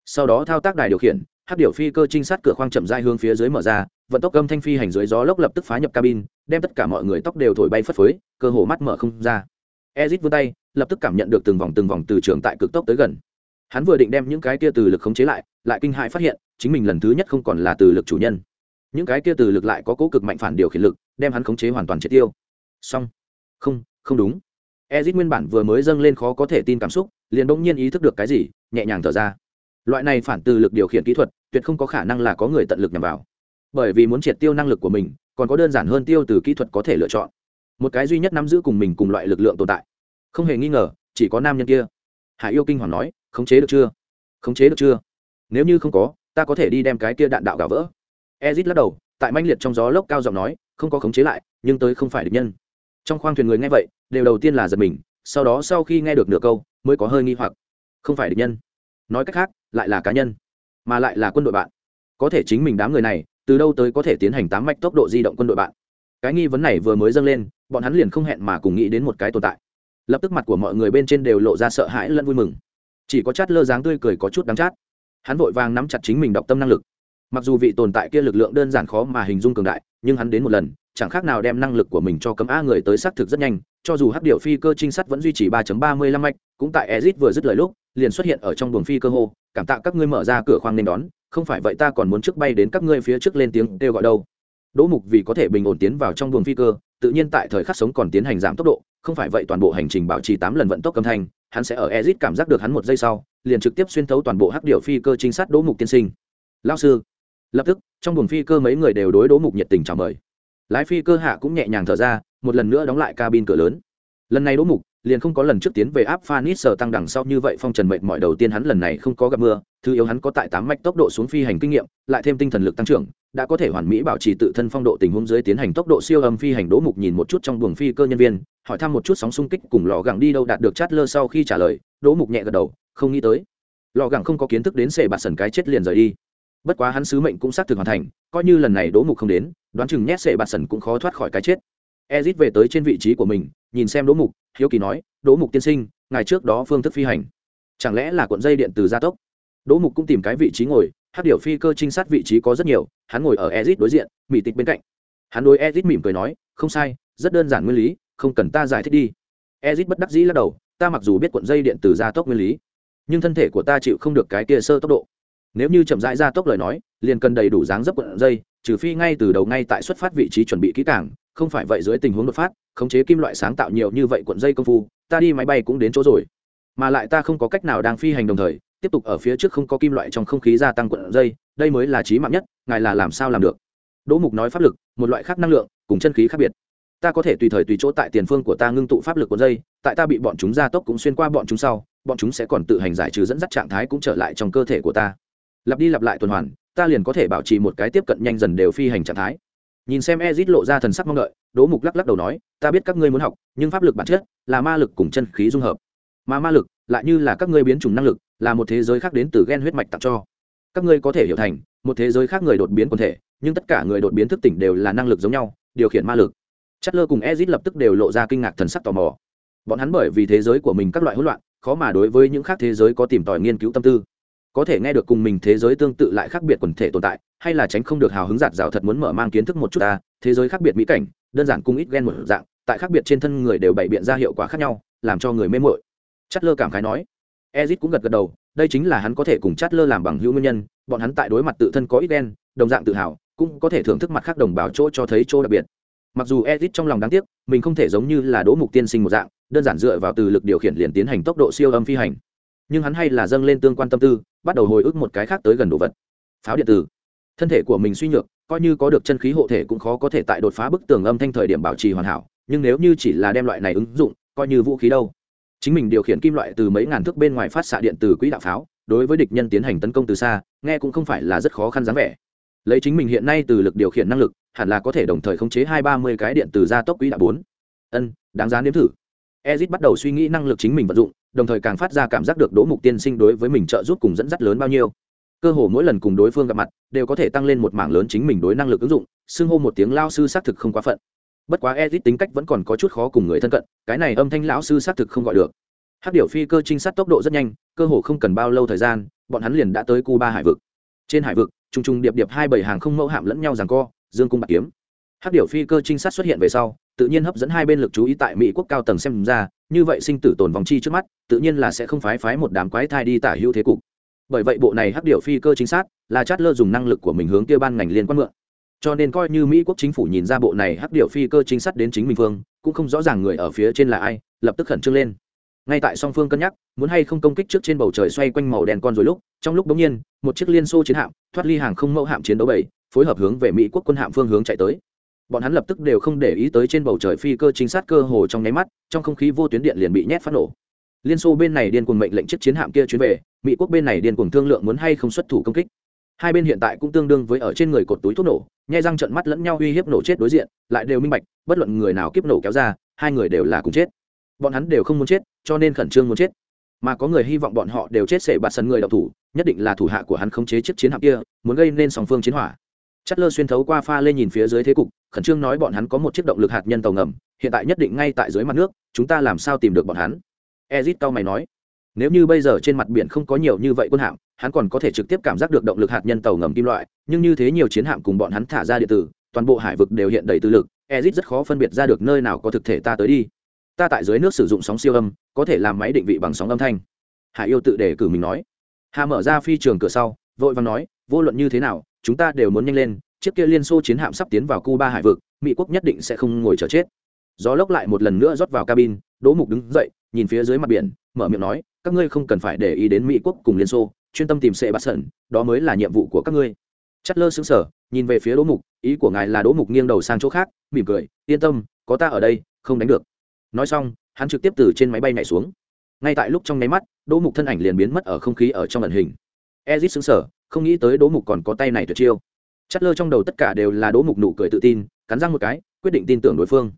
Sau đó thao tác đài điều khiển, hát điều phi cơ trinh sát cửa khoang chậm dai hướng phía dưới mở ra vận tốc âm thanh phi hành dưới gió lốc lập tức phá nhập cabin, đem tất cả mọi người tóc đều thổi bay phất phới, cơ hồ mắt mở không ra. Ezit vươn tay, lập tức cảm nhận được từng vòng từng vòng từ trường tại cực tốc tới gần. Hắn vừa định đem những cái kia từ lực khống chế lại lại kinh hãi phát hiện, chính mình lần thứ nhất không còn là từ lực chủ nhân. Những cái kia từ lực lại có cố cực mạnh phản điều khiển lực, đem hắn khống chế hoàn toàn triệt tiêu. Song không không đúng. Ezit nguyên bản vừa mới dâng lên khó có thể tin cảm xúc, liền bỗng nhiên ý thức được cái gì, nhẹ nhàng thở ra. Loại này phản từ lực điều khiển kỹ thuật, tuyệt không có khả năng là có người tận lực nhằm vào bởi vì muốn triệt tiêu năng lực của mình, còn có đơn giản hơn tiêu từ kỹ thuật có thể lựa chọn. Một cái duy nhất nắm giữ cùng mình cùng loại lực lượng tồn tại. Không hề nghi ngờ, chỉ có nam nhân kia. Hải yêu kinh hoàng nói, khống chế được chưa? Khống chế được chưa? Nếu như không có, ta có thể đi đem cái kia đạn đạo gà vỡ. Ezit lắc đầu, tại manh liệt trong gió lốc cao giọng nói, không có khống chế lại, nhưng tới không phải địch nhân. Trong khoang thuyền người nghe vậy, đều đầu tiên là giật mình, sau đó sau khi nghe được nửa câu, mới có hơi nghi hoặc. Không phải địch nhân. Nói cách khác, lại là cá nhân, mà lại là quân đội bạn. Có thể chính mình đám người này từ đâu tới có thể tiến hành tám mạch tốc độ di động quân đội bạn? Cái nghi vấn này vừa mới dâng lên, bọn hắn liền không hẹn mà cùng nghĩ đến một cái tồn tại. Lập tức mặt của mọi người bên trên đều lộ ra sợ hãi lẫn vui mừng. Chỉ có chát lơ dáng tươi cười có chút đắng chát. Hắn vội vàng nắm chặt chính mình đọc tâm năng lực. Mặc dù vị tồn tại kia lực lượng đơn giản khó mà hình dung cường đại, nhưng hắn đến một lần, chẳng khác nào đem năng lực của mình cho cấm a người tới xác thực rất nhanh cho dù hắc điệu phi cơ trinh sát vẫn duy trì 3.35 mạch, cũng tại ezit vừa dứt lời lúc, liền xuất hiện ở trong buồng phi cơ hô, cảm tạ các ngươi mở ra cửa khoang nên đón, không phải vậy ta còn muốn trước bay đến các ngươi phía trước lên tiếng kêu gọi đâu. Đỗ mục vì có thể bình ổn tiến vào trong buồng phi cơ, tự nhiên tại thời khắc sống còn tiến hành giảm tốc độ, không phải vậy toàn bộ hành trình bảo trì tám lần vận tốc âm thanh, hắn sẽ ở ezit cảm giác được hắn một giây sau, liền trực tiếp xuyên thấu toàn bộ hắc điệu phi cơ trinh sát đỗ mục tiên sinh. Lão sư. Lập tức, trong buồng phi cơ mấy người đều đối đỗ mục nhiệt tình chào mời. Lái phi cơ hạ cũng nhẹ nhàng thở ra một lần nữa đóng lại cabin cửa lớn. Lần này đỗ mục liền không có lần trước tiến về áp phanit sở tăng đằng sau như vậy phong trần mệnh mọi đầu tiên hắn lần này không có gặp mưa, thứ yếu hắn có tại tám mạch tốc độ xuống phi hành kinh nghiệm, lại thêm tinh thần lực tăng trưởng, đã có thể hoàn mỹ bảo trì tự thân phong độ tình huống dưới tiến hành tốc độ siêu âm phi hành. Đỗ mục nhìn một chút trong buồng phi cơ nhân viên, hỏi thăm một chút sóng xung kích cùng lò gẳng đi đâu đạt được chát lơ sau khi trả lời, đỗ mục nhẹ gật đầu, không nghĩ tới. Lò gẳng không có kiến thức đến xệ bạt sần cái chết liền rời đi. Bất quá hắn sứ mệnh cũng xác thực hoàn thành, coi như lần này đỗ mục không đến, đoán chừng nhét xệ bạt sần cũng khó thoát khỏi cái chết ezit về tới trên vị trí của mình, nhìn xem đỗ mục, hiếu kỳ nói, đỗ mục tiên sinh ngày trước đó phương thức phi hành, chẳng lẽ là cuộn dây điện từ gia tốc? Đỗ mục cũng tìm cái vị trí ngồi, hát điều phi cơ trinh sát vị trí có rất nhiều, hắn ngồi ở ezit đối diện mỹ tịch bên cạnh. Hắn đối ezit mỉm cười nói, không sai, rất đơn giản nguyên lý, không cần ta giải thích đi. Ezit bất đắc dĩ lắc đầu, ta mặc dù biết cuộn dây điện từ gia tốc nguyên lý, nhưng thân thể của ta chịu không được cái kia sơ tốc độ. Nếu như chậm rãi gia tốc lời nói, liền cần đầy đủ dáng dấp cuộn dây, trừ phi ngay từ đầu ngay tại xuất phát vị trí chuẩn bị kỹ càng không phải vậy dưới tình huống đột phát, khống chế kim loại sáng tạo nhiều như vậy cuộn dây công phu, ta đi máy bay cũng đến chỗ rồi. Mà lại ta không có cách nào đang phi hành đồng thời, tiếp tục ở phía trước không có kim loại trong không khí gia tăng cuộn dây, đây mới là trí mạng nhất, ngài là làm sao làm được? Đỗ mục nói pháp lực, một loại khác năng lượng, cùng chân khí khác biệt. Ta có thể tùy thời tùy chỗ tại tiền phương của ta ngưng tụ pháp lực cuộn dây, tại ta bị bọn chúng gia tốc cũng xuyên qua bọn chúng sau, bọn chúng sẽ còn tự hành giải trừ dẫn dắt trạng thái cũng trở lại trong cơ thể của ta. Lặp đi lặp lại tuần hoàn, ta liền có thể bảo trì một cái tiếp cận nhanh dần đều phi hành trạng thái nhìn xem ezit lộ ra thần sắc mong đợi, đỗ mục lắc lắc đầu nói, ta biết các ngươi muốn học, nhưng pháp lực bản chất là ma lực cùng chân khí dung hợp. Mà ma lực lại như là các ngươi biến chủng năng lực, là một thế giới khác đến từ gen huyết mạch tặng cho. Các ngươi có thể hiểu thành, một thế giới khác người đột biến quần thể, nhưng tất cả người đột biến thức tỉnh đều là năng lực giống nhau, điều khiển ma lực. Chất lơ cùng ezit lập tức đều lộ ra kinh ngạc thần sắc tò mò. Bọn hắn bởi vì thế giới của mình các loại hỗn loạn, khó mà đối với những khác thế giới có tìm tòi nghiên cứu tâm tư có thể nghe được cùng mình thế giới tương tự lại khác biệt quần thể tồn tại, hay là tránh không được hào hứng giạt rào thật muốn mở mang kiến thức một chút ta, thế giới khác biệt mỹ cảnh, đơn giản cung ít ghen một dạng, tại khác biệt trên thân người đều bày biện ra hiệu quả khác nhau, làm cho người mê mội chất lơ cảm khái nói. Ezit cũng gật gật đầu, đây chính là hắn có thể cùng chất lơ làm bằng hữu nguyên nhân, bọn hắn tại đối mặt tự thân có ít ghen đồng dạng tự hào, cũng có thể thưởng thức mặt khác đồng bào chỗ cho thấy chỗ đặc biệt. Mặc dù ezit trong lòng đáng tiếc, mình không thể giống như là đỗ mục tiên sinh một dạng, đơn giản dựa vào từ lực điều khiển liền tiến hành tốc độ siêu âm phi hành. Nhưng hắn hay là dâng lên tương quan tâm tư bắt đầu hồi ức một cái khác tới gần đồ vật. Pháo điện tử. Thân thể của mình suy nhược, coi như có được chân khí hộ thể cũng khó có thể tại đột phá bức tường âm thanh thời điểm bảo trì hoàn hảo, nhưng nếu như chỉ là đem loại này ứng dụng, coi như vũ khí đâu. Chính mình điều khiển kim loại từ mấy ngàn thước bên ngoài phát xạ điện từ quỹ đạo pháo, đối với địch nhân tiến hành tấn công từ xa, nghe cũng không phải là rất khó khăn dáng vẻ. Lấy chính mình hiện nay từ lực điều khiển năng lực, hẳn là có thể đồng thời khống chế hai ba mươi cái điện từ gia tốc quỹ đạo bốn. Ân, đáng giá nếm thử ezit bắt đầu suy nghĩ năng lực chính mình vận dụng, đồng thời càng phát ra cảm giác được đỗ mục tiên sinh đối với mình trợ giúp cùng dẫn dắt lớn bao nhiêu. Cơ hồ mỗi lần cùng đối phương gặp mặt, đều có thể tăng lên một mảng lớn chính mình đối năng lực ứng dụng, xưng hô một tiếng lao sư xác thực không quá phận. Bất quá ezit tính cách vẫn còn có chút khó cùng người thân cận, cái này âm thanh lão sư xác thực không gọi được. Hát điểu phi cơ trinh sát tốc độ rất nhanh, cơ hồ không cần bao lâu thời gian, bọn hắn liền đã tới cuba hải vực. Trên hải vực t r u n g t r u n g điệp điệp hai bảy hàng không mẫu hạm lẫn nhau rằng co, dương cung bạc kiếm. Hắc điểu phi cơ trinh sát xuất hiện về sau tự nhiên hấp dẫn hai bên lực chú ý tại mỹ quốc cao tầng xem ra, như vậy sinh tử tồn vòng chi trước mắt, tự nhiên là sẽ không phái phái một đám quái thai đi tả hữu thế cục. Bởi vậy bộ này hắc điểu phi cơ chính xác là chát lơ dùng năng lực của mình hướng kia ban ngành liên quan mượn. Cho nên coi như mỹ quốc chính phủ nhìn ra bộ này hắc điểu phi cơ chính xác đến chính mình phương cũng không rõ ràng người ở phía trên là ai, lập tức khẩn trương lên. Ngay tại song phương cân nhắc, muốn hay không công kích trước trên bầu trời xoay quanh màu đen con rồi lúc, trong lúc đống nhiên, một chiếc liên xô chiến hạm, thoát ly hàng không mẫu hạm chiến đấu bảy, phối hợp hướng về mỹ quốc quân hạm phương hướng chạy tới bọn hắn lập tức đều không để ý tới trên bầu trời phi cơ chính sát cơ hồ trong nháy mắt, trong không khí vô tuyến điện liền bị nhét phát nổ. Liên xô bên này điên cuồng mệnh lệnh chiếc chiến hạm kia chuyến về, mỹ quốc bên này điên cuồng thương lượng muốn hay không xuất thủ công kích. Hai bên hiện tại cũng tương đương với ở trên người cột túi thuốc nổ, nhai răng trận mắt lẫn nhau uy hiếp nổ chết đối diện, lại đều minh bạch, bất luận người nào kiếp nổ kéo ra, hai người đều là cùng chết. Bọn hắn đều không muốn chết, cho nên khẩn trương muốn chết. Mà có người hy vọng bọn họ đều chết sệ bạt sân người đậu thủ, nhất định là thủ hạ của hắn khống chế chiếc chiến hạm kia, muốn gây nên song phương chiến hỏa chất lơ xuyên thấu qua pha lên nhìn phía dưới thế cục, khẩn trương nói bọn hắn có một chiếc động lực hạt nhân tàu ngầm, hiện tại nhất định ngay tại dưới mặt nước, chúng ta làm sao tìm được bọn hắn? Ezit cao mày nói. Nếu như bây giờ trên mặt biển không có nhiều như vậy quân hạm, hắn còn có thể trực tiếp cảm giác được động lực hạt nhân tàu ngầm kim loại, nhưng như thế nhiều chiến hạm cùng bọn hắn thả ra điện tử, toàn bộ hải vực đều hiện đầy tư lực, ezit rất khó phân biệt ra được nơi nào có thực thể ta tới đi. Ta tại dưới nước sử dụng sóng siêu âm, có thể làm máy định vị bằng sóng âm thanh. Hải yêu tự đề cử mình nói. Hà mở ra phi trường cửa sau, vội và nói, vô luận như thế nào chúng ta đều muốn nhanh lên, chiếc kia liên xô chiến hạm sắp tiến vào cuba hải vực, mỹ quốc nhất định sẽ không ngồi chờ chết. Gió lốc lại một lần nữa rót vào cabin, đỗ mục đứng dậy, nhìn phía dưới mặt biển, mở miệng nói, các ngươi không cần phải để ý đến mỹ quốc cùng liên xô, chuyên tâm tìm sệ bát sẩn, đó mới là nhiệm vụ của các ngươi. Chất lơ xứng sở nhìn về phía đỗ mục, ý của ngài là đỗ mục nghiêng đầu sang chỗ khác, mỉm cười, yên tâm, có ta ở đây, không đánh được. Nói xong, hắn trực tiếp từ trên máy bay nhảy xuống. Ngay tại lúc trong nháy mắt, đỗ mục thân ảnh liền biến mất ở không khí ở trong ẩn hình. Ezit xứng sở không nghĩ tới đố mục còn có tay này tuyệt chiêu. Chắt lơ trong đầu tất cả đều là đố mục nụ cười tự tin, cắn răng một cái, quyết định tin tưởng đối phương.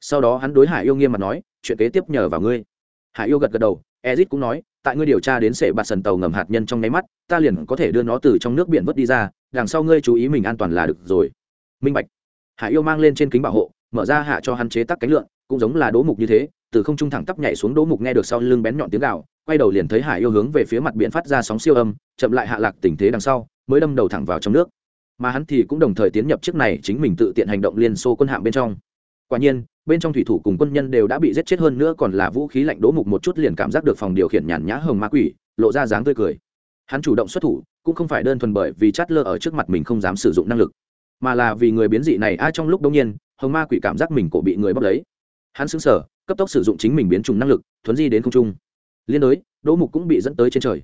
Sau đó hắn đối hải yêu nghiêm mặt nói, chuyện kế tiếp nhờ vào ngươi. Hải yêu gật gật đầu, ezit cũng nói, tại ngươi điều tra đến sệ bạt sần tàu ngầm hạt nhân trong nháy mắt, ta liền có thể đưa nó từ trong nước biển vớt đi ra, đằng sau ngươi chú ý mình an toàn là được rồi. Minh bạch. Hải yêu mang lên trên kính bảo hộ, mở ra hạ cho hắn chế tắc cánh lượn, cũng giống là đố mục như thế, từ không trung thẳng tắp nhảy xuống đố mục nghe được sau lưng bén nhọn tiếng gạo quay đầu liền thấy hải yêu hướng về phía mặt biển phát ra sóng siêu âm, chậm lại hạ lạc tình thế đằng sau, mới đâm đầu thẳng vào trong nước. Mà hắn thì cũng đồng thời tiến nhập chiếc này chính mình tự tiện hành động liên xô quân hạm bên trong. Quả nhiên, bên trong thủy thủ cùng quân nhân đều đã bị giết chết hơn nữa còn là vũ khí lạnh đỗ mục một chút liền cảm giác được phòng điều khiển nhàn nhã hồng ma quỷ, lộ ra dáng tươi cười. Hắn chủ động xuất thủ, cũng không phải đơn thuần bởi vì chát lơ ở trước mặt mình không dám sử dụng năng lực, mà là vì người biến dị này ai trong lúc đông nhiên, hồng ma quỷ cảm giác mình cổ bị người bóc lấy. Hắn xứng sở cấp tốc sử dụng chính mình biến chủng năng lực, thuấn di đến không trung liên đối, đỗ mục cũng bị dẫn tới trên trời.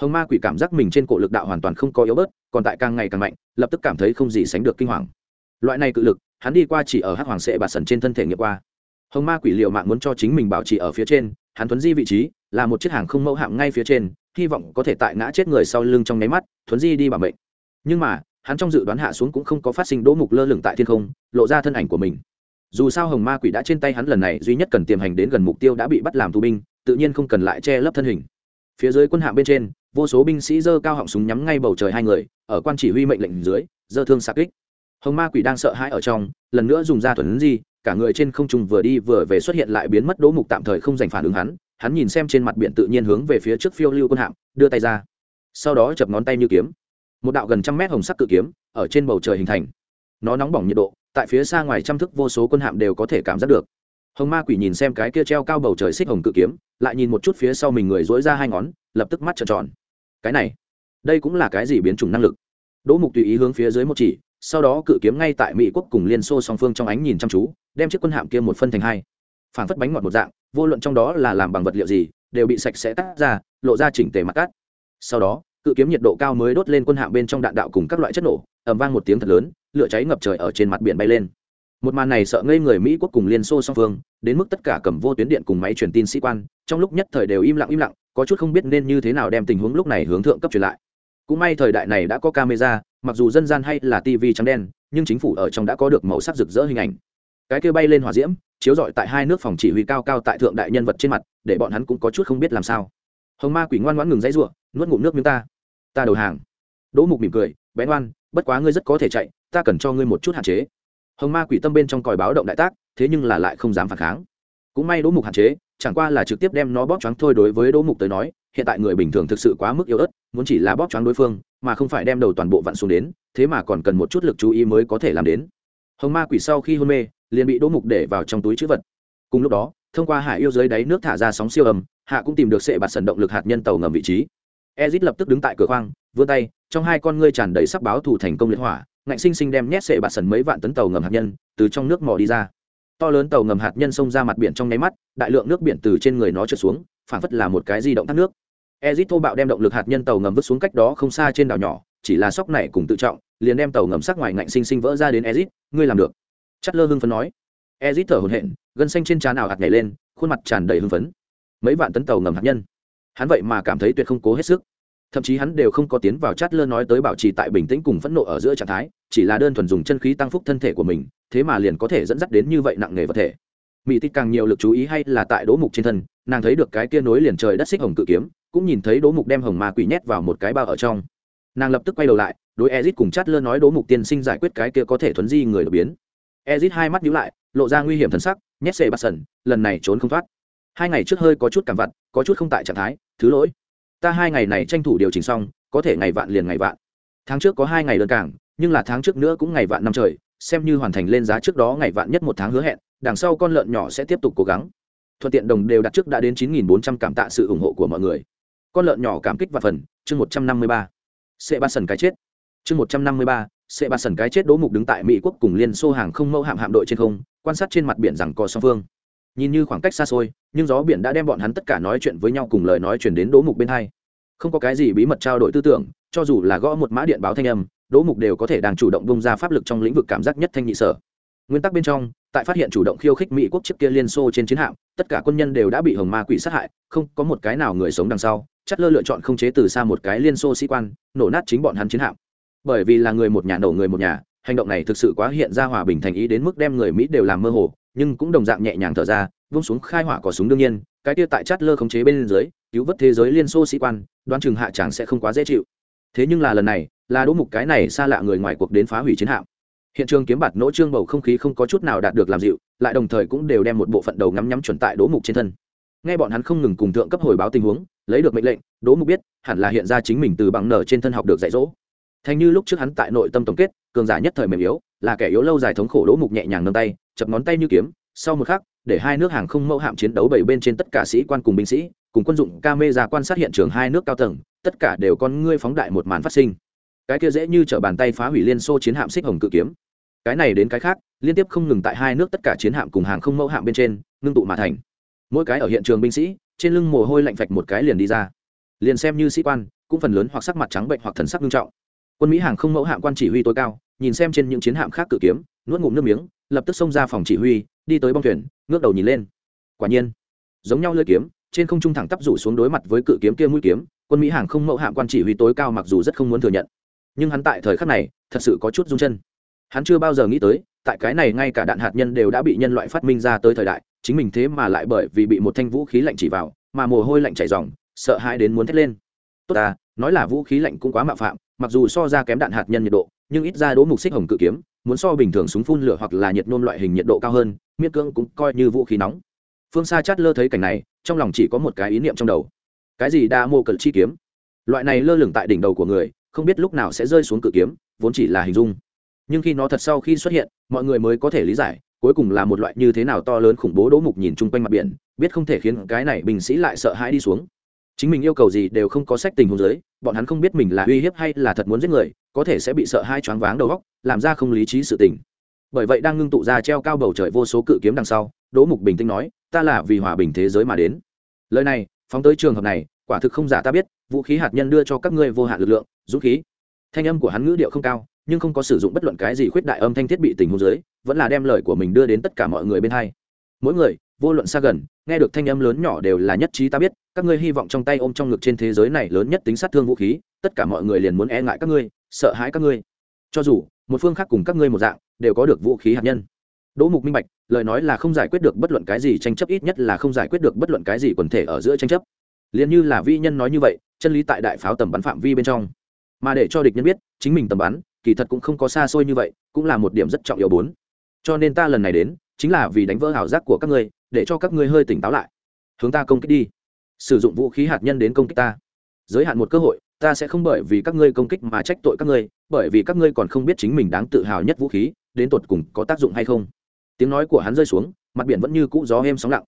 Hồng ma quỷ cảm giác mình trên cổ lực đạo hoàn toàn không có yếu bớt, còn tại càng ngày càng mạnh, lập tức cảm thấy không gì sánh được kinh hoàng. Loại này cự lực, hắn đi qua chỉ ở hắc hoàng sệ bà sần trên thân thể nghiệp qua. Hồng ma quỷ liệu mạng muốn cho chính mình bảo trì ở phía trên, hắn thuấn di vị trí, là một chiếc hàng không mẫu hạm ngay phía trên, hy vọng có thể tại ngã chết người sau lưng trong nháy mắt, thuấn di đi bảo mệnh. Nhưng mà, hắn trong dự đoán hạ xuống cũng không có phát sinh đỗ mục lơ lửng tại thiên không, lộ ra thân ảnh của mình. Dù sao hồng ma quỷ đã trên tay hắn lần này duy nhất cần tiềm hành đến gần mục tiêu đã bị bắt làm tù binh tự nhiên không cần lại che lấp thân hình. Phía dưới quân hạm bên trên, vô số binh sĩ giơ cao họng súng nhắm ngay bầu trời hai người, ở quan chỉ huy mệnh lệnh dưới, giơ thương xạ kích. Hồng ma quỷ đang sợ hãi ở trong, lần nữa dùng ra thuần di, cả người trên không trung vừa đi vừa về xuất hiện lại biến mất đỗ mục tạm thời không dành phản ứng hắn hắn nhìn xem trên mặt biển tự nhiên hướng về phía trước phiêu lưu quân hạm, đưa tay ra. Sau đó chập ngón tay như kiếm. Một đạo gần trăm mét hồng sắc cự kiếm, ở trên bầu trời hình thành. Nó nóng bỏng nhiệt độ, tại phía xa ngoài trăm thức vô số quân hạm đều có thể cảm giác được hồng ma quỷ nhìn xem cái kia treo cao bầu trời xích hồng cự kiếm, lại nhìn một chút phía sau mình người dối ra hai ngón, lập tức mắt trợn tròn. Cái này, đây cũng là cái gì biến chủng năng lực? Đỗ mục tùy ý hướng phía dưới một chỉ, sau đó cự kiếm ngay tại mỹ quốc cùng liên xô song phương trong ánh nhìn chăm chú, đem chiếc quân hạm kia một phân thành hai. Phản phất bánh ngọt một dạng, vô luận trong đó là làm bằng vật liệu gì, đều bị sạch sẽ cắt ra, lộ ra chỉnh tề mặt cắt sau đó, cự kiếm nhiệt độ cao mới đốt lên quân hạm bên trong đạn đạo cùng các loại chất nổ, ầm vang một tiếng thật lớn, lửa cháy ngập trời ở trên mặt biển bay lên một màn này sợ ngây người mỹ quốc cùng liên xô song phương, đến mức tất cả cầm vô tuyến điện cùng máy truyền tin sĩ quan, trong lúc nhất thời đều im lặng im lặng, có chút không biết nên như thế nào đem tình huống lúc này hướng thượng cấp truyền lại. Cũng may thời đại này đã có camera, mặc dù dân gian hay là tv trắng đen, nhưng chính phủ ở trong đã có được màu sắc rực rỡ hình ảnh. Cái kia bay lên hòa diễm, chiếu rọi tại hai nước phòng chỉ huy cao cao tại thượng đại nhân vật trên mặt, để bọn hắn cũng có chút không biết làm sao. Hồng ma quỷ ngoan ngoãn ngừng dãy ruộng nuốt ngụm nước miếng ta. Ta đầu hàng. Đỗ mục mỉm cười bé ngoan bất quá ngươi rất có thể chạy, ta cần cho ngươi một chút hạn chế hồng ma quỷ tâm bên trong còi báo động đại tác, thế nhưng là lại không dám phản kháng. Cũng may đỗ mục hạn chế, chẳng qua là trực tiếp đem nó bóp choáng thôi đối với đỗ mục tới nói, hiện tại người bình thường thực sự quá mức yếu ớt, muốn chỉ là bóp choáng đối phương, mà không phải đem đầu toàn bộ vặn xuống đến, thế mà còn cần một chút lực chú ý mới có thể làm đến. Hồng ma quỷ sau khi hôn mê, liền bị đỗ mục để vào trong túi chữ vật. Cùng lúc đó, thông qua hải yêu dưới đáy nước thả ra sóng siêu ầm hạ cũng tìm được sệ bạt sần động lực hạt nhân tàu ngầm vị trí. Ezit lập tức đứng tại cửa khoang, vươn tay, trong hai con ngươi tràn đầy sắc báo thủ thành công liệt hỏa ngạnh sinh sinh đem nhét sệ bạt sần mấy vạn tấn tàu ngầm hạt nhân từ trong nước mò đi ra. To lớn tàu ngầm hạt nhân xông ra mặt biển trong nháy mắt, đại lượng nước biển từ trên người nó trượt xuống phản phất là một cái di động thác nước. Ezit thô bạo đem động lực hạt nhân tàu ngầm vứt xuống cách đó không xa trên đảo nhỏ, chỉ là sóc này cùng tự trọng, liền đem tàu ngầm sắc ngoài ngạnh sinh sinh vỡ ra đến ezit ngươi làm được. Chất lơ hưng phấn nói. Ezit thở hổn hển, gân xanh trên trán ảo hạt nhảy lên, khuôn mặt tràn đầy hưng phấn. Mấy vạn tấn tàu ngầm hạt nhân. Hắn vậy mà cảm thấy tuyệt không cố hết sức thậm chí hắn đều không có tiến vào chát lơ nói tới bảo trì tại bình tĩnh cùng phẫn nộ ở giữa trạng thái, chỉ là đơn thuần dùng chân khí tăng phúc thân thể của mình, thế mà liền có thể dẫn dắt đến như vậy nặng nề vật thể. Mỹ tích càng nhiều lực chú ý hay là tại đỗ mục trên thân, nàng thấy được cái kia nối liền trời đất xích hồng cự kiếm, cũng nhìn thấy đỗ mục đem hồng ma quỷ nhét vào một cái bao ở trong. Nàng lập tức quay đầu lại, đối ezit cùng chát lơ nói đỗ mục tiên sinh giải quyết cái kia có thể thuấn di người đột biến. Ezit hai mắt nhíu lại, lộ ra nguy hiểm thần sắc, nhét xệ bắt sần lần này trốn không thoát. Hai ngày trước hơi có chút cảm vặt, có chút không tại trạng thái, thứ lỗi ta hai ngày này tranh thủ điều chỉnh xong, có thể ngày vạn liền ngày vạn. Tháng trước có hai ngày đơn cảng, nhưng là tháng trước nữa cũng ngày vạn năm trời, xem như hoàn thành lên giá trước đó ngày vạn nhất một tháng hứa hẹn, đằng sau con lợn nhỏ sẽ tiếp tục cố gắng. Thuận tiện đồng đều đặt trước đã đến chín nghìn bốn trăm cảm tạ sự ủng hộ của mọi người. Con lợn nhỏ cảm kích và phần, chương một trăm năm mươi ba. Sẽ ba sần cái chết. Chương một trăm năm mươi ba sẽ ba sần cái chết đỗ mục đứng tại mỹ quốc cùng liên xô hàng không mẫu hạm hạm đội trên không, quan sát trên mặt biển rằng có song phương nhìn như khoảng cách xa xôi, nhưng gió biển đã đem bọn hắn tất cả nói chuyện với nhau cùng lời nói chuyển đến đỗ mục bên hai. Không có cái gì bí mật trao đổi tư tưởng, cho dù là gõ một mã điện báo thanh âm, đỗ mục đều có thể đang chủ động bung ra pháp lực trong lĩnh vực cảm giác nhất thanh nhị sở. Nguyên tắc bên trong, tại phát hiện chủ động khiêu khích mỹ quốc trước kia liên xô trên chiến hạm, tất cả quân nhân đều đã bị hồng ma quỷ sát hại, không có một cái nào người sống đằng sau chất lơ lựa chọn không chế từ xa một cái liên xô sĩ quan, nổ nát chính bọn hắn chiến hạm. Bởi vì là người một nhà nổ người một nhà, hành động này thực sự quá hiện ra hòa bình thành ý đến mức đem người mỹ đều làm mơ hồ nhưng cũng đồng dạng nhẹ nhàng thở ra, vung xuống khai hỏa cỏ súng đương nhiên, cái kia tại chát lơ khống chế bên dưới, cứu vớt thế giới liên xô sĩ quan, đoán chừng hạ chẳng sẽ không quá dễ chịu. Thế nhưng là lần này, là đỗ mục cái này xa lạ người ngoài cuộc đến phá hủy chiến hạm. Hiện trường kiếm bạt nỗ trương bầu không khí không có chút nào đạt được làm dịu, lại đồng thời cũng đều đem một bộ phận đầu ngắm nhắm chuẩn tại đỗ mục trên thân. Nghe bọn hắn không ngừng cùng thượng cấp hồi báo tình huống, lấy được mệnh lệnh, đỗ mục biết, hẳn là hiện ra chính mình từ bằng nở trên thân học được dạy dỗ. Thành như lúc trước hắn tại nội tâm tổng kết, cường giả nhất thời mềm yếu là kẻ yếu lâu dài thống khổ đỗ mục nhẹ nhàng nâng tay, chập ngón tay như kiếm, sau một khắc, để hai nước hàng không mẫu hạm chiến đấu bảy bên trên tất cả sĩ quan cùng binh sĩ, cùng quân dụng camera quan sát hiện trường hai nước cao tầng, tất cả đều con ngươi phóng đại một màn phát sinh. Cái kia dễ như t bàn tay phá hủy liên xô chiến hạm xích hồng cự kiếm. Cái này đến cái khác, liên tiếp không ngừng tại hai nước tất cả chiến hạm cùng hàng không mẫu hạm bên trên, ngưng tụ mà thành. Mỗi cái ở hiện trường binh sĩ, trên lưng mồ hôi lạnh vạch một cái liền đi ra. Liền xem như sĩ quan, cũng phần lớn hoặc sắc mặt trắng bệnh hoặc thần sắc nghiêm trọng. Quân mỹ hàng không mẫu hạm quan chỉ huy tối cao nhìn xem trên những chiến hạm khác cự kiếm, nuốt ngụm nước miếng, lập tức xông ra phòng chỉ huy, đi tới bong thuyền, ngước đầu nhìn lên. Quả nhiên, giống nhau lưỡi kiếm, trên không trung thẳng tắp rủ xuống đối mặt với cự kiếm kia mũi kiếm, quân mỹ hàng không mẫu hạm quan chỉ huy tối cao mặc dù rất không muốn thừa nhận, nhưng hắn tại thời khắc này, thật sự có chút rung chân. Hắn chưa bao giờ nghĩ tới, tại cái này ngay cả đạn hạt nhân đều đã bị nhân loại phát minh ra tới thời đại, chính mình thế mà lại bởi vì bị một thanh vũ khí lạnh chỉ vào, mà mồ hôi lạnh chảy dòng sợ hãi đến muốn thét lên tốt ta, nói là vũ khí lạnh cũng quá mạo phạm, mặc dù so ra kém đạn hạt nhân nhiệt độ, nhưng ít ra đỗ mục xích hồng cự kiếm, muốn so bình thường súng phun lửa hoặc là nhiệt nôn loại hình nhiệt độ cao hơn miết cưỡng cũng coi như vũ khí nóng. Phương xa chát lơ thấy cảnh này, trong lòng chỉ có một cái ý niệm trong đầu. Cái gì đa mô cận chi kiếm? Loại này lơ lửng tại đỉnh đầu của người, không biết lúc nào sẽ rơi xuống cự kiếm, vốn chỉ là hình dung. Nhưng khi nó thật sau khi xuất hiện, mọi người mới có thể lý giải, cuối cùng là một loại như thế nào to lớn khủng bố đỗ mục nhìn chung quanh mặt biển, biết không thể khiến cái này binh sĩ lại sợ hãi đi xuống chính mình yêu cầu gì đều không có sách tình huống giới bọn hắn không biết mình là uy hiếp hay là thật muốn giết người, có thể sẽ bị sợ hai choáng váng đầu óc, làm ra không lý trí sự tình. Bởi vậy đang ngưng tụ ra treo cao bầu trời vô số cự kiếm đằng sau, đỗ mục bình tĩnh nói, ta là vì hòa bình thế giới mà đến. Lời này, phóng tới trường hợp này, quả thực không giả ta biết, vũ khí hạt nhân đưa cho các ngươi vô hạn lực lượng, dũng khí. Thanh âm của hắn ngữ điệu không cao, nhưng không có sử dụng bất luận cái gì khuyết đại âm thanh thiết bị tình huống giới vẫn là đem lời của mình đưa đến tất cả mọi người bên hai. Mỗi người vô luận xa gần, nghe được thanh âm lớn nhỏ đều là nhất trí ta biết, các ngươi hy vọng trong tay ôm trong ngực trên thế giới này lớn nhất tính sát thương vũ khí, tất cả mọi người liền muốn e ngại các ngươi, sợ hãi các ngươi. Cho dù, một phương khác cùng các ngươi một dạng, đều có được vũ khí hạt nhân. Đỗ mục minh bạch, lời nói là không giải quyết được bất luận cái gì tranh chấp, ít nhất là không giải quyết được bất luận cái gì quần thể ở giữa tranh chấp. Liền như là vi nhân nói như vậy, chân lý tại đại pháo tầm bắn phạm vi bên trong. Mà để cho địch nhân biết, chính mình tầm bắn, kỳ thật cũng không có xa xôi như vậy, cũng là một điểm rất trọng yếu bốn. Cho nên ta lần này đến, chính là vì đánh vỡ ảo giác của các ngươi để cho các ngươi hơi tỉnh táo lại. Hướng ta công kích đi. Sử dụng vũ khí hạt nhân đến công kích ta. Giới hạn một cơ hội, ta sẽ không bởi vì các ngươi công kích mà trách tội các ngươi, bởi vì các ngươi còn không biết chính mình đáng tự hào nhất vũ khí, đến tột cùng có tác dụng hay không. Tiếng nói của hắn rơi xuống, mặt biển vẫn như cũ gió êm sóng lặng.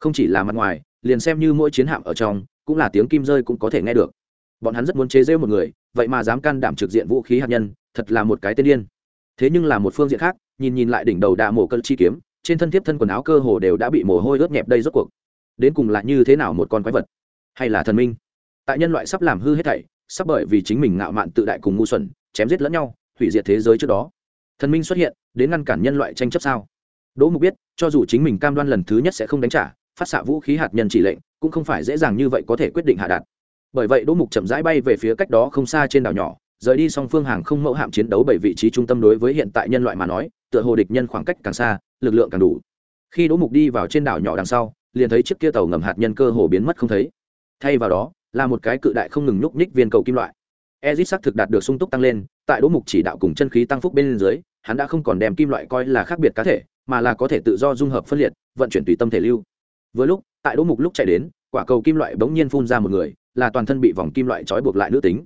Không chỉ là mặt ngoài, liền xem như mỗi chiến hạm ở trong, cũng là tiếng kim rơi cũng có thể nghe được. Bọn hắn rất muốn chế rêu một người, vậy mà dám can đảm trực diện vũ khí hạt nhân, thật là một cái tên điên. Thế nhưng là một phương diện khác, nhìn nhìn lại đỉnh đầu đạ mổ cơn chi kiếm trên thân thiếp thân quần áo cơ hồ đều đã bị mồ hôi ướt nhẹp đây rốt cuộc. Đến cùng là như thế nào một con quái vật? Hay là thần minh? Tại nhân loại sắp làm hư hết thảy, sắp bởi vì chính mình ngạo mạn tự đại cùng ngu xuẩn, chém giết lẫn nhau, hủy diệt thế giới trước đó. Thần minh xuất hiện, đến ngăn cản nhân loại tranh chấp sao? Đỗ mục biết, cho dù chính mình cam đoan lần thứ nhất sẽ không đánh trả, phát xạ vũ khí hạt nhân chỉ lệnh, cũng không phải dễ dàng như vậy có thể quyết định hạ đạt. Bởi vậy đỗ mục chậm rãi bay về phía cách đó không xa trên đảo nhỏ, rời đi song phương hàng không mẫu hạm chiến đấu bảy vị trí trung tâm đối với hiện tại nhân loại mà nói tựa hồ địch nhân khoảng cách càng xa, lực lượng càng đủ. Khi đỗ mục đi vào trên đảo nhỏ đằng sau, liền thấy chiếc kia tàu ngầm hạt nhân cơ hồ biến mất không thấy. Thay vào đó, là một cái cự đại không ngừng nhúc nhích viên cầu kim loại. Ezit xác thực đạt được sung túc tăng lên, tại đỗ mục chỉ đạo cùng chân khí tăng phúc bên dưới, hắn đã không còn đem kim loại coi là khác biệt cá thể, mà là có thể tự do dung hợp phân liệt, vận chuyển tùy tâm thể lưu. Vừa lúc, tại đỗ mục lúc chạy đến, quả cầu kim loại bỗng nhiên phun ra một người, là toàn thân bị vòng kim loại trói buộc lại nữ tính.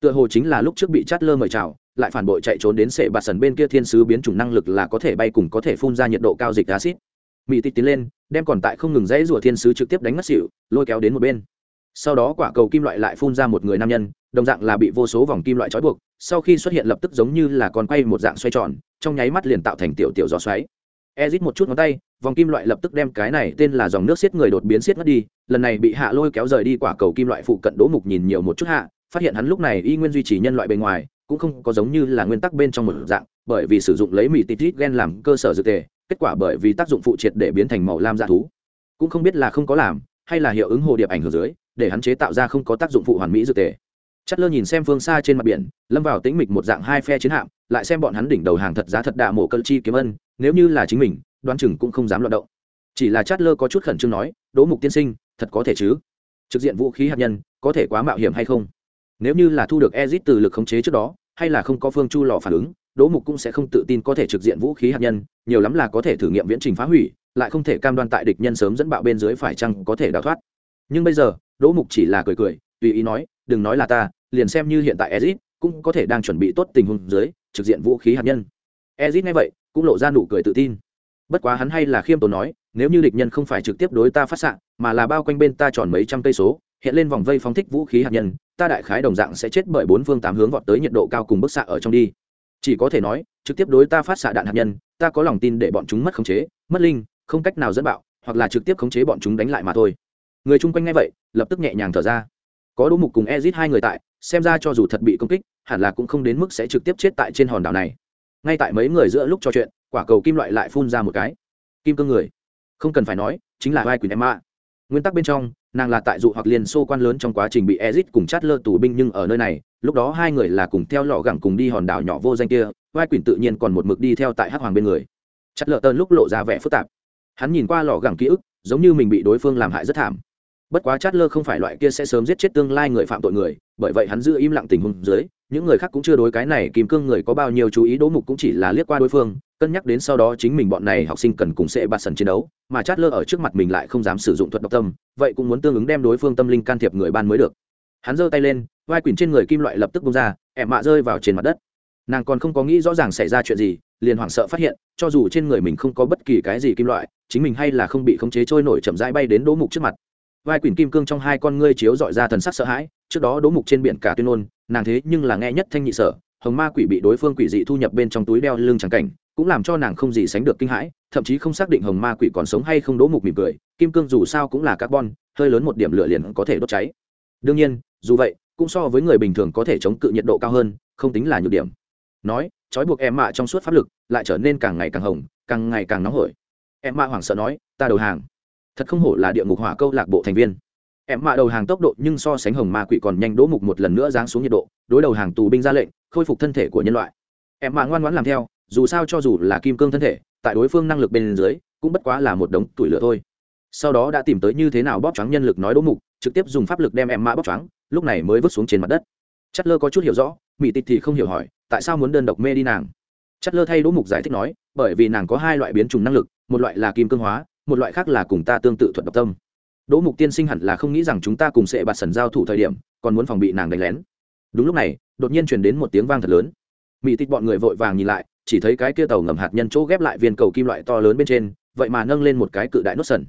Tựa hồ chính là lúc trước bị chát lơ mời chào lại phản bội chạy trốn đến sệ bạt sần bên kia thiên sứ biến chủng năng lực là có thể bay cùng có thể phun ra nhiệt độ cao dịch acid mỹ tít tiến lên, đem còn tại không ngừng dãy rủa thiên sứ trực tiếp đánh mất xỉu, lôi kéo đến một bên. Sau đó quả cầu kim loại lại phun ra một người nam nhân, đồng dạng là bị vô số vòng kim loại trói buộc, sau khi xuất hiện lập tức giống như là con quay một dạng xoay tròn, trong nháy mắt liền tạo thành tiểu tiểu gió xoáy. Ezit một chút ngón tay, vòng kim loại lập tức đem cái này tên là dòng nước xiết người đột biến xiết mất đi, lần này bị hạ lôi kéo rời đi quả cầu kim loại phụ cận đỗ mục nhìn nhiều một chút hạ, phát hiện hắn lúc này y nguyên duy trì nhân loại bề ngoài cũng không có giống như là nguyên tắc bên trong một dạng, bởi vì sử dụng lấy mì tít gen làm cơ sở dược tề, kết quả bởi vì tác dụng phụ triệt để biến thành màu lam dạ thú. Cũng không biết là không có làm, hay là hiệu ứng hồ điệp ảnh hưởng dưới, để hắn chế tạo ra không có tác dụng phụ hoàn mỹ dược tề. Chất lơ nhìn xem phương xa trên mặt biển, lâm vào tĩnh mịch một dạng hai phe chiến hạm, lại xem bọn hắn đỉnh đầu hàng thật giá thật đạ mổ cơn chi kiếm ân, nếu như là chính mình, đoán chừng cũng không dám loạt động. Chỉ là chát lơ có chút khẩn trương nói, đỗ mục tiên sinh, thật có thể chứ? Trực diện vũ khí hạt nhân, có thể quá mạo hiểm hay không? Nếu như là thu được ezit từ lực khống chế trước đó hay là không có phương chu lò phản ứng, đỗ mục cũng sẽ không tự tin có thể trực diện vũ khí hạt nhân, nhiều lắm là có thể thử nghiệm viễn trình phá hủy, lại không thể cam đoan tại địch nhân sớm dẫn bạo bên dưới phải chăng có thể đào thoát. Nhưng bây giờ, đỗ mục chỉ là cười cười, tùy ý nói, đừng nói là ta, liền xem như hiện tại ezit cũng có thể đang chuẩn bị tốt tình huống dưới, trực diện vũ khí hạt nhân. Ezit nghe vậy, cũng lộ ra nụ cười tự tin. Bất quá hắn hay là khiêm tốn nói, nếu như địch nhân không phải trực tiếp đối ta phát xạ, mà là bao quanh bên ta tròn mấy trăm cây số hiện lên vòng vây phóng thích vũ khí hạt nhân, ta đại khái đồng dạng sẽ chết bởi bốn phương tám hướng vọt tới nhiệt độ cao cùng bức xạ ở trong đi. Chỉ có thể nói, trực tiếp đối ta phát xạ đạn hạt nhân, ta có lòng tin để bọn chúng mất khống chế, mất linh, không cách nào dẫn bạo, hoặc là trực tiếp khống chế bọn chúng đánh lại mà thôi. Người chung quanh ngay vậy, lập tức nhẹ nhàng thở ra. Có đỗ mục cùng ezit hai người tại, xem ra cho dù thật bị công kích, hẳn là cũng không đến mức sẽ trực tiếp chết tại trên hòn đảo này. Ngay tại mấy người giữa lúc trò chuyện, quả cầu kim loại lại phun ra một cái. Kim cương người. Không cần phải nói, chính là vai quyền emma. Nguyên tắc bên trong nàng là tại dụ hoặc liên xô quan lớn trong quá trình bị ezit cùng chát lơ tù binh nhưng ở nơi này, lúc đó hai người là cùng theo lọ gẳng cùng đi hòn đảo nhỏ vô danh kia, vai quỳnh tự nhiên còn một mực đi theo tại hắc hoàng bên người. Chát lơ tơn lúc lộ ra vẻ phức tạp. Hắn nhìn qua lọ gẳng ký ức, giống như mình bị đối phương làm hại rất thảm. Bất quá chát lơ không phải loại kia sẽ sớm giết chết tương lai người phạm tội người bởi vậy hắn giữ im lặng tình huống dưới, những người khác cũng chưa đối cái này kìm cương người có bao nhiêu chú ý, đỗ mục cũng chỉ là liếc qua đối phương, cân nhắc đến sau đó chính mình bọn này học sinh cần cùng sẽ bạt sần chiến đấu, mà chát lơ ở trước mặt mình lại không dám sử dụng thuật độc tâm, vậy cũng muốn tương ứng đem đối phương tâm linh can thiệp người ban mới được. Hắn giơ tay lên, vai quỳnh trên người kim loại lập tức bung ra ẹ mạ rơi vào trên mặt đất. Nàng còn không có nghĩ rõ ràng xảy ra chuyện gì, liền hoảng sợ phát hiện, cho dù trên người mình không có bất kỳ cái gì kim loại, chính mình hay là không bị khống chế trôi nổi chậm rãi bay đến đỗ mục trước mặt. Vai quỳnh kim cương trong hai con ngươi chiếu dọi ra thần sắc sợ hãi trước đó đố mục trên biển cả tuyên ngôn, nàng thế nhưng là nghe nhất thanh nhị sở, hồng ma quỷ bị đối phương quỷ dị thu nhập bên trong túi đeo lưng trắng cảnh, cũng làm cho nàng không gì sánh được kinh hãi, thậm chí không xác định hồng ma quỷ còn sống hay không đố mục mỉm cười, kim cương dù sao cũng là carbon, hơi lớn một điểm lửa liền có thể đốt cháy. Đương nhiên, dù vậy, cũng so với người bình thường có thể chống cự nhiệt độ cao hơn, không tính là nhược điểm. Nói, trói buộc em mạ trong suốt pháp lực, lại trở nên càng ngày càng hồng, càng ngày càng nóng hổi. Em mạ hoảng sợ nói, ta đầu hàng. Thật không hổ là địa ngục hỏa câu lạc bộ thành viên em mạ đầu hàng tốc độ nhưng so sánh hồng ma quỷ còn nhanh, đỗ mục một lần nữa giáng xuống nhiệt độ, đối đầu hàng tù binh ra lệnh, khôi phục thân thể của nhân loại. Em mạ ngoan ngoãn làm theo, dù sao cho dù là kim cương thân thể, tại đối phương năng lực bên dưới, cũng bất quá là một đống tuổi lửa thôi. Sau đó đã tìm tới như thế nào bóp choáng nhân lực nói đỗ mục, trực tiếp dùng pháp lực đem em mạ bóp choáng, lúc này mới vứt xuống trên mặt đất. Chất lơ có chút hiểu rõ mỹ tịch thì không hiểu hỏi, tại sao muốn đơn độc mê đi nàng? Chất lơ thay đỗ mục giải thích nói, bởi vì nàng có hai loại biến chủng năng lực, một loại là kim cương hóa, một loại khác là cùng ta tương tự thuận độc tâm đỗ mục tiên sinh hẳn là không nghĩ rằng chúng ta cùng sẽ bạt sần giao thủ thời điểm, còn muốn phòng bị nàng đánh lén. Đúng lúc này, đột nhiên truyền đến một tiếng vang thật lớn. Mỹ tịch bọn người vội vàng nhìn lại, chỉ thấy cái kia tàu ngầm hạt nhân chỗ ghép lại viên cầu kim loại to lớn bên trên, vậy mà nâng lên một cái cự đại nốt sần.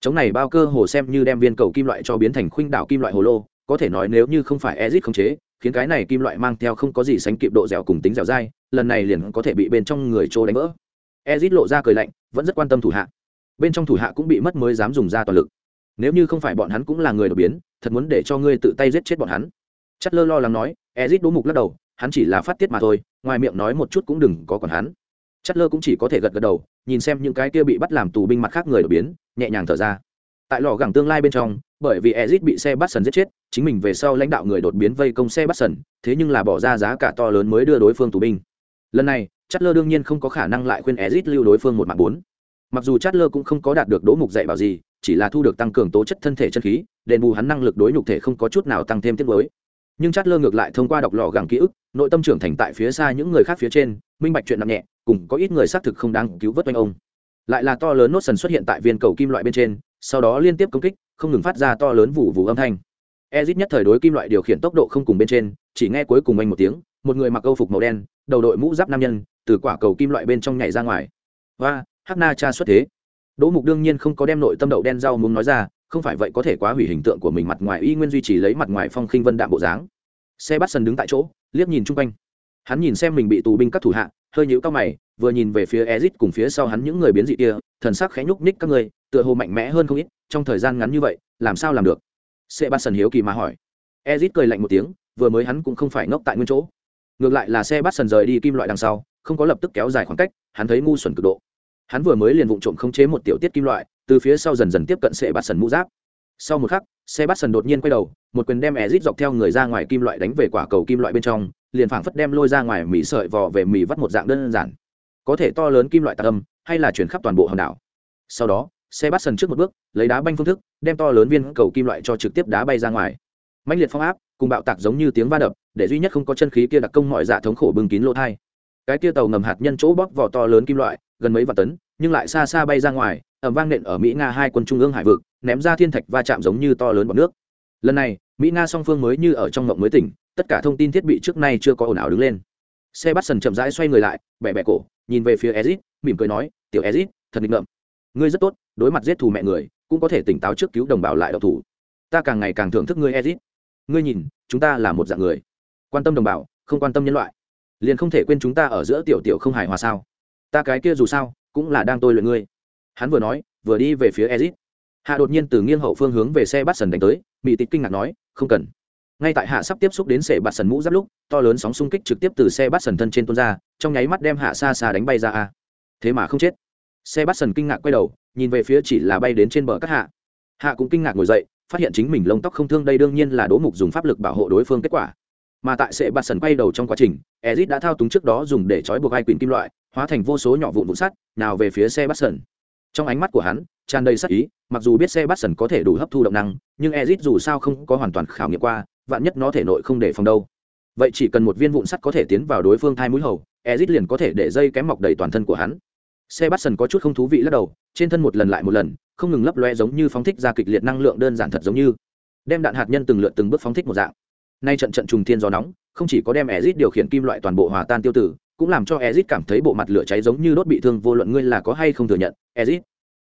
Chống này bao cơ hồ xem như đem viên cầu kim loại cho biến thành khuynh đảo kim loại hồ lô, có thể nói nếu như không phải ezit không chế, khiến cái này kim loại mang theo không có gì sánh kịp độ dẻo cùng tính dẻo dai, lần này liền có thể bị bên trong người trô đánh vỡ. Ezit lộ ra cười lạnh, vẫn rất quan tâm thủ hạ. Bên trong thủ hạ cũng bị mất mới dám dùng ra toàn lực nếu như không phải bọn hắn cũng là người đột biến, thật muốn để cho ngươi tự tay giết chết bọn hắn. Chất lơ lo lắng nói ezit đỗ mục lắc đầu, hắn chỉ là phát tiết mà thôi, ngoài miệng nói một chút cũng đừng có còn hắn. Chất lơ cũng chỉ có thể gật gật đầu, nhìn xem những cái kia bị bắt làm tù binh mặt khác người đột biến, nhẹ nhàng thở ra. Tại lò gẳng tương lai bên trong, bởi vì ezit bị xe bắt sần giết chết, chính mình về sau lãnh đạo người đột biến vây công xe bắt sần, thế nhưng là bỏ ra giá cả to lớn mới đưa đối phương tù binh. Lần này, chất lơ đương nhiên không có khả năng lại khuyên ezit lưu đối phương một mạng bốn mặc dù chát lơ cũng không có đạt được đỗ mục dạy bảo gì, chỉ là thu được tăng cường tố chất thân thể chân khí, đền bù hắn năng lực đối nhục thể không có chút nào tăng thêm tiết mới. Nhưng chát lơ ngược lại thông qua đọc lò gẳng ký ức, nội tâm trưởng thành tại phía xa những người khác phía trên, minh bạch chuyện nặng nhẹ, cùng có ít người xác thực không đáng cứu vớt oanh ông. Lại là to lớn nốt sần xuất hiện tại viên cầu kim loại bên trên, sau đó liên tiếp công kích, không ngừng phát ra to lớn vụ vụ âm thanh. Ezit nhất thời đối kim loại điều khiển tốc độ không cùng bên trên, chỉ nghe cuối cùng anh một tiếng, một người mặc âu phục màu đen, đầu đội mũ giáp nam nhân, từ quả cầu kim loại bên trong nhảy ra ngoài. Và hắc na cha xuất thế. Đỗ mục đương nhiên không có đem nội tâm đậu đen rau muốn nói ra, không phải vậy có thể quá hủy hình tượng của mình mặt ngoài y nguyên duy trì lấy mặt ngoài phong khinh vân đạm bộ dáng. Xe bắt sân đứng tại chỗ, liếc nhìn chung quanh. Hắn nhìn xem mình bị tù binh các thủ hạ, hơi nhũ cao mày, vừa nhìn về phía ezit cùng phía sau hắn những người biến dị kia, thần sắc khẽ nhúc ních các người tựa hồ mạnh mẽ hơn không ít, trong thời gian ngắn như vậy, làm sao làm được? Xe bắt sân hiếu kỳ mà hỏi. Ezit cười lạnh một tiếng, vừa mới hắn cũng không phải ngốc tại nguyên chỗ. Ngược lại là xe bắt sần rời đi kim loại đằng sau, không có lập tức kéo dài khoảng cách, hắn thấy ngu xuẩn cực độ hắn vừa mới liền vụng trộm khống chế một tiểu tiết kim loại, từ phía sau dần dần tiếp cận xe bắt sần mũ giáp. Sau một khắc, xe bắt sần đột nhiên quay đầu, một quyền đem ezit dọc theo người ra ngoài kim loại đánh về quả cầu kim loại bên trong, liền phảng phất đem lôi ra ngoài mì sợi vò về mì vắt một dạng đơn giản. Có thể to lớn kim loại tạc âm, hay là chuyển khắp toàn bộ hòn đảo. Sau đó, xe bắt sần trước một bước, lấy đá banh phương thức, đem to lớn viên cầu kim loại cho trực tiếp đá bay ra ngoài. Mạnh liệt phong áp, cùng bạo tạc giống như tiếng va đập, để duy nhất không có chân khí kia đặc công mọi dạ thống khổ bưng kín lỗ thai. Cái kia tàu ngầm hạt nhân chỗ bóc vỏ to lớn kim loại, gần mấy vạn tấn nhưng lại xa xa bay ra ngoài ẩm vang nện ở mỹ nga hai quân trung ương hải vực, ném ra thiên thạch va chạm giống như to lớn bọc nước. Lần này, mỹ nga song phương mới như ở trong ngộng mới tỉnh, tất cả thông tin thiết bị trước nay chưa có ồn ào đứng lên. Xe bắt sần chậm rãi xoay người lại bẹ bẹ cổ, nhìn về phía ezit, mỉm cười nói, tiểu ezit, thật định ngợm. Ngươi rất tốt, đối mặt giết thù mẹ người, cũng có thể tỉnh táo trước cứu đồng bào lại độc thủ. Ta càng ngày càng thưởng thức ngươi, ezit. Ngươi nhìn, chúng ta là một dạng người. Quan tâm đồng bào, không quan tâm nhân loại. Liền không thể quên chúng ta ở giữa tiểu tiểu không hài hòa sao? Ta cái kia dù sao cũng là đang tôi luyện ngươi. Hắn vừa nói, vừa đi về phía ezit hạ đột nhiên từ nghiêng hậu phương hướng về xe bắt sần đánh tới mỹ tịch kinh ngạc nói, không cần. Ngay tại hạ sắp tiếp xúc đến xe bắt sần mũ giáp lúc, to lớn sóng xung kích trực tiếp từ xe bắt sần thân trên tuôn ra, trong nháy mắt đem hạ xa xa đánh bay ra a. Thế mà không chết. Xe bắt sần kinh ngạc quay đầu, nhìn về phía chỉ là bay đến trên bờ các hạ. Hạ cũng kinh ngạc ngồi dậy, phát hiện chính mình lông tóc không thương đây đương nhiên là đỗ mục dùng pháp lực bảo hộ đối phương kết quả. Mà tại sệ bạt sần quay đầu trong quá trình ezit đã thao túng trước đó dùng để trói buộc hai quyền kim loại hóa thành vô số nhỏ vụn vụn sắt, nào về phía xe bắt sần trong ánh mắt của hắn, tràn đầy sắc ý, mặc dù biết xe bắt sần có thể đủ hấp thu động năng, nhưng ezit dù sao không có hoàn toàn khảo nghiệm qua, vạn nhất nó thể nội không để phòng đâu. Vậy chỉ cần một viên vụn sắt có thể tiến vào đối phương thai mũi hầu, ezit liền có thể để dây kém mọc đầy toàn thân của hắn. Xe bắt sần có chút không thú vị lắc đầu, trên thân một lần lại một lần, không ngừng lấp loe giống như phóng thích ra kịch liệt năng lượng đơn giản thật giống như, đem đạn hạt nhân từng lượt từng bước phóng thích một dạng. Nay trận trận trùng thiên gió nóng, không chỉ có đem ezit điều khiển kim loại toàn bộ hòa tan tiêu tử cũng làm cho Ezic cảm thấy bộ mặt lửa cháy giống như đốt bị thương, vô luận ngươi là có hay không thừa nhận Ezic.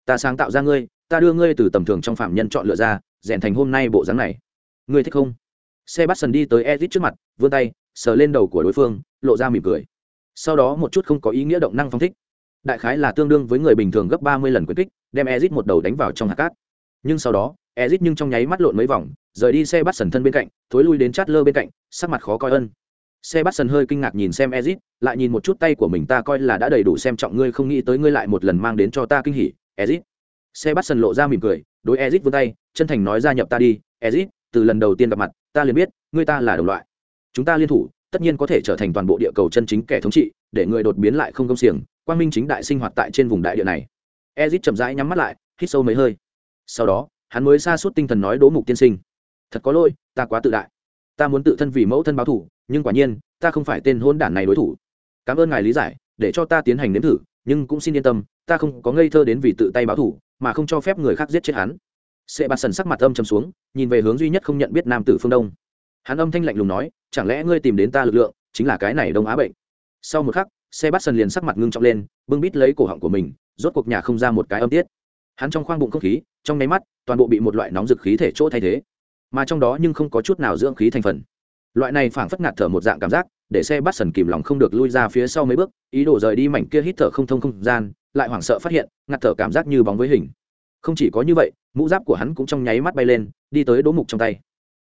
ta sáng tạo ra ngươi, ta đưa ngươi từ tầm thường trong phạm nhân chọn lựa ra, rèn thành hôm nay bộ dáng này. Ngươi thích không? Sebastian đi tới Ezic trước mặt, vươn tay, sờ lên đầu của đối phương, lộ ra mỉm cười. Sau đó một chút không có ý nghĩa động năng phong thích. Đại khái là tương đương với người bình thường gấp ba mươi lần quyền kích, đem Ezic một đầu đánh vào trong hạt cát. Nhưng sau đó Ezic nhưng trong nháy mắt lộn mấy vòng, rời đi Sebastian thân bên cạnh, thối lui đến Chatler bên cạnh, sắc mặt khó coi ân xe bắt Sân hơi kinh ngạc nhìn xem ezit, lại nhìn một chút tay của mình ta coi là đã đầy đủ xem trọng ngươi, không nghĩ tới ngươi lại một lần mang đến cho ta kinh hỉ. Ezit. Xe bắt Sân lộ ra mỉm cười, đối ezit vươn tay, chân thành nói ra nhập ta đi. Ezit, từ lần đầu tiên gặp mặt, ta liền biết, ngươi ta là đồng loại. Chúng ta liên thủ, tất nhiên có thể trở thành toàn bộ địa cầu chân chính kẻ thống trị, để người đột biến lại không công xiềng. Quang minh chính đại sinh hoạt tại trên vùng đại địa này. Ezit chậm rãi nhắm mắt lại, hít sâu mấy hơi. Sau đó, hắn mới xa suốt tinh thần nói đố mục tiên sinh. Thật có lỗi, ta quá tự đại. Ta muốn tự thân vì mẫu thân báo thủ nhưng quả nhiên, ta không phải tên hôn đản này đối thủ. Cảm ơn ngài lý giải, để cho ta tiến hành nếm thử, nhưng cũng xin yên tâm, ta không có ngây thơ đến vì tự tay báo thủ, mà không cho phép người khác giết chết hắn. Sệ bạt sần sắc mặt âm chầm xuống, nhìn về hướng duy nhất không nhận biết nam tử phương đông. Hắn âm thanh lạnh lùng nói, chẳng lẽ ngươi tìm đến ta lực lượng, chính là cái này đông á bệnh? Sau một khắc xe bắt sần liền sắc mặt ngưng trọng lên, bưng bít lấy cổ họng của mình, rốt cuộc nhà không ra một cái âm tiết. Hắn trong khoang bụng không khí, trong nháy mắt, toàn bộ bị một loại nóng dực khí thể chỗ thay thế. Mà trong đó nhưng không có chút nào dưỡng khí thành phần loại này phảng phất ngạt thở một dạng cảm giác, để xe bắt sần kìm lòng không được lui ra phía sau mấy bước, ý đồ rời đi mảnh kia hít thở không thông không gian, lại hoảng sợ phát hiện, ngạt thở cảm giác như bóng với hình. Không chỉ có như vậy, mũ giáp của hắn cũng trong nháy mắt bay lên, đi tới đố mục trong tay.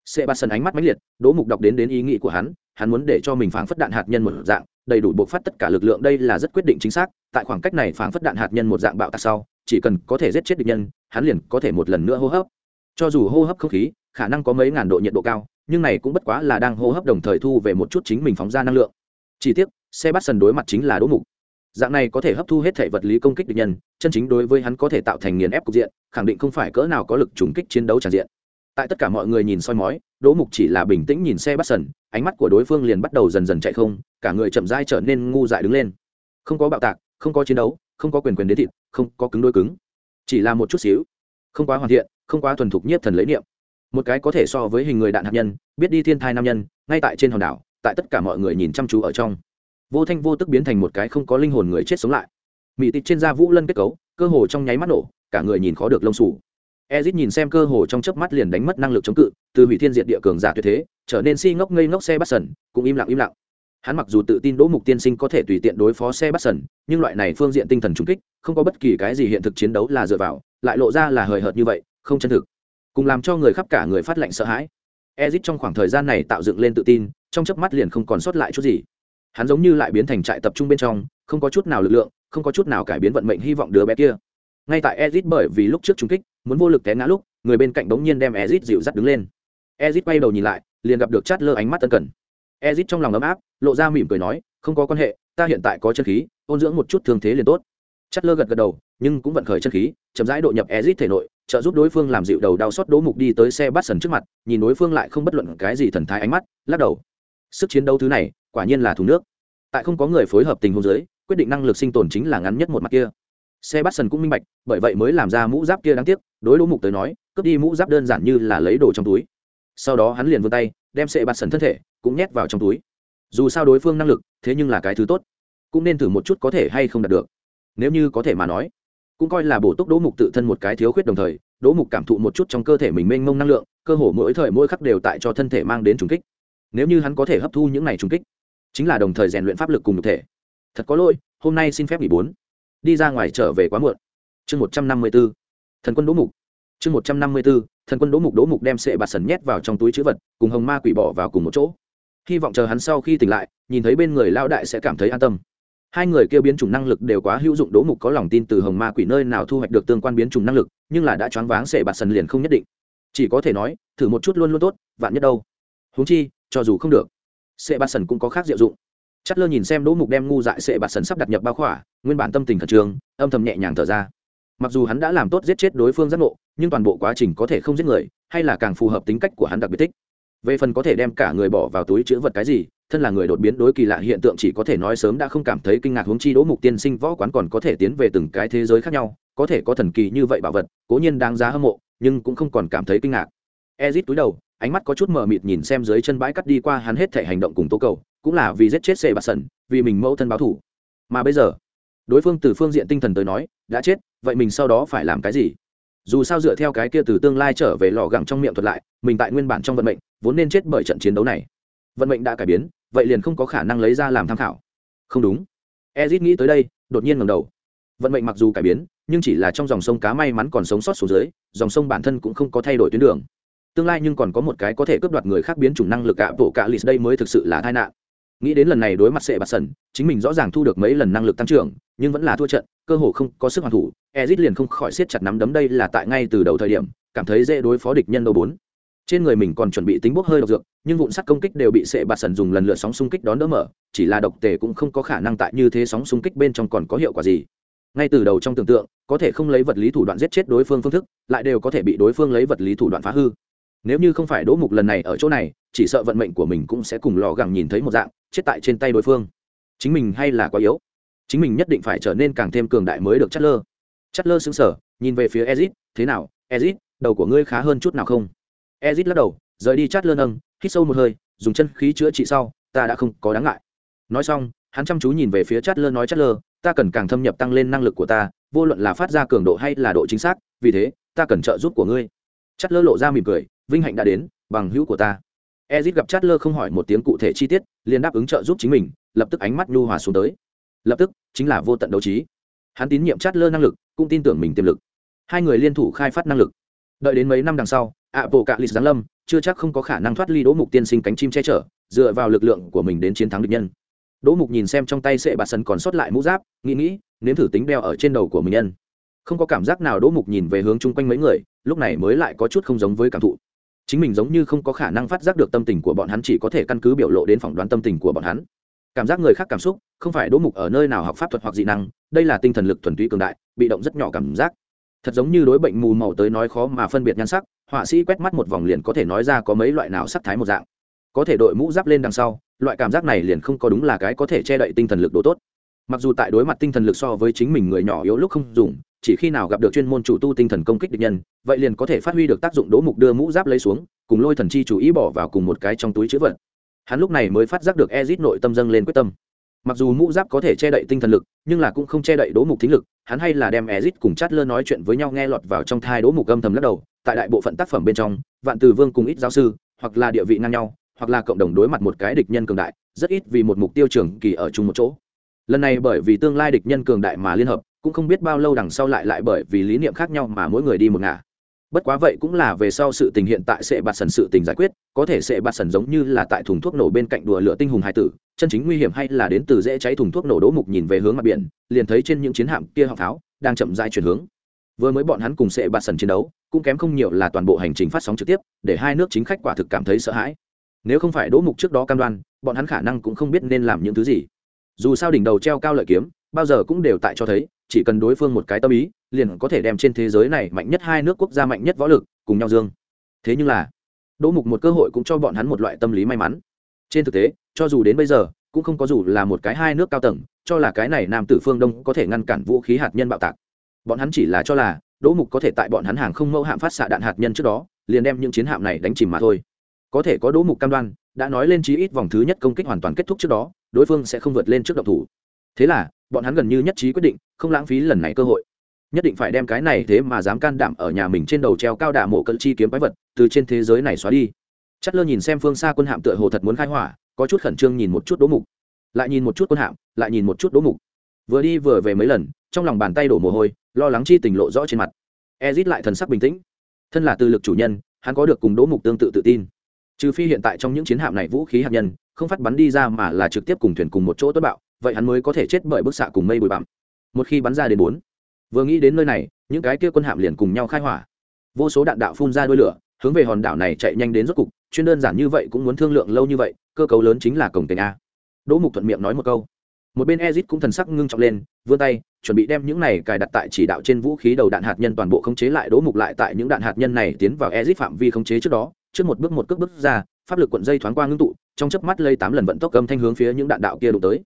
Xe bắt sần ánh mắt mãnh liệt đố mục đọc đến đến ý nghĩ của hắn hắn muốn để cho mình phảng phất đạn hạt nhân một dạng, đầy đủ buộc phát tất cả lực lượng, đây là rất quyết định chính xác, tại khoảng cách này phảng phất đạn hạt nhân một dạng bạo tạc sau, chỉ cần có thể giết chết địch nhân, hắn liền có thể một lần nữa hô hấp. Cho dù hô hấp không khí, khả năng có mấy ngàn độ nhiệt độ cao nhưng này cũng bất quá là đang hô hấp đồng thời thu về một chút chính mình phóng ra năng lượng. Chỉ tiếc, xe bắt sần đối mặt chính là đỗ mục. Dạng này có thể hấp thu hết thể vật lý công kích địch nhân, chân chính đối với hắn có thể tạo thành nghiền ép cục diện, khẳng định không phải cỡ nào có lực trùng kích chiến đấu tràn diện. Tại tất cả mọi người nhìn soi mói, đỗ mục chỉ là bình tĩnh nhìn xe bắt sần, ánh mắt của đối phương liền bắt đầu dần dần chạy không, cả người chậm dai trở nên ngu dại đứng lên. Không có bạo tạc, không có chiến đấu, không có quyền quyền đến thịt, không có cứng đôi cứng. Chỉ là một chút xíu. Không quá hoàn thiện, không quá thuần thục nhất thần lấy niệm một cái có thể so với hình người đạn hạt nhân, biết đi thiên thai nam nhân, ngay tại trên hòn đảo, tại tất cả mọi người nhìn chăm chú ở trong. Vô thanh vô tức biến thành một cái không có linh hồn người chết sống lại. Mỹ tịch trên da vũ lân kết cấu, cơ hồ trong nháy mắt nổ, cả người nhìn khó được lông sủ ezit nhìn xem cơ hồ trong chớp mắt liền đánh mất năng lực chống cự, từ hủy thiên diệt địa cường giả tuyệt thế, trở nên si ngốc ngây ngốc xe bắt sần cũng im lặng im lặng. Hắn mặc dù tự tin đỗ mục tiên sinh có thể tùy tiện đối phó xe bắt sần nhưng loại này phương diện tinh thần trung kích, không có bất kỳ cái gì hiện thực chiến đấu là dựa vào, lại lộ ra là hời hợt như vậy, không chân thực cùng làm cho người khắp cả người phát lệnh sợ hãi. Ezit trong khoảng thời gian này tạo dựng lên tự tin, trong chớp mắt liền không còn sót lại chút gì. Hắn giống như lại biến thành trại tập trung bên trong, không có chút nào lực lượng, không có chút nào cải biến vận mệnh hy vọng đứa bé kia. Ngay tại ezit bởi vì lúc trước trung kích, muốn vô lực té ngã lúc, người bên cạnh đống nhiên đem ezit dịu dắt đứng lên. Ezit quay đầu nhìn lại, liền gặp được chát lơ ánh mắt tân cần. Ezit trong lòng ấm áp, lộ ra mỉm cười nói, không có quan hệ, ta hiện tại có chân khí, ôn dưỡng một chút thương thế liền tốt. Chát lơ gật gật đầu, nhưng cũng vận khởi chân khí, chậm rãi độ nhập ezit thể nội trợ giúp đối phương làm dịu đầu đau xót đố mục đi tới xe bắt sần trước mặt, nhìn đối phương lại không bất luận cái gì thần thái ánh mắt, lắc đầu. Sức chiến đấu thứ này, quả nhiên là thùng nước. Tại không có người phối hợp tình huống giới quyết định năng lực sinh tồn chính là ngắn nhất một mặt kia. Xe bắt sần cũng minh bạch, bởi vậy mới làm ra mũ giáp kia đáng tiếc, đối đỗ mục tới nói, cướp đi mũ giáp đơn giản như là lấy đồ trong túi. Sau đó hắn liền vươn tay, đem xe bắt sần thân thể cũng nhét vào trong túi. Dù sao đối phương năng lực, thế nhưng là cái thứ tốt, cũng nên thử một chút có thể hay không đạt được. Nếu như có thể mà nói cũng coi là bổ túc đỗ mục tự thân một cái thiếu khuyết đồng thời, đỗ mục cảm thụ một chút trong cơ thể mình mênh mông năng lượng, cơ hồ mỗi thời mỗi khắc đều tại cho thân thể mang đến trùng kích. Nếu như hắn có thể hấp thu những này trùng kích, chính là đồng thời rèn luyện pháp lực cùng một thể. Thật có lỗi, hôm nay xin phép nghỉ bốn. Đi ra ngoài trở về quá muộn. Chương một trăm năm mươi b ố thần quân đỗ mục. Chương một trăm năm mươi b ố thần quân đỗ mục đỗ mục đem sệ bạt sần nhét vào trong túi chữ vật, cùng hồng ma quỷ bỏ vào cùng một chỗ. Hy vọng chờ hắn sau khi tỉnh lại, nhìn thấy bên người lao đại sẽ cảm thấy an tâm hai người kêu biến chủng năng lực đều quá hữu dụng, đỗ mục có lòng tin từ hồng ma quỷ nơi nào thu hoạch được tương quan biến chủng năng lực, nhưng là đã choáng váng sệ bạt sần liền không nhất định. Chỉ có thể nói, thử một chút luôn luôn tốt, vạn nhất đâu. Huống chi, cho dù không được, sệ bạt sần cũng có khác diệu dụng. Chất lơ nhìn xem đỗ mục đem ngu dại sệ bạt sần sắp đặt nhập bao khỏa, nguyên bản tâm tình khẩn trương, âm thầm nhẹ nhàng thở ra. Mặc dù hắn đã làm tốt giết chết đối phương giác ngộ, nhưng toàn bộ quá trình có thể không giết người, hay là càng phù hợp tính cách của hắn đặc biệt thích. Về phần có thể đem cả người bỏ vào túi chữ vật cái gì thân là người đột biến đối kỳ lạ hiện tượng chỉ có thể nói sớm đã không cảm thấy kinh ngạc huống chi đỗ mục tiên sinh võ quán còn có thể tiến về từng cái thế giới khác nhau, có thể có thần kỳ như vậy bảo vật, cố nhiên đáng giá hâm mộ, nhưng cũng không còn cảm thấy kinh ngạc. Ezit túi đầu, ánh mắt có chút mờ mịt nhìn xem dưới chân bãi cắt đi qua hắn hết thể hành động cùng tố cầu, cũng là vì giết chết sệ bạt sần vì mình mẫu thân báo thủ mà bây giờ, đối phương từ phương diện tinh thần tới nói, đã chết, vậy mình sau đó phải làm cái gì? Dù sao dựa theo cái kia từ tương lai trở về lò gẳng trong miệng thuật lại, mình tại nguyên bản trong vận mệnh, vốn nên chết bởi trận chiến đấu này. Vận mệnh đã cải biến vậy liền không có khả năng lấy ra làm tham khảo. Không đúng. Ezit nghĩ tới đây, đột nhiên ngầm đầu. Vận mệnh mặc dù cải biến, nhưng chỉ là trong dòng sông cá may mắn còn sống sót xuống dưới, dòng sông bản thân cũng không có thay đổi tuyến đường. Tương lai nhưng còn có một cái có thể cướp đoạt người khác biến chủng năng lực cả bộ cả lì đây mới thực sự là tai nạn. Nghĩ đến lần này đối mặt sệ bạt sần, chính mình rõ ràng thu được mấy lần năng lực tăng trưởng, nhưng vẫn là thua trận, cơ hồ không có sức hoàn thủ. Ezit liền không khỏi siết chặt nắm đấm đây là tại ngay từ đầu thời điểm, cảm thấy dễ đối phó địch nhân đâu bốn trên người mình còn chuẩn bị tính bốc hơi độc dược, nhưng vụn sắt công kích đều bị sệ bạt sần dùng lần lượt sóng xung kích đón đỡ mở, chỉ là độc tề cũng không có khả năng tại như thế sóng xung kích bên trong còn có hiệu quả gì. Ngay từ đầu trong tưởng tượng, có thể không lấy vật lý thủ đoạn giết chết đối phương phương thức, lại đều có thể bị đối phương lấy vật lý thủ đoạn phá hư. Nếu như không phải đỗ mục lần này ở chỗ này, chỉ sợ vận mệnh của mình cũng sẽ cùng lò gẳng nhìn thấy một dạng, chết tại trên tay đối phương. Chính mình hay là quá yếu. Chính mình nhất định phải trở nên càng thêm cường đại mới được chất lơ chất lơ xứng sở nhìn về phía ezit, thế nào, ezit, đầu của ngươi khá hơn chút nào không? Ezit lắc đầu, rời đi chát lơ nâng, hít sâu một hơi, dùng chân khí chữa trị sau, ta đã không có đáng ngại. Nói xong, hắn chăm chú nhìn về phía chát lơ nói chát lơ ta cần càng thâm nhập tăng lên năng lực của ta, vô luận là phát ra cường độ hay là độ chính xác, vì thế, ta cần trợ giúp của ngươi. Chát lơ lộ ra mỉm cười, vinh hạnh đã đến, bằng hữu của ta. Ezit gặp chát lơ không hỏi một tiếng cụ thể chi tiết, liền đáp ứng trợ giúp chính mình, lập tức ánh mắt nhu hòa xuống tới. Lập tức, chính là vô tận đấu trí. Hắn tín nhiệm chát lơ năng lực, cũng tin tưởng mình tiềm lực. Hai người liên thủ khai phát năng lực. Đợi đến mấy năm đằng sau ạ bộ cạ lịch giáng lâm, chưa chắc không có khả năng thoát ly đỗ mục tiên sinh cánh chim che chở, dựa vào lực lượng của mình đến chiến thắng địch nhân. Đỗ mục nhìn xem trong tay sệ bạt sân còn sót lại mũ giáp, nghĩ nghĩ, nếm thử tính đeo ở trên đầu của mình nhân. Không có cảm giác nào đỗ mục nhìn về hướng chung quanh mấy người, lúc này mới lại có chút không giống với cảm thụ. Chính mình giống như không có khả năng phát giác được tâm tình của bọn hắn chỉ có thể căn cứ biểu lộ đến phỏng đoán tâm tình của bọn hắn. Cảm giác người khác cảm xúc, không phải đỗ mục ở nơi nào học pháp thuật hoặc dị năng, đây là tinh thần lực thuần túy cường đại, bị động rất nhỏ cảm giác thật giống như đối bệnh mù màu tới nói khó mà phân biệt nhan sắc, họa sĩ quét mắt một vòng liền có thể nói ra có mấy loại nào sắc thái một dạng. Có thể đội mũ giáp lên đằng sau, loại cảm giác này liền không có đúng là cái có thể che đậy tinh thần lực đồ tốt. Mặc dù tại đối mặt tinh thần lực so với chính mình người nhỏ yếu lúc không dùng, chỉ khi nào gặp được chuyên môn chủ tu tinh thần công kích địch nhân, vậy liền có thể phát huy được tác dụng đỗ mục đưa mũ giáp lấy xuống, cùng lôi thần chi chủ ý bỏ vào cùng một cái trong túi chữ vật. Hắn lúc này mới phát giác được ezit nội tâm dâng lên quyết tâm mặc dù mũ giáp có thể che đậy tinh thần lực, nhưng là cũng không che đậy đố mục thính lực, hắn hay là đem ezit cùng chát lơ nói chuyện với nhau nghe lọt vào trong thai đố mục âm thầm lắc đầu, tại đại bộ phận tác phẩm bên trong, vạn từ vương cùng ít giáo sư, hoặc là địa vị ngang nhau, hoặc là cộng đồng đối mặt một cái địch nhân cường đại, rất ít vì một mục tiêu trường kỳ ở chung một chỗ. Lần này bởi vì tương lai địch nhân cường đại mà liên hợp, cũng không biết bao lâu đằng sau lại lại bởi vì lý niệm khác nhau mà mỗi người đi một ngả bất quá vậy cũng là về sau sự tình hiện tại sẽ bạt sần sự tình giải quyết, có thể sẽ bạt sần giống như là tại thùng thuốc nổ bên cạnh đùa lửa tinh hùng hải tử, chân chính nguy hiểm hay là đến từ dễ cháy thùng thuốc nổ đỗ mục nhìn về hướng mặt biển, liền thấy trên những chiến hạm kia họng pháo đang chậm dai chuyển hướng. Vừa mới bọn hắn cùng sẽ bạt sần chiến đấu, cũng kém không nhiều là toàn bộ hành trình phát sóng trực tiếp, để hai nước chính khách quả thực cảm thấy sợ hãi. Nếu không phải đỗ mục trước đó cam đoan, bọn hắn khả năng cũng không biết nên làm những thứ gì. Dù sao đỉnh đầu treo cao lợi kiếm, bao giờ cũng đều tại cho thấy, chỉ cần đối phương một cái tâm ý liền có thể đem trên thế giới này mạnh nhất hai nước quốc gia mạnh nhất võ lực cùng nhau dương. Thế nhưng là, đỗ mục một cơ hội cũng cho bọn hắn một loại tâm lý may mắn. Trên thực tế, cho dù đến bây giờ, cũng không có dù là một cái hai nước cao tầng, cho là cái này nam tử phương đông có thể ngăn cản vũ khí hạt nhân bạo tạc. Bọn hắn chỉ là cho là, đỗ mục có thể tại bọn hắn hàng không mẫu hạm phát xạ đạn hạt nhân trước đó, liền đem những chiến hạm này đánh chìm mà thôi. Có thể có đỗ mục cam đoan, đã nói lên chí ít vòng thứ nhất công kích hoàn toàn kết thúc trước đó, đối phương sẽ không vượt lên trước độc thủ. Thế là, bọn hắn gần như nhất trí quyết định, không lãng phí lần này cơ hội nhất định phải đem cái này thế mà dám can đảm ở nhà mình trên đầu treo cao đà mộ cận chi kiếm quái vật từ trên thế giới này xóa đi. Chất lơ nhìn xem phương xa quân hạm tựa hồ thật muốn khai hỏa, có chút khẩn trương nhìn một chút đỗ mục. Lại nhìn một chút quân hạm, lại nhìn một chút đỗ mục. Vừa đi vừa về mấy lần, trong lòng bàn tay đổ mồ hôi, lo lắng chi tình lộ rõ trên mặt. Ezit lại thần sắc bình tĩnh. Thân là tư lực chủ nhân, hắn có được cùng đỗ mục tương tự tự tin. Trừ phi hiện tại trong những chiến hạm này vũ khí hạt nhân, không phát bắn đi ra mà là trực tiếp cùng thuyền cùng một chỗ tốt bạo, vậy hắn mới có thể chết bởi bức xạ cùng mây bụi bặm. Một khi bắn ra đến bốn vừa nghĩ đến nơi này, những cái kia quân hạm liền cùng nhau khai hỏa. Vô số đạn đạo phun ra đôi lửa, hướng về hòn đảo này chạy nhanh đến rốt cục, chuyên đơn giản như vậy cũng muốn thương lượng lâu như vậy, cơ cấu lớn chính là cổng tình a. Đỗ mục thuận miệng nói một câu. Một bên ezit cũng thần sắc ngưng trọng lên, vươn tay, chuẩn bị đem những này cài đặt tại chỉ đạo trên vũ khí đầu đạn hạt nhân toàn bộ khống chế lại. Đỗ mục lại tại những đạn hạt nhân này tiến vào ezit phạm vi khống chế trước đó, trước một bước một cước bước ra, pháp lực cuộn dây thoáng qua ngưng tụ, trong chớp mắt lây tám lần vận tốc cầm thanh hướng phía những đạn đạo kia đụng tới.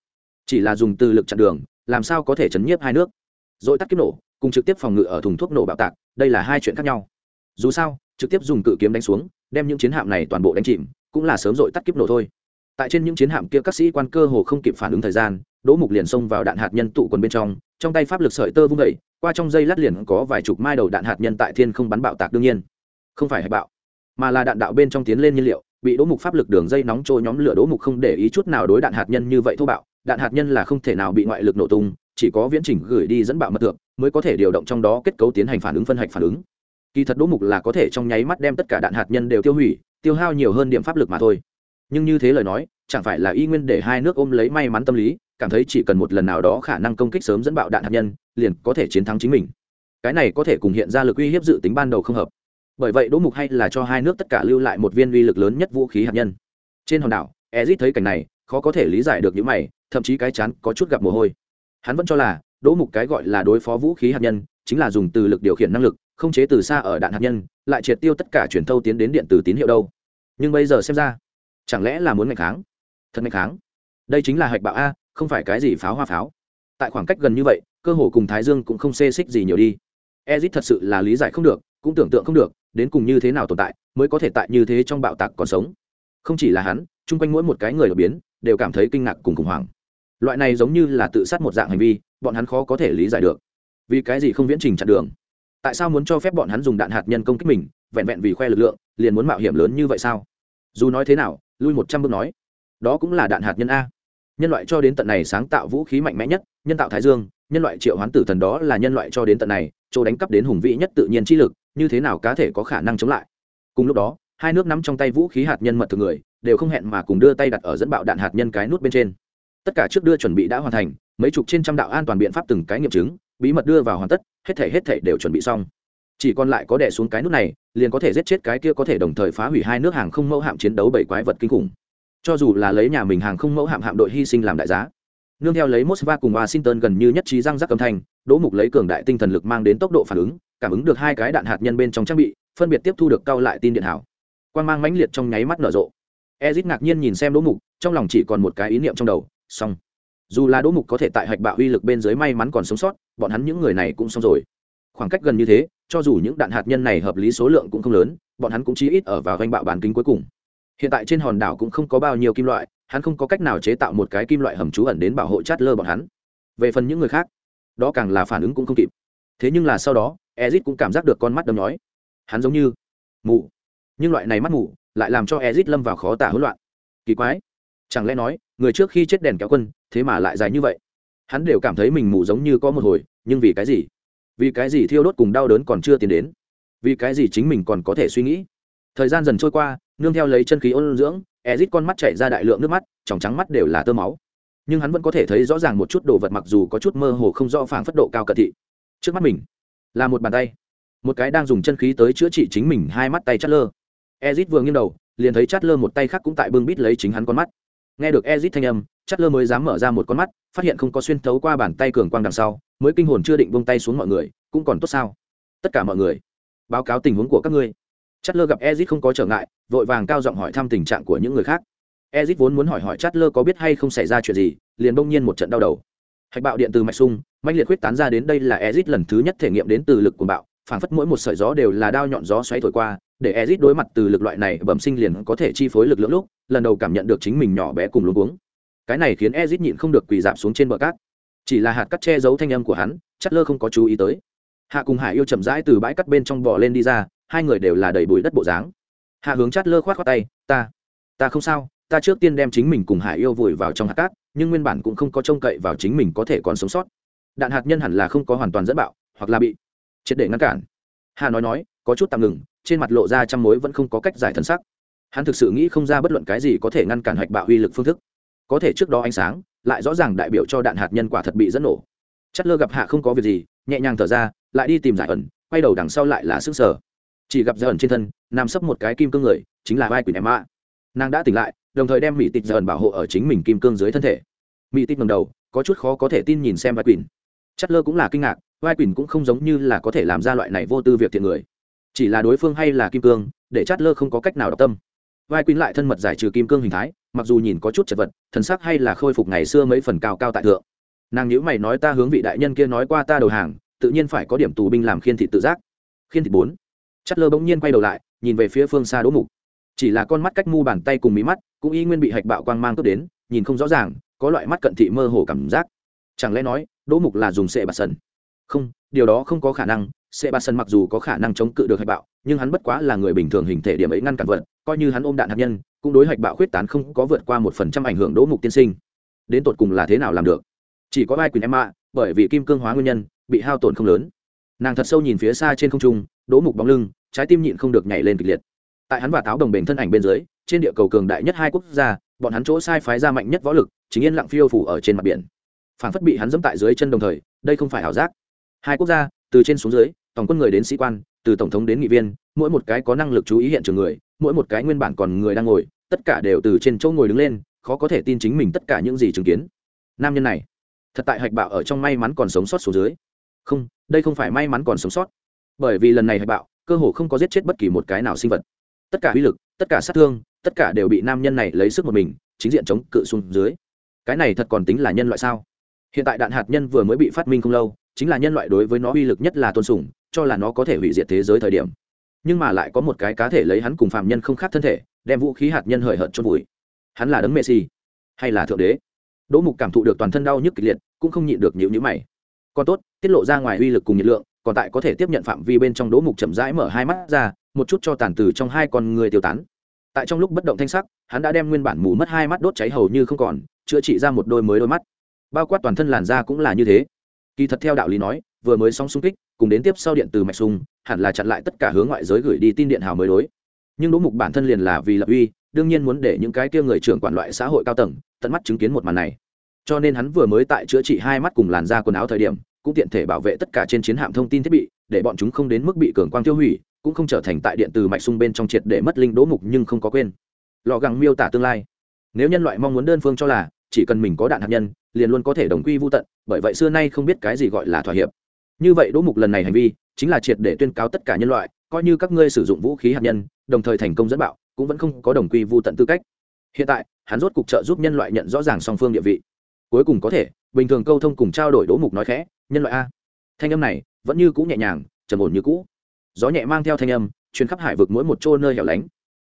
Chỉ là dùng từ lực chặn đường, làm sao có thể chấn nhiếp hai nước? Rồi tắt kiếp nổ, cùng trực tiếp phòng ngự ở thùng thuốc nổ bạo tạc, đây là hai chuyện khác nhau. Dù sao, trực tiếp dùng cự kiếm đánh xuống, đem những chiến hạm này toàn bộ đánh chìm, cũng là sớm rồi tắt kiếp nổ thôi. Tại trên những chiến hạm kia các sĩ quan cơ hồ không kịp phản ứng thời gian, đỗ mục liền xông vào đạn hạt nhân tụ quần bên trong trong tay pháp lực sợi tơ vung vẩy qua trong dây lát liền có vài chục mai đầu đạn hạt nhân tại thiên không bắn bạo tạc đương nhiên. Không phải hạch bạo, mà là đạn đạo bên trong tiến lên nhiên liệu, bị đỗ mục pháp lực đường dây nóng trôi nhóm lửa đỗ mục không để ý chút nào đối đạn hạt nhân như vậy thô bạo. Đạn hạt nhân là không thể nào bị ngoại lực nổ tung chỉ có viễn trình gửi đi dẫn bạo mật tượng mới có thể điều động trong đó kết cấu tiến hành phản ứng phân hạch phản ứng. Kỳ thật đỗ mục là có thể trong nháy mắt đem tất cả đạn hạt nhân đều tiêu hủy, tiêu hao nhiều hơn điểm pháp lực mà thôi. Nhưng như thế lời nói, chẳng phải là y nguyên để hai nước ôm lấy may mắn tâm lý, cảm thấy chỉ cần một lần nào đó khả năng công kích sớm dẫn bạo đạn hạt nhân, liền có thể chiến thắng chính mình. Cái này có thể cùng hiện ra lực uy hiếp dự tính ban đầu không hợp. Bởi vậy đỗ mục hay là cho hai nước tất cả lưu lại một viên uy lực lớn nhất vũ khí hạt nhân. Trên hòn đảo ezit thấy cảnh này, khó có thể lý giải được những mày, thậm chí cái chán có chút gặp mồ hôi hắn vẫn cho là, đỗ mục cái gọi là đối phó vũ khí hạt nhân, chính là dùng từ lực điều khiển năng lực, không chế từ xa ở đạn hạt nhân, lại triệt tiêu tất cả truyền thâu tiến đến điện tử tín hiệu đâu. Nhưng bây giờ xem ra, chẳng lẽ là muốn mạnh kháng? Thật mạnh kháng? Đây chính là hạch bạo a, không phải cái gì pháo hoa pháo. Tại khoảng cách gần như vậy, cơ hồ cùng thái dương cũng không xê xích gì nhiều đi. Ezit thật sự là lý giải không được, cũng tưởng tượng không được, đến cùng như thế nào tồn tại, mới có thể tại như thế trong bạo tạc còn sống. Không chỉ là hắn, chung quanh mỗi một cái người đột biến, đều cảm thấy kinh ngạc cùng khủng hoảng loại này giống như là tự sát một dạng hành vi, bọn hắn khó có thể lý giải được. Vì cái gì không viễn trình chặn đường? Tại sao muốn cho phép bọn hắn dùng đạn hạt nhân công kích mình, vẹn vẹn vì khoe lực lượng, liền muốn mạo hiểm lớn như vậy sao? Dù nói thế nào, lui một trăm bước nói, đó cũng là đạn hạt nhân a. Nhân loại cho đến tận này sáng tạo vũ khí mạnh mẽ nhất, nhân tạo thái dương, nhân loại triệu hoán tử thần đó là nhân loại cho đến tận này, chỗ đánh cắp đến hùng vĩ nhất tự nhiên chi lực, như thế nào cá thể có khả năng chống lại? Cùng lúc đó, hai nước nắm trong tay vũ khí hạt nhân mật thường người, đều không hẹn mà cùng đưa tay đặt ở dẫn bạo đạn hạt nhân cái nút bên trên tất cả trước đưa chuẩn bị đã hoàn thành, mấy chục trên trăm đạo an toàn biện pháp từng cái nghiệm chứng, bí mật đưa vào hoàn tất, hết thể hết thể đều chuẩn bị xong. Chỉ còn lại có đẻ xuống cái nút này, liền có thể giết chết cái kia có thể đồng thời phá hủy hai nước hàng không mẫu hạm chiến đấu bảy quái vật kinh khủng. Cho dù là lấy nhà mình hàng không mẫu hạm hạm đội hy sinh làm đại giá, nương theo lấy moscow cùng washington gần như nhất trí răng rắc âm thanh, đỗ mục lấy cường đại tinh thần lực mang đến tốc độ phản ứng, cảm ứng được hai cái đạn hạt nhân bên trong trang bị, phân biệt tiếp thu được cao lại tin điện hảo. Quan mang mãnh liệt trong nháy mắt nở rộ. Ezit ngạc nhiên nhìn xem đỗ mục, trong lòng chỉ còn một cái ý niệm trong đầu xong. Dù là đỗ mục có thể tại hạch bạo uy lực bên dưới may mắn còn sống sót, bọn hắn những người này cũng xong rồi. Khoảng cách gần như thế, cho dù những đạn hạt nhân này hợp lý số lượng cũng không lớn, bọn hắn cũng chỉ ít ở vào danh bạo bán kính cuối cùng. Hiện tại trên hòn đảo cũng không có bao nhiêu kim loại, hắn không có cách nào chế tạo một cái kim loại hầm trú ẩn đến bảo hộ chát lơ bọn hắn. Về phần những người khác, đó càng là phản ứng cũng không kịp. Thế nhưng là sau đó, ezit cũng cảm giác được con mắt đâm nhói. Hắn giống như mù. Nhưng loại này mắt mù lại làm cho ezit lâm vào khó tả hỗn loạn. Kỳ quái chẳng lẽ nói, người trước khi chết đèn kéo quân, thế mà lại dài như vậy? Hắn đều cảm thấy mình mù giống như có một hồi, nhưng vì cái gì? Vì cái gì thiêu đốt cùng đau đớn còn chưa tiến đến? Vì cái gì chính mình còn có thể suy nghĩ? Thời gian dần trôi qua, nương theo lấy chân khí ôn dưỡng, ezit con mắt chảy ra đại lượng nước mắt, tròng trắng mắt đều là tơ máu. Nhưng hắn vẫn có thể thấy rõ ràng một chút đồ vật mặc dù có chút mơ hồ không rõ phảng phất độ cao cận thị. Trước mắt mình, là một bàn tay. Một cái đang dùng chân khí tới chữa trị chính mình, hai mắt tay chát lơ. Ezit vừa nghiêng đầu, liền thấy chát lơ một tay khác cũng tại bưng bít lấy chính hắn con mắt nghe được ezit thanh âm chát lơ mới dám mở ra một con mắt, phát hiện không có xuyên thấu qua bàn tay cường quang đằng sau, mới kinh hồn chưa định buông tay xuống mọi người, cũng còn tốt sao? Tất cả mọi người, báo cáo tình huống của các ngươi. Chát lơ gặp ezit không có trở ngại, vội vàng cao giọng hỏi thăm tình trạng của những người khác. Ezit vốn muốn hỏi hỏi chát lơ có biết hay không xảy ra chuyện gì, liền bỗng nhiên một trận đau đầu. Hạch bạo điện từ mạch sung mạnh liệt huyết tán ra đến đây là ezit lần thứ nhất thể nghiệm đến từ lực của bạo, phảng phất mỗi một sợi gió đều là đao nhọn gió xoáy thổi qua để Ezic đối mặt từ lực loại này, bẩm sinh liền có thể chi phối lực lượng lúc, lần đầu cảm nhận được chính mình nhỏ bé cùng luống cuống. Cái này khiến Ezic nhịn không được quỳ rạp xuống trên bờ cát. Chỉ là hạt cát che giấu thanh âm của hắn chất lơ không có chú ý tới. Hạ cùng hải yêu chậm rãi từ bãi cát bên trong bò lên đi ra, hai người đều là đầy bụi đất bộ dáng. Hạ hướng chát lơ khoát khoát tay, ta ta không sao, ta trước tiên đem chính mình cùng hải yêu vùi vào trong hạt cát, nhưng nguyên bản cũng không có trông cậy vào chính mình có thể còn sống sót. Đạn hạt nhân hẳn là không có hoàn toàn dẫn bạo, hoặc là bị triệt để ngăn cản. Hạ nói nói, có chút tạm ngừng trên mặt lộ ra trăm mối vẫn không có cách giải thân sắc. Hắn thực sự nghĩ không ra bất luận cái gì có thể ngăn cản hạch bạo uy lực phương thức. Có thể trước đó ánh sáng, lại rõ ràng đại biểu cho đạn hạt nhân quả thật bị dẫn nổ. Chất lơ gặp hạ không có việc gì, nhẹ nhàng thở ra, lại đi tìm giải ẩn, quay đầu đằng sau lại là sức sở. Chỉ gặp giải ẩn trên thân, nằm sấp một cái kim cương người, chính là vai quỷ em ạ nàng đã tỉnh lại, đồng thời đem mỹ tịch giải ẩn bảo hộ ở chính mình kim cương dưới thân thể. Mỹ tịch ngầm đầu, có chút khó có thể tin nhìn xem vai quỷ chất lơ cũng là kinh ngạc, vai quỷ cũng không giống như là có thể làm ra loại này vô tư việc thiện người chỉ là đối phương hay là kim cương, để chát lơ không có cách nào đọc tâm. Vai quýnh lại thân mật giải trừ kim cương hình thái, mặc dù nhìn có chút chật vật, thần sắc hay là khôi phục ngày xưa mấy phần cao cao tại thượng. Nàng nhữ mày nói ta hướng vị đại nhân kia nói qua ta đầu hàng, tự nhiên phải có điểm tù binh làm khiên thị tự giác. Khiên thị bốn. Chát lơ bỗng nhiên quay đầu lại, nhìn về phía phương xa đỗ mục. Chỉ là con mắt cách mu bàn tay cùng mí mắt, cũng y nguyên bị hạch bạo quang mang cướp đến, nhìn không rõ ràng, có loại mắt cận thị mơ hồ cảm giác. Chẳng lẽ nói, đỗ mục là dùng sệ bạt sần? Không, điều đó không có khả năng sệ bạt sân mặc dù có khả năng chống cự được hạch bạo, nhưng hắn bất quá là người bình thường hình thể điểm ấy ngăn cản vật, coi như hắn ôm đạn hạt nhân, cũng đối hạch bạo khuyết tán không có vượt qua một phần trăm ảnh hưởng đỗ mục tiên sinh. Đến tột cùng là thế nào làm được? Chỉ có vai quyền em ạ, bởi vì kim cương hóa nguyên nhân, bị hao tổn không lớn. Nàng thật sâu nhìn phía xa trên không trung, đỗ mục bóng lưng, trái tim nhịn không được nhảy lên kịch liệt. Tại hắn và táo đồng bền thân ảnh bên dưới, trên địa cầu cường đại nhất hai quốc gia, bọn hắn chỗ sai phái ra mạnh nhất võ lực, chính yên lặng phiêu phủ ở trên mặt biển. Phản phất bị hắn dẫm tại dưới chân đồng thời, đây không phải ảo giác. Hai quốc gia, từ trên xuống dưới tổng quân người đến sĩ quan, từ tổng thống đến nghị viên, mỗi một cái có năng lực chú ý hiện trường người, mỗi một cái nguyên bản còn người đang ngồi, tất cả đều từ trên chỗ ngồi đứng lên, khó có thể tin chính mình tất cả những gì chứng kiến. Nam nhân này, thật tại hạch bạo ở trong may mắn còn sống sót xuống dưới. Không, đây không phải may mắn còn sống sót. Bởi vì lần này hạch bạo, cơ hồ không có giết chết bất kỳ một cái nào sinh vật. Tất cả uy lực, tất cả sát thương, tất cả đều bị nam nhân này lấy sức một mình, chính diện chống cự xuống dưới. Cái này thật còn tính là nhân loại sao? Hiện tại đạn hạt nhân vừa mới bị phát minh không lâu, chính là nhân loại đối với nó uy lực nhất là tôn sùng cho là nó có thể hủy diệt thế giới thời điểm. Nhưng mà lại có một cái cá thể lấy hắn cùng phạm nhân không khác thân thể, đem vũ khí hạt nhân hời hợt chôn vùi. Hắn là đấng messi, hay là thượng đế? Đỗ mục cảm thụ được toàn thân đau nhức kịch liệt, cũng không nhịn được nhịu nhữ mày. Còn tốt, tiết lộ ra ngoài uy lực cùng nhiệt lượng, còn tại có thể tiếp nhận phạm vi bên trong đỗ mục chậm rãi mở hai mắt ra, một chút cho tàn từ trong hai con người tiêu tán. Tại trong lúc bất động thanh sắc, hắn đã đem nguyên bản mù mất hai mắt đốt cháy hầu như không còn, chữa trị ra một đôi mới đôi mắt. Bao quát toàn thân làn da cũng là như thế. Kỳ thật theo đạo lý nói vừa mới sóng xung kích, cùng đến tiếp sau điện từ mạch sung hẳn là chặn lại tất cả hướng ngoại giới gửi đi tin điện hào mới đối. Nhưng đỗ mục bản thân liền là vì lập uy, đương nhiên muốn để những cái kia người trưởng quản loại xã hội cao tầng, tận mắt chứng kiến một màn này. Cho nên hắn vừa mới tại chữa trị hai mắt cùng làn da quần áo thời điểm, cũng tiện thể bảo vệ tất cả trên chiến hạm thông tin thiết bị, để bọn chúng không đến mức bị cường quang tiêu hủy, cũng không trở thành tại điện từ mạch sung bên trong triệt để mất linh đỗ mục nhưng không có quên. Lò gắng miêu tả tương lai. Nếu nhân loại mong muốn đơn phương cho là chỉ cần mình có đạn hạt nhân, liền luôn có thể đồng quy vô tận, bởi vậy xưa nay không biết cái gì gọi là thỏa hiệp như vậy đỗ mục lần này hành vi chính là triệt để tuyên cáo tất cả nhân loại, coi như các ngươi sử dụng vũ khí hạt nhân, đồng thời thành công dẫn bạo, cũng vẫn không có đồng quy vô tận tư cách. Hiện tại, hắn rốt cục trợ giúp nhân loại nhận rõ ràng song phương địa vị. Cuối cùng có thể, bình thường câu thông cùng trao đổi đỗ mục nói khẽ, nhân loại a. Thanh âm này vẫn như cũ nhẹ nhàng, trầm ổn như cũ. Gió nhẹ mang theo thanh âm chuyến khắp hải vực mỗi một chỗ nơi hẻo lánh.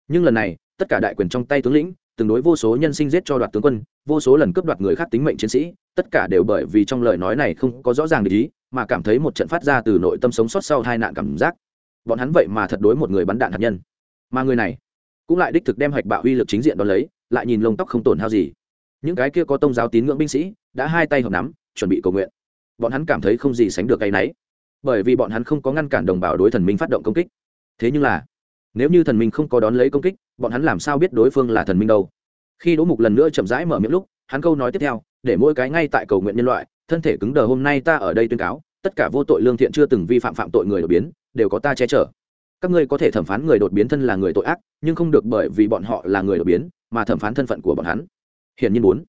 Nhưng lần này, tất cả đại quyền trong tay tướng lĩnh, từng đối vô số nhân sinh giết cho đoạt tướng quân, vô số lần cướp đoạt người khác tính mệnh chiến sĩ, tất cả đều bởi vì trong lời nói này không có rõ ràng để ý mà cảm thấy một trận phát ra từ nội tâm sống sót sau hai nạn cảm giác. Bọn hắn vậy mà thật đối một người bắn đạn hạt nhân. Mà người này cũng lại đích thực đem hạch bạo uy lực chính diện đón lấy, lại nhìn lông tóc không tổn hao gì. Những cái kia có tông giáo tín ngưỡng binh sĩ đã hai tay hợp nắm, chuẩn bị cầu nguyện. Bọn hắn cảm thấy không gì sánh được cái náy bởi vì bọn hắn không có ngăn cản đồng bào đối thần minh phát động công kích. Thế nhưng là, nếu như thần minh không có đón lấy công kích, bọn hắn làm sao biết đối phương là thần minh đâu? Khi đỗ mục lần nữa chậm rãi mở miệng lúc, hắn câu nói tiếp theo, để mỗi cái ngay tại cầu nguyện nhân loại thân thể cứng đờ hôm nay ta ở đây tuyên cáo, tất cả vô tội lương thiện chưa từng vi phạm phạm tội người đột biến, đều có ta che chở. Các ngươi có thể thẩm phán người đột biến thân là người tội ác, nhưng không được bởi vì bọn họ là người đột biến, mà thẩm phán thân phận của bọn hắn. Hiển nhiên bốn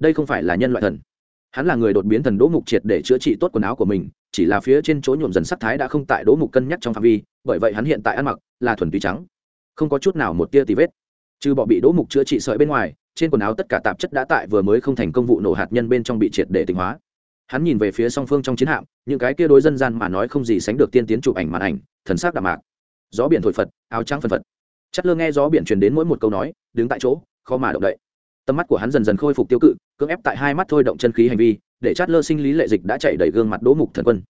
đây không phải là nhân loại thần. Hắn là người đột biến thần đỗ mục triệt để chữa trị tốt quần áo của mình, chỉ là phía trên chỗ nhuộm dần sắc thái đã không tại đỗ mục cân nhắc trong phạm vi, bởi vậy hắn hiện tại ăn mặc là thuần túy trắng. Không có chút nào một tia tì vết. Trừ bỏ bị đỗ mục chữa trị sợi bên ngoài, trên quần áo tất cả tạp chất đã tại vừa mới không thành công vụ nổ hạt nhân bên trong bị triệt để tinh hóa hắn nhìn về phía song phương trong chiến hạm, những cái kia đối dân gian mà nói không gì sánh được tiên tiến chụp ảnh màn ảnh, thần sắc đạm mạc. Gió biển thổi phật, áo trắng phân phật. Chất lơ nghe gió biển truyền đến mỗi một câu nói, đứng tại chỗ, khó mà động đậy. Tầm mắt của hắn dần dần khôi phục tiêu cự, cưỡng ép tại hai mắt thôi động chân khí hành vi, để chất lơ sinh lý lệ dịch đã chạy đầy gương mặt đỗ mục thần quân.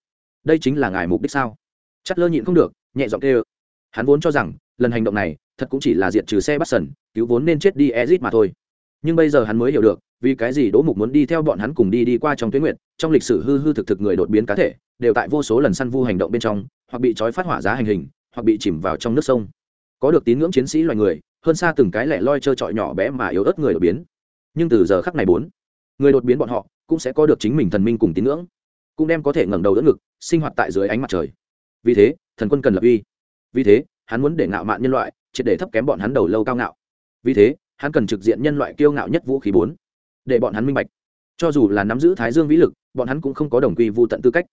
Đây chính là ngài mục đích sao? Chất lơ nhịn không được, nhẹ giọng kêu. Hắn vốn cho rằng, lần hành động này, thật cũng chỉ là diệt trừ xe bắt sần, cứu vốn nên chết đi ezit mà thôi. Nhưng bây giờ hắn mới hiểu được, vì cái gì đỗ mục muốn đi theo bọn hắn cùng đi đi qua trong tuyến nguyện trong lịch sử hư hư thực thực người đột biến cá thể, đều tại vô số lần săn vu hành động bên trong, hoặc bị trói phát hỏa giá hành hình, hoặc bị chìm vào trong nước sông. Có được tín ngưỡng chiến sĩ loài người, hơn xa từng cái lẻ loi trơ trọi nhỏ bé mà yếu ớt người đột biến. Nhưng từ giờ khắc này bốn, người đột biến bọn họ cũng sẽ có được chính mình thần minh cùng tín ngưỡng, cũng đem có thể ngẩng đầu đỡ ngực, sinh hoạt tại dưới ánh mặt trời. Vì thế, thần quân cần lập uy. Vì thế, hắn muốn để ngạo mạn nhân loại, triệt để thấp kém bọn hắn đầu lâu cao ngạo. Vì thế, hắn cần trực diện nhân loại kiêu ngạo nhất vũ khí bốn, để bọn hắn minh bạch. Cho dù là nắm giữ thái dương vĩ lực bọn hắn cũng không có đồng quy vô tận tư cách.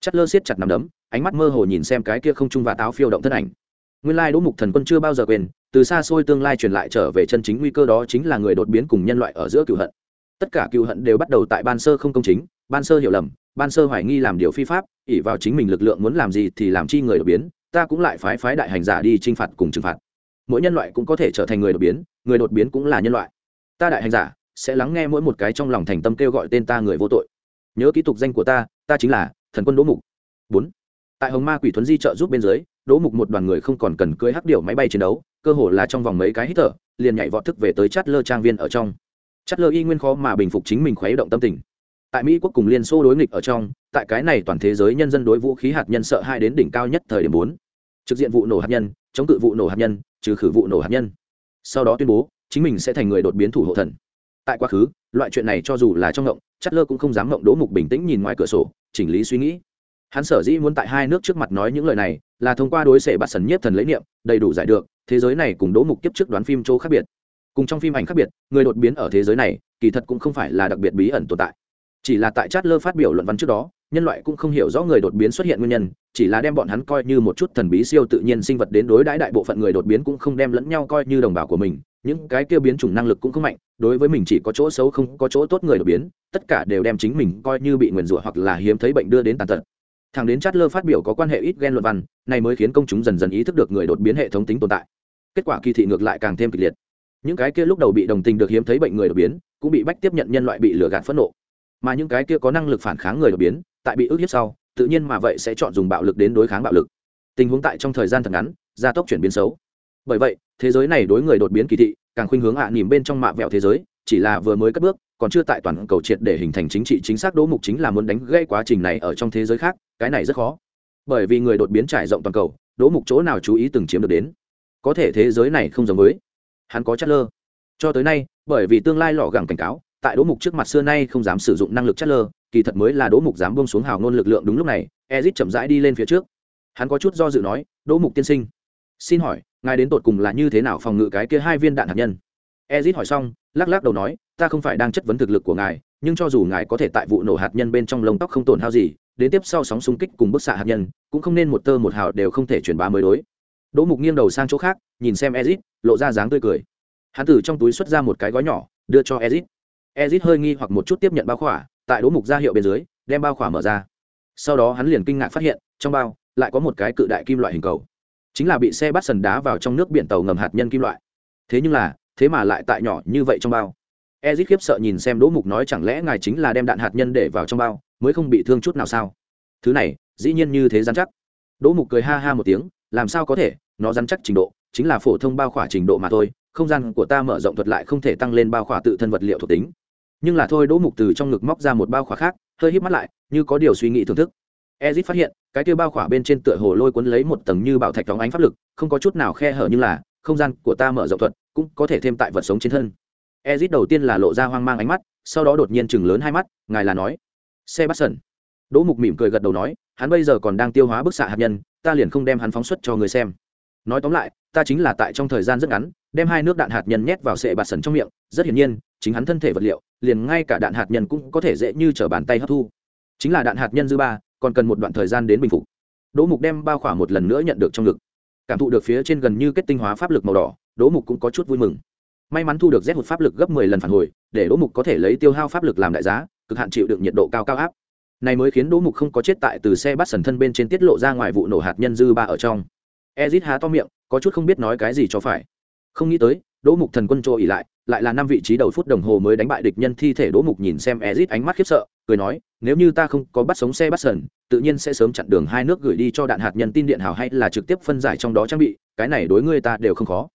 Chất lơ siết chặt nằm đấm, ánh mắt mơ hồ nhìn xem cái kia không trung và táo phiêu động thân ảnh. Nguyên lai đỗ mục thần quân chưa bao giờ quên, từ xa xôi tương lai truyền lại trở về chân chính nguy cơ đó chính là người đột biến cùng nhân loại ở giữa cựu hận. Tất cả cựu hận đều bắt đầu tại ban sơ không công chính, ban sơ hiểu lầm, ban sơ hoài nghi làm điều phi pháp ỉ vào chính mình lực lượng muốn làm gì thì làm chi người đột biến, ta cũng lại phái phái đại hành giả đi t r i n h phạt cùng trừng phạt. Mỗi nhân loại cũng có thể trở thành người đột biến, người đột biến cũng là nhân loại. Ta đại hành giả, sẽ lắng nghe mỗi một cái trong lòng thành tâm kêu gọi tên ta người vô tội nhớ kỹ tục danh của ta ta chính là thần quân đỗ mục. Bốn. Tại hồng ma quỷ thuấn di trợ giúp bên dưới, đỗ mục một đoàn người không còn cần cưới hắc điệu máy bay chiến đấu, cơ hồ là trong vòng mấy cái hít thở, liền nhảy vọt thức về tới chát lơ trang viên ở trong. Chát lơ y nguyên khó mà bình phục chính mình khuấy động tâm tình. Tại mỹ quốc cùng liên xô đối nghịch ở trong, tại cái này toàn thế giới nhân dân đối vũ khí hạt nhân sợ hai đến đỉnh cao nhất thời điểm bốn. Trực diện vụ nổ hạt nhân, chống cự vụ nổ hạt nhân, trừ khử vụ nổ hạt nhân. Sau đó tuyên bố, chính mình sẽ thành người đột biến thủ hộ thần. Tại quá khứ, loại chuyện này cho dù là trong ngộng chất lơ cũng không dám mộng đỗ mục bình tĩnh nhìn ngoài cửa sổ, chỉnh lý suy nghĩ. Hắn sở dĩ muốn tại hai nước trước mặt nói những lời này, là thông qua đối xệ bạt sần nhiếp thần lấy niệm, đầy đủ giải được, thế giới này cùng đỗ mục kiếp trước đoán phim chỗ khác biệt. Cùng trong phim ảnh khác biệt, người đột biến ở thế giới này, kỳ thật cũng không phải là đặc biệt bí ẩn tồn tại. Chỉ là tại Chát lơ phát biểu luận văn trước đó, nhân loại cũng không hiểu rõ người đột biến xuất hiện nguyên nhân, chỉ là đem bọn hắn coi như một chút thần bí siêu tự nhiên sinh vật đến đối đãi đại bộ phận người đột biến cũng không đem lẫn nhau coi như đồng bào của mình những cái kia biến chủng năng lực cũng không mạnh, đối với mình chỉ có chỗ xấu không có chỗ tốt người đột biến, tất cả đều đem chính mình coi như bị nguyền rủa hoặc là hiếm thấy bệnh đưa đến tàn tật. Thằng đến chát lơ phát biểu có quan hệ ít ghen luận văn, này mới khiến công chúng dần dần ý thức được người đột biến hệ thống tính tồn tại. Kết quả kỳ thị ngược lại càng thêm kịch liệt. Những cái kia lúc đầu bị đồng tình được hiếm thấy bệnh người đột biến, cũng bị bách tiếp nhận nhân loại bị lừa gạt phẫn nộ. Mà những cái kia có năng lực phản kháng người đột biến, tại bị ức hiếp sau, tự nhiên mà vậy sẽ chọn dùng bạo lực đến đối kháng bạo lực. Tình huống tại trong thời gian thật ngắn, gia tốc chuyển biến xấu. Bởi vậy thế giới này đối người đột biến kỳ thị, càng khuynh hướng hạ à nỉm bên trong mạ vẹo thế giới, chỉ là vừa mới cất bước, còn chưa tại toàn cầu triệt để hình thành chính trị chính xác đỗ mục chính là muốn đánh gây quá trình này ở trong thế giới khác, cái này rất khó. Bởi vì người đột biến trải rộng toàn cầu đỗ mục chỗ nào chú ý từng chiếm được đến. Có thể thế giới này không giống với hắn có chất lơ. Cho tới nay, bởi vì tương lai lọ gẳng cảnh cáo, tại đỗ mục trước mặt xưa nay không dám sử dụng năng lực chất lơ, kỳ thật mới là đỗ mục dám bông xuống hào ngôn lực lượng đúng lúc này, ezit chậm rãi đi lên phía trước. Hắn có chút do dự nói đỗ mục tiên sinh xin hỏi, ngài đến tột cùng là như thế nào phòng ngự cái kia hai viên đạn hạt nhân? Ezit hỏi xong, lắc lắc đầu nói, ta không phải đang chất vấn thực lực của ngài, nhưng cho dù ngài có thể tại vụ nổ hạt nhân bên trong lông tóc không tổn hao gì, đến tiếp sau sóng xung kích cùng bức xạ hạt nhân, cũng không nên một tơ một hào đều không thể truyền bá mới đối. Đỗ mục nghiêng đầu sang chỗ khác, nhìn xem ezit, lộ ra dáng tươi cười. Hắn từ trong túi xuất ra một cái gói nhỏ, đưa cho ezit. Ezit hơi nghi hoặc một chút tiếp nhận bao khỏa, tại đỗ mục ra hiệu bên dưới, đem bao khỏa mở ra. Sau đó hắn liền kinh ngạc phát hiện, trong bao lại có một cái cự đại kim loại hình cầu chính là bị xe bắt sần đá vào trong nước biển tàu ngầm hạt nhân kim loại. Thế nhưng là, thế mà lại tại nhỏ như vậy trong bao. Ezit khiếp sợ nhìn xem đỗ mục nói chẳng lẽ ngài chính là đem đạn hạt nhân để vào trong bao, mới không bị thương chút nào sao? Thứ này, dĩ nhiên như thế dán chắc. Đỗ mục cười ha ha một tiếng, làm sao có thể, nó dán chắc trình độ, chính là phổ thông bao khỏa trình độ mà thôi, không gian của ta mở rộng thuật lại không thể tăng lên bao khỏa tự thân vật liệu thuộc tính. Nhưng là thôi, đỗ mục từ trong ngực móc ra một bao khỏa khác, hơi hít mắt lại, như có điều suy nghĩ thưởng thức ezit phát hiện, cái kia bao khỏa bên trên tựa hồ lôi cuốn lấy một tầng như bảo thạch đóng ánh pháp lực, không có chút nào khe hở như là, không gian của ta mở rộng thuật, cũng có thể thêm tại vật sống trên thân. Ezit đầu tiên là lộ ra hoang mang ánh mắt, sau đó đột nhiên chừng lớn hai mắt, ngài là nói. Xe bắt sần đỗ mục mỉm cười gật đầu nói, hắn bây giờ còn đang tiêu hóa bức xạ hạt nhân, ta liền không đem hắn phóng xuất cho người xem. Nói tóm lại, ta chính là tại trong thời gian rất ngắn, đem hai nước đạn hạt nhân nhét vào sệ bạt sần trong miệng, rất hiển nhiên, chính hắn thân thể vật liệu, liền ngay cả đạn hạt nhân cũng có thể dễ như t r ở bàn tay hấp thu. Chính là đạn hạt nhân dư ba còn cần một đoạn thời gian đến bình phục. Đỗ mục đem bao khỏa một lần nữa nhận được trong ngực. Cảm thụ được phía trên gần như kết tinh hóa pháp lực màu đỏ, đỗ mục cũng có chút vui mừng. May mắn thu được rét hụt pháp lực gấp mười lần phản hồi, để đỗ mục có thể lấy tiêu hao pháp lực làm đại giá, cực hạn chịu được nhiệt độ cao cao áp. Này mới khiến đỗ mục không có chết tại từ xe bắt sần thân bên trên tiết lộ ra ngoài vụ nổ hạt nhân dư ba ở trong. Ezit há to miệng, có chút không biết nói cái gì cho phải. Không nghĩ tới, đỗ mục thần quân trô ỉ lại lại là năm vị trí đầu phút đồng hồ mới đánh bại địch nhân thi thể đỗ mục nhìn xem ezit ánh mắt khiếp sợ, cười nói, nếu như ta không có bắt sống xe bắt sần, tự nhiên sẽ sớm chặn đường hai nước gửi đi cho đạn hạt nhân tin điện hào hay là trực tiếp phân giải trong đó trang bị, cái này đối ngươi ta đều không khó.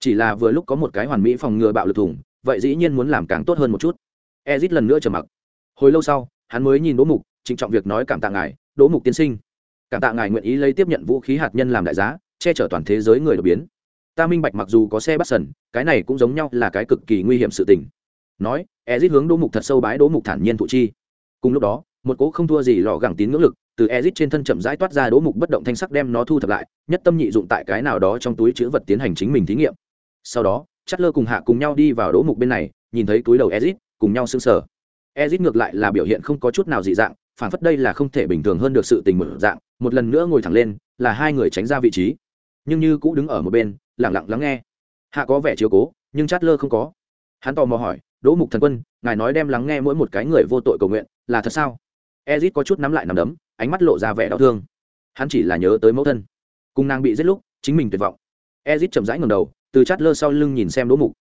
Chỉ là vừa lúc có một cái hoàn mỹ phòng ngừa bạo lực thủng, vậy dĩ nhiên muốn làm càng tốt hơn một chút. Ezit lần nữa trầm mặc. Hồi lâu sau, hắn mới nhìn đỗ mục, trịnh trọng việc nói, cảm tạ ngài, đỗ mục tiên sinh. Cảm tạ ngài nguyện ý lấy tiếp nhận vũ khí hạt nhân làm đại giá, che chở toàn thế giới người đột biến ta minh bạch mặc dù có xe bắt sần, cái này cũng giống nhau là cái cực kỳ nguy hiểm sự tình. Nói, ezit hướng đỗ mục thật sâu bái đỗ mục thản nhiên thụ chi. Cùng lúc đó, một cỗ không thua gì lò gẳng tín ngưỡng lực từ ezit trên thân chậm rãi toát ra đỗ mục bất động thanh sắc đem nó thu thập lại, nhất tâm nhị dụng tại cái nào đó trong túi chữ vật tiến hành chính mình thí nghiệm. Sau đó chất lơ cùng hạ cùng nhau đi vào đỗ mục bên này, nhìn thấy túi đầu ezit, cùng nhau sững sờ. Ezit ngược lại là biểu hiện không có chút nào dị dạng, phản phất đây là không thể bình thường hơn được sự tình mở dạng, một lần nữa ngồi thẳng lên, là hai người tránh ra vị trí. Nhưng như cũ đứng ở một bên lẳng lặng lắng nghe. Hạ có vẻ chiếu cố, nhưng chát lơ không có. Hắn tò mò hỏi, đỗ mục thần quân, ngài nói đem lắng nghe mỗi một cái người vô tội cầu nguyện là thật sao? Ezit có chút nắm lại nằm đấm, ánh mắt lộ ra vẻ đau thương. Hắn chỉ là nhớ tới mẫu thân. Cùng nàng bị giết lúc, chính mình tuyệt vọng. Ezit chậm rãi ngầm đầu, từ chát lơ sau lưng nhìn xem đỗ mục.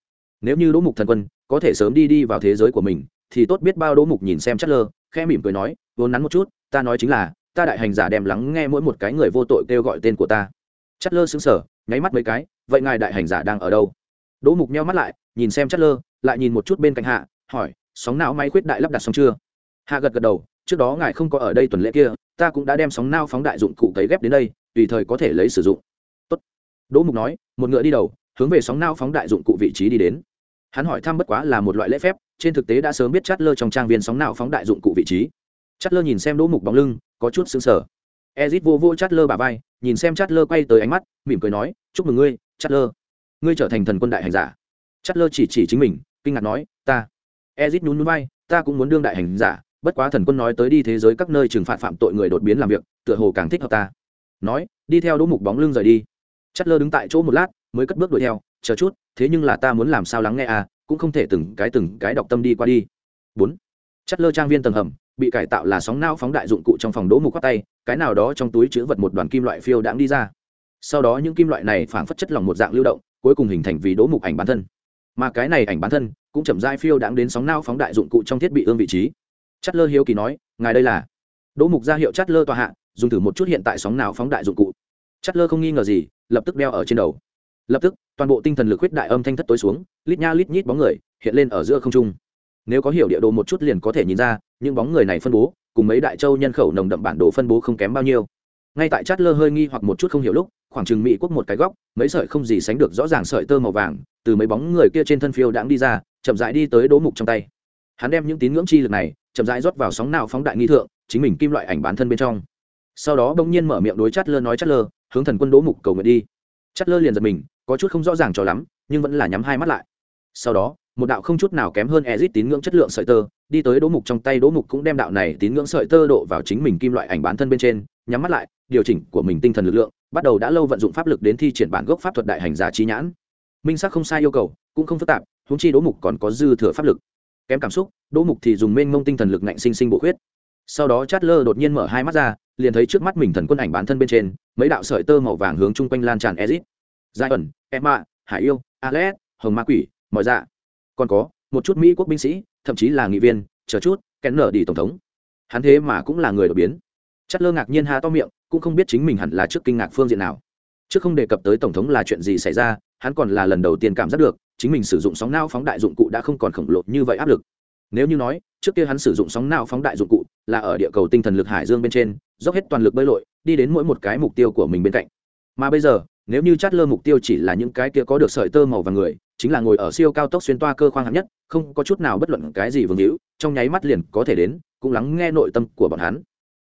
Nếu như đỗ mục thần quân có thể sớm đi đi vào thế giới của mình, thì tốt biết bao đỗ mục nhìn xem chát lơ, khẽ mỉm cười nói, vốn nắn một chút, ta nói chính là, ta đại hành giả đem lắng nghe mỗi một cái người vô tội kêu gọi tên của ta chát lơ xứng sở nháy mắt mấy cái, vậy ngài đại hành giả đang ở đâu? Đỗ mục nheo mắt lại, nhìn xem chát lơ, lại nhìn một chút bên cạnh hạ, hỏi, sóng não máy khuyết đại lắp đặt xong chưa? Hạ gật gật đầu, trước đó ngài không có ở đây tuần lễ kia, ta cũng đã đem sóng nao phóng đại dụng cụ cấy ghép đến đây, tùy thời có thể lấy sử dụng. Tốt. đỗ mục nói, một ngựa đi đầu, hướng về sóng nao phóng đại dụng cụ vị trí đi đến. Hắn hỏi thăm bất quá là một loại lễ phép, trên thực tế đã sớm biết chát lơ trong trang viên sóng nao phóng đại dụng cụ vị trí. Chát lơ nhìn xem đỗ mục bóng lưng, có chút xứng sở ezit vô vô chát lơ bà vai, nhìn xem chát lơ quay tới ánh mắt, mỉm cười nói, chúc mừng ngươi chát lơ ngươi trở thành thần quân đại hành giả. Chát lơ chỉ chỉ chính mình, kinh ngạc nói, ta. Ezit nhún nhún vai, ta cũng muốn đương đại hành giả, bất quá thần quân nói tới đi thế giới các nơi trừng phạt phạm tội người đột biến làm việc, tựa hồ càng thích hợp ta. Nói, đi theo đỗ mục bóng lưng rời đi. Chất lơ đứng tại chỗ một lát, mới cất bước đuổi theo, chờ chút, thế nhưng là ta muốn làm sao lắng nghe à cũng không thể từng cái từng cái đọc tâm đi qua đi. Bốn. Chất lơ trang viên tầng hầm bị cải tạo là sóng não phóng đại dụng cụ trong phòng đỗ mục khoác tay, cái nào đó trong túi chứa vật một đoàn kim loại phiêu đãng đi ra. Sau đó những kim loại này phảng phất chất lỏng một dạng lưu động, cuối cùng hình thành vì đỗ mục ảnh bản thân. Mà cái này ảnh bản thân cũng chậm rãi phiêu đãng đến sóng não phóng đại dụng cụ trong thiết bị ương vị trí. Chất lơ hiếu kỳ nói, ngài đây là? Đỗ mục ra hiệu chất lơ tòa hạ, dùng thử một chút hiện tại sóng nào phóng đại dụng cụ. Chất lơ không nghi ngờ gì, lập tức đeo ở trên đầu. Lập tức, toàn bộ tinh thần lực huyết đại âm thanh thất tối xuống, lít nha lít nhít bóng người hiện lên ở giữa không trung. Nếu có hiểu địa đồ một chút liền có thể nhìn ra những bóng người này phân bố, cùng mấy đại châu nhân khẩu nồng đậm bản đồ phân bố không kém bao nhiêu. Ngay tại chát lơ hơi nghi hoặc một chút không hiểu lúc, khoảng chừng mỹ quốc một cái góc, mấy sợi không gì sánh được rõ ràng sợi tơ màu vàng, từ mấy bóng người kia trên thân phiêu đãng đi ra, chậm rãi đi tới đỗ mục trong tay. Hắn đem những tín ngưỡng chi lực này, chậm rãi rót vào sóng nào phóng đại nghi thượng, chính mình kim loại ảnh bán thân bên trong. Sau đó bỗng nhiên mở miệng đối chát lơ nói chát lơ hướng thần quân đỗ mục cầu nguyện đi. Chát lơ liền giật mình, có chút không rõ ràng cho lắm, nhưng vẫn là nhắm hai mắt lại. Sau đó một đạo không chút nào kém hơn Ezic tín ngưỡng chất lượng sợi tơ, đi tới đố mục trong tay đố mục cũng đem đạo này tín ngưỡng sợi tơ độ vào chính mình kim loại ảnh bán thân bên trên, nhắm mắt lại, điều chỉnh của mình tinh thần lực lượng, bắt đầu đã lâu vận dụng pháp lực đến thi triển bản gốc pháp thuật đại hành giả trí nhãn. Minh sắc không sai yêu cầu, cũng không phức tạp, huống chi đố mục còn có dư thừa pháp lực. Kém cảm xúc đố mục thì dùng mênh mông tinh thần lực ngạnh sinh sinh bổ khuyết. Sau đó chát lơ đột nhiên mở hai mắt ra, liền thấy trước mắt mình thần quân ảnh bán thân bên trên, mấy đạo sợi tơ màu vàng hướng chung quanh lan tràn Ezic. giai ẩn emma, hải yêu, alex, hồng ma quỷ, mọi dạ còn có, một chút mỹ quốc binh sĩ, thậm chí là nghị viên, chờ chút kẽn nở đi tổng thống. Hắn thế mà cũng là người đột biến. Chất lơ ngạc nhiên ha to miệng, cũng không biết chính mình hẳn là trước kinh ngạc phương diện nào. Trước không đề cập tới tổng thống là chuyện gì xảy ra, hắn còn là lần đầu tiên cảm giác được, chính mình sử dụng sóng não phóng đại dụng cụ đã không còn khổng lồ như vậy áp lực. Nếu như nói, trước kia hắn sử dụng sóng não phóng đại dụng cụ là ở địa cầu tinh thần lực hải dương bên trên, dốc hết toàn lực bơi lội, đi đến mỗi một cái mục tiêu của mình bên cạnh. Mà bây giờ nếu như chát lơ mục tiêu chỉ là những cái kia có được sợi tơ màu và người chính là ngồi ở siêu cao tốc xuyên toa cơ khoang hạng nhất không có chút nào bất luận cái gì vương hữu trong nháy mắt liền có thể đến cũng lắng nghe nội tâm của bọn hắn.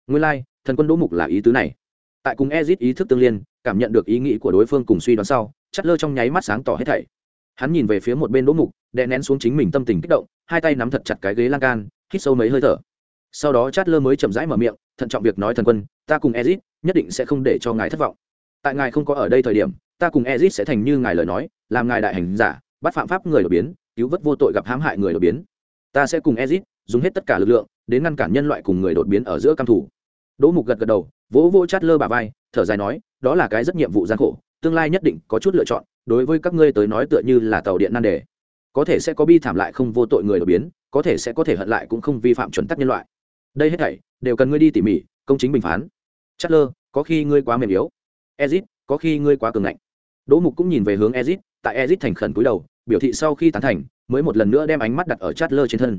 Nguyên lai、like, thần quân đỗ mục là ý tứ này. Tại cùng ezit ý thức tương liên cảm nhận được ý nghĩ của đối phương cùng suy đoán sau Chát lơ trong nháy mắt sáng tỏ hết thảy. Hắn nhìn về phía một bên đỗ mục đè nén xuống chính mình tâm tình kích động hai tay nắm thật chặt cái ghế lan can hít sâu mấy hơi thở. Sau đó chát lơ mới chậm rãi mở miệng thận trọng việc nói thần quân ta cùng ezit nhất định sẽ không để cho ngài thất vọng tại ngài không có ở đây thời điểm, ta cùng ezit sẽ thành như ngài lời nói, làm ngài đại hành giả, bắt phạm pháp người đột biến, cứu vớt vô tội gặp hãm hại người đột biến. Ta sẽ cùng ezit dùng hết tất cả lực lượng đến ngăn cản nhân loại cùng người đột biến ở giữa cam thủ đỗ mục gật gật đầu, vỗ vỗ chát lơ bà vai, thở dài nói, đó là cái rất nhiệm vụ gian khổ, tương lai nhất định có chút lựa chọn, đối với các ngươi tới nói tựa như là tàu điện nan đề. Có thể sẽ có bi thảm lại không vô tội người đột biến, có thể sẽ có thể hận lại cũng không vi phạm chuẩn tắc nhân loại. Đây hết thảy đều cần ngươi đi tỉ mỉ, công chính bình phán. Chất lơ, có khi ngươi quá mềm yếu ezit, có khi ngươi quá cường ngạnh. Đỗ mục cũng nhìn về hướng ezit, tại ezit thành khẩn cúi đầu, biểu thị sau khi tán thành, mới một lần nữa đem ánh mắt đặt ở chát lơ trên thân.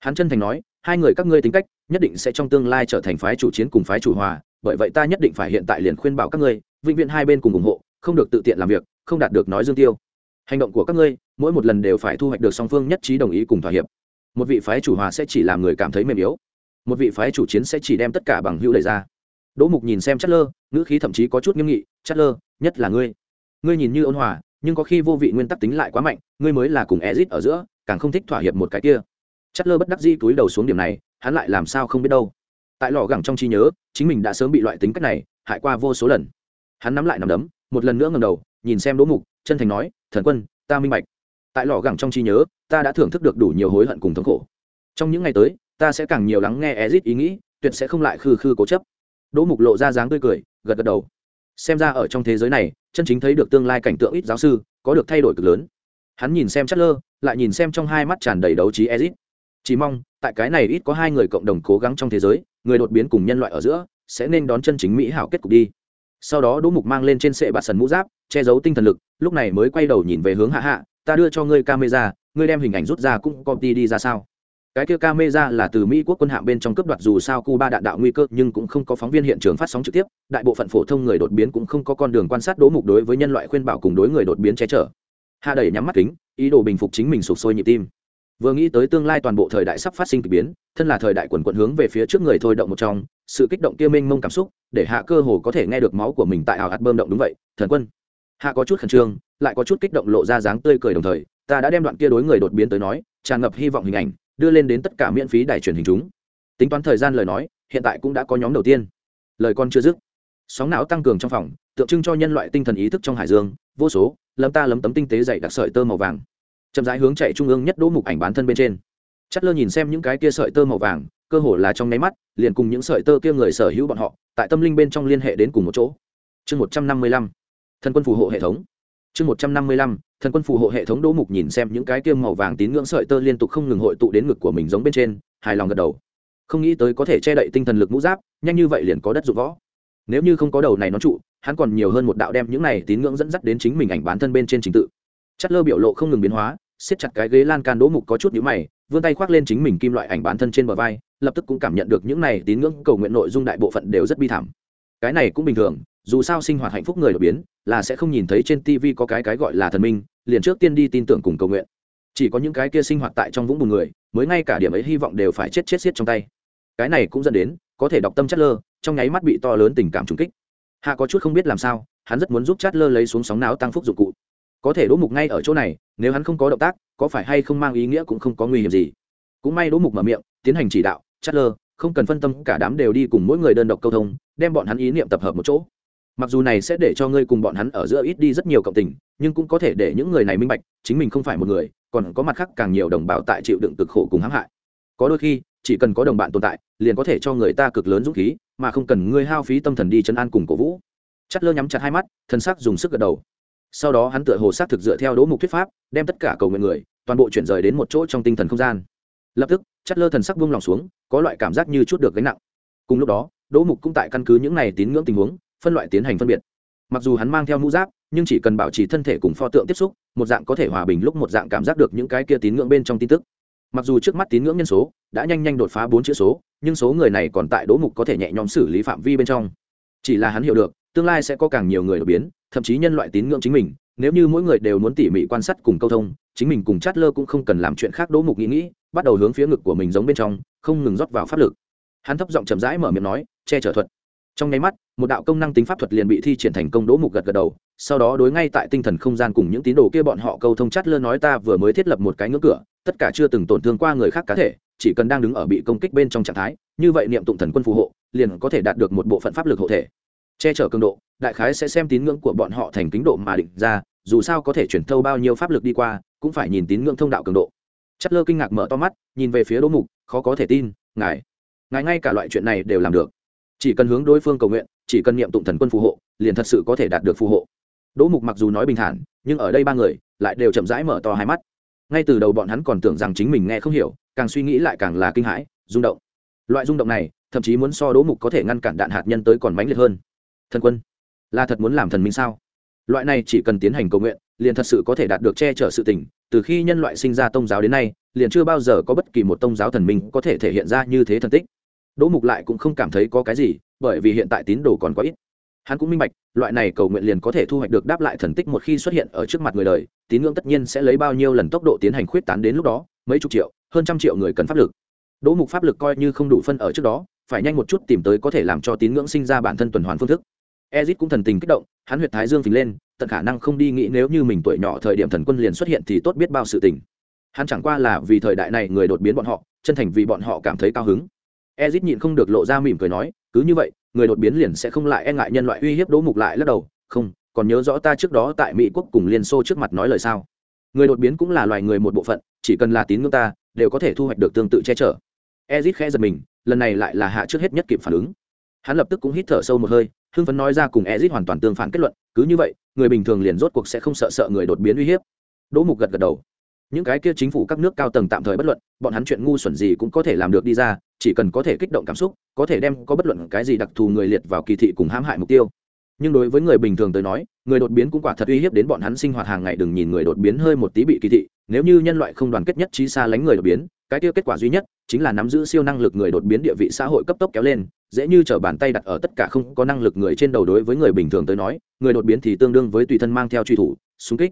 Hắn chân thành nói, hai người các ngươi tính cách, nhất định sẽ trong tương lai trở thành phái chủ chiến cùng phái chủ hòa, bởi vậy ta nhất định phải hiện tại liền khuyên bảo các ngươi, vĩnh viễn hai bên cùng ủng hộ, không được tự tiện làm việc, không đạt được nói dương tiêu. Hành động của các ngươi, mỗi một lần đều phải thu hoạch được song phương nhất trí đồng ý cùng thỏa hiệp. Một vị phái chủ hòa sẽ chỉ làm người cảm thấy mềm yếu. Một vị phái chủ chiến sẽ chỉ đem tất cả bằng hữu đẩy ra đỗ mục nhìn xem chất lơ ngữ khí thậm chí có chút nghiêm nghị chất lơ nhất là ngươi. Ngươi nhìn như ôn hòa, nhưng có khi vô vị nguyên tắc tính lại quá mạnh, ngươi mới là cùng ezit ở giữa, càng không thích thỏa hiệp một cái kia. Chất lơ bất đắc di túi đầu xuống điểm này, hắn lại làm sao không biết đâu. Tại lò gẳng trong trí nhớ, chính mình đã sớm bị loại tính cách này hại qua vô số lần. Hắn nắm lại nằm đấm, một lần nữa ngầm đầu, nhìn xem đỗ mục, chân thành nói, thần quân, ta minh bạch. Tại lò gẳng trong trí nhớ, ta đã thưởng thức được đủ nhiều hối hận cùng thống khổ. Trong những ngày tới, ta sẽ càng nhiều lắng nghe ezit ý nghĩ, tuyệt sẽ không lại khư khư cố chấp đỗ mục lộ ra dáng tươi cười, gật gật đầu. Xem ra ở trong thế giới này, chân chính thấy được tương lai cảnh tượng ít giáo sư, có được thay đổi cực lớn. Hắn nhìn xem chất lơ lại nhìn xem trong hai mắt tràn đầy đấu trí ezit. Chỉ mong, tại cái này ít có hai người cộng đồng cố gắng trong thế giới, người đột biến cùng nhân loại ở giữa, sẽ nên đón chân chính mỹ hảo kết cục đi. Sau đó đỗ mục mang lên trên sệ bạt sần mũ giáp, che giấu tinh thần lực, lúc này mới quay đầu nhìn về hướng hạ hạ, ta đưa cho ngươi camera, ngươi đem hình ảnh rút ra cũng copy đi ra sao? Cái kia camera là từ mỹ quốc quân hạm bên trong cướp đoạt dù sao cuba đạn đạo nguy cơ, nhưng cũng không có phóng viên hiện trường phát sóng trực tiếp, đại bộ phận phổ thông người đột biến cũng không có con đường quan sát đố mục đối với nhân loại khuyên bảo cùng đối người đột biến che chở. Hạ đẩy nhắm mắt kính, ý đồ bình phục chính mình sụp sôi nhịp tim. Vừa nghĩ tới tương lai toàn bộ thời đại sắp phát sinh k ỳ biến, thân là thời đại quần quận hướng về phía trước người thôi động một trong, sự kích động kia mênh mông cảm xúc, để hạ cơ hồ có thể nghe được máu của mình tại ảo hạt bơm động đúng vậy, thần quân. Hạ có chút khẩn trương, lại có chút kích động lộ ra dáng tươi cười đồng thời, ta đã đem đoạn kia đối người đột biến tới nói, tràn ngập hy vọng hình ảnh đưa lên đến tất cả miễn phí đài truyền hình chúng. Tính toán thời gian lời nói, hiện tại cũng đã có nhóm đầu tiên. Lời con chưa dứt, sóng não tăng cường trong phòng, tượng trưng cho nhân loại tinh thần ý thức trong hải dương, vô số, lấm ta lấm tấm tinh tế dày đặc sợi tơ màu vàng. Chậm rãi hướng chạy trung ương nhất đỗ mục ảnh bán thân bên trên. Chất lơ nhìn xem những cái kia sợi tơ màu vàng, cơ hồ là trong nháy mắt, liền cùng những sợi tơ kia người sở hữu bọn họ, tại tâm linh bên trong liên hệ đến cùng một chỗ. Chương một trăm năm mươi lăm, thần quân phù hộ hệ thống chương một trăm năm mươi lăm, thần quân phù hộ hệ thống đỗ mục nhìn xem những cái kiêm màu vàng tín ngưỡng sợi tơ liên tục không ngừng hội tụ đến ngực của mình giống bên trên, hài lòng gật đầu. Không nghĩ tới có thể che đậy tinh thần lực mũ giáp, nhanh như vậy liền có đất dụng võ. Nếu như không có đầu này nó trụ, hắn còn nhiều hơn một đạo đem những này tín ngưỡng dẫn dắt đến chính mình ảnh bán thân bên trên trình tự. Chất lơ biểu lộ không ngừng biến hóa, siết chặt cái ghế lan can đỗ mục có chút nhíu mày, vươn tay khoác lên chính mình kim loại ảnh bán thân trên bờ vai, lập tức cũng cảm nhận được những này tín ngưỡng cầu nguyện nội dung đại bộ phận đều rất bi thảm. Cái này cũng bình thường dù sao sinh hoạt hạnh phúc người đột biến là sẽ không nhìn thấy trên tv có cái cái gọi là thần minh, liền trước tiên đi tin tưởng cùng cầu nguyện. Chỉ có những cái kia sinh hoạt tại trong vũng bùn người, mới ngay cả điểm ấy hy vọng đều phải chết chết xiết trong tay. Cái này cũng dẫn đến, có thể đọc tâm chất lơ, trong nháy mắt bị to lớn tình cảm trùng kích. Hạ có chút không biết làm sao, hắn rất muốn giúp chát lơ lấy xuống sóng não tăng phúc dụng cụ. Có thể đỗ mục ngay ở chỗ này, nếu hắn không có động tác, có phải hay không mang ý nghĩa cũng không có nguy hiểm gì. Cũng may đỗ mục mở miệng, tiến hành chỉ đạo chát lơ, không cần phân tâm, cả đám đều đi cùng mỗi người đơn độc câu thông, đem bọn hắn ý niệm tập hợp một chỗ mặc dù này sẽ để cho ngươi cùng bọn hắn ở giữa ít đi rất nhiều cộng tình, nhưng cũng có thể để những người này minh bạch, chính mình không phải một người, còn có mặt khác càng nhiều đồng bào tại chịu đựng cực khổ cùng hãm hại. Có đôi khi, chỉ cần có đồng bạn tồn tại, liền có thể cho người ta cực lớn dũng khí, mà không cần ngươi hao phí tâm thần đi chân an cùng cổ vũ. Chất lơ nhắm chặt hai mắt, thân xác dùng sức gật đầu. Sau đó hắn tựa hồ xác thực dựa theo đỗ mục thuyết pháp, đem tất cả cầu nguyện người, toàn bộ chuyển rời đến một chỗ trong tinh thần không gian. Lập tức chất lơ thần sắc buông lòng xuống, có loại cảm giác như chút được gánh nặng. Cùng lúc đó, đỗ mục cũng tại căn cứ những này tín ngưỡng tình huống phân loại tiến hành phân biệt. Mặc dù hắn mang theo mũ giáp, nhưng chỉ cần bảo trì thân thể cùng pho tượng tiếp xúc, một dạng có thể hòa bình lúc một dạng cảm giác được những cái kia tín ngưỡng bên trong tin tức. Mặc dù trước mắt tín ngưỡng nhân số đã nhanh nhanh đột phá bốn chữ số, nhưng số người này còn tại đỗ mục có thể nhẹ nhõm xử lý phạm vi bên trong. Chỉ là hắn hiểu được, tương lai sẽ có càng nhiều người đột biến, thậm chí nhân loại tín ngưỡng chính mình, nếu như mỗi người đều muốn tỉ mỉ quan sát cùng câu thông, chính mình cùng chát lơ cũng không cần làm chuyện khác đỗ mục nghĩ nghĩ, bắt đầu hướng phía ngực của mình giống bên trong, không ngừng rót vào pháp lực. Hắn thấp giọng chậm rãi mở miệng nói, che chở thuật. Trong nháy mắt một đạo công năng tính pháp thuật liền bị thi triển thành công đỗ mục gật gật đầu, sau đó đối ngay tại tinh thần không gian cùng những tín đồ kia bọn họ câu thông chát lơ nói ta vừa mới thiết lập một cái ngưỡng cửa, tất cả chưa từng tổn thương qua người khác cá thể, chỉ cần đang đứng ở bị công kích bên trong trạng thái, như vậy niệm tụng thần quân phù hộ, liền có thể đạt được một bộ phận pháp lực hộ thể. Che chở cường độ, đại khái sẽ xem tín ngưỡng của bọn họ thành kính độ mà định ra, dù sao có thể chuyển thâu bao nhiêu pháp lực đi qua, cũng phải nhìn tín ngưỡng thông đạo cường độ. Chất lơ kinh ngạc mở to mắt, nhìn về phía đỗ mục, khó có thể tin, ngài ngài ngay cả loại chuyện này đều làm được. Chỉ cần hướng đối phương cầu nguyện chỉ cần niệm tụng thần quân phù hộ, liền thật sự có thể đạt được phù hộ. Đỗ mục mặc dù nói bình thản, nhưng ở đây ba người lại đều chậm rãi mở to hai mắt. Ngay từ đầu bọn hắn còn tưởng rằng chính mình nghe không hiểu, càng suy nghĩ lại càng là kinh hãi, rung động. Loại rung động này, thậm chí muốn so đỗ mục có thể ngăn cản đạn hạt nhân tới còn mãnh liệt hơn. Thần quân, là thật muốn làm thần minh sao? Loại này chỉ cần tiến hành cầu nguyện, liền thật sự có thể đạt được che chở sự tình, từ khi nhân loại sinh ra tôn giáo đến nay, liền chưa bao giờ có bất kỳ một tôn giáo thần minh có thể thể hiện ra như thế thần tích. Đỗ mục lại cũng không cảm thấy có cái gì bởi vì hiện tại tín đồ còn quá ít. Hắn cũng minh bạch, loại này cầu nguyện liền có thể thu hoạch được đáp lại thần tích một khi xuất hiện ở trước mặt người đời, tín ngưỡng tất nhiên sẽ lấy bao nhiêu lần tốc độ tiến hành khuyết tán đến lúc đó, mấy chục triệu, hơn trăm triệu người cần pháp lực. Đỗ mục pháp lực coi như không đủ phân ở trước đó, phải nhanh một chút tìm tới có thể làm cho tín ngưỡng sinh ra bản thân tuần hoàn phương thức. Ezit cũng thần tình kích động, hắn huyệt thái dương phình lên, tận khả năng không đi nghĩ nếu như mình tuổi nhỏ thời điểm thần quân liền xuất hiện thì tốt biết bao sự tình. Hắn chẳng qua là vì thời đại này người đột biến bọn họ, chân thành vì bọn họ cảm thấy cao hứng. Ezit nhịn không được lộ ra mỉm cười nói cứ như vậy, người đột biến liền sẽ không lại e ngại nhân loại uy hiếp đỗ mục lại lắc đầu, không, còn nhớ rõ ta trước đó tại mỹ quốc cùng liên xô trước mặt nói lời sao? Người đột biến cũng là loài người một bộ phận, chỉ cần là tín ngưỡng ta, đều có thể thu hoạch được tương tự che chở. Ezit khẽ giật mình, lần này lại là hạ trước hết nhất kịp phản ứng. Hắn lập tức cũng hít thở sâu một hơi, hưng phấn nói ra cùng ezit hoàn toàn tương phản kết luận, cứ như vậy, người bình thường liền rốt cuộc sẽ không sợ sợ người đột biến uy hiếp. Đỗ mục gật gật đầu những cái kia chính phủ các nước cao tầng tạm thời bất luận, bọn hắn chuyện ngu xuẩn gì cũng có thể làm được đi ra, chỉ cần có thể kích động cảm xúc, có thể đem có bất luận cái gì đặc thù người liệt vào kỳ thị cùng hãm hại mục tiêu. Nhưng đối với người bình thường tới nói, người đột biến cũng quả thật uy hiếp đến bọn hắn sinh hoạt hàng ngày, đừng nhìn người đột biến hơi một tí bị kỳ thị, nếu như nhân loại không đoàn kết nhất trí xa lánh người đột biến, cái tiêu kết quả duy nhất chính là nắm giữ siêu năng lực người đột biến địa vị xã hội cấp tốc kéo lên, dễ như t bàn tay đặt ở tất cả không có năng lực người trên đầu đối với người bình thường tới nói, người đột biến thì tương đương với tùy thân mang theo truy thủ, súng kích,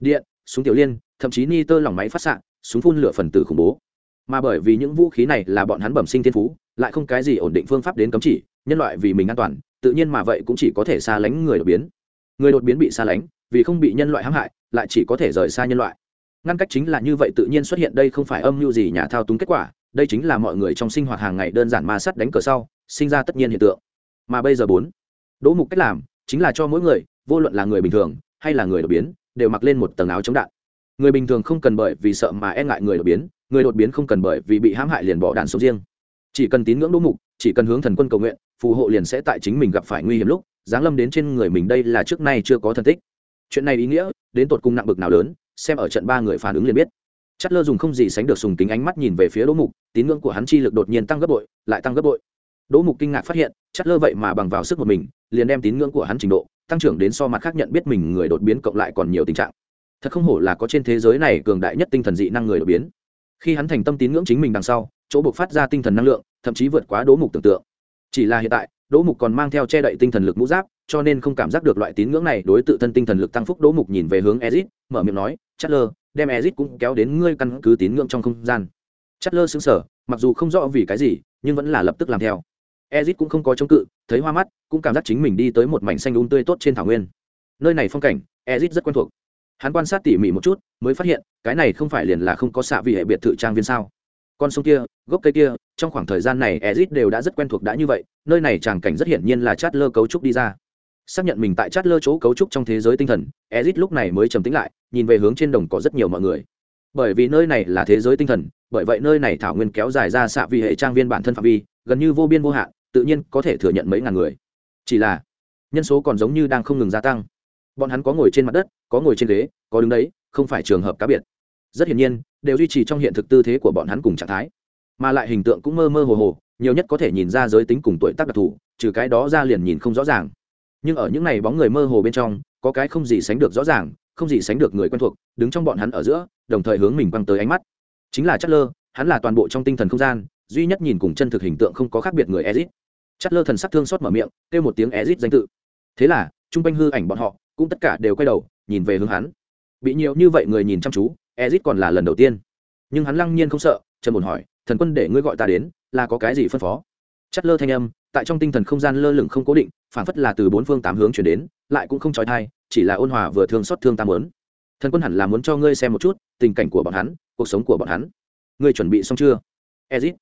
điện, súng tiểu liên thậm chí ni tơ lỏng máy phát xạ, súng phun lửa phần tử khủng bố. Mà bởi vì những vũ khí này là bọn hắn bẩm sinh thiên phú, lại không cái gì ổn định phương pháp đến cấm chỉ, nhân loại vì mình an toàn, tự nhiên mà vậy cũng chỉ có thể xa lánh người đột biến. Người đột biến bị xa lánh, vì không bị nhân loại hãm hại, lại chỉ có thể rời xa nhân loại. Ngăn cách chính là như vậy tự nhiên xuất hiện đây không phải âm mưu gì nhà thao túng kết quả, đây chính là mọi người trong sinh hoạt hàng ngày đơn giản ma sắt đánh cờ sau, sinh ra tất nhiên hiện tượng. Mà bây giờ bốn, đỗ mục cách làm, chính là cho mỗi người, vô luận là người bình thường, hay là người đột biến, đều mặc lên một tầng áo chống đạn người bình thường không cần bởi vì sợ mà e ngại người đột biến, người đột biến không cần bởi vì bị hãm hại liền bỏ đạn sống riêng. Chỉ cần tín ngưỡng đỗ mục, chỉ cần hướng thần quân cầu nguyện, phù hộ liền sẽ tại chính mình gặp phải nguy hiểm lúc, giáng lâm đến trên người mình đây là trước nay chưa có thần tích. Chuyện này ý nghĩa, đến tột cùng nặng bực nào lớn, xem ở trận ba người phản ứng liền biết. Chất lơ dùng không gì sánh được sùng kính ánh mắt nhìn về phía đỗ mục, tín ngưỡng của hắn chi lực đột nhiên tăng gấp bội, lại tăng gấp bội. Đỗ mục kinh ngạc phát hiện chất lơ vậy mà bằng vào sức một mình, liền đem tín ngưỡng của hắn trình độ, tăng trưởng đến so mặt khác nhận biết mình người đột biến cộng lại còn nhiều tình trạng thật không hổ là có trên thế giới này cường đại nhất tinh thần dị năng người đột biến. Khi hắn thành tâm tín ngưỡng chính mình đằng sau, chỗ buộc phát ra tinh thần năng lượng, thậm chí vượt quá đỗ mục tưởng tượng. Chỉ là hiện tại, đỗ mục còn mang theo che đậy tinh thần lực mũ giáp, cho nên không cảm giác được loại tín ngưỡng này đối tự thân tinh thần lực tăng phúc. Đỗ mục nhìn về hướng ezit, mở miệng nói chất lơ đem ezit cũng kéo đến ngươi căn cứ tín ngưỡng trong không gian. Chất lơ xứng sở mặc dù không rõ vì cái gì, nhưng vẫn là lập tức làm theo. Ezit cũng không có chống cự, thấy hoa mắt, cũng cảm giác chính mình đi tới một mảnh xanh um tươi tốt trên thảo nguyên. Nơi này phong cảnh, ezit rất quen thuộc hắn quan sát tỉ mỉ một chút, mới phát hiện, cái này không phải liền là không có xạ vị hệ biệt thự trang viên sao? Con sông kia, gốc cây kia, trong khoảng thời gian này ezit đều đã rất quen thuộc đã như vậy, nơi này tràng cảnh rất hiển nhiên là chát lơ cấu trúc đi ra. Xác nhận mình tại chát lơ chỗ cấu trúc trong thế giới tinh thần ezit lúc này mới trầm tính lại, nhìn về hướng trên đồng có rất nhiều mọi người. Bởi vì nơi này là thế giới tinh thần, bởi vậy nơi này thảo nguyên kéo dài ra xạ vị hệ trang viên bản thân phạm vi, gần như vô biên vô hạn, tự nhiên có thể thừa nhận mấy ngàn người. Chỉ là, nhân số còn giống như đang không ngừng gia tăng bọn hắn có ngồi trên mặt đất, có ngồi trên ghế, có đứng đấy, không phải trường hợp cá biệt. Rất hiển nhiên, đều duy trì trong hiện thực tư thế của bọn hắn cùng trạng thái. Mà lại hình tượng cũng mơ mơ hồ hồ, nhiều nhất có thể nhìn ra giới tính cùng tuổi tác đặc thù, trừ cái đó ra liền nhìn không rõ ràng. Nhưng ở những n à y bóng người mơ hồ bên trong, có cái không gì sánh được rõ ràng, không gì sánh được người quen thuộc, đứng trong bọn hắn ở giữa, đồng thời hướng mình quăng tới ánh mắt. Chính là chất lơ hắn là toàn bộ trong tinh thần không gian, duy nhất nhìn cùng chân thực hình tượng không có khác biệt người ezit. Chất lơ thần sắc thương xót mở miệng, kêu một tiếng ezit danh tự. Thế là t r u n g quanh hư ảnh bọn họ cũng tất cả đều quay đầu, nhìn về hướng hắn. Bị nhiều như vậy người nhìn chăm chú, ezit còn là lần đầu tiên. Nhưng hắn lăng nhiên không sợ trần bồn hỏi, thần quân để ngươi gọi ta đến, là có cái gì phân phó? Chất lơ thanh âm, tại trong tinh thần không gian lơ lửng không cố định, phản phất là từ bốn phương tám hướng chuyển đến, lại cũng không trói thai, chỉ là ôn hòa vừa thương xót thương tam lớn thần quân hẳn là muốn cho ngươi xem một chút tình cảnh của bọn hắn, cuộc sống của bọn hắn. Ngươi chuẩn bị xong chưa? Ezit.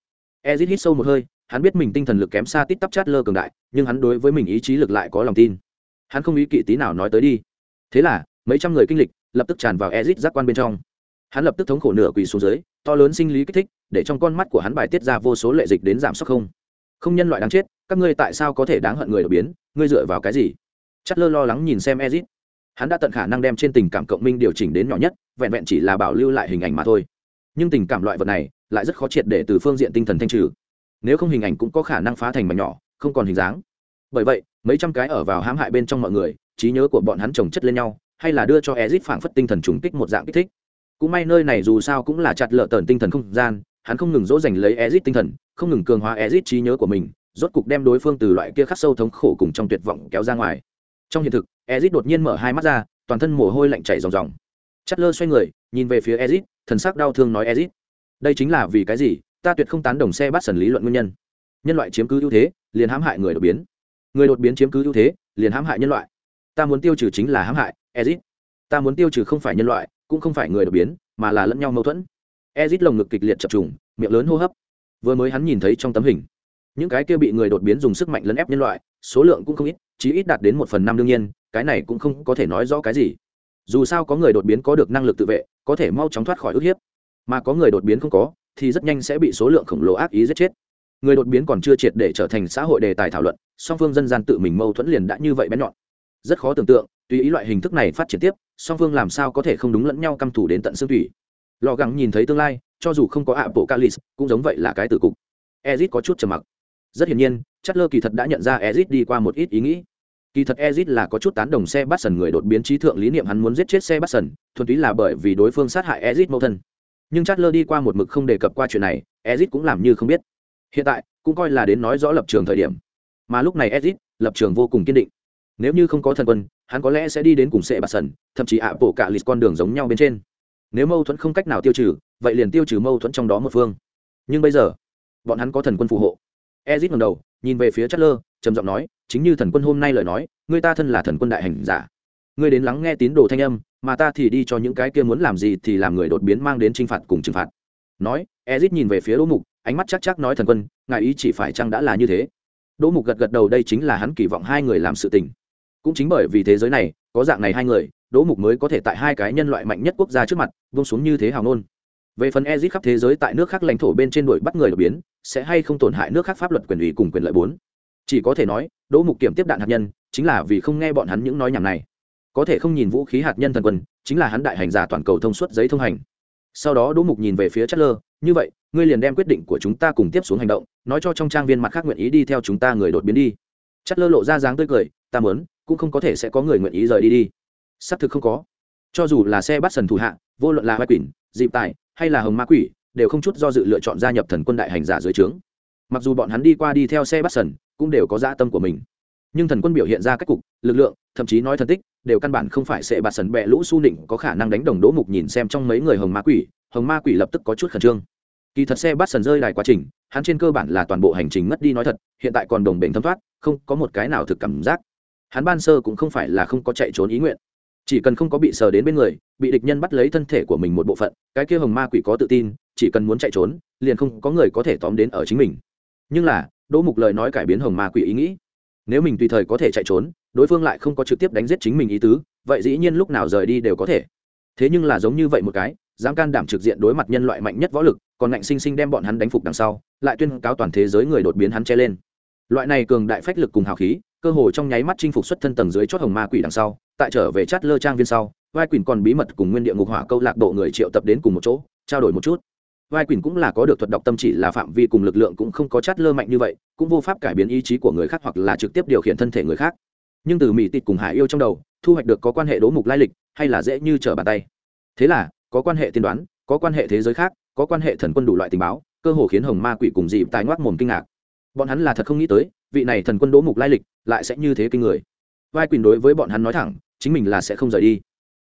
Ezit hít sâu một hơi, hắn biết mình tinh thần lực kém xa tít tắp chát lơ cường đại, nhưng hắn đối với mình ý chí lực lại có lòng tin hắn không ý kỵ tí nào nói tới đi. Thế là, mấy trăm người kinh lịch, lập tức tràn vào ezit giác quan bên trong. Hắn lập tức thống khổ nửa quỳ xuống dưới, to lớn sinh lý kích thích, để trong con mắt của hắn bài tiết ra vô số lệ dịch đến giảm sốc không. Không nhân loại đáng chết, các ngươi tại sao có thể đáng hận người đột biến? Ngươi dựa vào cái gì? Chất lơ lo lắng nhìn xem ezit hắn đã tận khả năng đem trên tình cảm cộng minh điều chỉnh đến nhỏ nhất, vẹn vẹn chỉ là bảo lưu lại hình ảnh mà thôi. Nhưng tình cảm loại vật này, lại rất khó triệt để từ phương diện tinh thần thanh trừ. Nếu không hình ảnh cũng có khả năng phá thành mảnh nhỏ, không còn hình dáng bởi vậy, mấy trăm cái ở vào hãm hại bên trong mọi người, trí nhớ của bọn hắn trồng chất lên nhau, hay là đưa cho ezit phảng phất tinh thần trùng kích một dạng kích thích. Cũng may nơi này dù sao cũng là chặt lợ tờn tinh thần không gian, hắn không ngừng dỗ dành lấy ezit tinh thần, không ngừng cường hóa ezit trí nhớ của mình, rốt cục đem đối phương từ loại kia khắc sâu thống khổ cùng trong tuyệt vọng kéo ra ngoài. Trong hiện thực ezit đột nhiên mở hai mắt ra, toàn thân mồ hôi lạnh chảy ròng ròng. Chất lơ xoay người, nhìn về phía ezit thần sắc đau thương nói ezit đây chính là vì cái gì? Ta tuyệt không tán đồng xe bắt sần lý luận nguyên nhân. Nhân loại chiếm cứ ưu thế, liền hãm hại người đột biến người đột biến chiếm cứ ưu thế, liền hãm hại nhân loại. Ta muốn tiêu trừ chính là hãm hại, ezit. Ta muốn tiêu trừ không phải nhân loại, cũng không phải người đột biến, mà là lẫn nhau mâu thuẫn. Ezit lồng ngực kịch liệt chập trùng, miệng lớn hô hấp. Vừa mới hắn nhìn thấy trong tấm hình, những cái kia bị người đột biến dùng sức mạnh lấn ép nhân loại, số lượng cũng không ít, chí ít đạt đến một phần năm đương nhiên, cái này cũng không có thể nói rõ cái gì. Dù sao có người đột biến có được năng lực tự vệ, có thể mau chóng thoát khỏi ức hiếp. Mà có người đột biến không có, thì rất nhanh sẽ bị số lượng khổng lồ ác ý giết chết người đột biến còn chưa triệt để trở thành xã hội đề tài thảo luận, song phương dân gian tự mình mâu thuẫn liền đã như vậy bén nhọn. Rất khó tưởng tượng, tùy ý loại hình thức này phát triển tiếp, song phương làm sao có thể không đúng lẫn nhau căm thủ đến tận xương thủy lò gắng nhìn thấy tương lai, cho dù không có ạ bộ calis cũng giống vậy là cái tử cục. Ezit có chút trầm mặc. Rất hiển nhiên chất lơ kỳ thật đã nhận ra ezit đi qua một ít ý nghĩ. Kỳ thật ezit là có chút tán đồng xe bắt sần người đột biến trí thượng lý niệm hắn muốn giết chết xe bắt sần, thuần túy là bởi vì đối phương sát hại ezit mâu thân. Nhưng chát lơ đi qua một mực không đề cập qua chuyện này, ezit cũng làm như không biết hiện tại, cũng coi là đến nói rõ lập trường thời điểm. Mà lúc này ezit lập trường vô cùng kiên định. Nếu như không có thần quân, hắn có lẽ sẽ đi đến cùng sệ bạt sần thậm chí ạ bộ cả lịt con đường giống nhau bên trên. Nếu mâu thuẫn không cách nào tiêu trừ, vậy liền tiêu trừ mâu thuẫn trong đó một phương. Nhưng bây giờ, bọn hắn có thần quân phù hộ. Ezit ngầm đầu, nhìn về phía chất lơ trầm giọng nói, chính như thần quân hôm nay lời nói người ta thân là thần quân đại hành giả. Ngươi đến lắng nghe tín đồ thanh âm, mà ta thì đi cho những cái kia muốn làm gì thì làm người đột biến mang đến t r i n h phạt cùng trừng phạt. Nói ezit nhìn về phía đỗ mục ánh mắt chắc chắc nói thần quân, ngài ý chỉ phải chăng đã là như thế? Đỗ mục gật gật đầu, đây chính là hắn kỳ vọng hai người làm sự tình. Cũng chính bởi vì thế giới này, có dạng này hai người, đỗ mục mới có thể tại hai cái nhân loại mạnh nhất quốc gia trước mặt, vung xuống như thế hào nôn về phần ezit khắp thế giới tại nước khác lãnh thổ bên trên đuổi bắt người đột biến, sẽ hay không tổn hại nước khác pháp luật quyền ủy cùng quyền lợi bốn? Chỉ có thể nói, đỗ mục kiểm tiếp đạn hạt nhân, chính là vì không nghe bọn hắn những nói nhảm này. Có thể không nhìn vũ khí hạt nhân thần quân, chính là hắn đại hành giả toàn cầu thông suốt giấy thông hành sau đó đỗ mục nhìn về phía chất lơ như vậy, ngươi liền đem quyết định của chúng ta cùng tiếp xuống hành động, nói cho trong trang viên mặt khác nguyện ý đi theo chúng ta người đột biến đi. Chất lơ lộ ra dáng tươi cười, ta mớn cũng không có thể sẽ có người nguyện ý rời đi đi. Xác thực không có. Cho dù là xe bắt sần thủ hạ, vô luận là hoa quỷ dịp tài, hay là hồng ma quỷ, đều không chút do dự lựa chọn gia nhập thần quân đại hành giả dưới trướng. Mặc dù bọn hắn đi qua đi theo xe bắt sần, cũng đều có dã tâm của mình. Nhưng thần quân biểu hiện ra cách cục, lực lượng, thậm chí nói thần tích đều căn bản không phải sẽ bạt sần bẹ lũ su nịnh có khả năng đánh đồng đỗ mục nhìn xem trong mấy người hồng ma quỷ, hồng ma quỷ lập tức có chút khẩn trương. Kỳ thật xe bắt sần rơi đài quá trình, hắn trên cơ bản là toàn bộ hành trình mất đi nói thật, hiện tại còn đồng bền thâm thoát, không có một cái nào thực cảm giác. Hắn ban sơ cũng không phải là không có chạy trốn ý nguyện. Chỉ cần không có bị sờ đến bên người, bị địch nhân bắt lấy thân thể của mình một bộ phận, cái kia hồng ma quỷ có tự tin, chỉ cần muốn chạy trốn, liền không có người có thể tóm đến ở chính mình. Nhưng là, đỗ mục lời nói cải biến hồng ma quỷ ý nghĩ nếu mình tùy thời có thể chạy trốn, đối phương lại không có trực tiếp đánh giết chính mình ý tứ, vậy dĩ nhiên lúc nào rời đi đều có thể. Thế nhưng là giống như vậy một cái, dám can đảm trực diện đối mặt nhân loại mạnh nhất võ lực, còn ngạnh sinh sinh đem bọn hắn đánh phục đằng sau, lại tuyên cáo toàn thế giới người đột biến hắn che lên. Loại này cường đại phách lực cùng hào khí, cơ hồ trong nháy mắt chinh phục xuất thân tầng dưới chót hồng ma quỷ đằng sau, tại trở về chát lơ trang viên sau, vai quỷ còn bí mật cùng nguyên địa ngục hỏa câu lạc bộ người triệu tập đến cùng một chỗ, trao đổi một chút vai quỷ cũng là có được thuật đọc tâm chỉ là phạm vi cùng lực lượng cũng không có chát lơ mạnh như vậy, cũng vô pháp cải biến ý chí của người khác hoặc là trực tiếp điều khiển thân thể người khác. Nhưng từ mỹ tịt cùng hải yêu trong đầu, thu hoạch được có quan hệ đố mục lai lịch, hay là dễ như trở bàn tay. Thế là, có quan hệ tiên đoán, có quan hệ thế giới khác, có quan hệ thần quân đủ loại tình báo, cơ hồ khiến hồng ma quỷ cùng dịp tài ngoác mồm kinh ngạc. Bọn hắn là thật không nghĩ tới, vị này thần quân đố mục lai lịch lại sẽ như thế kinh người. Vai quỳnh đối với bọn hắn nói thẳng, chính mình là sẽ không rời đi.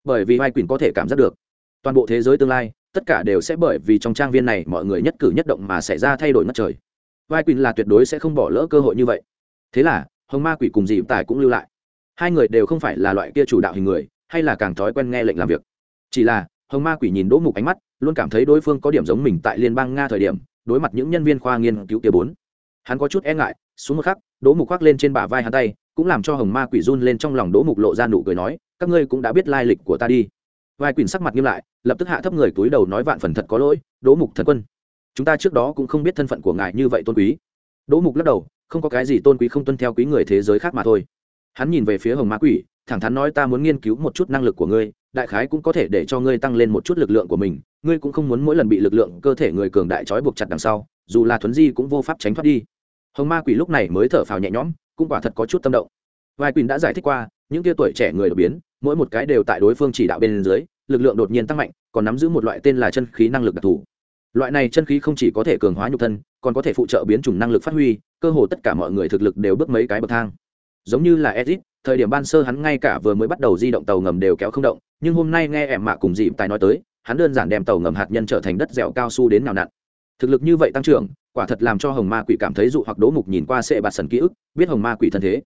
Bởi vì vai quỳnh có thể cảm giác được, toàn bộ thế giới tương lai tất cả đều sẽ bởi vì trong trang viên này mọi người nhất cử nhất động mà xảy ra thay đổi mất trời. Vai quỳnh là tuyệt đối sẽ không bỏ lỡ cơ hội như vậy. Thế là, hồng ma quỷ cùng dì tài cũng lưu lại. Hai người đều không phải là loại kia chủ đạo hình người, hay là càng thói quen nghe lệnh làm việc. Chỉ là, hồng ma quỷ nhìn đỗ mục ánh mắt, luôn cảm thấy đối phương có điểm giống mình tại liên bang nga thời điểm, đối mặt những nhân viên khoa nghiên cứu kia bốn. Hắn có chút e ngại, xuống một khắc, đỗ mục khoác lên trên bả vai hắn tay, cũng làm cho hồng ma quỷ run lên trong lòng đỗ mục lộ ra nụ cười nói, các ngươi cũng đã biết lai lịch của ta đi vai quỷ sắc mặt nghiêm lại, lập tức hạ thấp người túi đầu nói vạn phần thật có lỗi, đỗ mục thần quân. Chúng ta trước đó cũng không biết thân phận của ngài như vậy tôn quý. Đỗ mục lắc đầu, không có cái gì tôn quý không tuân theo quý người thế giới khác mà thôi. Hắn nhìn về phía hồng ma quỷ, thẳng thắn nói ta muốn nghiên cứu một chút năng lực của ngươi, đại khái cũng có thể để cho ngươi tăng lên một chút lực lượng của mình, ngươi cũng không muốn mỗi lần bị lực lượng cơ thể người cường đại trói buộc chặt đằng sau, dù là thuấn di cũng vô pháp tránh thoát đi. Hồng ma quỷ lúc này mới thở phào nhẹ nhõm, cũng quả thật có chút tâm động. Vai quỳnh đã giải thích qua, những tia tuổi trẻ người đột biến mỗi một cái đều tại đối phương chỉ đạo bên dưới, lực lượng đột nhiên tăng mạnh, còn nắm giữ một loại tên là chân khí năng lực đặc thù. Loại này chân khí không chỉ có thể cường hóa nhục thân, còn có thể phụ trợ biến chủng năng lực phát huy, cơ hồ tất cả mọi người thực lực đều bước mấy cái bậc thang. Giống như là edit thời điểm ban sơ hắn ngay cả vừa mới bắt đầu di động tàu ngầm đều kéo không động, nhưng hôm nay nghe ẻm mạ cùng dịp tài nói tới, hắn đơn giản đem tàu ngầm hạt nhân trở thành đất dẻo cao su đến nào nặn. Thực lực như vậy tăng trưởng, quả thật làm cho hồng ma quỷ cảm thấy dụ hoặc đố mục nhìn qua sệ bạt sần ký ức, biết hồng ma quỷ thân thế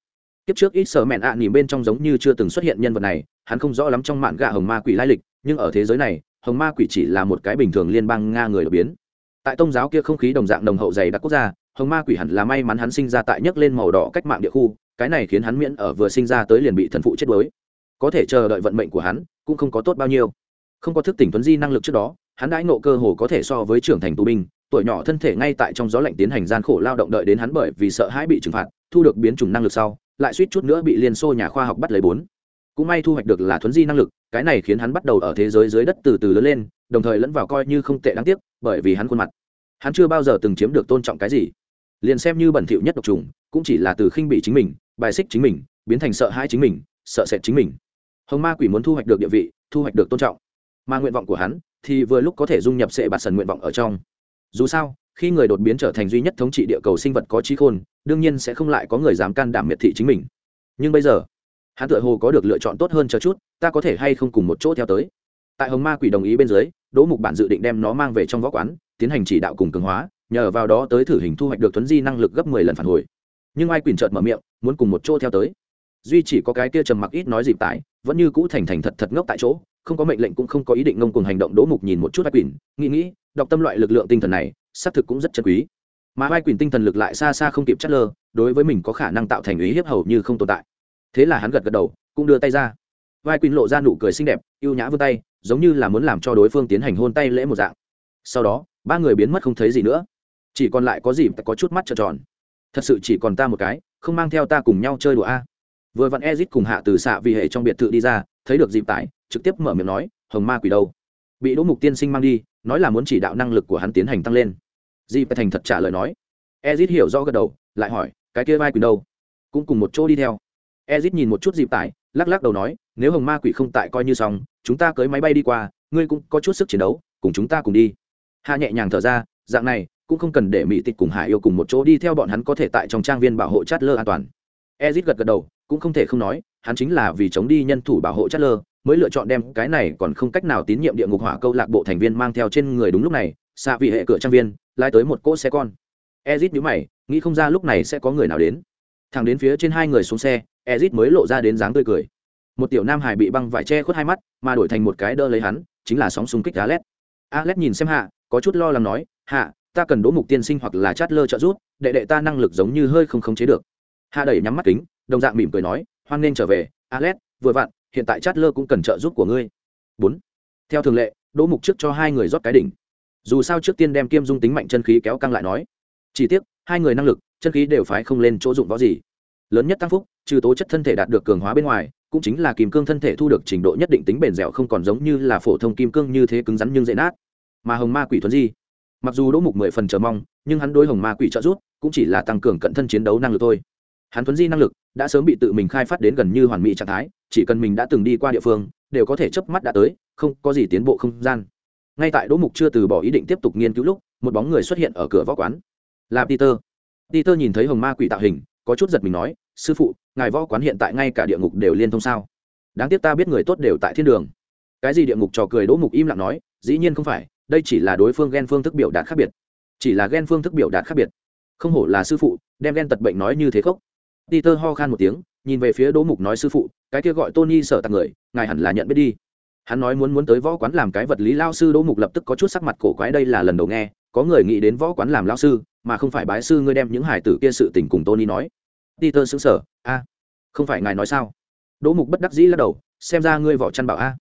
kiếp trước ít sở mẹn ạ à bên trong giống như chưa từng xuất hiện nhân vật này, hắn không rõ lắm trong mạn gạ hồng ma quỷ lai lịch, nhưng ở thế giới này, hồng ma quỷ chỉ là một cái bình thường liên bang nga người đột biến. Tại tông giáo kia không khí đồng dạng đồng hậu dày đặc quốc gia, hồng ma quỷ hẳn là may mắn hắn sinh ra tại nhấc lên màu đỏ cách mạng địa khu, cái này khiến hắn miễn ở vừa sinh ra tới liền bị thần phụ chết đuối. Có thể chờ đợi vận mệnh của hắn, cũng không có tốt bao nhiêu. Không có thức tỉnh tuấn di năng lực trước đó, hắn đãi nộ cơ hồ có thể so với trưởng thành tù binh, tuổi nhỏ thân thể ngay tại trong gió lạnh tiến hành gian khổ lao động đợi đến hắn bởi vì sợ hãi bị trừng phạt, thu được biến chủng năng lực sau lại suýt chút nữa bị liên xô nhà khoa học bắt lấy bốn. Cũng may thu hoạch được là thuấn di năng lực, cái này khiến hắn bắt đầu ở thế giới dưới đất từ từ lớn lên, đồng thời lẫn vào coi như không tệ đáng tiếc, bởi vì hắn khuôn mặt. Hắn chưa bao giờ từng chiếm được tôn trọng cái gì. Liền xem như bẩn thỉu nhất độc trùng, cũng chỉ là từ khinh bị chính mình, bài xích chính mình, biến thành sợ hãi chính mình, sợ sệt chính mình. Hồng ma quỷ muốn thu hoạch được địa vị, thu hoạch được tôn trọng. Mà nguyện vọng của hắn thì vừa lúc có thể dung nhập sệ bạt sần nguyện vọng ở trong. Dù sao khi người đột biến trở thành duy nhất thống trị địa cầu sinh vật có trí khôn, đương nhiên sẽ không lại có người dám can đảm miệt thị chính mình. Nhưng bây giờ, hắn tự hồ có được lựa chọn tốt hơn cho chút, ta có thể hay không cùng một chỗ theo tới. Tại hồng ma quỷ đồng ý bên dưới, đỗ mục bản dự định đem nó mang về trong võ quán, tiến hành chỉ đạo cùng cường hóa, nhờ vào đó tới thử hình thu hoạch được tuấn di năng lực gấp mười lần phản hồi. Nhưng ai quỳnh trợt mở miệng, muốn cùng một chỗ theo tới. Duy chỉ có cái kia trầm mặc ít nói dịp tải, vẫn như cũ thành thành thật thật ngốc tại chỗ, không có mệnh lệnh cũng không có ý định ngông cùng hành động đỗ mục nhìn một chút ai quỳnh nghĩ nghĩ, đọc tâm loại lực lượng tinh thần này xác thực cũng rất chân quý. Mà ai quyền tinh thần lực lại xa xa không kịp chất lơ, đối với mình có khả năng tạo thành ý hiếp hầu như không tồn tại. Thế là hắn gật gật đầu, cũng đưa tay ra. Vai quyền lộ ra nụ cười xinh đẹp yêu nhã vươn tay, giống như là muốn làm cho đối phương tiến hành hôn tay lễ một dạng. Sau đó, ba người biến mất không thấy gì nữa. Chỉ còn lại có gì có chút mắt trợn tròn. Thật sự chỉ còn ta một cái, không mang theo ta cùng nhau chơi đùa a. Vừa vặn ezit cùng hạ từ xạ vì hệ trong biệt thự đi ra, thấy được dịp tải, trực tiếp mở miệng nói, hồng ma quỷ đâu? Bị đỗ mục tiên sinh mang đi, nói là muốn chỉ đạo năng lực của hắn tiến hành tăng lên. Dịp thành thật trả lời nói. Ezit hiểu rõ gật đầu, lại hỏi, cái kia vai quỷ đâu? Cũng cùng một chỗ đi theo. Ezit nhìn một chút dịp tải lắc lắc đầu nói, nếu hồng ma quỷ không tại coi như xong, chúng ta cưới máy bay đi qua, ngươi cũng có chút sức chiến đấu, cùng chúng ta cùng đi. Hạ nhẹ nhàng thở ra, dạng này, cũng không cần để mỹ tịch cùng hải yêu cùng một chỗ đi theo bọn hắn có thể tại trong trang viên bảo hộ chát lơ an toàn. Ezit gật gật đầu, cũng không thể không nói, hắn chính là vì chống đi nhân thủ bảo hộ chát lơ mới lựa chọn đem cái này còn không cách nào tín nhiệm địa ngục hỏa câu lạc bộ thành viên mang theo trên người đúng lúc này, xạ vị hệ cửa trang viên lai tới một cỗ xe con. Ezit nhíu mày, nghĩ không ra lúc này sẽ có người nào đến. Thẳng đến phía trên hai người xuống xe, ezit mới lộ ra đến dáng tươi cười. Một tiểu nam hải bị băng vải che khuất hai mắt, mà đổi thành một cái đơ lấy hắn, chính là sóng xung kích alet alet nhìn xem hạ, có chút lo lắng nói, hạ, ta cần đỗ mục tiên sinh hoặc là chát lơ trợ giúp, đệ đệ ta năng lực giống như hơi không khống chế được. Hạ đẩy nhắm mắt kính, đồng dạng mỉm cười nói, hoan nên trở về alet vừa vặn hiện tại chát lơ cũng cần trợ giúp của ngươi. Bốn. Theo thường lệ, đỗ mục trước cho hai người rót cái đỉnh. Dù sao trước tiên đem kiêm dung tính mạnh chân khí kéo căng lại nói. Chỉ tiếc, hai người năng lực, chân khí đều phải không lên chỗ dụng võ gì. Lớn nhất tăng phúc, trừ tố chất thân thể đạt được cường hóa bên ngoài, cũng chính là kim cương thân thể thu được trình độ nhất định tính bền dẻo không còn giống như là phổ thông kim cương như thế cứng rắn nhưng dễ nát. Mà hồng ma quỷ Thuấn di. Mặc dù đỗ mục mười phần chờ mong, nhưng hắn đối hồng ma quỷ trợ giúp, cũng chỉ là tăng cường cận thân chiến đấu năng lực thôi hắn thuấn di năng lực, đã sớm bị tự mình khai phát đến gần như hoàn mỹ trạng thái, chỉ cần mình đã từng đi qua địa phương, đều có thể chớp mắt đã tới, không có gì tiến bộ không gian. Ngay tại đỗ mục chưa từ bỏ ý định tiếp tục nghiên cứu lúc, một bóng người xuất hiện ở cửa võ quán. Là peter. Peter nhìn thấy hồng ma quỷ tạo hình, có chút giật mình nói, sư phụ, ngài võ quán hiện tại ngay cả địa ngục đều liên thông sao? Đáng tiếc ta biết người tốt đều tại thiên đường. Cái gì địa ngục trò cười đỗ mục im lặng nói, dĩ nhiên không phải, đây chỉ là đối phương ghen phương thức biểu đạt khác biệt. Chỉ là ghen phương thức biểu đạt khác biệt. Không hổ là sư phụ, đem ghen tật bệnh nói như thế khốc peter ho khan một tiếng, nhìn về phía đỗ mục nói, sư phụ, cái kia gọi tony sợ tặng người, ngài hẳn là nhận biết đi. Hắn nói muốn muốn tới võ quán làm cái vật lý lao sư, đỗ mục lập tức có chút sắc mặt cổ quái, đây là lần đầu nghe, có người nghĩ đến võ quán làm lao sư, mà không phải bái sư ngươi đem những hải tử kia sự tình cùng tony nói. Peter xứng sở a, không phải ngài nói sao? Đỗ mục bất đắc dĩ lắc đầu, xem ra ngươi vỏ chăn bảo a.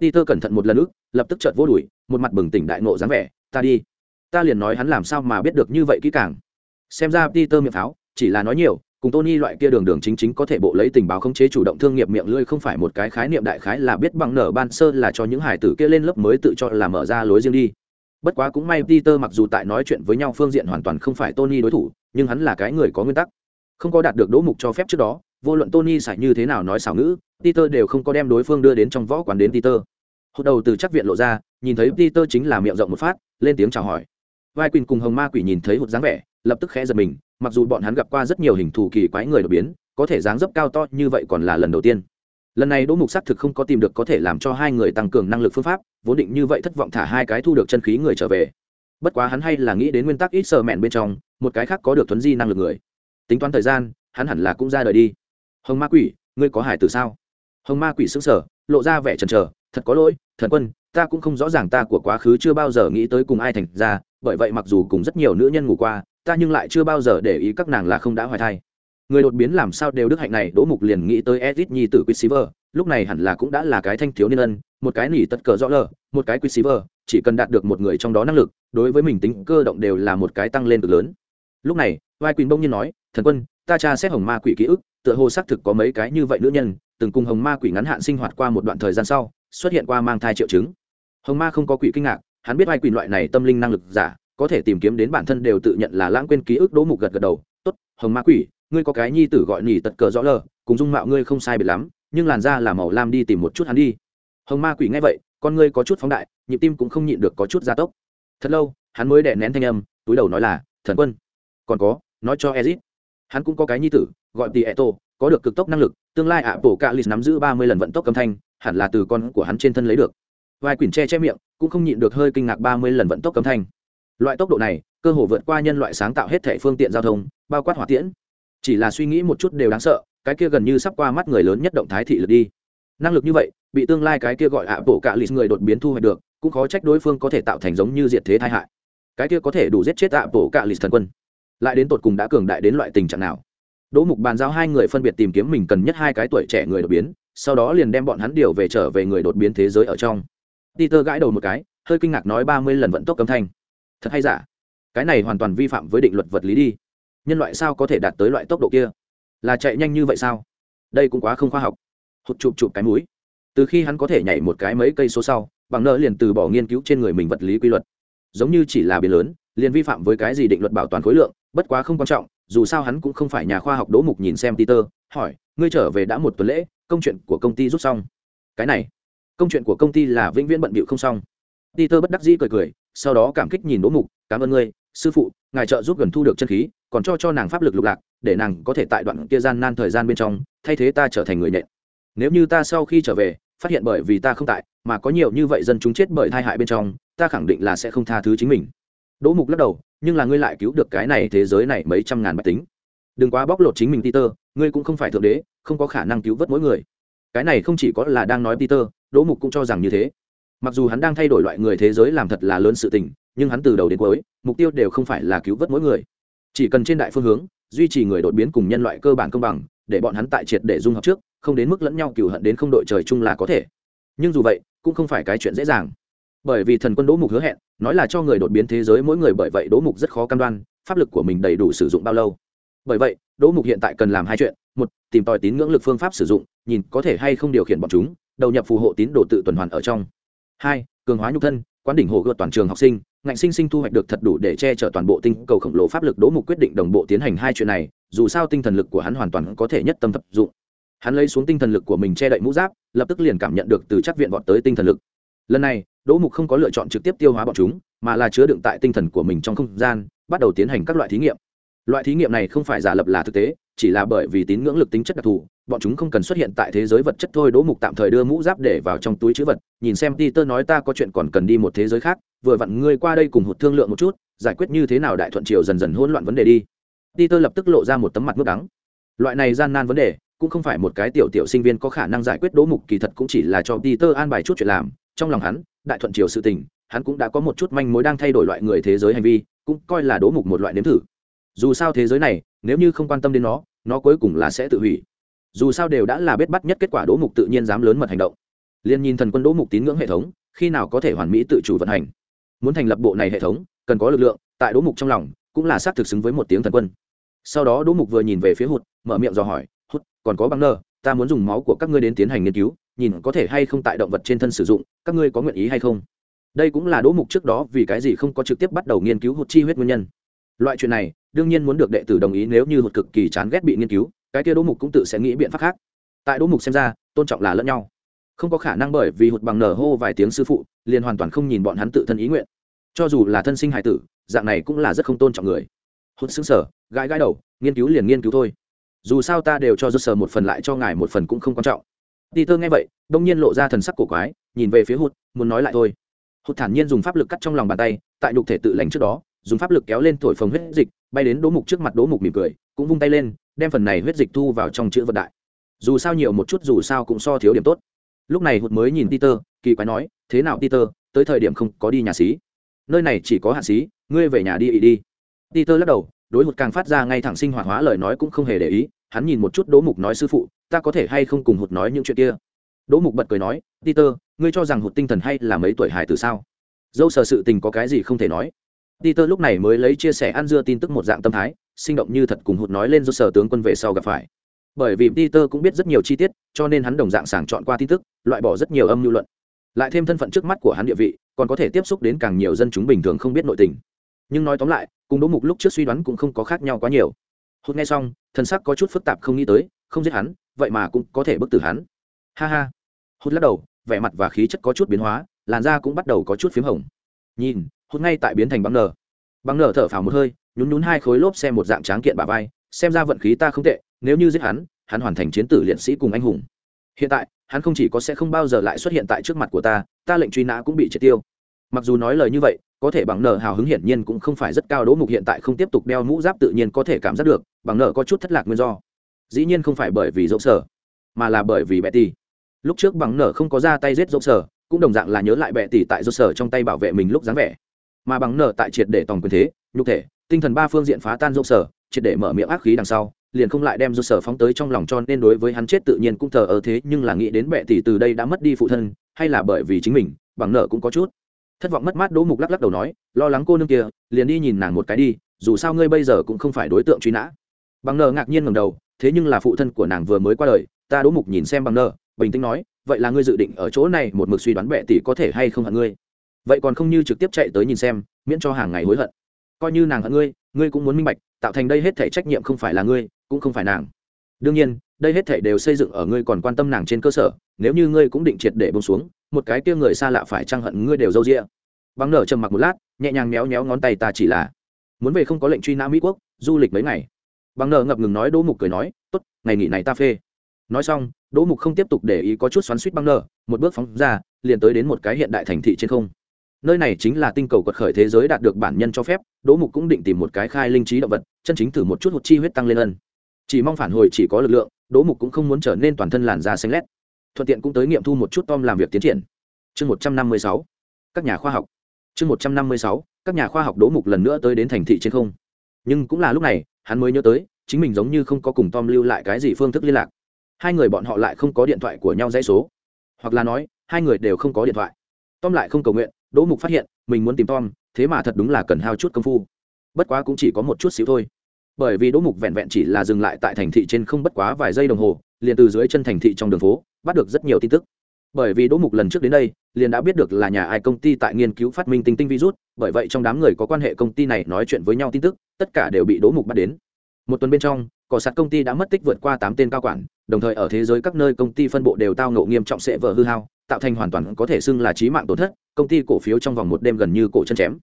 Peter cẩn thận một lần ức, lập tức chợt vô đuổi, một mặt bừng tỉnh đại ngộ dáng vẻ, ta đi. Ta liền nói hắn làm sao mà biết được như vậy kỹ càng. Xem ra peter miệng pháo, chỉ là nói nhiều cùng Tony loại kia đường đường chính chính có thể bộ lấy tình báo khống chế chủ động thương nghiệp miệng lưỡi không phải một cái khái niệm đại khái là biết bằng nở ban sơ là cho những hải tử kia lên lớp mới tự cho là mở ra lối riêng đi. Bất quá cũng may Peter mặc dù tại nói chuyện với nhau phương diện hoàn toàn không phải Tony đối thủ, nhưng hắn là cái người có nguyên tắc. Không có đạt được đỗ mục cho phép trước đó, vô luận Tony xài như thế nào nói xảo ngữ, Peter đều không có đem đối phương đưa đến trong võ quán đến Peter. Hốt đầu từ chắc viện lộ ra, nhìn thấy Peter chính là miệng rộng một phát, lên tiếng chào hỏi. Vai Quỳnh cùng Hồng Ma Quỷ nhìn thấy hụt dáng vẻ, lập tức khẽ giật mình, mặc dù bọn hắn gặp qua rất nhiều hình thù kỳ quái người đột biến có thể dáng dấp cao to như vậy còn là lần đầu tiên. Lần này đỗ mục xác thực không có tìm được có thể làm cho hai người tăng cường năng lực phương pháp vốn định như vậy thất vọng thả hai cái thu được chân khí người trở về. Bất quá hắn hay là nghĩ đến nguyên tắc ít sờ mẹn bên trong một cái khác có được thuấn di năng lực người. Tính toán thời gian hắn hẳn là cũng ra đời đi. Hồng ma quỷ ngươi có hải từ sao? Hồng ma quỷ xứng sở lộ ra vẻ chần trờ thật có lỗi thần quân ta cũng không rõ ràng ta của quá khứ chưa bao giờ nghĩ tới cùng ai thành ra bởi vậy mặc dù cùng rất nhiều nữ nhân ngủ qua ta nhưng lại chưa bao giờ để ý các nàng là không đã hoài thai. Người đột biến làm sao đều đức hạnh này, đỗ mục liền nghĩ tới edit nhi tử quicksilver, lúc này hẳn là cũng đã là cái thanh thiếu niên ân, một cái nỉ tất cờ rõ lờ, một cái quicksilver, chỉ cần đạt được một người trong đó năng lực, đối với mình tính cơ động đều là một cái tăng lên cực lớn. Lúc này, vai quỳnh bông nhiên nói, thần quân, ta tra xét hồng ma quỷ ký ức, tựa hồ xác thực có mấy cái như vậy nữ nhân, từng cùng hồng ma quỷ ngắn hạn sinh hoạt qua một đoạn thời gian sau, xuất hiện qua mang thai triệu chứng. Hồng ma không có quỷ kinh ngạc, hắn biết vai quỳnh loại này tâm linh năng lực giả có thể tìm kiếm đến bản thân đều tự nhận là lãng quên ký ức đỗ mục gật gật đầu, tốt, hồng ma quỷ, ngươi có cái nhi tử gọi nhỉ tật cờ rõ lờ, cùng dung mạo ngươi không sai biệt lắm, nhưng làn da là màu lam đi tìm một chút hắn đi. Hồng ma quỷ nghe vậy, con ngươi có chút phóng đại, nhịp tim cũng không nhịn được có chút gia tốc. Thật lâu, hắn mới đè nén thanh âm, túi đầu nói là, thần quân, còn có, nói cho ezit. Hắn cũng có cái nhi tử, gọi tì eto, có được cực tốc năng lực, tương lai ạ bổ cạ lì nắm giữ ba mươi lần vận tốc âm thanh, hẳn là từ con của hắn trên thân lấy được. Vai quyển che che miệng, cũng không nhịn được hơi kinh ngạc ba mươi lần vận tốc âm thanh loại tốc độ này, cơ hồ vượt qua nhân loại sáng tạo hết thể phương tiện giao thông, bao quát hỏa tiễn. Chỉ là suy nghĩ một chút đều đáng sợ, cái kia gần như sắp qua mắt người lớn nhất động thái thị lực đi. Năng lực như vậy, bị tương lai cái kia gọi ạ bộ cạ lì người đột biến thu hoạch được, cũng khó trách đối phương có thể tạo thành giống như diệt thế tai hại. Cái kia có thể đủ giết chết ạ bộ cạ lì thần quân. Lại đến tột cùng đã cường đại đến loại tình trạng nào? Đỗ mục bàn giao hai người phân biệt tìm kiếm mình cần nhất hai cái tuổi trẻ người đột biến, sau đó liền đem bọn hắn điều về trở về người đột biến thế giới ở trong. Peter gãi đầu một cái, hơi kinh ngạc nói ba mươi lần vận tốc âm thanh thật hay giả? Cái này hoàn toàn vi phạm với định luật vật lý đi. Nhân loại sao có thể đạt tới loại tốc độ kia? Là chạy nhanh như vậy sao? Đây cũng quá không khoa học. Hụt chụp chụp cái mũi. Từ khi hắn có thể nhảy một cái mấy cây số sau, bằng nợ liền từ bỏ nghiên cứu trên người mình vật lý quy luật. Giống như chỉ là biến lớn, liền vi phạm với cái gì định luật bảo toàn khối lượng, bất quá không quan trọng, dù sao hắn cũng không phải nhà khoa học đỗ mục nhìn xem peter, hỏi, ngươi trở về đã một tuần lễ, công chuyện của công ty rút xong? Cái này, công chuyện của công ty là vĩnh viễn bận bịu không xong. Peter bất đắc dĩ cười cười sau đó cảm kích nhìn đỗ mục, cảm ơn ngươi, sư phụ, ngài trợ giúp gần thu được chân khí, còn cho cho nàng pháp lực lục lạc, để nàng có thể tại đoạn kia gian nan thời gian bên trong, thay thế ta trở thành người nhện nếu như ta sau khi trở về, phát hiện bởi vì ta không tại, mà có nhiều như vậy dân chúng chết bởi tai hại bên trong, ta khẳng định là sẽ không tha thứ chính mình. Đỗ mục lắc đầu, nhưng là ngươi lại cứu được cái này thế giới này mấy trăm ngàn máy tính. Đừng quá bóc lột chính mình peter, ngươi cũng không phải thượng đế, không có khả năng cứu vớt mỗi người. Cái này không chỉ có là đang nói peter, đỗ mục cũng cho rằng như thế mặc dù hắn đang thay đổi loại người thế giới làm thật là lớn sự tình, nhưng hắn từ đầu đến cuối, mục tiêu đều không phải là cứu vớt mỗi người. Chỉ cần trên đại phương hướng, duy trì người đột biến cùng nhân loại cơ bản công bằng, để bọn hắn tại triệt để dung hợp trước, không đến mức lẫn nhau cừu hận đến không đội trời chung là có thể. Nhưng dù vậy, cũng không phải cái chuyện dễ dàng. Bởi vì thần quân đỗ mục hứa hẹn, nói là cho người đột biến thế giới mỗi người bởi vậy đỗ mục rất khó cam đoan, pháp lực của mình đầy đủ sử dụng bao lâu. Bởi vậy, đỗ mục hiện tại cần làm hai chuyện. Một, tìm tòi tín ngưỡng lực phương pháp sử dụng, nhìn có thể hay không điều khiển bọn chúng, đầu nhập phù hộ tín đồ tự tuần hoàn ở trong hai, cường hóa nhục thân, quán đỉnh hồ gợt toàn trường học sinh, ngạnh sinh sinh thu hoạch được thật đủ để che chở toàn bộ tinh cầu khổng lồ pháp lực đỗ mục quyết định đồng bộ tiến hành hai chuyện này, dù sao tinh thần lực của hắn hoàn toàn có thể nhất tâm tập dụng. Hắn lấy xuống tinh thần lực của mình che đậy mũ giáp, lập tức liền cảm nhận được từ chắc viện vọt tới tinh thần lực. Lần này, đỗ mục không có lựa chọn trực tiếp tiêu hóa bọn chúng, mà là chứa đựng tại tinh thần của mình trong không gian, bắt đầu tiến hành các loại thí nghiệm loại thí nghiệm này không phải giả lập là thực tế, chỉ là bởi vì tín ngưỡng lực tính chất đặc thù, bọn chúng không cần xuất hiện tại thế giới vật chất thôi, đỗ mục tạm thời đưa mũ giáp để vào trong túi chữ vật, nhìn xem ti tơ nói ta có chuyện còn cần đi một thế giới khác, vừa vặn ngươi qua đây cùng hụt thương lượng một chút, giải quyết như thế nào đại thuận triều dần dần hỗn loạn vấn đề đi. Ti tơ lập tức lộ ra một tấm mặt nước đắng. Loại này gian nan vấn đề, cũng không phải một cái tiểu tiểu sinh viên có khả năng giải quyết đỗ mục, kỳ thật cũng chỉ là cho ti tơ an bài chút chuyện làm. Trong lòng hắn, đại thuận triều sự tình, hắn cũng đã có một chút manh mối đang thay đổi loại người thế giới hành vi, cũng coi là đỗ mục một loại nếm thử dù sao thế giới này, nếu như không quan tâm đến nó nó cuối cùng là sẽ tự hủy. Dù sao đều đã là bết bắt nhất kết quả đỗ mục tự nhiên dám lớn mật hành động. Liên nhìn thần quân đỗ mục tín ngưỡng hệ thống, khi nào có thể hoàn mỹ tự chủ vận hành? Muốn thành lập bộ này hệ thống, cần có lực lượng, tại đỗ mục trong lòng, cũng là xác thực xứng với một tiếng thần quân. Sau đó đỗ mục vừa nhìn về phía hụt, mở miệng dò hỏi, hụt, còn có băng nơ, ta muốn dùng máu của các ngươi đến tiến hành nghiên cứu, nhìn có thể hay không tại động vật trên thân sử dụng, các ngươi có nguyện ý hay không? Đây cũng là đỗ mục trước đó vì cái gì không có trực tiếp bắt đầu nghiên cứu hụt chi huyết nguyên nhân loại chuyện này đương nhiên muốn được đệ tử đồng ý nếu như hụt cực kỳ chán ghét bị nghiên cứu cái kia đỗ mục cũng tự sẽ nghĩ biện pháp khác. Tại đỗ mục xem ra tôn trọng là lẫn nhau. Không có khả năng bởi vì hụt bằng nở hô vài tiếng sư phụ liền hoàn toàn không nhìn bọn hắn tự thân ý nguyện. Cho dù là thân sinh hải tử dạng này cũng là rất không tôn trọng người. Hụt xứng sở gãi gãi đầu nghiên cứu liền nghiên cứu thôi. Dù sao ta đều cho rút sờ một phần lại cho ngài một phần cũng không quan trọng. Peter nghe vậy, đông nhiên lộ ra thần sắc cổ quái, nhìn về phía Hụt, muốn nói lại thôi. Hụt thản nhiên dùng pháp lực cắt trong lòng bàn tay, tại nhục thể tự lành trước đó, dùng pháp lực kéo lên thổi phồng huyết dịch, bay đến Đỗ Mục trước mặt Đỗ Mục mỉm cười, cũng vung tay lên, đem phần này huyết dịch thu vào trong chữ vật đại. Dù sao nhiều một chút dù sao cũng so thiếu điểm tốt. Lúc này Hụt mới nhìn Peter, kỳ quái nói, "Thế nào Peter, tới thời điểm không có đi nhà xí. Nơi này chỉ có hạ xí, ngươi về nhà đi ý đi." Peter lắc đầu, đối Hụt càng phát ra ngay thẳng sinh hoạt hóa lời nói cũng không hề để ý, hắn nhìn một chút Đỗ Mục nói sư phụ, ta có thể hay không cùng hụt nói những chuyện kia đỗ mục bật cười nói peter ngươi cho rằng hụt tinh thần hay là mấy tuổi hải từ sao dâu sờ sự tình có cái gì không thể nói peter lúc này mới lấy chia sẻ ăn dưa tin tức một dạng tâm thái, sinh động như thật cùng hụt nói lên do sở tướng quân về sau gặp phải. Bởi vì peter cũng biết rất nhiều chi tiết, cho nên hắn đồng dạng sàng chọn qua tin tức, loại bỏ rất nhiều âm lưu luận. Lại thêm thân phận trước mắt của hắn địa vị, còn có thể tiếp xúc đến càng nhiều dân chúng bình thường không biết nội tình. Nhưng nói tóm lại, cùng đỗ mục lúc trước suy đoán cũng không có khác nhau quá nhiều. Hụt nghe xong thân sắc có chút phức tạp không nghĩ tới, không giết hắn, vậy mà cũng có thể bức tử hắn. Ha ha. Hụt lắc đầu, vẻ mặt và khí chất có chút biến hóa, làn da cũng bắt đầu có chút phím hồng. Nhìn hôm ngay tại biến thành băng nở. Băng nở thở phào một hơi, nhún nhún hai khối lốp xe một dạng tráng kiện bà vai, xem ra vận khí ta không tệ, nếu như giết hắn hắn hoàn thành chiến tử liệt sĩ cùng anh hùng. Hiện tại, hắn không chỉ có sẽ không bao giờ lại xuất hiện tại trước mặt của ta ta lệnh truy nã cũng bị triệt tiêu. Mặc dù nói lời như vậy, có thể bằng nở hào hứng hiển nhiên cũng không phải rất cao đỗ mục hiện tại không tiếp tục đeo mũ giáp tự nhiên có thể cảm giác được bằng nở có chút thất lạc nguyên do. Dĩ nhiên không phải bởi vì dỗ sở, mà là bởi vì bệ tỷ lúc trước bằng nở không có ra tay giết dỗ sở, cũng đồng dạng là nhớ lại bệ tỷ tại dỗ sở trong tay bảo vệ mình lúc dáng vẻ mà bằng nở tại triệt để tòng quyền thế, nhục thể, tinh thần ba phương diện phá tan dỗ sở, triệt để mở miệng ác khí đằng sau, liền không lại đem dỗ sở phóng tới trong lòng cho nên đối với hắn chết tự nhiên cũng thờ ở thế, nhưng là nghĩ đến bệ tỷ từ đây đã mất đi phụ thân, hay là bởi vì chính mình, bằng nở cũng có chút thất vọng mất mát đỗ mục lắc lắc đầu nói, lo lắng cô nương kia, liền đi nhìn nàng một cái đi, dù sao ngươi bây giờ cũng không phải đối tượng truy nã. Bằng nở ngạc nhiên ngầm đầu, thế nhưng là phụ thân của nàng vừa mới qua đời, ta đỗ mục nhìn xem bằng nở, bình tĩnh nói, vậy là ngươi dự định ở chỗ này một mực suy đoán bệ tỷ có thể hay không hận ngươi? Vậy còn không như trực tiếp chạy tới nhìn xem, miễn cho hàng ngày hối hận. Coi như nàng hận ngươi ngươi cũng muốn minh bạch, tạo thành đây hết thể trách nhiệm không phải là ngươi, cũng không phải nàng. Đương nhiên, đây hết thể đều xây dựng ở ngươi còn quan tâm nàng trên cơ sở, nếu như ngươi cũng định triệt để bông xuống, một cái kia người xa lạ phải trăng hận ngươi đều dâu rĩa bằng nở trầm mặc một lát, nhẹ nhàng méo méo ngón tay ta chỉ là, muốn về không có lệnh truy nã mỹ quốc, du lịch mấy ngày. Bằng nở ngập ngừng nói đỗ mục cười nói, tốt, ngày nghỉ này ta phê. Nói xong, đỗ mục không tiếp tục để ý có chút xoắn suýt băng nở, một bước phóng ra, liền tới đến một cái hiện đại thành thị trên không nơi này chính là tinh cầu quật khởi thế giới đạt được bản nhân cho phép, đỗ mục cũng định tìm một cái khai linh trí động vật, chân chính thử một chút hụt chi huyết tăng lên ân. Chỉ mong phản hồi chỉ có lực lượng, đỗ mục cũng không muốn trở nên toàn thân làn da xanh lét. Thuận tiện cũng tới nghiệm thu một chút tom làm việc tiến triển. Chương một trăm năm mươi sáu. Các nhà khoa học. Chương một trăm năm mươi sáu. Các nhà khoa học đỗ mục lần nữa tới đến thành thị trên không. Nhưng cũng là lúc này, hắn mới nhớ tới, chính mình giống như không có cùng tom lưu lại cái gì phương thức liên lạc. Hai người bọn họ lại không có điện thoại của nhau dãy số. Hoặc là nói, hai người đều không có điện thoại. Tom lại không cầu nguyện đỗ mục phát hiện, mình muốn tìm tom, thế mà thật đúng là cần hao chút công phu. Bất quá cũng chỉ có một chút xíu thôi. Bởi vì đỗ mục vẹn vẹn chỉ là dừng lại tại thành thị trên không bất quá vài giây đồng hồ, liền từ dưới chân thành thị trong đường phố, bắt được rất nhiều tin tức. Bởi vì đỗ mục lần trước đến đây, liền đã biết được là nhà ai công ty tại nghiên cứu phát minh tinh tinh virus, bởi vậy trong đám người có quan hệ công ty này nói chuyện với nhau tin tức, tất cả đều bị đỗ mục bắt đến. Một tuần bên trong, cỏ sạt công ty đã mất tích vượt qua tám tên cao quản đồng thời ở thế giới các nơi công ty phân bộ đều tao ngộ nghiêm trọng sẽ vỡ hư hao, tạo thành hoàn toàn có thể xưng là trí mạng tổn thất, công ty cổ phiếu trong vòng một đêm gần như cổ chân chém.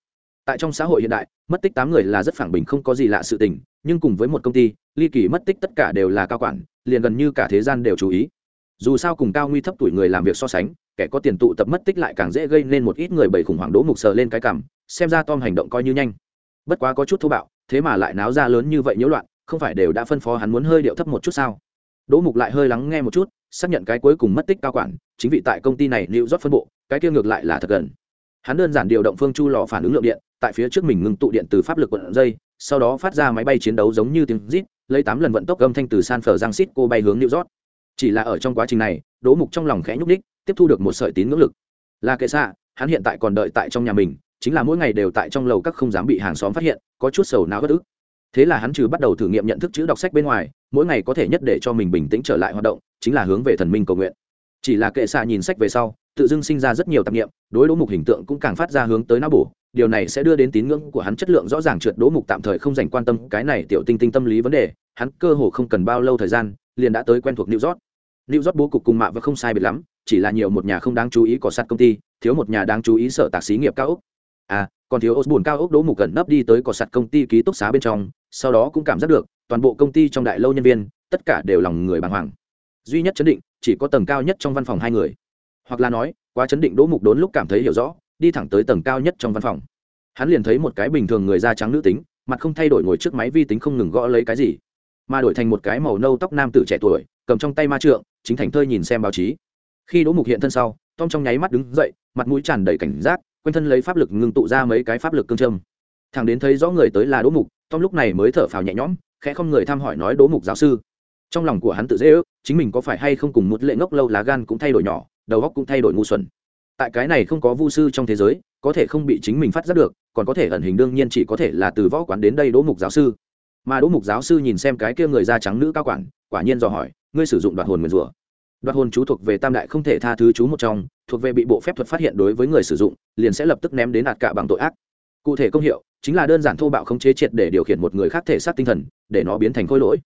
Tại trong xã hội hiện đại, mất tích tám người là rất phản bình không có gì lạ sự tình, nhưng cùng với một công ty, ly kỳ mất tích tất cả đều là cao quản, liền gần như cả thế gian đều chú ý. Dù sao cùng cao nguy thấp tuổi người làm việc so sánh, kẻ có tiền tụ tập mất tích lại càng dễ gây nên một ít người bảy khủng hoảng đỗ mục sờ lên cái cằm, xem ra tom hành động coi như nhanh. Bất quá có chút thô bạo, thế mà lại náo ra lớn như vậy nhiễu loạn, không phải đều đã phân phó hắn muốn hơi điệu thấp một chút sao? Đỗ mục lại hơi lắng nghe một chút, xác nhận cái cuối cùng mất tích cao quản, chính vị tại công ty này lưu rót phân bộ, cái kia ngược lại là thật gần. Hắn đơn giản điều động phương chu lò phản ứng lượng điện, tại phía trước mình ngưng tụ điện từ pháp lực quận dây, sau đó phát ra máy bay chiến đấu giống như tiếng rít, lấy tám lần vận tốc âm thanh từ san phở giang xít cô bay hướng lưu rót chỉ là ở trong quá trình này, đỗ mục trong lòng khẽ nhúc ních tiếp thu được một sợi tín ngưỡng lực. Là kệ xạ, hắn hiện tại còn đợi tại trong nhà mình, chính là mỗi ngày đều tại trong lầu các không dám bị hàng xóm phát hiện, có chút sầu não bất ức. Thế là hắn trừ bắt đầu thử nghiệm nhận thức chữ đọc sách bên ngoài mỗi ngày có thể nhất để cho mình bình tĩnh trở lại hoạt động, chính là hướng về thần minh cầu nguyện. Chỉ là kệ xạ nhìn sách về sau, tự dưng sinh ra rất nhiều tạp nghiệm đối đỗ mục hình tượng cũng càng phát ra hướng tới não bổ. Điều này sẽ đưa đến tín ngưỡng của hắn chất lượng rõ ràng trượt đỗ mục tạm thời không dành quan tâm cái này tiểu tinh tinh tâm lý vấn đề. Hắn cơ hồ không cần bao lâu thời gian, liền đã tới quen thuộc new york. New york bố cục cùng mạ và không sai biệt lắm, chỉ là nhiều một nhà không đáng chú ý có sắt công ty, thiếu một nhà đáng chú ý sở tạc xí nghiệp cao ốc. À còn thiếu osborne cao ốc đỗ mục gần nấp đi tới có sắt công ty ký túc xá bên trong, sau đó cũng cảm giác được toàn bộ công ty trong đại lâu nhân viên, tất cả đều lòng người bàng hoàng. Duy nhất chấn định, chỉ có tầng cao nhất trong văn phòng hai người. Hoặc là nói, quá chấn định đỗ mục đốn lúc cảm thấy hiểu rõ, đi thẳng tới tầng cao nhất trong văn phòng. Hắn liền thấy một cái bình thường người da trắng nữ tính, mặt không thay đổi ngồi trước máy vi tính không ngừng gõ lấy cái gì. Mà đổi thành một cái màu nâu tóc nam tử trẻ tuổi, cầm trong tay ma trượng, chính thành thơi nhìn xem báo chí. Khi đỗ mục hiện thân sau, tom trong nháy mắt đứng dậy, mặt mũi tràn đầy cảnh giác, quanh thân lấy pháp lực ngưng tụ ra mấy cái pháp lực cương trâm thằng đến thấy rõ người tới là đỗ mục, tom lúc này mới thở phào nhẹ nhõm khẽ không người thăm hỏi nói đỗ mục giáo sư. Trong lòng của hắn tự dễ ước, chính mình có phải hay không cùng một lệ ngốc lâu lá gan cũng thay đổi nhỏ, đầu óc cũng thay đổi ngu xuẩn. Tại cái này không có vu sư trong thế giới, có thể không bị chính mình phát giác được, còn có thể ẩn hình đương nhiên chỉ có thể là từ võ quán đến đây đỗ mục giáo sư. Mà đỗ mục giáo sư nhìn xem cái kia người da trắng nữ cao quản, quả nhiên dò hỏi, ngươi sử dụng đoạt hồn nguyền rủa? Đoạt hồn chú thuộc về tam đại không thể tha thứ chú một trong, thuộc về bị bộ phép thuật phát hiện đối với người sử dụng, liền sẽ lập tức ném đến đạt cả bằng tội ác. Cụ thể công hiệu, chính là đơn giản thô bạo khống chế triệt để điều khiển một người khác thể xác tinh thần để nó biến thành khối lỗi.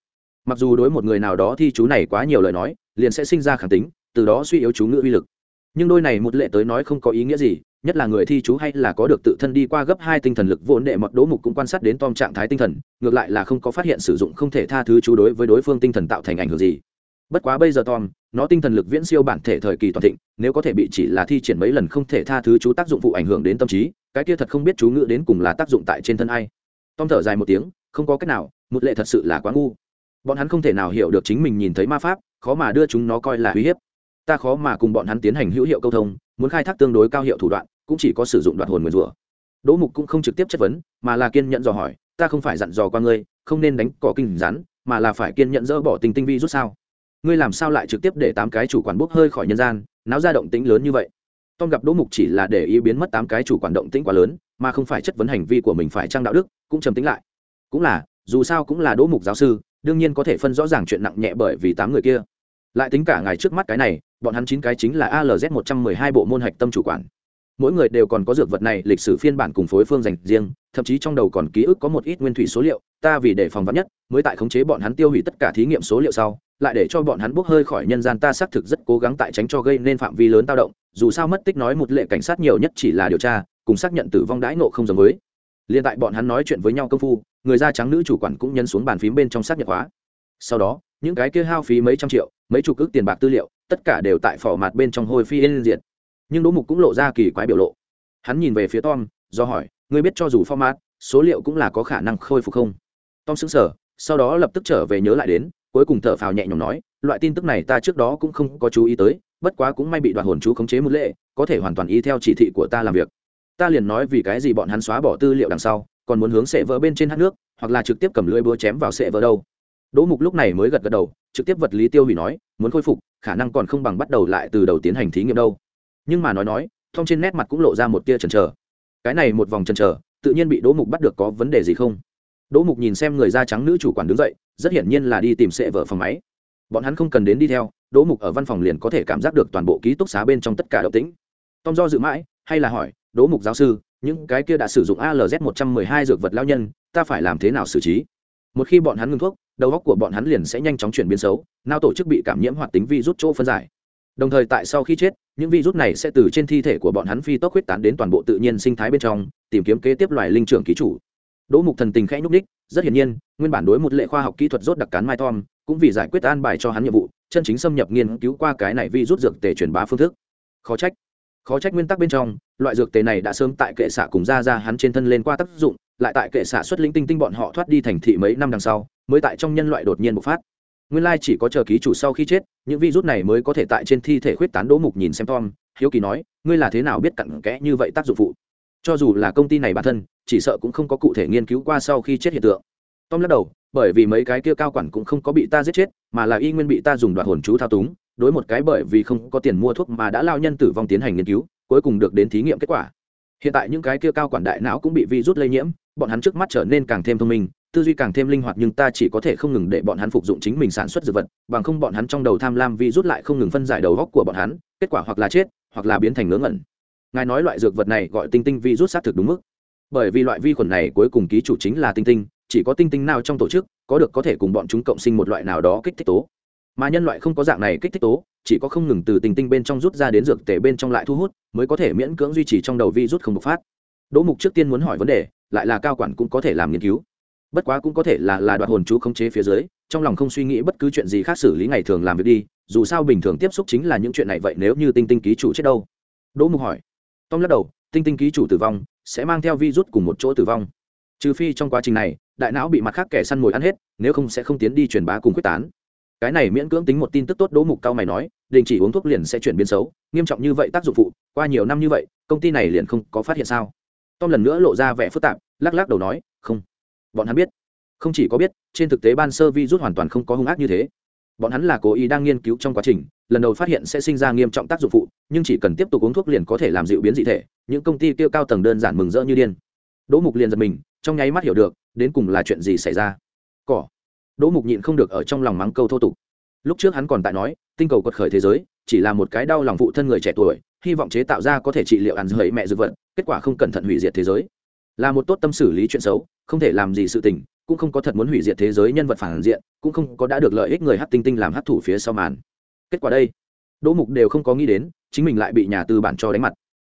Mặc dù đối một người nào đó thi chú này quá nhiều lời nói, liền sẽ sinh ra khẳng tính, từ đó suy yếu chú ngữ uy lực. Nhưng đôi này một lệ tới nói không có ý nghĩa gì, nhất là người thi chú hay là có được tự thân đi qua gấp hai tinh thần lực vốn đệ mật đố mục cũng quan sát đến tom trạng thái tinh thần, ngược lại là không có phát hiện sử dụng không thể tha thứ chú đối với đối phương tinh thần tạo thành ảnh hưởng gì. Bất quá bây giờ tom, nó tinh thần lực viễn siêu bản thể thời kỳ toàn thịnh, nếu có thể bị chỉ là thi triển mấy lần không thể tha thứ chú tác dụng phụ ảnh hưởng đến tâm trí, cái kia thật không biết chú ngữ đến cùng là tác dụng tại trên thân ai. Tom thở dài một tiếng không có cách nào, một lệ thật sự là quá ngu. Bọn hắn không thể nào hiểu được chính mình nhìn thấy ma pháp, khó mà đưa chúng nó coi là uy hiếp. Ta khó mà cùng bọn hắn tiến hành hữu hiệu câu thông, muốn khai thác tương đối cao hiệu thủ đoạn, cũng chỉ có sử dụng đoạn hồn nguyền rủa. Đỗ mục cũng không trực tiếp chất vấn, mà là kiên nhẫn dò hỏi, ta không phải dặn dò qua ngươi, không nên đánh cỏ kinh rắn, mà là phải kiên nhẫn dỡ bỏ tình tinh vi rút sao? Ngươi làm sao lại trực tiếp để tám cái chủ quản bốc hơi khỏi nhân gian, náo ra động tĩnh lớn như vậy? Tom gặp đỗ mục chỉ là để ý biến mất tám cái chủ quản động tĩnh quá lớn, mà không phải chất vấn hành vi của mình phải trang đạo đức, cũng trầm tính lại cũng là, dù sao cũng là đỗ mục giáo sư, đương nhiên có thể phân rõ ràng chuyện nặng nhẹ bởi vì tám người kia. Lại tính cả ngày trước mắt cái này, bọn hắn chín cái chính là alz một trăm mười hai bộ môn hạch tâm chủ quản. Mỗi người đều còn có dược vật này, lịch sử phiên bản cùng phối phương dành riêng, thậm chí trong đầu còn ký ức có một ít nguyên thủy số liệu, ta vì để phòng vắn nhất, mới tại khống chế bọn hắn tiêu hủy tất cả thí nghiệm số liệu sau, lại để cho bọn hắn bốc hơi khỏi nhân gian, ta xác thực rất cố gắng tại tránh cho gây nên phạm vi lớn tao động, dù sao mất tích nói một lệ cảnh sát nhiều nhất chỉ là điều tra, cùng xác nhận tử vong đãi nộ không giống với. Liên tại bọn hắn nói chuyện với nhau công phu người da trắng nữ chủ quản cũng nhấn xuống bàn phím bên trong xác nhận hóa. Sau đó, những cái kia hao phí mấy trăm triệu, mấy chục ước tiền bạc tư liệu, tất cả đều tại phỏ mặt bên trong hôi phi lên diện nhưng đỗ mục cũng lộ ra kỳ quái biểu lộ. Hắn nhìn về phía tom, do hỏi, ngươi biết cho dù format, số liệu cũng là có khả năng khôi phục không? Tom xứng sở sau đó lập tức trở về nhớ lại đến, cuối cùng thở phào nhẹ nhõm nói, loại tin tức này ta trước đó cũng không có chú ý tới, bất quá cũng may bị đoạt hồn chú khống chế một lệ, có thể hoàn toàn y theo chỉ thị của ta làm việc. Ta liền nói vì cái gì bọn hắn xóa bỏ tư liệu đằng sau còn muốn hướng sệ vỡ bên trên hát nước, hoặc là trực tiếp cầm lưỡi búa chém vào sệ vỡ đâu. Đỗ mục lúc này mới gật gật đầu, trực tiếp vật lý tiêu hủy nói, muốn khôi phục, khả năng còn không bằng bắt đầu lại từ đầu tiến hành thí nghiệm đâu. Nhưng mà nói nói, thông trên nét mặt cũng lộ ra một tia chần chờ. Cái này một vòng chần chờ, tự nhiên bị đỗ mục bắt được có vấn đề gì không? Đỗ mục nhìn xem người da trắng nữ chủ quản đứng dậy, rất hiển nhiên là đi tìm sệ vợ phòng máy. Bọn hắn không cần đến đi theo, đỗ mục ở văn phòng liền có thể cảm giác được toàn bộ ký túc xá bên trong tất cả động tĩnh. Tom do dự mãi, hay là hỏi, đỗ mục giáo sư những cái kia đã sử dụng alz một trăm mười hai dược vật lao nhân ta phải làm thế nào xử trí? Một khi bọn hắn ngừng thuốc đầu óc của bọn hắn liền sẽ nhanh chóng chuyển biến xấu nao tổ chức bị cảm nhiễm hoạt tính virus chỗ phân giải. Đồng thời tại sau khi chết những virus này sẽ từ trên thi thể của bọn hắn phi tốc huyết tán đến toàn bộ tự nhiên sinh thái bên trong tìm kiếm kế tiếp loài linh trưởng ký chủ. Đỗ mục thần tình khẽ nhúc ních, rất hiển nhiên nguyên bản đối một lệ khoa học kỹ thuật rốt đặc cán mai tom cũng vì giải quyết an bài cho hắn nhiệm vụ chân chính xâm nhập nghiên cứu qua cái này vi rút dược tề truyền bá phương thức. Khó trách khó trách nguyên tắc bên trong loại dược tề này đã sớm tại kệ xạ cùng ra ra hắn trên thân lên qua tác dụng, lại tại kệ xạ xuất linh tinh tinh bọn họ thoát đi thành thị mấy năm đằng sau, mới tại trong nhân loại đột nhiên bộc phát. Nguyên lai chỉ có chờ ký chủ sau khi chết, những virus này mới có thể tại trên thi thể khuyết tán đỗ mục nhìn xem tom, hiếu kỳ nói, ngươi là thế nào biết cặn kẽ như vậy tác dụng phụ? Cho dù là công ty này bản thân, chỉ sợ cũng không có cụ thể nghiên cứu qua sau khi chết hiện tượng. Tom lắc đầu, bởi vì mấy cái kia cao quản cũng không có bị ta giết chết, mà là y nguyên bị ta dùng đoạn hồn chú thao túng, đối một cái bởi vì không có tiền mua thuốc mà đã lao nhân tử vong tiến hành nghiên cứu cuối cùng được đến thí nghiệm kết quả. Hiện tại những cái kia cao quản đại não cũng bị virus lây nhiễm, bọn hắn trước mắt trở nên càng thêm thông minh, tư duy càng thêm linh hoạt nhưng ta chỉ có thể không ngừng để bọn hắn phục dụng chính mình sản xuất dược vật, bằng không bọn hắn trong đầu tham lam vi rút lại không ngừng phân giải đầu góc của bọn hắn, kết quả hoặc là chết, hoặc là biến thành ngớ ngẩn. Ngài nói loại dược vật này gọi tinh tinh vi rút xác thực đúng mức. Bởi vì loại vi khuẩn này cuối cùng ký chủ chính là tinh tinh, chỉ có tinh tinh nào trong tổ chức có được có thể cùng bọn chúng cộng sinh một loại nào đó kích thích tố mà nhân loại không có dạng này kích thích tố, chỉ có không ngừng từ tình tinh bên trong rút ra đến dược tể bên trong lại thu hút, mới có thể miễn cưỡng duy trì trong đầu vi rút không bộc phát. Đỗ mục trước tiên muốn hỏi vấn đề, lại là cao quản cũng có thể làm nghiên cứu. Bất quá cũng có thể là là đoạt hồn chú khống chế phía dưới, trong lòng không suy nghĩ bất cứ chuyện gì khác xử lý ngày thường làm việc đi, dù sao bình thường tiếp xúc chính là những chuyện này vậy nếu như tinh tinh ký chủ chết đâu? Đỗ mục hỏi. Tom lắc đầu, tinh tinh ký chủ tử vong, sẽ mang theo vi rút cùng một chỗ tử vong. Trừ phi trong quá trình này, đại não bị mặt khác kẻ săn mồi ăn hết, nếu không sẽ không tiến đi truyền bá cùng quyết tán cái này miễn cưỡng tính một tin tức tốt đỗ mục cao mày nói, đình chỉ uống thuốc liền sẽ chuyển biến xấu, nghiêm trọng như vậy tác dụng phụ, qua nhiều năm như vậy, công ty này liền không có phát hiện sao? Tom lần nữa lộ ra vẻ phức tạp, lắc lắc đầu nói, không. Bọn hắn biết. Không chỉ có biết, trên thực tế ban sơ vi rút hoàn toàn không có hung ác như thế. Bọn hắn là cố ý đang nghiên cứu trong quá trình, lần đầu phát hiện sẽ sinh ra nghiêm trọng tác dụng phụ, nhưng chỉ cần tiếp tục uống thuốc liền có thể làm dịu biến dị thể, những công ty tiêu cao tầng đơn giản mừng rỡ như điên. Đỗ mục liền giật mình, trong nháy mắt hiểu được, đến cùng là chuyện gì xảy ra. Cỏ đỗ mục nhịn không được ở trong lòng mắng câu thô tục. Lúc trước hắn còn tại nói, tinh cầu quật khởi thế giới, chỉ là một cái đau lòng phụ thân người trẻ tuổi, hy vọng chế tạo ra có thể trị liệu ăn dưới mẹ dược vật, kết quả không cẩn thận hủy diệt thế giới. Là một tốt tâm xử lý chuyện xấu, không thể làm gì sự tình, cũng không có thật muốn hủy diệt thế giới nhân vật phản diện, cũng không có đã được lợi ích người hát tinh tinh làm hát thủ phía sau màn. Kết quả đây, đỗ mục đều không có nghĩ đến, chính mình lại bị nhà tư bản cho đánh mặt.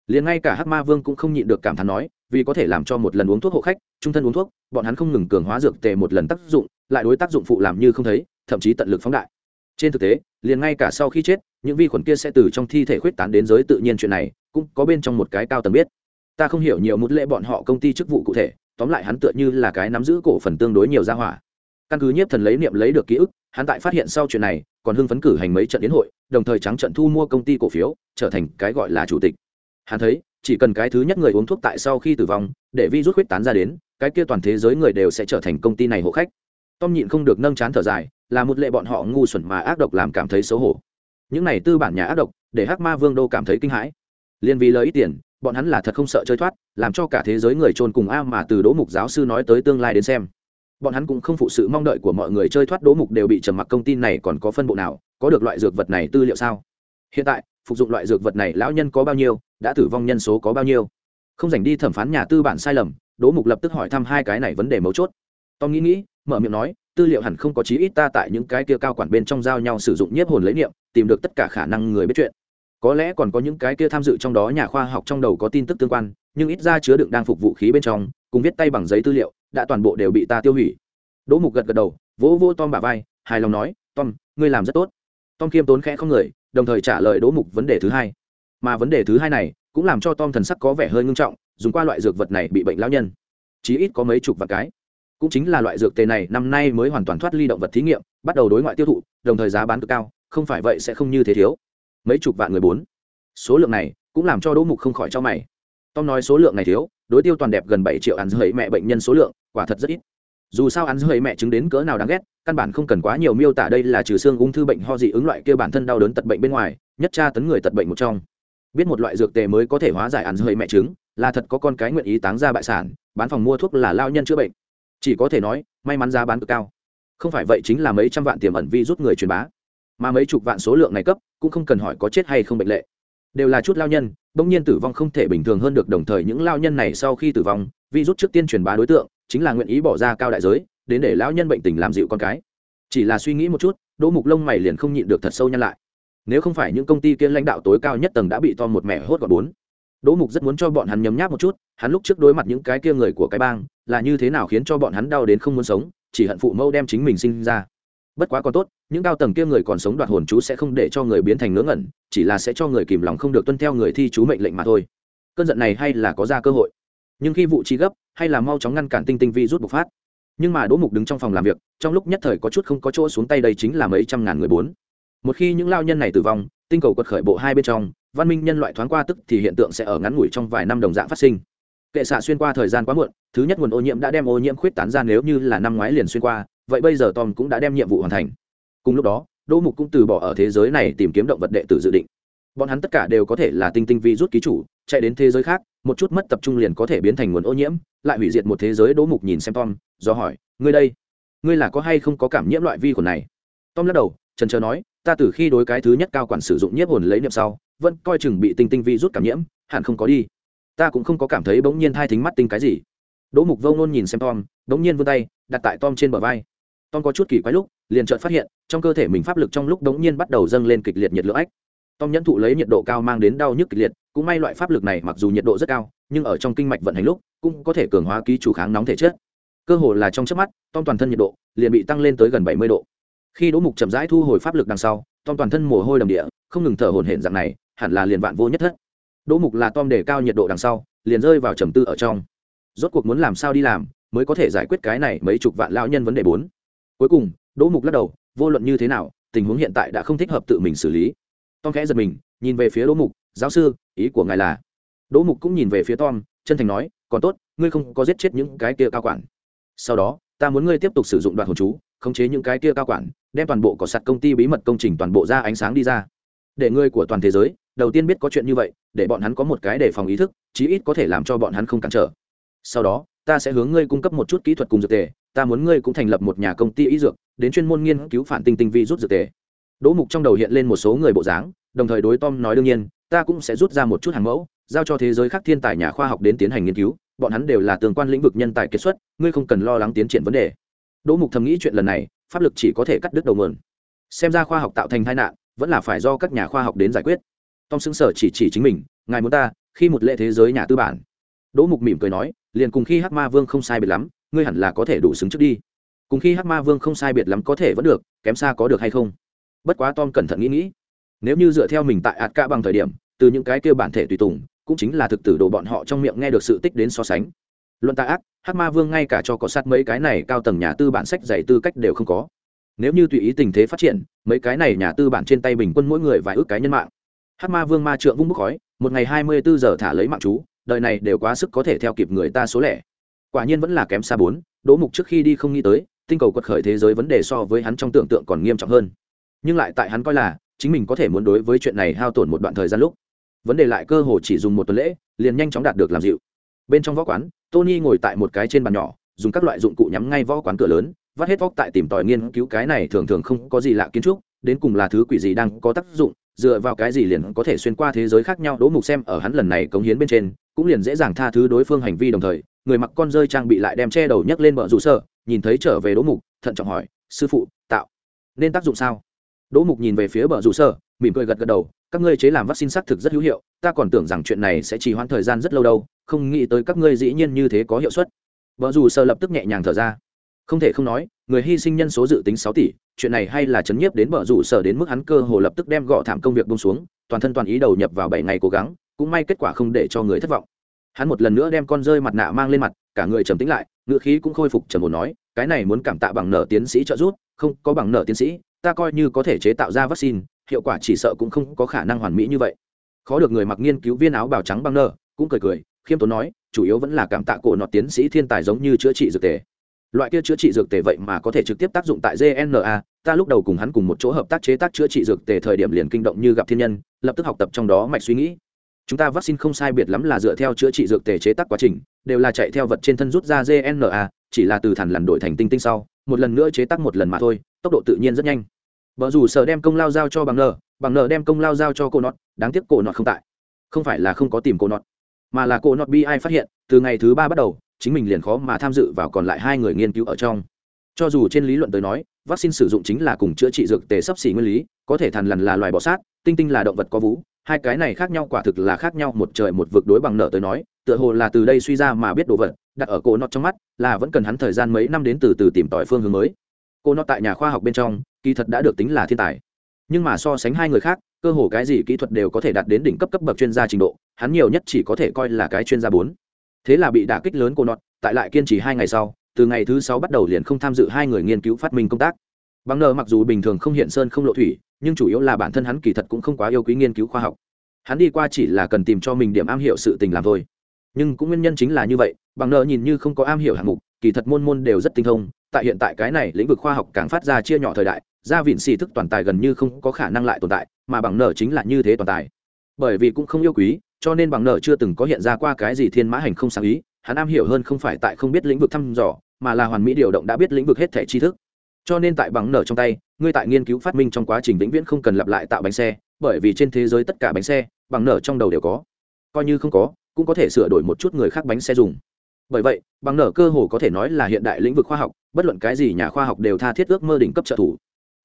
Liền ngay cả hát ma vương cũng không nhịn được cảm thán nói, vì có thể làm cho một lần uống thuốc hộ khách, trung thân uống thuốc, bọn hắn không ngừng cường hóa dược tề một lần tác dụng lại đối tác dụng phụ làm như không thấy, thậm chí tận lực phóng đại. Trên thực tế, liền ngay cả sau khi chết, những vi khuẩn kia sẽ từ trong thi thể khuyết tán đến giới tự nhiên chuyện này, cũng có bên trong một cái cao tầng biết. Ta không hiểu nhiều một lệ bọn họ công ty chức vụ cụ thể, tóm lại hắn tựa như là cái nắm giữ cổ phần tương đối nhiều gia hỏa. Căn cứ nhiếp thần lấy niệm lấy được ký ức, hắn tại phát hiện sau chuyện này, còn hưng phấn cử hành mấy trận đến hội, đồng thời trắng trận thu mua công ty cổ phiếu, trở thành cái gọi là chủ tịch. Hắn thấy, chỉ cần cái thứ nhất người uống thuốc tại sau khi tử vong, để vi rút huyết tán ra đến, cái kia toàn thế giới người đều sẽ trở thành công ty này hộ khách tom nhịn không được nâng chán thở dài, là một lệ bọn họ ngu xuẩn mà ác độc làm cảm thấy xấu hổ. Những này tư bản nhà ác độc, để hắc ma vương đô cảm thấy kinh hãi. Liên vì lợi ít tiền, bọn hắn là thật không sợ chơi thoát, làm cho cả thế giới người trôn cùng a mà từ đỗ mục giáo sư nói tới tương lai đến xem. Bọn hắn cũng không phụ sự mong đợi của mọi người chơi thoát đỗ mục đều bị trầm mặc công ty này còn có phân bộ nào, có được loại dược vật này tư liệu sao? Hiện tại, phục dụng loại dược vật này lão nhân có bao nhiêu, đã tử vong nhân số có bao nhiêu? Không dành đi thẩm phán nhà tư bản sai lầm, đỗ mục lập tức hỏi thăm hai cái này vấn đề mấu chốt tom nghĩ nghĩ, mở miệng nói, tư liệu hẳn không có chí ít ta tại những cái kia cao quản bên trong giao nhau sử dụng nhiếp hồn lấy niệm, tìm được tất cả khả năng người biết chuyện. Có lẽ còn có những cái kia tham dự trong đó nhà khoa học trong đầu có tin tức tương quan, nhưng ít ra chứa đựng đang phục vũ khí bên trong, cùng viết tay bằng giấy tư liệu, đã toàn bộ đều bị ta tiêu hủy. Đỗ mục gật gật đầu, vỗ vỗ tom bà vai, hài lòng nói, tom, ngươi làm rất tốt. Tom khiêm tốn khẽ không người, đồng thời trả lời đỗ mục vấn đề thứ hai. Mà vấn đề thứ hai này, cũng làm cho tom thần sắc có vẻ hơi ngưng trọng, dùng qua loại dược vật này bị bệnh lão nhân. Chí ít có mấy chục vạn cái cũng chính là loại dược tề này năm nay mới hoàn toàn thoát ly động vật thí nghiệm, bắt đầu đối ngoại tiêu thụ, đồng thời giá bán cực cao, không phải vậy sẽ không như thế thiếu. Mấy chục vạn người bốn. Số lượng này cũng làm cho đỗ mục không khỏi cho mày. Tom nói số lượng này thiếu, đối tiêu toàn đẹp gần bảy triệu ăn dưới mẹ bệnh nhân số lượng, quả thật rất ít. Dù sao ăn dưới mẹ chứng đến cỡ nào đáng ghét, căn bản không cần quá nhiều miêu tả đây là trừ xương ung thư bệnh ho dị ứng loại kia bản thân đau đớn tật bệnh bên ngoài, nhất tra tấn người tật bệnh một trong. Biết một loại dược tề mới có thể hóa giải ăn dưới mẹ chứng, là thật có con cái nguyện ý táng ra bại sản, bán phòng mua thuốc là lao nhân chữa bệnh chỉ có thể nói, may mắn giá bán cực cao. Không phải vậy chính là mấy trăm vạn tiềm ẩn vi rút người truyền bá. Mà mấy chục vạn số lượng này cấp, cũng không cần hỏi có chết hay không bệnh lệ. Đều là chút lao nhân, bỗng nhiên tử vong không thể bình thường hơn được đồng thời những lao nhân này sau khi tử vong, vi rút trước tiên truyền bá đối tượng, chính là nguyện ý bỏ ra cao đại giới, đến để lão nhân bệnh tình làm dịu con cái. Chỉ là suy nghĩ một chút, đỗ mục lông mày liền không nhịn được thật sâu nhăn lại. Nếu không phải những công ty kia lãnh đạo tối cao nhất tầng đã bị to một mẹ hốt gọn bốn đỗ mục rất muốn cho bọn hắn nhấm nháp một chút, hắn lúc trước đối mặt những cái kia người của cái bang, là như thế nào khiến cho bọn hắn đau đến không muốn sống, chỉ hận phụ mẫu đem chính mình sinh ra. Bất quá còn tốt, những cao tầng kia người còn sống đoạt hồn chú sẽ không để cho người biến thành ngớ ngẩn, chỉ là sẽ cho người kìm lòng không được tuân theo người thi chú mệnh lệnh mà thôi. Cơn giận này hay là có ra cơ hội. Nhưng khi vụ trí gấp, hay là mau chóng ngăn cản tinh tinh vi rút bộc phát. Nhưng mà đỗ mục đứng trong phòng làm việc, trong lúc nhất thời có chút không có chỗ xuống tay đây chính là mấy trăm ngàn người bốn. Một khi những lao nhân này tử vong, tinh cầu quật khởi bộ hai bên trong văn minh nhân loại thoáng qua tức thì hiện tượng sẽ ở ngắn ngủi trong vài năm đồng dạng phát sinh. Kệ xạ xuyên qua thời gian quá muộn, thứ nhất nguồn ô nhiễm đã đem ô nhiễm khuyết tán ra nếu như là năm ngoái liền xuyên qua, vậy bây giờ tom cũng đã đem nhiệm vụ hoàn thành. Cùng lúc đó, đỗ mục cũng từ bỏ ở thế giới này tìm kiếm động vật đệ tử dự định. Bọn hắn tất cả đều có thể là tinh tinh vi rút ký chủ, chạy đến thế giới khác, một chút mất tập trung liền có thể biến thành nguồn ô nhiễm, lại hủy diệt một thế giới, đỗ mục nhìn xem tom, do hỏi, ngươi đây, ngươi là có hay không có cảm nhiễm loại vi khuẩn này? Tom lắc đầu, trần trờ nói ta từ khi đối cái thứ nhất cao quản sử dụng nhiếp hồn lấy niệm sau, vẫn coi chừng bị tinh tinh vi rút cảm nhiễm, hẳn không có đi. Ta cũng không có cảm thấy bỗng nhiên thai thính mắt tinh cái gì. Đỗ mục vông nôn nhìn xem tom, bỗng nhiên vươn tay, đặt tại tom trên bờ vai. Tom có chút kỳ quái lúc, liền chợt phát hiện, trong cơ thể mình pháp lực trong lúc bỗng nhiên bắt đầu dâng lên kịch liệt nhiệt lượng ách. Tom nhẫn thụ lấy nhiệt độ cao mang đến đau nhức kịch liệt, cũng may loại pháp lực này mặc dù nhiệt độ rất cao, nhưng ở trong kinh mạch vận hành lúc, cũng có thể cường hóa ký chủ kháng nóng thể chất. Cơ hồ là trong chớp mắt, tom toàn thân nhiệt độ liền bị tăng lên tới gần bảy mươi độ khi đỗ mục chậm rãi thu hồi pháp lực đằng sau, tom toàn thân mồ hôi đầm địa, không ngừng thở hổn hển dạng này, hẳn là liền vạn vô nhất thất. Đỗ mục là tom để cao nhiệt độ đằng sau, liền rơi vào trầm tư ở trong. Rốt cuộc muốn làm sao đi làm, mới có thể giải quyết cái này mấy chục vạn lão nhân vấn đề bốn. Cuối cùng, đỗ mục lắc đầu, vô luận như thế nào, tình huống hiện tại đã không thích hợp tự mình xử lý. Tom khẽ giật mình, nhìn về phía đỗ mục, giáo sư, ý của ngài là? Đỗ mục cũng nhìn về phía tom, chân thành nói, còn tốt, ngươi không có giết chết những cái kia cao quản. Sau đó, ta muốn ngươi tiếp tục sử dụng đoạn hồn chú khống chế những cái kia cao quản, đem toàn bộ cỏ sạt công ty bí mật công trình toàn bộ ra ánh sáng đi ra. Để ngươi của toàn thế giới, đầu tiên biết có chuyện như vậy, để bọn hắn có một cái để phòng ý thức, chí ít có thể làm cho bọn hắn không cản trở. Sau đó, ta sẽ hướng ngươi cung cấp một chút kỹ thuật cùng dược tề, ta muốn ngươi cũng thành lập một nhà công ty y dược, đến chuyên môn nghiên cứu phản tinh tinh vi rút dược tề. Đỗ mục trong đầu hiện lên một số người bộ dáng, đồng thời đối tom nói đương nhiên, ta cũng sẽ rút ra một chút hàng mẫu, giao cho thế giới khác thiên tài nhà khoa học đến tiến hành nghiên cứu, bọn hắn đều là tương quan lĩnh vực nhân tài kết xuất, ngươi không cần lo lắng tiến triển vấn đề đỗ mục thầm nghĩ chuyện lần này, pháp lực chỉ có thể cắt đứt đầu nguồn. Xem ra khoa học tạo thành tai nạn, vẫn là phải do các nhà khoa học đến giải quyết. Tom xứng sở chỉ chỉ chính mình, ngài muốn ta, khi một lệ thế giới nhà tư bản. Đỗ mục mỉm cười nói, liền cùng khi hắc ma vương không sai biệt lắm, ngươi hẳn là có thể đủ xứng trước đi. Cùng khi hắc ma vương không sai biệt lắm có thể vẫn được, kém xa có được hay không? Bất quá tom cẩn thận nghĩ nghĩ, nếu như dựa theo mình tại ạt ca bằng thời điểm, từ những cái kêu bản thể tùy tùng, cũng chính là thực tử đồ bọn họ trong miệng nghe được sự tích đến so sánh luận tà ác Hát ma vương ngay cả cho có sát mấy cái này cao tầng nhà tư bản sách dạy tư cách đều không có. Nếu như tùy ý tình thế phát triển, mấy cái này nhà tư bản trên tay bình quân mỗi người vài ước cái nhân mạng. Hát ma vương ma trượng vung bốc khói, một ngày hai mươi bốn giờ thả lấy mạng chú, đời này đều quá sức có thể theo kịp người ta số lẻ. Quả nhiên vẫn là kém xa bốn, đỗ mục trước khi đi không nghĩ tới, tinh cầu quật khởi thế giới vấn đề so với hắn trong tưởng tượng còn nghiêm trọng hơn. Nhưng lại tại hắn coi là, chính mình có thể muốn đối với chuyện này hao tổn một đoạn thời gian lúc. Vấn đề lại cơ hồ chỉ dùng một tuần lễ, liền nhanh chóng đạt được làm dịu. Bên trong võ quán tony ngồi tại một cái trên bàn nhỏ, dùng các loại dụng cụ nhắm ngay võ quán cửa lớn, vắt hết vóc tại tìm tòi nghiên cứu cái này thường thường không có gì lạ kiến trúc, đến cùng là thứ quỷ gì đang có tác dụng, dựa vào cái gì liền có thể xuyên qua thế giới khác nhau, đỗ mục xem ở hắn lần này cống hiến bên trên, cũng liền dễ dàng tha thứ đối phương hành vi đồng thời, người mặc con rơi trang bị lại đem che đầu nhấc lên bờ rủ sợ, nhìn thấy trở về đỗ mục, thận trọng hỏi, sư phụ, tạo nên tác dụng sao? Đỗ mục nhìn về phía bờ rủ sơ, mỉm cười gật gật đầu, các ngươi chế làm vaccine xác thực rất hữu hiệu, ta còn tưởng rằng chuyện này sẽ trì hoãn thời gian rất lâu đâu, không nghĩ tới các ngươi dĩ nhiên như thế có hiệu suất. Vợ dù sơ lập tức nhẹ nhàng thở ra. Không thể không nói, người hy sinh nhân số dự tính sáu tỷ, chuyện này hay là chấn nhiếp đến vợ rủ sở đến mức hắn cơ hồ lập tức đem gõ thảm công việc bông xuống, toàn thân toàn ý đầu nhập vào bảy ngày cố gắng, cũng may kết quả không để cho người thất vọng. Hắn một lần nữa đem con rơi mặt nạ mang lên mặt, cả người trầm tĩnh lại ngựa khí cũng khôi phục trầm ổn nói, cái này muốn cảm tạ bằng nợ tiến sĩ trợ giúp, không có bằng nợ tiến sĩ ta coi như có thể chế tạo ra vaccine, hiệu quả chỉ sợ cũng không có khả năng hoàn mỹ như vậy. Khó được người mặc nghiên cứu viên áo bào trắng băng nơ, cũng cười cười, khiêm tốn nói, chủ yếu vẫn là cảm tạ cổ nọt tiến sĩ thiên tài giống như chữa trị dược tề. Loại kia chữa trị dược tề vậy mà có thể trực tiếp tác dụng tại gna ta lúc đầu cùng hắn cùng một chỗ hợp tác chế tác chữa trị dược tề thời điểm liền kinh động như gặp thiên nhân, lập tức học tập trong đó mạch suy nghĩ. Chúng ta vaccine không sai biệt lắm là dựa theo chữa trị dược tề chế tác quá trình, đều là chạy theo vật trên thân rút ra gna chỉ là từ thằn lằn đổi thành tinh tinh sau một lần nữa chế tác một lần mà thôi, tốc độ tự nhiên rất nhanh. Vợ dù sợ đem công lao giao cho bằng nờ bằng nờ đem công lao giao cho cô nọt, đáng tiếc cô nọt không tại. Không phải là không có tìm cô nọt, mà là cô nọt bi ai phát hiện, từ ngày thứ ba bắt đầu, chính mình liền khó mà tham dự vào còn lại hai người nghiên cứu ở trong. Cho dù trên lý luận tới nói, vaccine sử dụng chính là cùng chữa trị dược tề sấp xỉ nguyên lý, có thể thằn lằn là loài bọ sát, tinh tinh là động vật có vú, hai cái này khác nhau quả thực là khác nhau một trời một vực đối bằng nợ tới nói, tựa hồ là từ đây suy ra mà biết đồ vật đặt ở cổ nọt trong mắt là vẫn cần hắn thời gian mấy năm đến từ từ tìm tòi phương hướng mới. Cô nọt tại nhà khoa học bên trong, kỳ thật đã được tính là thiên tài. Nhưng mà so sánh hai người khác, cơ hồ cái gì kỹ thuật đều có thể đạt đến đỉnh cấp cấp bậc chuyên gia trình độ, hắn nhiều nhất chỉ có thể coi là cái chuyên gia bốn. Thế là bị đả kích lớn cô nọt, tại lại kiên trì hai ngày sau, từ ngày thứ sáu bắt đầu liền không tham dự hai người nghiên cứu phát minh công tác. Bằng nờ mặc dù bình thường không hiện sơn không lộ thủy, nhưng chủ yếu là bản thân hắn kỳ thật cũng không quá yêu quý nghiên cứu khoa học. Hắn đi qua chỉ là cần tìm cho mình điểm am hiểu sự tình làm thôi. Nhưng cũng nguyên nhân chính là như vậy bằng nợ nhìn như không có am hiểu hạng mục, kỳ thật môn môn đều rất tinh thông, tại hiện tại cái này lĩnh vực khoa học càng phát ra chia nhỏ thời đại, gia vịn xì thức toàn tài gần như không có khả năng lại tồn tại, mà bằng nở chính là như thế toàn tài. Bởi vì cũng không yêu quý, cho nên bằng nở chưa từng có hiện ra qua cái gì thiên mã hành không sáng ý, hắn am hiểu hơn không phải tại không biết lĩnh vực thăm dò, mà là hoàn mỹ điều động đã biết lĩnh vực hết thể tri thức. Cho nên tại bằng nở trong tay, ngươi tại nghiên cứu phát minh trong quá trình vĩnh viễn không cần lặp lại tạo bánh xe, bởi vì trên thế giới tất cả bánh xe, bằng nở trong đầu đều có. Coi như không có, cũng có thể sửa đổi một chút người khác bánh xe dùng bởi vậy, bằng nở cơ hồ có thể nói là hiện đại lĩnh vực khoa học, bất luận cái gì nhà khoa học đều tha thiết ước mơ đỉnh cấp trợ thủ.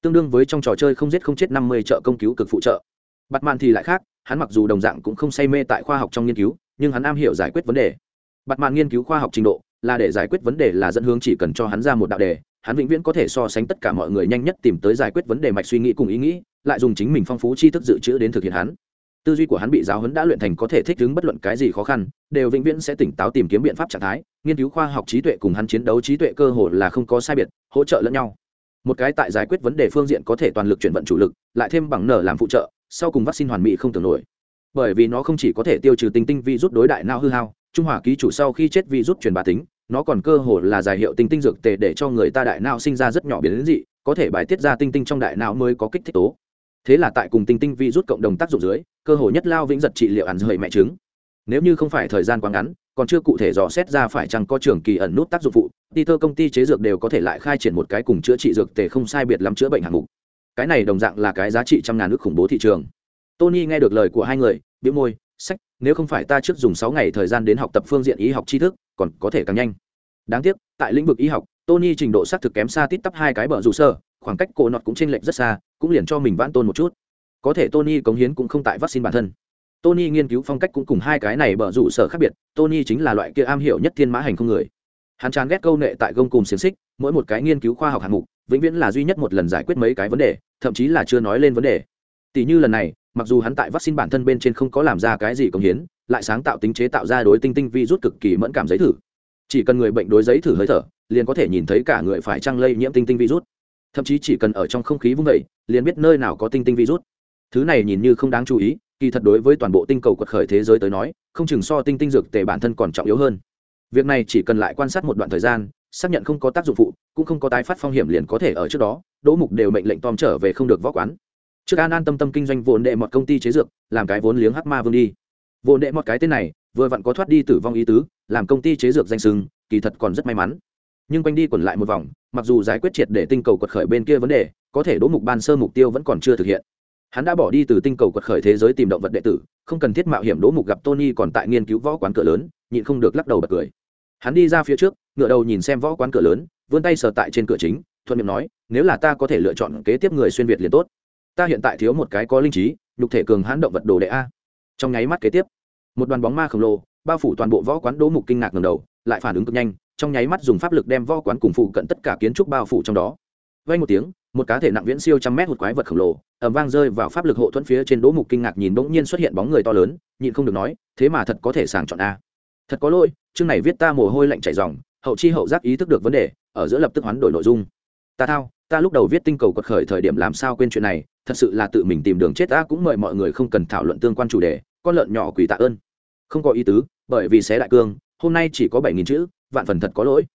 Tương đương với trong trò chơi không giết không chết năm mươi trợ công cứu cực phụ trợ. Bặt mạn thì lại khác, hắn mặc dù đồng dạng cũng không say mê tại khoa học trong nghiên cứu, nhưng hắn am hiểu giải quyết vấn đề. Bặt mạn nghiên cứu khoa học trình độ, là để giải quyết vấn đề là dẫn hướng chỉ cần cho hắn ra một đạo đề, hắn vĩnh viễn có thể so sánh tất cả mọi người nhanh nhất tìm tới giải quyết vấn đề mạch suy nghĩ cùng ý nghĩ, lại dùng chính mình phong phú tri thức dự trữ đến thực hiện hắn tư duy của hắn bị giáo huấn đã luyện thành có thể thích ứng bất luận cái gì khó khăn, đều vĩnh viễn sẽ tỉnh táo tìm kiếm biện pháp trạng thái. Nghiên cứu khoa học trí tuệ cùng hắn chiến đấu trí tuệ cơ hồ là không có sai biệt, hỗ trợ lẫn nhau. Một cái tại giải quyết vấn đề phương diện có thể toàn lực chuyển vận chủ lực, lại thêm bằng nở làm phụ trợ, sau cùng vaccine hoàn mỹ không tưởng nổi. Bởi vì nó không chỉ có thể tiêu trừ tinh tinh vi rút đối đại não hư hao, trung hòa ký chủ sau khi chết vi rút truyền bá tính, nó còn cơ hồ là giải hiệu tinh tinh dược tề để cho người ta đại não sinh ra rất nhỏ biến dị, có thể bài tiết ra tinh tinh trong đại não mới có kích thích tố thế là tại cùng tinh tinh vi rút cộng đồng tác dụng dưới, cơ hội nhất lao vĩnh giật trị liệu ăn rời mẹ trứng. Nếu như không phải thời gian quá ngắn, còn chưa cụ thể dò xét ra phải chăng có trường kỳ ẩn nút tác dụng phụ đi thơ công ty chế dược đều có thể lại khai triển một cái cùng chữa trị dược tề không sai biệt lắm chữa bệnh hạng mục. Cái này đồng dạng là cái giá trị trăm ngàn nước khủng bố thị trường. Tony nghe được lời của hai người biếu môi, sách, nếu không phải ta trước dùng sáu ngày thời gian đến học tập phương diện y học tri thức, còn có thể càng nhanh. Đáng tiếc, tại lĩnh vực y học tony trình độ xác thực kém xa tít tắp hai cái bờ rủ sơ, khoảng cách cổ nọt cũng chênh lệch rất xa, cũng liền cho mình vãn tôn một chút. Có thể tony cống hiến cũng không tại vaccine bản thân. Tony nghiên cứu phong cách cũng cùng hai cái này bờ rủ sở khác biệt, tony chính là loại kia am hiểu nhất thiên mã hành không người. Hắn chán ghét câu nệ tại gông cùng xiển xích, mỗi một cái nghiên cứu khoa học hạng mục, vĩnh viễn là duy nhất một lần giải quyết mấy cái vấn đề, thậm chí là chưa nói lên vấn đề. Tỷ như lần này, mặc dù hắn tại vaccine bản thân bên trên không có làm ra cái gì cống hiến, lại sáng tạo tính chế tạo ra đối tinh tinh virus cực kỳ mẫn cảm giấy thử. Chỉ cần người bệnh đối giấy thử hơi thở liền có thể nhìn thấy cả người phải trăng lây nhiễm tinh tinh virus. Thậm chí chỉ cần ở trong không khí vung vẩy liền biết nơi nào có tinh tinh virus. Thứ này nhìn như không đáng chú ý, kỳ thật đối với toàn bộ tinh cầu quật khởi thế giới tới nói, không chừng so tinh tinh dược tề bản thân còn trọng yếu hơn. Việc này chỉ cần lại quan sát một đoạn thời gian, xác nhận không có tác dụng phụ, cũng không có tái phát phong hiểm liền có thể ở trước đó, đỗ mục đều mệnh lệnh tom trở về không được võ quán. Trước an an tâm tâm kinh doanh vốn đệ một công ty chế dược, làm cái vốn liếng hắc ma vương đi. Vốn đệ một cái tên này, vừa vặn có thoát đi tử vong ý tứ, làm công ty chế dược danh sừng kỳ thật còn rất may mắn nhưng quanh đi quẩn lại một vòng, mặc dù giải quyết triệt để tinh cầu quật khởi bên kia vấn đề, có thể đỗ mục ban sơ mục tiêu vẫn còn chưa thực hiện. Hắn đã bỏ đi từ tinh cầu quật khởi thế giới tìm động vật đệ tử, không cần thiết mạo hiểm đỗ mục gặp tony còn tại nghiên cứu võ quán cửa lớn, nhịn không được lắc đầu bật cười. Hắn đi ra phía trước, ngựa đầu nhìn xem võ quán cửa lớn, vươn tay sờ tại trên cửa chính, thuận miệng nói, nếu là ta có thể lựa chọn kế tiếp người xuyên việt liền tốt. Ta hiện tại thiếu một cái có linh trí, nhục thể cường hãn động vật đồ đệ a. Trong nháy mắt kế tiếp, một đoàn bóng ma khổng lồ, bao phủ toàn bộ võ quán đỗ mục kinh ngạc ngầm đầu, lại phản ứng cực nhanh trong nháy mắt dùng pháp lực đem võ quán cùng phụ cận tất cả kiến trúc bao phủ trong đó. Vay một tiếng, một cá thể nặng viễn siêu trăm mét một quái vật khổng lồ ẩm vang rơi vào pháp lực hộ thuẫn phía trên đỗ mục kinh ngạc nhìn bỗng nhiên xuất hiện bóng người to lớn, nhịn không được nói, thế mà thật có thể sàng chọn a. Thật có lỗi, chương này viết ta mồ hôi lạnh chảy dòng hậu chi hậu giác ý thức được vấn đề, ở giữa lập tức hoán đổi nội dung. Ta thao, ta lúc đầu viết tinh cầu quật khởi thời điểm làm sao quên chuyện này, thật sự là tự mình tìm đường chết ta cũng mời mọi người không cần thảo luận tương quan chủ đề, con lợn nhỏ quỷ tạ ơn. Không có ý tứ, bởi vì xé đại cương, hôm nay chỉ có bảy nghìn chữ vạn phần thật có lỗi.